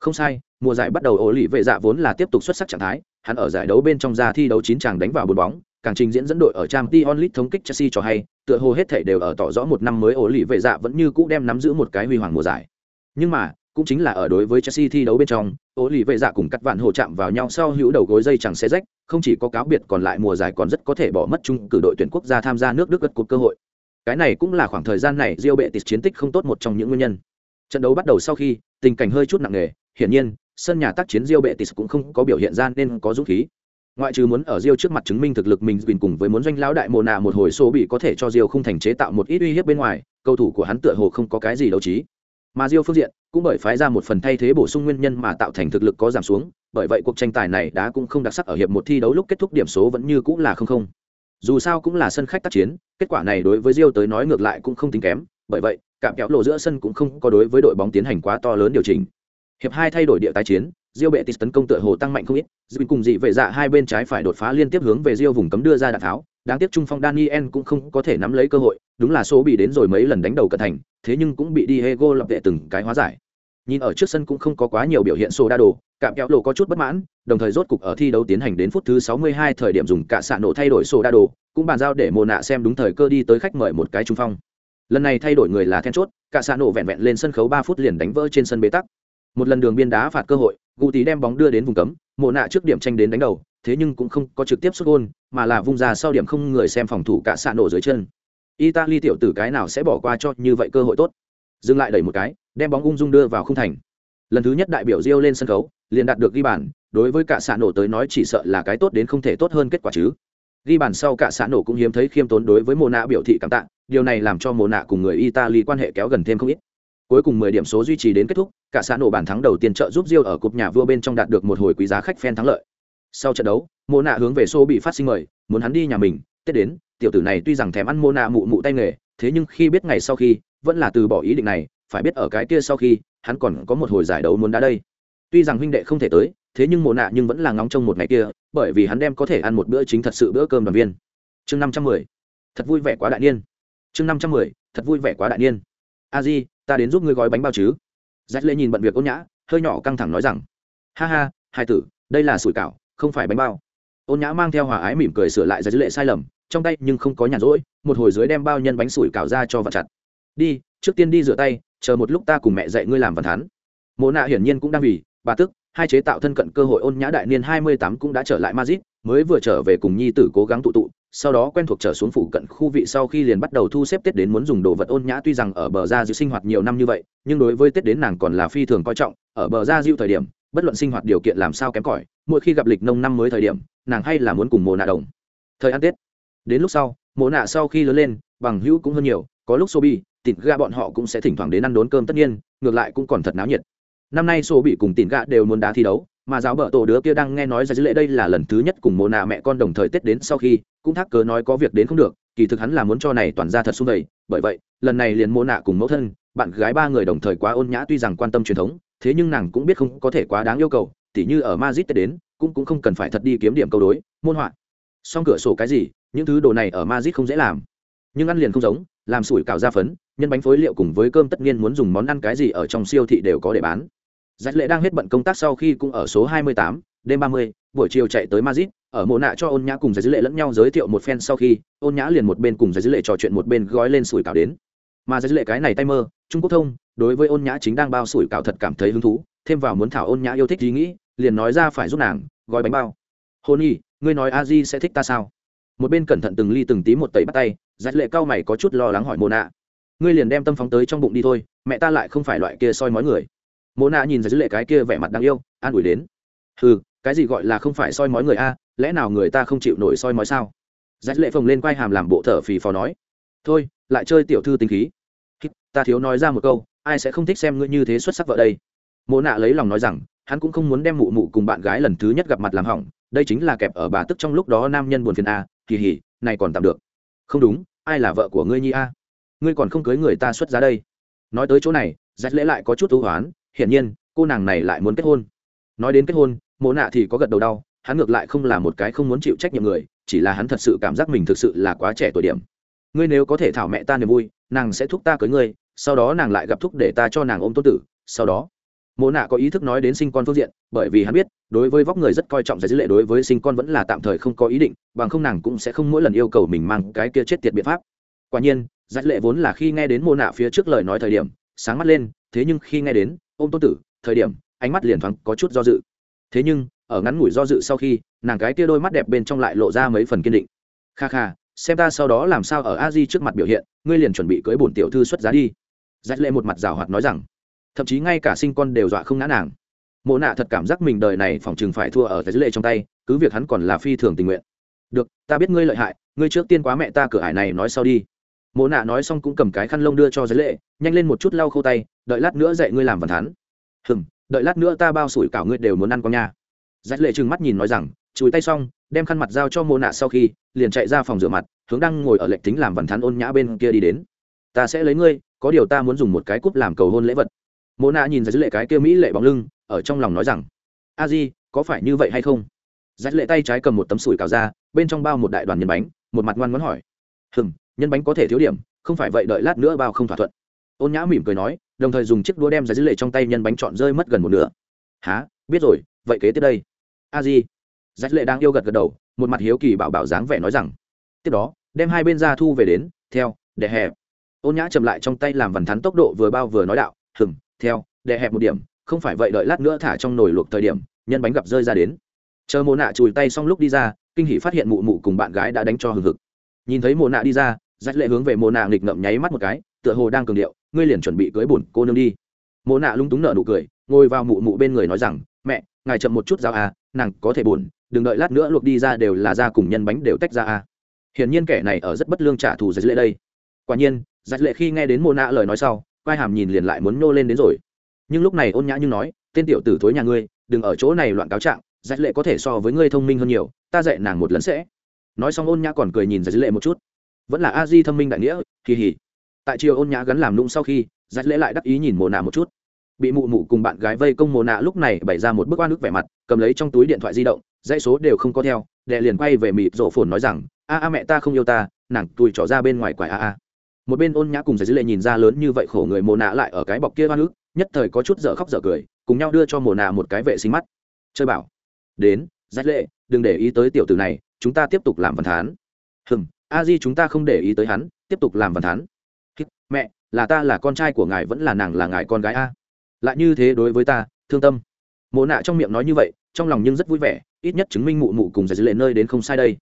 Không sai, mùa giải bắt đầu ô lì vệ dạ vốn là tiếp tục xuất sắc trạng thái, hắn ở giải đấu bên trong ra thi đấu chín chàng đánh vào bốn bóng, càng trình diễn dẫn đội ở trang t onlit thống kích chelsea cho hay, tựa hồ hết thể đều ở tỏ rõ một năm mới ổ lì vệ dạ vẫn như cũ đem nắm giữ một cái huy hoàng mùa giải. Nhưng mà cũng chính là ở đối với chelsea thi đấu bên trong ổ lì vệ dạ cùng cắt vạn hồ chạm vào nhau sau hữu đầu gối dây chẳng xé rách không chỉ có cáo biệt còn lại mùa giải còn rất có thể bỏ mất chung cử đội tuyển quốc gia tham gia nước đức gật cuộc cơ hội cái này cũng là khoảng thời gian này Rio bệ Tịch chiến tích không tốt một trong những nguyên nhân trận đấu bắt đầu sau khi tình cảnh hơi chút nặng nề hiển nhiên sân nhà tác chiến Rio Betis cũng không có biểu hiện ra nên có dũng khí. Ngoại trừ muốn ở Rio trước mặt chứng minh thực lực mình bình cùng với muốn doanh lão đại mồ nạ một hồi số bị có thể cho Rio không thành chế tạo một ít uy hiếp bên ngoài, cầu thủ của hắn tựa hồ không có cái gì đấu trí. Mà diêu phương diện cũng bởi phái ra một phần thay thế bổ sung nguyên nhân mà tạo thành thực lực có giảm xuống, bởi vậy cuộc tranh tài này đã cũng không đặc sắc ở hiệp một thi đấu lúc kết thúc điểm số vẫn như cũng là không không. Dù sao cũng là sân khách tác chiến, kết quả này đối với Rio tới nói ngược lại cũng không tính kém, bởi vậy, cạm kéo lộ giữa sân cũng không có đối với đội bóng tiến hành quá to lớn điều chỉnh hiệp hai thay đổi địa tái chiến Rio Betis tấn công tựa hồ tăng mạnh không ít, Duyên cùng dị vệ dạ hai bên trái phải đột phá liên tiếp hướng về Rio vùng cấm đưa ra đạn tháo, đáng tiếc trung phong Daniel cũng không có thể nắm lấy cơ hội, đúng là số bị đến rồi mấy lần đánh đầu cận thành, thế nhưng cũng bị Diego lập vệ từng cái hóa giải. Nhìn ở trước sân cũng không có quá nhiều biểu hiện sô đa đồ, cạm kéo lộ có chút bất mãn, đồng thời rốt cục ở thi đấu tiến hành đến phút thứ 62 thời điểm dùng cả xạ nổ thay đổi sô đa đồ, cũng bàn giao để mồ nạ xem đúng thời cơ đi tới khách mời một cái trung phong. Lần này thay đổi người là then chốt, cả xạ nổ vẹn vẹn lên sân khấu 3 phút liền đánh vỡ trên sân bế tắc một lần đường biên đá phạt cơ hội gù tí đem bóng đưa đến vùng cấm mồ nạ trước điểm tranh đến đánh đầu thế nhưng cũng không có trực tiếp xuất gôn mà là vung ra sau điểm không người xem phòng thủ cả xạ nổ dưới chân italy tiểu tử cái nào sẽ bỏ qua cho như vậy cơ hội tốt? Dừng lại đẩy một cái, đem bóng ung dung đưa vào không thành. Lần thứ nhất đại biểu Rio lên sân khấu, liền đạt được ghi bàn, đối với cả xạ nổ tới nói chỉ sợ là cái tốt đến không thể tốt hơn kết quả chứ. Ghi bàn sau cả xã nổ cũng hiếm thấy khiêm tốn đối với mồ nạ biểu thị cảm tạ, điều này làm cho mồ nạ cùng người italy quan hệ kéo gần thêm không ít. Cuối cùng 10 điểm số duy trì đến kết thúc, cả xã nổ bàn thắng đầu tiên trợ giúp rio ở cúp nhà vua bên trong đạt được một hồi quý giá khách fan thắng lợi. Sau trận đấu mồ nạ hướng về xô bị phát sinh mời, muốn hắn đi nhà mình, tết đến tiểu tử này tuy rằng thèm ăn mô nạ mụ mụ tay nghề, thế nhưng khi biết ngày sau khi, vẫn là từ bỏ ý định này, phải biết ở cái kia sau khi, hắn còn có một hồi giải đấu muốn đá đây. Tuy rằng huynh đệ không thể tới, thế nhưng mồ nạ nhưng vẫn là ngóng trong một ngày kia, bởi vì hắn đem có thể ăn một bữa chính thật sự bữa cơm đoàn viên. Chương năm trăm mười, thật vui vẻ quá đại niên. Chương năm trăm mười, thật vui vẻ quá đại niên. A di, ta đến giúp ngươi gói bánh bao chứ? Rách lê nhìn bận việc ôn nhã, hơi nhỏ căng thẳng nói rằng, ha ha, hai tử, đây là sủi cảo, không phải bánh bao. Ôn nhã mang theo hòa ái mỉm cười sửa lại rách lệ sai lầm trong tay nhưng không có nhàn rỗi một hồi dưới đem bao nhân bánh sủi cảo ra cho vật chặt đi trước tiên đi rửa tay chờ một lúc ta cùng mẹ dạy ngươi làm văn thán mộ nạ hiển nhiên cũng đang vì bà tức hai chế tạo thân cận cơ hội ôn nhã đại niên hai mươi tám cũng đã trở lại mazit mới vừa trở về cùng nhi tử cố gắng tụ tụ, sau đó quen thuộc trở xuống phủ cận khu vị sau khi liền bắt đầu thu xếp Tết đến muốn dùng đồ vật ôn nhã tuy rằng ở bờ gia dịu sinh hoạt nhiều năm như vậy, nhưng đối với Tết đến nàng còn là phi thường coi trọng, ở bờ gia dịu thời điểm, bất luận sinh hoạt điều kiện làm sao kém cỏi, mỗi khi gặp lịch nông năm mới thời điểm, nàng hay là muốn cùng mồ nạ đồng. Thời ăn Tết. Đến lúc sau, Mộ nạ sau khi lớn lên, bằng hữu cũng hơn nhiều, có lúc Sobi, tịt ga bọn họ cũng sẽ thỉnh thoảng đến ăn đốn cơm tất nhiên, ngược lại cũng còn thật náo nhiệt. Năm nay số bị cùng tịt ga đều muốn đá thi đấu mà giáo bợ tổ đứa kia đang nghe nói ra dữ lệ đây là lần thứ nhất cùng Mộ nạ mẹ con đồng thời tết đến sau khi cũng thắc cớ nói có việc đến không được kỳ thực hắn là muốn cho này toàn ra thật sung đầy bởi vậy lần này liền Mộ nạ cùng mẫu thân bạn gái ba người đồng thời quá ôn nhã tuy rằng quan tâm truyền thống thế nhưng nàng cũng biết không có thể quá đáng yêu cầu tỉ như ở Madrid tết đến cũng cũng không cần phải thật đi kiếm điểm câu đối môn họa. Xong cửa sổ cái gì những thứ đồ này ở Madrid không dễ làm nhưng ăn liền không giống làm sủi cảo ra phấn nhân bánh phối liệu cùng với cơm tất nhiên muốn dùng món ăn cái gì ở trong siêu thị đều có để bán Dát lệ đang hết bận công tác sau khi cũng ở số 28, đêm 30, buổi chiều chạy tới Madrid, ở mộ nạ cho ôn nhã cùng giải lệ lẫn nhau giới thiệu một phen sau khi, ôn nhã liền một bên cùng giải lệ trò chuyện một bên gói lên sủi cảo đến. Mà giải lệ cái này tay mơ, Trung Quốc thông, đối với ôn nhã chính đang bao sủi cảo thật cảm thấy hứng thú, thêm vào muốn thảo ôn nhã yêu thích ý nghĩ, liền nói ra phải giúp nàng gói bánh bao. Hôn nhi, ngươi nói a di sẽ thích ta sao? Một bên cẩn thận từng ly từng tí một tẩy bắt tay, giải lệ cao mày có chút lo lắng hỏi mộ nạ. Ngươi liền đem tâm phóng tới trong bụng đi thôi, mẹ ta lại không phải loại kia soi mói người. Mô nạ nhìn giải lệ cái kia vẻ mặt đáng yêu an ủi đến. Ừ cái gì gọi là không phải soi mói người a lẽ nào người ta không chịu nổi soi mói sao? Giải lệ phồng lên quay hàm làm bộ thở phì phò nói. Thôi lại chơi tiểu thư tính khí. Ta thiếu nói ra một câu ai sẽ không thích xem ngươi như thế xuất sắc vợ đây? Mô nạ lấy lòng nói rằng hắn cũng không muốn đem mụ mụ cùng bạn gái lần thứ nhất gặp mặt làm hỏng đây chính là kẹp ở bà tức trong lúc đó nam nhân buồn phiền a kỳ hỉ, này còn tạm được. Không đúng, ai là vợ của ngươi nhi a? Ngươi còn không cưới người ta xuất giá đây. Nói tới chỗ này dắt lễ lại có chút ưu hoán hiển nhiên, cô nàng này lại muốn kết hôn. Nói đến kết hôn, mộ nạ thì có gật đầu đau, hắn ngược lại không là một cái không muốn chịu trách nhiệm người, chỉ là hắn thật sự cảm giác mình thực sự là quá trẻ tuổi điểm. Ngươi nếu có thể thảo mẹ ta niềm vui, nàng sẽ thúc ta cưới ngươi, sau đó nàng lại gặp thúc để ta cho nàng ôm tôn tử, sau đó mộ nạ có ý thức nói đến sinh con phương diện, bởi vì hắn biết, đối với vóc người rất coi trọng giải dữ lệ, đối với sinh con vẫn là tạm thời không có ý định, bằng không nàng cũng sẽ không mỗi lần yêu cầu mình mang cái kia chết tiệt biện pháp. Quả nhiên giải lệ vốn là khi nghe đến mộ nạ phía trước lời nói thời điểm, sáng mắt lên, thế nhưng khi nghe đến, ôm tôn tử, thời điểm, ánh mắt liền thoáng có chút do dự. Thế nhưng, ở ngắn ngủi do dự sau khi, nàng cái kia đôi mắt đẹp bên trong lại lộ ra mấy phần kiên định. Kha kha, xem ta sau đó làm sao ở a di trước mặt biểu hiện, ngươi liền chuẩn bị cưới bổn tiểu thư xuất giá đi. Giải lệ một mặt rào hoạt nói rằng thậm chí ngay cả sinh con đều dọa không ngã nàng. Mộ nạ thật cảm giác mình đời này phòng chừng phải thua ở cái lệ trong tay, cứ việc hắn còn là phi thường tình nguyện. Được, ta biết ngươi lợi hại, ngươi trước tiên quá mẹ ta cửa ải này nói sau đi. Mộ nạ nói xong cũng cầm cái khăn lông đưa cho giới lệ, nhanh lên một chút lau khô tay, đợi lát nữa dạy ngươi làm vằn thán. Hừm, đợi lát nữa ta bao sủi cảo ngươi đều muốn ăn con nha. Giấy lệ trừng mắt nhìn nói rằng, chùi tay xong, đem khăn mặt giao cho mộ nạ sau khi, liền chạy ra phòng rửa mặt, hướng đang ngồi ở lệnh tính làm vằn thán ôn nhã bên kia đi đến. Ta sẽ lấy ngươi, có điều ta muốn dùng một cái cúp làm cầu hôn lễ vật mộ nạ nhìn ra dưới lệ cái kia mỹ lệ bóng lưng, ở trong lòng nói rằng, a di, có phải như vậy hay không? Giấy lệ tay trái cầm một tấm sủi cảo ra, bên trong bao một đại đoàn nhân bánh, một mặt ngoan ngoãn hỏi, hừm, nhân bánh có thể thiếu điểm, không phải vậy đợi lát nữa bao không thỏa thuận. Ôn nhã mỉm cười nói, đồng thời dùng chiếc đũa đem ra dữ lệ trong tay nhân bánh trọn rơi mất gần một nửa. Há biết rồi, vậy kế tiếp đây. A di. Giá lệ đang yêu gật gật đầu, một mặt hiếu kỳ bảo bảo dáng vẻ nói rằng, tiếp đó, đem hai bên ra thu về đến, theo, để hè. Ôn nhã chậm lại trong tay làm vằn thắn tốc độ vừa bao vừa nói đạo hừng theo, để hẹp một điểm, không phải vậy đợi lát nữa thả trong nồi luộc thời điểm, nhân bánh gặp rơi ra đến. Chờ mồ nạ chùi tay xong lúc đi ra, kinh hỷ phát hiện mụ mụ cùng bạn gái đã đánh cho hừng hực. Nhìn thấy mồ nạ đi ra rách lệ hướng về mồ nạ nghịch ngậm nháy mắt một cái, tựa hồ đang cường điệu, ngươi liền chuẩn bị cưới bổn cô nương đi. Mồ nạ lung túng nở nụ cười, ngồi vào mụ mụ bên người nói rằng, mẹ, ngài chậm một chút dao à nàng có thể buồn đừng đợi lát nữa luộc đi ra đều là da cùng nhân bánh đều tách ra à. hiển nhiên kẻ này ở rất bất lương trả thù rách lệ đây. Quả nhiên rách lệ khi nghe đến mồ nạ lời nói sau quai hàm nhìn liền lại muốn nhô lên đến rồi. Nhưng lúc này ôn nhã như nói, tên tiểu tử thối nhà ngươi, đừng ở chỗ này loạn cáo trạng giải lệ có thể so với ngươi thông minh hơn nhiều, ta dạy nàng một lần sẽ. Nói xong ôn nhã còn cười nhìn giải lệ một chút. Vẫn là a di thông minh đại nghĩa, kỳ hỉ. Tại chiều ôn nhã gắn làm nũng sau khi giải lệ lại đắc ý nhìn mồ nạ một chút. Bị mụ mụ cùng bạn gái vây công mồ nạ lúc này bày ra một bức oan ức vẻ mặt, cầm lấy trong túi điện thoại di động, dãy số đều không có theo, đệ liền quay về mịp rổ phồn nói rằng, a a mẹ ta không yêu ta, nàng tùi trỏ ra bên ngoài quải a a một bên ôn nhã cùng giải dữ lệ nhìn ra lớn như vậy khổ người mồ nạ lại ở cái bọc kia hoa nước, nhất thời có chút dở khóc dở cười, cùng nhau đưa cho mồ nạ một cái vệ sinh mắt. Chơi bảo. Đến giải lệ, đừng để ý tới tiểu tử này, chúng ta tiếp tục làm văn thán. Hừm, a di chúng ta không để ý tới hắn, tiếp tục làm văn thán. Mẹ, là ta là con trai của ngài vẫn là nàng là ngài con gái a. Lại như thế đối với ta, thương tâm. Mồ nạ trong miệng nói như vậy, trong lòng nhưng rất vui vẻ, ít nhất chứng minh mụ mụ cùng giải dữ lệ nơi đến không sai đây.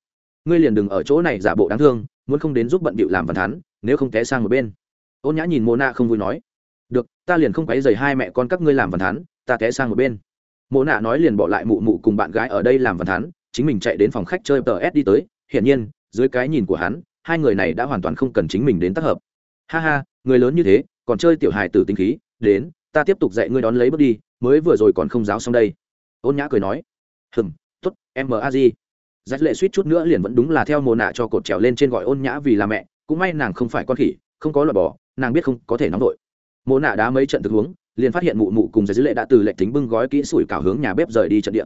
Ngươi liền đừng ở chỗ này giả bộ đáng thương muốn không đến giúp bận bịu làm văn thán, nếu không té sang một bên. Ôn nhã nhìn mô nạ không vui nói, được, ta liền không quấy dày hai mẹ con các ngươi làm văn thán, ta té sang một bên. Mô nạ nói liền bỏ lại mụ mụ cùng bạn gái ở đây làm văn thán, chính mình chạy đến phòng khách chơi tờ s đi tới. Hiển nhiên, dưới cái nhìn của hắn, hai người này đã hoàn toàn không cần chính mình đến tác hợp. Ha ha, người lớn như thế, còn chơi tiểu hài tử tinh khí, đến, ta tiếp tục dạy ngươi đón lấy bước đi, mới vừa rồi còn không giáo xong đây. Ôn nhã cười nói, hừm t ố t em m a di dắt lệ suýt chút nữa liền vẫn đúng là theo mồ nạ cho cột trèo lên trên gọi ôn nhã vì là mẹ, cũng may nàng không phải con khỉ, không có loại bỏ, nàng biết không có thể nóng đội mồ nạ đá mấy trận thực huống, liền phát hiện mụ mụ cùng giấy lệ đã từ lệnh tính bưng gói kỹ sủi cảo hướng nhà bếp rời đi trận địa.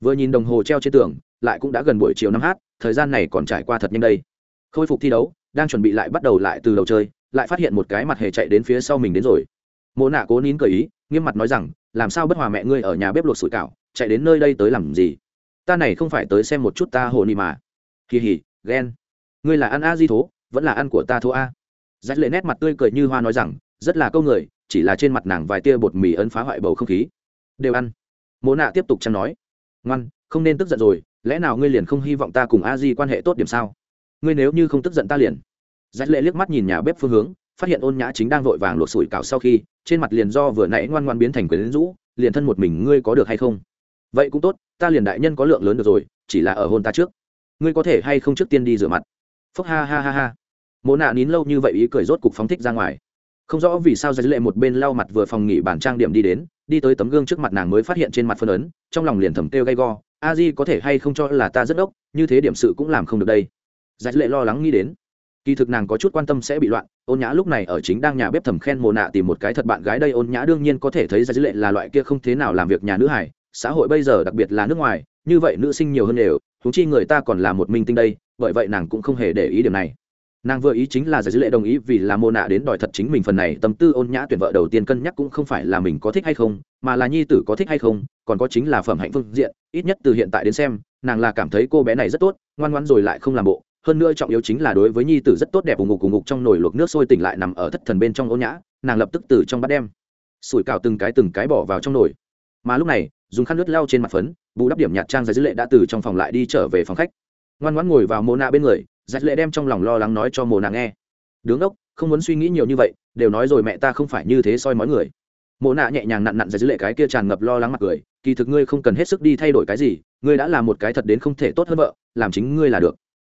Vừa nhìn đồng hồ treo trên tường, lại cũng đã gần buổi chiều năm h thời gian này còn trải qua thật nhanh đây. Khôi phục thi đấu, đang chuẩn bị lại bắt đầu lại từ đầu chơi, lại phát hiện một cái mặt hề chạy đến phía sau mình đến rồi. Mộ nạ cố nín cười ý, nghiêm mặt nói rằng, làm sao bất hòa mẹ ngươi ở nhà bếp luộc sủi cảo, chạy đến nơi đây tới làm gì? Ta này không phải tới xem một chút ta hồ nị mà. Kỳ hỉ ghen. Ngươi là ăn a di thố, vẫn là ăn của ta thố a? Dắt lệ nét mặt tươi cười như hoa nói rằng, rất là câu người, chỉ là trên mặt nàng vài tia bột mì ấn phá hoại bầu không khí. Đều ăn. Mộ nạ tiếp tục chăn nói. Ngoan, không nên tức giận rồi, lẽ nào ngươi liền không hy vọng ta cùng a di quan hệ tốt điểm sao? Ngươi nếu như không tức giận ta liền. Dắt lệ liếc mắt nhìn nhà bếp phương hướng, phát hiện ôn nhã chính đang vội vàng lột sủi cảo sau khi, trên mặt liền do vừa nãy ngoan ngoan biến thành quyến rũ, liền thân một mình ngươi có được hay không? Vậy cũng tốt, ta liền đại nhân có lượng lớn được rồi, chỉ là ở hôn ta trước. Ngươi có thể hay không trước tiên đi rửa mặt? Phúc ha ha ha ha. Mồ nạ nín lâu như vậy ý cười rốt cục phóng thích ra ngoài. Không rõ vì sao giải lệ một bên lau mặt vừa phòng nghỉ bản trang điểm đi đến, đi tới tấm gương trước mặt nàng mới phát hiện trên mặt phân ấn, trong lòng liền thầm kêu gay go, a di có thể hay không cho là ta rất ốc như thế điểm sự cũng làm không được đây. Giải lệ lo lắng nghĩ đến. Kỳ thực nàng có chút quan tâm sẽ bị loạn, ôn nhã lúc này ở chính đang nhà bếp thầm khen mồ nạ tìm một cái thật bạn gái đây, ôn nhã đương nhiên có thể thấy ra lệ là loại kia không thế nào làm việc nhà nữ hải xã hội bây giờ đặc biệt là nước ngoài, như vậy nữ sinh nhiều hơn đều thú chi người ta còn là một minh tinh đây, bởi vậy nàng cũng không hề để ý điểm này. Nàng vừa ý chính là giải dữ lệ đồng ý vì là mô nạ đến đòi thật chính mình phần này, tâm tư ôn nhã tuyển vợ đầu tiên cân nhắc cũng không phải là mình có thích hay không, mà là nhi tử có thích hay không, còn có chính là phẩm hạnh phương diện, ít nhất từ hiện tại đến xem, nàng là cảm thấy cô bé này rất tốt, ngoan ngoan rồi lại không làm bộ, hơn nữa trọng yếu chính là đối với nhi tử rất tốt đẹp ủng ngục ủng ngục trong nồi luộc nước sôi tỉnh lại nằm ở thất thần bên trong ôn nhã, nàng lập tức từ trong bát đem sủi cào từng cái từng cái bỏ vào trong nồi. Mà lúc này dùng khăn lướt lau trên mặt phấn, bù đắp điểm nhạt trang giải dữ lệ đã từ trong phòng lại đi trở về phòng khách. Ngoan ngoãn ngồi vào mô nạ bên người giải lệ đem trong lòng lo lắng nói cho mồ nạ nghe. Đứng đốc, không muốn suy nghĩ nhiều như vậy, đều nói rồi mẹ ta không phải như thế soi mói người. Mộ nạ nhẹ nhàng nặn nặn giải dữ lệ cái kia tràn ngập lo lắng mặt cười. Kỳ thực ngươi không cần hết sức đi thay đổi cái gì, ngươi đã là một cái thật đến không thể tốt hơn vợ, làm chính ngươi là được.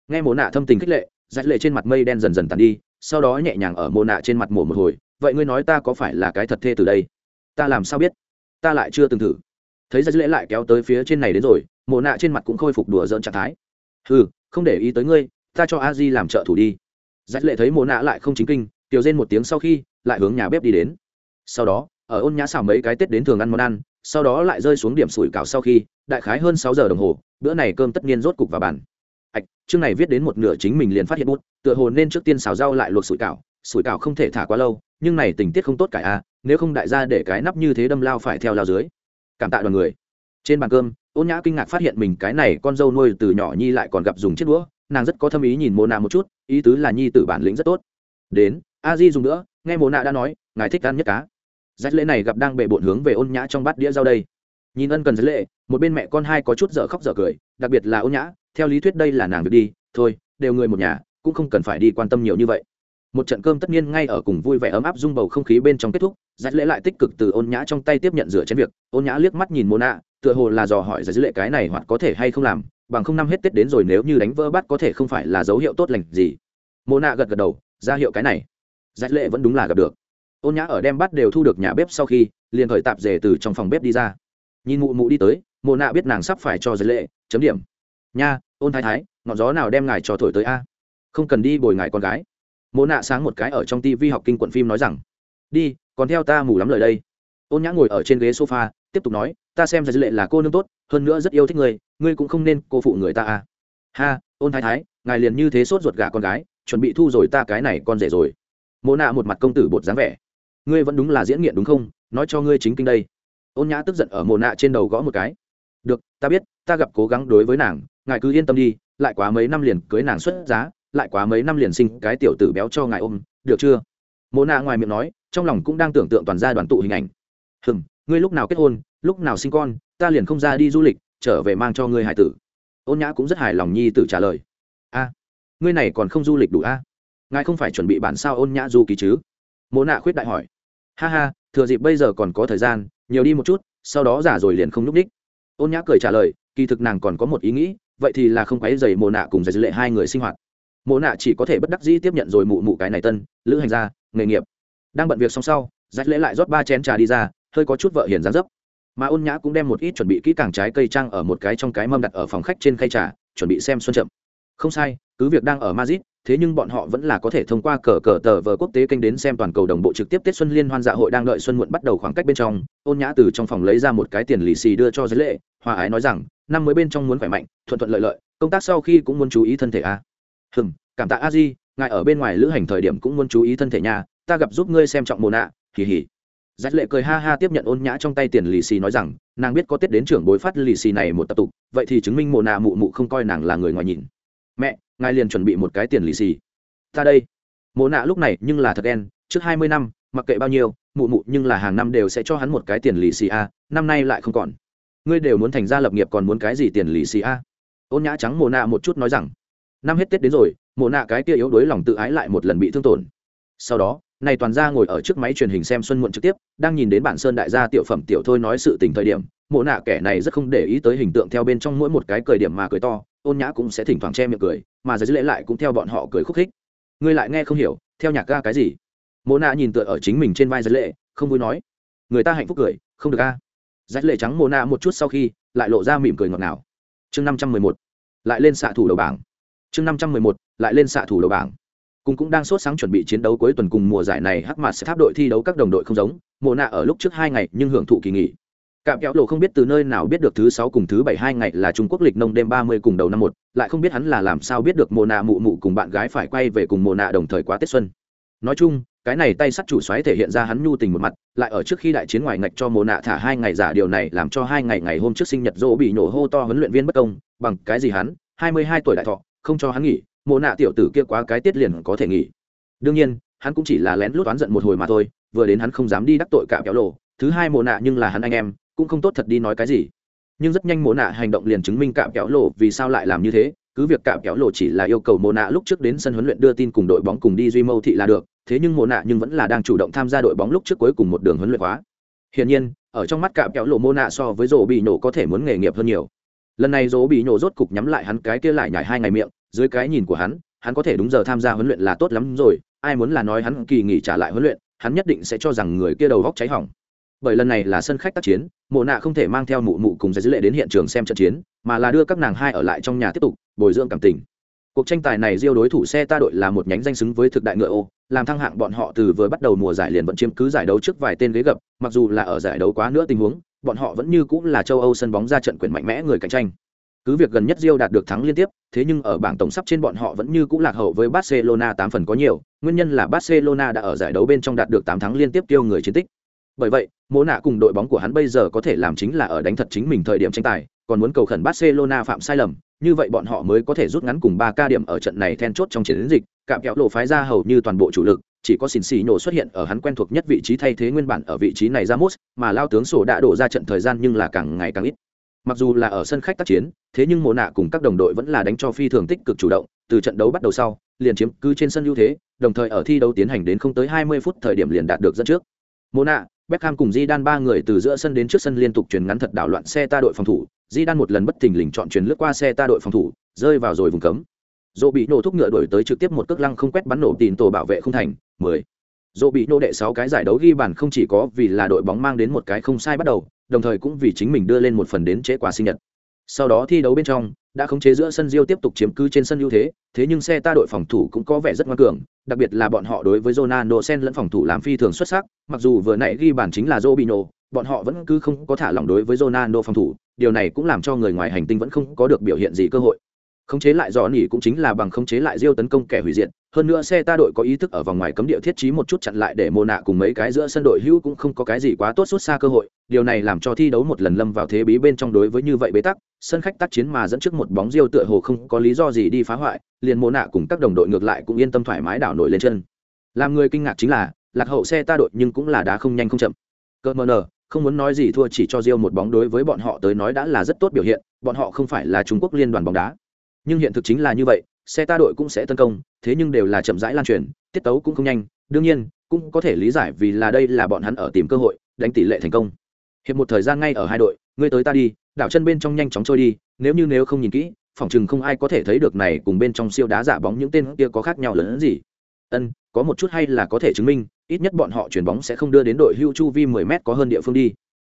Nghe mồ nạ thâm tình khích lệ giải lệ trên mặt mây đen dần dần tàn đi, sau đó nhẹ nhàng ở mồ nạ trên mặt mổ một hồi. Vậy ngươi nói ta có phải là cái thật thê từ đây? Ta làm sao biết? Ta lại chưa từng thử thấy giải lễ lại kéo tới phía trên này đến rồi, mộ nạ trên mặt cũng khôi phục đùa dỡn trạng thái. Ừ không để ý tới ngươi, ta cho a di làm trợ thủ đi. Giải lệ thấy mộ nạ lại không chính kinh tiểu rên một tiếng sau khi, lại hướng nhà bếp đi đến. Sau đó, ở ôn nhã xào mấy cái tết đến thường ăn món ăn, sau đó lại rơi xuống điểm sủi cảo sau khi, đại khái hơn sáu giờ đồng hồ, bữa này cơm tất nhiên rốt cục vào bàn. Ạch, chương này viết đến một nửa chính mình liền phát hiện bút, tựa hồ nên trước tiên xào rau lại luộc sủi cảo sủi cảo không thể thả quá lâu, nhưng này tình tiết không tốt cả a, nếu không đại gia để cái nắp như thế đâm lao phải theo lao dưới cảm tạ đoàn người. Trên bàn cơm, ôn nhã kinh ngạc phát hiện mình cái này con dâu nuôi từ nhỏ nhi lại còn gặp dùng chiếc đũa, nàng rất có thâm ý nhìn mô nạ một chút, ý tứ là nhi tử bản lĩnh rất tốt. Đến, a di dùng nữa, nghe mô nạ đã nói, ngài thích ăn nhất cá. Rách lễ này gặp đang bệ bộn hướng về ôn nhã trong bát đĩa rau đây. Nhìn ân cần dắt lệ một bên mẹ con hai có chút dở khóc dở cười, đặc biệt là ôn nhã, theo lý thuyết đây là nàng việc đi, thôi, đều người một nhà, cũng không cần phải đi quan tâm nhiều như vậy một trận cơm tất nhiên ngay ở cùng vui vẻ ấm áp dung bầu không khí bên trong kết thúc, giải lễ lại tích cực từ ôn nhã trong tay tiếp nhận rửa chén việc. Ôn nhã liếc mắt nhìn mô nạ tựa hồ là dò hỏi giải lễ cái này hoặc có thể hay không làm, bằng không năm hết tết đến rồi nếu như đánh vỡ bát có thể không phải là dấu hiệu tốt lành gì. Mô nạ gật gật đầu, ra hiệu cái này. Giải lễ vẫn đúng là gặp được. Ôn nhã ở đem bát đều thu được nhà bếp sau khi, liền khởi tạp rể từ trong phòng bếp đi ra. Nhìn mụ mụ đi tới mô nạ biết nàng sắp phải cho giải lễ chấm điểm. Nha, ôn thái thái, ngọn gió nào đem ngài cho thổi tới a? Không cần đi bồi ngài con gái mộ nạ sáng một cái ở trong tivi học kinh quận phim nói rằng, đi, còn theo ta mù lắm lời đây. Ôn nhã ngồi ở trên ghế sofa, tiếp tục nói, ta xem ra dư lệ là cô nương tốt, hơn nữa rất yêu thích người, ngươi cũng không nên cô phụ người ta à. Ha, ôn thái thái, ngài liền như thế sốt ruột gà con gái, chuẩn bị thu rồi ta cái này con rể rồi. Mộ nạ một mặt công tử bột dáng vẻ. Ngươi vẫn đúng là diễn nghiện đúng không? Nói cho ngươi chính kinh đây. Ôn nhã tức giận ở mộ nạ trên đầu gõ một cái. Được, ta biết, ta gặp cố gắng đối với nàng, ngài cứ yên tâm đi, lại quá mấy năm liền cưới nàng xuất giá lại quá mấy năm liền sinh cái tiểu tử béo cho ngài ôm, được chưa? Mộ nạ ngoài miệng nói, trong lòng cũng đang tưởng tượng toàn gia đoàn tụ hình ảnh. Hừm, ngươi lúc nào kết hôn, lúc nào sinh con, ta liền không ra đi du lịch, trở về mang cho ngươi hải tử. Ôn nhã cũng rất hài lòng nhi tử trả lời. A, ngươi này còn không du lịch đủ a? Ngài không phải chuẩn bị bản sao ôn nhã du ký chứ? Mộ nạ khuyết đại hỏi. Ha ha, thừa dịp bây giờ còn có thời gian, nhiều đi một chút, sau đó giả rồi liền không n ú c đích. Ôn nhã cười trả lời, kỳ thực nàng còn có một ý nghĩ, vậy thì là không quáy dày mộ nạ cùng giải dư lệ hai người sinh hoạt mộ nạ chỉ có thể bất đắc dĩ tiếp nhận rồi mụ mụ cái này tân, lữ hành gia, nghề nghiệp. Đang bận việc xong sau, rách lễ lại rót ba chén trà đi ra, hơi có chút vợ hiền dán dấp. Mà ôn nhã cũng đem một ít chuẩn bị kỹ càng trái cây trang ở một cái trong cái mâm đặt ở phòng khách trên khay trà, chuẩn bị xem xuân chậm. Không sai, cứ việc đang ở madrid, thế nhưng bọn họ vẫn là có thể thông qua cờ cờ tờ vờ quốc tế kênh đến xem toàn cầu đồng bộ trực tiếp tết xuân liên hoan dạ hội đang đợi xuân muộn bắt đầu khoảng cách bên trong. Ôn nhã từ trong phòng lấy ra một cái tiền lì xì đưa cho dưới lệ hòa ái nói rằng, năm mới bên trong muốn khỏe mạnh, thuận thuận lợi lợi, công tác sau khi cũng muốn chú ý thân thể a. à hừm cảm tạ a di ngài ở bên ngoài lữ hành thời điểm cũng muốn chú ý thân thể nhà ta gặp giúp ngươi xem trọng mồ nạ kỳ hỉ Giác lệ cười ha ha tiếp nhận ôn nhã trong tay tiền lì xì nói rằng, nàng biết có tết đến trưởng bối phát lì xì này một tập tục, vậy thì chứng minh mồ nạ mụ mụ không coi nàng là người ngoài nhìn. Mẹ, ngài liền chuẩn bị một cái tiền lì xì. Ta đây. Mồ nạ lúc này nhưng là thật đen, trước hai mươi năm, mặc kệ bao nhiêu, mụ mụ nhưng là hàng năm đều sẽ cho hắn một cái tiền lì xì a, năm nay lại không còn. Ngươi đều muốn thành gia lập nghiệp còn muốn cái gì tiền lì xì a? Ôn nhã trắng mồ nạ một chút nói rằng, năm hết tết đến rồi, mộ nạ cái kia yếu đuối lòng tự ái lại một lần bị thương tổn. Sau đó, này toàn ra ngồi ở trước máy truyền hình xem xuân muộn trực tiếp đang nhìn đến bản sơn đại gia tiểu phẩm tiểu thôi nói sự tình thời điểm mộ nạ kẻ này rất không để ý tới hình tượng theo bên trong mỗi một cái cười điểm mà cười to ôn nhã cũng sẽ thỉnh thoảng che miệng cười mà giới lễ lại cũng theo bọn họ cười khúc khích. Ngươi lại nghe không hiểu theo nhạc ga cái gì? Mộ nạ nhìn tựa ở chính mình trên vai giới lễ không vui nói. Người ta hạnh phúc cười không được a. Giải lễ trắng mộ nạ một chút sau khi lại lộ ra mỉm cười ngọt ngào. Chương năm trăm mười một lại lên xạ thủ đầu bảng chương năm trăm mười một, lại lên xạ thủ đầu bảng. Cùng cũng đang sốt sáng chuẩn bị chiến đấu cuối tuần cùng mùa giải này hắc Mạt sẽ tháp đội thi đấu các đồng đội không giống mùa nạ ở lúc trước hai ngày nhưng hưởng thụ kỳ nghỉ. Cạm kéo lộ không biết từ nơi nào biết được thứ sáu cùng thứ bảy hai ngày là trung quốc lịch nông đêm ba mươi cùng đầu năm một, lại không biết hắn là làm sao biết được mùa nạ mụ mụ cùng bạn gái phải quay về cùng mùa nạ đồng thời quá tết xuân. Nói chung, cái này tay sắt chủ xoáy thể hiện ra hắn nhu tình một mặt, lại ở trước khi đại chiến ngoài ngạch cho mùa nạ thả hai ngày giả điều này làm cho hai ngày ngày hôm trước sinh nhật dỗ bị nổ hô to huấn luyện viên bất công, bằng cái gì hắn? hai mươi hai tuổi đại thọ không cho hắn nghỉ, Mộ nạ tiểu tử kia quá cái tiết liền có thể nghỉ. Đương nhiên, hắn cũng chỉ là lén lút oán giận một hồi mà thôi, vừa đến hắn không dám đi đắc tội cạm kéo lộ. Thứ hai Mộ nạ nhưng là hắn anh em, cũng không tốt thật đi nói cái gì. Nhưng rất nhanh Mộ nạ hành động liền chứng minh cạm kéo lộ vì sao lại làm như thế. Cứ việc cạm kéo lộ chỉ là yêu cầu Mộ nạ lúc trước đến sân huấn luyện đưa tin cùng đội bóng cùng đi duy mâu thị là được, thế nhưng Mộ nạ nhưng vẫn là đang chủ động tham gia đội bóng lúc trước cuối cùng một đường huấn luyện hóa. Hiển nhiên, ở trong mắt cạm kéo lộ Mộ nạ so với rổ bị nổ có thể muốn nghề nghiệp hơn nhiều. Lần này rổ bị nổ rốt cục nhắm lại hắn cái kia lại nhảy hai ngày miệng dưới cái nhìn của hắn hắn có thể đúng giờ tham gia huấn luyện là tốt lắm rồi, ai muốn là nói hắn kỳ nghỉ trả lại huấn luyện, hắn nhất định sẽ cho rằng người kia đầu góc cháy hỏng. Bởi lần này là sân khách tác chiến, mộ nạ không thể mang theo mụ mụ cùng giải dữ lệ đến hiện trường xem trận chiến, mà là đưa các nàng hai ở lại trong nhà tiếp tục, bồi dưỡng cảm tình. Cuộc tranh tài này diêu đối thủ xe ta đội là một nhánh danh xứng với thực đại ngựa ô, làm thăng hạng bọn họ từ vừa bắt đầu mùa giải liền vẫn chiếm cứ giải đấu trước vài tên ghế gập, mặc dù là ở giải đấu quá nữa tình huống, bọn họ vẫn như cũng là châu âu sân bóng ra trận quyền mạnh mẽ người cạnh tranh cứ việc gần nhất Rio đạt được thắng liên tiếp, thế nhưng ở bảng tổng sắp trên bọn họ vẫn như cũ lạc hậu với Barcelona 8 phần có nhiều, nguyên nhân là Barcelona đã ở giải đấu bên trong đạt được 8 thắng liên tiếp tiêu người chiến tích. Bởi vậy, Mộ nạ cùng đội bóng của hắn bây giờ có thể làm chính là ở đánh thật chính mình thời điểm tranh tài, còn muốn cầu khẩn Barcelona phạm sai lầm, như vậy bọn họ mới có thể rút ngắn cùng 3 ca điểm ở trận này then chốt trong chiến dịch, cạm kéo lộ phái ra hầu như toàn bộ chủ lực, chỉ có xin xì nổ xuất hiện ở hắn quen thuộc nhất vị trí thay thế nguyên bản ở vị trí này Ramos, mà lao tướng sổ đã đổ ra trận thời gian nhưng là càng ngày càng ít mặc dù là ở sân khách tác chiến thế nhưng mộ nạ cùng các đồng đội vẫn là đánh cho phi thường tích cực chủ động từ trận đấu bắt đầu sau liền chiếm cứ trên sân ưu thế đồng thời ở thi đấu tiến hành đến không tới 20 phút thời điểm liền đạt được dẫn trước mộ nạ Beckham cùng Di Đan ba người từ giữa sân đến trước sân liên tục chuyển ngắn thật đảo loạn xe ta đội phòng thủ, Di Đan một lần bất thình lình chọn chuyển lướt qua xe ta đội phòng thủ, rơi vào rồi vùng cấm. Dỗ bị nổ thúc ngựa đuổi tới trực tiếp một cước lăng không quét bắn nổ tiền tổ bảo vệ không thành, 10. Dỗ bị nổ đệ 6 cái giải đấu ghi bàn không chỉ có vì là đội bóng mang đến một cái không sai bắt đầu, đồng thời cũng vì chính mình đưa lên một phần đến chế quà sinh nhật. Sau đó thi đấu bên trong, đã khống chế giữa sân diêu tiếp tục chiếm cứ trên sân ưu thế, thế nhưng xe ta đội phòng thủ cũng có vẻ rất ngoan cường, đặc biệt là bọn họ đối với Ronaldo sen lẫn phòng thủ làm phi thường xuất sắc, mặc dù vừa nãy ghi bàn chính là Robinho, bọn họ vẫn cứ không có thả lỏng đối với Ronaldo phòng thủ, điều này cũng làm cho người ngoài hành tinh vẫn không có được biểu hiện gì cơ hội. Khống chế lại Johnny cũng chính là bằng khống chế lại diêu tấn công kẻ hủy diệt, hơn nữa xe ta đội có ý thức ở vòng ngoài cấm địa thiết trí một chút chặn lại để mô nạ cùng mấy cái giữa sân đội hữu cũng không có cái gì quá tốt xuất xa cơ hội, điều này làm cho thi đấu một lần lâm vào thế bí bên trong đối với như vậy bế tắc, sân khách tác chiến mà dẫn trước một bóng riêu tựa hồ không có lý do gì đi phá hoại, liền mô nạ cùng các đồng đội ngược lại cũng yên tâm thoải mái đảo nổi lên chân. Làm người kinh ngạc chính là, lạc hậu xe ta đội nhưng cũng là đá không nhanh không chậm. Cơ mờ nở, không muốn nói gì thua chỉ cho riêu một bóng đối với bọn họ tới nói đã là rất tốt biểu hiện, bọn họ không phải là Trung Quốc liên đoàn bóng đá. Nhưng hiện thực chính là như vậy, xe ta đội cũng sẽ tấn công, thế nhưng đều là chậm rãi lan truyền, tiết tấu cũng không nhanh, đương nhiên, cũng có thể lý giải vì là đây là bọn hắn ở tìm cơ hội, đánh tỷ lệ thành công. Hiệp một thời gian ngay ở hai đội, ngươi tới ta đi, đảo chân bên trong nhanh chóng trôi đi, nếu như nếu không nhìn kỹ, phỏng chừng không ai có thể thấy được này cùng bên trong siêu đá giả bóng những tên kia có khác nhau lớn hơn gì. Ân, có một chút hay là có thể chứng minh, ít nhất bọn họ chuyển bóng sẽ không đưa đến đội hưu chu vi 10 mét có hơn địa phương đi.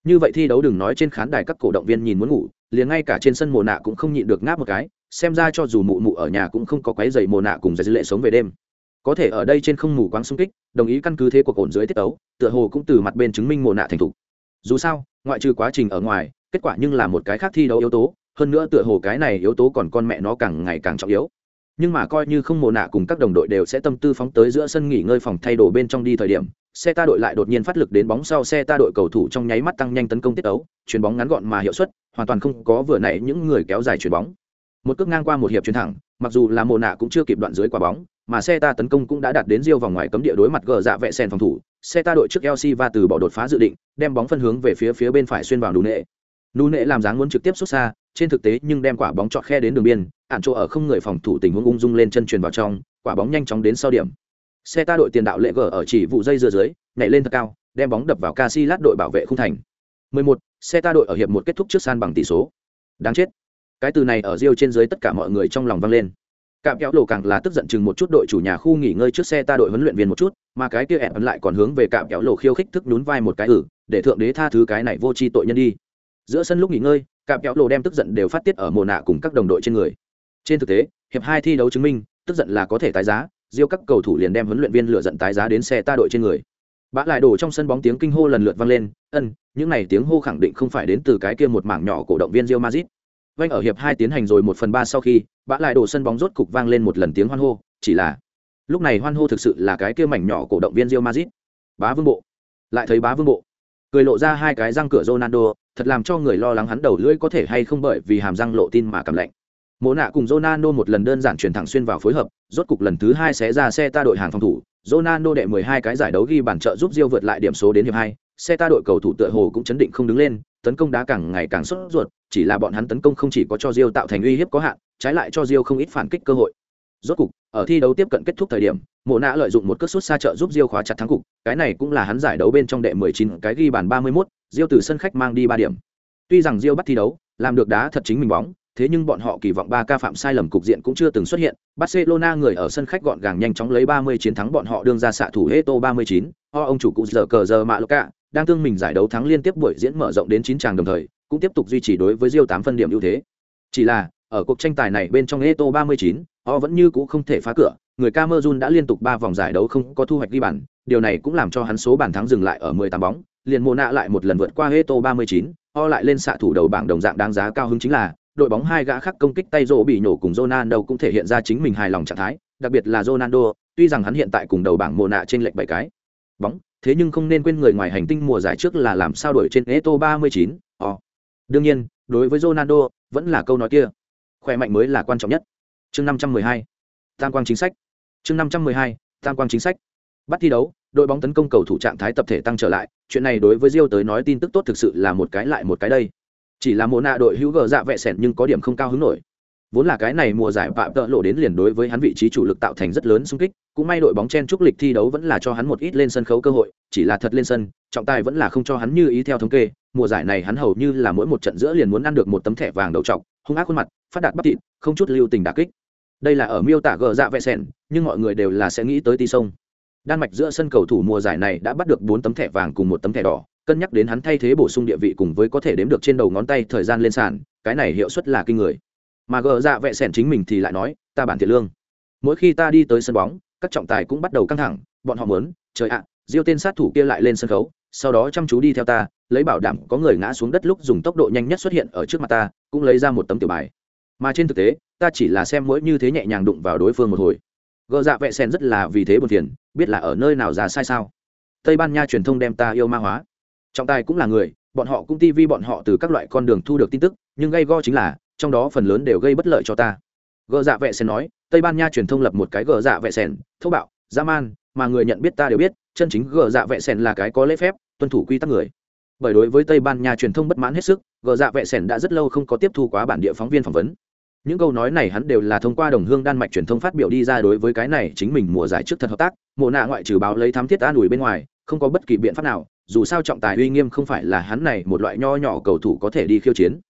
Như vậy thi đấu đừng nói trên khán đài các cổ động viên nhìn muốn ngủ, liền ngay cả trên sân mồ nạ cũng không nhịn được ngáp một cái, xem ra cho dù mụ mụ ở nhà cũng không có quấy giày mồ nạ cùng giải dư lệ sống về đêm. Có thể ở đây trên không mù quáng xung kích, đồng ý căn cứ thế cuộc ổn dưới tiết ấu, tựa hồ cũng từ mặt bên chứng minh mồ nạ thành thủ. Dù sao, ngoại trừ quá trình ở ngoài, kết quả nhưng là một cái khác thi đấu yếu tố, hơn nữa tựa hồ cái này yếu tố còn con mẹ nó càng ngày càng trọng yếu nhưng mà coi như không mồ nạ cùng các đồng đội đều sẽ tâm tư phóng tới giữa sân nghỉ ngơi phòng thay đồ bên trong đi thời điểm xe ta đội lại đột nhiên phát lực đến bóng sau xe ta đội cầu thủ trong nháy mắt tăng nhanh tấn công tiết ấu chuyền bóng ngắn gọn mà hiệu suất hoàn toàn không có vừa nãy những người kéo dài chuyền bóng một cước ngang qua một hiệp chuyền thẳng mặc dù là mồ nạ cũng chưa kịp đoạn dưới quả bóng mà xe ta tấn công cũng đã đạt đến riêu vòng ngoài cấm địa đối mặt gờ dạ vẹ sen phòng thủ xe ta đội trước lc và từ bỏ đột phá dự định đem bóng phân hướng về phía phía bên phải xuyên vào nụ nệ nụ nệ làm dáng muốn trực tiếp xuất xa trên thực tế nhưng đem quả bóng chọn khe đến đường biên ạn chỗ ở không người phòng thủ tình huống ung dung lên chân truyền vào trong quả bóng nhanh chóng đến sau điểm. Xe ta đội tiền đạo lệ gờ ở chỉ vụ dây dưa dưới nhảy lên thật cao đem bóng đập vào Casillas đội bảo vệ khung thành. 11, xe ta đội ở hiệp một kết thúc trước san bằng tỷ số. Đáng chết cái từ này ở Rio trên dưới tất cả mọi người trong lòng vang lên. Cạm kéo lộ càng là tức giận chừng một chút đội chủ nhà khu nghỉ ngơi trước xe ta đội huấn luyện viên một chút, mà cái kia ẻn lại còn hướng về cạm kéo lộ khiêu khích thức nhún vai một cái ử để thượng đế tha thứ cái này vô tri tội nhân đi. Giữa sân lúc nghỉ ngơi, cạm kéo lộ đem tức giận đều phát tiết ở mồ nạ cùng các đồng đội trên người. Trên thực tế, hiệp hai thi đấu chứng minh, tức giận là có thể tái giá riêu các cầu thủ liền đem huấn luyện viên lựa giận tái giá đến xe ta đội trên người. Bã lại đổ trong sân bóng tiếng kinh hô lần lượt vang lên, ân, những này tiếng hô khẳng định không phải đến từ cái kia một mảng nhỏ cổ động viên riêu mazit vanh ở hiệp hai tiến hành rồi một phần ba sau khi bã lại đổ sân bóng rốt cục vang lên một lần tiếng hoan hô chỉ là lúc này hoan hô thực sự là cái kia mảnh nhỏ cổ động viên Real Madrid. Bá vương bộ. Lại thấy bá vương bộ. Cười lộ ra hai cái răng cửa Ronaldo thật làm cho người lo lắng hắn đầu lưỡi có thể hay không bởi vì hàm răng lộ tin mà cảm lạnh. Mộ nạ cùng Ronaldo một lần đơn giản chuyển thẳng xuyên vào phối hợp, rốt cục lần thứ hai sẽ ra xe ta đội hàng phòng thủ, Ronaldo đệ 12 cái giải đấu ghi bàn trợ giúp Real vượt lại điểm số đến hiệp 2, xe ta đội cầu thủ tựa hồ cũng chấn định không đứng lên, tấn công đá càng ngày càng sốt ruột, chỉ là bọn hắn tấn công không chỉ có cho diêu tạo thành uy hiếp có hạn, trái lại cho diêu không ít phản kích cơ hội. Rốt cục, ở thi đấu tiếp cận kết thúc thời điểm, Mộ nạ lợi dụng một cước sút xa trợ giúp diêu khóa chặt thắng cục, cái này cũng là hắn giải đấu bên trong đệ 19 cái ghi bàn 31, diêu từ sân khách mang đi 3 điểm. Tuy rằng diêu bắt thi đấu, làm được đá thật chính mình bóng, thế nhưng bọn họ kỳ vọng ba ca phạm sai lầm cục diện cũng chưa từng xuất hiện. Barcelona người ở sân khách gọn gàng nhanh chóng lấy 30 chiến thắng bọn họ đương ra xạ thủ Heto 39, ho ông chủ cụ giờ cờ giờ mạ Luka, đang tương mình giải đấu thắng liên tiếp buổi diễn mở rộng đến 9 tràng đồng thời, cũng tiếp tục duy trì đối với Rio 8 phân điểm ưu thế. Chỉ là, ở cuộc tranh tài này bên trong Eto 39, họ vẫn như cũ không thể phá cửa, người Cameroon đã liên tục 3 vòng giải đấu không có thu hoạch ghi bàn, điều này cũng làm cho hắn số bàn thắng dừng lại ở 18 bóng, liền mùa nạ lại một lần vượt qua Eto 39, họ lại lên xạ thủ đầu bảng đồng dạng đáng giá cao hứng chính là đội bóng hai gã khác công kích tay rổ bị nổ cùng Ronaldo cũng thể hiện ra chính mình hài lòng trạng thái, đặc biệt là Ronaldo, tuy rằng hắn hiện tại cùng đầu bảng mùa nạ trên lệch bảy cái bóng, thế nhưng không nên quên người ngoài hành tinh mùa giải trước là làm sao đổi trên Eto 39, oh. Đương nhiên, đối với Ronaldo, vẫn là câu nói kia. Khỏe mạnh mới là quan trọng nhất. Chương 512. Tam quang chính sách. Chương 512. Tam quang chính sách. Bắt thi đấu, đội bóng tấn công cầu thủ trạng thái tập thể tăng trở lại, chuyện này đối với Rio tới nói tin tức tốt thực sự là một cái lại một cái đây chỉ là mùa nạ đội hữu gờ dạ vẹ sẹn nhưng có điểm không cao hứng nổi vốn là cái này mùa giải phạm tợ lộ đến liền đối với hắn vị trí chủ lực tạo thành rất lớn xung kích, cũng may đội bóng chen trúc lịch thi đấu vẫn là cho hắn một ít lên sân khấu cơ hội, chỉ là thật lên sân, trọng tài vẫn là không cho hắn như ý theo thống kê. Mùa giải này hắn hầu như là mỗi một trận giữa liền muốn ăn được một tấm thẻ vàng đầu trọc, hung ác khuôn mặt, phát đạt bắp thịt, không chút lưu tình đà kích. Đây là ở miêu tả gờ dạ vệ sẻn nhưng mọi người đều là sẽ nghĩ tới ti sông. Đan mạch giữa sân cầu thủ mùa giải này đã bắt được bốn tấm thẻ vàng cùng một tấm thẻ đỏ, cân nhắc đến hắn thay thế bổ sung địa vị cùng với có thể đếm được trên đầu ngón tay thời gian lên sàn, cái này hiệu suất là kinh người mà gờ dạ vệ sẻn chính mình thì lại nói, ta bản thiện lương. Mỗi khi ta đi tới sân bóng, các trọng tài cũng bắt đầu căng thẳng, bọn họ muốn, trời ạ, diêu tên sát thủ kia lại lên sân khấu, sau đó chăm chú đi theo ta, lấy bảo đảm có người ngã xuống đất lúc dùng tốc độ nhanh nhất xuất hiện ở trước mặt ta, cũng lấy ra một tấm tiểu bài. Mà trên thực tế, ta chỉ là xem mỗi như thế nhẹ nhàng đụng vào đối phương một hồi. Gợ dạ vệ sen rất là vì thế buồn phiền, biết là ở nơi nào ra sai sao. Tây ban nha truyền thông đem ta yêu ma hóa. Trọng tài cũng là người, bọn họ cũng tivi bọn họ từ các loại con đường thu được tin tức, nhưng gây go chính là trong đó phần lớn đều gây bất lợi cho ta. Gờ dạ vệ sen nói, tây ban nha truyền thông lập một cái gờ dạ vệ sen thô bạo, dã man, mà người nhận biết ta đều biết, chân chính gờ dạ vệ sen là cái có lễ phép, tuân thủ quy tắc người. Bởi đối với tây ban nha truyền thông bất mãn hết sức, gờ dạ vệ sen đã rất lâu không có tiếp thu quá bản địa phóng viên phỏng vấn. Những câu nói này hắn đều là thông qua đồng hương đan mạch truyền thông phát biểu đi ra đối với cái này chính mình mùa giải trước thật hợp tác mùa nạ ngoại trừ báo lấy thám thiết an ủi bên ngoài, không có bất kỳ biện pháp nào, dù sao trọng tài uy nghiêm không phải là hắn này một loại nho nhỏ cầu thủ có thể đi khiêu chiến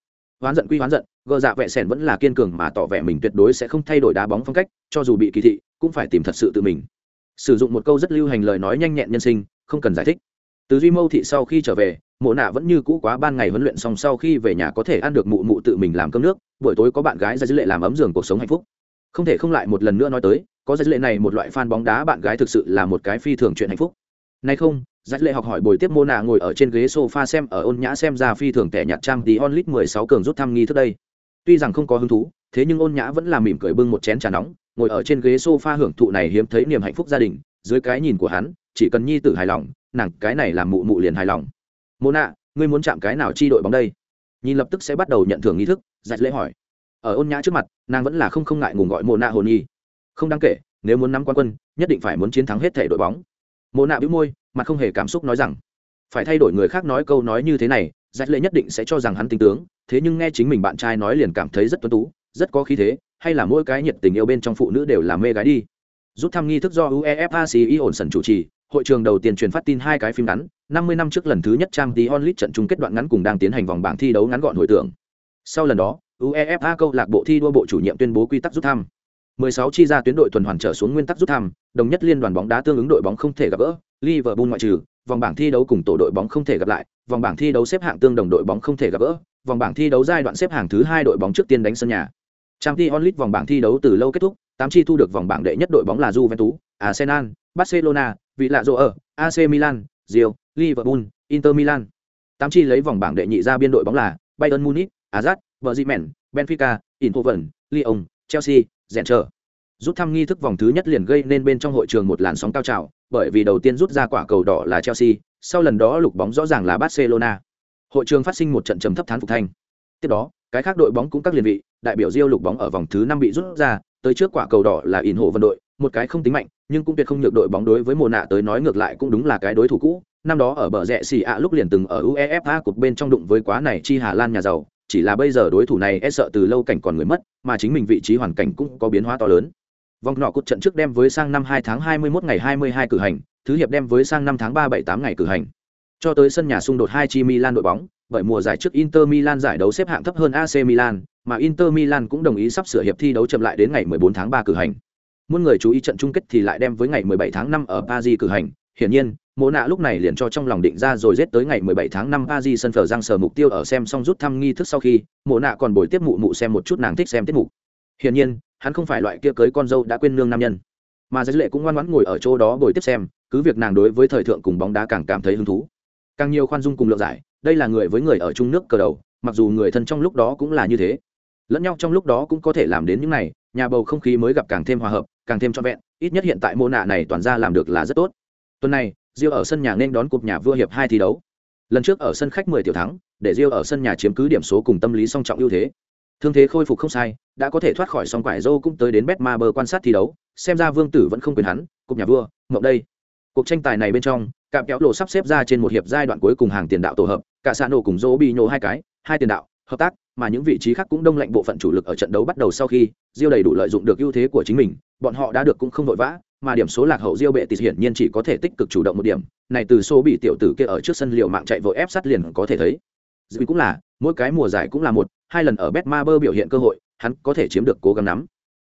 hoán giận quy hoán giận, gờ dạ vẹ sẻn vẫn là kiên cường mà tỏ vẻ mình tuyệt đối sẽ không thay đổi đá bóng phong cách, cho dù bị kỳ thị, cũng phải tìm thật sự tự mình. Sử dụng một câu rất lưu hành lời nói nhanh nhẹn nhân sinh, không cần giải thích. Từ duy mâu thị sau khi trở về, mộ nạ vẫn như cũ quá ban ngày huấn luyện xong sau khi về nhà có thể ăn được mụ mụ tự mình làm cơm nước, buổi tối có bạn gái ra dữ lệ làm ấm giường cuộc sống hạnh phúc. Không thể không lại một lần nữa nói tới, có dữ lệ này một loại fan bóng đá bạn gái thực sự là một cái phi thường chuyện hạnh phúc. Nay không Dạch lệ học hỏi buổi tiếp Mona ngồi ở trên ghế sofa xem ở ôn nhã xem ra phi thường tẻ nhạt trang tí onlit mười sáu cường rút thăm nghi thức đây. Tuy rằng không có hứng thú thế nhưng ôn nhã vẫn là mỉm cười bưng một chén trà nóng ngồi ở trên ghế sofa hưởng thụ này hiếm thấy niềm hạnh phúc gia đình dưới cái nhìn của hắn chỉ cần nhi tử hài lòng nàng cái này làm mụ mụ liền hài lòng. Mona, ngươi muốn chạm cái nào chi đội bóng đây? Nhìn lập tức sẽ bắt đầu nhận thưởng nghi thức dạch lễ hỏi. Ở ôn nhã trước mặt nàng vẫn là không không ngại ngùng gọi Mona hồn nhi. Không đáng kể nếu muốn nắm quan quân nhất định phải muốn chiến thắng hết thể đội bóng mộ nạ bĩu môi, mà không hề cảm xúc nói rằng, phải thay đổi người khác nói câu nói như thế này dạch lễ nhất định sẽ cho rằng hắn tinh tướng, thế nhưng nghe chính mình bạn trai nói liền cảm thấy rất tuân tú, rất có khí thế, hay là mỗi cái nhiệt tình yêu bên trong phụ nữ đều là mê gái đi. Rút thăm nghi thức do uefa ce ổn sần chủ trì, hội trường đầu tiên truyền phát tin hai cái phim ngắn 50 năm trước lần thứ nhất trang tí onlit trận chung kết đoạn ngắn cùng đang tiến hành vòng bảng thi đấu ngắn gọn hồi tưởng. Sau lần đó, uefa câu lạc bộ thi đua bộ chủ nhiệm tuyên bố quy tắc rút thăm. 16 chi ra tuyến đội tuần hoàn trở xuống nguyên tắc rút thăm đồng nhất liên đoàn bóng đá tương ứng đội bóng không thể gặp gỡ liverpool ngoại trừ vòng bảng thi đấu cùng tổ đội bóng không thể gặp lại vòng bảng thi đấu xếp hạng tương đồng đội bóng không thể gặp gỡ vòng bảng thi đấu giai đoạn xếp hạng thứ hai đội bóng trước tiên đánh sân nhà. Trang League vòng bảng thi đấu từ lâu kết thúc tám chi thu được vòng bảng đệ nhất đội bóng là juventus arsenal barcelona Villarreal, ac milan Real, liverpool inter milan. Tám chi lấy vòng bảng đệ nhị ra biên đội bóng là bayern munich Ajax, bergman benfica eindhoven lyon chelsea. Gencher. Rút thăm nghi thức vòng thứ nhất liền gây nên bên trong hội trường một làn sóng cao trào, bởi vì đầu tiên rút ra quả cầu đỏ là Chelsea, sau lần đó lục bóng rõ ràng là Barcelona. Hội trường phát sinh một trận trầm thấp thán phục thanh. Tiếp đó, cái khác đội bóng cũng các liền vị, đại biểu Rio lục bóng ở vòng thứ năm bị rút ra, tới trước quả cầu đỏ là ỉn hộ vận đội một cái không tính mạnh nhưng cũng tuyệt không nhược đội bóng đối với mùa nạ tới nói ngược lại cũng đúng là cái đối thủ cũ năm đó ở bờ rẽ xì ạ lúc liền từng ở uefa cột bên trong đụng với quá này chi hà lan nhà giàu chỉ là bây giờ đối thủ này e sợ từ lâu cảnh còn người mất mà chính mình vị trí hoàn cảnh cũng có biến hóa to lớn vòng nọ cột trận trước đem với sang năm hai tháng hai mươi 21 ngày hai mươi hai cử hành thứ hiệp đem với sang năm tháng ba bảy tám ngày cử hành cho tới sân nhà xung đột hai chi milan đội bóng bởi mùa giải trước inter milan giải đấu xếp hạng thấp hơn ac milan mà Inter Milan cũng đồng ý sắp sửa hiệp thi đấu chậm lại đến ngày 14 tháng 3 cử hành. Muốn người chú ý trận chung kết thì lại đem với ngày 17 tháng 5 ở Paris cử hành. Hiển nhiên, Mộ nạ lúc này liền cho trong lòng định ra rồi giết tới ngày 17 tháng 5 Paris sân phở giang sở mục tiêu ở xem xong rút thăm nghi thức sau khi, Mộ nạ còn bồi tiếp mụ mụ xem một chút nàng thích xem tiết mục. Hiển nhiên, hắn không phải loại kia cưới con dâu đã quên nương nam nhân, mà Giới Lệ cũng ngoan ngoãn ngồi ở chỗ đó bồi tiếp xem, cứ việc nàng đối với thời thượng cùng bóng đá càng cảm thấy hứng thú. Càng nhiều khoan dung cùng lượng giải, đây là người với người ở chung nước cờ đầu, mặc dù người thân trong lúc đó cũng là như thế lẫn nhau trong lúc đó cũng có thể làm đến những này nhà bầu không khí mới gặp càng thêm hòa hợp càng thêm trọn vẹn ít nhất hiện tại mô nạ này toàn ra làm được là rất tốt tuần này rio ở sân nhà nên đón cục nhà vua hiệp hai thi đấu. Lần trước ở sân khách 10 tiểu thắng để rio ở sân nhà chiếm cứ điểm số cùng tâm lý song trọng ưu thế. Thương thế khôi phục không sai đã có thể thoát khỏi song quải dâu cũng tới đến bet quan sát thi đấu xem ra vương tử vẫn không quyền hắn cục nhà vua ngậm đây. Cuộc tranh tài này bên trong cạm kéo lộ sắp xếp ra trên một hiệp giai đoạn cuối cùng hàng tiền đạo tổ hợp cả xã nổ cùng dỗ bị nhổ hai cái hai tiền đạo hợp tác mà những vị trí khác cũng đông lạnh bộ phận chủ lực ở trận đấu bắt đầu sau khi Diêu đầy đủ lợi dụng được ưu thế của chính mình, bọn họ đã được cũng không vội vã, mà điểm số lạc hậu Diêu bệ tịt hiển nhiên chỉ có thể tích cực chủ động một điểm, này từ số bị tiểu tử kia ở trước sân liều mạng chạy vội ép sát liền có thể thấy. Dự cũng là, mỗi cái mùa giải cũng là một, hai lần ở Betmaber biểu hiện cơ hội, hắn có thể chiếm được cố gắng nắm.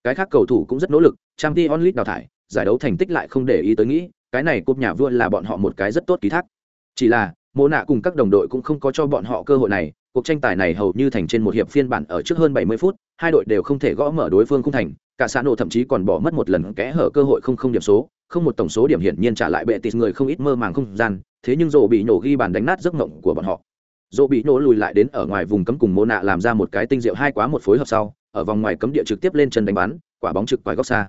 Cái khác cầu thủ cũng rất nỗ lực, Champions League đào thải, giải đấu thành tích lại không để ý tới nghĩ, cái này cúp nhà vua là bọn họ một cái rất tốt ký thác. Chỉ là, Mộ nạ cùng các đồng đội cũng không có cho bọn họ cơ hội này, cuộc tranh tài này hầu như thành trên một hiệp phiên bản ở trước hơn 70 phút, hai đội đều không thể gõ mở đối phương khung thành, cả xã nổ thậm chí còn bỏ mất một lần kẽ hở cơ hội không không điểm số, không một tổng số điểm hiển nhiên trả lại bệ tịt người không ít mơ màng không gian, thế nhưng rồ bị nổ ghi bàn đánh nát giấc mộng của bọn họ. Rồ bị nổ lùi lại đến ở ngoài vùng cấm cùng Mô nạ làm ra một cái tinh diệu hai quá một phối hợp sau, ở vòng ngoài cấm địa trực tiếp lên chân đánh bắn, quả bóng trực quái góc xa.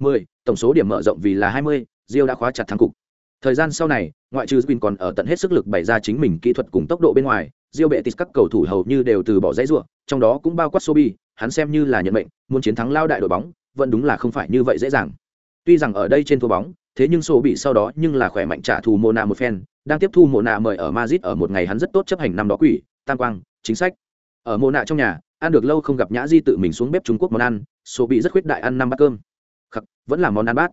10, tổng số điểm mở rộng vì là 20, Rio đã khóa chặt thắng cục. Thời gian sau này, ngoại trừ Spin còn ở tận hết sức lực bày ra chính mình kỹ thuật cùng tốc độ bên ngoài, Rio Betis các cầu thủ hầu như đều từ bỏ dãy rủa, trong đó cũng bao quát Sobi, hắn xem như là nhận mệnh, muốn chiến thắng lao đại đội bóng, vẫn đúng là không phải như vậy dễ dàng. Tuy rằng ở đây trên thua bóng, thế nhưng Sobi sau đó nhưng là khỏe mạnh trả thù Mona một phen, đang tiếp thu Mona mời ở Madrid ở một ngày hắn rất tốt chấp hành năm đó quỷ, tam quang, chính sách. Ở Mona trong nhà, ăn được lâu không gặp Nhã Di tự mình xuống bếp Trung Quốc món ăn, Sobi rất khuyết đại ăn năm bát cơm. Khắc, vẫn là món ăn bát.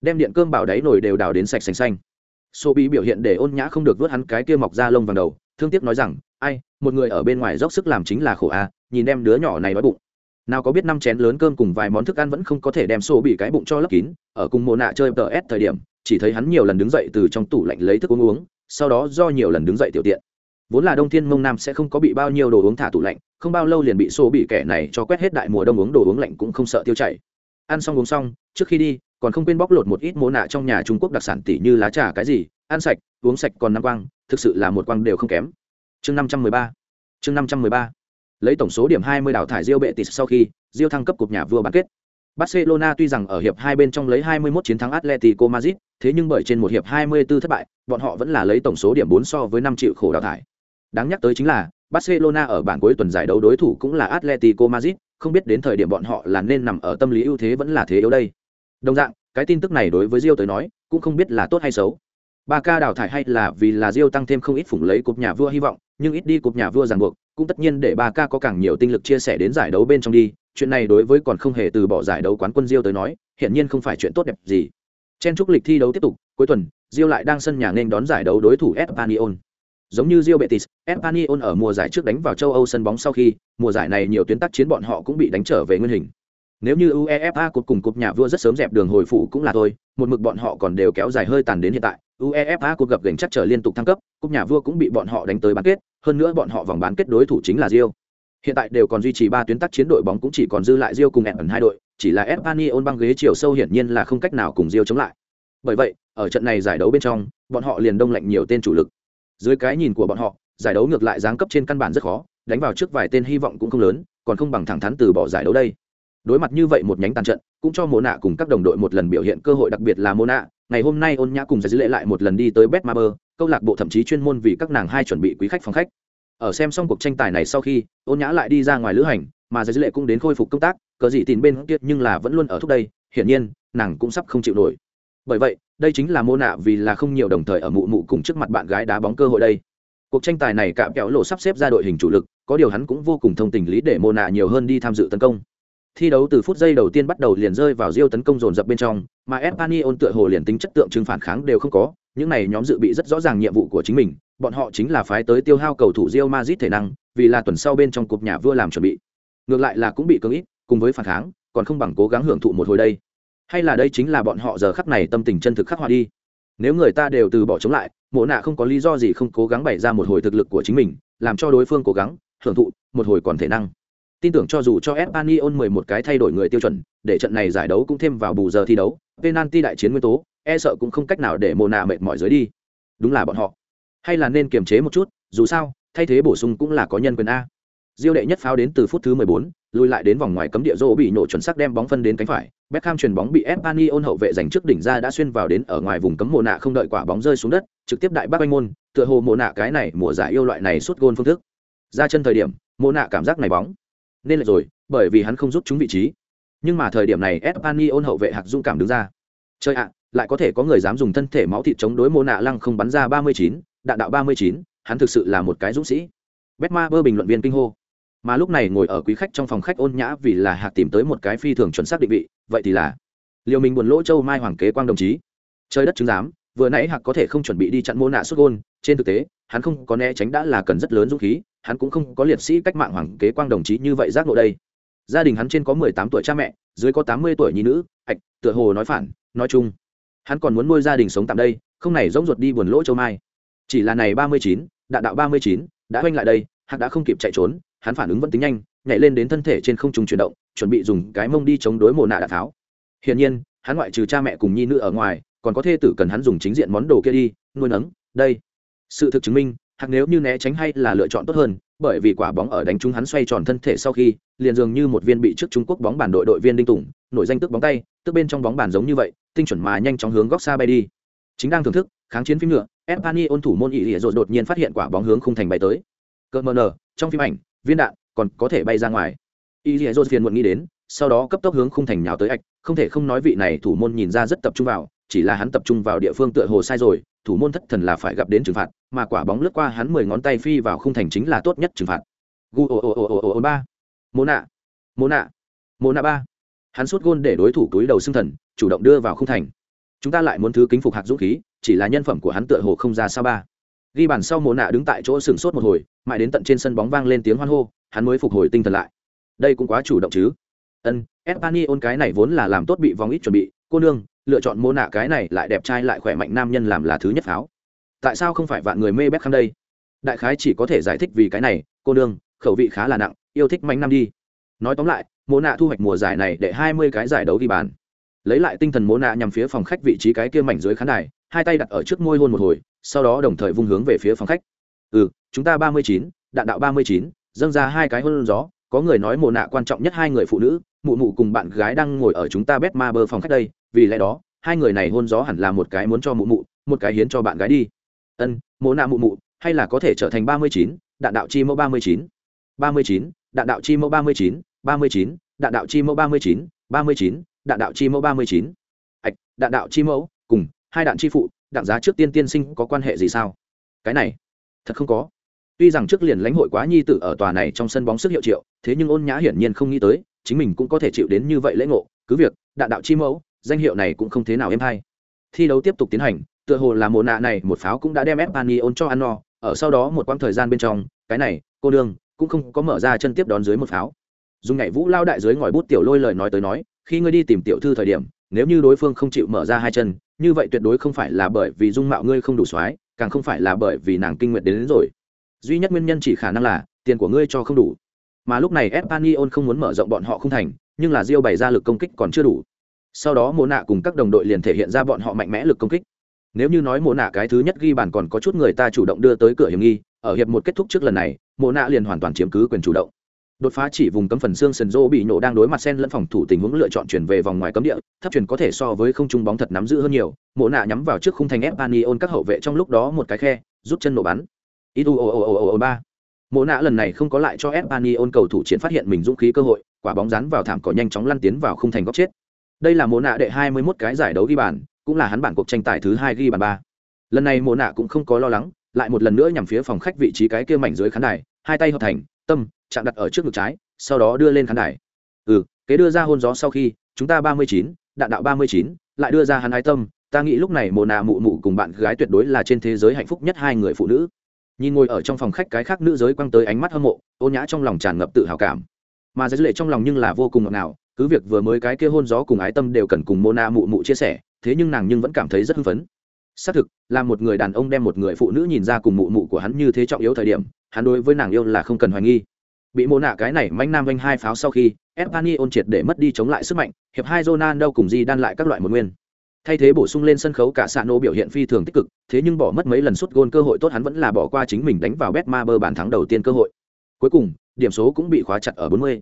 Đem điện cơm bảo đáy nồi đều đào đến sạch sành xanh. Sobi biểu hiện để ôn nhã không được vớt hắn cái kia mọc ra lông vàng đầu, thương tiếc nói rằng, ai, một người ở bên ngoài dốc sức làm chính là khổ a, nhìn em đứa nhỏ này đói bụng. Nào có biết năm chén lớn cơm cùng vài món thức ăn vẫn không có thể đem xô bị cái bụng cho lấp kín, ở cùng mồ nạ chơi tờ s thời điểm, chỉ thấy hắn nhiều lần đứng dậy từ trong tủ lạnh lấy thức uống uống, sau đó do nhiều lần đứng dậy tiểu tiện. Vốn là đông thiên mông nam sẽ không có bị bao nhiêu đồ uống thả tủ lạnh, không bao lâu liền bị xô bị kẻ này cho quét hết đại mùa đông uống đồ uống lạnh cũng không sợ tiêu chảy. Ăn xong uống xong, trước khi đi, còn không quên bóc lột một ít mồ nạ trong nhà trung quốc đặc sản tỉ như lá trà cái gì, ăn sạch, uống sạch còn năm quang, thực sự là một quang đều không kém chương năm trăm mười ba chương năm trăm mười ba lấy tổng số điểm hai mươi đào thải Real Betis sau khi Real thăng cấp cục nhà vua bán kết Barcelona tuy rằng ở hiệp hai bên trong lấy 21 chiến thắng Atletico Madrid, thế nhưng bởi trên một hiệp 24 thất bại, bọn họ vẫn là lấy tổng số điểm 4 so với 5 triệu khổ đào thải. Đáng nhắc tới chính là, Barcelona ở bảng cuối tuần giải đấu đối thủ cũng là Atletico Madrid, không biết đến thời điểm bọn họ là nên nằm ở tâm lý ưu thế vẫn là thế yếu đây. Đồng dạng, cái tin tức này đối với Real tới nói, cũng không biết là tốt hay xấu. Ba ca đào thải hay là vì là Real tăng thêm không ít phủng lấy cúp nhà vua hy vọng, nhưng ít đi cục nhà vua ràng buộc, cũng tất nhiên để ba ca có càng nhiều tinh lực chia sẻ đến giải đấu bên trong đi, chuyện này đối với còn không hề từ bỏ giải đấu quán quân Real tới nói, hiện nhiên không phải chuyện tốt đẹp gì. Chen chúc lịch thi đấu tiếp tục, cuối tuần, Real lại đang sân nhà nên đón giải đấu đối thủ Espanyol. Giống như Real Betis, Espanyol ở mùa giải trước đánh vào châu Âu sân bóng sau khi, mùa giải này nhiều tuyến tác chiến bọn họ cũng bị đánh trở về nguyên hình. Nếu như UEFA cột cùng cúp nhà vua rất sớm dẹp đường hồi phụ cũng là thôi, một mực bọn họ còn đều kéo dài hơi tàn đến hiện tại. UEFA cột gặp gành chắc trở liên tục thăng cấp, cúp nhà vua cũng bị bọn họ đánh tới bán kết, hơn nữa bọn họ vòng bán kết đối thủ chính là Rio. Hiện tại đều còn duy trì ba tuyến tác chiến đội bóng cũng chỉ còn dư lại Rio cùng ẩn hai đội, chỉ là Espanyol băng ghế chiều sâu hiển nhiên là không cách nào cùng Rio chống lại. Bởi vậy, ở trận này giải đấu bên trong, bọn họ liền đông lạnh nhiều tên chủ lực. Dưới cái nhìn của bọn họ, giải đấu ngược lại giáng cấp trên căn bản rất khó, đánh vào trước vài tên hy vọng cũng không lớn, còn không bằng thẳng thắn từ bỏ giải đấu đây đối mặt như vậy một nhánh tàn trận, cũng cho mô nạ cùng các đồng đội một lần biểu hiện cơ hội đặc biệt là mô nạ. Ngày hôm nay ôn nhã cùng giải dữ lệ lại một lần đi tới bet ma bơ, câu lạc bộ thậm chí chuyên môn vì các nàng hai chuẩn bị quý khách phòng khách. Ở xem xong cuộc tranh tài này sau khi, ôn nhã lại đi ra ngoài lữ hành, mà giải dữ lệ cũng đến khôi phục công tác, cờ gì tìm bên kia nhưng là vẫn luôn ở thúc đây hiển nhiên, nàng cũng sắp không chịu nổi. Bởi vậy, đây chính là mô nạ vì là không nhiều đồng thời ở mụ mụ cùng trước mặt bạn gái đá bóng cơ hội đây. Cuộc tranh tài này cạm kẹo lộ sắp xếp ra đội hình chủ lực, có điều hắn cũng vô cùng thông tình lý để mô nạ nhiều hơn đi tham dự tấn công thi đấu từ phút giây đầu tiên bắt đầu liền rơi vào diêu tấn công dồn dập bên trong, mà Espanyol tựa hồ liền tính chất tượng trưng phản kháng đều không có, những này nhóm dự bị rất rõ ràng nhiệm vụ của chính mình, bọn họ chính là phái tới tiêu hao cầu thủ Real Madrid thể năng, vì là tuần sau bên trong cục nhà vua làm chuẩn bị. Ngược lại là cũng bị cưỡng ít, cùng với phản kháng, còn không bằng cố gắng hưởng thụ một hồi đây. Hay là đây chính là bọn họ giờ khắc này tâm tình chân thực khắc họa đi. Nếu người ta đều từ bỏ chống lại, mộ nạ không có lý do gì không cố gắng bày ra một hồi thực lực của chính mình, làm cho đối phương cố gắng hưởng thụ một hồi còn thể năng tin tưởng cho dù cho Espanyol 11 cái thay đổi người tiêu chuẩn, để trận này giải đấu cũng thêm vào bù giờ thi đấu, penalty đại chiến nguyên tố, e sợ cũng không cách nào để Mona mệt mỏi dưới đi. Đúng là bọn họ. Hay là nên kiềm chế một chút, dù sao, thay thế bổ sung cũng là có nhân quyền a. Diêu đệ nhất pháo đến từ phút thứ 14, lùi lại đến vòng ngoài cấm địa rô bị nổ chuẩn xác đem bóng phân đến cánh phải. Beckham chuyền bóng bị Espanyol hậu vệ giành trước đỉnh ra đã xuyên vào đến ở ngoài vùng cấm Mona không đợi quả bóng rơi xuống đất, trực tiếp đại bác anh môn, tựa hồ Mona cái này mùa giải yêu loại này suốt gôn phương thức. Ra chân thời điểm, Mona cảm giác này bóng nên là rồi, bởi vì hắn không rút chúng vị trí. Nhưng mà thời điểm này Espany ôn hậu vệ hạc dung cảm đứng ra. Chơi ạ, lại có thể có người dám dùng thân thể máu thịt chống đối mô nạ lăng không bắn ra ba mươi chín, đạn đạo ba mươi chín, hắn thực sự là một cái dũng sĩ. Betma bơ bình luận viên kinh hô. Mà lúc này ngồi ở quý khách trong phòng khách ôn nhã vì là hạc tìm tới một cái phi thường chuẩn xác định vị, vậy thì là liều mình buồn lỗ châu mai hoàng kế quang đồng chí. Trời đất chứng giám, vừa nãy hạc có thể không chuẩn bị đi chặn mô nạ xuất gôn, trên thực tế, hắn không có né tránh đã là cần rất lớn dũng khí hắn cũng không có liệt sĩ cách mạng hoàng kế quang đồng chí như vậy giác ngộ đây. Gia đình hắn trên có mười tám tuổi cha mẹ, dưới có tám mươi tuổi nhi nữ, ạch, tựa hồ nói phản, nói chung. Hắn còn muốn nuôi gia đình sống tạm đây, không này rỗng ruột đi buồn lỗ châu mai. Chỉ là này ba mươi chín đạn đạo ba mươi chín, đã oanh lại đây, hạc đã không kịp chạy trốn, hắn phản ứng vẫn tính nhanh, nhảy lên đến thân thể trên không trung chuyển động, chuẩn bị dùng cái mông đi chống đối mồ nạ đạn tháo. Hiển nhiên, hắn ngoại trừ cha mẹ cùng nhi nữ ở ngoài, còn có thê tử cần hắn dùng chính diện món đồ kia đi, nuôi nấng, đây. Sự thực chứng minh hạc nếu như né tránh hay là lựa chọn tốt hơn, bởi vì quả bóng ở đánh trúng hắn xoay tròn thân thể sau khi, liền dường như một viên bị trước trung quốc bóng bàn đội đội viên đinh tùng nổi danh tức bóng tay tức bên trong bóng bàn giống như vậy, tinh chuẩn mà nhanh chóng hướng góc xa bay đi. Chính đang thưởng thức, kháng chiến phim nữa Espany ôn thủ môn ỉ ỉa rồi đột nhiên phát hiện quả bóng hướng khung thành bay tới. Cỡ mờ trong phim ảnh, viên đạn còn có thể bay ra ngoài. Ỉ ỉa rồi phiền muộn nghĩ đến, sau đó cấp tốc hướng khung thành nhào tới ạch, không thể không nói vị này thủ môn nhìn ra rất tập trung vào, chỉ là hắn tập trung vào địa phương tựa hồ sai rồi thủ môn thất thần là phải gặp đến trừng phạt mà quả bóng lướt qua hắn mười ngón tay phi vào khung thành chính là tốt nhất trừng phạt. Gu o o o o o ba. Mona, nạ. Mona nạ. Nạ ba. Hắn sút gôn để đối thủ túi đầu xương thần chủ động đưa vào khung thành. Chúng ta lại muốn thứ kính phục hạt dũng khí chỉ là nhân phẩm của hắn tựa hồ không ra sao ba. Ghi bàn sau Mona nạ đứng tại chỗ sừng sốt một hồi mãi đến tận trên sân bóng vang lên tiếng hoan hô hắn mới phục hồi tinh thần lại. Đây cũng quá chủ động chứ. Ân Espanyol ôn cái này vốn là làm tốt bị vòng ít chuẩn bị cô nương lựa chọn mô nạ cái này lại đẹp trai lại khỏe mạnh nam nhân làm là thứ nhất pháo. Tại sao không phải vạn người mê bét khăn đây? Đại khái chỉ có thể giải thích vì cái này, cô nương, khẩu vị khá là nặng, yêu thích mạnh nam đi. Nói tóm lại, mô nạ thu hoạch mùa giải này để hai mươi cái giải đấu ghi bàn. Lấy lại tinh thần mô nạ nhằm phía phòng khách vị trí cái kia mảnh dưới khán đài, hai tay đặt ở trước môi hôn một hồi, sau đó đồng thời vung hướng về phía phòng khách. Ừ chúng ta ba mươi chín, đạn đạo ba mươi chín, dâng ra hai cái hôn gió, có người nói mồ nạ quan trọng nhất hai người phụ nữ, mụ mụ cùng bạn gái đang ngồi ở chúng ta bét ma bơ phòng khách đây vì lẽ đó, hai người này hôn gió hẳn là một cái muốn cho mụ mụ, một cái hiến cho bạn gái đi. Ân mồ nạ mụ mụ, hay là có thể trở thành ba mươi chín, đạn đạo chi mẫu ba mươi chín. ba mươi chín, đạn đạo chi mẫu ba mươi chín, ba mươi chín, đạn đạo chi mẫu ba mươi chín, ba mươi chín, đạn đạo chi mẫu ba mươi chín. Ạch đạn đạo chi mẫu, cùng, hai đạn chi phụ đạn giá trước tiên tiên sinh có quan hệ gì sao? Cái này, thật không có. Tuy rằng trước liền lãnh hội quá nhi tử ở tòa này trong sân bóng sức hiệu triệu, thế nhưng ôn nhã hiển nhiên không nghĩ tới, chính mình cũng có thể chịu đến như vậy lễ ngộ. Cứ việc, đạn đạo chi mẫu danh hiệu này cũng không thế nào êm hay. Thi đấu tiếp tục tiến hành tựa hồ là mồ nạ này một pháo cũng đã đem ép cho ăn no ở sau đó một quãng thời gian bên trong cái này cô đương cũng không có mở ra chân tiếp đón dưới một pháo. Dùng nhảy vũ lao đại dưới ngòi bút tiểu lôi lời nói tới nói khi ngươi đi tìm tiểu thư thời điểm nếu như đối phương không chịu mở ra hai chân như vậy tuyệt đối không phải là bởi vì dung mạo ngươi không đủ soái càng không phải là bởi vì nàng kinh nguyện đến, đến rồi. Duy nhất nguyên nhân chỉ khả năng là tiền của ngươi cho không đủ. Mà lúc này espanyol không muốn mở rộng bọn họ không thành nhưng là diêu bày ra lực công kích còn chưa đủ sau đó mồ nạ cùng các đồng đội liền thể hiện ra bọn họ mạnh mẽ lực công kích. Nếu như nói mồ nạ cái thứ nhất ghi bàn còn có chút người ta chủ động đưa tới cửa hiểm nghi, ở hiệp một kết thúc trước lần này mồ nạ liền hoàn toàn chiếm cứ quyền chủ động. Đột phá chỉ vùng cấm phần xương sần rô bị nổ đang đối mặt sen lẫn phòng thủ tình huống lựa chọn chuyển về vòng ngoài cấm địa, thấp chuyển có thể so với không trung bóng thật nắm giữ hơn nhiều, mộ nạ nhắm vào trước khung thành ép ôn các hậu vệ trong lúc đó một cái khe, rút chân nổ bắn. Itu o o o o ba. Mộ nạ lần này không có lại cho ép ôn cầu thủ chiến phát hiện mình dũng khí cơ hội, quả bóng rắn vào thảm cỏ nhanh chóng lăn tiến vào khung thành góc chết đây là mộ nạ đệ hai mươi 21 cái giải đấu ghi bàn, cũng là hắn bản cuộc tranh tài thứ hai ghi bàn ba. Lần này mộ nạ cũng không có lo lắng, lại một lần nữa nhằm phía phòng khách vị trí cái kia mảnh dưới khán đài, hai tay hợp thành, tâm, chạm đặt ở trước ngực trái, sau đó đưa lên khán đài. Ừ kế đưa ra hôn gió sau khi, chúng ta ba mươi chín, đạn đạo ba mươi chín, lại đưa ra hắn ái tâm, ta nghĩ lúc này mồ nạ mụ mụ cùng bạn gái tuyệt đối là trên thế giới hạnh phúc nhất hai người phụ nữ. Nhìn ngồi ở trong phòng khách cái khác nữ giới quăng tới ánh mắt hâm mộ ô nhã trong lòng tràn ngập tự hào cảm. Mà giới lệ trong lòng nhưng là vô cùng ngọt ngào cứ việc vừa mới cái kia hôn gió cùng ái tâm đều cần cùng Mona mụ mụ chia sẻ, thế nhưng nàng nhưng vẫn cảm thấy rất hưng phấn xác thực, là một người đàn ông đem một người phụ nữ nhìn ra cùng mụ mụ của hắn như thế trọng yếu thời điểm, hắn đối với nàng yêu là không cần hoài nghi bị mô nạ cái này manh nam vanh hai pháo sau khi Espany ôn triệt để mất đi chống lại sức mạnh, hiệp hai Ronaldo cùng di đan lại các loại một nguyên thay thế bổ sung lên sân khấu, cả sạn nô biểu hiện phi thường tích cực, thế nhưng bỏ mất mấy lần sút gôn cơ hội tốt hắn vẫn là bỏ qua chính mình đánh vào betma bơ bàn thắng đầu tiên cơ hội cuối cùng, điểm số cũng bị khóa chặt ở 40.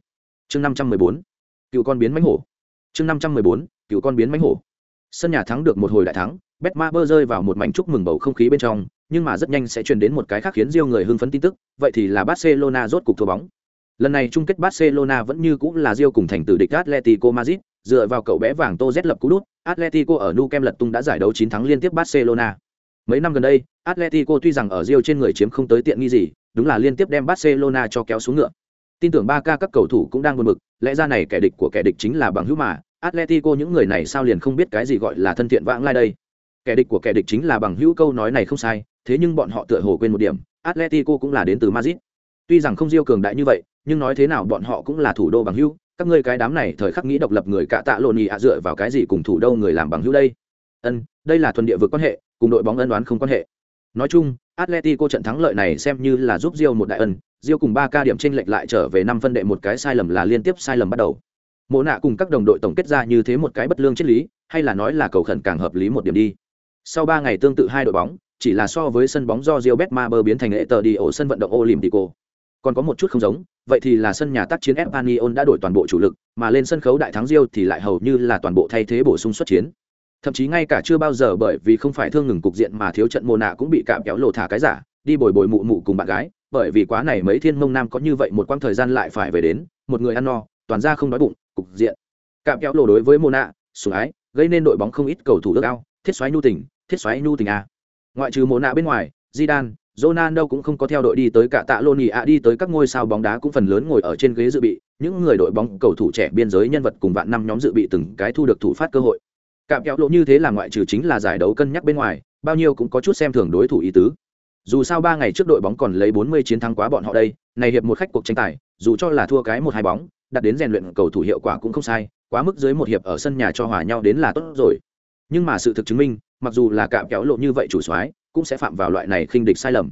chương 514 cựu con biến mánh hổ chương 514. cựu con biến mánh hổ sân nhà thắng được một hồi đại thắng betma bơ rơi vào một mảnh chúc mừng bầu không khí bên trong nhưng mà rất nhanh sẽ truyền đến một cái khác khiến riêng người hưng phấn tin tức, vậy thì là Barcelona rốt cục thua bóng. Lần này chung kết Barcelona vẫn như cũng là riêng cùng thành tử địch Atletico Madrid, dựa vào cậu bé vàng Tô Z lập cú đút, Atletico ở nu kem lật tung đã giải đấu chín thắng liên tiếp Barcelona. Mấy năm gần đây, Atletico tuy rằng ở riêng trên người chiếm không tới tiện nghi gì, đúng là liên tiếp đem Barcelona cho kéo xuống ngựa. Tin tưởng 3K các cầu thủ cũng đang buồn bực, lẽ ra này kẻ địch của kẻ địch chính là bằng hữu mà, atletico những người này sao liền không biết cái gì gọi là thân thiện vãng lai đây? Kẻ địch của kẻ địch chính là bằng hữu câu nói này không sai thế nhưng bọn họ tựa hồ quên một điểm atletico cũng là đến từ madrid. Tuy rằng không diêu cường đại như vậy nhưng nói thế nào bọn họ cũng là thủ đô bằng hữu các ngươi cái đám này thời khắc nghĩ độc lập người cạ tạ lộn nhị ạ dựa vào cái gì cùng thủ đô người làm bằng hữu đây? Ân đây là thuần địa vực quan hệ cùng đội bóng ân đoán không quan hệ. Nói chung atletico trận thắng lợi này xem như là giúp diêu một đại ân Diêu cùng ba ca điểm trên lệch lại trở về năm phân đệ một cái sai lầm là liên tiếp sai lầm bắt đầu. Mộ nạ cùng các đồng đội tổng kết ra như thế một cái bất lương triết lý, hay là nói là cầu khẩn càng hợp lý một điểm đi. Sau ba ngày tương tự hai đội bóng, chỉ là so với sân bóng do rio betmaber biến thành hệ tờ đi ổ sân vận động olympico. Còn có một chút không giống, vậy thì là sân nhà tác chiến espanyol đã đổi toàn bộ chủ lực, mà lên sân khấu đại thắng Diêu thì lại hầu như là toàn bộ thay thế bổ sung xuất chiến. Thậm chí ngay cả chưa bao giờ bởi vì không phải thương ngừng cục diện mà thiếu trận Mộ nạ cũng bị cạm kéo lộ thả cái giả, đi bồi bồi mụ mụ cùng bạn gái bởi vì quá này mấy thiên mông nam có như vậy một quãng thời gian lại phải về đến một người ăn no toàn ra không đói bụng cục diện cạm kéo lộ đối với mô nạ sủng ái gây nên đội bóng không ít cầu thủ ước ao thiết xoáy nhu tình thiết xoáy nhu tình à ngoại trừ mô nạ bên ngoài Zidane, Ronaldo cũng không có theo đội đi tới cả tạ lô ạ đi tới các ngôi sao bóng đá cũng phần lớn ngồi ở trên ghế dự bị, những người đội bóng cầu thủ trẻ biên giới nhân vật cùng vạn năm nhóm dự bị từng cái thu được thủ phát cơ hội. Cạm kéo lộ như thế là ngoại trừ chính là giải đấu cân nhắc bên ngoài, bao nhiêu cũng có chút xem thường đối thủ ý tứ. Dù sao ba ngày trước đội bóng còn lấy 40 chiến thắng quá bọn họ đây, này hiệp một khách cuộc tranh tài, dù cho là thua cái một hai bóng, đặt đến rèn luyện cầu thủ hiệu quả cũng không sai, quá mức dưới một hiệp ở sân nhà cho hòa nhau đến là tốt rồi. Nhưng mà sự thực chứng minh, mặc dù là cạm kéo lộ như vậy chủ soái, cũng sẽ phạm vào loại này khinh địch sai lầm.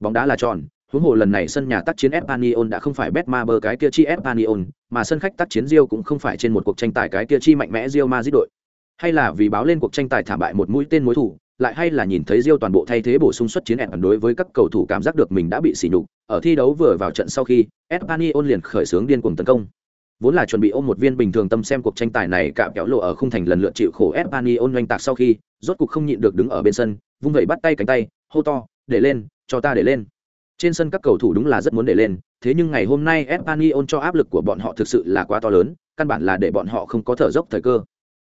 Bóng đá là tròn, huống hồ lần này sân nhà tác chiến Espanyol đã không phải Betmaber cái kia chi Espanyol, mà sân khách tác chiến Rio cũng không phải trên một cuộc tranh tài cái kia chi mạnh mẽ Real Madrid đội hay là vì báo lên cuộc tranh tài thảm bại một mũi tên mối thủ lại hay là nhìn thấy Rio toàn bộ thay thế bổ sung xuất chiến ẻn đối với các cầu thủ cảm giác được mình đã bị sỉ nhục ở thi đấu vừa vào trận sau khi Espanyol liền khởi xướng điên cuồng tấn công. Vốn là chuẩn bị ôm một viên bình thường tâm xem cuộc tranh tài này cạm kéo lộ ở khung thành lần lượt chịu khổ Espanyol doanh tạc sau khi rốt cục không nhịn được đứng ở bên sân vung vẩy bắt tay cánh tay hô to để lên cho ta để lên. Trên sân các cầu thủ đúng là rất muốn để lên thế nhưng ngày hôm nay Espanyol cho áp lực của bọn họ thực sự là quá to lớn căn bản là để bọn họ không có thở dốc thời cơ.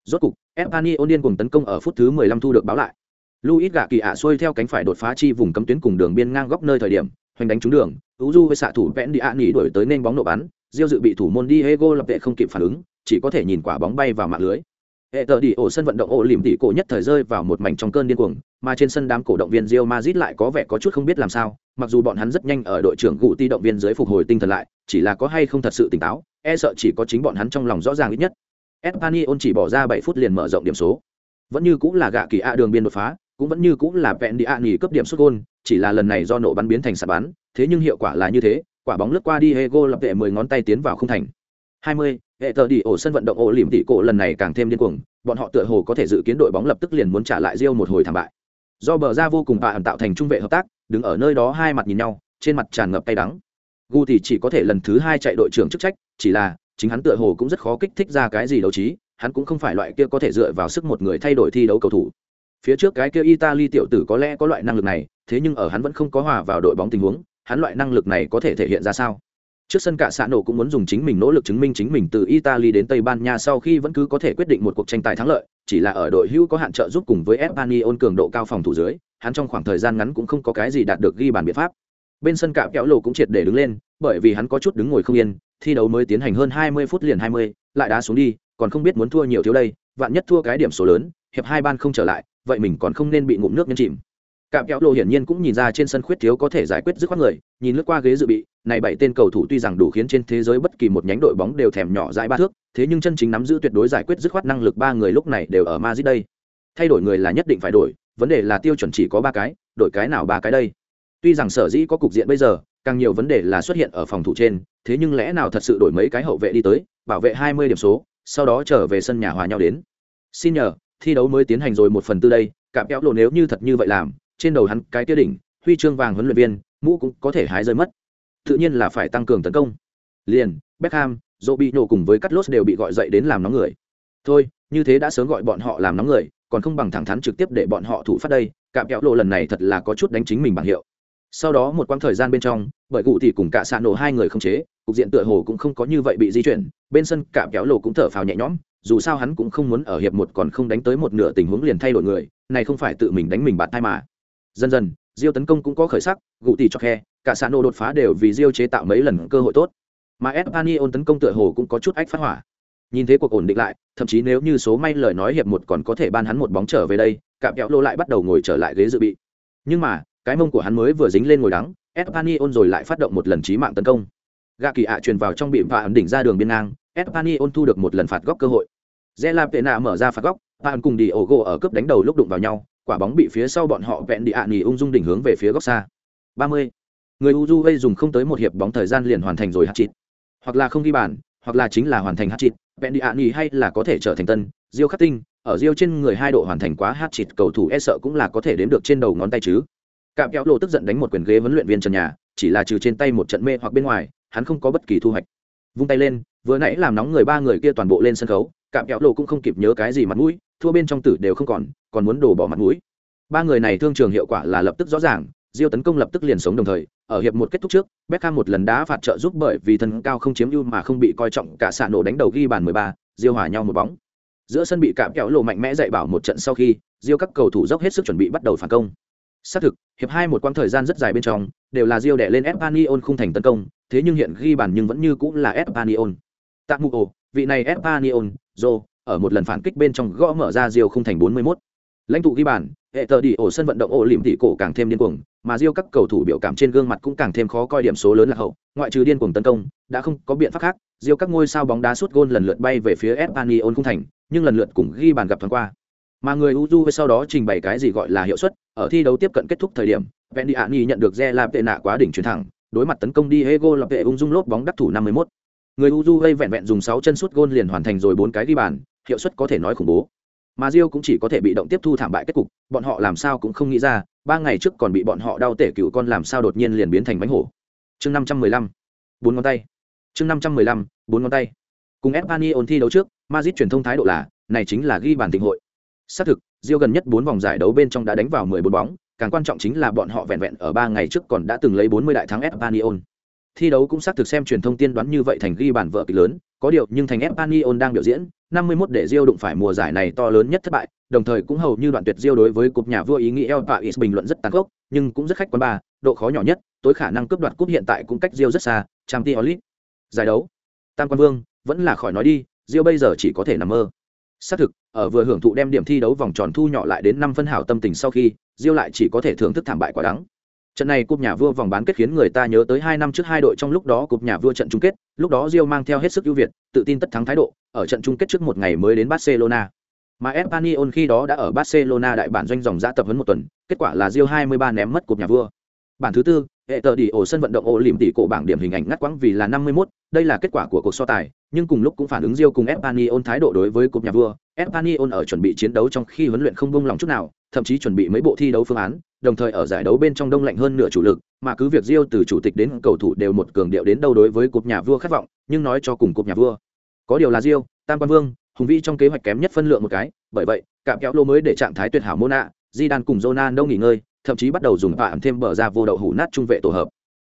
Rốt cục, Espanyol điên cuồng tấn công ở phút thứ 15 thu được báo lại. Luis gạ kỳ ạ xuôi theo cánh phải đột phá chi vùng cấm tuyến cùng đường biên ngang góc nơi thời điểm, hoành đánh trúng đường, Uju với xạ thủ vẽn đi ạ nghỉ đuổi tới nên bóng nổ bắn, Diêu dự bị thủ môn Diego lập tệ không kịp phản ứng, chỉ có thể nhìn quả bóng bay vào mạng lưới. Hệ tờ đi ổ sân vận động ổ liềm tỉ cổ nhất thời rơi vào một mảnh trong cơn điên cuồng, mà trên sân đám cổ động viên Real Madrid lại có vẻ có chút không biết làm sao, mặc dù bọn hắn rất nhanh ở đội trưởng gụ ti động viên dưới phục hồi tinh thần lại, chỉ là có hay không thật sự tỉnh táo, e sợ chỉ có chính bọn hắn trong lòng rõ ràng ít nhất, Espanyol chỉ bỏ ra 7 phút liền mở rộng điểm số. Vẫn như cũng là gạ kỳ a đường biên đột phá, cũng vẫn như cũng là vẹn đi ạ nghỉ cấp điểm xuất gôn chỉ là lần này do nổ bắn biến thành sạt bắn, thế nhưng hiệu quả là như thế, quả bóng lướt qua đi hego lập vệ 10 ngón tay tiến vào không thành. 20, hệ tờ đi ổ sân vận động ổ lỉm tỷ cổ lần này càng thêm điên cuồng, bọn họ tựa hồ có thể dự kiến đội bóng lập tức liền muốn trả lại Rio một hồi thảm bại. Do bờ ra vô cùng bạ tạo thành trung vệ hợp tác, đứng ở nơi đó hai mặt nhìn nhau, trên mặt tràn ngập tay đắng. Gu thì chỉ có thể lần thứ hai chạy đội trưởng chức trách, chỉ là chính hắn tựa hồ cũng rất khó kích thích ra cái gì đấu trí hắn cũng không phải loại kia có thể dựa vào sức một người thay đổi thi đấu cầu thủ phía trước cái kia italy tiểu tử có lẽ có loại năng lực này thế nhưng ở hắn vẫn không có hòa vào đội bóng tình huống hắn loại năng lực này có thể thể hiện ra sao? Trước sân cả xã nổ cũng muốn dùng chính mình nỗ lực chứng minh chính mình từ italy đến tây ban nha sau khi vẫn cứ có thể quyết định một cuộc tranh tài thắng lợi chỉ là ở đội hữu có hạn trợ giúp cùng với espanyol cường độ cao phòng thủ dưới hắn trong khoảng thời gian ngắn cũng không có cái gì đạt được ghi bàn biện pháp. Bên sân cạm kéo lồ cũng triệt để đứng lên bởi vì hắn có chút đứng ngồi không yên thi đấu mới tiến hành hơn hai mươi phút liền hai mươi, lại đá xuống đi còn không biết muốn thua nhiều thiếu đây vạn nhất thua cái điểm số lớn hiệp hai ban không trở lại vậy mình còn không nên bị ngụm nước nhân chìm. Cạm kéo lộ hiển nhiên cũng nhìn ra trên sân khuyết thiếu có thể giải quyết dứt khoát người nhìn lướt qua ghế dự bị này bảy tên cầu thủ tuy rằng đủ khiến trên thế giới bất kỳ một nhánh đội bóng đều thèm nhỏ dãi ba thước thế nhưng chân chính nắm giữ tuyệt đối giải quyết dứt khoát năng lực ba người lúc này đều ở Madrid đây. Thay đổi người là nhất định phải đổi vấn đề là tiêu chuẩn chỉ có ba cái đổi cái nào ba cái đây? Tuy rằng sở dĩ có cục diện bây giờ, càng nhiều vấn đề là xuất hiện ở phòng thủ trên, thế nhưng lẽ nào thật sự đổi mấy cái hậu vệ đi tới, bảo vệ 20 điểm số, sau đó trở về sân nhà hòa nhau đến. Xin nhờ, thi đấu mới tiến hành rồi một phần tư đây, cạm kéo lộ nếu như thật như vậy làm, trên đầu hắn cái tia đỉnh, huy chương vàng huấn luyện viên, mũ cũng có thể hái rơi mất. Tự nhiên là phải tăng cường tấn công. Liền, Beckham, Robinho cùng với Carlos đều bị gọi dậy đến làm nóng người. Thôi, như thế đã sớm gọi bọn họ làm nóng người, còn không bằng thẳng thắn trực tiếp để bọn họ thủ phát đây, cạm kéo lộ lần này thật là có chút đánh chính mình bằng hiệu sau đó một quãng thời gian bên trong bởi cụ thì cùng cả xạ nổ hai người không chế cục diện tựa hồ cũng không có như vậy bị di chuyển bên sân cạm kéo lộ cũng thở phào nhẹ nhõm dù sao hắn cũng không muốn ở hiệp một còn không đánh tới một nửa tình huống liền thay đổi người, này không phải tự mình đánh mình bạn thai mà. Dần dần, diêu tấn công cũng có khởi sắc, gụ tỷ cho khe, cả xã nô đột phá đều vì diêu chế tạo mấy lần cơ hội tốt. Mà espanyol tấn công tựa hồ cũng có chút ách phát hỏa. Nhìn thế cuộc ổn định lại, thậm chí nếu như số may lời nói hiệp một còn có thể ban hắn một bóng trở về đây, cạm kẹo lô lại bắt đầu ngồi trở lại ghế dự bị. Nhưng mà, cái mông của hắn mới vừa dính lên ngồi đắng espanyol rồi lại phát động một lần trí mạng tấn công. Gạ kỳ ạ truyền vào trong bị và ẩn đỉnh ra đường biên ngang espanyol thu được một lần phạt góc cơ hội Zela Pena mở ra phạt góc, bạn cùng Diogo ở cướp đánh đầu lúc đụng vào nhau, quả bóng bị phía sau bọn họ vẹn đi ạ ung dung đỉnh hướng về phía góc xa. 30. Người Uruguay dùng không tới một hiệp bóng thời gian liền hoàn thành rồi hat-trick. Hoặc là không ghi bàn, hoặc là chính là hoàn thành hat-trick, vẹn đi ạ hay là có thể trở thành tân, Rio khắc tinh, ở Rio trên người hai độ hoàn thành quá hat-trick cầu thủ e sợ cũng là có thể đếm được trên đầu ngón tay chứ. Cạm kéo lộ tức giận đánh một quyền ghế huấn luyện viên trần nhà, chỉ là trừ trên tay một trận mê hoặc bên ngoài, hắn không có bất kỳ thu hoạch. Vung tay lên, vừa nãy làm nóng người ba người kia toàn bộ lên sân khấu, cạm kẹo lộ cũng không kịp nhớ cái gì mặt mũi thua bên trong tử đều không còn còn muốn đổ bỏ mặt mũi ba người này thương trường hiệu quả là lập tức rõ ràng Diêu tấn công lập tức liền sống đồng thời, ở hiệp một kết thúc trước, Beckham một lần đá phạt trợ giúp bởi vì thân cao không chiếm ưu mà không bị coi trọng, cả xạ nổ đánh đầu ghi bàn 13, Diêu hòa nhau một bóng. Giữa sân bị cạm kẹo lộ mạnh mẽ dạy bảo một trận sau khi, Diêu các cầu thủ dốc hết sức chuẩn bị bắt đầu phản công. Xác thực, hiệp hai một quãng thời gian rất dài bên trong, đều là Diêu đè lên Espanyol không thành tấn công, thế nhưng hiện ghi bàn nhưng vẫn như cũng là Espanyol. Tạm mù ồ, vị này Espanyol, Joe, ở một lần phản kích bên trong gõ mở ra Diêu không thành 41. Lãnh tụ ghi bàn, hệ tờ đi ổ sân vận động ổ liệm tỷ cổ càng thêm điên cuồng, mà Diêu các cầu thủ biểu cảm trên gương mặt cũng càng thêm khó coi điểm số lớn là hậu, ngoại trừ điên cuồng tấn công, đã không có biện pháp khác, Diêu các ngôi sao bóng đá sút gôn lần lượt bay về phía Espanyol không thành, nhưng lần lượt cùng ghi bàn gặp thoáng qua. Mà người Uju sau đó trình bày cái gì gọi là hiệu suất, ở thi đấu tiếp cận kết thúc thời điểm, Vendiani nhận được Zela tệ nạ quá đỉnh chuyển thẳng, đối mặt tấn công Diego lập vệ ung dung lốp bóng đắc thủ 51. Người Uju vẹn vẹn dùng 6 chân sút gôn liền hoàn thành rồi 4 cái ghi bàn, hiệu suất có thể nói khủng bố. Mà rio cũng chỉ có thể bị động tiếp thu thảm bại kết cục bọn họ làm sao cũng không nghĩ ra ba ngày trước còn bị bọn họ đau tể cựu con làm sao đột nhiên liền biến thành bánh hổ. Chương năm trăm mười lăm bốn ngón tay. Chương năm trăm mười lăm bốn ngón tay. Cùng espanyol thi đấu trước Madrid truyền thông thái độ là này chính là ghi bàn tình hội. Xác thực rio gần nhất bốn vòng giải đấu bên trong đã đánh vào mười bốn bóng càng quan trọng chính là bọn họ vẹn vẹn ở ba ngày trước còn đã từng lấy bốn mươi đại thắng espanyol. Thi đấu cũng xác thực xem truyền thông tiên đoán như vậy thành ghi bàn vợ kịch lớn, có điều nhưng thành Espanyol đang biểu diễn 51 để Rio đụng phải mùa giải này to lớn nhất thất bại, đồng thời cũng hầu như đoạn tuyệt Rio đối với cúp nhà vua ý nghĩa El Pais bình luận rất tàn khốc, nhưng cũng rất khách quan ba, độ khó nhỏ nhất, tối khả năng cướp đoạt cúp hiện tại cũng cách Rio rất xa, Champions League. Giải đấu. Tam quan vương, vẫn là khỏi nói đi Rio bây giờ chỉ có thể nằm mơ. Xác thực, ở vừa hưởng thụ đem điểm thi đấu vòng tròn thu nhỏ lại đến năm phân hảo tâm tình sau khi Diêu lại chỉ có thể thưởng thức thảm bại quả đắng Trận này cúp nhà vua vòng bán kết khiến người ta nhớ tới hai năm trước hai đội trong lúc đó cúp nhà vua trận chung kết, lúc đó Diêu mang theo hết sức ưu việt, tự tin tất thắng thái độ, ở trận chung kết trước một ngày mới đến Barcelona. Mà Espanyol khi đó đã ở Barcelona đại bản doanh dòng dã tập huấn một tuần, kết quả là Diêu 23 ném mất cúp nhà vua. Bản thứ tư, hệ tờ đi ổ sân vận động ổ lìm tỷ cổ bảng điểm hình ảnh ngắt quãng vì là 51, đây là kết quả của cuộc so tài, nhưng cùng lúc cũng phản ứng Real cùng Espanyol thái độ đối với cúp nhà vua. Espanyol ở chuẩn bị chiến đấu trong khi huấn luyện không buông lòng chút nào, thậm chí chuẩn bị mấy bộ thi đấu phương án, đồng thời ở giải đấu bên trong đông lạnh hơn nửa chủ lực, mà cứ việc Rio từ chủ tịch đến cầu thủ đều một cường điệu đến đâu đối với cục nhà vua khát vọng, nhưng nói cho cùng cục nhà vua. Có điều là Rio, Tam Quan Vương, hùng vĩ trong kế hoạch kém nhất phân lượng một cái, bởi vậy, cạm kéo lô mới để trạng thái tuyệt hảo Mona, Zidane cùng Ronaldo nghỉ ngơi, thậm chí bắt đầu dùng phạm thêm bờ ra vô đậu hủ nát trung vệ tổ hợp.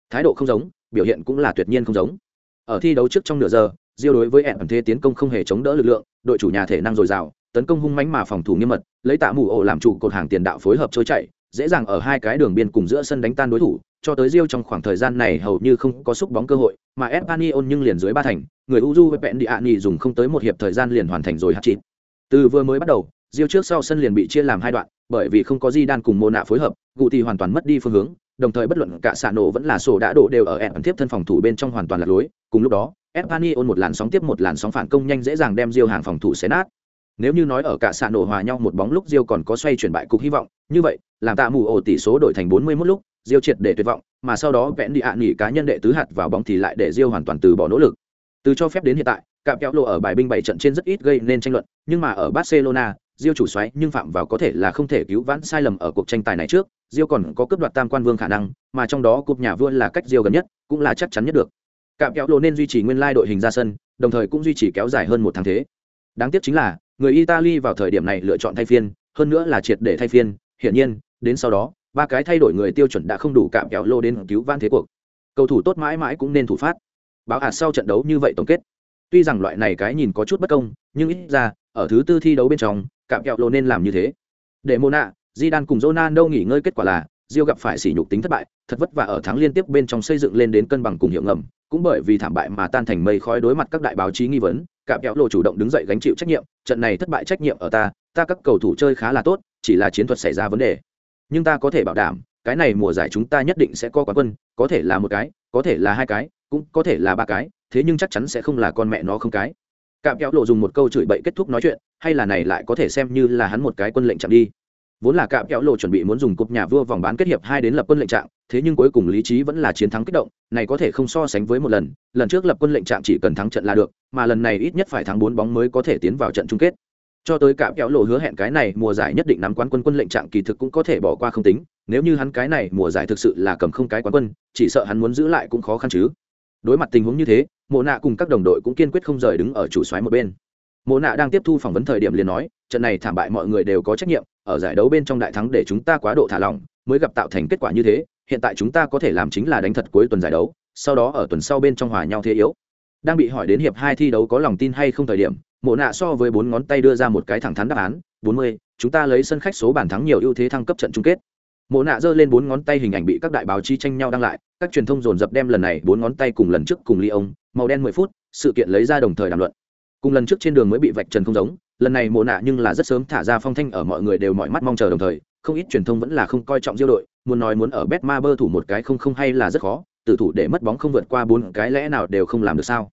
Thái độ không giống, biểu hiện cũng là tuyệt nhiên không giống. Ở thi đấu trước trong nửa giờ, Rio đối với ẩn thế tiến công không hề chống đỡ lực lượng, đội chủ nhà thể năng dồi dào, tấn công hung mãnh mà phòng thủ nghiêm mật, lấy tạ mù ổ làm trụ cột hàng tiền đạo phối hợp trôi chạy, dễ dàng ở hai cái đường biên cùng giữa sân đánh tan đối thủ, cho tới riêu trong khoảng thời gian này hầu như không có xúc bóng cơ hội, mà Espanyol nhưng liền dưới ba thành, người Uju với pẹn Pendiani dùng không tới một hiệp thời gian liền hoàn thành rồi hạt chịt. Từ vừa mới bắt đầu, riêu trước sau sân liền bị chia làm hai đoạn, bởi vì không có Di Đan cùng Mona phối hợp, gụ thì hoàn toàn mất đi phương hướng, đồng thời bất luận cả xạ nổ vẫn là sổ đã đổ đều ở ẩn tiếp thân phòng thủ bên trong hoàn toàn là lối, cùng lúc đó, Espanyol một làn sóng tiếp một làn sóng phản công nhanh dễ dàng đem riêu hàng phòng thủ xé nát, nếu như nói ở cả xạ nổ hòa nhau một bóng lúc Diêu còn có xoay chuyển bại cục hy vọng, như vậy, làm tạ mù ổ tỷ số đổi thành 41 lúc, Diêu triệt để tuyệt vọng, mà sau đó vẽn đi ạ nghỉ cá nhân đệ tứ hạt vào bóng thì lại để Diêu hoàn toàn từ bỏ nỗ lực. Từ cho phép đến hiện tại, cạm kéo lộ ở bài binh bảy trận trên rất ít gây nên tranh luận, nhưng mà ở Barcelona, Diêu chủ xoáy nhưng phạm vào có thể là không thể cứu vãn sai lầm ở cuộc tranh tài này trước, Diêu còn có cướp đoạt tam quan vương khả năng, mà trong đó cúp nhà vua là cách Diêu gần nhất, cũng là chắc chắn nhất được. Cạm kéo lộ nên duy trì nguyên lai đội hình ra sân, đồng thời cũng duy trì kéo dài hơn một tháng thế. Đáng tiếc chính là, người italy vào thời điểm này lựa chọn thay phiên hơn nữa là triệt để thay phiên. Hiển nhiên đến sau đó ba cái thay đổi người tiêu chuẩn đã không đủ cạm kéo lô đến cứu van thế cuộc. Cầu thủ tốt mãi mãi cũng nên thủ phát. Báo hạt sau trận đấu như vậy tổng kết. Tuy rằng loại này cái nhìn có chút bất công nhưng ít ra ở thứ tư thi đấu bên trong cạm kẹo lô nên làm như thế. Để mô nạ di đan cùng ronaldo nghỉ ngơi kết quả là Rio gặp phải sỉ nhục tính thất bại, thật vất vả ở thắng liên tiếp bên trong xây dựng lên đến cân bằng cùng hiệu ngầm, cũng bởi vì thảm bại mà tan thành mây khói đối mặt các đại báo chí nghi vấn cạm kéo lộ chủ động đứng dậy gánh chịu trách nhiệm, trận này thất bại trách nhiệm ở ta ta các cầu thủ chơi khá là tốt, chỉ là chiến thuật xảy ra vấn đề. Nhưng ta có thể bảo đảm, cái này mùa giải chúng ta nhất định sẽ có quán quân, có thể là một cái, có thể là hai cái, cũng có thể là ba cái, thế nhưng chắc chắn sẽ không là con mẹ nó không cái. Cạm kéo lộ dùng một câu chửi bậy kết thúc nói chuyện, hay là này lại có thể xem như là hắn một cái quân lệnh chạm đi vốn là cạm kéo lộ chuẩn bị muốn dùng cục nhà vua vòng bán kết hiệp hai đến lập quân lệnh trạng, thế nhưng cuối cùng lý trí vẫn là chiến thắng kích động, này có thể không so sánh với một lần lần trước lập quân lệnh trạng chỉ cần thắng trận là được, mà lần này ít nhất phải thắng bốn bóng mới có thể tiến vào trận chung kết. Cho tới cạm kéo lộ hứa hẹn cái này, mùa giải nhất định nắm quán quân quân lệnh trạng kỳ thực cũng có thể bỏ qua không tính, nếu như hắn cái này, mùa giải thực sự là cầm không cái quán quân, chỉ sợ hắn muốn giữ lại cũng khó khăn chứ. Đối mặt tình huống như thế, mộ nạ cùng các đồng đội cũng kiên quyết không rời đứng ở chủ xoáy một bên mộ nạ đang tiếp thu phỏng vấn thời điểm liền nói, trận này thảm bại mọi người đều có trách nhiệm, ở giải đấu bên trong đại thắng để chúng ta quá độ thả lỏng, mới gặp tạo thành kết quả như thế, hiện tại chúng ta có thể làm chính là đánh thật cuối tuần giải đấu, sau đó ở tuần sau bên trong hòa nhau thế yếu. Đang bị hỏi đến hiệp hai thi đấu có lòng tin hay không thời điểm, mộ nạ so với bốn ngón tay đưa ra một cái thẳng thắn đáp án, bốn mươi, chúng ta lấy sân khách số bàn thắng nhiều ưu thế thăng cấp trận chung kết. Mộ nạ giơ lên bốn ngón tay hình ảnh bị các đại báo chí tranh nhau đăng lại, các truyền thông dồn dập đem lần này bốn ngón tay cùng lần trước cùng ly ông màu đen mười phút, sự kiện lấy ra đồng thời đàm luận cùng lần trước trên đường mới bị vạch trần không giống, lần này mộ nạ nhưng là rất sớm thả ra phong thanh ở mọi người đều mọi mắt mong chờ đồng thời, không ít truyền thông vẫn là không coi trọng diêu đội, muốn nói muốn ở bet ma bơ thủ một cái không không hay là rất khó, tử thủ để mất bóng không vượt qua bốn cái lẽ nào đều không làm được sao.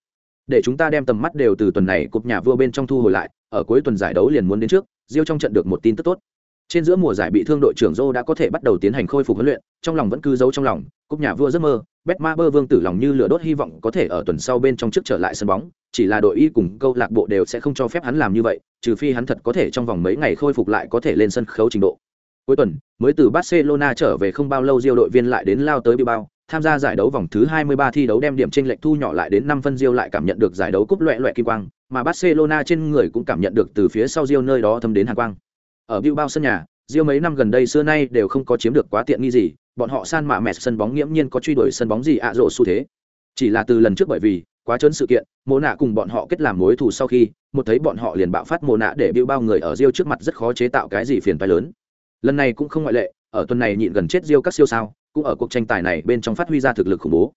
Để chúng ta đem tầm mắt đều từ tuần này cục nhà vua bên trong thu hồi lại, ở cuối tuần giải đấu liền muốn đến trước, diêu trong trận được một tin tức tốt trên giữa mùa giải bị thương đội trưởng Zhou đã có thể bắt đầu tiến hành khôi phục huấn luyện, trong lòng vẫn cứ giấu trong lòng, cúp nhà vua giấc mơ, Betmaber Vương tử lòng như lửa đốt hy vọng có thể ở tuần sau bên trong trước trở lại sân bóng, chỉ là đội y cùng câu lạc bộ đều sẽ không cho phép hắn làm như vậy, trừ phi hắn thật có thể trong vòng mấy ngày khôi phục lại có thể lên sân khấu trình độ. Cuối tuần, mới từ Barcelona trở về không bao lâu Rio đội viên lại đến lao tới Bilbao, tham gia giải đấu vòng thứ 23 thi đấu đem điểm chênh lệch thu nhỏ lại đến 5 phân Rio lại cảm nhận được giải đấu cúp loẻ loẻ kim quang, mà Barcelona trên người cũng cảm nhận được từ phía sau Rio nơi đó thâm đến hàn quang. Ở Bilbao sân nhà, Rio mấy năm gần đây xưa nay đều không có chiếm được quá tiện nghi gì, bọn họ san mạ mẹ sân bóng nghiễm nhiên có truy đuổi sân bóng gì ạ à rộ xu thế. Chỉ là từ lần trước bởi vì quá trớn sự kiện, Mộ nạ cùng bọn họ kết làm mối thù sau khi, một thấy bọn họ liền bạo phát Mộ nạ để bao người ở Rio trước mặt rất khó chế tạo cái gì phiền phải lớn. Lần này cũng không ngoại lệ, ở tuần này nhịn gần chết Rio các siêu sao, cũng ở cuộc tranh tài này bên trong phát huy ra thực lực khủng bố.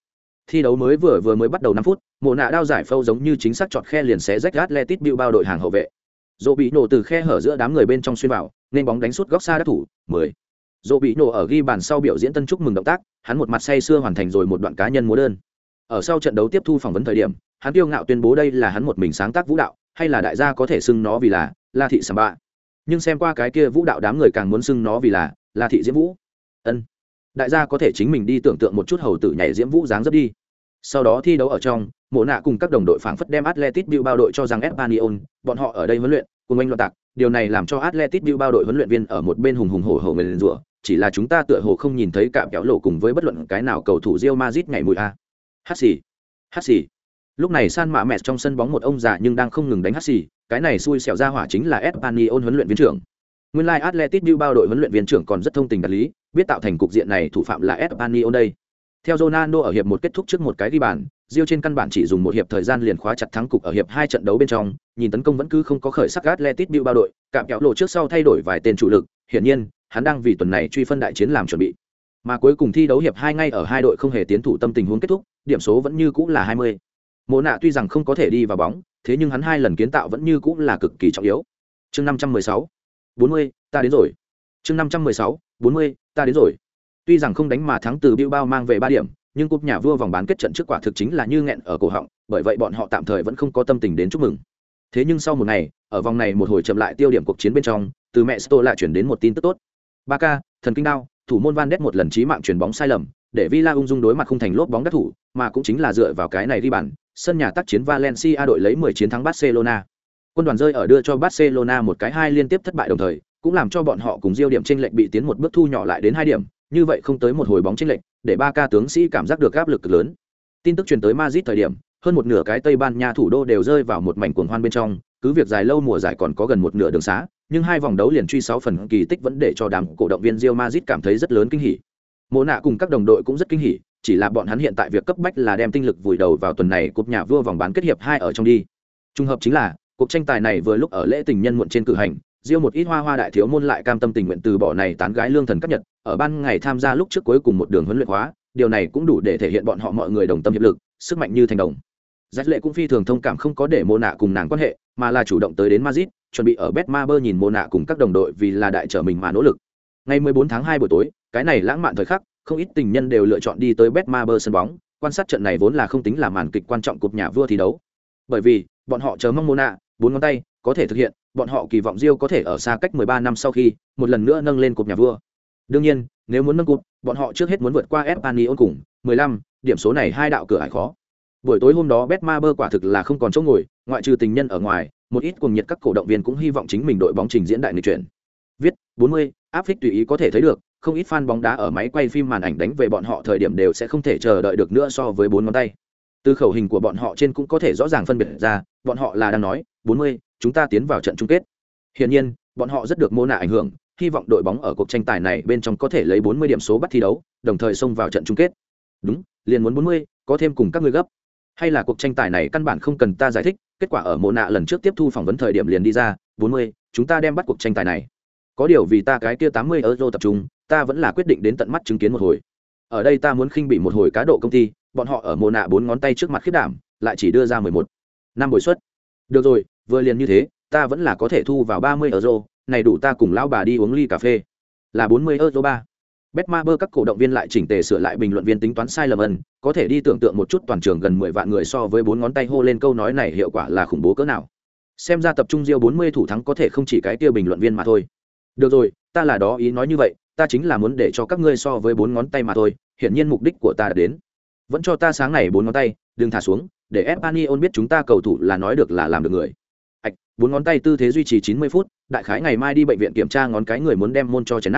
Thi đấu mới vừa vừa mới bắt đầu năm phút, Mộ nạ đao giải phâu giống như chính xác chọt khe liền xé rách Atletico bao đội hàng hậu vệ. Dỗ bị nổ từ khe hở giữa đám người bên trong xuyên vào, nên bóng đánh suốt góc xa đắc thủ, 10. Dỗ bị nổ ở ghi bàn sau biểu diễn tân chúc mừng động tác, hắn một mặt say sưa hoàn thành rồi một đoạn cá nhân múa đơn. Ở sau trận đấu tiếp thu phỏng vấn thời điểm, hắn tiêu ngạo tuyên bố đây là hắn một mình sáng tác vũ đạo, hay là đại gia có thể xưng nó vì là La thị Samba. Nhưng xem qua cái kia vũ đạo đám người càng muốn xưng nó vì là La thị Diễm Vũ. Ân. Đại gia có thể chính mình đi tưởng tượng một chút hầu tử nhảy Diễm Vũ dáng dấp đi. Sau đó thi đấu ở trong, Mộ nạ cùng các đồng đội phảng phất đem Atletic Bilbao đội cho rằng Espanyol, bọn họ ở đây huấn luyện, cùng anh loạn tạc, điều này làm cho Atletic Bilbao đội huấn luyện viên ở một bên hùng hùng hổ hổ người rủa, chỉ là chúng ta tựa hồ không nhìn thấy cạm kéo lộ cùng với bất luận cái nào cầu thủ Real Madrid ngày mùi a. Hát xì, hát xì. Lúc này San Mạ Mẹ trong sân bóng một ông già nhưng đang không ngừng đánh hát xì, cái này xui xẻo ra hỏa chính là Espanyol huấn luyện viên trưởng. Nguyên lai like Athletic Bilbao đội huấn luyện viên trưởng còn rất thông tình đạt lý, biết tạo thành cục diện này thủ phạm là Espanyol đây. Theo Ronaldo ở hiệp một kết thúc trước một cái ghi bàn, Diêu trên căn bản chỉ dùng một hiệp thời gian liền khóa chặt thắng cục ở hiệp hai trận đấu bên trong, nhìn tấn công vẫn cứ không có khởi sắc Atletico Bilbao đội, cạm kéo lộ trước sau thay đổi vài tên chủ lực, hiển nhiên, hắn đang vì tuần này truy phân đại chiến làm chuẩn bị. Mà cuối cùng thi đấu hiệp hai ngay ở hai đội không hề tiến thủ tâm tình huống kết thúc, điểm số vẫn như cũ là 20. Mộ nạ tuy rằng không có thể đi vào bóng, thế nhưng hắn hai lần kiến tạo vẫn như cũ là cực kỳ trọng yếu. Chương 516. 40, ta đến rồi. Chương 516. 40, ta đến rồi. Tuy rằng không đánh mà thắng từ Bilbao mang về 3 điểm, nhưng cúp nhà vua vòng bán kết trận trước quả thực chính là như nghẹn ở cổ họng, bởi vậy bọn họ tạm thời vẫn không có tâm tình đến chúc mừng. Thế nhưng sau một ngày, ở vòng này một hồi chậm lại tiêu điểm cuộc chiến bên trong, từ mẹ Sto lại chuyển đến một tin tức tốt. Barca, thần kinh đao, thủ môn Van Ness một lần chí mạng chuyển bóng sai lầm, để Villa ung dung đối mặt không thành lốp bóng đắc thủ, mà cũng chính là dựa vào cái này đi bàn, sân nhà tác chiến Valencia đội lấy 10 chiến thắng Barcelona. Quân đoàn rơi ở đưa cho Barcelona một cái hai liên tiếp thất bại đồng thời, cũng làm cho bọn họ cùng diêu điểm chênh lệch bị tiến một bước thu nhỏ lại đến hai điểm, như vậy không tới một hồi bóng chênh lệch, để ba ca tướng sĩ cảm giác được áp lực lớn. Tin tức truyền tới Madrid thời điểm, hơn một nửa cái Tây Ban Nha thủ đô đều rơi vào một mảnh cuồng hoan bên trong, cứ việc dài lâu mùa giải còn có gần một nửa đường xá, nhưng hai vòng đấu liền truy sáu phần kỳ tích vẫn để cho đám cổ động viên Real Madrid cảm thấy rất lớn kinh hỉ. Mộ nạ cùng các đồng đội cũng rất kinh hỉ, chỉ là bọn hắn hiện tại việc cấp bách là đem tinh lực vùi đầu vào tuần này cúp nhà vua vòng bán kết hiệp hai ở trong đi. Trung hợp chính là, cuộc tranh tài này vừa lúc ở lễ tình nhân muộn trên cử hành, riêu một ít hoa hoa đại thiếu môn lại cam tâm tình nguyện từ bỏ này tán gái lương thần cấp nhật, ở ban ngày tham gia lúc trước cuối cùng một đường huấn luyện hóa, điều này cũng đủ để thể hiện bọn họ mọi người đồng tâm hiệp lực, sức mạnh như thành đồng. Giải lệ cũng phi thường thông cảm không có để mô nạ cùng nàng quan hệ mà là chủ động tới đến madrid chuẩn bị ở bet marber nhìn mô nạ cùng các đồng đội vì là đại trở mình mà nỗ lực. Ngày 14 tháng 2 buổi tối cái này lãng mạn thời khắc không ít tình nhân đều lựa chọn đi tới bet marber sân bóng quan sát trận này vốn là không tính là màn kịch quan trọng cục nhà vua thi đấu. Bởi vì bọn họ chờ mong mô nạ bốn ngón tay có thể thực hiện bọn họ kỳ vọng Rio có thể ở xa cách 13 năm sau khi một lần nữa nâng lên cột nhà vua. Đương nhiên nếu muốn nâng cột, bọn họ trước hết muốn vượt qua Espanyol cùng 15, điểm số này hai đạo cửa ải khó. Buổi tối hôm đó Betmaber quả thực là không còn chỗ ngồi ngoại trừ tình nhân ở ngoài một ít cuồng nhiệt các cổ động viên cũng hy vọng chính mình đội bóng trình diễn đại nghịch chuyển. Viết 40, áp phích tùy ý có thể thấy được không ít fan bóng đá ở máy quay phim màn ảnh đánh về bọn họ thời điểm đều sẽ không thể chờ đợi được nữa so với bốn ngón tay. Từ khẩu hình của bọn họ trên cũng có thể rõ ràng phân biệt ra bọn họ là đang nói 40, chúng ta tiến vào trận chung kết. Hiển nhiên bọn họ rất được mô nạ ảnh hưởng hy vọng đội bóng ở cuộc tranh tài này bên trong có thể lấy 40 điểm số bắt thi đấu đồng thời xông vào trận chung kết. Đúng liền muốn 40, có thêm cùng các người gấp. Hay là cuộc tranh tài này căn bản không cần ta giải thích kết quả ở mô nạ lần trước tiếp thu phỏng vấn thời điểm liền đi ra 40, chúng ta đem bắt cuộc tranh tài này. Có điều vì ta cái kia 80 euro tập trung ta vẫn là quyết định đến tận mắt chứng kiến một hồi. Ở đây ta muốn khinh bị một hồi cá độ công ty bọn họ ở mô nạ bốn ngón tay trước mặt khiếp đảm lại chỉ đưa ra mười một. Năm buổi suất được rồi vừa liền như thế ta vẫn là có thể thu vào ba mươi euro này đủ ta cùng lão bà đi uống ly cà phê là bốn mươi euro ba Betmaber các cổ động viên lại chỉnh tề sửa lại bình luận viên tính toán sai lầm ân, có thể đi tưởng tượng một chút toàn trường gần mười vạn người so với bốn ngón tay hô lên câu nói này hiệu quả là khủng bố cỡ nào. Xem ra tập trung Rio 40 thủ thắng có thể không chỉ cái kia bình luận viên mà thôi. Được rồi, ta là đó ý nói như vậy, ta chính là muốn để cho các ngươi so với bốn ngón tay mà thôi, hiển nhiên mục đích của ta đã đến. Vẫn cho ta sáng này bốn ngón tay, đừng thả xuống, để Espanyol biết chúng ta cầu thủ là nói được là làm được người ạch bốn ngón tay tư thế duy trì 90 phút, đại khái ngày mai đi bệnh viện kiểm tra ngón cái người muốn đem môn cho chấn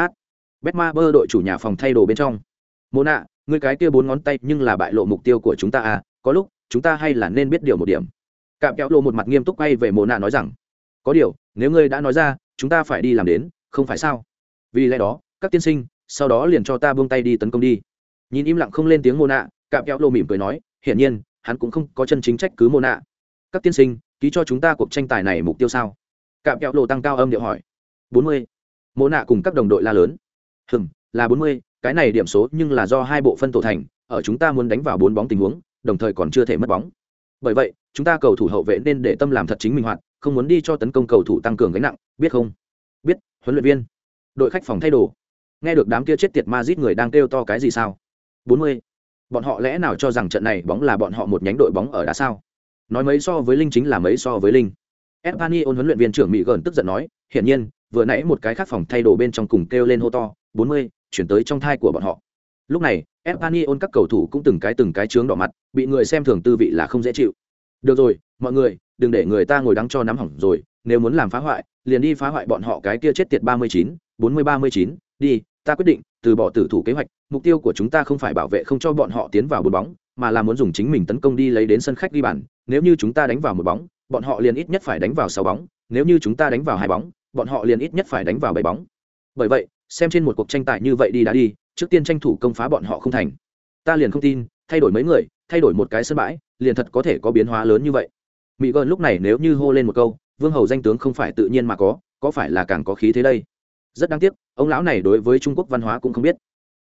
betma bơ đội chủ nhà phòng thay đồ bên trong. Mona, ngươi cái kia bốn ngón tay nhưng là bại lộ mục tiêu của chúng ta à, có lúc chúng ta hay là nên biết điều một điểm. Cạm kéo lộ một mặt nghiêm túc quay về Mona nói rằng, có điều, nếu ngươi đã nói ra, chúng ta phải đi làm đến, không phải sao? Vì lẽ đó, các tiên sinh, sau đó liền cho ta buông tay đi tấn công đi. Nhìn im lặng không lên tiếng Mona, Cạm kéo lộ mỉm cười nói, hiển nhiên, hắn cũng không có chân chính trách cứ Mona. Các tiên sinh, ký cho chúng ta cuộc tranh tài này mục tiêu sao? Cạm kẹo lộ tăng cao âm điệu hỏi. bốn mươi. Mỗ nạ cùng các đồng đội la lớn. Hừm, là bốn mươi, cái này điểm số nhưng là do hai bộ phân tổ thành, ở chúng ta muốn đánh vào bốn bóng tình huống, đồng thời còn chưa thể mất bóng. Bởi vậy, chúng ta cầu thủ hậu vệ nên để tâm làm thật chính mình hoạt, không muốn đi cho tấn công cầu thủ tăng cường gánh nặng, biết không? Biết, huấn luyện viên. Đội khách phòng thay đồ. Nghe được đám kia chết tiệt ma người đang kêu to cái gì sao? Bốn mươi. Bọn họ lẽ nào cho rằng trận này bóng là bọn họ một nhánh đội bóng ở đá sao? Nói mấy so với linh chính là mấy so với linh Espanyol huấn luyện viên trưởng Mỹ gần tức giận nói, hiển nhiên, vừa nãy một cái khác phòng thay đồ bên trong cùng kêu lên hô to, 40, chuyển tới trong thai của bọn họ. Lúc này, Espanyol các cầu thủ cũng từng cái từng cái trướng đỏ mặt, bị người xem thường tư vị là không dễ chịu. Được rồi, mọi người, đừng để người ta ngồi đắng cho nắm hỏng rồi, nếu muốn làm phá hoại, liền đi phá hoại bọn họ cái kia chết tiệt 39, 40 39, đi, ta quyết định, từ bỏ tử thủ kế hoạch, mục tiêu của chúng ta không phải bảo vệ không cho bọn họ tiến vào bốn bóng, mà là muốn dùng chính mình tấn công đi lấy đến sân khách đi bàn, nếu như chúng ta đánh vào một bóng, bọn họ liền ít nhất phải đánh vào sáu bóng, nếu như chúng ta đánh vào hai bóng, bọn họ liền ít nhất phải đánh vào bảy bóng. Bởi vậy, xem trên một cuộc tranh tài như vậy đi đã đi, trước tiên tranh thủ công phá bọn họ không thành. Ta liền không tin, thay đổi mấy người, thay đổi một cái sân bãi, liền thật có thể có biến hóa lớn như vậy. Mỹ Gơn lúc này nếu như hô lên một câu, Vương Hầu danh tướng không phải tự nhiên mà có, có phải là càng có khí thế đây? Rất đáng tiếc, ông lão này đối với Trung Quốc văn hóa cũng không biết.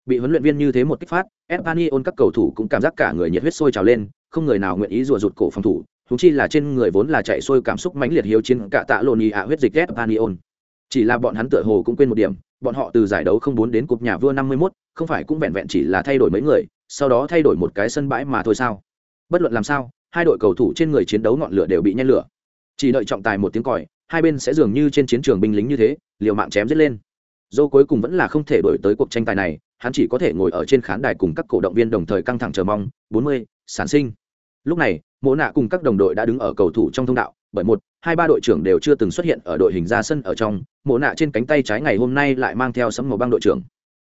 Bị huấn luyện viên như thế một kích phát, Espanyol các cầu thủ cũng cảm giác cả người nhiệt huyết sôi trào lên, không người nào nguyện ý rùa rụt cổ phòng thủ, thú chi là trên người vốn là chạy sôi cảm xúc mãnh liệt hiếu chiến cả tạ lộn ý ạ huyết dịch Espanyol. Chỉ là bọn hắn tựa hồ cũng quên một điểm, bọn họ từ giải đấu không bốn đến cúp nhà vua 51, không phải cũng vẹn vẹn chỉ là thay đổi mấy người, sau đó thay đổi một cái sân bãi mà thôi sao? Bất luận làm sao, hai đội cầu thủ trên người chiến đấu ngọn lửa đều bị nhen lửa. Chỉ đợi trọng tài một tiếng còi, hai bên sẽ dường như trên chiến trường binh lính như thế, liều mạng chém giết lên. Dô cuối cùng vẫn là không thể đổi tới cuộc tranh tài này, hắn chỉ có thể ngồi ở trên khán đài cùng các cổ động viên đồng thời căng thẳng chờ mong. 40, sản sinh. Lúc này, Mộ nạ cùng các đồng đội đã đứng ở cầu thủ trong thông đạo, bởi một, hai ba đội trưởng đều chưa từng xuất hiện ở đội hình ra sân ở trong, Mộ nạ trên cánh tay trái ngày hôm nay lại mang theo sấm màu băng đội trưởng.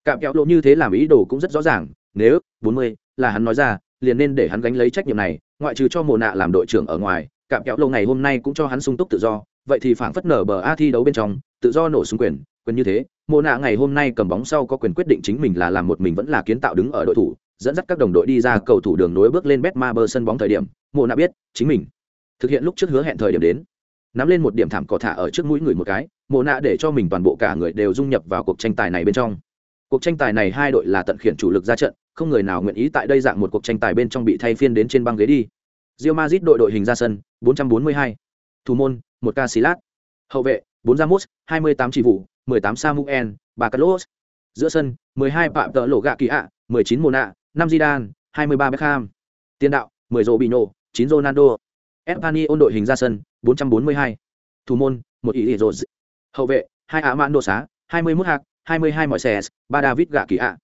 Cạm kéo lộ như thế làm ý đồ cũng rất rõ ràng, nếu 40 là hắn nói ra, liền nên để hắn gánh lấy trách nhiệm này, ngoại trừ cho Mộ nạ làm đội trưởng ở ngoài, cạm kéo lộ ngày hôm nay cũng cho hắn sung túc tự do, vậy thì phảng phất nở bờ a thi đấu bên trong, tự do nổ súng quyền, quyền như thế, Mộ nạ ngày hôm nay cầm bóng sau có quyền quyết định chính mình là làm một mình vẫn là kiến tạo đứng ở đội thủ, dẫn dắt các đồng đội đi ra cầu thủ đường nối bước lên Betmaber sân bóng thời điểm, Mộ nạ biết, chính mình thực hiện lúc trước hứa hẹn thời điểm đến. Nắm lên một điểm thảm cỏ thả ở trước mũi người một cái, Mộ nạ để cho mình toàn bộ cả người đều dung nhập vào cuộc tranh tài này bên trong. Cuộc tranh tài này hai đội là tận khiển chủ lực ra trận, không người nào nguyện ý tại đây dạng một cuộc tranh tài bên trong bị thay phiên đến trên băng ghế đi Real Madrid đội đội hình ra sân 442. thủ môn một Casillas hậu vệ 4 Ramos 28 chỉ vụ 18 Samuel bà Carlos. Giữa sân 12 Phạm Tợ Lộ Gạ Kỳ ạ 19 Mona 5 Zidane 23 Beckham. Tiền đạo 10 Robinho 9 Ronaldo. Espany ôn đội hình ra sân 442. thủ môn một ý hậu vệ 2 Amando Sá, 21 hạc 22 mọi xe 3 David Gạ Kỳ ạ.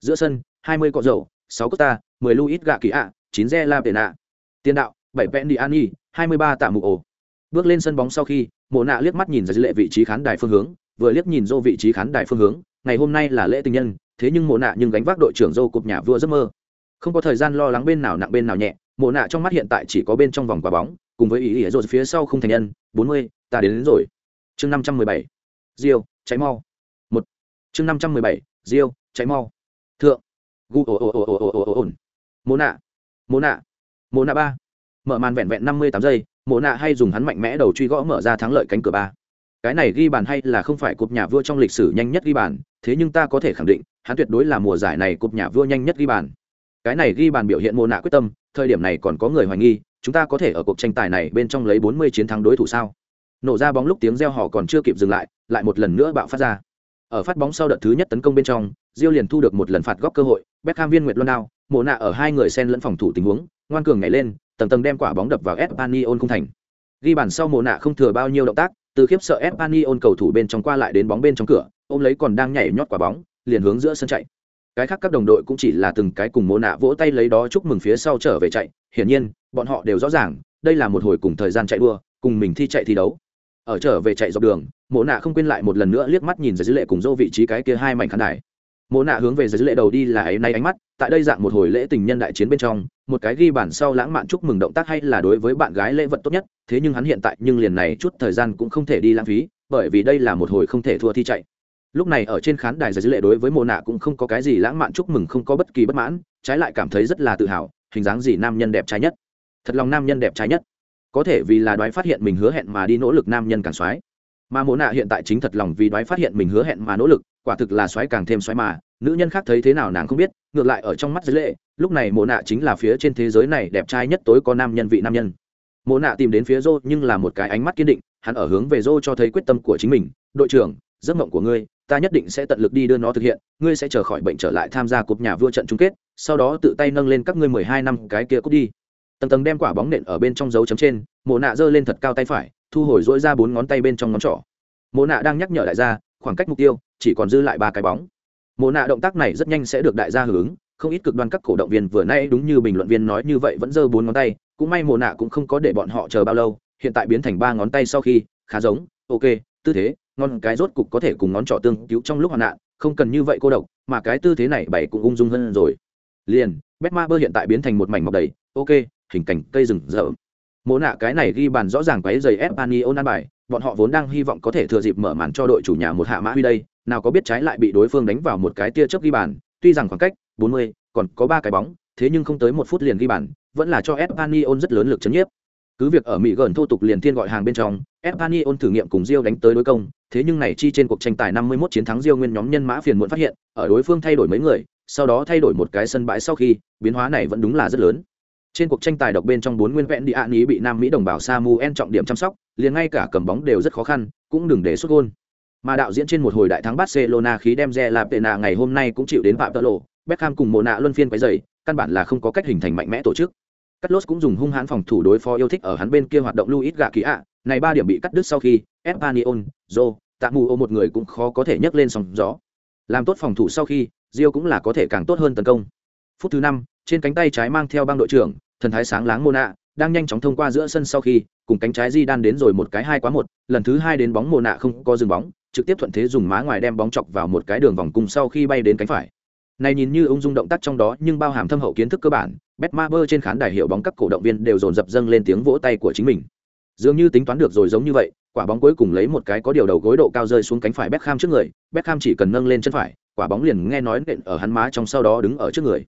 Giữa sân 20 cọ dầu 6 Costa 10 Luis Gạ Kỳ ạ 9 Ze La Pena. Tiền đạo 7 Pendiani 23 tạ mụ ổ bước lên sân bóng sau khi mộ nạ liếc mắt nhìn ra dưới lệ vị trí khán đài phương hướng vừa liếc nhìn dô vị trí khán đài phương hướng ngày hôm nay là lễ tình nhân thế nhưng mộ nạ nhưng gánh vác đội trưởng dô cục nhà vua giấc mơ. Không có thời gian lo lắng bên nào nặng bên nào nhẹ mộ nạ trong mắt hiện tại chỉ có bên trong vòng quả bóng cùng với ý ý rồi phía sau không thành nhân bốn mươi ta đến, đến rồi. Chương năm trăm mười bảy. Diêu cháy mau. Một. Chương năm trăm mười bảy diêu cháy mau. Thượng. Gu ồ ồ ồ ồ ồ ồ ồ mộ nạ. Mộ nạ. Mộ nạ ba. Mở màn vẹn vẹn năm mươi tám giây mộ nạ hay dùng hắn mạnh mẽ đầu truy gõ mở ra thắng lợi cánh cửa ba cái này ghi bàn hay là không phải cúp nhà vua trong lịch sử nhanh nhất ghi bàn, thế nhưng ta có thể khẳng định, hắn tuyệt đối là mùa giải này cúp nhà vua nhanh nhất ghi bàn. Cái này ghi bàn biểu hiện mô nạ quyết tâm, thời điểm này còn có người hoài nghi, chúng ta có thể ở cuộc tranh tài này bên trong lấy 40 chiến thắng đối thủ sao? Nổ ra bóng lúc tiếng reo hò còn chưa kịp dừng lại lại một lần nữa bạo phát ra. Ở phát bóng sau đợt thứ nhất tấn công bên trong, Diêu liền thu được một lần phạt góc cơ hội, Beckham viên Nguyệt Luân Đao, mồ nạ ở hai người xen lẫn phòng thủ tình huống, ngoan cường nhảy lên, tầng tầng đem quả bóng đập vào Espanyol không thành. Ghi bàn sau mồ nạ không thừa bao nhiêu động tác từ khiếp sợ Espanyol cầu thủ bên trong qua lại đến bóng bên trong cửa, ôm lấy còn đang nhảy nhót quả bóng, liền hướng giữa sân chạy. Cái khác các đồng đội cũng chỉ là từng cái cùng mô nạ vỗ tay lấy đó chúc mừng phía sau trở về chạy. Hiển nhiên, bọn họ đều rõ ràng, đây là một hồi cùng thời gian chạy đua, cùng mình thi chạy thi đấu. Ở trở về chạy dọc đường mộ nạ không quên lại một lần nữa liếc mắt nhìn dưới dữ lệ cùng dô vị trí cái kia hai mảnh khán đài mộ nạ hướng về dưới lễ đầu đi là ấy nay ánh mắt tại đây dạng một hồi lễ tình nhân đại chiến bên trong một cái ghi bản sau lãng mạn chúc mừng động tác hay là đối với bạn gái lễ vật tốt nhất thế nhưng hắn hiện tại nhưng liền này chút thời gian cũng không thể đi lãng phí bởi vì đây là một hồi không thể thua thi chạy. Lúc này ở trên khán đài dưới lệ đối với mộ nạ cũng không có cái gì lãng mạn chúc mừng không có bất kỳ bất mãn trái lại cảm thấy rất là tự hào hình dáng gì nam nhân đẹp trai nhất. Thật lòng nam nhân đẹp trai nhất. Có thể vì là đoái phát hiện mình hứa hẹn mà đi nỗ lực nam nhân càng soái, mà mộ nạ hiện tại chính thật lòng vì đoái phát hiện mình hứa hẹn mà nỗ lực quả thực là xoáy càng thêm xoáy mà, nữ nhân khác thấy thế nào nàng không biết, ngược lại ở trong mắt dưới lệ, lúc này mộ nạ chính là phía trên thế giới này đẹp trai nhất tối có nam nhân vị nam nhân. Mộ nạ tìm đến phía dô nhưng là một cái ánh mắt kiên định, hắn ở hướng về dô cho thấy quyết tâm của chính mình, đội trưởng, giấc mộng của ngươi, ta nhất định sẽ tận lực đi đưa nó thực hiện, ngươi sẽ chờ khỏi bệnh trở lại tham gia cục nhà vua trận chung kết, sau đó tự tay nâng lên các ngươi mười hai năm cái kia cút đi. Tầng tầng đem quả bóng nện ở bên trong dấu chấm trên, mộ nạ giơ lên thật cao tay phải, thu hồi dỗi ra bốn ngón tay bên trong ngón trỏ. Mộ nạ đang nhắc nhở đại gia khoảng cách mục tiêu, chỉ còn dư lại ba cái bóng. Mồ nạ động tác này rất nhanh sẽ được đại gia hưởng ứng, không ít cực đoan các cổ động viên vừa nay đúng như bình luận viên nói như vậy vẫn giơ bốn ngón tay, cũng may mồ nạ cũng không có để bọn họ chờ bao lâu, hiện tại biến thành ba ngón tay sau khi, khá giống, ok, tư thế ngon cái rốt cục có thể cùng ngón trỏ tương cứu trong lúc hoạn nạn, không cần như vậy cô độc, mà cái tư thế này bảy cũng ung dung hơn rồi. Liền betma bơ hiện tại biến thành một mảnh mọc đầy, ok, hình cảnh cây rừng rỡ mỗ nạ cái này ghi bàn rõ ràng quấy giày ép ani ôn an bài bọn họ vốn đang hy vọng có thể thừa dịp mở màn cho đội chủ nhà một hạ mã huy đây nào có biết trái lại bị đối phương đánh vào một cái tia chớp ghi bàn tuy rằng khoảng cách 40, còn có ba cái bóng thế nhưng không tới một phút liền ghi bàn vẫn là cho Espanyol rất lớn lực chấn nhiếp. Cứ việc ở mỹ gần thô tục liền thiên gọi hàng bên trong Espanyol thử nghiệm cùng Rio đánh tới đối công thế nhưng này chi trên cuộc tranh tài 51 chiến thắng Rio nguyên nhóm nhân mã phiền muộn phát hiện ở đối phương thay đổi mấy người sau đó thay đổi một cái sân bãi sau khi biến hóa này vẫn đúng là rất lớn. Trên cuộc tranh tài độc bên trong bốn nguyên vẹn đi ạ ý bị nam mỹ đồng bào samuel trọng điểm chăm sóc liền ngay cả cầm bóng đều rất khó khăn cũng đừng để xuất gôn. Mà đạo diễn trên một hồi đại thắng barcelona khí đem re là pena ngày hôm nay cũng chịu đến phạm tợ lộ beckham cùng mồ nạ luân phiên quấy rầy, căn bản là không có cách hình thành mạnh mẽ tổ chức. Carlos cũng dùng hung hãn phòng thủ đối phó yêu thích ở hắn bên kia hoạt động luis gạ kỳ ạ này ba điểm bị cắt đứt sau khi espanyol jo tạ ô một người cũng khó có thể nhấc lên sóng gió. Làm tốt phòng thủ sau khi rio cũng là có thể càng tốt hơn tấn công. Phút thứ năm trên cánh tay trái mang theo băng đội trưởng thần thái sáng láng Mona đang nhanh chóng thông qua giữa sân sau khi, cùng cánh trái di đan đến rồi một cái hai quá một, lần thứ hai đến bóng mồ nạ không có dừng bóng, trực tiếp thuận thế dùng má ngoài đem bóng chọc vào một cái đường vòng cung sau khi bay đến cánh phải. Này nhìn như ung dung động tác trong đó, nhưng bao hàm thâm hậu kiến thức cơ bản betmaber trên khán đài hiệu bóng các cổ động viên đều dồn dập dâng lên tiếng vỗ tay của chính mình. Dường như tính toán được rồi giống như vậy, quả bóng cuối cùng lấy một cái có điều đầu gối độ cao rơi xuống cánh phải Beckham trước người, Beckham chỉ cần nâng lên chân phải, quả bóng liền nghe nói nện ở hắn má trong sau đó đứng ở trước người.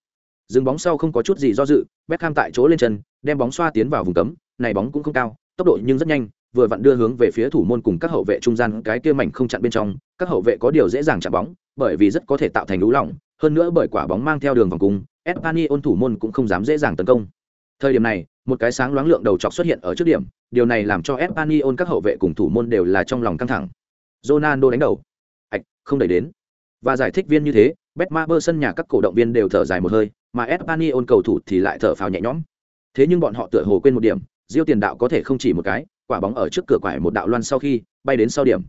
Dừng bóng sau không có chút gì do dự, Beckham tại chỗ lên chân đem bóng xoa tiến vào vùng cấm này bóng cũng không cao tốc độ nhưng rất nhanh vừa vặn đưa hướng về phía thủ môn cùng các hậu vệ trung gian cái kia mảnh không chặn bên trong các hậu vệ có điều dễ dàng chạm bóng bởi vì rất có thể tạo thành lũ lỏng hơn nữa bởi quả bóng mang theo đường vòng cung, Espanyol thủ môn cũng không dám dễ dàng tấn công. Thời điểm này, một cái sáng loáng lượng đầu chọc xuất hiện ở trước điểm, điều này làm cho Espanyol các hậu vệ cùng thủ môn đều là trong lòng căng thẳng. Ronaldo đánh đầu. Ảch, không đẩy đến. Và giải thích viên như thế, Betmaber sân nhà các cổ động viên đều thở dài một hơi, mà Espanyol cầu thủ thì lại thở phào nhẹ nhõm. Thế nhưng bọn họ tựa hồ quên một điểm, Diêu tiền đạo có thể không chỉ một cái, quả bóng ở trước cửa quải một đạo loan sau khi bay đến sau điểm.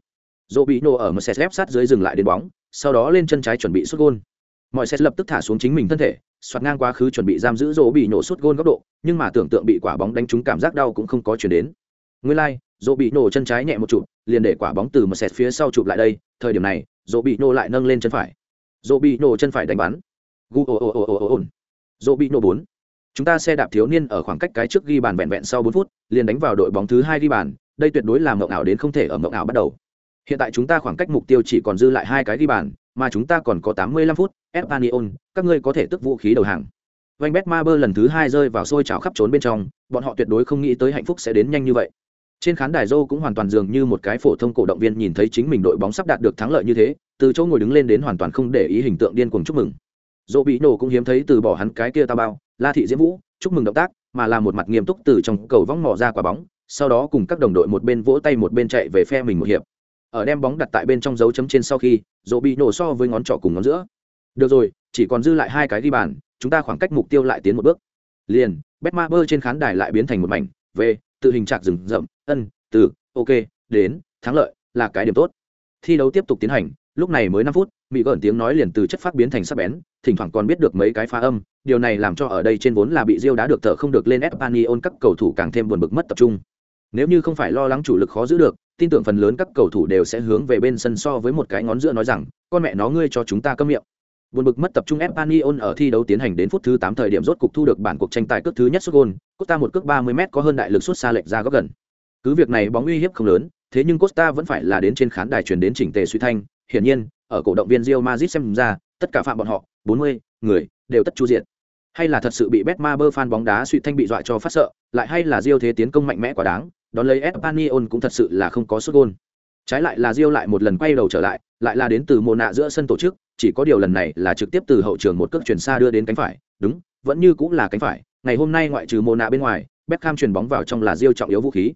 dô bị nổ ở một xe Mercedes sát dưới dừng lại đến bóng, sau đó lên chân trái chuẩn bị xuất gôn. Mọi xe lập tức thả xuống chính mình thân thể, xoạt ngang quá khứ chuẩn bị giam giữ dỗ bị nổ xuất gôn góc độ, nhưng mà tưởng tượng bị quả bóng đánh trúng cảm giác đau cũng không có chuyển đến. Nguyên lai, like, dỗ bị nổ chân trái nhẹ một chụp, liền để quả bóng từ một xe phía sau chụp lại đây, thời điểm này, dỗ bị nổ lại nâng lên chân phải. dỗ bị nổ chân phải đánh bắn. Gu o o o o o. Rỗ bị nổ 4. Chúng ta xe đạp thiếu niên ở khoảng cách cái trước ghi bàn vẹn vẹn sau 4 phút, liền đánh vào đội bóng thứ hai ghi bàn, đây tuyệt đối là mộng ảo đến không thể ở mộng ảo bắt đầu. Hiện tại chúng ta khoảng cách mục tiêu chỉ còn dư lại hai cái ghi bàn, mà chúng ta còn có 85 phút, Espanyol, các ngươi có thể tức vũ khí đầu hàng. Vành Betmaber lần thứ hai rơi vào sôi trào khắp trốn bên trong, bọn họ tuyệt đối không nghĩ tới hạnh phúc sẽ đến nhanh như vậy. Trên khán đài dô cũng hoàn toàn dường như một cái phổ thông cổ động viên nhìn thấy chính mình đội bóng sắp đạt được thắng lợi như thế, từ chỗ ngồi đứng lên đến hoàn toàn không để ý hình tượng điên cuồng chúc mừng. Dỗ bị nổ cũng hiếm thấy từ bỏ hắn cái kia tao bao, La thị Diễm Vũ, chúc mừng động tác, mà là một mặt nghiêm túc từ trong cầu vong mò ra quả bóng, sau đó cùng các đồng đội một bên vỗ tay một bên chạy về phe mình một hiệp. Ở đem bóng đặt tại bên trong dấu chấm trên sau khi dỗ bị nổ so với ngón trỏ cùng ngón giữa. Được rồi chỉ còn dư lại hai cái ghi bàn chúng ta khoảng cách mục tiêu lại tiến một bước. Liền betma bơ trên khán đài lại biến thành một mảnh về tự hình trạc rừng rậm ân từ ok đến thắng lợi là cái điểm tốt. Thi đấu tiếp tục tiến hành lúc này mới năm phút mỹ gợn tiếng nói liền từ chất phát biến thành sắc bén, thỉnh thoảng còn biết được mấy cái phá âm, điều này làm cho ở đây trên vốn là bị diêu đá được thở không được lên espanyol các cầu thủ càng thêm buồn bực mất tập trung. Nếu như không phải lo lắng chủ lực khó giữ được, tin tưởng phần lớn các cầu thủ đều sẽ hướng về bên sân so với một cái ngón giữa nói rằng, con mẹ nó ngươi cho chúng ta câm miệng. Buồn bực mất tập trung espanyol ở thi đấu tiến hành đến phút thứ tám thời điểm rốt cục thu được bản cuộc tranh tài cước thứ nhất xuất gôn, costa một cước ba mươi m có hơn đại lực xuất xa lệch ra góc gần. Cứ việc này bóng uy hiếp không lớn, thế nhưng costa vẫn phải là đến trên khán đài truyền đến chỉnh tề suy thanh hiển nhiên ở cổ động viên Real Madrid xem ra tất cả phạm bọn họ bốn mươi người đều tất chu diện hay là thật sự bị Betmaber fan bóng đá suy thanh bị dọa cho phát sợ lại hay là Real thế tiến công mạnh mẽ quá đáng đón lấy Espanyol cũng thật sự là không có sút gôn. Trái lại là Real lại một lần quay đầu trở lại, lại là đến từ mồ nạ giữa sân tổ chức, chỉ có điều lần này là trực tiếp từ hậu trường một cước chuyển xa đưa đến cánh phải, đúng, vẫn như cũng là cánh phải. Ngày hôm nay ngoại trừ mồ nạ bên ngoài, Beckham chuyển bóng vào trong là Real trọng yếu vũ khí.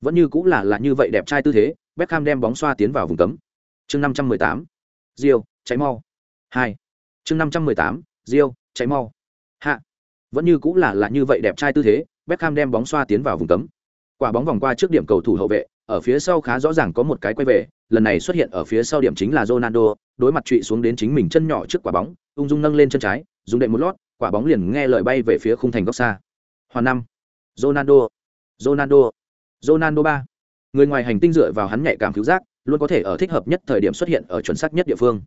Vẫn như cũng là là như vậy đẹp trai tư thế, Beckham đem bóng xoa tiến vào vùng cấm. Chương 518. diêu cháy mau. 2. Chương 518. diêu cháy mau. Hạ. Vẫn như cũng là là như vậy đẹp trai tư thế, Beckham đem bóng xoa tiến vào vùng cấm quả bóng vòng qua trước điểm cầu thủ hậu vệ ở phía sau khá rõ ràng có một cái quay về lần này xuất hiện ở phía sau điểm chính là Ronaldo đối mặt trụy xuống đến chính mình chân nhỏ trước quả bóng ung dung nâng lên chân trái dùng đệm một lót quả bóng liền nghe lời bay về phía khung thành góc xa hoàn năm Ronaldo Ronaldo Ronaldo ba người ngoài hành tinh dựa vào hắn nhạy cảm cứu giác luôn có thể ở thích hợp nhất thời điểm xuất hiện ở chuẩn xác nhất địa phương.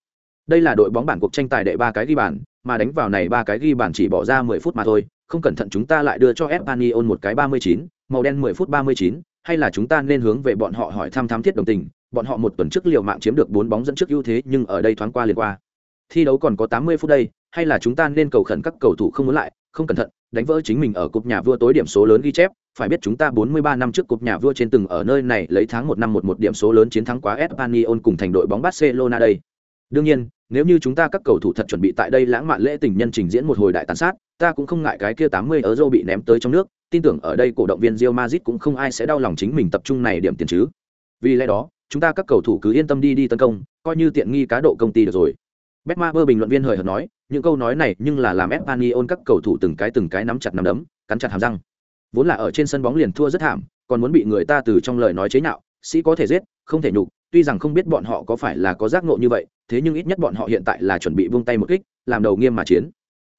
Đây là đội bóng bản cuộc tranh tài đệ ba cái ghi bàn mà đánh vào này ba cái ghi bàn chỉ bỏ ra mười phút mà thôi. Không cẩn thận chúng ta lại đưa cho Espanyol một cái ba mươi chín màu đen 10 phút 39, hay là chúng ta nên hướng về bọn họ hỏi thăm thám thiết đồng tình, bọn họ một tuần trước liều mạng chiếm được 4 bóng dẫn trước ưu thế nhưng ở đây thoáng qua liền qua. Thi đấu còn có 80 phút đây, hay là chúng ta nên cầu khẩn các cầu thủ không muốn lại, không cẩn thận, đánh vỡ chính mình ở cúp nhà vua tối điểm số lớn ghi chép, phải biết chúng ta 43 năm trước cúp nhà vua trên từng ở nơi này lấy tháng 1 năm 11 điểm số lớn chiến thắng quá Espanyol cùng thành đội bóng Barcelona đây. Đương nhiên, nếu như chúng ta các cầu thủ thật chuẩn bị tại đây lãng mạn lễ tình nhân trình diễn một hồi đại tàn sát, ta cũng không ngại cái kia 80 euro bị ném tới trong nước, tin tưởng ở đây cổ động viên Real Madrid cũng không ai sẽ đau lòng chính mình tập trung này điểm tiền chứ. Vì lẽ đó, chúng ta các cầu thủ cứ yên tâm đi đi tấn công, coi như tiện nghi cá độ công ty được rồi. Betmaber bình luận viên hời hợt nói, những câu nói này nhưng là làm Espanyol các cầu thủ từng cái từng cái nắm chặt nắm đấm, cắn chặt hàm răng. Vốn là ở trên sân bóng liền thua rất thảm, còn muốn bị người ta từ trong lời nói chế nhạo, sĩ có thể giết, không thể nhục, tuy rằng không biết bọn họ có phải là có giác ngộ như vậy, thế nhưng ít nhất bọn họ hiện tại là chuẩn bị vung tay một kích, làm đầu nghiêm mà chiến.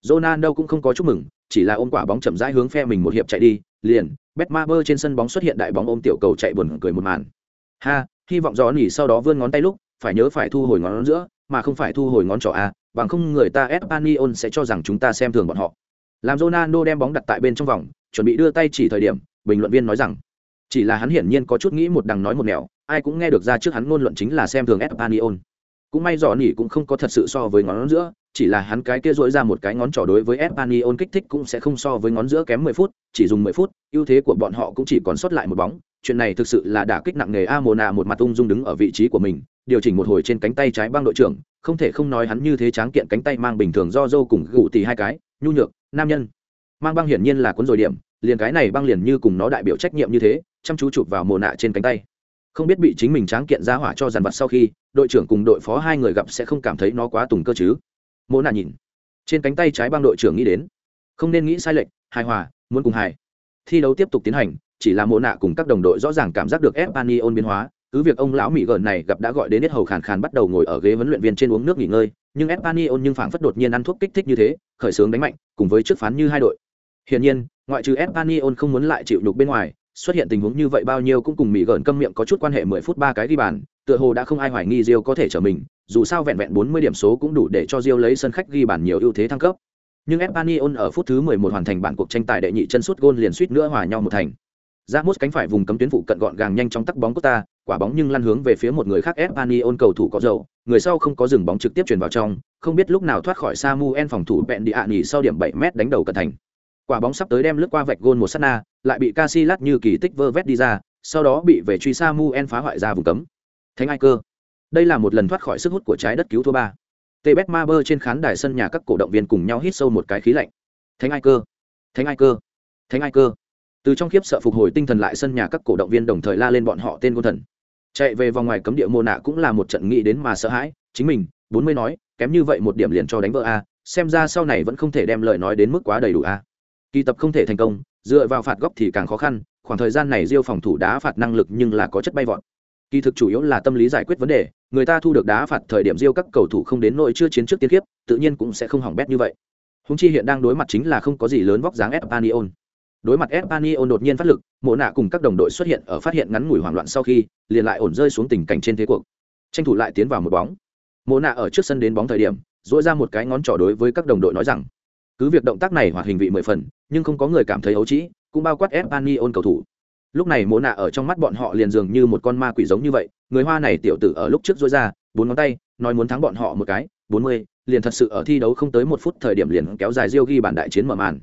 Ronaldo cũng không có chúc mừng, chỉ là ôm quả bóng chậm rãi hướng phe mình một hiệp chạy đi, liền, Betmaber trên sân bóng xuất hiện đại bóng ôm tiểu cầu chạy buồn cười một màn. Ha, hy vọng gió nỉ sau đó vươn ngón tay lúc, phải nhớ phải thu hồi ngón giữa, mà không phải thu hồi ngón trỏ a, bằng không người ta Espanyol sẽ cho rằng chúng ta xem thường bọn họ. Làm Ronaldo đem bóng đặt tại bên trong vòng, chuẩn bị đưa tay chỉ thời điểm, bình luận viên nói rằng, chỉ là hắn hiển nhiên có chút nghĩ một đằng nói một nẻo, ai cũng nghe được ra trước hắn ngôn luận chính là xem thường Espanyol. Cũng may dò nỉ cũng không có thật sự so với ngón giữa, chỉ là hắn cái kia dỗi ra một cái ngón trỏ đối với Espanyol kích thích cũng sẽ không so với ngón giữa kém 10 phút, chỉ dùng 10 phút, ưu thế của bọn họ cũng chỉ còn sót lại một bóng. Chuyện này thực sự là đả kích nặng nề Amona một mặt ung dung đứng ở vị trí của mình, điều chỉnh một hồi trên cánh tay trái băng đội trưởng, không thể không nói hắn như thế tráng kiện cánh tay mang bình thường do dâu cùng gù tì hai cái nhu nhược nam nhân mang băng hiển nhiên là cuốn rồi điểm, liền cái này băng liền như cùng nó đại biểu trách nhiệm như thế, chăm chú chụp vào mồ nạ trên cánh tay. Không biết bị chính mình tráng kiện ra hỏa cho dàn vặt sau khi, đội trưởng cùng đội phó hai người gặp sẽ không cảm thấy nó quá tùng cơ chứ. Mồ nạ nhìn. Trên cánh tay trái băng đội trưởng nghĩ đến. Không nên nghĩ sai lệch, hài hòa, muốn cùng hài. Thi đấu tiếp tục tiến hành, chỉ là mồ nạ cùng các đồng đội rõ ràng cảm giác được ép biến hóa, cứ việc ông lão mỹ gợn này gặp đã gọi đến hết hầu khàn khàn bắt đầu ngồi ở ghế huấn luyện viên trên uống nước nghỉ ngơi, nhưng espanyol nhưng phảng phất đột nhiên ăn thuốc kích thích như thế, khởi xướng đánh mạnh, cùng với trước phán như hai đội hiển nhiên ngoại trừ espanyol không muốn lại chịu nhục bên ngoài xuất hiện tình huống như vậy bao nhiêu cũng cùng mỹ gần câm miệng có chút quan hệ mười phút ba cái ghi bàn tựa hồ đã không ai hoài nghi Rio có thể trở mình dù sao vẹn vẹn bốn mươi điểm số cũng đủ để cho Rio lấy sân khách ghi bàn nhiều ưu thế thăng cấp nhưng espanyol ở phút thứ mười một hoàn thành bản cuộc tranh tài đệ nhị chân sút gôn liền suýt nữa hòa nhau một thành ra cánh phải vùng cấm tuyến phụ cận gọn gàng nhanh trong tắc bóng Costa, quả bóng nhưng lăn hướng về phía một người khác Espanyol cầu thủ có dầu, người sau không có dừng bóng trực tiếp truyền vào trong, không biết lúc nào thoát khỏi Samuel phòng thủ bẹn đi ạ nhỉ sau điểm 7 mét đánh đầu cận thành. Quả bóng sắp tới đem lướt qua vạch gôn một sát na, lại bị Casillas như kỳ tích vơ vét đi ra, sau đó bị về truy Samuel phá hoại ra vùng cấm. Thánh ai cơ. Đây là một lần thoát khỏi sức hút của trái đất cứu thua ba. Tebet Maber trên khán đài sân nhà các cổ động viên cùng nhau hít sâu một cái khí lạnh. Thánh ai cơ. Thánh ai cơ. Thánh ai cơ từ trong khiếp sợ phục hồi tinh thần lại sân nhà các cổ động viên đồng thời la lên bọn họ tên côn thần chạy về vòng ngoài cấm địa mô nạ cũng là một trận nghĩ đến mà sợ hãi chính mình bốn mươi nói kém như vậy một điểm liền cho đánh vỡ a xem ra sau này vẫn không thể đem lời nói đến mức quá đầy đủ a kỳ tập không thể thành công, dựa vào phạt góc thì càng khó khăn, khoảng thời gian này diêu phòng thủ đá phạt năng lực nhưng là có chất bay vọt. Kỳ thực chủ yếu là tâm lý giải quyết vấn đề, người ta thu được đá phạt thời điểm diêu các cầu thủ không đến nội chưa chiến trước tiên kiếp, tự nhiên cũng sẽ không hỏng bét như vậy. Húng chi hiện đang đối mặt chính là không có gì lớn vóc dáng espanyol. Đối mặt espanyol đột nhiên phát lực, mộ nạ cùng các đồng đội xuất hiện ở phát hiện ngắn ngủi hoảng loạn sau khi, liền lại ổn rơi xuống tình cảnh trên thế cuộc. Tranh thủ lại tiến vào một bóng. Mộ nạ ở trước sân đến bóng thời điểm dỗi ra một cái ngón trỏ đối với các đồng đội nói rằng cứ việc động tác này hoặc hình vị mười phần nhưng không có người cảm thấy ấu trĩ cũng bao quát espanyol cầu thủ. Lúc này mỗ nạ ở trong mắt bọn họ liền dường như một con ma quỷ giống như vậy người hoa này tiểu tử ở lúc trước dối ra bốn ngón tay nói muốn thắng bọn họ một cái bốn mươi liền thật sự ở thi đấu không tới một phút thời điểm liền kéo dài diêu ghi bản đại chiến mở màn.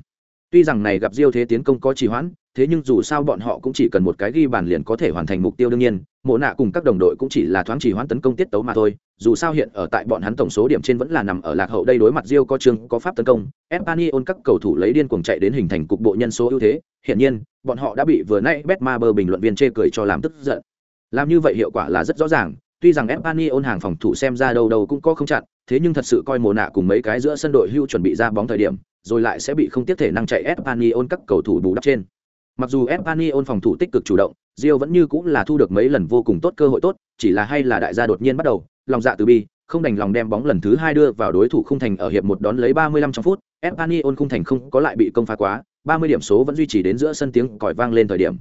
Tuy rằng này gặp Diêu thế tiến công có trì hoãn, thế nhưng dù sao bọn họ cũng chỉ cần một cái ghi bàn liền có thể hoàn thành mục tiêu đương nhiên, Mộ nạ cùng các đồng đội cũng chỉ là thoáng chỉ hoãn tấn công tiết tấu mà thôi, dù sao hiện ở tại bọn hắn tổng số điểm trên vẫn là nằm ở lạc hậu đây đối mặt rio có chương có pháp tấn công, Espanyol các cầu thủ lấy điên cuồng chạy đến hình thành cục bộ nhân số ưu thế, hiện nhiên, bọn họ đã bị vừa nãy bơ bình luận viên chê cười cho làm tức giận. Làm như vậy hiệu quả là rất rõ ràng, tuy rằng Espanyol hàng phòng thủ xem ra đâu đâu cũng có không chặn, thế nhưng thật sự coi Mộ nạ cùng mấy cái giữa sân đội hưu chuẩn bị ra bóng thời điểm, rồi lại sẽ bị không tiếp thể năng chạy Espanyol các cầu thủ bù đắp trên. Mặc dù Espanyol phòng thủ tích cực chủ động, Rio vẫn như cũng là thu được mấy lần vô cùng tốt cơ hội tốt, chỉ là hay là đại gia đột nhiên bắt đầu, lòng dạ từ bi, không đành lòng đem bóng lần thứ hai đưa vào đối thủ khung thành ở hiệp một đón lấy 35 trong phút, Espanyol khung thành không có lại bị công phá quá, 30 điểm số vẫn duy trì đến giữa sân tiếng còi vang lên thời điểm.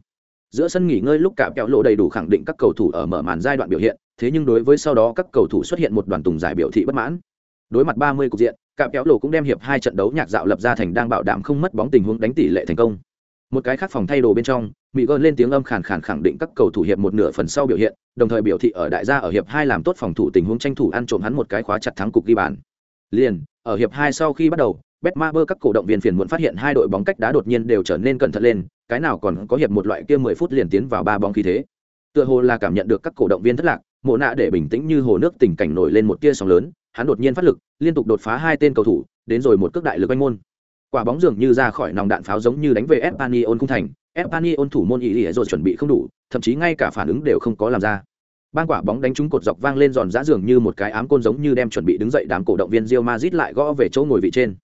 Giữa sân nghỉ ngơi lúc cả kẹo lộ đầy đủ khẳng định các cầu thủ ở mở màn giai đoạn biểu hiện, thế nhưng đối với sau đó các cầu thủ xuất hiện một đoàn tùng giải biểu thị bất mãn. Đối mặt 30 cục diện, cả kẹo lộ cũng đem hiệp hai trận đấu nhạc dạo lập ra thành đang bảo đảm không mất bóng tình huống đánh tỷ lệ thành công một cái khác phòng thay đồ bên trong mỹ gơn lên tiếng âm khàn khàn khẳng định các cầu thủ hiệp một nửa phần sau biểu hiện đồng thời biểu thị ở đại gia ở hiệp hai làm tốt phòng thủ tình huống tranh thủ ăn trộm hắn một cái khóa chặt thắng cục ghi bàn liền ở hiệp hai sau khi bắt đầu Betmaber các cổ động viên phiền muộn phát hiện hai đội bóng cách đá đột nhiên đều trở nên cẩn thận lên, cái nào còn có hiệp một loại kia 10 phút liền tiến vào ba bóng khí thế. Tựa hồ là cảm nhận được các cổ động viên thất lạc, Mộ nạ để bình tĩnh như hồ nước tình cảnh nổi lên một tia sóng lớn, hắn đột nhiên phát lực, liên tục đột phá hai tên cầu thủ, đến rồi một cước đại lực anh môn. Quả bóng dường như ra khỏi nòng đạn pháo giống như đánh về Espanyol cung thành, Espanyol thủ môn ý rồi chuẩn bị không đủ, thậm chí ngay cả phản ứng đều không có làm ra. Ban quả bóng đánh trúng cột dọc vang lên giòn giã dường như một cái ám côn giống như đem chuẩn bị đứng dậy đám cổ động viên Real Madrid lại gõ về chỗ ngồi vị trên.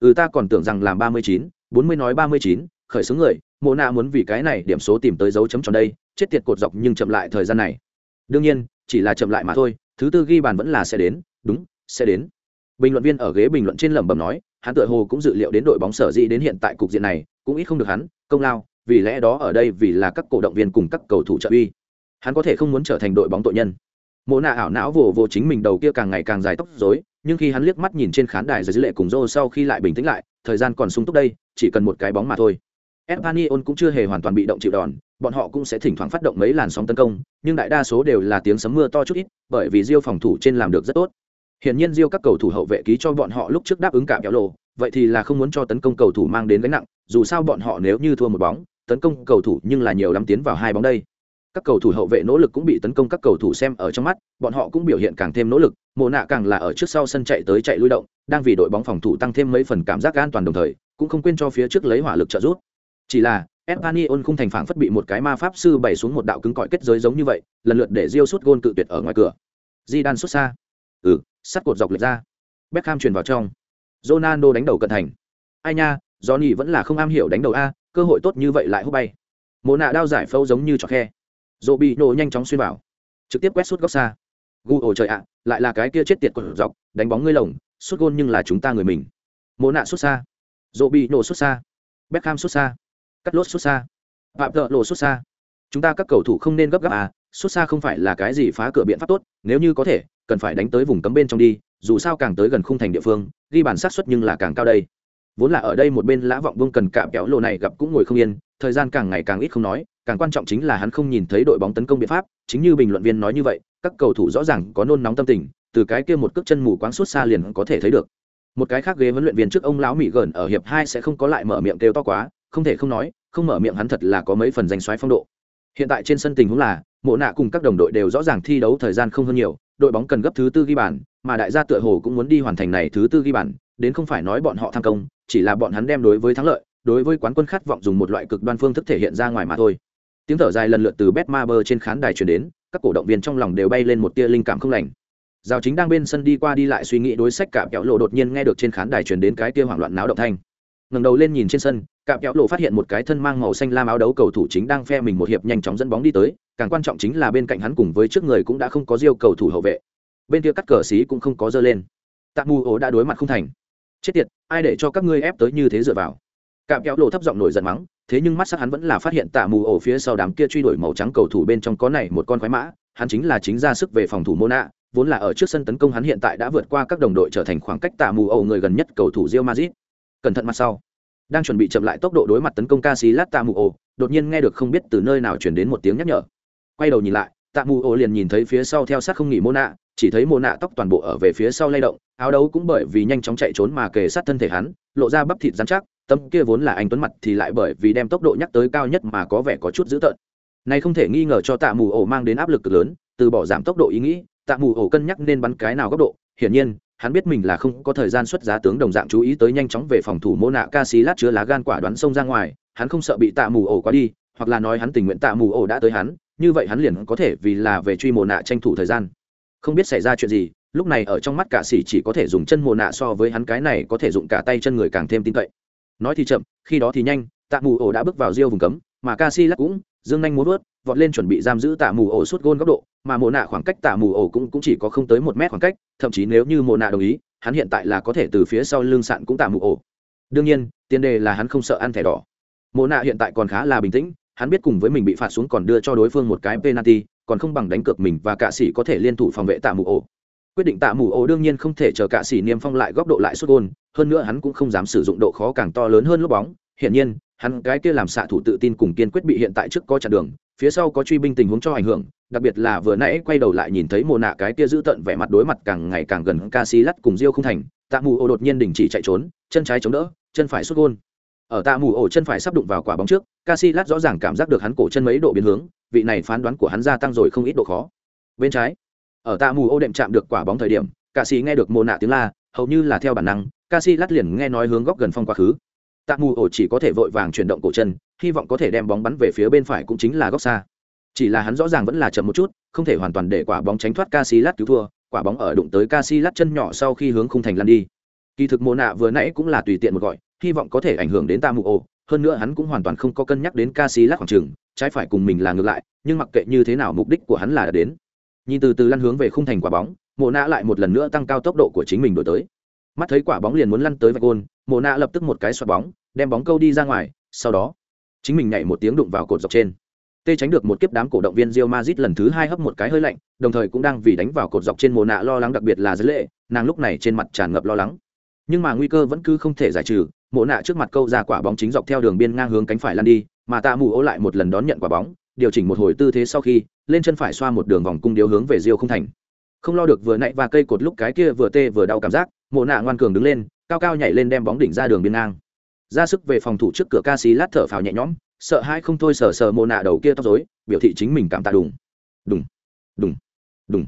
Ừ ta còn tưởng rằng làm 39, 40 nói 39, khởi xướng người, Mộ Na muốn vì cái này điểm số tìm tới dấu chấm tròn đây, chết tiệt cột dọc nhưng chậm lại thời gian này. Đương nhiên, chỉ là chậm lại mà thôi, thứ tư ghi bàn vẫn là sẽ đến, đúng, sẽ đến bình luận viên ở ghế bình luận trên lẩm bẩm nói hắn tựa hồ cũng dự liệu đến đội bóng sở dĩ đến hiện tại cục diện này cũng ít không được hắn công lao vì lẽ đó ở đây vì là các cổ động viên cùng các cầu thủ trợ uy. Hắn có thể không muốn trở thành đội bóng tội nhân. Mộ nạ ảo não vồ vồ chính mình đầu kia càng ngày càng dài tóc dối nhưng khi hắn liếc mắt nhìn trên khán đài dưới lệ cùng rô sau khi lại bình tĩnh lại thời gian còn sung túc đây chỉ cần một cái bóng mà thôi. Espanyol cũng chưa hề hoàn toàn bị động chịu đòn, bọn họ cũng sẽ thỉnh thoảng phát động mấy làn sóng tấn công, nhưng đại đa số đều là tiếng sấm mưa to chút ít, bởi vì Rio phòng thủ trên làm được rất tốt. Hiển nhiên Diêu các cầu thủ hậu vệ ký cho bọn họ lúc trước đáp ứng cả kéo lộ, vậy thì là không muốn cho tấn công cầu thủ mang đến gánh nặng, dù sao bọn họ nếu như thua một bóng, tấn công cầu thủ nhưng là nhiều lắm tiến vào hai bóng đây. Các cầu thủ hậu vệ nỗ lực cũng bị tấn công các cầu thủ xem ở trong mắt, bọn họ cũng biểu hiện càng thêm nỗ lực, mộ nạ càng là ở trước sau sân chạy tới chạy lui động đang vì đội bóng phòng thủ tăng thêm mấy phần cảm giác an toàn đồng thời cũng không quên cho phía trước lấy hỏa lực trợ giúp chỉ là Espanyol không thành phản phất bị một cái ma pháp sư bày xuống một đạo cứng cỏi kết giới giống như vậy, lần lượt để Rio sút gôn cự tuyệt ở ngoài cửa. Zidane sút xa. Ừ, sắt cột dọc lệch ra. Beckham truyền vào trong. Ronaldo đánh đầu cận thành. Ai nha, Johnny vẫn là không am hiểu đánh đầu a, cơ hội tốt như vậy lại hút bay. mồ nạ đao giải phâu giống như trò khe. Robinho nhanh chóng xuyên vào, trực tiếp quét sút góc xa. Gu ổ trời ạ, lại là cái kia chết tiệt của dọc, đánh bóng ngươi lồng, sút gôn nhưng là chúng ta người mình. mồ nạ xuất xa. Robinho xuất xa. Beckham xuất xa cắt lốt xuất xa phạm thợ lộ xuất xa chúng ta các cầu thủ không nên gấp gáp à xuất xa không phải là cái gì phá cửa biện pháp tốt nếu như có thể cần phải đánh tới vùng cấm bên trong đi, dù sao càng tới gần khung thành địa phương, ghi bàn sát xuất nhưng là càng cao đây. Vốn là ở đây một bên lã vọng vương cần cạm kéo lộ này gặp cũng ngồi không yên, thời gian càng ngày càng ít không nói, càng quan trọng chính là hắn không nhìn thấy đội bóng tấn công biện pháp, chính như bình luận viên nói như vậy, các cầu thủ rõ ràng có nôn nóng tâm tình, từ cái kia một cước chân mù quáng suốt xa liền có thể thấy được. Một cái khác ghế huấn luyện viên trước ông lão mỹ gần ở hiệp hai sẽ không có lại mở miệng kêu to quá, không thể không nói, không mở miệng hắn thật là có mấy phần danh xoáy phong độ. Hiện tại trên sân tình huống là, mộ nạ cùng các đồng đội đều rõ ràng thi đấu thời gian không hơn nhiều đội bóng cần gấp thứ tư ghi bàn, mà đại gia tựa hồ cũng muốn đi hoàn thành này thứ tư ghi bàn, đến không phải nói bọn họ tham công, chỉ là bọn hắn đem đối với thắng lợi, đối với quán quân khát vọng dùng một loại cực đoan phương thức thể hiện ra ngoài mà thôi. Tiếng thở dài lần lượt từ betmaber trên khán đài truyền đến, các cổ động viên trong lòng đều bay lên một tia linh cảm không lành. Giao chính đang bên sân đi qua đi lại suy nghĩ đối sách cả kẹo lộ đột nhiên nghe được trên khán đài truyền đến cái tia hoảng loạn náo động thanh ngẩng đầu lên nhìn trên sân cạm kéo lộ phát hiện một cái thân mang màu xanh lam áo đấu cầu thủ chính đang phe mình một hiệp nhanh chóng dẫn bóng đi tới càng quan trọng chính là bên cạnh hắn cùng với trước người cũng đã không có diêu cầu thủ hậu vệ. Bên kia cắt cờ xí cũng không có dơ lên. Tạ mù ổ đã đối mặt không thành. Chết tiệt ai để cho các ngươi ép tới như thế dựa vào? Cạm kéo lộ thấp giọng nổi giận mắng thế nhưng mắt sắc hắn vẫn là phát hiện tạ mù ổ phía sau đám kia truy đuổi màu trắng cầu thủ bên trong có này một con quái mã hắn chính là chính ra sức về phòng thủ Mona, vốn là ở trước sân tấn công hắn hiện tại đã vượt qua các đồng đội trở thành khoảng cách tạ mù ổ người gần nhất cầu thủ Real Madrid cẩn thận mặt sau. Đang chuẩn bị chậm lại tốc độ đối mặt tấn công ca sĩ lát tạ mù ồ đột nhiên nghe được không biết từ nơi nào chuyển đến một tiếng nhắc nhở. Quay đầu nhìn lại tạ mù ồ liền nhìn thấy phía sau theo sát không nghỉ mô nạ chỉ thấy mô nạ tóc toàn bộ ở về phía sau lay động, áo đấu cũng bởi vì nhanh chóng chạy trốn mà kề sát thân thể hắn, lộ ra bắp thịt dán chắc tâm kia vốn là anh tuấn mặt thì lại bởi vì đem tốc độ nhắc tới cao nhất mà có vẻ có chút dữ tợn. Này không thể nghi ngờ cho tạ mù ổ mang đến áp lực cực lớn, từ bỏ giảm tốc độ ý nghĩ tạ mù ổ cân nhắc nên bắn cái nào góc độ, hiển nhiên hắn biết mình là không có thời gian xuất giá tướng đồng dạng chú ý tới nhanh chóng về phòng thủ mô nạ ca xí lát chứa lá gan quả đoán xông ra ngoài, hắn không sợ bị tạ mù ổ quá đi, hoặc là nói hắn tình nguyện tạ mù ổ đã tới hắn, như vậy hắn liền có thể vì là về truy mồ nạ tranh thủ thời gian. Không biết xảy ra chuyện gì, lúc này ở trong mắt cả xỉ chỉ có thể dùng chân mồ nạ so với hắn cái này có thể dùng cả tay chân người càng thêm tin cậy. Nói thì chậm, khi đó thì nhanh, tạ mù ổ đã bước vào riêu vùng cấm mà Casillas cũng dương nhanh muốn vớt vọt lên chuẩn bị giam giữ tạ mù ổ suốt gôn góc độ mà mồ nạ khoảng cách tạ mù ổ cũng, cũng chỉ có không tới một mét khoảng cách thậm chí nếu như mồ nạ đồng ý hắn hiện tại là có thể từ phía sau lưng sạn cũng tạ mù ổ. Đương nhiên tiền đề là hắn không sợ ăn thẻ đỏ. Mồ nạ hiện tại còn khá là bình tĩnh hắn biết cùng với mình bị phạt xuống còn đưa cho đối phương một cái penalty còn không bằng đánh cược mình và cạ sĩ có thể liên thủ phòng vệ tạ mù ổ. Quyết định tạ mù ổ đương nhiên không thể chờ cạ sĩ niêm phong lại góc độ lại suốt gôn hơn nữa hắn cũng không dám sử dụng độ khó càng to lớn hơn lúc bóng. Hiển nhiên hắn cái kia làm xạ thủ tự tin cùng kiên quyết bị hiện tại trước có chặn đường, phía sau có truy binh tình huống cho ảnh hưởng, đặc biệt là vừa nãy quay đầu lại nhìn thấy mồ nạ cái kia giữ tận vẻ mặt đối mặt càng ngày càng gần ca si lắt cùng diêu không thành, tạ mù ô đột nhiên đình chỉ chạy trốn, chân trái chống đỡ, chân phải xuất gôn. Ở tạ mù ổ chân phải sắp đụng vào quả bóng trước ca si rõ ràng cảm giác được hắn cổ chân mấy độ biến hướng, vị này phán đoán của hắn gia tăng rồi không ít độ khó. Bên trái, ở tạ mù ô đệm chạm được quả bóng thời điểm ca si nghe được mồ nạ tiếng la, hầu như là theo bản năng ca si liền nghe nói hướng góc gần phong quá khứ tạ mù ổ chỉ có thể vội vàng chuyển động cổ chân, hy vọng có thể đem bóng bắn về phía bên phải cũng chính là góc xa. Chỉ là hắn rõ ràng vẫn là chậm một chút, không thể hoàn toàn để quả bóng tránh thoát Casillas cứu thua, quả bóng ở đụng tới Casillas chân nhỏ sau khi hướng khung thành lăn đi. Kỳ thực mồ nạ vừa nãy cũng là tùy tiện một gọi, hy vọng có thể ảnh hưởng đến tạ mù ổ, hơn nữa hắn cũng hoàn toàn không có cân nhắc đến Casillas khoảng trường trái phải cùng mình là ngược lại, nhưng mặc kệ như thế nào mục đích của hắn là đã đến. Nhìn từ từ lăn hướng về khung thành quả bóng mồ nạ lại một lần nữa tăng cao tốc độ của chính mình đổi tới mắt thấy quả bóng liền muốn lăn tới vạch gôn mồ nạ lập tức một cái xoạt bóng, đem bóng câu đi ra ngoài, sau đó, chính mình nhảy một tiếng đụng vào cột dọc trên. Tê tránh được một kiếp đám cổ động viên Real Madrid lần thứ hai hấp một cái hơi lạnh, đồng thời cũng đang vì đánh vào cột dọc trên mồ nạ lo lắng đặc biệt là dưới lệ, nàng lúc này trên mặt tràn ngập lo lắng. Nhưng mà nguy cơ vẫn cứ không thể giải trừ, mộ nạ trước mặt câu ra quả bóng chính dọc theo đường biên ngang hướng cánh phải lăn đi, mà tạ mù ô lại một lần đón nhận quả bóng, điều chỉnh một hồi tư thế sau khi, lên chân phải xoa một đường vòng cung điếu hướng về Rio không thành không lo được vừa nãy và cây cột lúc cái kia vừa tê vừa đau cảm giác mộ nạ ngoan cường đứng lên cao cao nhảy lên đem bóng đỉnh ra đường biên ngang. Ra sức về phòng thủ trước cửa ca sĩ lát thở phào nhẹ nhõm sợ hai không thôi sờ sờ mộ nạ đầu kia tóc dối biểu thị chính mình cảm tạ đùng. Đùng đùng đùng.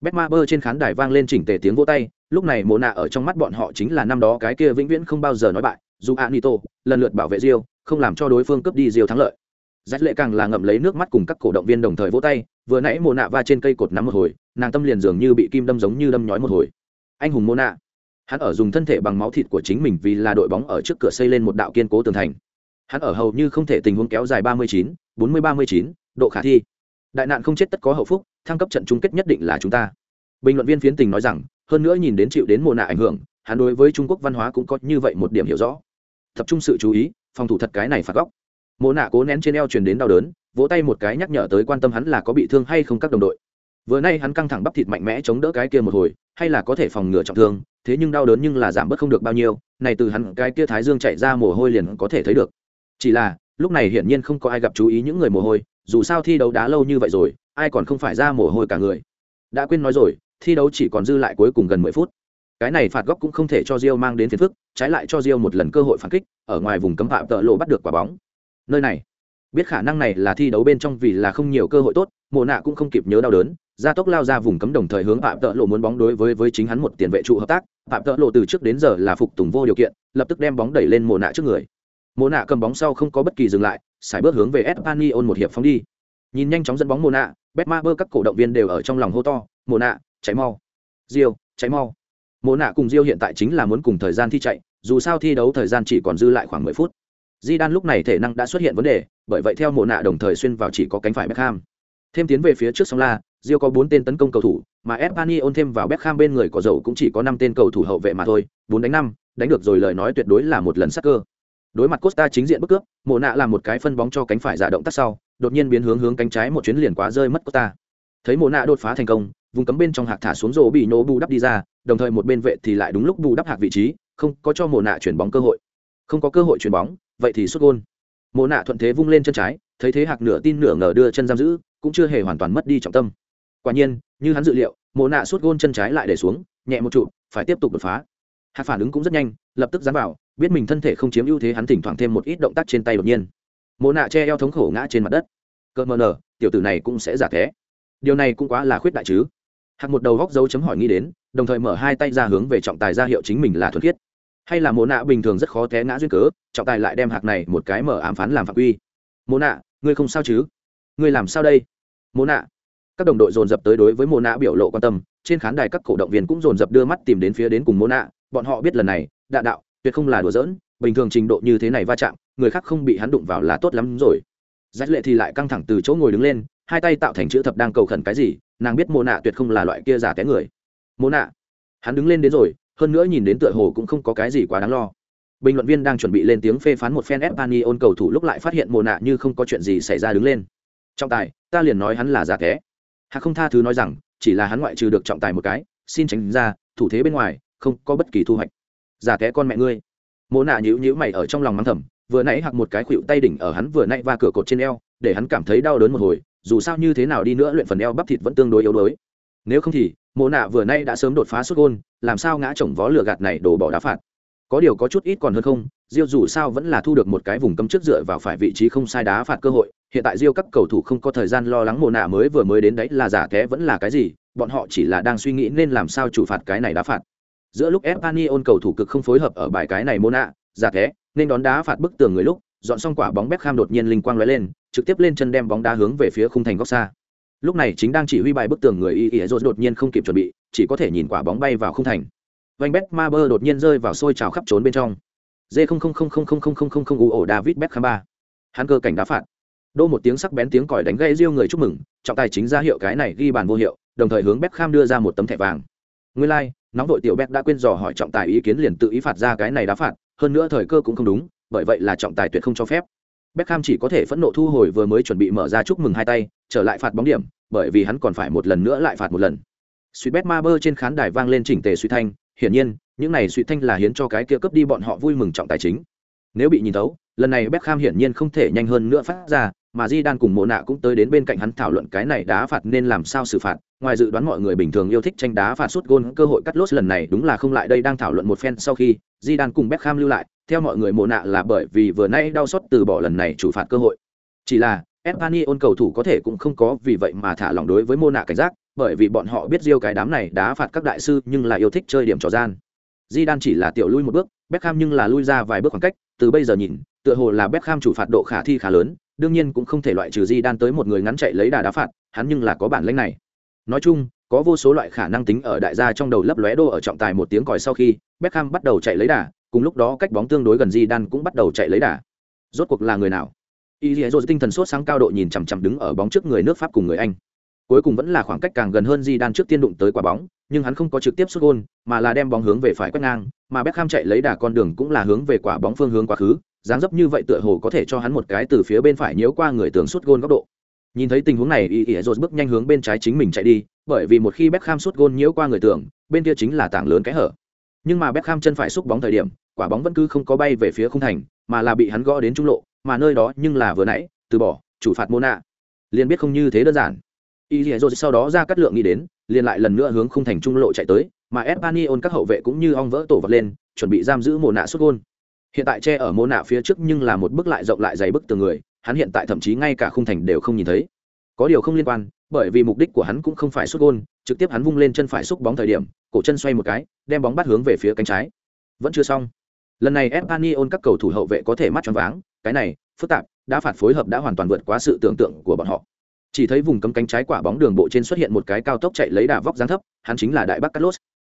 Betmaber trên khán đài vang lên chỉnh tề tiếng vỗ tay, lúc này Mộ nạ ở trong mắt bọn họ chính là năm đó cái kia vĩnh viễn không bao giờ nói bại, dù Anito lần lượt bảo vệ Rio, không làm cho đối phương cướp đi Rio thắng lợi. Dắt lệ càng là ngậm lấy nước mắt cùng các cổ động viên đồng thời vỗ tay, vừa nãy Mộ nạ va trên cây cột nắm một hồi, nàng tâm liền dường như bị kim đâm giống như đâm nhói một hồi. Anh hùng Mộ nạ, hắn ở dùng thân thể bằng máu thịt của chính mình vì là đội bóng ở trước cửa xây lên một đạo kiên cố tường thành. Hắn ở hầu như không thể tình huống kéo dài 39, 40 39, độ khả thi. Đại nạn không chết tất có hậu phúc, thăng cấp trận chung kết nhất định là chúng ta bình luận viên phiến tình nói rằng hơn nữa nhìn đến chịu đến mồ nạ ảnh hưởng hắn đối với trung quốc văn hóa cũng có như vậy một điểm hiểu rõ tập trung sự chú ý phòng thủ thật cái này phạt góc mồ nạ cố nén trên eo truyền đến đau đớn vỗ tay một cái nhắc nhở tới quan tâm hắn là có bị thương hay không các đồng đội. Vừa nay hắn căng thẳng bắp thịt mạnh mẽ chống đỡ cái kia một hồi hay là có thể phòng ngừa trọng thương thế nhưng đau đớn nhưng là giảm bớt không được bao nhiêu này từ hắn cái kia thái dương chạy ra mồ hôi liền có thể thấy được. Chỉ là lúc này hiển nhiên không có ai gặp chú ý những người mồ hôi dù sao thi đấu đá lâu như vậy rồi ai còn không phải ra mồ hôi cả người. Đã quên nói rồi thi đấu chỉ còn dư lại cuối cùng gần mười phút. Cái này phạt góc cũng không thể cho Rio mang đến phiền phức, trái lại cho Rio một lần cơ hội phản kích, ở ngoài vùng cấm phạm tợ lộ bắt được quả bóng. Nơi này, biết khả năng này là thi đấu bên trong vì là không nhiều cơ hội tốt, Mộ Nạ cũng không kịp nhớ đau đớn, gia tốc lao ra vùng cấm đồng thời hướng phạm tợ lộ muốn bóng đối với với chính hắn một tiền vệ trụ hợp tác, phạm tợ lộ từ trước đến giờ là phục tùng vô điều kiện, lập tức đem bóng đẩy lên Mộ Nạ trước người. Mộ Nạ cầm bóng sau không có bất kỳ dừng lại, xài bước hướng về Espanyol một hiệp phóng đi. Nhìn nhanh chóng dẫn bóng Mộ Nạ, Betmaber các cổ động viên đều ở trong lòng hô to, Mộ Nạ, cháy mau. Diêu cháy mau. Mộ nạ cùng diêu hiện tại chính là muốn cùng thời gian thi chạy dù sao thi đấu thời gian chỉ còn dư lại khoảng mười phút di đan lúc này thể năng đã xuất hiện vấn đề, bởi vậy theo mộ nạ đồng thời xuyên vào chỉ có cánh phải beckham. Thêm tiến về phía trước sông la Rio có bốn tên tấn công cầu thủ, mà espanyol thêm vào beckham bên người có dầu cũng chỉ có năm tên cầu thủ hậu vệ mà thôi, bốn đánh năm, đánh được rồi lời nói tuyệt đối là một lần sắc cơ. Đối mặt costa chính diện bức cướp, mộ nạ làm một cái phân bóng cho cánh phải giả động tác sau, đột nhiên biến hướng hướng cánh trái một chuyến liền quá rơi mất costa. Thấy mộ nạ đột phá thành công, vùng cấm bên trong hạc thả xuống rổ bị nổ bù đắp đi ra, đồng thời một bên vệ thì lại đúng lúc bù đắp hạc vị trí, không có cho Mộ nạ chuyển bóng cơ hội. Không có cơ hội chuyển bóng vậy thì xuất gôn. Mộ nạ thuận thế vung lên chân trái, thấy thế hạc nửa tin nửa ngờ đưa chân giam giữ, cũng chưa hề hoàn toàn mất đi trọng tâm. Quả nhiên, như hắn dự liệu, mộ nạ suốt gôn chân trái lại để xuống, nhẹ một trụ, phải tiếp tục đột phá. Hạc phản ứng cũng rất nhanh, lập tức dám vào, biết mình thân thể không chiếm ưu thế hắn thỉnh thoảng thêm một ít động tác trên tay đột nhiên. Mộ nạ che eo thống khổ ngã trên mặt đất. Cợt mờ nở, tiểu tử này cũng sẽ giả thế. Điều này cũng quá là khuyết đại chứ. Hạc một đầu góc dấu chấm hỏi nghĩ đến, đồng thời mở hai tay ra hướng về trọng tài ra hiệu chính mình là thuần khiết hay là mồ nạ bình thường rất khó té ngã duyên cớ, trọng tài lại đem hạc này một cái mở ám phán làm phạm quy. Mồ nạ, ngươi không sao chứ? Ngươi làm sao đây? Mồ nạ. Các đồng đội dồn dập tới đối với mồ nạ biểu lộ quan tâm, trên khán đài các cổ động viên cũng dồn dập đưa mắt tìm đến phía đến cùng mồ nạ, bọn họ biết lần này đạ đạo, tuyệt không là đùa giỡn, bình thường trình độ như thế này va chạm, người khác không bị hắn đụng vào là tốt lắm rồi. Giác lệ thì lại căng thẳng từ chỗ ngồi đứng lên, hai tay tạo thành chữ thập đang cầu khẩn cái gì, nàng biết mồ nạ tuyệt không là loại kia giả té người. Mồ nạ. Hắn đứng lên đến rồi hơn nữa nhìn đến tựa hồ cũng không có cái gì quá đáng lo. Bình luận viên đang chuẩn bị lên tiếng phê phán một phen espany ôn cầu thủ lúc lại phát hiện mồ nạ như không có chuyện gì xảy ra đứng lên. Trọng tài, ta liền nói hắn là giả té hắn không tha thứ nói rằng, chỉ là hắn ngoại trừ được trọng tài một cái, xin tránh ra, thủ thế bên ngoài, không có bất kỳ thu hoạch. Giả té con mẹ ngươi. Mồ nạ nhíu nhíu mày ở trong lòng mắng thầm, vừa nãy hặc một cái khuỵu tay đỉnh ở hắn vừa nãy va cửa cột trên eo, để hắn cảm thấy đau đớn một hồi, dù sao như thế nào đi nữa luyện phần eo bắp thịt vẫn tương đối yếu đuối. Nếu không thì mộ nạ vừa nay đã sớm đột phá xuất gôn làm sao ngã chồng vó lửa gạt này đổ bỏ đá phạt có điều có chút ít còn hơn không Diêu dù sao vẫn là thu được một cái vùng cấm trước dựa vào phải vị trí không sai đá phạt cơ hội hiện tại Diêu các cầu thủ không có thời gian lo lắng mồ nạ mới vừa mới đến đấy là giả thế vẫn là cái gì bọn họ chỉ là đang suy nghĩ nên làm sao chủ phạt cái này đá phạt giữa lúc Espanyol cầu thủ cực không phối hợp ở bài cái này mồ nạ giả thế nên đón đá phạt bức tường người lúc dọn xong quả bóng Beckham đột nhiên linh quang lóe lên, trực tiếp lên chân đem bóng đá hướng về phía khung thành góc xa. Lúc này chính đang chỉ huy bài bức tường người y Iezos đột nhiên không kịp chuẩn bị, chỉ có thể nhìn quả bóng bay vào khung thành. Van Betmaber đột nhiên rơi vào sôi trào khắp trốn bên trong. D00000000 u ổ David Beckham ba. Hắn cơ cảnh đá phạt. Đô một tiếng sắc bén tiếng còi đánh gây riêu người chúc mừng, trọng tài chính ra hiệu cái này ghi bàn vô hiệu, đồng thời hướng Beckham đưa ra một tấm thẻ vàng. Nguyên lai, like, nóng vội tiểu Beck đã quên dò hỏi trọng tài ý kiến liền tự ý phạt ra cái này đá phạt, hơn nữa thời cơ cũng không đúng, bởi vậy là trọng tài tuyệt không cho phép. Beckham chỉ có thể phẫn nộ thu hồi vừa mới chuẩn bị mở ra chúc mừng hai tay, trở lại phạt bóng điểm, bởi vì hắn còn phải một lần nữa lại phạt một lần. Sweet bet Maber trên khán đài vang lên chỉnh tề suy thanh, hiển nhiên, những này suy thanh là hiến cho cái kia cấp đi bọn họ vui mừng trọng tài chính. Nếu bị nhìn thấu, lần này Beckham hiển nhiên không thể nhanh hơn nữa phát ra, mà Di Đan cùng Mộ Nạ cũng tới đến bên cạnh hắn thảo luận cái này đá phạt nên làm sao xử phạt. Ngoài dự đoán mọi người bình thường yêu thích tranh đá phạt sút gôn, cơ hội cắt lốt lần này đúng là không lại đây đang thảo luận một phen sau khi Di Đan cùng Beckham lưu lại, theo mọi người mộ nạ là bởi vì vừa nay đau xót từ bỏ lần này chủ phạt cơ hội chỉ là Espanyol cầu thủ có thể cũng không có vì vậy mà thả lỏng đối với mô nạ cảnh giác, bởi vì bọn họ biết riêu cái đám này đá phạt các đại sư nhưng là yêu thích chơi điểm trò gian. Zidane chỉ là tiểu lui một bước, Beckham nhưng là lui ra vài bước khoảng cách, từ bây giờ nhìn, tựa hồ là Beckham chủ phạt độ khả thi khá lớn, đương nhiên cũng không thể loại trừ Zidane tới một người ngắn chạy lấy đà đá phạt, hắn nhưng là có bản lĩnh này. Nói chung, có vô số loại khả năng tính ở đại gia trong đầu lấp lóe đô ở trọng tài một tiếng còi sau khi, Beckham bắt đầu chạy lấy đà, cùng lúc đó cách bóng tương đối gần Zidane cũng bắt đầu chạy lấy đà. Rốt cuộc là người nào? Y tinh thần sốt sáng cao độ nhìn chằm chằm đứng ở bóng trước người nước Pháp cùng người Anh cuối cùng vẫn là khoảng cách càng gần hơn di đan trước tiên đụng tới quả bóng, nhưng hắn không có trực tiếp xuất gôn, mà là đem bóng hướng về phải quét ngang, mà Beckham chạy lấy đà con đường cũng là hướng về quả bóng phương hướng quá khứ, dáng dấp như vậy tựa hồ có thể cho hắn một cái từ phía bên phải nhiễu qua người tường xuất gôn góc độ nhìn thấy tình huống này y y bước nhanh hướng bên trái chính mình chạy đi, bởi vì một khi Beckham xuất gôn nhiễu qua người tường bên kia chính là tảng lớn cái hở nhưng mà Beckham chân phải xúc bóng thời điểm, quả bóng vẫn cứ không có bay về phía khung thành, mà là bị hắn gõ đến trung lộ, mà nơi đó nhưng là vừa nãy, từ bỏ, chủ phạt Mona. Liền biết không như thế đơn giản. Y dì rồi sau đó ra cắt lượng nghĩ đến, liền lại lần nữa hướng khung thành trung lộ chạy tới, mà espanyol các hậu vệ cũng như ong vỡ tổ vật lên, chuẩn bị giam giữ mồ nạ xuất gôn. Hiện tại che ở mồ nạ phía trước nhưng là một bức lại rộng lại dày bức từ người, hắn hiện tại thậm chí ngay cả khung thành đều không nhìn thấy. Có điều không liên quan bởi vì mục đích của hắn cũng không phải xuất gôn, trực tiếp hắn vung lên chân phải xúc bóng thời điểm, cổ chân xoay một cái, đem bóng bắt hướng về phía cánh trái. Vẫn chưa xong. Lần này espanyol các cầu thủ hậu vệ có thể mắt choáng váng, cái này, phức tạp, đã phạt phối hợp đã hoàn toàn vượt quá sự tưởng tượng của bọn họ. Chỉ thấy vùng cấm cánh trái quả bóng đường bộ trên xuất hiện một cái cao tốc chạy lấy đà vóc dáng thấp, hắn chính là đại bắc carlos.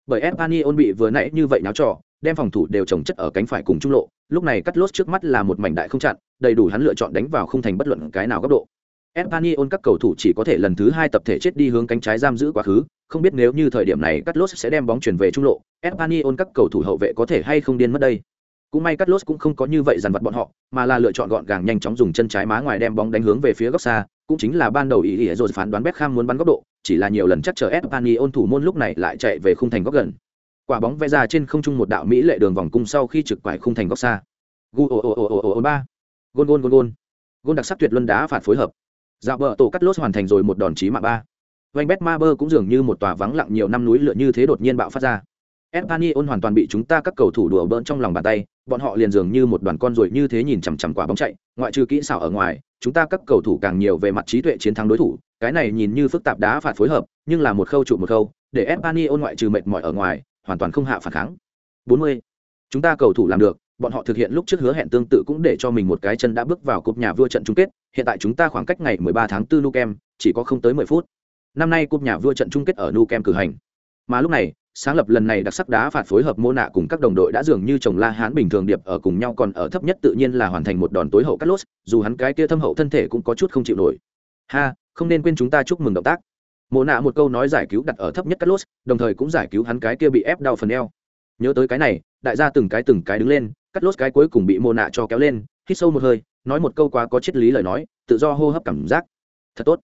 Bởi espanyol bị vừa nãy như vậy náo trò, đem phòng thủ đều trồng chất ở cánh phải cùng trung lộ, lúc này cắt trước mắt là một mảnh đại không chặn, đầy đủ hắn lựa chọn đánh vào không thành bất luận cái nào góc độ espanyol các cầu thủ chỉ có thể lần thứ hai tập thể chết đi hướng cánh trái giam giữ quá khứ không biết nếu như thời điểm này Carlos sẽ đem bóng chuyển về trung lộ espanyol các cầu thủ hậu vệ có thể hay không điên mất đây cũng may Carlos cũng không có như vậy dằn vặt bọn họ mà là lựa chọn gọn gàng nhanh chóng dùng chân trái má ngoài đem bóng đánh hướng về phía góc xa cũng chính là ban đầu ý ý rồi phán đoán Beckham muốn bắn góc độ, chỉ là nhiều lần chắc chờ Espanyol thủ môn lúc này lại chạy về khung thành góc gần. Quả bóng vẽ ra trên không trung một đạo mỹ lệ đường vòng cung sau khi trực quải khung thành góc xa. Gu o o o o o ba. Gol gol gol gol. Gol đặc sắc tuyệt luân đá phạt phối hợp. Dạo bờ tổ cắt lốt hoàn thành rồi một đòn chí mạng ba. Vành Betmaber cũng dường như một tòa vắng lặng nhiều năm núi lửa như thế đột nhiên bạo phát ra. Espanyol hoàn toàn bị chúng ta các cầu thủ đùa bỡn trong lòng bàn tay, bọn họ liền dường như một đoàn con ruồi như thế nhìn chằm chằm quả bóng chạy, ngoại trừ kỹ xảo ở ngoài, chúng ta các cầu thủ càng nhiều về mặt trí tuệ chiến thắng đối thủ, cái này nhìn như phức tạp đá phạt phối hợp, nhưng là một khâu trụ một khâu, để Espanyol ngoại trừ mệt mỏi ở ngoài, hoàn toàn không hạ phản kháng. 40. Chúng ta cầu thủ làm được, bọn họ thực hiện lúc trước hứa hẹn tương tự cũng để cho mình một cái chân đã bước vào cúp nhà vua trận chung kết, hiện tại chúng ta khoảng cách ngày 13 tháng 4 Nukem, chỉ có không tới 10 phút. Năm nay cúp nhà vua trận chung kết ở Nukem cử hành. Mà lúc này, sáng lập lần này đặc sắc đá phạt phối hợp mô nạ cùng các đồng đội đã dường như chồng la hán bình thường điệp ở cùng nhau còn ở thấp nhất tự nhiên là hoàn thành một đòn tối hậu cắt lốt dù hắn cái kia thâm hậu thân thể cũng có chút không chịu nổi ha không nên quên chúng ta chúc mừng động tác mô nạ một câu nói giải cứu đặt ở thấp nhất cắt lốt đồng thời cũng giải cứu hắn cái kia bị ép đau phần eo nhớ tới cái này đại gia từng cái từng cái đứng lên cắt lốt cái cuối cùng bị mô nạ cho kéo lên hít sâu một hơi nói một câu quá có triết lý lời nói tự do hô hấp cảm giác thật tốt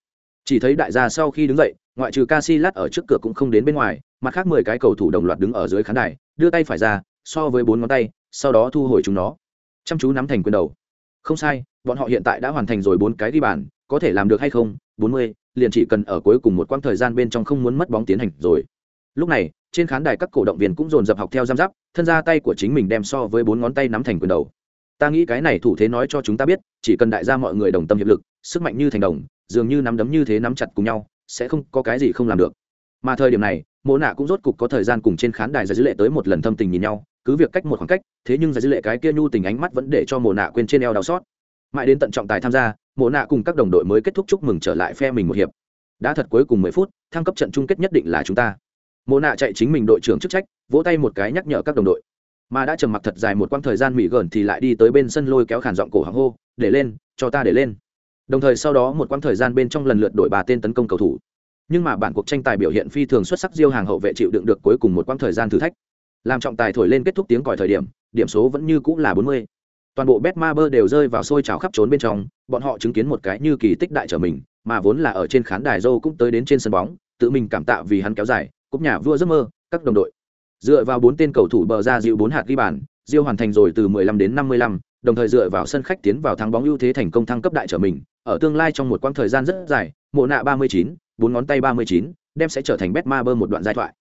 chỉ thấy đại gia sau khi đứng dậy ngoại trừ Casillas ở trước cửa cũng không đến bên ngoài, mặt khác mười cái cầu thủ đồng loạt đứng ở dưới khán đài, đưa tay phải ra, so với bốn ngón tay, sau đó thu hồi chúng nó. Chăm chú nắm thành quyền đầu. Không sai, bọn họ hiện tại đã hoàn thành rồi bốn cái ghi bàn, có thể làm được hay không? Bốn mươi, liền chỉ cần ở cuối cùng một quãng thời gian bên trong không muốn mất bóng tiến hành rồi. Lúc này, trên khán đài các cổ động viên cũng dồn dập học theo giam giáp, thân ra tay của chính mình đem so với bốn ngón tay nắm thành quyền đầu. Ta nghĩ cái này thủ thế nói cho chúng ta biết, chỉ cần đại gia mọi người đồng tâm hiệp lực, sức mạnh như thành đồng, dường như nắm đấm như thế nắm chặt cùng nhau, sẽ không có cái gì không làm được. Mà thời điểm này mộ nạ cũng rốt cục có thời gian cùng trên khán đài giải dữ lệ tới một lần thâm tình nhìn nhau cứ việc cách một khoảng cách thế nhưng giải dữ lệ cái kia nhu tình ánh mắt vẫn để cho mộ nạ quên trên eo đau xót. Mãi đến tận trọng tài tham gia mộ nạ cùng các đồng đội mới kết thúc chúc mừng trở lại phe mình một hiệp. Đã thật cuối cùng mười phút thăng cấp trận chung kết nhất định là chúng ta mồ nạ chạy chính mình đội trưởng chức trách, vỗ tay một cái nhắc nhở các đồng đội. Mà đã trầm mặc thật dài một quãng thời gian mỹ gởn thì lại đi tới bên sân lôi kéo khản giọng cổ hàng hô, để lên, cho ta để lên. Đồng thời sau đó một quãng thời gian bên trong lần lượt đổi bà tên tấn công cầu thủ. Nhưng mà bản cuộc tranh tài biểu hiện phi thường xuất sắc, diêu hàng hậu vệ chịu đựng được cuối cùng một quãng thời gian thử thách. Làm trọng tài thổi lên kết thúc tiếng còi thời điểm điểm số vẫn như cũ là bốn mươi. Toàn bộ bet ma bơ đều rơi vào sôi trào khắp trốn bên trong, bọn họ chứng kiến một cái như kỳ tích đại trở mình, mà vốn là ở trên khán đài dâu cũng tới đến trên sân bóng, tự mình cảm tạ vì hắn kéo dài cúp nhà vua giấc mơ các đồng đội. Dựa vào bốn tên cầu thủ bờ ra dịu bốn hạt ghi bàn diêu hoàn thành rồi từ 15 đến 55, đồng thời dựa vào sân khách tiến vào thắng bóng ưu thế thành công thăng cấp đại trở mình. Ở tương lai trong một quãng thời gian rất dài mộ nạ 39, bốn ngón tay 39, đem sẽ trở thành bet ma bơ một đoạn giai thoại.